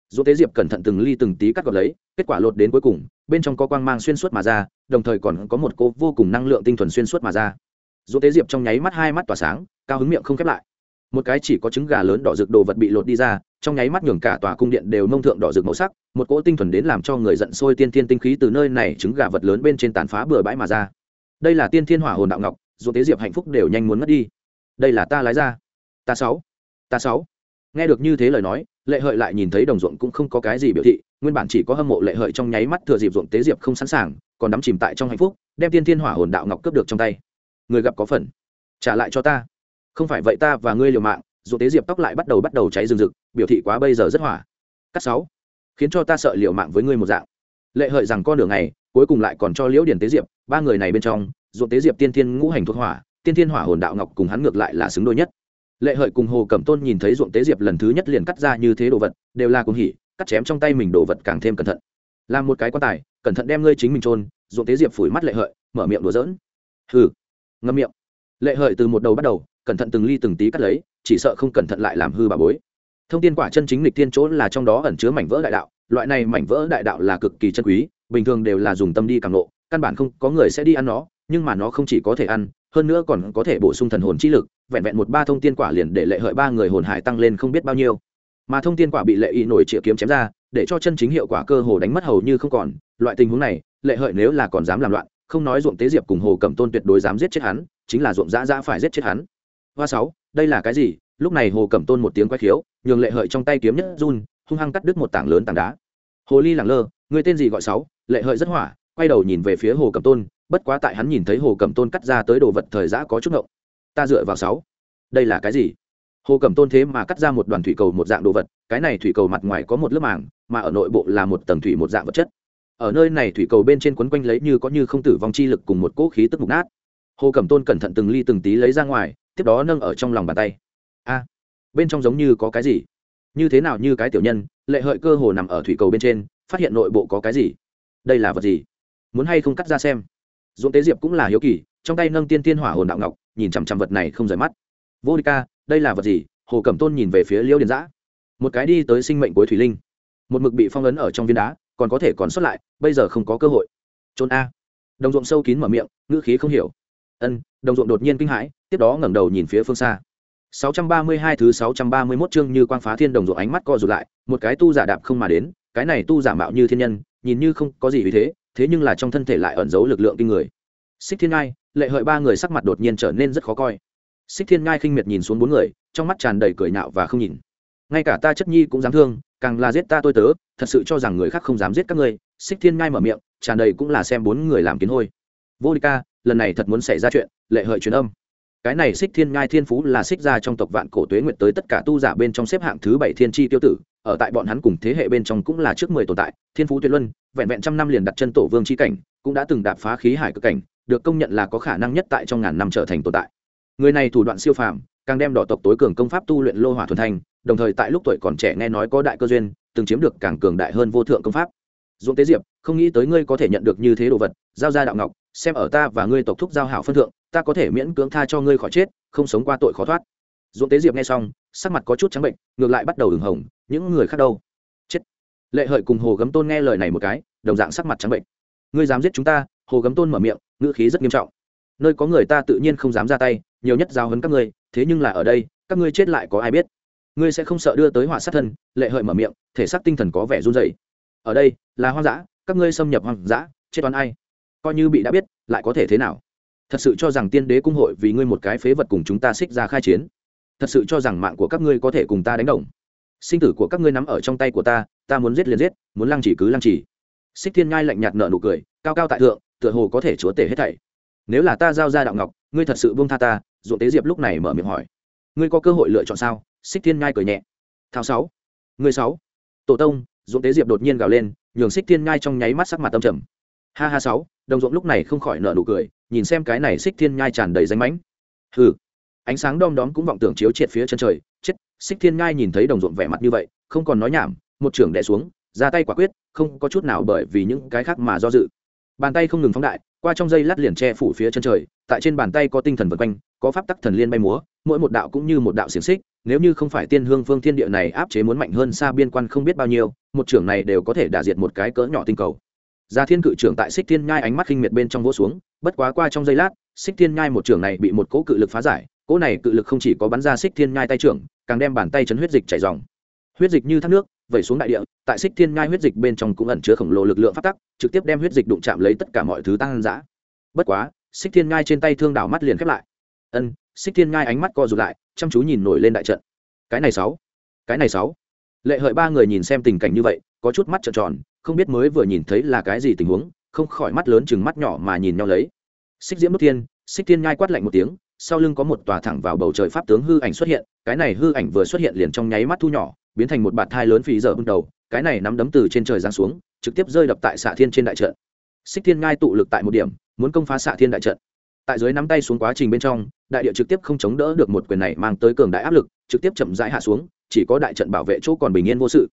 Dỗ tế diệp cẩn thận từng ly từng tí cắt gọt lấy, kết quả lột đến cuối cùng, bên trong có quang mang xuyên suốt mà ra, đồng thời còn có một cô vô cùng năng lượng tinh thuần xuyên suốt mà ra dỗ tế diệp trong nháy mắt hai mắt tỏa sáng, cao hứng miệng không khép lại. Một cái chỉ có trứng gà lớn đỏ rực đồ vật bị lột đi ra, trong nháy mắt nhường cả tòa cung điện đều nông thượng đỏ rực màu sắc, một cỗ tinh thuần đến làm cho người giận sôi tiên thiên tinh khí từ nơi này trứng gà vật lớn bên trên tàn phá bừa bãi mà ra. Đây là tiên thiên hỏa hồn đạo ngọc dù tế diệp hạnh phúc đều nhanh muốn mất đi. Đây là ta lái ra. Ta sáu. Ta sáu. Nghe được như thế lời nói, lệ hợi lại nhìn thấy đồng ruộng cũng không có cái gì biểu thị, nguyên bản chỉ có hâm mộ lệ hợi trong nháy mắt thừa dịp ruộng tế diệp không sẵn sàng, còn đắm chìm tại trong hạnh phúc, đem tiên thiên hỏa hồn đạo ngọc cướp được trong tay người gặp có phần. Trả lại cho ta. Không phải vậy ta và ngươi liều mạng ruộng tế diệp tóc lại bắt đầu bắt đầu cháy rừng rực, biểu thị quá bây giờ rất hỏa. Cắt sáu. Khiến cho ta sợ liều mạng với ngươi một dạng. Lệ hợi rằng con đường này, cuối cùng lại còn cho liễu điển tế diệp, ba người này bên trong ruộng tế diệp tiên thiên ngũ hành thuộc hỏa, tiên thiên hỏa hồn đạo ngọc cùng hắn ngược lại là xứng đôi nhất. Lệ hợi cùng hồ cẩm tôn nhìn thấy ruộng tế diệp lần thứ nhất liền cắt ra như thế đồ vật, đều là cùng hỉ, cắt chém trong tay mình đồ vật càng thêm cẩn thận. Làm một cái quan tài, cẩn thận đem ngươi chính mình trôn ruộng tế diệp phủi mắt lệ hợi, mở miệng đùa giỡn. Hừ ngâm miệng. Lệ hợi từ một đầu bắt đầu, cẩn thận từng ly từng tí cắt lấy, chỉ sợ không cẩn thận lại làm hư bà bối. Thông tin quả chân chính lịch tiên chỗ là trong đó ẩn chứa mảnh vỡ đại đạo, loại này mảnh vỡ đại đạo là cực kỳ chân quý, bình thường đều là dùng tâm đi càng lộ căn bản không có người sẽ đi ăn nó, nhưng mà nó không chỉ có thể ăn, hơn nữa còn có thể bổ sung thần hồn chi lực, vẹn vẹn một ba thông tiên quả liền để lệ hợi ba người hồn hải tăng lên không biết bao nhiêu. Mà thông tiên quả bị lệ y nổi chĩa kiếm chém ra, để cho chân chính hiệu quả cơ hồ đánh mất hầu như không còn, loại tình huống này, lệ hợi nếu là còn dám làm loạn không nói ruộng tế diệp cùng hồ cẩm tôn tuyệt đối dám giết chết hắn, chính là ruộng dã dã phải giết chết hắn. Hoa sáu, đây là cái gì? Lúc này hồ cẩm tôn một tiếng quay khiếu, nhường lệ hợi trong tay kiếm nhất run, hung hăng cắt đứt một tảng lớn tảng đá. Hồ ly lẳng lơ, người tên gì gọi sáu? Lệ hợi rất hỏa, quay đầu nhìn về phía hồ cẩm tôn, bất quá tại hắn nhìn thấy hồ cẩm tôn cắt ra tới đồ vật thời giã có chút ngộng. Ta dựa vào sáu. Đây là cái gì? Hồ cẩm tôn thế mà cắt ra một đoàn thủy cầu một dạng đồ vật, cái này thủy cầu mặt ngoài có một lớp màng, mà ở nội bộ là một tầng thủy một dạng vật chất ở nơi này thủy cầu bên trên quấn quanh lấy như có như không tử vong chi lực cùng một cỗ khí tức mục nát. Hồ cẩm tôn cẩn thận từng ly từng tí lấy ra ngoài, tiếp đó nâng ở trong lòng bàn tay. A, bên trong giống như có cái gì? Như thế nào như cái tiểu nhân, lệ hợi cơ hồ nằm ở thủy cầu bên trên, phát hiện nội bộ có cái gì? Đây là vật gì? Muốn hay không cắt ra xem? Dũng tế diệp cũng là hiếu kỳ, trong tay nâng tiên tiên hỏa hồn đạo ngọc, nhìn chằm chằm vật này không rời mắt. Vô địch ca, đây là vật gì? Hồ cẩm tôn nhìn về phía liêu điền giã. Một cái đi tới sinh mệnh cuối thủy linh. Một mực bị phong ấn ở trong viên đá còn có thể còn xuất lại, bây giờ không có cơ hội. Trốn a. Đồng ruộng sâu kín mở miệng, ngữ khí không hiểu. Ân, đồng ruộng đột nhiên kinh hãi, tiếp đó ngẩng đầu nhìn phía phương xa. 632 thứ 631 chương như quang phá thiên đồng ruộng ánh mắt co rụt lại, một cái tu giả đạp không mà đến, cái này tu giả mạo như thiên nhân, nhìn như không có gì vì thế thế nhưng là trong thân thể lại ẩn giấu lực lượng kinh người. Xích thiên ngai, lệ hợi ba người sắc mặt đột nhiên trở nên rất khó coi. Xích thiên ngai khinh miệt nhìn xuống bốn người, trong mắt tràn đầy cười nhạo và không nhìn. Ngay cả ta chất nhi cũng dám thương càng là giết ta tôi tớ, thật sự cho rằng người khác không dám giết các ngươi, xích thiên ngai mở miệng, tràn đầy cũng là xem bốn người làm kiến hôi. Vô địch ca, lần này thật muốn xảy ra chuyện, lệ hợi truyền âm. Cái này xích thiên ngai thiên phú là xích ra trong tộc vạn cổ tuế nguyện tới tất cả tu giả bên trong xếp hạng thứ bảy thiên tri tiêu tử, ở tại bọn hắn cùng thế hệ bên trong cũng là trước mười tồn tại, thiên phú tuyệt luân, vẹn vẹn trăm năm liền đặt chân tổ vương c cảnh, cũng đã từng đạp phá khí hải cực cảnh, được công nhận là có khả năng nhất tại trong ngàn năm trở thành tồn tại. Người này thủ đoạn siêu phàm, càng đem đỏ tộc tối cường công pháp tu luyện lô hỏa thuần thanh đồng thời tại lúc tuổi còn trẻ nghe nói có đại cơ duyên, từng chiếm được càng cường đại hơn vô thượng công pháp. Dũng tế diệp, không nghĩ tới ngươi có thể nhận được như thế đồ vật, giao ra đạo ngọc, xem ở ta và ngươi tộc thúc giao hảo phân thượng, ta có thể miễn cưỡng tha cho ngươi khỏi chết, không sống qua tội khó thoát. Dũng tế diệp nghe xong, sắc mặt có chút trắng bệnh, ngược lại bắt đầu ửng hồng, những người khác đâu? Chết. Lệ hợi cùng hồ gấm tôn nghe lời này một cái, đồng dạng sắc mặt trắng bệnh. Ngươi dám giết chúng ta? Hồ gấm tôn mở miệng, ngữ khí rất nghiêm trọng. Nơi có người ta tự nhiên không dám ra tay, nhiều nhất giao hấn các ngươi, thế nhưng là ở đây, các ngươi chết lại có ai biết? Ngươi sẽ không sợ đưa tới họa sát thân, lệ hợi mở miệng, thể xác tinh thần có vẻ run dày ở đây, là hoang dã, các ngươi xâm nhập hoang dã, chết toán ai? Coi như bị đã biết, lại có thể thế nào? Thật sự cho rằng tiên đế cung hội vì ngươi một cái phế vật cùng chúng ta xích ra khai chiến. Thật sự cho rằng mạng của các ngươi có thể cùng ta đánh đồng. Sinh tử của các ngươi nắm ở trong tay của ta ta muốn giết liền giết, muốn lăng chỉ cứ lăng chỉ. Xích thiên ngai lạnh nhạt nợ nụ cười, cao cao tại thượng, tựa hồ có thể chúa tể hết thảy. Nếu là ta giao ra đạo ngọc, ngươi thật sự buông tha ta, ruộng tế diệp lúc này mở miệng hỏi. Ngươi có cơ hội lựa chọn sao? Xích thiên ngai cười nhẹ. Thao sáu. Người sáu. Tổ tông, dũng tế diệp đột nhiên gào lên, nhường xích thiên ngai trong nháy mắt sắc mặt tâm trầm. Ha ha sáu, đồng ruộng lúc này không khỏi nở nụ cười, nhìn xem cái này xích thiên nhai tràn đầy danh mãnh. Hừ. Ánh sáng đom đóm cũng vọng tưởng chiếu triệt phía chân trời, chết, xích thiên nhai nhìn thấy đồng ruộng vẻ mặt như vậy, không còn nói nhảm, một trưởng đẻ xuống, ra tay quả quyết, không có chút nào bởi vì những cái khác mà do dự. Bàn tay không ngừng phóng đại, qua trong dây lát liền che phủ phía chân trời, tại trên bàn tay có tinh thần vân quanh có pháp tắc thần liên bay múa mỗi một đạo cũng như một đạo xiềng xích nếu như không phải tiên hương phương thiên địa này áp chế muốn mạnh hơn xa biên quan không biết bao nhiêu một trưởng này đều có thể đả diệt một cái cỡ nhỏ tinh cầu Gia Thiên cự trưởng tại Xích Thiên Nhai ánh mắt khinh miệt bên trong vỗ xuống, bất quá qua trong giây lát, Xích Thiên Nhai một trưởng này bị một cỗ cự lực phá giải, cỗ này cự lực không chỉ có bắn ra Xích Thiên Nhai tay trưởng, càng đem bàn tay chấn huyết dịch chảy ròng. Huyết dịch như thác nước, vẩy xuống đại địa, tại Xích Thiên Nhai huyết dịch bên trong cũng ẩn chứa khổng lồ lực lượng phát tắc, trực tiếp đem huyết dịch đụng chạm lấy tất cả mọi thứ tăng dã. Bất quá, Xích Thiên Nhai trên tay thương đảo mắt liền khép lại. Ân, Xích Thiên ngai ánh mắt co rụt lại, chăm chú nhìn nổi lên đại trận. Cái này sáu, cái này sáu. Lệ Hợi ba người nhìn xem tình cảnh như vậy, có chút mắt trợn tròn, không biết mới vừa nhìn thấy là cái gì tình huống không khỏi mắt lớn chừng mắt nhỏ mà nhìn nhau lấy xích diễm bất thiên xích thiên ngai quát lạnh một tiếng sau lưng có một tòa thẳng vào bầu trời pháp tướng hư ảnh xuất hiện cái này hư ảnh vừa xuất hiện liền trong nháy mắt thu nhỏ biến thành một bạt thai lớn phí dở bưng đầu cái này nắm đấm từ trên trời giáng xuống trực tiếp rơi đập tại xạ thiên trên đại trận xích thiên ngai tụ lực tại một điểm muốn công phá xạ thiên đại trận tại dưới nắm tay xuống quá trình bên trong, đại địa trực tiếp không chống đỡ được một quyền này mang tới cường đại áp lực, trực tiếp chậm rãi hạ xuống, chỉ có đại trận bảo vệ chỗ còn bình yên vô sự.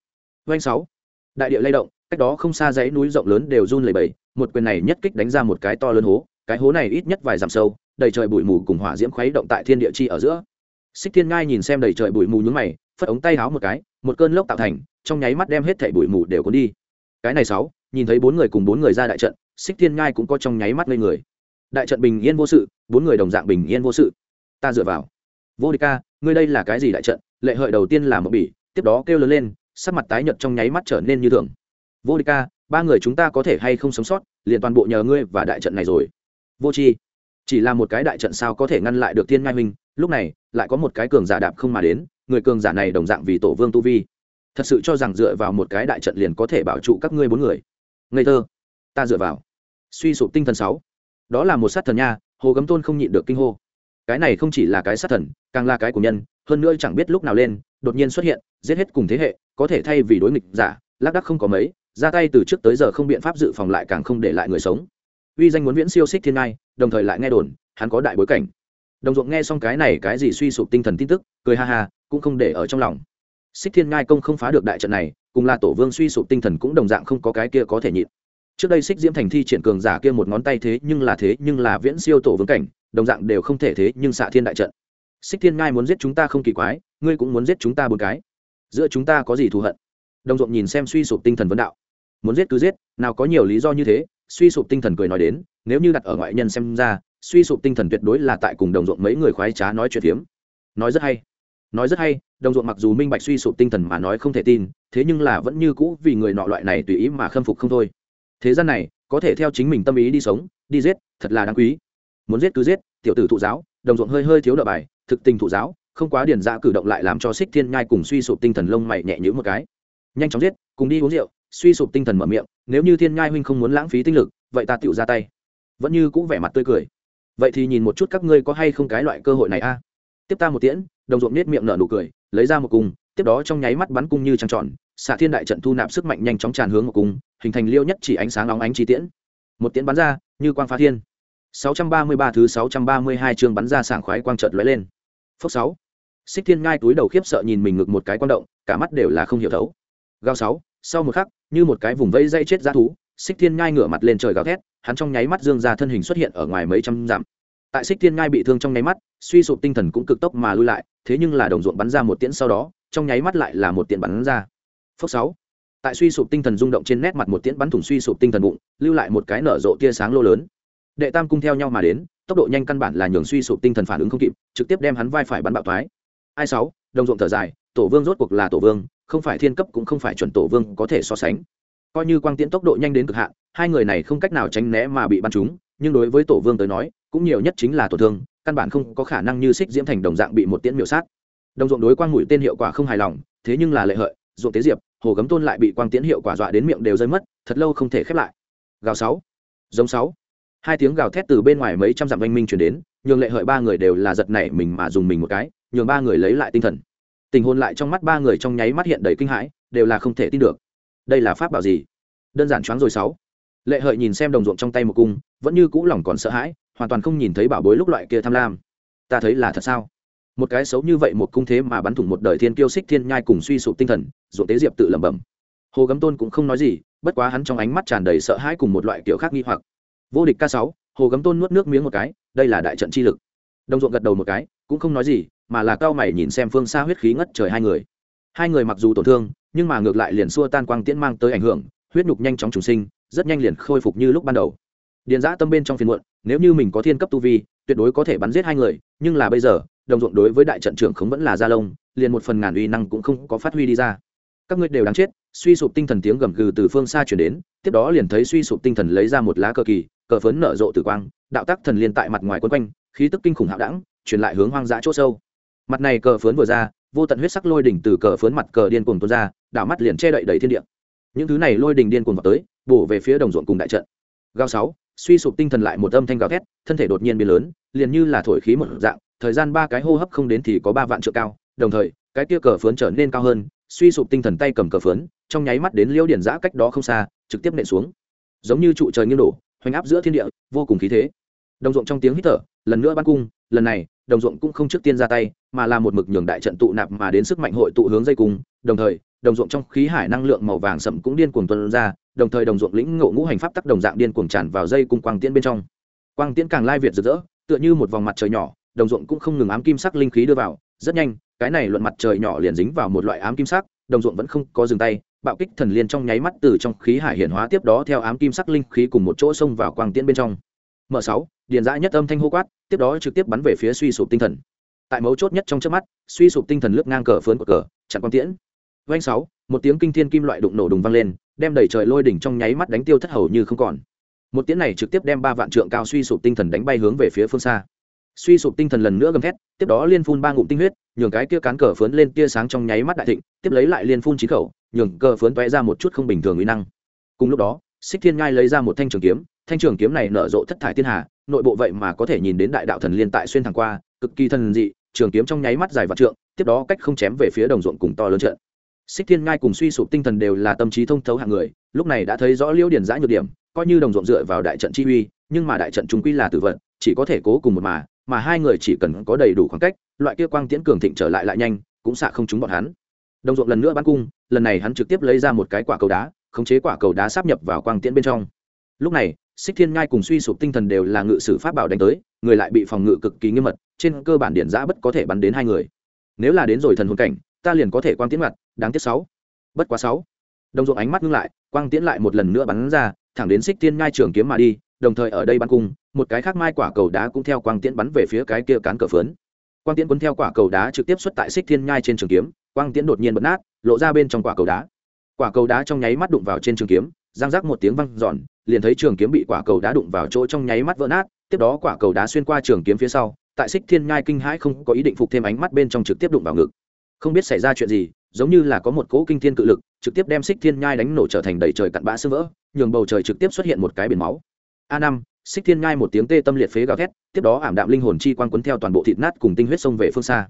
Doanh sáu. Đại địa lay động, cách đó không xa dãy núi rộng lớn đều run lẩy bẩy, một quyền này nhất kích đánh ra một cái to lớn hố, cái hố này ít nhất vài dặm sâu, đầy trời bụi mù cùng hỏa diễm khuấy động tại thiên địa chi ở giữa. Xích thiên ngai nhìn xem đầy trời bụi mù nhúng mày, phất ống tay háo một cái, một cơn lốc tạo thành, trong nháy mắt đem hết thảy bụi mù đều cuốn đi. Cái này sáu, nhìn thấy bốn người cùng bốn người ra đại trận, xích thiên ngai cũng có trong nháy mắt lên người đại trận bình yên vô sự, bốn người đồng dạng bình yên vô sự. Ta dựa vào. Vô địch ca, ngươi đây là cái gì đại trận? Lệ hợi đầu tiên là một bỉ, tiếp đó kêu lớn lên, sắc mặt tái nhợt trong nháy mắt trở nên như thường. Vô địch ca, ba người chúng ta có thể hay không sống sót, liền toàn bộ nhờ ngươi và đại trận này rồi. Vô c chỉ là một cái đại trận sao có thể ngăn lại được thiên ngai minh lúc này, lại có một cái cường giả đạp không mà đến, người cường giả này đồng dạng vì tổ vương tu vi. Thật sự cho rằng dựa vào một cái đại trận liền có thể bảo trụ các ngươi bốn người. Ngây thơ. Ta dựa vào. Suy sụp tinh thần sáu đó là một sát thần nha, hồ gấm tôn không nhịn được kinh hô. Cái này không chỉ là cái sát thần, càng là cái của nhân, hơn nữa chẳng biết lúc nào lên, đột nhiên xuất hiện, giết hết cùng thế hệ, có thể thay vì đối nghịch giả, lác đắc không có mấy, ra tay từ trước tới giờ không biện pháp dự phòng lại càng không để lại người sống. Uy danh muốn viễn siêu xích thiên ngai, đồng thời lại nghe đồn, hắn có đại bối cảnh. Đồng ruộng nghe xong cái này cái gì suy sụp tinh thần tin tức, cười ha ha, cũng không để ở trong lòng. Xích thiên ngai công không phá được đại trận này, cùng là tổ vương suy sụp tinh thần cũng đồng dạng không có cái kia có thể nhịn trước đây xích diễm thành thi triển cường giả kia một ngón tay thế nhưng là thế, nhưng là viễn siêu tổ vương cảnh, đồng dạng đều không thể thế, nhưng xạ thiên đại trận. Xích thiên ngai muốn giết chúng ta không kỳ quái, ngươi cũng muốn giết chúng ta bốn cái. Giữa chúng ta có gì thù hận? Đồng ruộng nhìn xem suy sụp tinh thần vấn đạo. Muốn giết cứ giết, nào có nhiều lý do như thế, suy sụp tinh thần cười nói đến, nếu như đặt ở ngoại nhân xem ra, suy sụp tinh thần tuyệt đối là tại cùng đồng ruộng mấy người khoái trá nói chuyện phiếm. Nói rất hay. Nói rất hay, đồng ruộng mặc dù minh bạch suy sụp tinh thần mà nói không thể tin, thế nhưng là vẫn như cũ vì người nọ loại này tùy ý mà khâm phục không thôi thế gian này, có thể theo chính mình tâm ý đi sống, đi giết, thật là đáng quý. Muốn giết cứ giết, tiểu tử thụ giáo, đồng ruộng hơi hơi thiếu nợ bài, thực tình thụ giáo, không quá điền dạ cử động lại làm cho xích thiên nhai cùng suy sụp tinh thần lông mày nhẹ nhữ một cái. Nhanh chóng giết, cùng đi uống rượu, suy sụp tinh thần mở miệng, nếu như thiên nhai huynh không muốn lãng phí tinh lực, vậy ta tựu ra tay. Vẫn như cũng vẻ mặt tươi cười. Vậy thì nhìn một chút các ngươi có hay không cái loại cơ hội này a? Tiếp ta một tiễn, đồng ruộng nết miệng nở nụ cười, lấy ra một cung tiếp đó trong nháy mắt bắn cung như trăng tròn xạ thiên đại trận thu nạp sức mạnh nhanh chóng tràn hướng một cung, hình thành liêu nhất chỉ ánh sáng óng ánh chi tiễn. Một tiễn bắn ra, như quang phá thiên. 633 thứ 632 chương bắn ra sảng khoái quang chợt lóe lên. Phốc sáu. Xích thiên ngai túi đầu khiếp sợ nhìn mình ngực một cái quang động, cả mắt đều là không hiểu thấu. Gao sáu. Sau một khắc, như một cái vùng vây dây chết ra thú, xích thiên ngai ngửa mặt lên trời gào thét, hắn trong nháy mắt dương ra thân hình xuất hiện ở ngoài mấy trăm dặm. Tại xích thiên ngai bị thương trong nháy mắt, suy sụp tinh thần cũng cực tốc mà lui lại, thế nhưng là đồng ruộng bắn ra một tiễn sau đó, trong nháy mắt lại là một tiễn bắn ra phốc sáu. Tại suy sụp tinh thần rung động trên nét mặt một tiễn bắn thủng suy sụp tinh thần bụng, lưu lại một cái nở rộ tia sáng lô lớn. Đệ tam cung theo nhau mà đến, tốc độ nhanh căn bản là nhường suy sụp tinh thần phản ứng không kịp, trực tiếp đem hắn vai phải bắn bạo toái. ai sáu, đồng ruộng thở dài, tổ vương rốt cuộc là tổ vương, không phải thiên cấp cũng không phải chuẩn tổ vương có thể so sánh. Coi như quang tiễn tốc độ nhanh đến cực hạn, hai người này không cách nào tránh né mà bị bắn trúng, nhưng đối với tổ vương tới nói, cũng nhiều nhất chính là tổn thương, căn bản không có khả năng như xích diễm thành đồng dạng bị một tiễn miểu sát. Đồng ruộng đối quang mũi tên hiệu quả không hài lòng, thế nhưng là lệ hợi, ruộng tế diệp hồ gấm tôn lại bị quang tiễn hiệu quả dọa đến miệng đều rơi mất, thật lâu không thể khép lại. Gào sáu, giống sáu. Hai tiếng gào thét từ bên ngoài mấy trăm dặm anh minh chuyển đến, nhường lệ hợi ba người đều là giật nảy mình mà dùng mình một cái, nhường ba người lấy lại tinh thần. Tình hôn lại trong mắt ba người trong nháy mắt hiện đầy kinh hãi, đều là không thể tin được. Đây là pháp bảo gì? Đơn giản choáng rồi sáu. Lệ hợi nhìn xem đồng ruộng trong tay một cung, vẫn như cũ lòng còn sợ hãi, hoàn toàn không nhìn thấy bảo bối lúc loại kia tham lam. Ta thấy là thật sao? Một cái xấu như vậy một cung thế mà bắn thủng một đời thiên kiêu xích thiên nhai cùng suy sụp tinh thần, ruộng tế diệp tự lẩm bẩm. Hồ gấm tôn cũng không nói gì, bất quá hắn trong ánh mắt tràn đầy sợ hãi cùng một loại kiểu khác nghi hoặc. Vô địch k sáu, hồ gấm tôn nuốt nước miếng một cái, đây là đại trận chi lực. Đồng ruộng gật đầu một cái, cũng không nói gì, mà là cao mày nhìn xem phương xa huyết khí ngất trời hai người. Hai người mặc dù tổn thương, nhưng mà ngược lại liền xua tan quang tiễn mang tới ảnh hưởng, huyết nhục nhanh chóng trùng sinh, rất nhanh liền khôi phục như lúc ban đầu. Điền giã tâm bên trong phiền muộn, nếu như mình có thiên cấp tu vi tuyệt đối có thể bắn giết hai người, nhưng là bây giờ, đồng ruộng đối với đại trận trưởng khống vẫn là gia lông, liền một phần ngàn uy năng cũng không có phát huy đi ra. Các ngươi đều đáng chết, suy sụp tinh thần tiếng gầm gừ từ phương xa chuyển đến, tiếp đó liền thấy suy sụp tinh thần lấy ra một lá cờ kỳ, cờ phấn nở rộ tử quang, đạo tác thần liên tại mặt ngoài quân quanh, khí tức kinh khủng hạo đẳng, truyền lại hướng hoang dã chỗ sâu. Mặt này cờ phấn vừa ra, vô tận huyết sắc lôi đỉnh từ cờ phấn mặt cờ điên cuồng tuôn ra đảo mắt liền che đậy đầy thiên địa. Những thứ này lôi đỉnh điên cuồng vào tới, bổ về phía đồng ruộng cùng đại trận. Gao sáu suy sụp tinh thần lại một âm thanh gào thét thân thể đột nhiên biến lớn liền như là thổi khí một dạng thời gian ba cái hô hấp không đến thì có ba vạn trượng cao đồng thời cái kia cờ phướn trở nên cao hơn suy sụp tinh thần tay cầm cờ phướn, trong nháy mắt đến liêu điển giã cách đó không xa trực tiếp nện xuống. Giống như trụ trời nghiêng đổ hoành áp giữa thiên địa vô cùng khí thế. Đồng ruộng trong tiếng hít thở lần nữa ban cung lần này đồng ruộng cũng không trước tiên ra tay mà là một mực nhường đại trận tụ nạp mà đến sức mạnh hội tụ hướng dây cung đồng thời đồng ruộng trong khí hải năng lượng màu vàng sậm cũng điên cuồng tuôn ra, đồng thời đồng ruộng lĩnh ngộ ngũ hành pháp tắc đồng dạng điên cuồng tràn vào dây cung quang tiễn bên trong. Quang tiễn càng lai việt rực rỡ, tựa như một vòng mặt trời nhỏ, đồng ruộng cũng không ngừng ám kim sắc linh khí đưa vào. Rất nhanh, cái này luận mặt trời nhỏ liền dính vào một loại ám kim sắc, đồng ruộng vẫn không có dừng tay, bạo kích thần liên trong nháy mắt từ trong khí hải hiển hóa tiếp đó theo ám kim sắc linh khí cùng một chỗ xông vào quang tiễn bên trong. M sáu, điền dã nhất âm thanh hô quát, tiếp đó trực tiếp bắn về phía suy sụp tinh thần. Tại mấu chốt nhất trong trước mắt, suy sụp tinh thần lướt ngang cờ phướn của cờ, chặn quang tiễn vanh sáu, một tiếng kinh thiên kim loại đụng nổ đùng vang lên, đem đẩy trời lôi đỉnh trong nháy mắt đánh tiêu thất hầu như không còn. Một tiếng này trực tiếp đem ba vạn trượng cao suy sụp tinh thần đánh bay hướng về phía phương xa. Suy sụp tinh thần lần nữa gầm thét, tiếp đó liên phun ba ngụm tinh huyết, nhường cái kia cán cờ phớn lên tia sáng trong nháy mắt đại thịnh, tiếp lấy lại liên phun chín khẩu, nhường cờ phớn toé ra một chút không bình thường uy năng. Cùng lúc đó, xích thiên ngai lấy ra một thanh trường kiếm, thanh trường kiếm này nở rộ thất thải thiên hà, nội bộ vậy mà có thể nhìn đến đại đạo thần liên tại xuyên thẳng qua, cực kỳ thần dị, trường kiếm trong nháy mắt dài vạn trượng, tiếp đó cách không chém về phía đồng ruộng cùng to lớn trận xích thiên ngai cùng suy sụp tinh thần đều là tâm trí thông thấu hạng người, lúc này đã thấy rõ liễu điển giã nhược điểm, coi như đồng ruộng dựa vào đại trận chi uy, nhưng mà đại trận chúng quy là tử vận chỉ có thể cố cùng một mà mà hai người chỉ cần có đầy đủ khoảng cách, loại kia quang tiễn cường thịnh trở lại lại nhanh, cũng xạ không chúng bọn hắn. Đồng ruộng lần nữa bắn cung, lần này hắn trực tiếp lấy ra một cái quả cầu đá, khống chế quả cầu đá sáp nhập vào quang tiễn bên trong. Lúc này, xích thiên ngai cùng suy sụp tinh thần đều là ngự sử pháp bảo đánh tới, người lại bị phòng ngự cực kỳ nghiêm mật, trên cơ bản điện giã bất có thể bắn đến hai người. Nếu là đến rồi thần hồn cảnh, ta liền có thể quang tiễn mặt đáng tiếc sáu. Bất quá sáu. Đồng ruộng ánh mắt ngưng lại, quang tiễn lại một lần nữa bắn ra, thẳng đến xích thiên ngai trường kiếm mà đi, đồng thời ở đây bắn cung, một cái khác mai quả cầu đá cũng theo quang tiễn bắn về phía cái kia cán cờ phớn quang tiễn cuốn theo quả cầu đá trực tiếp xuất tại xích thiên nhai trên trường kiếm, quang tiễn đột nhiên bật nát, lộ ra bên trong quả cầu đá. Quả cầu đá trong nháy mắt đụng vào trên trường kiếm giang rác một tiếng văng giòn liền thấy trường kiếm bị quả cầu đá đụng vào chỗ trong nháy mắt vỡ nát, tiếp đó quả cầu đá xuyên qua trường kiếm phía sau, tại xích thiên nhai kinh hãi không có ý định phục thêm ánh mắt bên trong trực tiếp đụng vào ngực. Không biết xảy ra chuyện gì giống như là có một cỗ kinh thiên cự lực, trực tiếp đem xích thiên nhai đánh nổ trở thành đầy trời cặn bã sơ vỡ, nhường bầu trời trực tiếp xuất hiện một cái biển máu. A năm, xích thiên nhai một tiếng tê tâm liệt phế gào thét, tiếp đó ảm đạm linh hồn chi quang quấn theo toàn bộ thịt nát cùng tinh huyết sông về phương xa.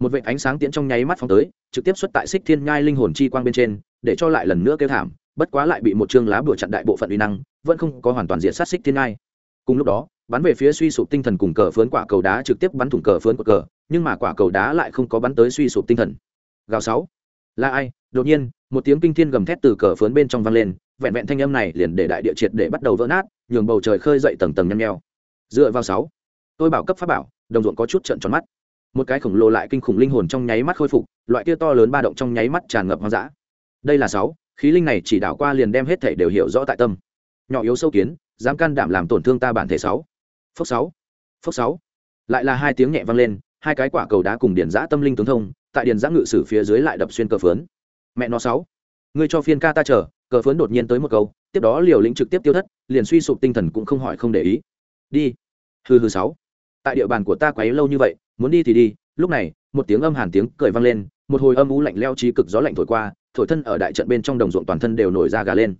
Một vệ ánh sáng tiễn trong nháy mắt phóng tới, trực tiếp xuất tại xích thiên nhai linh hồn chi quang bên trên, để cho lại lần nữa kêu thảm, bất quá lại bị một chương lá bùa chặn đại bộ phận uy năng, vẫn không có hoàn toàn diện sát xích thiên nhai. Cùng lúc đó, bắn về phía suy sụp tinh thần cùng cờ phớn quả cầu đá trực tiếp bắn thủng cờ phớn của cờ, nhưng mà quả cầu đá lại không có bắn tới suy sụp tinh thần. Gào sáu là ai? Đột nhiên, một tiếng kinh thiên gầm thét từ cờ phớn bên trong vang lên, vẹn vẹn thanh âm này liền để đại địa triệt để bắt đầu vỡ nát, nhường bầu trời khơi dậy tầng tầng nhăm nheo. Dựa vào sáu, tôi bảo cấp pháp bảo, đồng ruộng có chút trận tròn mắt. Một cái khổng lồ lại kinh khủng linh hồn trong nháy mắt khôi phục, loại kia to lớn ba động trong nháy mắt tràn ngập hoang dã. Đây là sáu, khí linh này chỉ đảo qua liền đem hết thể đều hiểu rõ tại tâm. Nhỏ yếu sâu kiến, dám can đảm làm tổn thương ta bản thể sáu. Phốc sáu phốc sáu. Lại là hai tiếng nhẹ vang lên hai cái quả cầu đá cùng điền giã tâm linh tướng thông, tại điền giã ngự sử phía dưới lại đập xuyên cờ phớn mẹ nó sáu, ngươi cho phiên ca ta chờ, cờ phớn đột nhiên tới một câu, tiếp đó liều lĩnh trực tiếp tiêu thất, liền suy sụp tinh thần cũng không hỏi không để ý. Đi. Hư hư sáu. Tại địa bàn của ta quấy lâu như vậy, muốn đi thì đi, lúc này, một tiếng âm hàn tiếng cười vang lên, một hồi âm u lạnh leo trí cực gió lạnh thổi qua, thổi thân ở đại trận bên trong đồng ruộng toàn thân đều nổi ra gà lên.